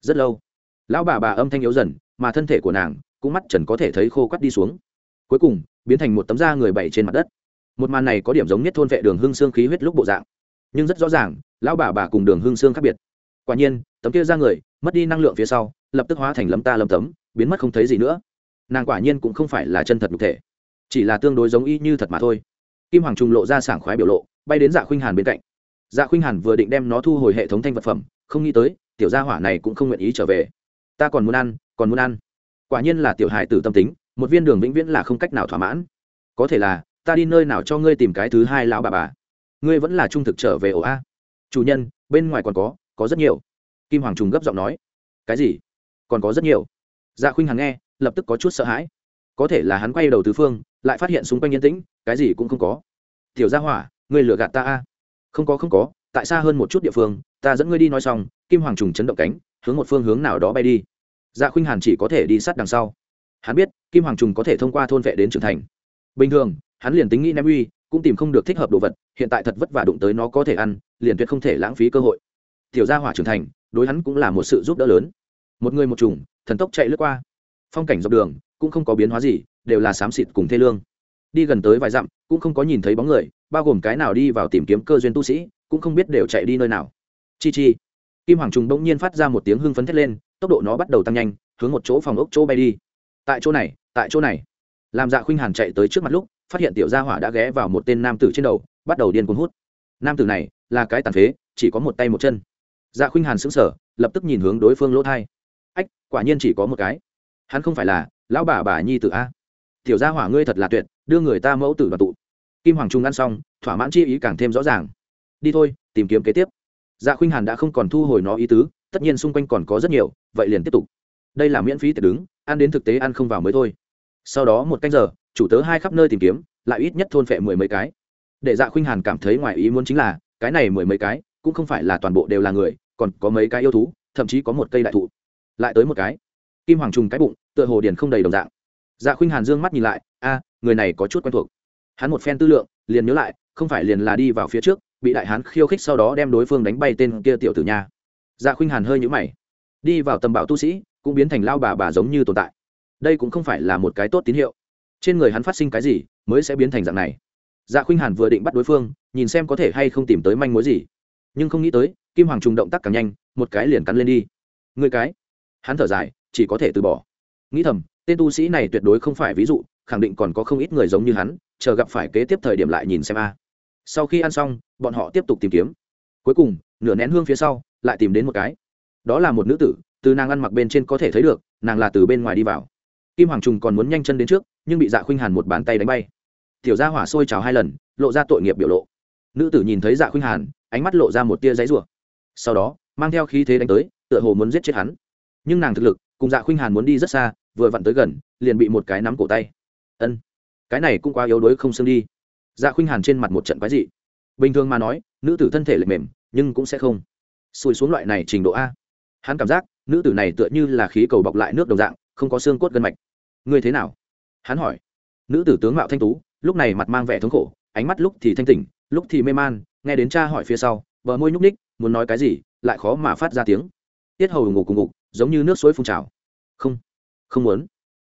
Rất lâu, lão bà bà âm thanh yếu dần, mà thân thể của nàng cũng mắt trần có thể thấy khô quắt đi xuống. Cuối cùng, biến thành một tấm da người bảy trên mặt đất. Một màn này có điểm giống nhất thôn vệ đường hương xương khí huyết lúc bộ dạng, nhưng rất rõ ràng, lão bà bà cùng đường hương xương khác biệt quả nhiên, tấm kia ra người, mất đi năng lượng phía sau, lập tức hóa thành lấm ta lấm tấm, biến mất không thấy gì nữa. Nàng quả nhiên cũng không phải là chân thật nhục thể, chỉ là tương đối giống y như thật mà thôi. Kim hoàng trung lộ ra sảng khoái biểu lộ, bay đến dạ khuynh hàn bên cạnh. Dạ khuynh hàn vừa định đem nó thu hồi hệ thống thanh vật phẩm, không nghĩ tới, tiểu gia hỏa này cũng không nguyện ý trở về. Ta còn muốn ăn, còn muốn ăn. Quả nhiên là tiểu hài tử tâm tính, một viên đường vĩnh viễn là không cách nào thỏa mãn. Có thể là, ta đi nơi nào cho ngươi tìm cái thứ hai lão bà bà. Ngươi vẫn là trung thực trở về ổ a. Chủ nhân, bên ngoài còn có có rất nhiều. Kim hoàng trùng gấp giọng nói, cái gì? Còn có rất nhiều? Dạ khuynh hằng nghe, lập tức có chút sợ hãi. Có thể là hắn quay đầu tứ phương, lại phát hiện xung quanh yên tĩnh, cái gì cũng không có. Tiểu gia hỏa, ngươi lừa gạt ta a. Không có không có, tại xa hơn một chút địa phương, ta dẫn ngươi đi nói xong. Kim hoàng trùng chấn động cánh, hướng một phương hướng nào đó bay đi. Dạ khuynh hàn chỉ có thể đi sát đằng sau. Hắn biết, kim hoàng trùng có thể thông qua thôn vệ đến trưởng thành. Bình thường, hắn liền tính nghĩ ném uy, cũng tìm không được thích hợp đồ vật, hiện tại thật vất vả đụng tới nó có thể ăn, liền tuyệt không thể lãng phí cơ hội tiểu gia hỏa trưởng thành, đối hắn cũng là một sự giúp đỡ lớn. Một người một trùng thần tốc chạy lướt qua. Phong cảnh dọc đường, cũng không có biến hóa gì, đều là xám xịt cùng thê lương. Đi gần tới vài dặm, cũng không có nhìn thấy bóng người, bao gồm cái nào đi vào tìm kiếm cơ duyên tu sĩ, cũng không biết đều chạy đi nơi nào. Chi chi. Kim hoàng trùng bỗng nhiên phát ra một tiếng hưng phấn thét lên, tốc độ nó bắt đầu tăng nhanh, hướng một chỗ phòng ốc chỗ bay đi. Tại chỗ này, tại chỗ này. Làm dạ khuynh hàn chạy tới trước mặt lúc, phát hiện tiểu gia hỏa đã ghé vào một tên nam tử trên đầu, bắt đầu điên cuồng hút. Nam tử này, là cái tàn phế, chỉ có một tay một chân dạ khuynh hàn sững sờ, lập tức nhìn hướng đối phương lỗ thai. Ách, quả nhiên chỉ có một cái. Hắn không phải là lão bà bà nhi tử a. Tiểu gia hỏa ngươi thật là tuyệt, đưa người ta mẫu tử đoàn tụ. Kim hoàng trung ăn xong, thỏa mãn chi ý càng thêm rõ ràng. Đi thôi, tìm kiếm kế tiếp. Dạ khuynh hàn đã không còn thu hồi nó ý tứ, tất nhiên xung quanh còn có rất nhiều, vậy liền tiếp tục. Đây là miễn phí tiệc đứng, ăn đến thực tế ăn không vào mới thôi. Sau đó một canh giờ, chủ tớ hai khắp nơi tìm kiếm, lại ít nhất thôn phệ mười mấy cái. Để dạ khuynh hàn cảm thấy ngoài ý muốn chính là, cái này mười mấy cái cũng không phải là toàn bộ đều là người, còn có mấy cái yêu thú, thậm chí có một cây đại thụ. Lại tới một cái. Kim hoàng trùng cái bụng, tựa hồ điền không đầy đồng dạng. Dạ khuynh hàn dương mắt nhìn lại, a, người này có chút quen thuộc. Hắn một phen tư lượng, liền nhớ lại, không phải liền là đi vào phía trước, bị đại hán khiêu khích sau đó đem đối phương đánh bay tên kia tiểu tử nha. Dạ khuynh hàn hơi nhũ mày. Đi vào tầm bảo tu sĩ, cũng biến thành lao bà bà giống như tồn tại. Đây cũng không phải là một cái tốt tín hiệu. Trên người hắn phát sinh cái gì, mới sẽ biến thành dạng này. Dạ khuynh hàn vừa định bắt đối phương, nhìn xem có thể hay không tìm tới manh mối gì nhưng không nghĩ tới, kim hoàng trùng động tác càng nhanh, một cái liền cắn lên đi. Người cái? Hắn thở dài, chỉ có thể từ bỏ. Nghĩ thầm, tên tu sĩ này tuyệt đối không phải ví dụ, khẳng định còn có không ít người giống như hắn, chờ gặp phải kế tiếp thời điểm lại nhìn xem a. Sau khi ăn xong, bọn họ tiếp tục tìm kiếm. Cuối cùng, nửa nén hương phía sau, lại tìm đến một cái. Đó là một nữ tử, từ nàng ăn mặc bên trên có thể thấy được, nàng là từ bên ngoài đi vào. Kim hoàng trùng còn muốn nhanh chân đến trước, nhưng bị dạ khuynh hàn một bàn tay đánh bay. Tiểu gia hỏa sôi trào hai lần, lộ ra tội nghiệp biểu lộ. Nữ tử nhìn thấy dạ khuynh hàn ánh mắt lộ ra một tia giấy rủa. Sau đó, mang theo khí thế đánh tới, tựa hồ muốn giết chết hắn. Nhưng nàng thực lực, cùng dạ khuynh hàn muốn đi rất xa, vừa vặn tới gần, liền bị một cái nắm cổ tay. Ân, cái này cũng quá yếu đuối không xương đi. Dạ khuynh hàn trên mặt một trận quái dị. Bình thường mà nói, nữ tử thân thể lệch mềm, nhưng cũng sẽ không. Sùi xuống loại này trình độ a. Hắn cảm giác, nữ tử này tựa như là khí cầu bọc lại nước đồng dạng, không có xương cốt gân mạch. Ngươi thế nào? Hắn hỏi. Nữ tử tướng mạo thanh tú, lúc này mặt mang vẻ thống khổ, ánh mắt lúc thì thanh tỉnh, lúc thì mê man nghe đến cha hỏi phía sau, bờ môi nhúc ních muốn nói cái gì, lại khó mà phát ra tiếng. Tiết hầu ngủ cùng ngục, giống như nước suối phun trào. Không không muốn.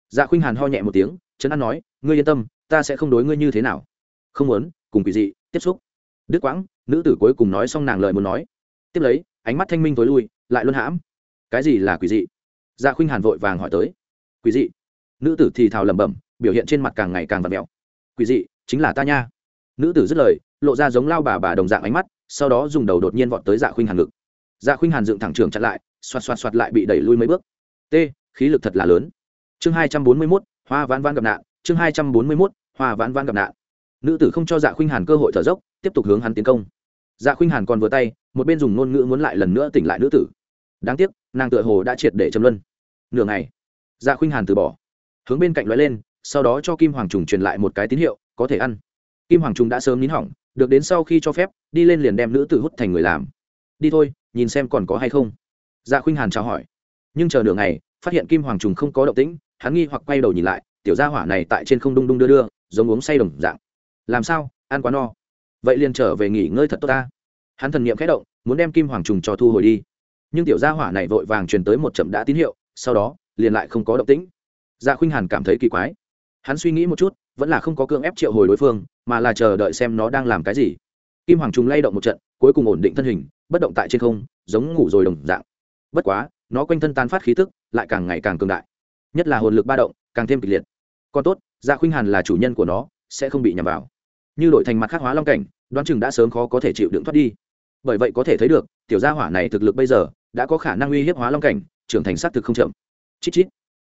Dạ khuynh hàn ho nhẹ một tiếng, trấn an nói, ngươi yên tâm, ta sẽ không đối ngươi như thế nào. Không muốn, cùng quỷ dị, tiếp xúc. Đức quãng, nữ tử cuối cùng nói xong nàng lời muốn nói. Tiếp lấy, ánh mắt thanh minh tối lui, lại luân hãm. Cái gì là quỷ dị? Dạ khuynh hàn vội vàng hỏi tới. Quỷ dị? Nữ tử thì thào lẩm bẩm, biểu hiện trên mặt càng ngày càng vặt mẹo quỷ dị chính là ta nha. Nữ tử dứt lời lộ ra giống lao bà bà đồng dạng ánh mắt, sau đó dùng đầu đột nhiên vọt tới dạ khuynh hàn ngực. Dạ khuynh hàn dựng thẳng trường chặn lại, xoạt xoạt xoạt lại bị đẩy lui mấy bước. T, khí lực thật là lớn. Chương hai trăm bốn mươi mốt, hoa vãn vãn gặp nạn. Chương hai trăm bốn mươi mốt, hoa vãn vãn gặp nạn. Nữ tử không cho dạ khuynh hàn cơ hội thở dốc, tiếp tục hướng hắn tiến công. Dạ khuynh hàn còn vừa tay, một bên dùng ngôn ngữ muốn lại lần nữa tỉnh lại nữ tử. Đáng tiếc, nàng tựa hồ đã triệt để châm luân. Nửa ngày dạ khuynh hàn từ bỏ. Hướng bên cạnh lóe lên, sau đó cho kim hoàng trùng truyền lại một cái tín hiệu, có thể ăn. Kim hoàng trùng đã sớm nín hỏng được đến sau khi cho phép, đi lên liền đem nữ tử hút thành người làm. Đi thôi, nhìn xem còn có hay không. Dạ khuynh hàn chào hỏi. Nhưng chờ nửa ngày, phát hiện kim hoàng trùng không có động tĩnh, hắn nghi hoặc quay đầu nhìn lại, tiểu gia hỏa này tại trên không đung đung đưa đưa, giống uống say đồng dạng. Làm sao, ăn quá no. Vậy liền trở về nghỉ ngơi thật tốt ta. Hắn thần nghiệm khẽ động, muốn đem kim hoàng trùng cho thu hồi đi. Nhưng tiểu gia hỏa này vội vàng truyền tới một chậm đã tín hiệu, sau đó, liền lại không có động tĩnh. Dạ khuynh hàn cảm thấy kỳ quái. Hắn suy nghĩ một chút, vẫn là không có cưỡng ép triệu hồi đối phương mà là chờ đợi xem nó đang làm cái gì. Kim hoàng trùng lay động một trận, cuối cùng ổn định thân hình, bất động tại trên không, giống ngủ rồi đồng dạng. Bất quá, nó quanh thân tan phát khí tức lại càng ngày càng cường đại. Nhất là hồn lực ba động, càng thêm kịch liệt. Còn tốt dạ khuynh hàn là chủ nhân của nó, sẽ không bị nhầm vào. Như đổi thành mặt khắc hóa long cảnh, đoán chừng đã sớm khó có thể chịu đựng thoát đi. Bởi vậy có thể thấy được, tiểu gia hỏa này thực lực bây giờ đã có khả năng uy hiếp hóa long cảnh, trưởng thành s á t thực không chậm. Chít chít.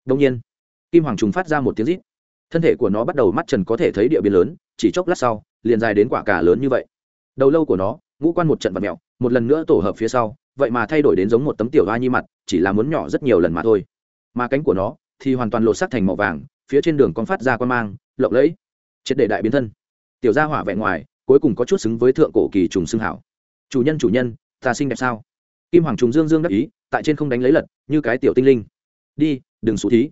Đông nhiên, kim hoàng trùng phát ra một tiếng rít thân thể của nó bắt đầu mắt trần có thể thấy địa biến lớn, chỉ chốc lát sau, liền dài đến quả cả lớn như vậy. Đầu lâu của nó, ngũ quan một trận vật mẹo một lần nữa tổ hợp phía sau, vậy mà thay đổi đến giống một tấm tiểu hoa nhi mặt, chỉ là muốn nhỏ rất nhiều lần mà thôi. Mà cánh của nó thì hoàn toàn lột sắc thành màu vàng, phía trên đường con phát ra quan mang, lộng lẫy, triệt để đại biến thân. Tiểu gia hỏa vẹn ngoài, cuối cùng có chút xứng với thượng cổ kỳ trùng xương hảo. Chủ nhân chủ nhân, ta xinh đẹp sao? Kim hoàng trùng dương dương đắc ý, tại trên không đánh lấy lật, như cái tiểu tinh linh. Đi, đừng xú thí.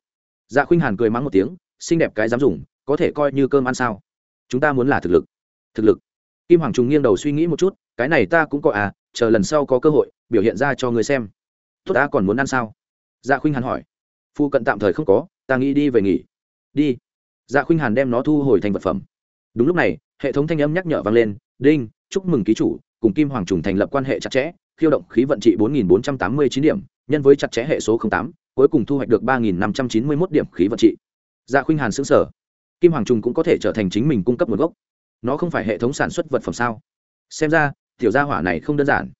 Dạ khuynh hàn cười mắng một tiếng xinh đẹp cái dám dùng có thể coi như cơm ăn sao? Chúng ta muốn là thực lực. Thực lực. Kim hoàng trùng nghiêng đầu suy nghĩ một chút cái này ta cũng có à chờ lần sau có cơ hội biểu hiện ra cho người xem. Tốt ta còn muốn ăn sao? Dạ khuynh hàn hỏi. Phu cận tạm thời không có ta nghĩ đi về nghỉ. Đi. Dạ khuynh hàn đem nó thu hồi thành vật phẩm. Đúng lúc này hệ thống thanh âm nhắc nhở vang lên đinh chúc mừng ký chủ cùng kim hoàng trùng thành lập quan hệ chặt chẽ khiêu động khí vận trị bốn nghìn bốn trăm tám mươi chín điểm nhân với chặt chẽ hệ số 08, cuối cùng thu hoạch được ba nghìn năm trăm chín mươi một điểm khí vận trị dạ khuynh hàn xứng sở kim hoàng trùng cũng có thể trở thành chính mình cung cấp nguồn gốc. Nó không phải hệ thống sản xuất vật phẩm sao? Xem ra, tiểu gia hỏa này không đơn giản.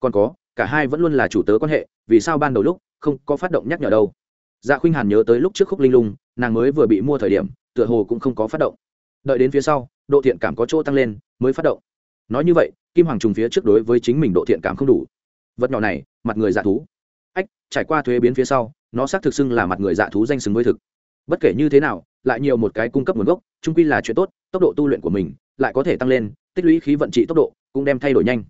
Còn có, cả hai vẫn luôn là chủ tớ quan hệ, vì sao ban đầu lúc không có phát động nhắc nhở đâu? Dạ khuynh hàn nhớ tới lúc trước khúc linh lung, nàng mới vừa bị mua thời điểm, tựa hồ cũng không có phát động. Đợi đến phía sau, độ thiện cảm có chỗ tăng lên, mới phát động. Nói như vậy, kim hoàng trùng phía trước đối với chính mình độ thiện cảm không đủ. Vật nhỏ này, mặt người dạ thú. Ách, trải qua thuế biến phía sau, nó xác thực xưng là mặt người dạ thú danh xứng với thực bất kể như thế nào, lại nhiều một cái cung cấp nguồn gốc trung quy là chuyện tốt, tốc độ tu luyện của mình lại có thể tăng lên, tích lũy khí vận trị tốc độ cũng đem thay đổi nhanh.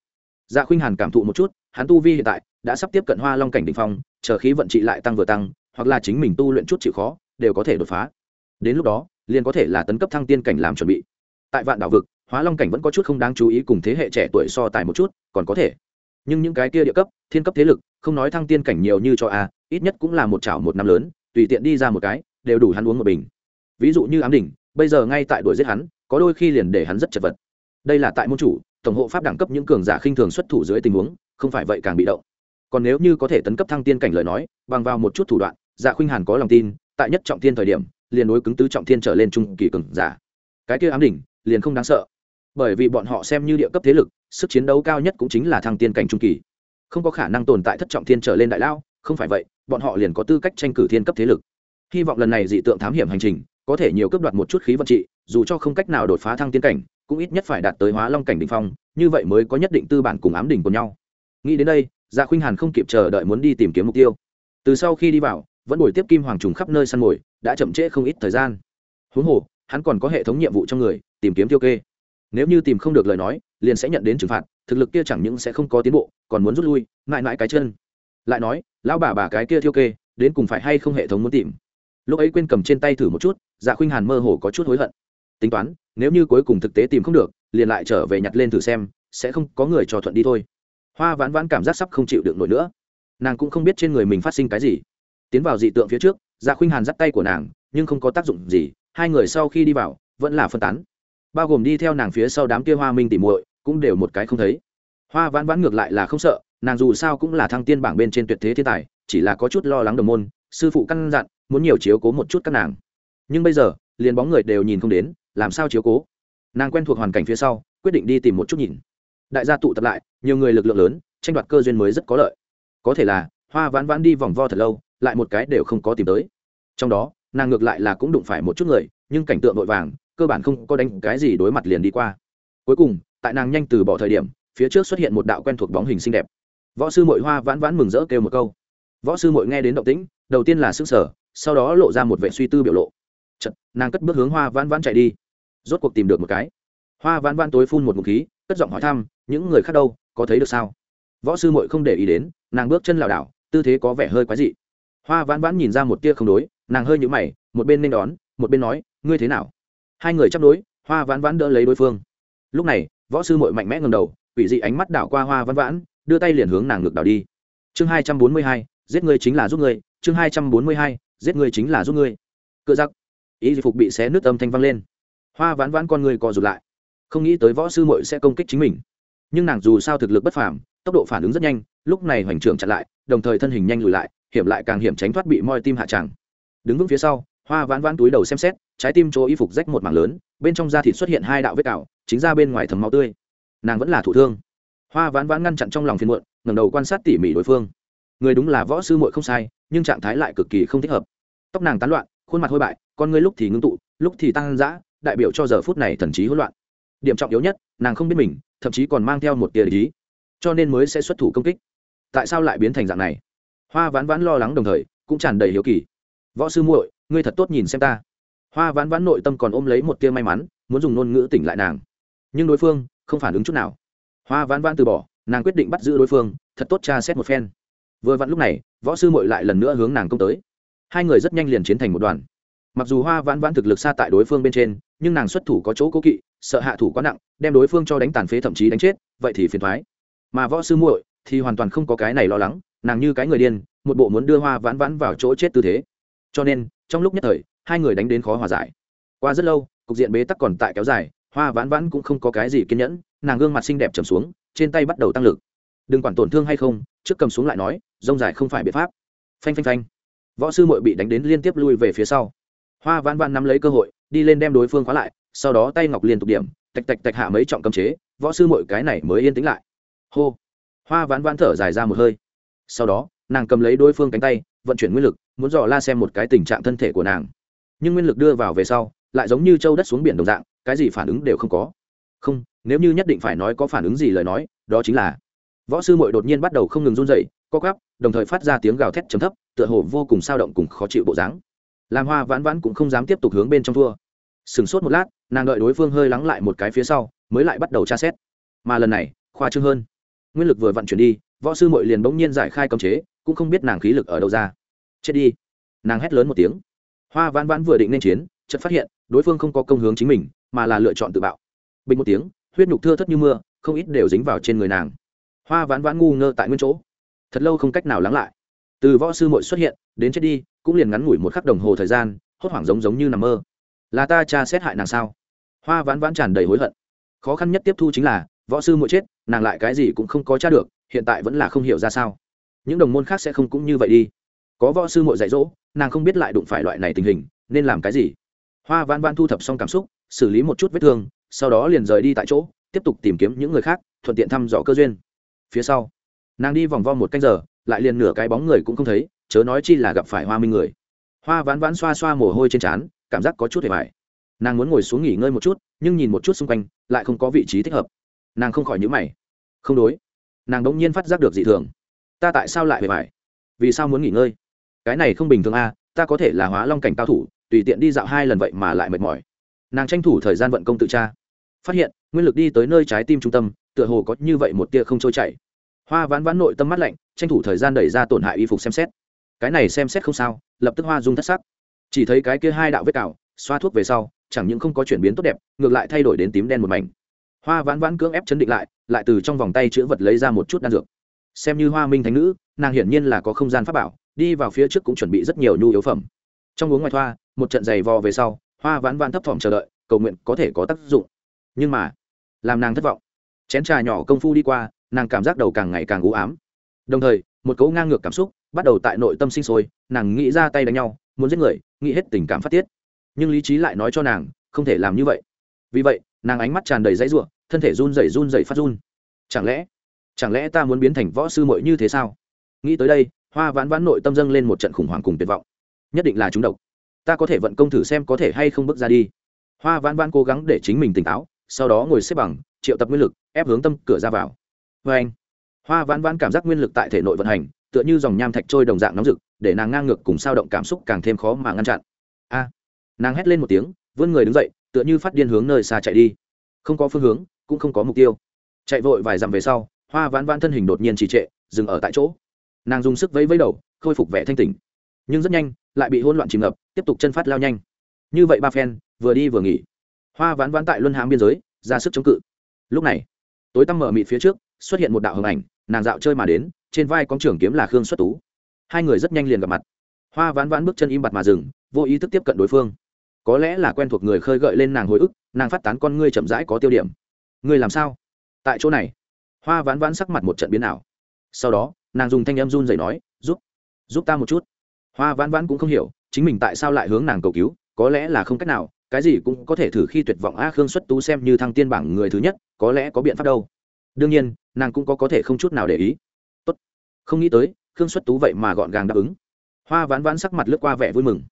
Dạ khuynh hàn cảm thụ một chút, hắn tu vi hiện tại đã sắp tiếp cận hoa long cảnh đ ỉ n h phong, chờ khí vận trị lại tăng vừa tăng, hoặc là chính mình tu luyện chút chịu khó, đều có thể đột phá. Đến lúc đó, liền có thể là tấn cấp thăng tiên cảnh làm chuẩn bị. Tại vạn đảo vực hóa long cảnh vẫn có chút không đáng chú ý cùng thế hệ trẻ tuổi so tài một chút, còn có thể. Nhưng những cái kia địa cấp, thiên cấp thế lực, không nói thăng tiên cảnh nhiều như cho a, ít nhất cũng là một chảo một năm lớn, tùy tiện đi ra một cái đều đủ hắn uống một bình. Ví dụ như ám đỉnh, bây giờ ngay tại đuổi giết hắn, có đôi khi liền để hắn rất chật vật. Đây là tại môn chủ, tổng hộ pháp đẳng cấp những cường giả khinh thường xuất thủ dưới tình huống, không phải vậy càng bị động. Còn nếu như có thể tấn cấp thăng tiên cảnh lời nói, bằng vào một chút thủ đoạn dạ khuynh hàn có lòng tin, tại nhất trọng thiên thời điểm, liền đối cứng tứ trọng thiên trở lên trung kỳ cường giả. Cái kia ám đỉnh, liền không đáng sợ. Bởi vì bọn họ xem như địa cấp thế lực, sức chiến đấu cao nhất cũng chính là thăng tiên cảnh trung kỳ. Không có khả năng tồn tại thất trọng thiên trở lên đại lao, không phải vậy, bọn họ liền có tư cách tranh cử thiên cấp thế lực hy vọng lần này dị tượng thám hiểm hành trình có thể nhiều cướp đoạt một chút khí vận trị, dù cho không cách nào đột phá thăng tiên cảnh, cũng ít nhất phải đạt tới hóa long cảnh đình phong, như vậy mới có nhất định tư bản cùng ám đỉnh của nhau. Nghĩ đến đây dạ khuynh hàn không kịp chờ đợi muốn đi tìm kiếm mục tiêu. Từ sau khi đi vào, vẫn buổi tiếp kim hoàng trùng khắp nơi săn mồi, đã chậm trễ không ít thời gian. Huống hồ, hắn còn có hệ thống nhiệm vụ trong người, tìm kiếm tiêu kê. Nếu như tìm không được lời nói, liền sẽ nhận đến trừng phạt, thực lực kia chẳng những sẽ không có tiến bộ, còn muốn rút lui, mãi mãi cái chân. Lại nói, lão bà bà cái kia tiêu kê, đến cùng phải hay không hệ thống muốn tìm? Lúc ấy quên cầm trên tay thử một chút dạ khuynh hàn mơ hồ có chút hối hận. Tính toán, nếu như cuối cùng thực tế tìm không được, liền lại trở về nhặt lên thử xem, sẽ không có người cho thuận đi thôi. Hoa vãn vãn cảm giác sắp không chịu được nổi nữa. Nàng cũng không biết trên người mình phát sinh cái gì. Tiến vào dị tượng phía trước dạ khuynh hàn dắt tay của nàng, nhưng không có tác dụng gì, hai người sau khi đi vào, vẫn là phân tán. Bao gồm đi theo nàng phía sau đám kia hoa minh tỉ muội, cũng đều một cái không thấy. Hoa vãn vãn ngược lại là không sợ, nàng dù sao cũng là thăng tiên bảng bên trên tuyệt thế thiên tài, chỉ là có chút lo lắng đồng môn, sư phụ căn dặn muốn nhiều chiếu cố một chút các nàng. Nhưng bây giờ, liền bóng người đều nhìn không đến, làm sao chiếu cố? Nàng quen thuộc hoàn cảnh phía sau, quyết định đi tìm một chút nhìn. Đại gia tụ tập lại, nhiều người lực lượng lớn, tranh đoạt cơ duyên mới rất có lợi. Có thể là, hoa vãn vãn đi vòng vo thật lâu, lại một cái đều không có tìm tới. Trong đó, nàng ngược lại là cũng đụng phải một chút người, nhưng cảnh tượng vội vàng, cơ bản không có đánh cái gì đối mặt liền đi qua. Cuối cùng, tại nàng nhanh từ bỏ thời điểm, phía trước xuất hiện một đạo quen thuộc bóng hình xinh đẹp. Võ sư mội hoa vãn vãn mừng rỡ kêu một câu. Võ sư mội nghe đến động tĩnh, đầu tiên là sức sở sau đó lộ ra một vệ suy tư biểu lộ. Chật, nàng cất bước hướng hoa vãn vãn chạy đi. Rốt cuộc tìm được một cái. Hoa vãn vãn tối phun một ngụm khí cất giọng hỏi thăm những người khác đâu có thấy được sao? Võ sư mội không để ý đến nàng bước chân lảo đảo tư thế có vẻ hơi quái dị. Hoa vãn vãn nhìn ra một tia không đối nàng hơi nhũ mày một bên nên đón một bên nói ngươi thế nào? Hai người chấp đối hoa vãn vãn đỡ lấy đối phương. Lúc này võ sư mội mạnh mẽ ngầm đầu quỷ dị ánh mắt đảo qua hoa vãn vãn đưa tay liền hướng nàng ngược đảo đi. Chương hai trăm bốn mươi hai giết ngươi chính là giúp ngươi chương hai trăm bốn mươi hai giết ngươi chính là giúp ngươi. Cựa giặc. Ý phục bị xé nước âm thanh vang lên. Hoa ván ván con người co rụt lại. Không nghĩ tới võ sư muội sẽ công kích chính mình. Nhưng nàng dù sao thực lực bất phàm, tốc độ phản ứng rất nhanh, lúc này hoành trưởng chặn lại, đồng thời thân hình nhanh lùi lại, hiểm lại càng hiểm tránh thoát bị moi tim hạ tràng. Đứng vững phía sau, hoa vãn vãn túi đầu xem xét, trái tim chỗ y phục rách một mảng lớn, bên trong da thịt xuất hiện hai đạo vết cào, chính ra bên ngoài thấm máu tươi. Nàng vẫn là thủ thương. Hoa vãn vãn ngăn chặn trong lòng phiền muộn, ngẩng đầu quan sát tỉ mỉ đối phương người đúng là võ sư muội không sai, nhưng trạng thái lại cực kỳ không thích hợp. Tóc nàng tán loạn, khuôn mặt hôi bại, con ngươi lúc thì ngưng tụ, lúc thì tăng dã, đại biểu cho giờ phút này thần trí hỗn loạn. Điểm trọng yếu nhất, nàng không biết mình, thậm chí còn mang theo một tia lý cho nên mới sẽ xuất thủ công kích. Tại sao lại biến thành dạng này? Hoa vãn vãn lo lắng đồng thời, cũng tràn đầy hiếu kỳ. Võ sư muội, ngươi thật tốt nhìn xem ta. Hoa vãn vãn nội tâm còn ôm lấy một tia may mắn, muốn dùng ngôn ngữ tỉnh lại nàng. Nhưng đối phương không phản ứng chút nào. Hoa vãn vãn từ bỏ, nàng quyết định bắt giữ đối phương, thật tốt tra xét một phen vừa vặn lúc này, võ sư muội lại lần nữa hướng nàng công tới. Hai người rất nhanh liền chiến thành một đoàn. Mặc dù hoa vãn vãn thực lực xa tại đối phương bên trên, nhưng nàng xuất thủ có chỗ cố kỵ, sợ hạ thủ quá nặng, đem đối phương cho đánh tàn phế thậm chí đánh chết, vậy thì phiền thoái. Mà võ sư muội thì hoàn toàn không có cái này lo lắng, nàng như cái người điên, một bộ muốn đưa hoa vãn vãn vào chỗ chết tư thế. Cho nên, trong lúc nhất thời, hai người đánh đến khó hòa giải. Qua rất lâu, cục diện bế tắc còn tại kéo dài, hoa vãn vãn cũng không có cái gì kiên nhẫn, nàng gương mặt xinh đẹp trầm xuống, trên tay bắt đầu tăng lực. Đừng quản tổn thương hay không, trước cầm xuống lại nói rông dài không phải biện pháp. Phanh phanh phanh. Võ sư mội bị đánh đến liên tiếp lui về phía sau. Hoa vãn vãn nắm lấy cơ hội, đi lên đem đối phương khóa lại, sau đó tay ngọc liên tục điểm, tạch tạch tạch hạ mấy trọng cấm chế, võ sư mội cái này mới yên tĩnh lại. Hô. Hoa vãn vãn thở dài ra một hơi. Sau đó, nàng cầm lấy đối phương cánh tay, vận chuyển nguyên lực, muốn dò la xem một cái tình trạng thân thể của nàng. Nhưng nguyên lực đưa vào về sau, lại giống như châu đất xuống biển đồng dạng, cái gì phản ứng đều không có. Không, nếu như nhất định phải nói có phản ứng gì lời nói, đó chính là võ sư mội đột nhiên bắt đầu không ngừng run dậy co gắp đồng thời phát ra tiếng gào thét chấm thấp, tựa hồ vô cùng sao động cùng khó chịu bộ dáng. Làm hoa vãn vãn cũng không dám tiếp tục hướng bên trong thua. Sửng sốt một lát, nàng đợi đối phương hơi lắng lại một cái phía sau, mới lại bắt đầu tra xét. Mà lần này, khoa trương hơn. Nguyên lực vừa vận chuyển đi, võ sư mội liền bỗng nhiên giải khai cấm chế, cũng không biết nàng khí lực ở đâu ra. Chết đi. Nàng hét lớn một tiếng. Hoa vãn vãn vừa định nên chiến, chợt phát hiện, đối phương không có công hướng chính mình, mà là lựa chọn tự bạo. Bình một tiếng, huyết nhục thưa thất như mưa, không ít đều dính vào trên người nàng. Hoa vãn vãn ngu ngơ tại nguyên chỗ thật lâu không cách nào lắng lại. Từ võ sư mội xuất hiện, đến chết đi, cũng liền ngắn ngủi một khắc đồng hồ thời gian, hốt hoảng giống giống như nằm mơ. Là ta cha xét hại nàng sao? Hoa vãn vãn tràn đầy hối hận. Khó khăn nhất tiếp thu chính là, võ sư mội chết, nàng lại cái gì cũng không có cha được, hiện tại vẫn là không hiểu ra sao. Những đồng môn khác sẽ không cũng như vậy đi. Có võ sư mội dạy dỗ, nàng không biết lại đụng phải loại này tình hình, nên làm cái gì? Hoa vãn vãn thu thập xong cảm xúc, xử lý một chút vết thương, sau đó liền rời đi tại chỗ, tiếp tục tìm kiếm những người khác, thuận tiện thăm dò cơ duyên. Phía sau nàng đi vòng vo một canh giờ lại liền nửa cái bóng người cũng không thấy chớ nói chi là gặp phải hoa minh người. Hoa vãn vãn xoa xoa mồ hôi trên trán cảm giác có chút hề mại nàng muốn ngồi xuống nghỉ ngơi một chút nhưng nhìn một chút xung quanh lại không có vị trí thích hợp. Nàng không khỏi nhữ mày. Không đối. Nàng đ ỗ n g nhiên phát giác được dị thường. Ta tại sao lại hề mại vì sao muốn nghỉ ngơi? Cái này không bình thường a à, ta có thể là hóa long cảnh cao thủ tùy tiện đi dạo hai lần vậy mà lại mệt mỏi. Nàng tranh thủ thời gian vận công tự tra. Phát hiện nguyên lực đi tới nơi trái tim trung tâm tựa hồ có như vậy một tia không trôi chảy hoa vãn vãn nội tâm mắt lạnh, tranh thủ thời gian đẩy ra tổn hại y phục xem xét. Cái này xem xét không sao, lập tức hoa dung thất sắc. Chỉ thấy cái kia hai đạo vết cào, xoa thuốc về sau, chẳng những không có chuyển biến tốt đẹp, ngược lại thay đổi đến tím đen một mảnh. Hoa vãn vãn cưỡng ép chấn định lại lại từ trong vòng tay chữ vật lấy ra một chút đan dược. Xem như hoa minh thánh nữ, nàng hiển nhiên là có không gian pháp bảo, đi vào phía trước cũng chuẩn bị rất nhiều nhu yếu phẩm. Trong uống ngoài thoa, một trận giày vò về sau, hoa vãn vãn thấp thỏm chờ đợi, cầu nguyện có thể có tác dụng. Nhưng mà, làm nàng thất vọng. Chén trà nhỏ công phu đi qua nàng cảm giác đầu càng ngày càng u ám. Đồng thời, một cấu ngang ngược cảm xúc bắt đầu tại nội tâm sinh sôi, nàng nghĩ ra tay đánh nhau, muốn giết người, nghĩ hết tình cảm phát tiết. Nhưng lý trí lại nói cho nàng, không thể làm như vậy. Vì vậy, nàng ánh mắt tràn đầy dãy ruộng thân thể run rẩy run rẩy phát run. Chẳng lẽ chẳng lẽ ta muốn biến thành võ sư muội như thế sao? Nghĩ tới đây, hoa vãn vãn nội tâm dâng lên một trận khủng hoảng cùng tuyệt vọng. Nhất định là chúng độc. Ta có thể vận công thử xem có thể hay không bước ra đi. Hoa vãn vãn cố gắng để chính mình tỉnh táo, sau đó ngồi xếp bằng, triệu tập nguyên lực, ép hướng tâm cửa ra vào vê anh, hoa vãn vãn cảm giác nguyên lực tại thể nội vận hành, tựa như dòng nham thạch trôi đồng dạng nóng rực, để nàng ngang ngược cùng sao động cảm xúc càng thêm khó mà ngăn chặn. A, nàng hét lên một tiếng, vươn người đứng dậy, tựa như phát điên hướng nơi xa chạy đi. Không có phương hướng, cũng không có mục tiêu. Chạy vội vài dặm về sau, hoa vãn vãn thân hình đột nhiên trì trệ, dừng ở tại chỗ. Nàng dùng sức vẫy vẫy đầu, khôi phục vẻ thanh tỉnh nhưng rất nhanh, lại bị hỗn loạn chìm ngập, tiếp tục chân phát lao nhanh. Như vậy ba phen, vừa đi vừa nghỉ. Hoa vãn vãn tại luân hãm biên giới, ra sức chống cự. Lúc này, tối tăm mở mịt phía trước xuất hiện một đạo hồng ảnh, nàng dạo chơi mà đến, trên vai con trưởng kiếm là khương xuất tú. Hai người rất nhanh liền gặp mặt. Hoa vãn vãn bước chân im bặt mà dừng, vô ý thức tiếp cận đối phương. Có lẽ là quen thuộc người khơi gợi lên nàng hồi ức, nàng phát tán con ngươi chậm rãi có tiêu điểm. Ngươi làm sao? Tại chỗ này. Hoa vãn vãn sắc mặt một trận biến ảo. Sau đó, nàng dùng thanh em run dậy nói, giúp giúp ta một chút. Hoa vãn vãn cũng không hiểu, chính mình tại sao lại hướng nàng cầu cứu, có lẽ là không cách nào, cái gì cũng có thể thử khi tuyệt vọng. A, khương xuất tú xem như thăng tiên bảng người thứ nhất, có lẽ có biện pháp đâu đương nhiên, nàng cũng có có thể không chút nào để ý. Tốt. không nghĩ tới, khương xuất tú vậy mà gọn gàng đáp ứng. Hoa ván ván sắc mặt lướt qua vẻ vui mừng.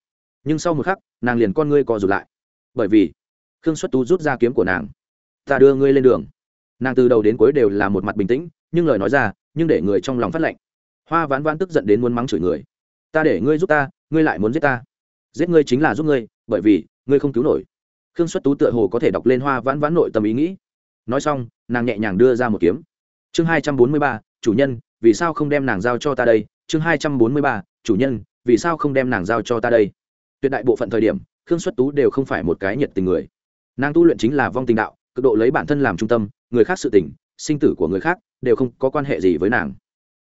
Nhưng sau một khắc, nàng liền con ngươi co rụt lại. Bởi vì, khương xuất tú rút ra kiếm của nàng. Ta đưa ngươi lên đường. Nàng từ đầu đến cuối đều là một mặt bình tĩnh, nhưng lời nói ra, nhưng để người trong lòng phát lệnh hoa ván ván tức giận đến muốn mắng chửi người. Ta để ngươi giúp ta, ngươi lại muốn giết ta. Giết ngươi chính là giúp ngươi, bởi vì, ngươi không cứu nổi. Khương xuất tú tựa hồ có thể đọc lên hoa vãn vãn nội tâm ý nghĩ nói xong, nàng nhẹ nhàng đưa ra một kiếm. Chương hai trăm bốn mươi ba, chủ nhân, vì sao không đem nàng giao cho ta đây? Chương hai trăm bốn mươi ba, chủ nhân, vì sao không đem nàng giao cho ta đây? Tuyệt đại bộ phận thời điểm, khương xuất tú đều không phải một cái nhiệt tình người. Nàng tu luyện chính là vong tình đạo, cực độ lấy bản thân làm trung tâm, người khác sự tình, sinh tử của người khác đều không có quan hệ gì với nàng.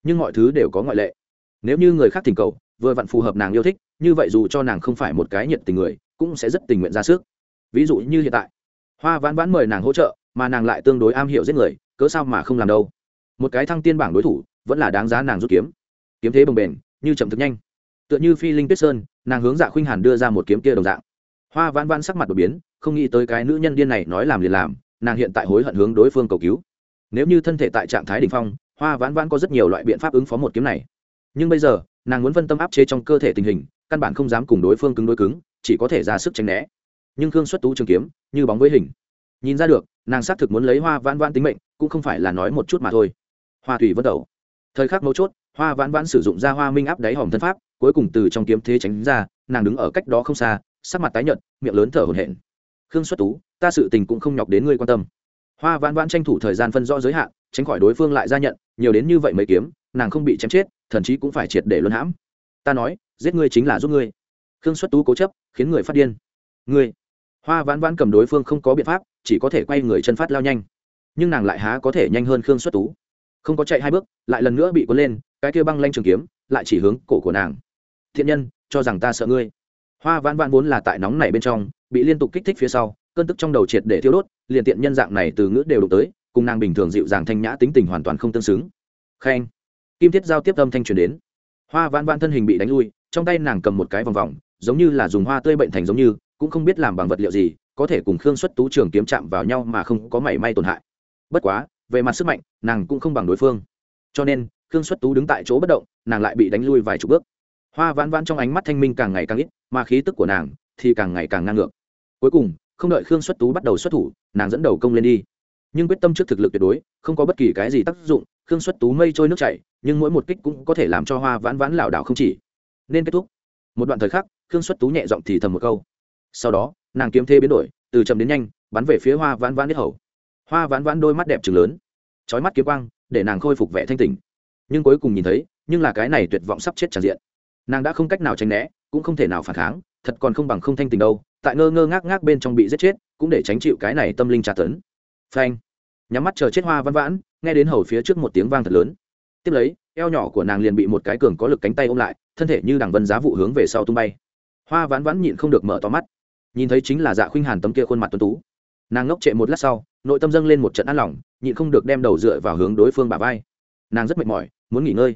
Nhưng mọi thứ đều có ngoại lệ. Nếu như người khác tình cầu, vừa vặn phù hợp nàng yêu thích, như vậy dù cho nàng không phải một cái nhiệt tình người, cũng sẽ rất tình nguyện ra sức. Ví dụ như hiện tại, hoa vãn vãn mời nàng hỗ trợ mà nàng lại tương đối am hiểu giết người, cớ sao mà không làm đâu. Một cái thăng tiên bảng đối thủ, vẫn là đáng giá nàng rút kiếm. Kiếm thế bồng bềnh, như chậm thực nhanh. Tựa như phi linh tuyết sơn, nàng hướng dạ khuynh hàn đưa ra một kiếm kia đồng dạng. Hoa vãn vãn sắc mặt đột biến, không nghĩ tới cái nữ nhân điên này nói làm liền làm, nàng hiện tại hối hận hướng đối phương cầu cứu. Nếu như thân thể tại trạng thái đ ỉ n h phong, hoa vãn vãn có rất nhiều loại biện pháp ứng phó một kiếm này. Nhưng bây giờ, nàng muốn phân tâm áp chế trong cơ thể tình hình, căn bản không dám cùng đối phương cứng đối cứng, chỉ có thể ra sức tránh né. Nhưng khương xuất tú trường kiếm, như bóng với hình. Nhìn ra được nàng xác thực muốn lấy hoa vãn vãn tính mệnh, cũng không phải là nói một chút mà thôi. Hoa thủy vân đầu thời khắc mấu chốt, hoa vãn vãn sử dụng ra hoa minh áp đáy hòm thân pháp, cuối cùng từ trong kiếm thế tránh ra, nàng đứng ở cách đó không xa, sắc mặt tái nhợt, miệng lớn thở hổn hển. Khương xuất tú, ta sự tình cũng không nhọc đến ngươi quan tâm. Hoa vãn vãn tranh thủ thời gian phân rõ giới hạn, tránh khỏi đối phương lại ra nhận, nhiều đến như vậy mấy kiếm, nàng không bị chém chết, thần chí cũng phải triệt để luân hãm. Ta nói, giết ngươi chính là giúp ngươi. Khương xuất tú cố chấp, khiến người phát điên. Ngươi. Hoa vãn vãn cầm đối phương không có biện pháp chỉ có thể quay người chân phát lao nhanh. Nhưng nàng lại há có thể nhanh hơn khương xuất tú. Không có chạy hai bước, lại lần nữa bị cuốn lên, cái kia băng lanh trường kiếm lại chỉ hướng cổ của nàng. Thiện nhân, cho rằng ta sợ ngươi. Hoa vãn vãn vốn là tại nóng này bên trong, bị liên tục kích thích phía sau, cơn tức trong đầu triệt để thiêu đốt, liền tiện nhân dạng này từ ngữ đều đụng tới, cùng nàng bình thường dịu dàng thanh nhã tính tình hoàn toàn không tương xứng. Khen. Kim thiết giao tiếp âm thanh truyền đến. Hoa vãn vãn thân hình bị đánh lui, trong tay nàng cầm một cái vòng vòng, giống như là dùng hoa tươi bệnh thành giống như, cũng không biết làm bằng vật liệu gì có thể cùng khương xuất tú trường kiếm chạm vào nhau mà không có mảy may tổn hại. Bất quá, về mặt sức mạnh, nàng cũng không bằng đối phương. Cho nên, khương xuất tú đứng tại chỗ bất động, nàng lại bị đánh lui vài chục bước. Hoa vãn vãn trong ánh mắt thanh minh càng ngày càng ít, mà khí tức của nàng thì càng ngày càng ngang ngược. Cuối cùng, không đợi khương xuất tú bắt đầu xuất thủ, nàng dẫn đầu công lên đi. Nhưng quyết tâm trước thực lực tuyệt đối, không có bất kỳ cái gì tác dụng, khương xuất tú mây trôi nước chảy, nhưng mỗi một kích cũng có thể làm cho hoa vãn vãn lảo đảo không chỉ. Nên kết thúc. Một đoạn thời khắc, khương xuất tú nhẹ giọng thì thầm một câu. Sau đó nàng kiếm thê biến đổi, từ chậm đến nhanh, bắn về phía hoa vãn vãn biết hầu. Hoa vãn vãn đôi mắt đẹp trừng lớn trói mắt kiếm quang, để nàng khôi phục vẻ thanh tình nhưng cuối cùng nhìn thấy, nhưng là cái này tuyệt vọng sắp chết tràn diện. Nàng đã không cách nào tránh né, cũng không thể nào phản kháng, thật còn không bằng không thanh tình đâu, tại ngơ ngơ ngác ngác bên trong bị giết chết, cũng để tránh chịu cái này tâm linh tra tấn. Phanh! Nhắm mắt chờ chết hoa vãn vãn, nghe đến hầu phía trước một tiếng vang thật lớn. Tiếp lấy, eo nhỏ của nàng liền bị một cái cường có lực cánh tay ôm lại, thân thể như đằng vân giá vụ hướng về sau tung bay. Hoa vãn vãn nhịn không được mở to mắt nhìn thấy chính là dạ khuynh hàn tấm kia khuôn mặt tuấn tú. Nàng ngốc trệ một lát sau, nội tâm dâng lên một trận ăn lỏng nhịn không được đem đầu dựa vào hướng đối phương bà vai. Nàng rất mệt mỏi, muốn nghỉ ngơi.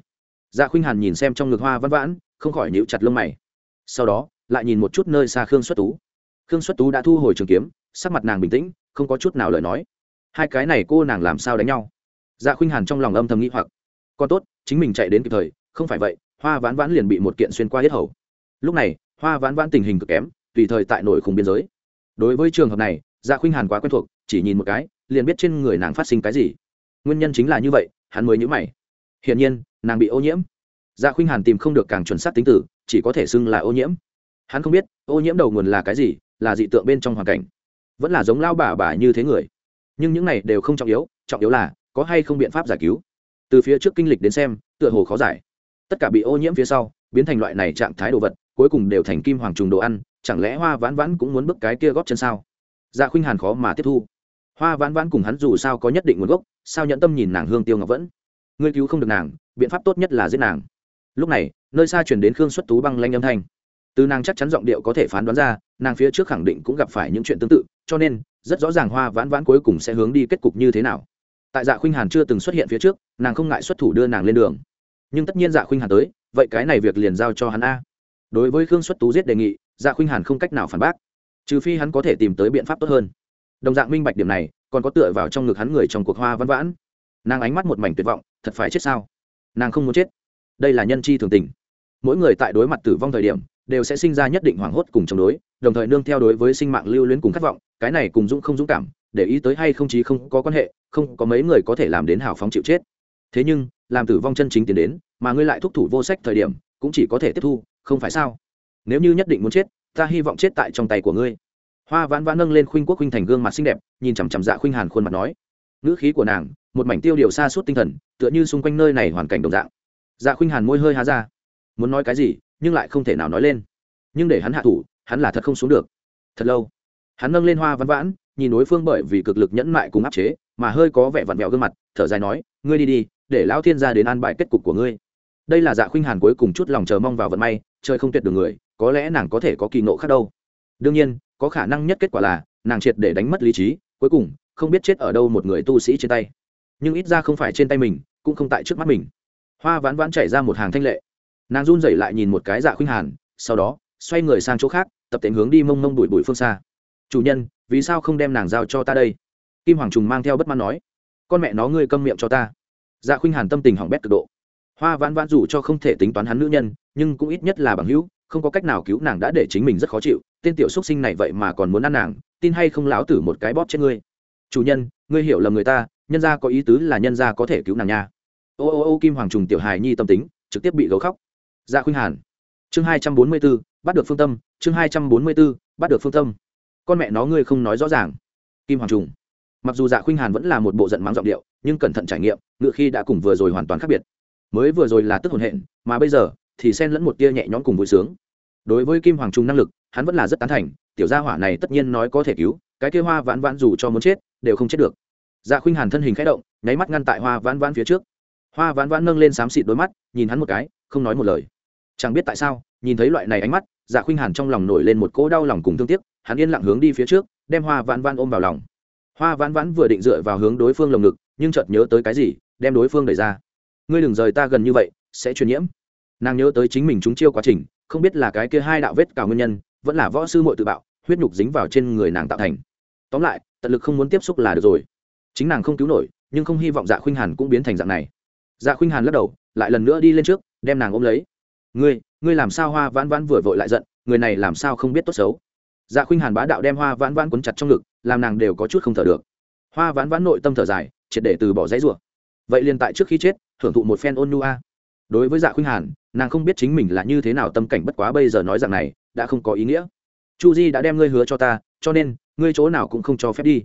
Dạ khuynh hàn nhìn xem trong ngực hoa văn vãn, không khỏi nhíu chặt lông mày. Sau đó, lại nhìn một chút nơi xa khương xuất tú. Khương xuất tú đã thu hồi trường kiếm, sắc mặt nàng bình tĩnh, không có chút nào lời nói. Hai cái này cô nàng làm sao đánh nhau? Dạ khuynh hàn trong lòng âm thầm nghĩ hoặc. Còn tốt, chính mình chạy đến kịp thời, không phải vậy, hoa vãn vãn liền bị một kiện xuyên qua hết hầu. Lúc này, hoa vãn vãn tình hình cực kém tùy thời tại nội khung biên giới. Đối với trường hợp này dạ khuynh hàn quá quen thuộc, chỉ nhìn một cái, liền biết trên người nàng phát sinh cái gì. Nguyên nhân chính là như vậy, hắn mới nhữ mày. Hiển nhiên, nàng bị ô nhiễm. Dạ khuynh hàn tìm không được càng chuẩn xác tính tử chỉ có thể xưng là ô nhiễm. Hắn không biết, ô nhiễm đầu nguồn là cái gì, là dị tượng bên trong hoàn cảnh. Vẫn là giống lao bà bà như thế người. Nhưng những này đều không trọng yếu trọng yếu là, có hay không biện pháp giải cứu. Từ phía trước kinh lịch đến xem, tựa hồ khó giải. Tất cả bị ô nhiễm phía sau, biến thành loại này trạng thái đồ vật, cuối cùng đều thành kim hoàng trùng đồ ăn chẳng lẽ hoa vãn vãn cũng muốn bước cái kia góp chân sao? Dạ khuynh hàn khó mà tiếp thu. Hoa vãn vãn cùng hắn dù sao có nhất định nguồn gốc, sao nhận tâm nhìn nàng hương tiêu ngọc vẫn? Ngươi cứu không được nàng, biện pháp tốt nhất là giết nàng. Lúc này, nơi xa chuyển đến khương xuất tú băng lanh âm thanh. Từ nàng chắc chắn giọng điệu có thể phán đoán ra, nàng phía trước khẳng định cũng gặp phải những chuyện tương tự, cho nên, rất rõ ràng hoa vãn vãn cuối cùng sẽ hướng đi kết cục như thế nào. Tại dạ khuynh hàn chưa từng xuất hiện phía trước, nàng không ngại xuất thủ đưa nàng lên đường. Nhưng tất nhiên dạ khuynh hàn tới, vậy cái này việc liền giao cho hắn a. Đối với khương xuất tú giết đề nghị dạ khuynh hàn không cách nào phản bác, trừ phi hắn có thể tìm tới biện pháp tốt hơn. Đồng dạng minh bạch điểm này, còn có tựa vào trong ngực hắn người trong cuộc hoa văn vãn. Nàng ánh mắt một mảnh tuyệt vọng, thật phải chết sao? Nàng không muốn chết. Đây là nhân chi thường tình. Mỗi người tại đối mặt tử vong thời điểm, đều sẽ sinh ra nhất định hoảng hốt cùng chống đối, đồng thời nương theo đối với sinh mạng lưu luyến cùng khát vọng, cái này cùng dũng không dũng cảm, để ý tới hay không chí không có quan hệ, không có mấy người có thể làm đến hào phóng chịu chết. Thế nhưng, làm tử vong chân chính tiến đến, mà ngươi lại thúc thủ vô sách thời điểm, cũng chỉ có thể tiếp thu, không phải sao? Nếu như nhất định muốn chết, ta hy vọng chết tại trong tay của ngươi. Hoa vãn vãn nâng lên khuynh quốc khuynh thành gương mặt xinh đẹp, nhìn chằm chằm dạ khuynh hàn khuôn mặt nói. Ngữ khí của nàng, một mảnh tiêu điều xa suốt tinh thần, tựa như xung quanh nơi này hoàn cảnh đồng dạng. Dạ khuynh hàn môi hơi há ra. Muốn nói cái gì, nhưng lại không thể nào nói lên. Nhưng để hắn hạ thủ, hắn là thật không xuống được. Thật lâu, hắn nâng lên hoa vãn vãn, nhìn đối phương bởi vì cực lực nhẫn mại cùng áp chế, mà hơi có vẻ vặn vẹo gương mặt, thở dài nói, ngươi đi đi, để lão thiên gia đến an bài kết cục của ngươi. Đây là dạ khuynh hàn cuối cùng chút lòng chờ mong vào vận may chơi không tuyệt được người có lẽ nàng có thể có kỳ ngộ khác đâu. Đương nhiên, có khả năng nhất kết quả là, nàng triệt để đánh mất lý trí, cuối cùng, không biết chết ở đâu một người tu sĩ trên tay. Nhưng ít ra không phải trên tay mình, cũng không tại trước mắt mình. Hoa vãn vãn chảy ra một hàng thanh lệ. Nàng run rẩy lại nhìn một cái dạ khuynh hàn, sau đó, xoay người sang chỗ khác, tập tễnh hướng đi mông mông bụi bụi phương xa. Chủ nhân, vì sao không đem nàng giao cho ta đây? Kim hoàng trùng mang theo bất mãn nói. Con mẹ nó ngươi câm miệng cho ta. Dạ khuynh hàn tâm tình hỏng bét cực độ. Hoa vãn vãn dù cho không thể tính toán hắn nữ nhân, nhưng cũng ít nhất là bằng hữu không có cách nào cứu nàng đã để chính mình rất khó chịu, tên tiểu xúc sinh này vậy mà còn muốn ăn nàng, tin hay không lão tử một cái bóp chết ngươi. Chủ nhân, ngươi hiểu lầm người ta, nhân gia có ý tứ là nhân gia có thể cứu nàng nha. Ô ô ô, kim hoàng trùng tiểu hài nhi tâm tính, trực tiếp bị gấu khóc. Dạ khuynh hàn. Chương hai trăm bốn mươi b ố bắt được phương tâm, chương hai trăm bốn mươi b ố bắt được phương tâm. Con mẹ nó ngươi không nói rõ ràng. Kim hoàng trùng. Mặc dù dạ khuynh hàn vẫn là một bộ giận mắng giọng điệu, nhưng cẩn thận trải nghiệm, ngựa khi đã cùng vừa rồi hoàn toàn khác biệt. Mới vừa rồi là tức hồn hện, mà bây giờ thì xen lẫn một tia nhẹ nhõm cùng vui sướng. Đối với kim hoàng trung năng lực, hắn vẫn là rất tán thành, tiểu gia hỏa này tất nhiên nói có thể cứu, cái kia hoa vãn vãn dù cho muốn chết, đều không chết được. Dạ khuynh hàn thân hình khẽ động, nháy mắt ngăn tại hoa vãn vãn phía trước. Hoa vãn vãn nâng lên xám xịt đôi mắt, nhìn hắn một cái, không nói một lời. Chẳng biết tại sao, nhìn thấy loại này ánh mắt dạ khuynh hàn trong lòng nổi lên một cỗ đau lòng cùng thương tiếc, hắn yên lặng hướng đi phía trước, đem hoa vãn vãn ôm vào lòng. Hoa vãn vãn vừa định dựa vào hướng đối phương lồng ngực, nhưng chợt nhớ tới cái gì, đem đối phương đẩy ra. Ngươi đừng rời ta gần như vậy, sẽ truyền nhiễm nàng nhớ tới chính mình chúng chiêu quá trình, không biết là cái kia hai đạo vết cào nguyên nhân, vẫn là võ sư muội tự bạo, huyết nhục dính vào trên người nàng tạo thành. Tóm lại, tận lực không muốn tiếp xúc là được rồi. Chính nàng không cứu nổi, nhưng không hy vọng dạ khuynh hàn cũng biến thành dạng này. Dạ khuynh hàn lắc đầu, lại lần nữa đi lên trước, đem nàng ôm lấy. Ngươi ngươi làm sao hoa vãn vãn vừa vội lại giận, người này làm sao không biết tốt xấu? Dạ khuynh hàn bá đạo đem hoa vãn vãn quấn chặt trong ngực, làm nàng đều có chút không thở được. Hoa vãn vãn nội tâm thở dài, triệt để từ bỏ dãy rủa. Vậy liền tại trước khi chết thưởng thụ một phen ôn nu a. Đối với dạ khuynh hàn nàng không biết chính mình là như thế nào tâm cảnh bất quá bây giờ nói rằng này, đã không có ý nghĩa. Chu di đã đem ngươi hứa cho ta, cho nên, ngươi chỗ nào cũng không cho phép đi.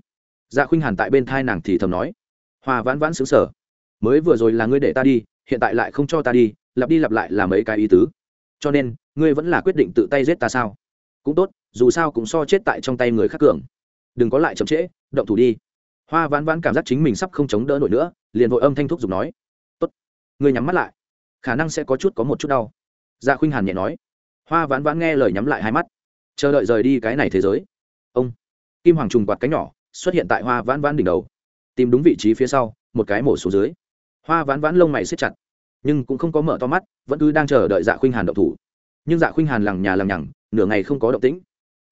Dạ khuynh hàn tại bên thai nàng thì thầm nói. Hoa vãn vãn xứng sở mới vừa rồi là ngươi để ta đi, hiện tại lại không cho ta đi, lặp đi lặp lại là mấy cái ý tứ. Cho nên, ngươi vẫn là quyết định tự tay giết ta sao? Cũng tốt, dù sao cũng so chết tại trong tay người khác cường. Đừng có lại chậm trễ, động thủ đi. Hoa vãn vãn cảm giác chính mình sắp không chống đỡ nổi nữa, liền vội âm thanh thúc giục nói. Tốt. Ngươi nhắm mắt lại khả năng sẽ có chút có một chút đau. Dạ khuynh hàn nhẹ nói. Hoa vãn vãn nghe lời nhắm lại hai mắt. Chờ đợi rời đi cái này thế giới. Ông. Kim hoàng trùng quạt cánh nhỏ xuất hiện tại hoa vãn vãn đỉnh đầu. Tìm đúng vị trí phía sau, một cái mổ xuống dưới. Hoa vãn vãn lông mày xếp chặt, nhưng cũng không có mở to mắt, vẫn cứ đang chờ đợi dạ khuynh hàn động thủ. Nhưng dạ khuynh hàn lằng nhà lằng nhằng, nửa ngày không có động tĩnh.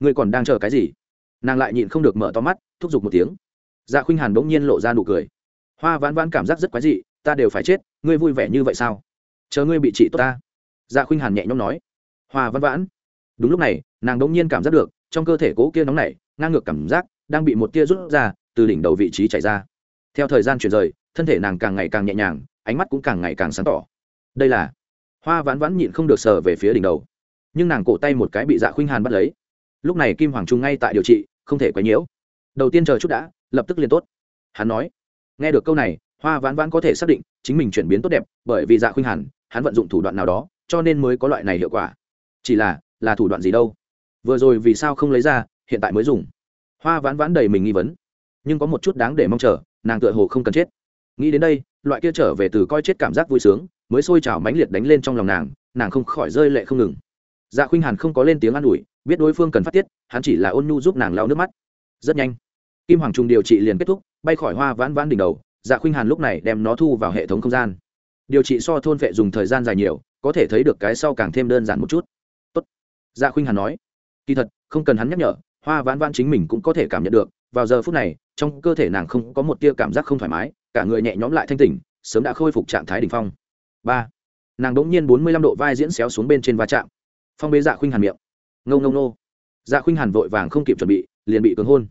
Ngươi còn đang chờ cái gì? Nàng lại nhịn không được mở to mắt, thúc giục một tiếng. Dạ khuynh hàn bỗng nhiên lộ ra nụ cười. Hoa vãn vãn cảm giác rất quái dị, ta đều phải chết, ngươi vui vẻ như vậy sao? Chờ ngươi bị trị tốt ta. Dạ khuynh hàn nhẹ nhõm nói. Hoa Văn vãn. Đúng lúc này, nàng bỗng nhiên cảm giác được, trong cơ thể cố kia nóng nảy, ngang ngược cảm giác, đang bị một tia rút ra, từ đỉnh đầu vị trí chảy ra. Theo thời gian chuyển rời, thân thể nàng càng ngày càng nhẹ nhàng, ánh mắt cũng càng ngày càng sáng tỏ. Đây là hoa vãn vãn nhịn không được sờ về phía đỉnh đầu. Nhưng nàng cổ tay một cái bị dạ khuynh hàn bắt lấy. Lúc này kim hoàng trung ngay tại điều trị, không thể quấy nhiễu. Đầu tiên chờ chút đã, lập tức liền tốt. Hắn nói, nghe được câu này hoa vãn vãn có thể xác định, chính mình chuyển biến tốt đẹp, bởi vì dạ khuynh hàn, hắn vận dụng thủ đoạn nào đó, cho nên mới có loại này hiệu quả. Chỉ là là thủ đoạn gì đâu? Vừa rồi vì sao không lấy ra, hiện tại mới dùng. Hoa vãn vãn đầy mình nghi vấn. Nhưng có một chút đáng để mong chờ, nàng tựa hồ không cần chết. Nghĩ đến đây, loại kia trở về từ coi chết cảm giác vui sướng, mới sôi trào mãnh liệt đánh lên trong lòng nàng nàng không khỏi rơi lệ không ngừng. Dạ khuynh hàn không có lên tiếng an ủi, biết đối phương cần phát tiết, hắn chỉ là ôn nhu giúp nàng lau nước mắt. Rất nhanh, kim hoàng trung điều trị liền kết thúc, bay khỏi hoa vãn vãn đỉnh đầu dạ khuynh hàn lúc này đem nó thu vào hệ thống không gian. Điều trị so thôn vệ dùng thời gian dài nhiều, có thể thấy được cái sau càng thêm đơn giản một chút. Tốt. dạ khuynh hàn nói. Kỳ thật, không cần hắn nhắc nhở, hoa vãn vãn chính mình cũng có thể cảm nhận được, vào giờ phút này, trong cơ thể nàng không có một tia cảm giác không thoải mái, cả người nhẹ nhõm lại thanh tỉnh, sớm đã khôi phục trạng thái đ ỉ n h phong. Ba. Nàng đ ỗ n g nhiên bốn mươi lăm độ vai diễn xéo xuống bên trên va chạm. Phong bế dạ khuynh hàn miệng. Ngâu ngâu nô dạ khuynh hàn vội vàng không kịp chuẩn bị, liền bị cưỡng hôn.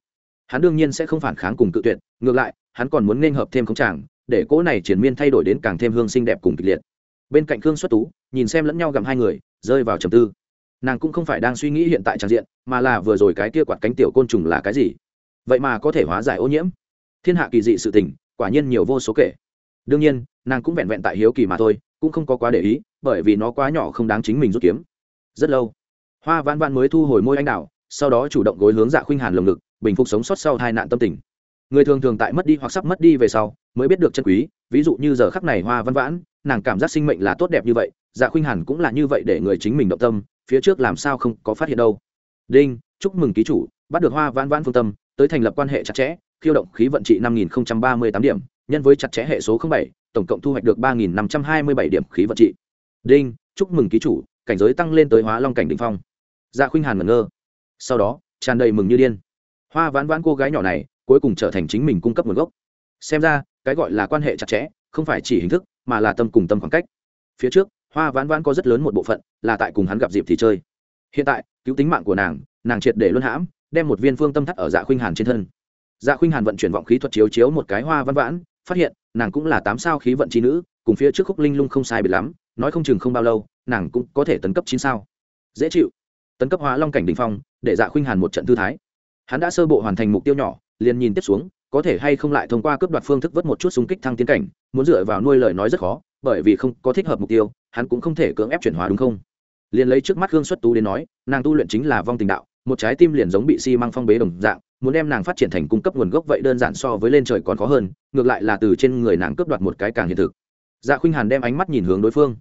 Hắn đương nhiên sẽ không phản kháng cùng cự tuyệt, ngược lại hắn còn muốn nên hợp thêm khống tràng, để cỗ này triển miên thay đổi đến càng thêm hương xinh đẹp cùng kịch liệt. Bên cạnh khương xuất tú, nhìn xem lẫn nhau gặm hai người, rơi vào trầm tư. Nàng cũng không phải đang suy nghĩ hiện tại tràn diện, mà là vừa rồi cái kia quạt cánh tiểu côn trùng là cái gì? Vậy mà có thể hóa giải ô nhiễm. Thiên hạ kỳ dị sự tình, quả nhiên nhiều vô số kể. Đương nhiên, nàng cũng vẹn vẹn tại hiếu kỳ mà thôi, cũng không có quá để ý, bởi vì nó quá nhỏ không đáng chính mình rút kiếm. Rất lâu, hoa vãn vãn mới thu hồi môi anh đào, sau đó chủ động gối hướng dạ khuynh hàn lồng ngực, bình phục sống sót sau hai nạn tâm tình người thường thường tại mất đi hoặc sắp mất đi về sau, mới biết được chân quý. Ví dụ như giờ khắc này hoa văn vãn, nàng cảm giác sinh mệnh là tốt đẹp như vậy dạ khuynh hàn cũng là như vậy để người chính mình động tâm, phía trước làm sao không có phát hiện đâu. Đinh, chúc mừng ký chủ, bắt được hoa vãn vãn phương tâm, tới thành lập quan hệ chặt chẽ, khiêu động khí vận trị năm nghìn ba mươi tám điểm, nhân với chặt chẽ hệ số bảy, tổng cộng thu hoạch được ba nghìn năm trăm hai mươi bảy điểm khí vận trị. Đinh, chúc mừng ký chủ, cảnh giới tăng lên tới hóa long cảnh đ ỉ n h phong. Dạ khuynh hàn ngẩn ngơ. Sau đó, tràn đầy mừng như điên. Hoa vãn vãn cô gái nhỏ này cuối cùng trở thành chính mình cung cấp nguồn gốc. Xem ra, cái gọi là quan hệ chặt chẽ, không phải chỉ hình thức, mà là tâm cùng tâm khoảng cách. Phía trước, hoa vãn vãn có rất lớn một bộ phận là tại cùng hắn gặp dịp thì chơi. Hiện tại, cứu tính mạng của nàng nàng triệt để luân hãm, đem một viên phương tâm thắt ở dạ khuynh hàn trên thân. Dạ khuynh hàn vận chuyển vọng khí thuật chiếu chiếu một cái hoa vãn vãn, phát hiện, nàng cũng là tám sao khí vận trí nữ, cùng phía trước khúc linh lung không sai biệt lắm, nói không chừng không bao lâu, nàng cũng có thể tấn cấp chín sao. Dễ chịu. Tấn cấp hóa long cảnh đình phong, để dạ khuynh hàn một trận thư thái. Hắn đã sơ bộ hoàn thành mục tiêu nhỏ liền nhìn tiếp xuống, có thể hay không lại thông qua cướp đoạt phương thức vớt một chút xung kích thăng tiến cảnh, muốn dựa vào nuôi lời nói rất khó, bởi vì không có thích hợp mục tiêu, hắn cũng không thể cưỡng ép chuyển hóa đúng không? Liền lấy trước mắt gương xuất tú đến nói, nàng tu luyện chính là vong tình đạo, một trái tim liền giống bị xi、si、măng phong bế đồng dạng, muốn đem nàng phát triển thành cung cấp nguồn gốc vậy đơn giản so với lên trời còn khó hơn, ngược lại là từ trên người nàng cướp đoạt một cái càng hiện thực. Dạ khuynh hàn đem ánh mắt nhìn hướng đối phương.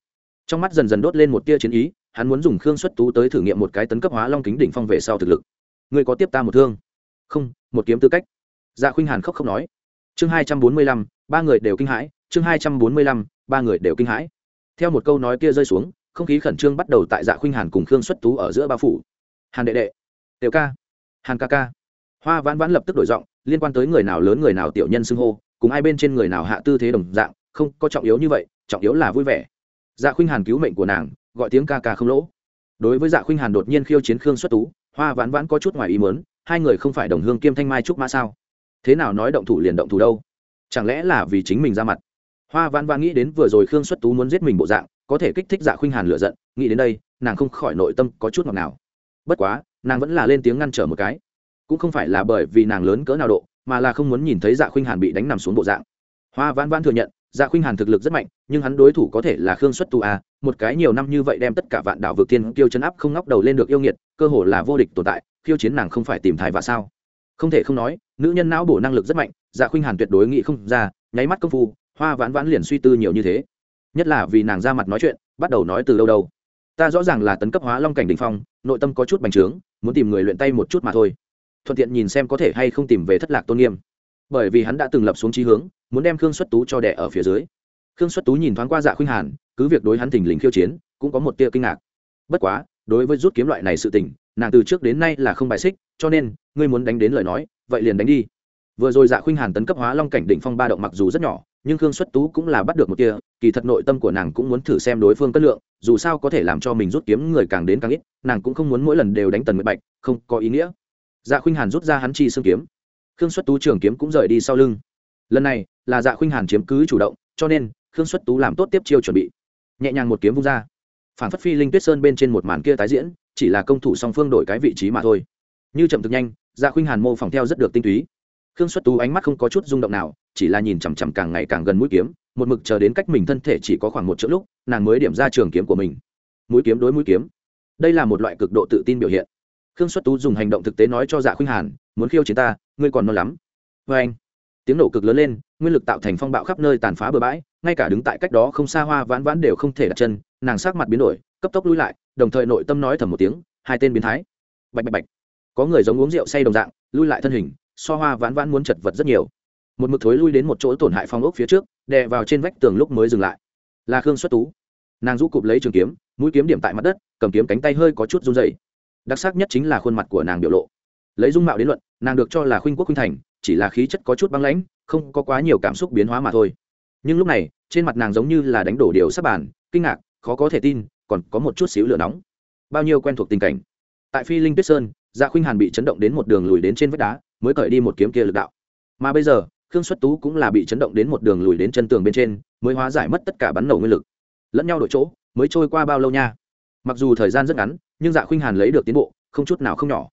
Trong mắt dần dần đốt lên một tia chiến ý, hắn muốn dùng khương xuất tú tới thử nghiệm một cái tấn cấp hóa long kính đỉnh phong về sau thực lực. Người có tiếp ta một thương? Không, một kiếm tư cách. Dạ khuynh hàn khóc không nói. Chương hai trăm bốn mươi lăm, ba người đều kinh hãi. Chương hai trăm bốn mươi lăm, ba người đều kinh hãi. Theo một câu nói kia rơi xuống, không khí khẩn trương bắt đầu tại dạ khuynh hàn cùng khương xuất tú ở giữa bao phủ. Hàn đệ đệ. Tiểu ca. Hàn ca ca. Hoa vãn vãn lập tức đổi giọng, liên quan tới người nào lớn người nào tiểu nhân xưng hô, cùng ai bên trên người nào hạ tư thế đồng dạng, không, có trọng yếu như vậy, trọng yếu là vui vẻ. Dạ khuynh hàn cứu mệnh của nàng, gọi tiếng ca ca không lỗ. Đối với dạ khuynh hàn đột nhiên khiêu chiến khương xuất tú, hoa vãn vãn có chút ngoài ý mớn hai người không phải đồng hương kiêm thanh mai trúc mã sao? Thế nào nói động thủ liền động thủ đâu? Chẳng lẽ là vì chính mình ra mặt? Hoa Văn Văn nghĩ đến vừa rồi khương xuất tú muốn giết mình bộ dạng, có thể kích thích dạ khuynh hàn lựa giận, nghĩ đến đây, nàng không khỏi nội tâm có chút ngọt nào bất quá, nàng vẫn là lên tiếng ngăn trở một cái. Cũng không phải là bởi vì nàng lớn cỡ nào độ, mà là không muốn nhìn thấy dạ khuynh hàn bị đánh nằm xuống bộ dạng. Hoa Văn Văn thừa nhận dạ khuynh hàn thực lực rất mạnh, nhưng hắn đối thủ có thể là khương xuất tu a à, một cái nhiều năm như vậy đem tất cả vạn đảo vực tiên kiêu chấn áp không ngóc đầu lên được yêu nghiệt, cơ hồ là vô địch tồn tại khiêu chiến nàng không phải tìm thai và sao? Không thể không nói, nữ nhân não bổ năng lực rất mạnh dạ khuynh hàn tuyệt đối nghĩ không ra, nháy mắt công phu, hoa vãn vãn liền suy tư nhiều như thế. Nhất là vì nàng ra mặt nói chuyện, bắt đầu nói từ đâu đâu. Ta rõ ràng là tấn cấp hóa long cảnh đình phong, nội tâm có chút bành trướng, muốn tìm người luyện tay một chút mà thôi. Thuận tiện nhìn xem có thể hay không tìm về thất lạc tôn nghiêm. Bởi vì hắn đã từng lập xuống trí hướng, muốn đem khương xuất tú cho đẻ ở phía dưới. Khương xuất tú nhìn thoáng qua dạ khuynh hàn, cứ việc đối hắn thình lình khiêu chiến, cũng có một tia kinh ngạc. Bất quá đối với rút kiếm loại này sự tình, nàng từ trước đến nay là không bài xích, cho nên, ngươi muốn đánh đến lời nói, vậy liền đánh đi. Vừa rồi dạ khuynh hàn tấn cấp hóa long cảnh đỉnh phong ba động mặc dù rất nhỏ, nhưng khương xuất tú cũng là bắt được một tia, kỳ thật nội tâm của nàng cũng muốn thử xem đối phương cất lượng, dù sao có thể làm cho mình rút kiếm người càng đến càng ít, nàng cũng không muốn mỗi lần đều đánh tần nguyệt bạch, không có ý nghĩa. Dạ khuynh hàn rút ra hắn chi xương kiếm. Khương xuất tú trường kiếm cũng rời đi sau lưng. Lần này, là dạ khuynh hàn chiếm cứ chủ động, cho nên, khương xuất tú làm tốt tiếp chiêu chuẩn bị. Nhẹ nhàng một kiếm vung ra phản phất phi linh tuyết sơn bên trên một màn kia tái diễn, chỉ là công thủ song phương đổi cái vị trí mà thôi. Như chậm thực nhanh dạ khuynh hàn mô phỏng theo rất được tinh túy. Khương xuất tú ánh mắt không có chút rung động nào, chỉ là nhìn chằm chằm càng ngày càng gần mũi kiếm, một mực chờ đến cách mình thân thể chỉ có khoảng một chữ lúc, nàng mới điểm ra trường kiếm của mình. Mũi kiếm đối mũi kiếm. Đây là một loại cực độ tự tin biểu hiện. Khương xuất tú dùng hành động thực tế nói cho dạ khuynh hàn, muốn khiêu chiến ta, ngươi còn non lắm. Vê anh, tiếng nổ cực lớn lên, nguyên lực tạo thành phong bạo khắp nơi tàn phá bừa bãi, ngay cả đứng tại cách đó không xa hoa vãn vãn đều không thể đặt chân nàng sắc mặt biến đổi, cấp tốc lui lại, đồng thời nội tâm nói thầm một tiếng, hai tên biến thái. Bạch bạch bạch. Có người giống uống rượu say đồng dạng, lui lại thân hình, so hoa vãn vãn muốn chật vật rất nhiều. Một mực thối lui đến một chỗ tổn hại phong ốc phía trước, đè vào trên vách tường lúc mới dừng lại. Là khương xuất tú. Nàng rũ cụp lấy trường kiếm, mũi kiếm điểm tại mặt đất, cầm kiếm cánh tay hơi có chút run dày đặc sắc nhất chính là khuôn mặt của nàng biểu lộ. Lấy dung mạo đến luận, nàng được cho là khuynh quốc khuynh thành, chỉ là khí chất có chút băng lãnh, không có quá nhiều cảm xúc biến hóa mà thôi. Nhưng lúc này, trên mặt nàng giống như là đánh đổ điều sắp bàn, kinh ngạc khó có thể tin, còn có một chút xíu lửa nóng. Bao nhiêu quen thuộc tình cảnh. Tại phi linh tuyết sơn dạ khuynh hàn bị chấn động đến một đường lùi đến trên vách đá, mới cởi đi một kiếm kia lực đạo. Mà bây giờ, khương xuất tú cũng là bị chấn động đến một đường lùi đến chân tường bên trên, mới hóa giải mất tất cả bắn nổ nguyên lực. Lẫn nhau đổi chỗ, mới trôi qua bao lâu nha? Mặc dù thời gian rất ngắn, nhưng dạ khuynh hàn lấy được tiến bộ, không chút nào không nhỏ.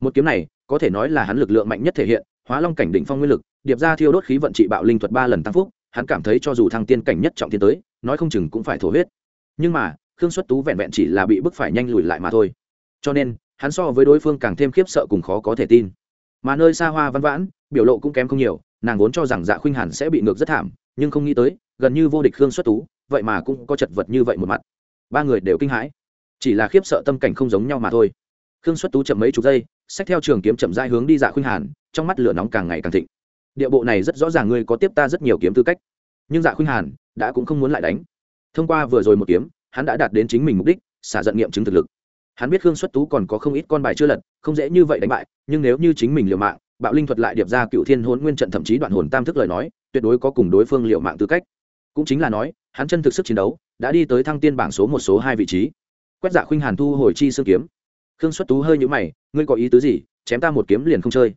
Một kiếm này, có thể nói là hắn lực lượng mạnh nhất thể hiện, hóa long cảnh đỉnh phong nguyên lực, điệp ra thiêu đốt khí vận trị bạo linh thuật ba lần tăng phúc, hắn cảm thấy cho dù thăng tiên cảnh nhất trọng tiến tới, nói không chừng cũng phải thổ huyết nhưng mà, khương xuất tú vẹn vẹn chỉ là bị bức phải nhanh lùi lại mà thôi. Cho nên, hắn so với đối phương càng thêm khiếp sợ cùng khó có thể tin. Mà nơi xa hoa văn vãn, biểu lộ cũng kém không nhiều, nàng vốn cho rằng dạ khuynh hàn sẽ bị ngược rất thảm, nhưng không nghĩ tới, gần như vô địch khương xuất tú, vậy mà cũng có chật vật như vậy một mặt. Ba người đều kinh hãi. Chỉ là khiếp sợ tâm cảnh không giống nhau mà thôi. Khương xuất tú chậm mấy chục giây, xách theo trường kiếm chậm dai hướng đi dạ khuynh hàn, trong mắt lửa nóng càng ngày càng thịnh. Địa bộ này rất rõ ràng ngươi có tiếp ta rất nhiều kiếm tư cách. Nhưng dạ khuynh hàn đã cũng không muốn lại đánh thông qua vừa rồi một kiếm, hắn đã đạt đến chính mình mục đích, xả giận nghiệm chứng thực lực. Hắn biết khương xuất tú còn có không ít con bài chưa lật, không dễ như vậy đánh bại, nhưng nếu như chính mình liều mạng, bạo linh thuật lại điệp ra cựu thiên hôn nguyên trận thậm chí đoạn hồn tam thức lời nói, tuyệt đối có cùng đối phương liều mạng tư cách. Cũng chính là nói, hắn chân thực sức chiến đấu, đã đi tới thăng tiên bảng số một, số hai vị trí. Quét dạ khuynh hàn thu hồi chi xương kiếm. Khương xuất tú hơi nhũ mày, ngươi có ý tứ gì? Chém ta một kiếm liền không chơi.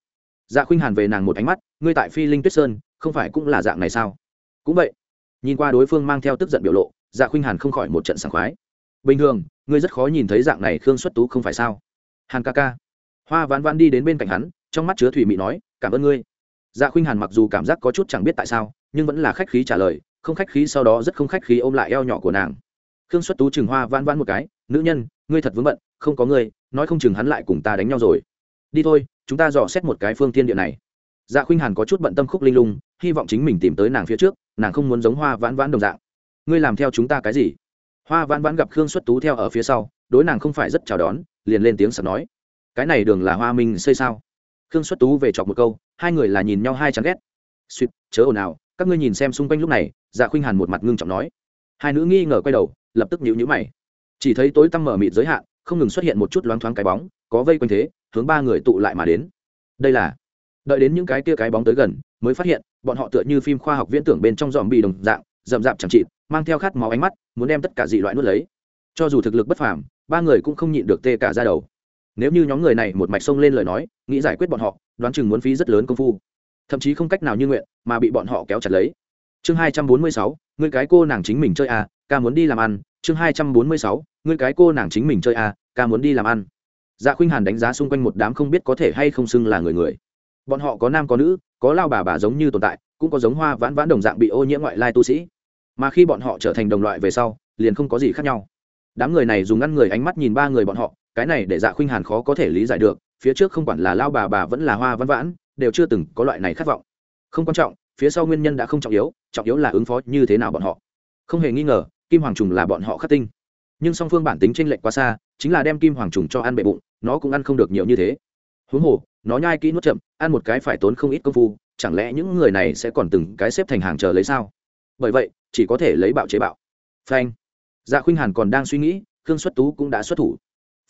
Dạ khuynh hàn về nàng một ánh mắt, ngươi tại phi linh tuyết sơn, không phải cũng là dạng này sao? Cũng vậy. Nhìn qua đối phương mang theo tức giận biểu lộ dạ khuynh hàn không khỏi một trận sảng khoái. Bình thường, ngươi rất khó nhìn thấy dạng này khương xuất tú không phải sao? Hàn ca ca. Hoa ván ván đi đến bên cạnh hắn, trong mắt chứa thủy mị nói, cảm ơn ngươi. Dạ khuynh hàn mặc dù cảm giác có chút chẳng biết tại sao, nhưng vẫn là khách khí trả lời, không khách khí sau đó rất không khách khí ôm lại eo nhỏ của nàng. Khương xuất tú chừng hoa vãn vãn một cái, nữ nhân, ngươi thật vướng bận, không có ngươi, nói không chừng hắn lại cùng ta đánh nhau rồi. Đi thôi, chúng ta dò xét một cái phương thiên địa này. Dạ khuynh hàn có chút bận tâm khúc linh lung, hy vọng chính mình tìm tới nàng phía trước, nàng không muốn giống hoa vãn vãn đồng dạng ngươi làm theo chúng ta cái gì? Hoa vãn vãn gặp khương xuất tú theo ở phía sau, đối nàng không phải rất chào đón, liền lên tiếng sập nói, cái này đường là hoa minh xây sao? Khương xuất tú về chọc một câu, hai người là nhìn nhau hai chán ghét. Suýt chớ ồn ào, các ngươi nhìn xem xung quanh lúc này. Dạ khuynh hàn một mặt ngưng trọng nói. Hai nữ nghi ngờ quay đầu, lập tức nhíu nhíu mày. Chỉ thấy tối tăm mở mịt giới hạn, không ngừng xuất hiện một chút loáng thoáng cái bóng, có vây quanh thế, hướng ba người tụ lại mà đến. Đây là, đợi đến những cái kia cái bóng tới gần, mới phát hiện, bọn họ tựa như phim khoa học viễn tưởng bên trong dòm bị đồng dạng, rậm rạp chẳng chịt mang theo khát máu ánh mắt, muốn đem tất cả dị loại nuốt lấy. Cho dù thực lực bất phàm, ba người cũng không nhịn được tê cả ra đầu. Nếu như nhóm người này một mạch xông lên lời nói, nghĩ giải quyết bọn họ, đoán chừng muốn phí rất lớn công phu. Thậm chí không cách nào như nguyện, mà bị bọn họ kéo chặt lấy. Chương hai trăm bốn mươi sáu người cái cô nàng chính mình chơi à ca muốn đi làm ăn. Chương hai trăm bốn mươi sáu người cái cô nàng chính mình chơi à ca muốn đi làm ăn. Dạ khuynh hàn đánh giá xung quanh một đám không biết có thể hay không xưng là người người. Bọn họ có nam có nữ, có lao bà bà giống như tồn tại, cũng có giống hoa vãn vãn đồng dạng bị ô nhiễm ngoại lai tu sĩ mà khi bọn họ trở thành đồng loại về sau, liền không có gì khác nhau. Đám người này dùng ngăn người ánh mắt nhìn ba người bọn họ, cái này để dạ khuynh hàn khó có thể lý giải được, phía trước không quản là lao bà bà vẫn là hoa văn vãn, đều chưa từng có loại này khát vọng. Không quan trọng, phía sau nguyên nhân đã không trọng yếu trọng yếu là ứng phó như thế nào bọn họ. Không hề nghi ngờ, kim hoàng trùng là bọn họ khắc tinh. Nhưng song phương bản tính tranh lệch quá xa, chính là đem kim hoàng trùng cho ăn bệ bụng, nó cũng ăn không được nhiều như thế. Huống hồ, nó nhai kỹ nuốt chậm, ăn một cái phải tốn không ít công phu, chẳng lẽ những người này sẽ còn từng cái xếp thành hàng chờ lấy sao? Bởi vậy, chỉ có thể lấy bạo chế bạo. Phanh. Dạ khuynh hàn còn đang suy nghĩ, khương xuất tú cũng đã xuất thủ.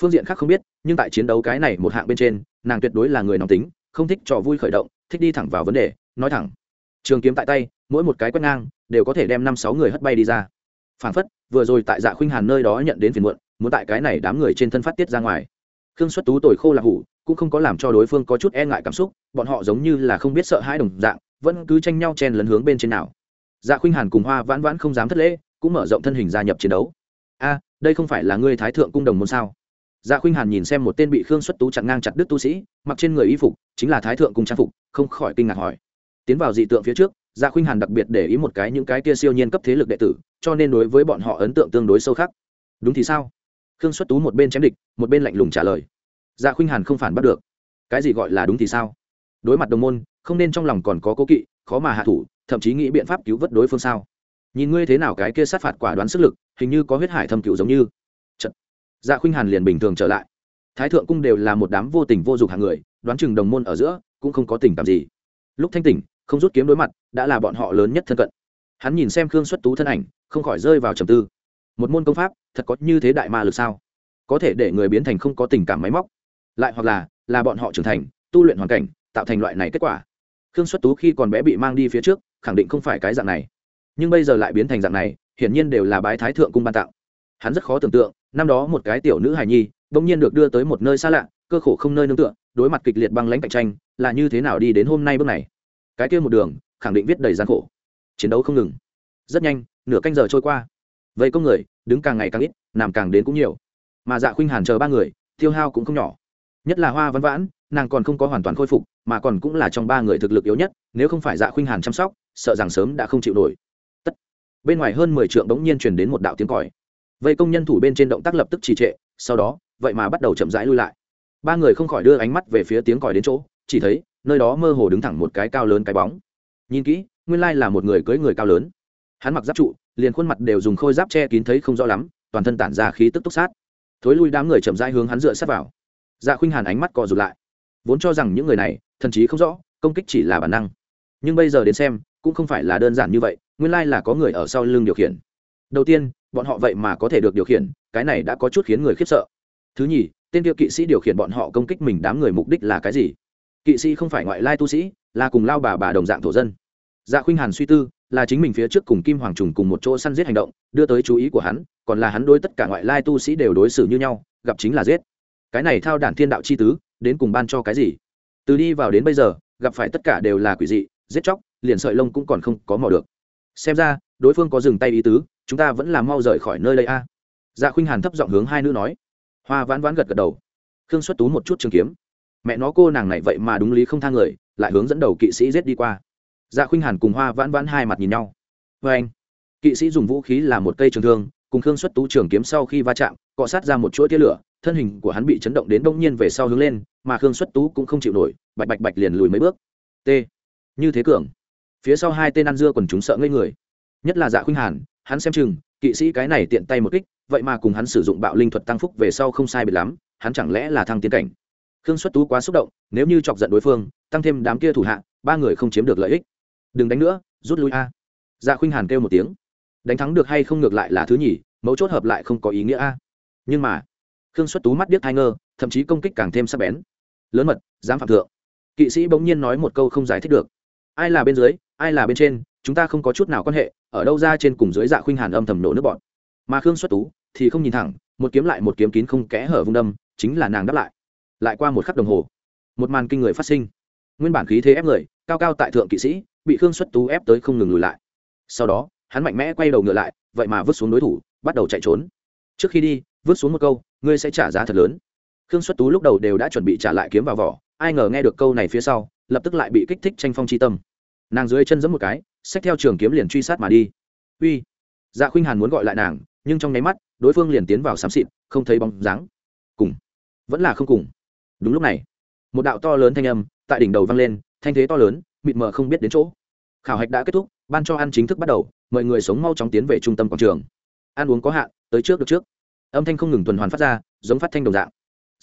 Phương diện khác không biết, nhưng tại chiến đấu cái này một hạng bên trên, nàng tuyệt đối là người nóng tính, không thích trò vui khởi động, thích đi thẳng vào vấn đề, nói thẳng. Trường kiếm tại tay, mỗi một cái quét ngang, đều có thể đem năm sáu người hất bay đi ra. Phản phất, vừa rồi tại dạ khuynh hàn nơi đó nhận đến phiền muộn, muốn tại cái này đám người trên thân phát tiết ra ngoài. Khương xuất tú tồi khô là hủ, cũng không có làm cho đối phương có chút e ngại cảm xúc, bọn họ giống như là không biết sợ hãi đồng dạng, vẫn cứ tranh nhau chen lấn hướng bên trên nào dạ khuynh hàn cùng hoa vãn vãn không dám thất lễ, cũng mở rộng thân hình gia nhập chiến đấu. A, đây không phải là ngươi thái thượng cung đồng môn sao? Dạ khuynh hàn nhìn xem một tên bị khương xuất tú chặn ngang chặt đứt tu sĩ, mặc trên người y phục, chính là thái thượng cung trang phục, không khỏi kinh ngạc hỏi. Tiến vào dị tượng phía trước dạ khuynh hàn đặc biệt để ý một cái những cái kia siêu nhiên cấp thế lực đệ tử, cho nên đối với bọn họ ấn tượng tương đối sâu khắc. Đúng thì sao? Khương xuất tú một bên chém địch, một bên lạnh lùng trả lời. Dạ khuynh hàn không phản bắt được. Cái gì gọi là đúng thì sao? Đối mặt đồng môn, không nên trong lòng còn có cố kỵ, khó mà hạ thủ thậm chí nghĩ biện pháp cứu vớt đối phương sao? Nhìn ngươi thế nào cái kia sát phạt quả đoán sức lực, hình như có huyết hải thâm cựu giống như. Chật. dạ khuynh hàn liền bình thường trở lại. Thái thượng cung đều là một đám vô tình vô dụng hàng người, đoán chừng đồng môn ở giữa cũng không có tình cảm gì. Lúc thanh tỉnh, không rút kiếm đối mặt, đã là bọn họ lớn nhất thân cận. Hắn nhìn xem khương xuất tú thân ảnh, không khỏi rơi vào trầm tư. Một môn công pháp, thật có như thế đại ma lực sao? Có thể để người biến thành không có tình cảm máy móc. Lại hoặc là là bọn họ trưởng thành, tu luyện hoàn cảnh, tạo thành loại này kết quả. Khương xuất tú khi còn bé bị mang đi phía trước khẳng định không phải cái dạng này. Nhưng bây giờ lại biến thành dạng này, hiển nhiên đều là bái thái thượng cung ban tặng. hắn rất khó tưởng tượng, năm đó một cái tiểu nữ hài nhi, bỗng nhiên được đưa tới một nơi xa lạ, cơ khổ không nơi nương tựa, đối mặt kịch liệt băng lãnh cạnh tranh, là như thế nào đi đến hôm nay bước này? Cái kia một đường, khẳng định viết đầy gian khổ. Chiến đấu không ngừng. Rất nhanh, nửa canh giờ trôi qua. Vậy công người, đứng càng ngày càng ít, nằm càng đến cũng nhiều. Mà dạ khuynh hàn chờ ba người, tiêu hao cũng không nhỏ. Nhất là hoa văn vãn nàng còn không có hoàn toàn khôi phục, mà còn cũng là trong ba người thực lực yếu nhất, nếu không phải dạ khuynh hàn chăm sóc, sợ rằng sớm đã không chịu nổi. Tất, bên ngoài hơn mười trượng bỗng nhiên truyền đến một đạo tiếng còi. Vậy công nhân thủ bên trên động tác lập tức trì trệ, sau đó, vậy mà bắt đầu chậm rãi lui lại. Ba người không khỏi đưa ánh mắt về phía tiếng còi đến chỗ, chỉ thấy, nơi đó mơ hồ đứng thẳng một cái cao lớn cái bóng. Nhìn kỹ, nguyên lai là một người cưới người cao lớn. Hắn mặc giáp trụ, liền khuôn mặt đều dùng khôi giáp che kín thấy không rõ lắm, toàn thân tản ra khí tức túc sát. Thối lui đám người chậm rãi hướng hắn dựa sát vào. Dạ khuynh hàn ánh mắt co rụt lại vốn cho rằng những người này thần chí không rõ, công kích chỉ là bản năng. Nhưng bây giờ đến xem, cũng không phải là đơn giản như vậy, nguyên lai là có người ở sau lưng điều khiển. Đầu tiên, bọn họ vậy mà có thể được điều khiển, cái này đã có chút khiến người khiếp sợ. Thứ nhì, tên kia kỵ sĩ điều khiển bọn họ công kích mình đám người mục đích là cái gì? Kỵ sĩ không phải ngoại lai tu sĩ, là cùng lao bà bà đồng dạng thổ dân. Dạ khuynh hàn suy tư, là chính mình phía trước cùng kim hoàng trùng cùng một chỗ săn giết hành động, đưa tới chú ý của hắn, còn là hắn đối tất cả ngoại lai tu sĩ đều đối xử như nhau, gặp chính là giết. Cái này thao đản thiên đạo chi tứ đến cùng ban cho cái gì? Từ đi vào đến bây giờ, gặp phải tất cả đều là quỷ dị, giết chóc, liền sợi lông cũng còn không có mò được. Xem ra, đối phương có dừng tay ý tứ, chúng ta vẫn làm mau rời khỏi nơi đây a. Dạ khuynh hàn thấp giọng hướng hai nữ nói. Hoa vãn vãn gật gật đầu. Khương xuất tú một chút trường kiếm. Mẹ nó cô nàng này vậy mà đúng lý không thang người, lại hướng dẫn đầu kỵ sĩ giết đi qua. Dạ khuynh hàn cùng hoa vãn vãn hai mặt nhìn nhau. Vê anh, kỵ sĩ dùng vũ khí là một cây trường thương, cùng khương xuất tú trường kiếm sau khi va chạm, cọ sát ra một chuỗi tia lửa, thân hình của hắn bị chấn động đến đông nhiên về sau hướng lên mà khương xuất tú cũng không chịu nổi, bạch bạch bạch liền lùi mấy bước. T. Như thế cường. Phía sau hai tên ăn dưa còn chúng sợ ngây người. Nhất là dạ khuynh hàn, hắn xem chừng, kỵ sĩ cái này tiện tay một kích, vậy mà cùng hắn sử dụng bạo linh thuật tăng phúc về sau không sai biệt lắm, hắn chẳng lẽ là thăng tiến cảnh? Khương xuất tú quá xúc động, nếu như chọc giận đối phương, tăng thêm đám kia thủ hạ, ba người không chiếm được lợi ích. Đừng đánh nữa, rút lui a. Dạ khuynh hàn kêu một tiếng. Đánh thắng được hay không ngược lại là thứ nhì, mấu chốt hợp lại không có ý nghĩa a. Nhưng mà, khương xuất tú mắt biết thai ngơ, thậm chí công kích càng thêm sắc bén lớn mật, dám phạm thượng. Kỵ sĩ bỗng nhiên nói một câu không giải thích được. Ai là bên dưới, ai là bên trên, chúng ta không có chút nào quan hệ, ở đâu ra trên cùng dưới dạ khuynh hàn âm thầm nổ nước bọn mà khương xuất tú thì không nhìn thẳng, một kiếm lại một kiếm kín không kẽ hở vung đâm, chính là nàng đáp lại. Lại qua một khắc đồng hồ, một màn kinh người phát sinh. Nguyên bản khí thế ép người, cao cao tại thượng kỵ sĩ, bị khương xuất tú ép tới không ngừng lùi lại. Sau đó, hắn mạnh mẽ quay đầu ngựa lại, vậy mà vứt xuống đối thủ, bắt đầu chạy trốn. Trước khi đi, vứt xuống một câu, ngươi sẽ trả giá thật lớn khương xuất tú lúc đầu đều đã chuẩn bị trả lại kiếm vào vỏ, ai ngờ nghe được câu này phía sau, lập tức lại bị kích thích tranh phong c tâm. Nàng dưới chân giẫm một cái, xách theo trường kiếm liền truy sát mà đi. Uy! Dạ khuynh hàn muốn gọi lại nàng, nhưng trong nháy mắt, đối phương liền tiến vào xám xịt, không thấy bóng dáng. Cùng. Vẫn là không cùng. Đúng lúc này, một đạo to lớn thanh âm tại đỉnh đầu vang lên, thanh thế to lớn, mịt mờ không biết đến chỗ. Khảo hạch đã kết thúc, ban cho ăn chính thức bắt đầu Mọi người sống mau chóng tiến về trung tâm quảng trường. Ăn uống có hạn, tới trước được trước. Âm thanh không ngừng tuần hoàn phát ra, giống phát thanh đồng dạng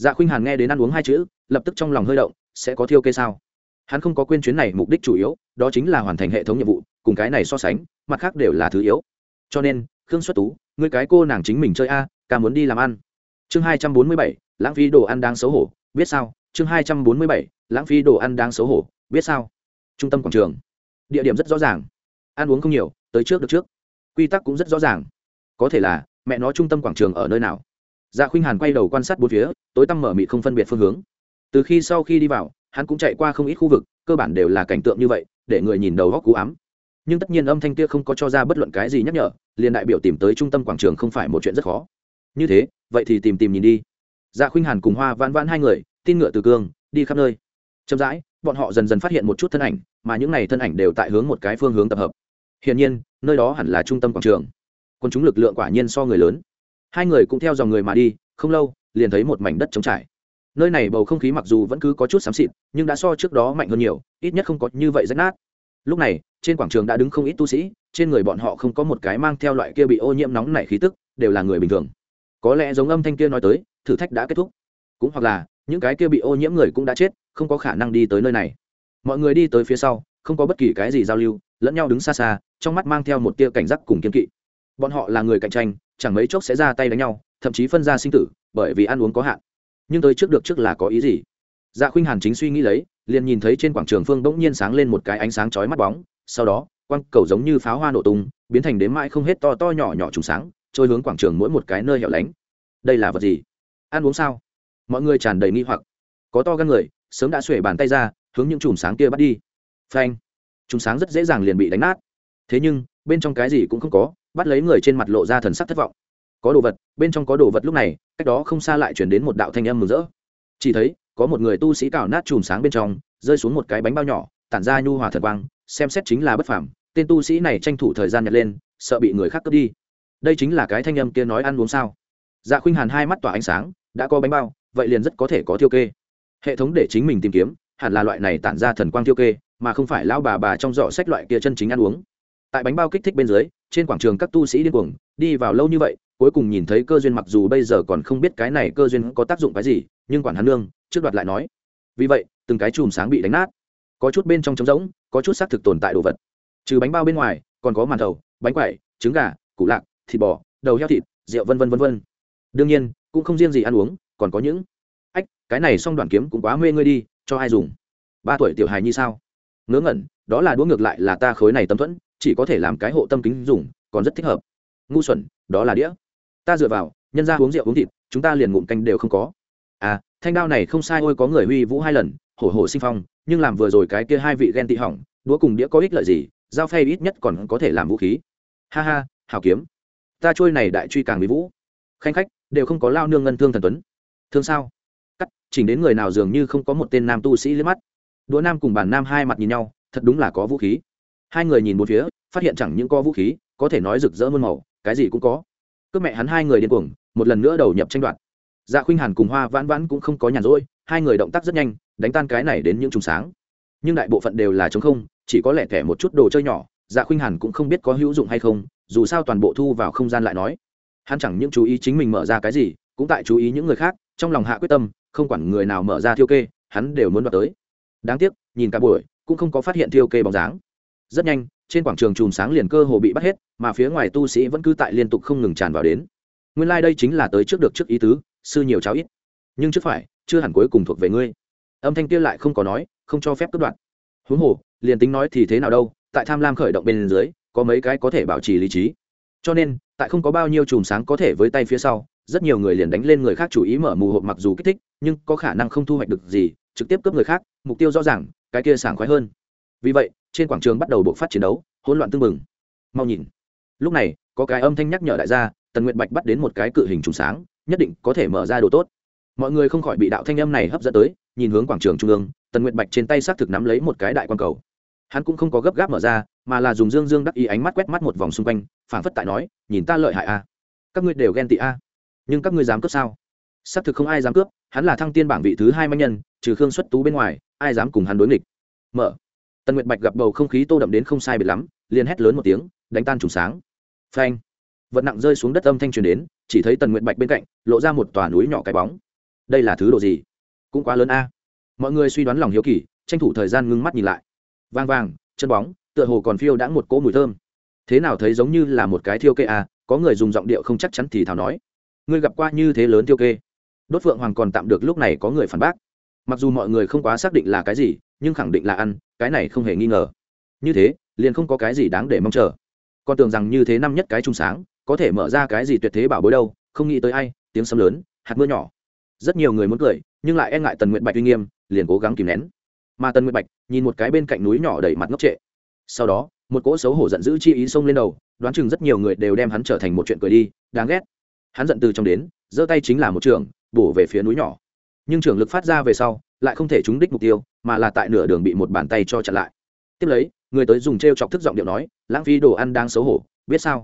dạ khuynh hàn nghe đến ăn uống hai chữ, lập tức trong lòng hơi động, sẽ có thiêu kê sao? Hắn không có quên chuyến này mục đích chủ yếu, đó chính là hoàn thành hệ thống nhiệm vụ, cùng cái này so sánh, mặt khác đều là thứ yếu. Cho nên, khương xuất tú người cái cô nàng chính mình chơi a, ca muốn đi làm ăn. Chương hai trăm bốn mươi bảy, lãng phí đồ ăn đang xấu hổ, biết sao? Chương hai trăm bốn mươi bảy, lãng phí đồ ăn đang xấu hổ, biết sao? Trung tâm quảng trường. Địa điểm rất rõ ràng. Ăn uống không nhiều, tới trước được trước. Quy tắc cũng rất rõ ràng. Có thể là, mẹ nó trung tâm quảng trường ở nơi nào? Dạ khuynh hàn quay đầu quan sát bốn phía, tối tăm mở mịt không phân biệt phương hướng. Từ khi sau khi đi vào, hắn cũng chạy qua không ít khu vực, cơ bản đều là cảnh tượng như vậy, để người nhìn đầu góc cú ám. Nhưng tất nhiên âm thanh kia không có cho ra bất luận cái gì nhắc nhở, liền đại biểu tìm tới trung tâm quảng trường không phải một chuyện rất khó. Như thế, vậy thì tìm tìm nhìn đi. Dạ khuynh hàn cùng hoa vãn vãn hai người, tin ngựa từ cương, đi khắp nơi. Chậm rãi, bọn họ dần dần phát hiện một chút thân ảnh, mà những n à y thân ảnh đều tại hướng một cái phương hướng tập hợp. Hiển nhiên, nơi đó hẳn là trung tâm quảng trường. Quân chúng lực lượng quả nhiên so người lớn hai người cũng theo dòng người mà đi, không lâu, liền thấy một mảnh đất trống trải. Nơi này bầu không khí mặc dù vẫn cứ có chút xám xịt, nhưng đã so trước đó mạnh hơn nhiều, ít nhất không có như vậy rách nát. Lúc này, trên quảng trường đã đứng không ít tu sĩ, trên người bọn họ không có một cái mang theo loại kia bị ô nhiễm nóng nảy khí tức, đều là người bình thường. Có lẽ giống âm thanh kia nói tới, thử thách đã kết thúc. Cũng hoặc là, những cái kia bị ô nhiễm người cũng đã chết, không có khả năng đi tới nơi này. Mọi người đi tới phía sau, không có bất kỳ cái gì giao lưu, lẫn nhau đứng xa xa, trong mắt mang theo một tia cảnh giác cùng kiên kỵ. Bọn họ là người cạnh tranh chẳng mấy chốc sẽ ra tay đánh nhau, thậm chí phân ra sinh tử, bởi vì ăn uống có hạn. Nhưng tới trước được trước là có ý gì? Dạ khuynh hàn chính suy nghĩ lấy, liền nhìn thấy trên quảng trường phương bỗng nhiên sáng lên một cái ánh sáng chói mắt bóng, sau đó quăng cầu giống như pháo hoa nổ tung, biến thành đến mãi không hết to to nhỏ nhỏ trùng sáng, trôi hướng quảng trường mỗi một cái nơi hẻo lánh. Đây là vật gì? Ăn uống sao? Mọi người tràn đầy nghi hoặc. Có to gan người, sớm đã xuể bàn tay ra, hướng những chùm sáng kia bắt đi. Phanh. Chùm sáng rất dễ dàng liền bị đánh nát. Thế nhưng, bên trong cái gì cũng không có bắt lấy người trên mặt lộ ra thần sắc thất vọng. Có đồ vật, bên trong có đồ vật lúc này, cách đó không xa lại chuyển đến một đạo thanh âm mừng rỡ. Chỉ thấy, có một người tu sĩ cào nát chùm sáng bên trong, rơi xuống một cái bánh bao nhỏ, tản ra nhu hòa thần quang, xem xét chính là bất phàm. Tên tu sĩ này tranh thủ thời gian nhặt lên, sợ bị người khác cướp đi. Đây chính là cái thanh âm kia nói ăn uống sao? Dạ khuynh hàn hai mắt tỏa ánh sáng, đã có bánh bao, vậy liền rất có thể có thiêu kê. Hệ thống để chính mình tìm kiếm, hẳn là loại này tản ra thần quang thiêu kê, mà không phải lão bà bà trong giỏ sách loại kia chân chính ăn uống. Tại bánh bao kích thích bên dưới trên quảng trường các tu sĩ điên cuồng, đi vào lâu như vậy, cuối cùng nhìn thấy cơ duyên mặc dù bây giờ còn không biết cái này cơ duyên có tác dụng cái gì, nhưng quản hắn nương, trước đoạt lại nói, vì vậy, từng cái chùm sáng bị đánh nát. Có chút bên trong trống rỗng, có chút xác thực tồn tại đồ vật. Trừ bánh bao bên ngoài, còn có màn thầu, bánh quẩy, trứng gà, củ lạc, thịt bò, đầu heo thịt, rượu vân vân vân vân. Đương nhiên, cũng không riêng gì ăn uống, còn có những ách, cái này xong đoàn kiếm cũng quá mê ngươi đi, cho ai dùng? Ba tuổi tiểu hài như sao? Ngớ ngẩn, đó là đũa ngược lại là ta khối này tâm thuẫn chỉ có thể làm cái hộ tâm kính dùng, còn rất thích hợp. Ngu xuẩn, đó là đĩa. Ta dựa vào, nhân ra uống rượu uống thịt, chúng ta liền ngụm canh đều không có. À thanh đao này không sai ôi, có người huy vũ hai lần, hổ hổ sinh phong, nhưng làm vừa rồi cái kia hai vị ghen tị hỏng, đũa cùng đĩa có ích lợi gì dao phay ít nhất còn có thể làm vũ khí. Ha ha hào kiếm. Ta trôi này đại truy càng bị vũ. Khanh khách, đều không có lao nương ngân thương thần tuấn. Thương sao? Cắt, chỉnh đến người nào dường như không có một tên nam tu sĩ liếc mắt. Đũa nam cùng bản nam hai mặt nhìn nhau, thật đúng là có vũ khí hai người nhìn một phía, phát hiện chẳng những có vũ khí, có thể nói rực rỡ muôn màu, cái gì cũng có. Cướp mẹ hắn hai người điên cuồng, một lần nữa đầu nhập tranh đoạt. Dạ khuynh hàn cùng hoa vãn vãn cũng không có nhàn rỗi, hai người động tác rất nhanh, đánh tan cái này đến những trùng sáng. Nhưng đại bộ phận đều là chống không, chỉ có lẻ thẻ một chút đồ chơi nhỏ dạ khuynh hàn cũng không biết có hữu dụng hay không, dù sao toàn bộ thu vào không gian lại nói. Hắn chẳng những chú ý chính mình mở ra cái gì, cũng tại chú ý những người khác, trong lòng hạ quyết tâm, không quản người nào mở ra thiêu kê, hắn đều muốn đoạt tới. Đáng tiếc, nhìn cả buổi, cũng không có phát hiện thiêu kê bóng dáng rất nhanh, trên quảng trường chùm sáng liền cơ hồ bị bắt hết, mà phía ngoài tu sĩ vẫn cứ tại liên tục không ngừng tràn vào đến. Nguyên lai、like、đây chính là tới trước được trước ý tứ, sư nhiều cháo ít. Nhưng trước phải, chưa hẳn cuối cùng thuộc về ngươi. Âm thanh kia lại không có nói, không cho phép cất đoạn. Huống hồ, liền tính nói thì thế nào đâu, tại tham lam khởi động bên dưới, có mấy cái có thể bảo trì lý trí. Cho nên, tại không có bao nhiêu chùm sáng có thể với tay phía sau, rất nhiều người liền đánh lên người khác chủ ý mở mù hộp mặc dù kích thích, nhưng có khả năng không thu hoạch được gì, trực tiếp cướp người khác, mục tiêu rõ ràng, cái kia sảng khoái hơn. Vì vậy trên quảng trường bắt đầu bộc phát chiến đấu, hỗn loạn tưng bừng. Mau nhìn. Lúc này, có cái âm thanh nhắc nhở đại gia, tần nguyện bạch bắt đến một cái cự hình trùng sáng, nhất định có thể mở ra đồ tốt. Mọi người không khỏi bị đạo thanh âm này hấp dẫn tới, nhìn hướng quảng trường trung ương, tần nguyện bạch trên tay xác thực nắm lấy một cái đại quan cầu. Hắn cũng không có gấp gáp mở ra, mà là dùng dương dương đắc ý ánh mắt quét mắt một vòng xung quanh, phảng phất tại nói, nhìn ta lợi hại a các ngươi đều ghen tị a nhưng các ngươi dám cướp sao? Xác thực không ai dám cướp, hắn là thăng tiên bảng vị thứ hai manh nhân, trừ khương xuất tú bên ngoài, ai dám cùng hắn đối nghịch? Mở tần nguyệt bạch gặp bầu không khí tô đậm đến không sai biệt lắm, liền hét lớn một tiếng, đánh tan trùng sáng. Phanh! Vật nặng rơi xuống đất âm thanh truyền đến, chỉ thấy tần nguyệt bạch bên cạnh, lộ ra một tòa núi nhỏ cái bóng. Đây là thứ đồ gì? Cũng quá lớn a. Mọi người suy đoán lòng hiếu kỳ, tranh thủ thời gian ngưng mắt nhìn lại. Vang vàng chân bóng, tựa hồ còn phiêu đã một cỗ mùi thơm. Thế nào thấy giống như là một cái thiêu kê a, có người dùng giọng điệu không chắc chắn thì thảo nói. Ngươi gặp qua như thế lớn thiêu kê. Đốt phượng hoàng còn tạm được lúc này có người phản bác mặc dù mọi người không quá xác định là cái gì, nhưng khẳng định là ăn, cái này không hề nghi ngờ. Như thế, liền không có cái gì đáng để mong chờ. Con tưởng rằng như thế năm nhất cái trung sáng, có thể mở ra cái gì tuyệt thế bảo bối đâu, không nghĩ tới ai, tiếng sấm lớn, hạt mưa nhỏ. Rất nhiều người muốn cười, nhưng lại e ngại tần nguyện bạch uy nghiêm, liền cố gắng kìm nén. Mà tần nguyện bạch, nhìn một cái bên cạnh núi nhỏ đầy mặt ngốc trệ. Sau đó, một cỗ xấu hổ giận dữ chi ý xông lên đầu, đoán chừng rất nhiều người đều đem hắn trở thành một chuyện cười đi, đáng ghét. Hắn giận từ trong đến, giơ tay chính là một trường, bổ về phía núi nhỏ nhưng trưởng lực phát ra về sau, lại không thể trúng đích mục tiêu, mà là tại nửa đường bị một bàn tay cho chặn lại. Tiếp lấy, người tới dùng t r e o chọc thức giọng điệu nói, lãng phí đồ ăn đang xấu hổ, biết sao?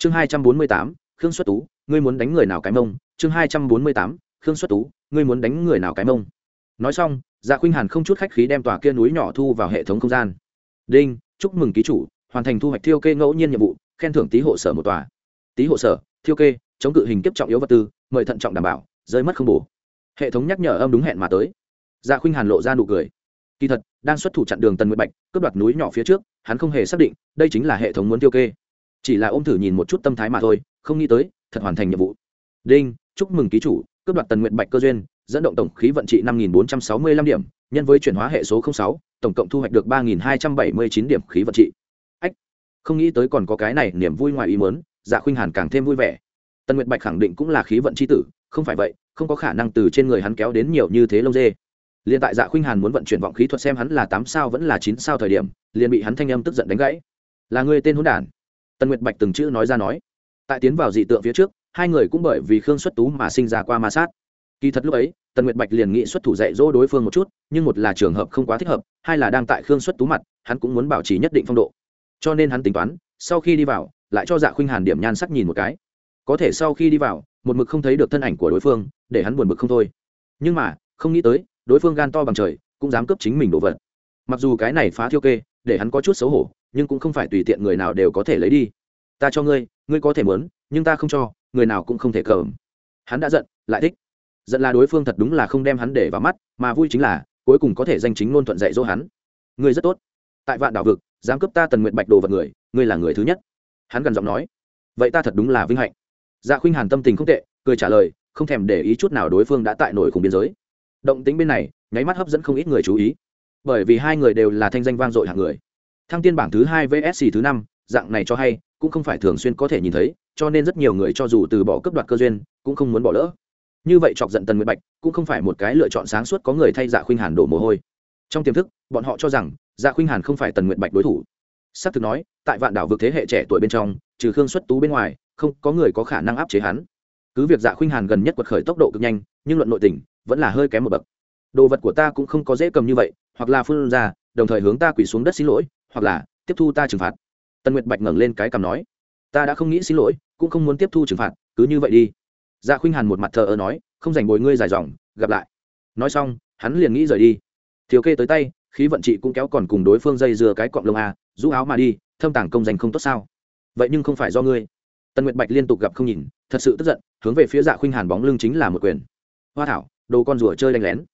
Chương hai trăm bốn mươi tám, khương xuất tú, ngươi muốn đánh người nào cái mông? Chương hai trăm bốn mươi tám, khương xuất tú, ngươi muốn đánh người nào cái mông? Nói xong dạ khuynh hàn không chút khách khí đem tòa kia núi nhỏ thu vào hệ thống không gian. Đinh, chúc mừng ký chủ, hoàn thành thu hoạch thiêu kê ngẫu nhiên nhiệm vụ, khen thưởng tý hộ sở một tòa. Tý hộ sở, thiêu kê, chống cự hình kiếp trọng yếu vật tư, mời thận trọng đảm bảo, rơi mất không bổ hệ thống nhắc nhở âm đúng hẹn mà tới. Dạ khuynh hàn lộ ra nụ cười. Kỳ thật, đang xuất thủ chặn đường tần nguyệt bạch, cướp đoạt núi nhỏ phía trước, hắn không hề xác định, đây chính là hệ thống muốn tiêu kê. Chỉ là ôm thử nhìn một chút tâm thái mà thôi, không nghĩ tới, thật hoàn thành nhiệm vụ. Đinh, chúc mừng ký chủ, cướp đoạt tần Nguyệt bạch cơ duyên, dẫn động tổng khí vận trị năm nghìn bốn trăm sáu mươi lăm điểm, nhân với chuyển hóa hệ số sáu, tổng cộng thu hoạch được ba nghìn hai trăm bảy mươi chín điểm khí vận trị. Ách, không nghĩ tới còn có cái này niềm vui ngoài ý mớn dạ khuynh hàn càng thêm vui vẻ. Tần nguyệt bạch khẳng định cũng là khí vận c h i tử, không phải vậy không có khả năng từ trên người hắn kéo đến nhiều như thế lông dê. Liền tại dạ khuynh hàn muốn vận chuyển vọng khí thuật xem hắn là tám sao vẫn là chín sao thời điểm, liền bị hắn thanh âm tức giận đánh gãy. Là người tên hôn đản? Tần nguyệt bạch từng chữ nói ra nói. Tại tiến vào dị tượng phía trước, hai người cũng bởi vì khương xuất tú mà sinh ra qua ma sát. Kỳ thật lúc ấy, tần nguyệt bạch liền nghị xuất thủ dạy dỗ đối phương một chút, nhưng một là trường hợp không quá thích hợp, hai là đang tại khương xuất tú mặt, hắn cũng muốn bảo trì nhất định phong độ. Cho nên hắn tính toán, sau khi đi vào, lại cho dạ khuynh hàn điểm nhan sắc nhìn một cái. Có thể sau khi đi vào một mực không thấy được thân ảnh của đối phương, để hắn buồn bực không thôi. Nhưng mà, không nghĩ tới, đối phương gan to bằng trời, cũng dám cướp chính mình đồ vật. Mặc dù cái này phá thiêu kê, để hắn có chút xấu hổ, nhưng cũng không phải tùy tiện người nào đều có thể lấy đi. Ta cho ngươi ngươi có thể muốn, nhưng ta không cho, người nào cũng không thể cờm hắn đã giận, lại thích. Giận là đối phương thật đúng là không đem hắn để vào mắt, mà vui chính là, cuối cùng có thể danh chính ngôn thuận dạy dỗ hắn. Ngươi rất tốt. Tại vạn đảo vực, dám cướp ta tần nguyện bạch đồ vật người, ngươi là người thứ nhất. Hắn gần giọng nói. Vậy ta thật đúng là vinh hạnh dạ khuynh hàn tâm tình không tệ, cười trả lời, không thèm để ý chút nào đối phương đã tại nổi cùng biên giới. Động tính bên này, nháy mắt hấp dẫn không ít người chú ý. Bởi vì hai người đều là thanh danh vang dội hạng người. Thăng tiên bảng thứ hai vsc thứ năm, dạng này cho hay, cũng không phải thường xuyên có thể nhìn thấy, cho nên rất nhiều người cho dù từ bỏ cấp đoạt cơ duyên, cũng không muốn bỏ lỡ. Như vậy chọc giận tần nguyệt bạch, cũng không phải một cái lựa chọn sáng suốt có người thay dạ khuynh hàn đổ mồ hôi. Trong tiềm thức, bọn họ cho rằng dạ khuynh hàn không phải tần nguyệt bạch đối thủ. S ắ c thực nói, tại vạn đảo vực thế hệ trẻ tuổi bên trong, trừ khương xuất tú bên ngoài không có người có khả năng áp chế hắn. Cứ việc dạ khuynh hàn gần nhất quật khởi tốc độ cực nhanh, nhưng luận nội tình, vẫn là hơi kém một bậc. Đồ vật của ta cũng không có dễ cầm như vậy, hoặc là phương ra, đồng thời hướng ta quỳ xuống đất xin lỗi, hoặc là tiếp thu ta trừng phạt. Tân nguyệt bạch ngẩng lên cái cằm nói, ta đã không nghĩ xin lỗi, cũng không muốn tiếp thu trừng phạt, cứ như vậy đi. Dạ khuynh hàn một mặt thờ ơ nói, không dành bồi ngươi dài dòng, gặp lại. Nói xong, hắn liền nghĩ rời đi. Thiếu kê tới tay, khí vận trị cũng kéo còn cùng đối phương dây dưa cái cọng lông a, rũ áo mà đi, thâm tàng công danh không tốt sao? Vậy nhưng không phải do ngươi tần nguyệt bạch liên tục gặp không nhìn, thật sự tức giận, hướng về phía dạ khuynh hàn bóng lưng chính là một quyền. Hoa thảo, đồ con rùa chơi đánh lén.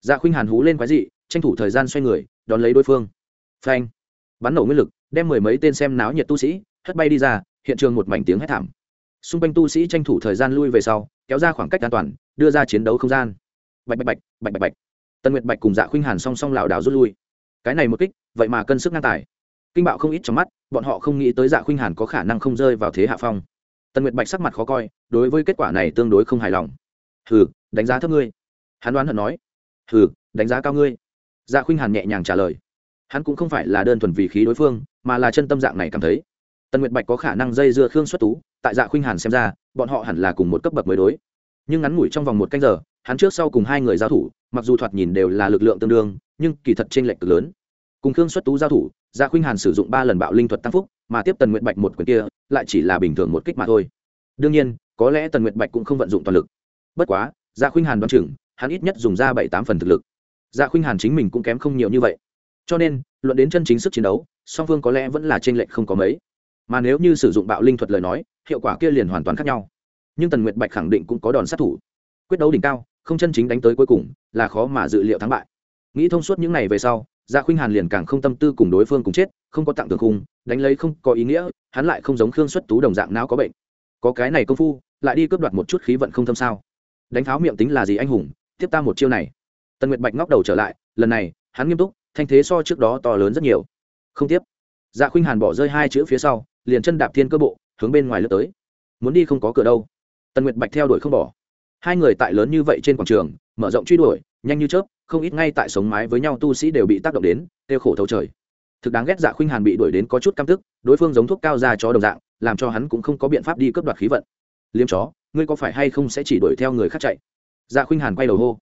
Dạ khuynh hàn hú lên quái dị, tranh thủ thời gian xoay người, đón lấy đối phương. Phanh. Bắn nổ nguyên lực, đem mười mấy tên xem náo nhiệt tu sĩ, hất bay đi ra, hiện trường một mảnh tiếng hét thảm. Xung quanh tu sĩ tranh thủ thời gian lui về sau, kéo ra khoảng cách an toàn, đưa ra chiến đấu không gian. Bạch bạch bạch bạch bạch bạch. Tần nguyệt bạch cùng dạ khuynh hàn song song lảo đảo rút lui. Cái này một kích, vậy mà cân sức ngang tài kinh bạo không ít trong mắt, bọn họ không nghĩ tới dạ khuynh hàn có khả năng không rơi vào thế hạ phong. Tần nguyệt bạch sắc mặt khó coi, đối với kết quả này tương đối không hài lòng. Hừ, đánh giá thấp ngươi. Hắn đoán hận nói. Hừ, đánh giá cao ngươi. Dạ khuynh hàn nhẹ nhàng trả lời. Hắn cũng không phải là đơn thuần vì khí đối phương, mà là chân tâm dạng này cảm thấy. Tần nguyệt bạch có khả năng dây dưa khương xuất tú, tại dạ khuynh hàn xem ra, bọn họ hẳn là cùng một cấp bậc mới đối. Nhưng ngắn ngủi trong vòng một canh giờ, hắn trước sau cùng hai người giao thủ, mặc dù thoạt nhìn đều là lực lượng tương đương, nhưng kỳ thật t r ê n lệch cực lớn cùng khương xuất tú giao thủ, gia khuynh hàn sử dụng ba lần bạo linh thuật tăng phúc, mà tiếp tần nguyện bạch một quyền kia, lại chỉ là bình thường một kích mà thôi. Đương nhiên, có lẽ tần nguyện bạch cũng không vận dụng toàn lực. Bất quá, gia khuynh hàn đoán chừng, hắn ít nhất dùng ra bảy tám phần thực lực. Gia khuynh hàn chính mình cũng kém không nhiều như vậy. Cho nên, luận đến chân chính sức chiến đấu, song phương có lẽ vẫn là t r ê n lệch không có mấy. Mà nếu như sử dụng bạo linh thuật lời nói, hiệu quả kia liền hoàn toàn khác nhau. Nhưng tần nguyệt bạch khẳng định cũng có đòn sát thủ. Quyết đấu đỉnh cao, không chân chính đánh tới cuối cùng, là khó mà dự liệu thắng bại. Nghĩ thông suốt những ngày về sau dạ khuynh hàn liền càng không tâm tư cùng đối phương cùng chết, không có tặng tường khung, đánh lấy không có ý nghĩa, hắn lại không giống khương xuất tú đồng dạng não có bệnh. Có cái này công phu, lại đi cướp đoạt một chút khí vận không thâm sao? Đánh pháo miệng tính là gì anh hùng, tiếp ta một chiêu này. Tần nguyệt bạch ngóc đầu trở lại, lần này, hắn nghiêm túc, thanh thế so trước đó to lớn rất nhiều. Không tiếp. Dạ khuynh hàn bỏ rơi hai chữ phía sau, liền chân đạp thiên cơ bộ, hướng bên ngoài lướt tới. Muốn đi không có cửa đâu. Tần nguyệt bạch theo đuổi không bỏ. Hai người tại lớn như vậy trên quảng trường, mở rộng truy đuổi nhanh như chớp, không ít ngay tại sống mái với nhau tu sĩ đều bị tác động đến tiêu khổ thấu trời. Thực đáng ghét dạ khuynh hàn bị đuổi đến có chút căm tức, đối phương giống thuốc cao ra chó đồng dạng, làm cho hắn cũng không có biện pháp đi cướp đoạt khí vận. Liếm chó, ngươi có phải hay không sẽ chỉ đuổi theo người khác chạy? Dạ khuynh hàn quay đầu hô.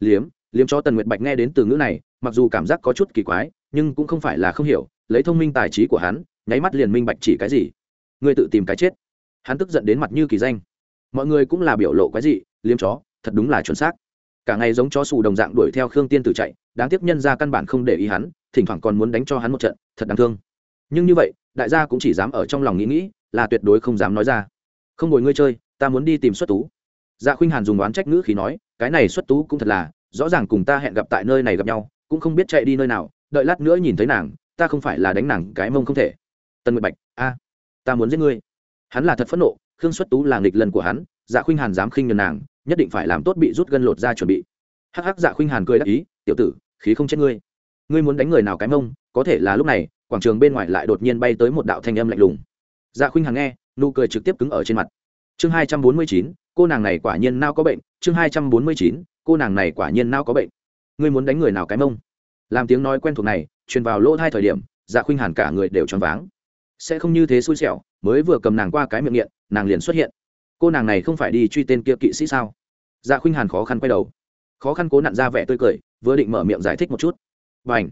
Liếm liếm chó tần nguyệt bạch nghe đến từ ngữ này, mặc dù cảm giác có chút kỳ quái, nhưng cũng không phải là không hiểu, lấy thông minh tài trí của hắn, nháy mắt liền minh bạch chỉ cái gì. Ngươi tự tìm cái chết. Hắn tức giận đến mặt như kỳ danh. Mọi người cũng là biểu lộ cái gì liếm chó, thật đúng là chuẩn xác cả ngày giống chó xù đồng dạng đuổi theo khương tiên tử chạy, đáng tiếc nhân ra căn bản không để ý hắn, thỉnh thoảng còn muốn đánh cho hắn một trận, thật đáng thương. Nhưng như vậy, đại gia cũng chỉ dám ở trong lòng nghĩ nghĩ, là tuyệt đối không dám nói ra. Không ngồi ngươi chơi, ta muốn đi tìm xuất tú. Dạ khuynh hàn dùng đoán trách ngữ khi nói, cái này xuất tú cũng thật là, rõ ràng cùng ta hẹn gặp tại nơi này gặp nhau, cũng không biết chạy đi nơi nào, đợi lát nữa nhìn thấy nàng, ta không phải là đánh nàng cái mông không thể. Tân nguyệt bạch, a, ta muốn giết ngươi. Hắn là thật phẫn nộ, khương xuất tú là nghịch lần của hắn dạ khuynh hàn dám khinh nhường nàng nhất định phải làm tốt bị rút gân lột ra chuẩn bị. Hắc hắc dạ khuynh hàn cười đắc ý, tiểu tử, khí không chết ngươi. Ngươi muốn đánh người nào cái mông, có thể là lúc này, quảng trường bên ngoài lại đột nhiên bay tới một đạo thanh âm lạnh lùng. Dạ khuynh hàn nghe, nụ cười trực tiếp cứng ở trên mặt. Chương hai trăm bốn mươi chín, cô nàng này quả nhiên nao có bệnh. Chương hai trăm bốn mươi chín, cô nàng này quả nhiên nao có bệnh. Ngươi muốn đánh người nào cái mông? Làm tiếng nói quen thuộc này, truyền vào lỗ hai thời điểm dạ khuynh hàn cả người đều choáng váng. Sẽ không như thế xui xẻo, mới vừa cầm nàng qua cái miệng nghiện, nàng liền xuất hiện. Cô nàng này không phải đi truy tên kia kỵ sĩ sao? Dạ khuynh hàn khó khăn quay đầu. Khó khăn cố nặn ra vẻ tươi cười, vừa định mở miệng giải thích một chút. Và ảnh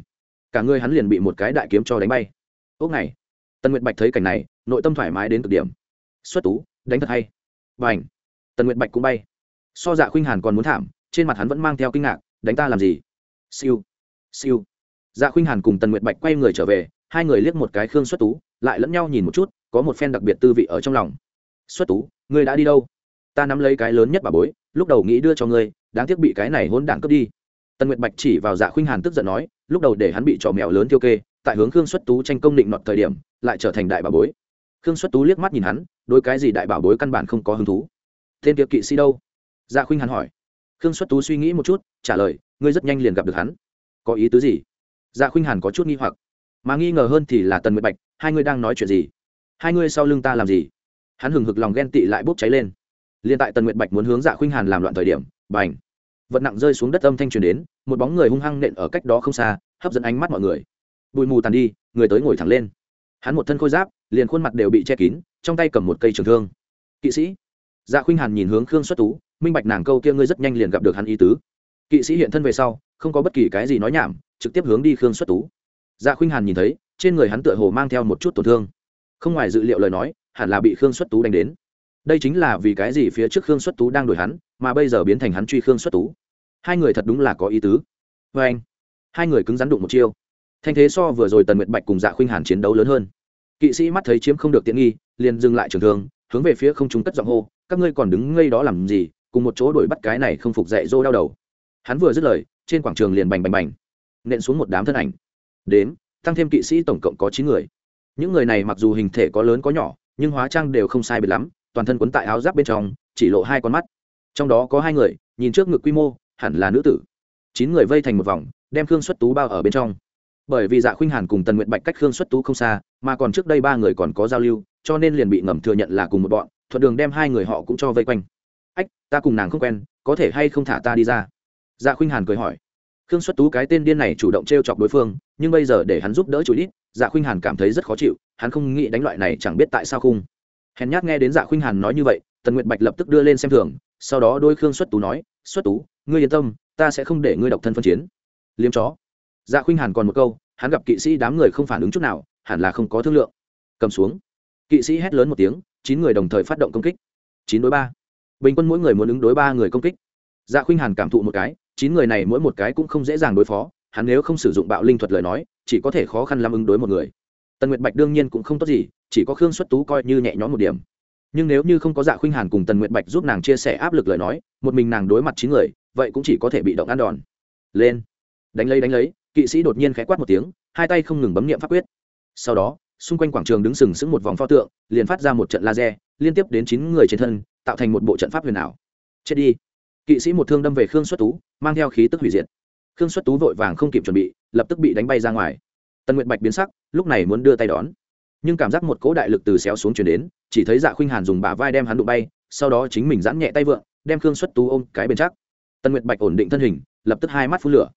cả người hắn liền bị một cái đại kiếm cho đánh bay. Ốc này! Tần nguyệt bạch thấy cảnh này, nội tâm thoải mái đến cực điểm. Xuất tú, đánh thật hay. Và ảnh tần nguyệt bạch cũng bay. So dạ khuynh hàn còn muốn thảm, trên mặt hắn vẫn mang theo kinh ngạc, đánh ta làm gì? Siêu! Siêu! Dạ khuynh hàn cùng tần nguyệt bạch quay người trở về, hai người liếc một cái khương xuất tú, lại lẫn nhau nhìn một chút, có một phen đặc biệt tư vị ở trong lòng. Xuất tú, ngươi đã đi đâu? Ta nắm lấy cái lớn nhất bà bối lúc đầu nghĩ đưa cho ngươi, đáng tiếc bị cái này hôn đảng cướp đi. Tần nguyệt bạch chỉ vào dạ khuynh hàn tức giận nói, lúc đầu để hắn bị trò mèo lớn tiêu kê, tại hướng khương xuất tú tranh công định nọt thời điểm, lại trở thành đại bà bối. Khương xuất tú liếc mắt nhìn hắn đôi cái gì đại bảo bối căn bản không có hứng thú. Tên tiệp kỵ sĩ đâu? Dạ khuynh hàn hỏi. Khương xuất tú suy nghĩ một chút, trả lời, ngươi rất nhanh liền gặp được hắn. Có ý tứ gì? Dạ khuynh hàn có chút nghi hoặc. Mà nghi ngờ hơn thì là tần nguyệt bạch, hai ngươi đang nói chuyện gì? Hai ngươi sau lưng ta làm gì? Hắn hừng hực lòng ghen tị lại bốc cháy lên liên tại tần nguyệt bạch muốn hướng dạ khuynh hàn làm loạn thời điểm b à n h vật nặng rơi xuống đất âm thanh truyền đến, một bóng người hung hăng nện ở cách đó không xa, hấp dẫn ánh mắt mọi người. Bụi mù tàn đi, người tới ngồi thẳng lên. Hắn một thân khôi giáp, liền khuôn mặt đều bị che kín, trong tay cầm một cây trường thương. Kỵ sĩ! Dạ khuynh hàn nhìn hướng khương xuất tú, minh bạch nàng câu kia ngươi rất nhanh liền gặp được hắn ý tứ. Kỵ sĩ hiện thân về sau, không có bất kỳ cái gì nói nhảm, trực tiếp hướng đi khương xuất tú. Dạ khuynh hàn nhìn thấy, trên người hắn tựa hồ mang theo một chút tổn thương. Không ngoài dự liệu lời nói, hẳn là bị khương xuất tú đánh đến đây chính là vì cái gì phía trước khương xuất tú đang đuổi hắn mà bây giờ biến thành hắn truy khương xuất tú? Hai người thật đúng là có ý tứ. Vê anh hai người cứng rắn đụng một chiêu. Thanh thế so vừa rồi tần nguyệt bạch cùng dạ khuynh hàn chiến đấu lớn hơn. Kỵ sĩ mắt thấy chiếm không được tiện nghi liền dừng lại trường thương hướng về phía không trung cất giọng hô các ngươi còn đứng ngây đó làm gì cùng một chỗ đuổi bắt cái này không phục dạy dô đau đầu. Hắn vừa dứt lời trên quảng trường liền bành bành bành nện xuống một đám thân ảnh. Đến, tăng thêm kỵ sĩ tổng cộng có chín người. Những người này mặc dù hình thể có lớn có nhỏ nhưng hóa trang đều không sai biệt lắm toàn thân quấn tại áo giáp bên trong, chỉ lộ hai con mắt. Trong đó có hai người, nhìn trước ngực quy mô, hẳn là nữ tử. Chín người vây thành một vòng, đem khương xuất tú bao ở bên trong. Bởi vì dạ khuynh hàn cùng tần nguyện bạch cách khương xuất tú không xa, mà còn trước đây ba người còn có giao lưu, cho nên liền bị ngầm thừa nhận là cùng một bọn, thuận đường đem hai người họ cũng cho vây quanh. Ách, ta cùng nàng không quen, có thể hay không thả ta đi ra? Dạ khuynh hàn cười hỏi. Khương xuất tú cái tên điên này chủ động t r e o chọc đối phương, nhưng bây giờ để hắn giúp đỡ chủ ít dạ khuynh hàn cảm thấy rất khó chịu, hắn không nghĩ đánh loại này chẳng biết tại sao khung hèn nhát nghe đến dạ khuynh hàn nói như vậy, tần nguyệt bạch lập tức đưa lên xem thường, sau đó đôi khương xuất tú nói, xuất tú, ngươi yên tâm, ta sẽ không để ngươi độc thân phân chiến. Liếm chó. Dạ khuynh hàn còn một câu, hắn gặp kỵ sĩ đám người không phản ứng chút nào, hẳn là không có thương lượng. Cầm xuống. Kỵ sĩ hét lớn một tiếng, chín người đồng thời phát động công kích. Chín đối ba. Bình quân mỗi người muốn ứng đối ba người công kích. Dạ khuynh hàn cảm thụ một cái, chín người này mỗi một cái cũng không dễ dàng đối phó, hắn nếu không sử dụng bạo linh thuật lời nói, chỉ có thể khó khăn làm ứng đối một người. Tần nguyệt bạch đương nhiên cũng không tốt gì chỉ có khương xuất tú coi như nhẹ nhõm một điểm. Nhưng nếu như không có dạ khuynh hàn cùng tần nguyệt bạch giúp nàng chia sẻ áp lực lời nói, một mình nàng đối mặt chín người, vậy cũng chỉ có thể bị động ăn đòn. Lên. Đánh lấy đánh lấy, kỵ sĩ đột nhiên khẽ quát một tiếng, hai tay không ngừng bấm nghiệm pháp quyết. Sau đó, xung quanh quảng trường đứng sừng sững một vòng pho tượng, liền phát ra một trận laser, liên tiếp đến chín người trên thân, tạo thành một bộ trận pháp huyền ảo. Chết đi. Kỵ sĩ một thương đâm về khương xuất tú, mang theo khí tức hủy diệt. Khương xuất tú vội vàng không kịp chuẩn bị, lập tức bị đánh bay ra ngoài. Tần nguyệt bạch biến sắc, lúc này muốn đưa tay đón nhưng cảm giác một cỗ đại lực từ xéo xuống chuyển đến, chỉ thấy dạ khuynh hàn dùng bả vai đem hắn đụng bay, sau đó chính mình giãn nhẹ tay vượng, đem khương xuất tú ôm cái bên chắc. Tân nguyệt bạch ổn định thân hình, lập tức hai mắt phun lửa.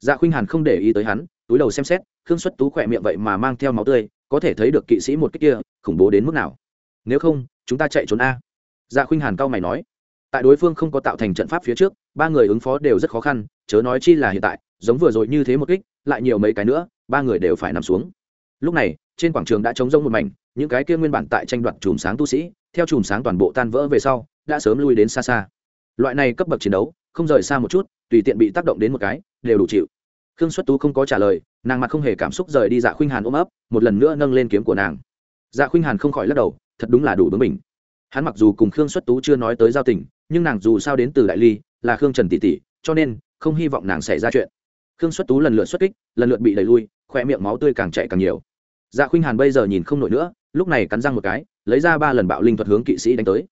Dạ khuynh hàn không để ý tới hắn, túi đầu xem xét, khương xuất tú khỏe miệng vậy mà mang theo máu tươi, có thể thấy được kỵ sĩ một cách kia, khủng bố đến mức nào. Nếu không, chúng ta chạy trốn a. Dạ khuynh hàn cao mày nói. Tại đối phương không có tạo thành trận pháp phía trước, ba người ứng phó đều rất khó khăn, chớ nói chi là hiện tại, giống vừa rồi như thế một kích, lại nhiều mấy cái nữa, ba người đều phải nằm xuống. Lúc này trên quảng trường đã trống rông một mảnh, những cái kia nguyên bản tại tranh đoạt chùm sáng tu sĩ, theo chùm sáng toàn bộ tan vỡ về sau, đã sớm lui đến xa xa. Loại này cấp bậc chiến đấu, không rời xa một chút, tùy tiện bị tác động đến một cái, đều đủ chịu. Khương xuất tú không có trả lời, nàng mặt không hề cảm xúc rời đi dạ khuynh hàn ôm ấp, một lần nữa nâng lên kiếm của nàng. Dạ khuynh hàn không khỏi lắc đầu, thật đúng là đủ bướng mình hắn mặc dù cùng khương xuất tú chưa nói tới giao tình, nhưng nàng dù sao đến từ đại ly, là khương trần tỷ tỷ, cho nên, không hy vọng nàng xảy ra chuyện. Khương xuất tú lần lượt xuất kích, lần lượt bị đẩy lui khoe miệng máu tươi càng chạy càng nhiều dạ khuynh hàn bây giờ nhìn không nổi nữa, lúc này cắn răng một cái, lấy ra ba lần bạo linh thuật hướng kỵ sĩ đánh tới.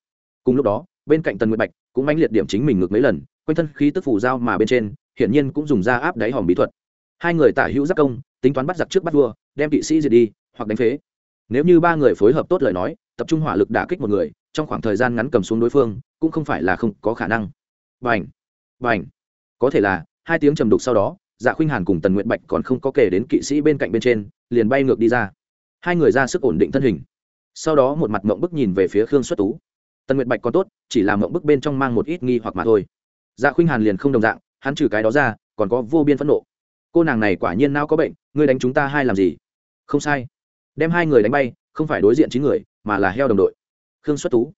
Cùng lúc đó, bên cạnh tần nguyệt bạch cũng mãnh liệt điểm chính mình ngược mấy lần, quanh thân khí tức phủ dao mà bên trên, hiển nhiên cũng dùng ra áp đáy hòm bí thuật. Hai người tả hữu giác công, tính toán bắt giặc trước bắt vua, đem kỵ sĩ diệt đi, hoặc đánh phế. Nếu như ba người phối hợp tốt lời nói, tập trung hỏa lực đả kích một người, trong khoảng thời gian ngắn cầm xuống đối phương, cũng không phải là không có khả năng. Vành vành có thể là, hai tiếng trầm đục sau đó dạ khuynh hàn cùng tần nguyện bạch còn không có kể đến kỵ sĩ bên cạnh bên trên liền bay ngược đi ra. Hai người ra sức ổn định thân hình. Sau đó một mặt mộng bức nhìn về phía khương xuất tú. Tần Nguyệt bạch còn tốt, chỉ là mộng bức bên trong mang một ít nghi hoặc mà thôi. Dạ khuynh hàn liền không đồng dạng, hắn trừ cái đó ra, còn có vô biên phẫn nộ. Cô nàng này quả nhiên não có bệnh, ngươi đánh chúng ta hai làm gì? Không sai. Đem hai người đánh bay, không phải đối diện chín người, mà là heo đồng đội. Khương xuất tú.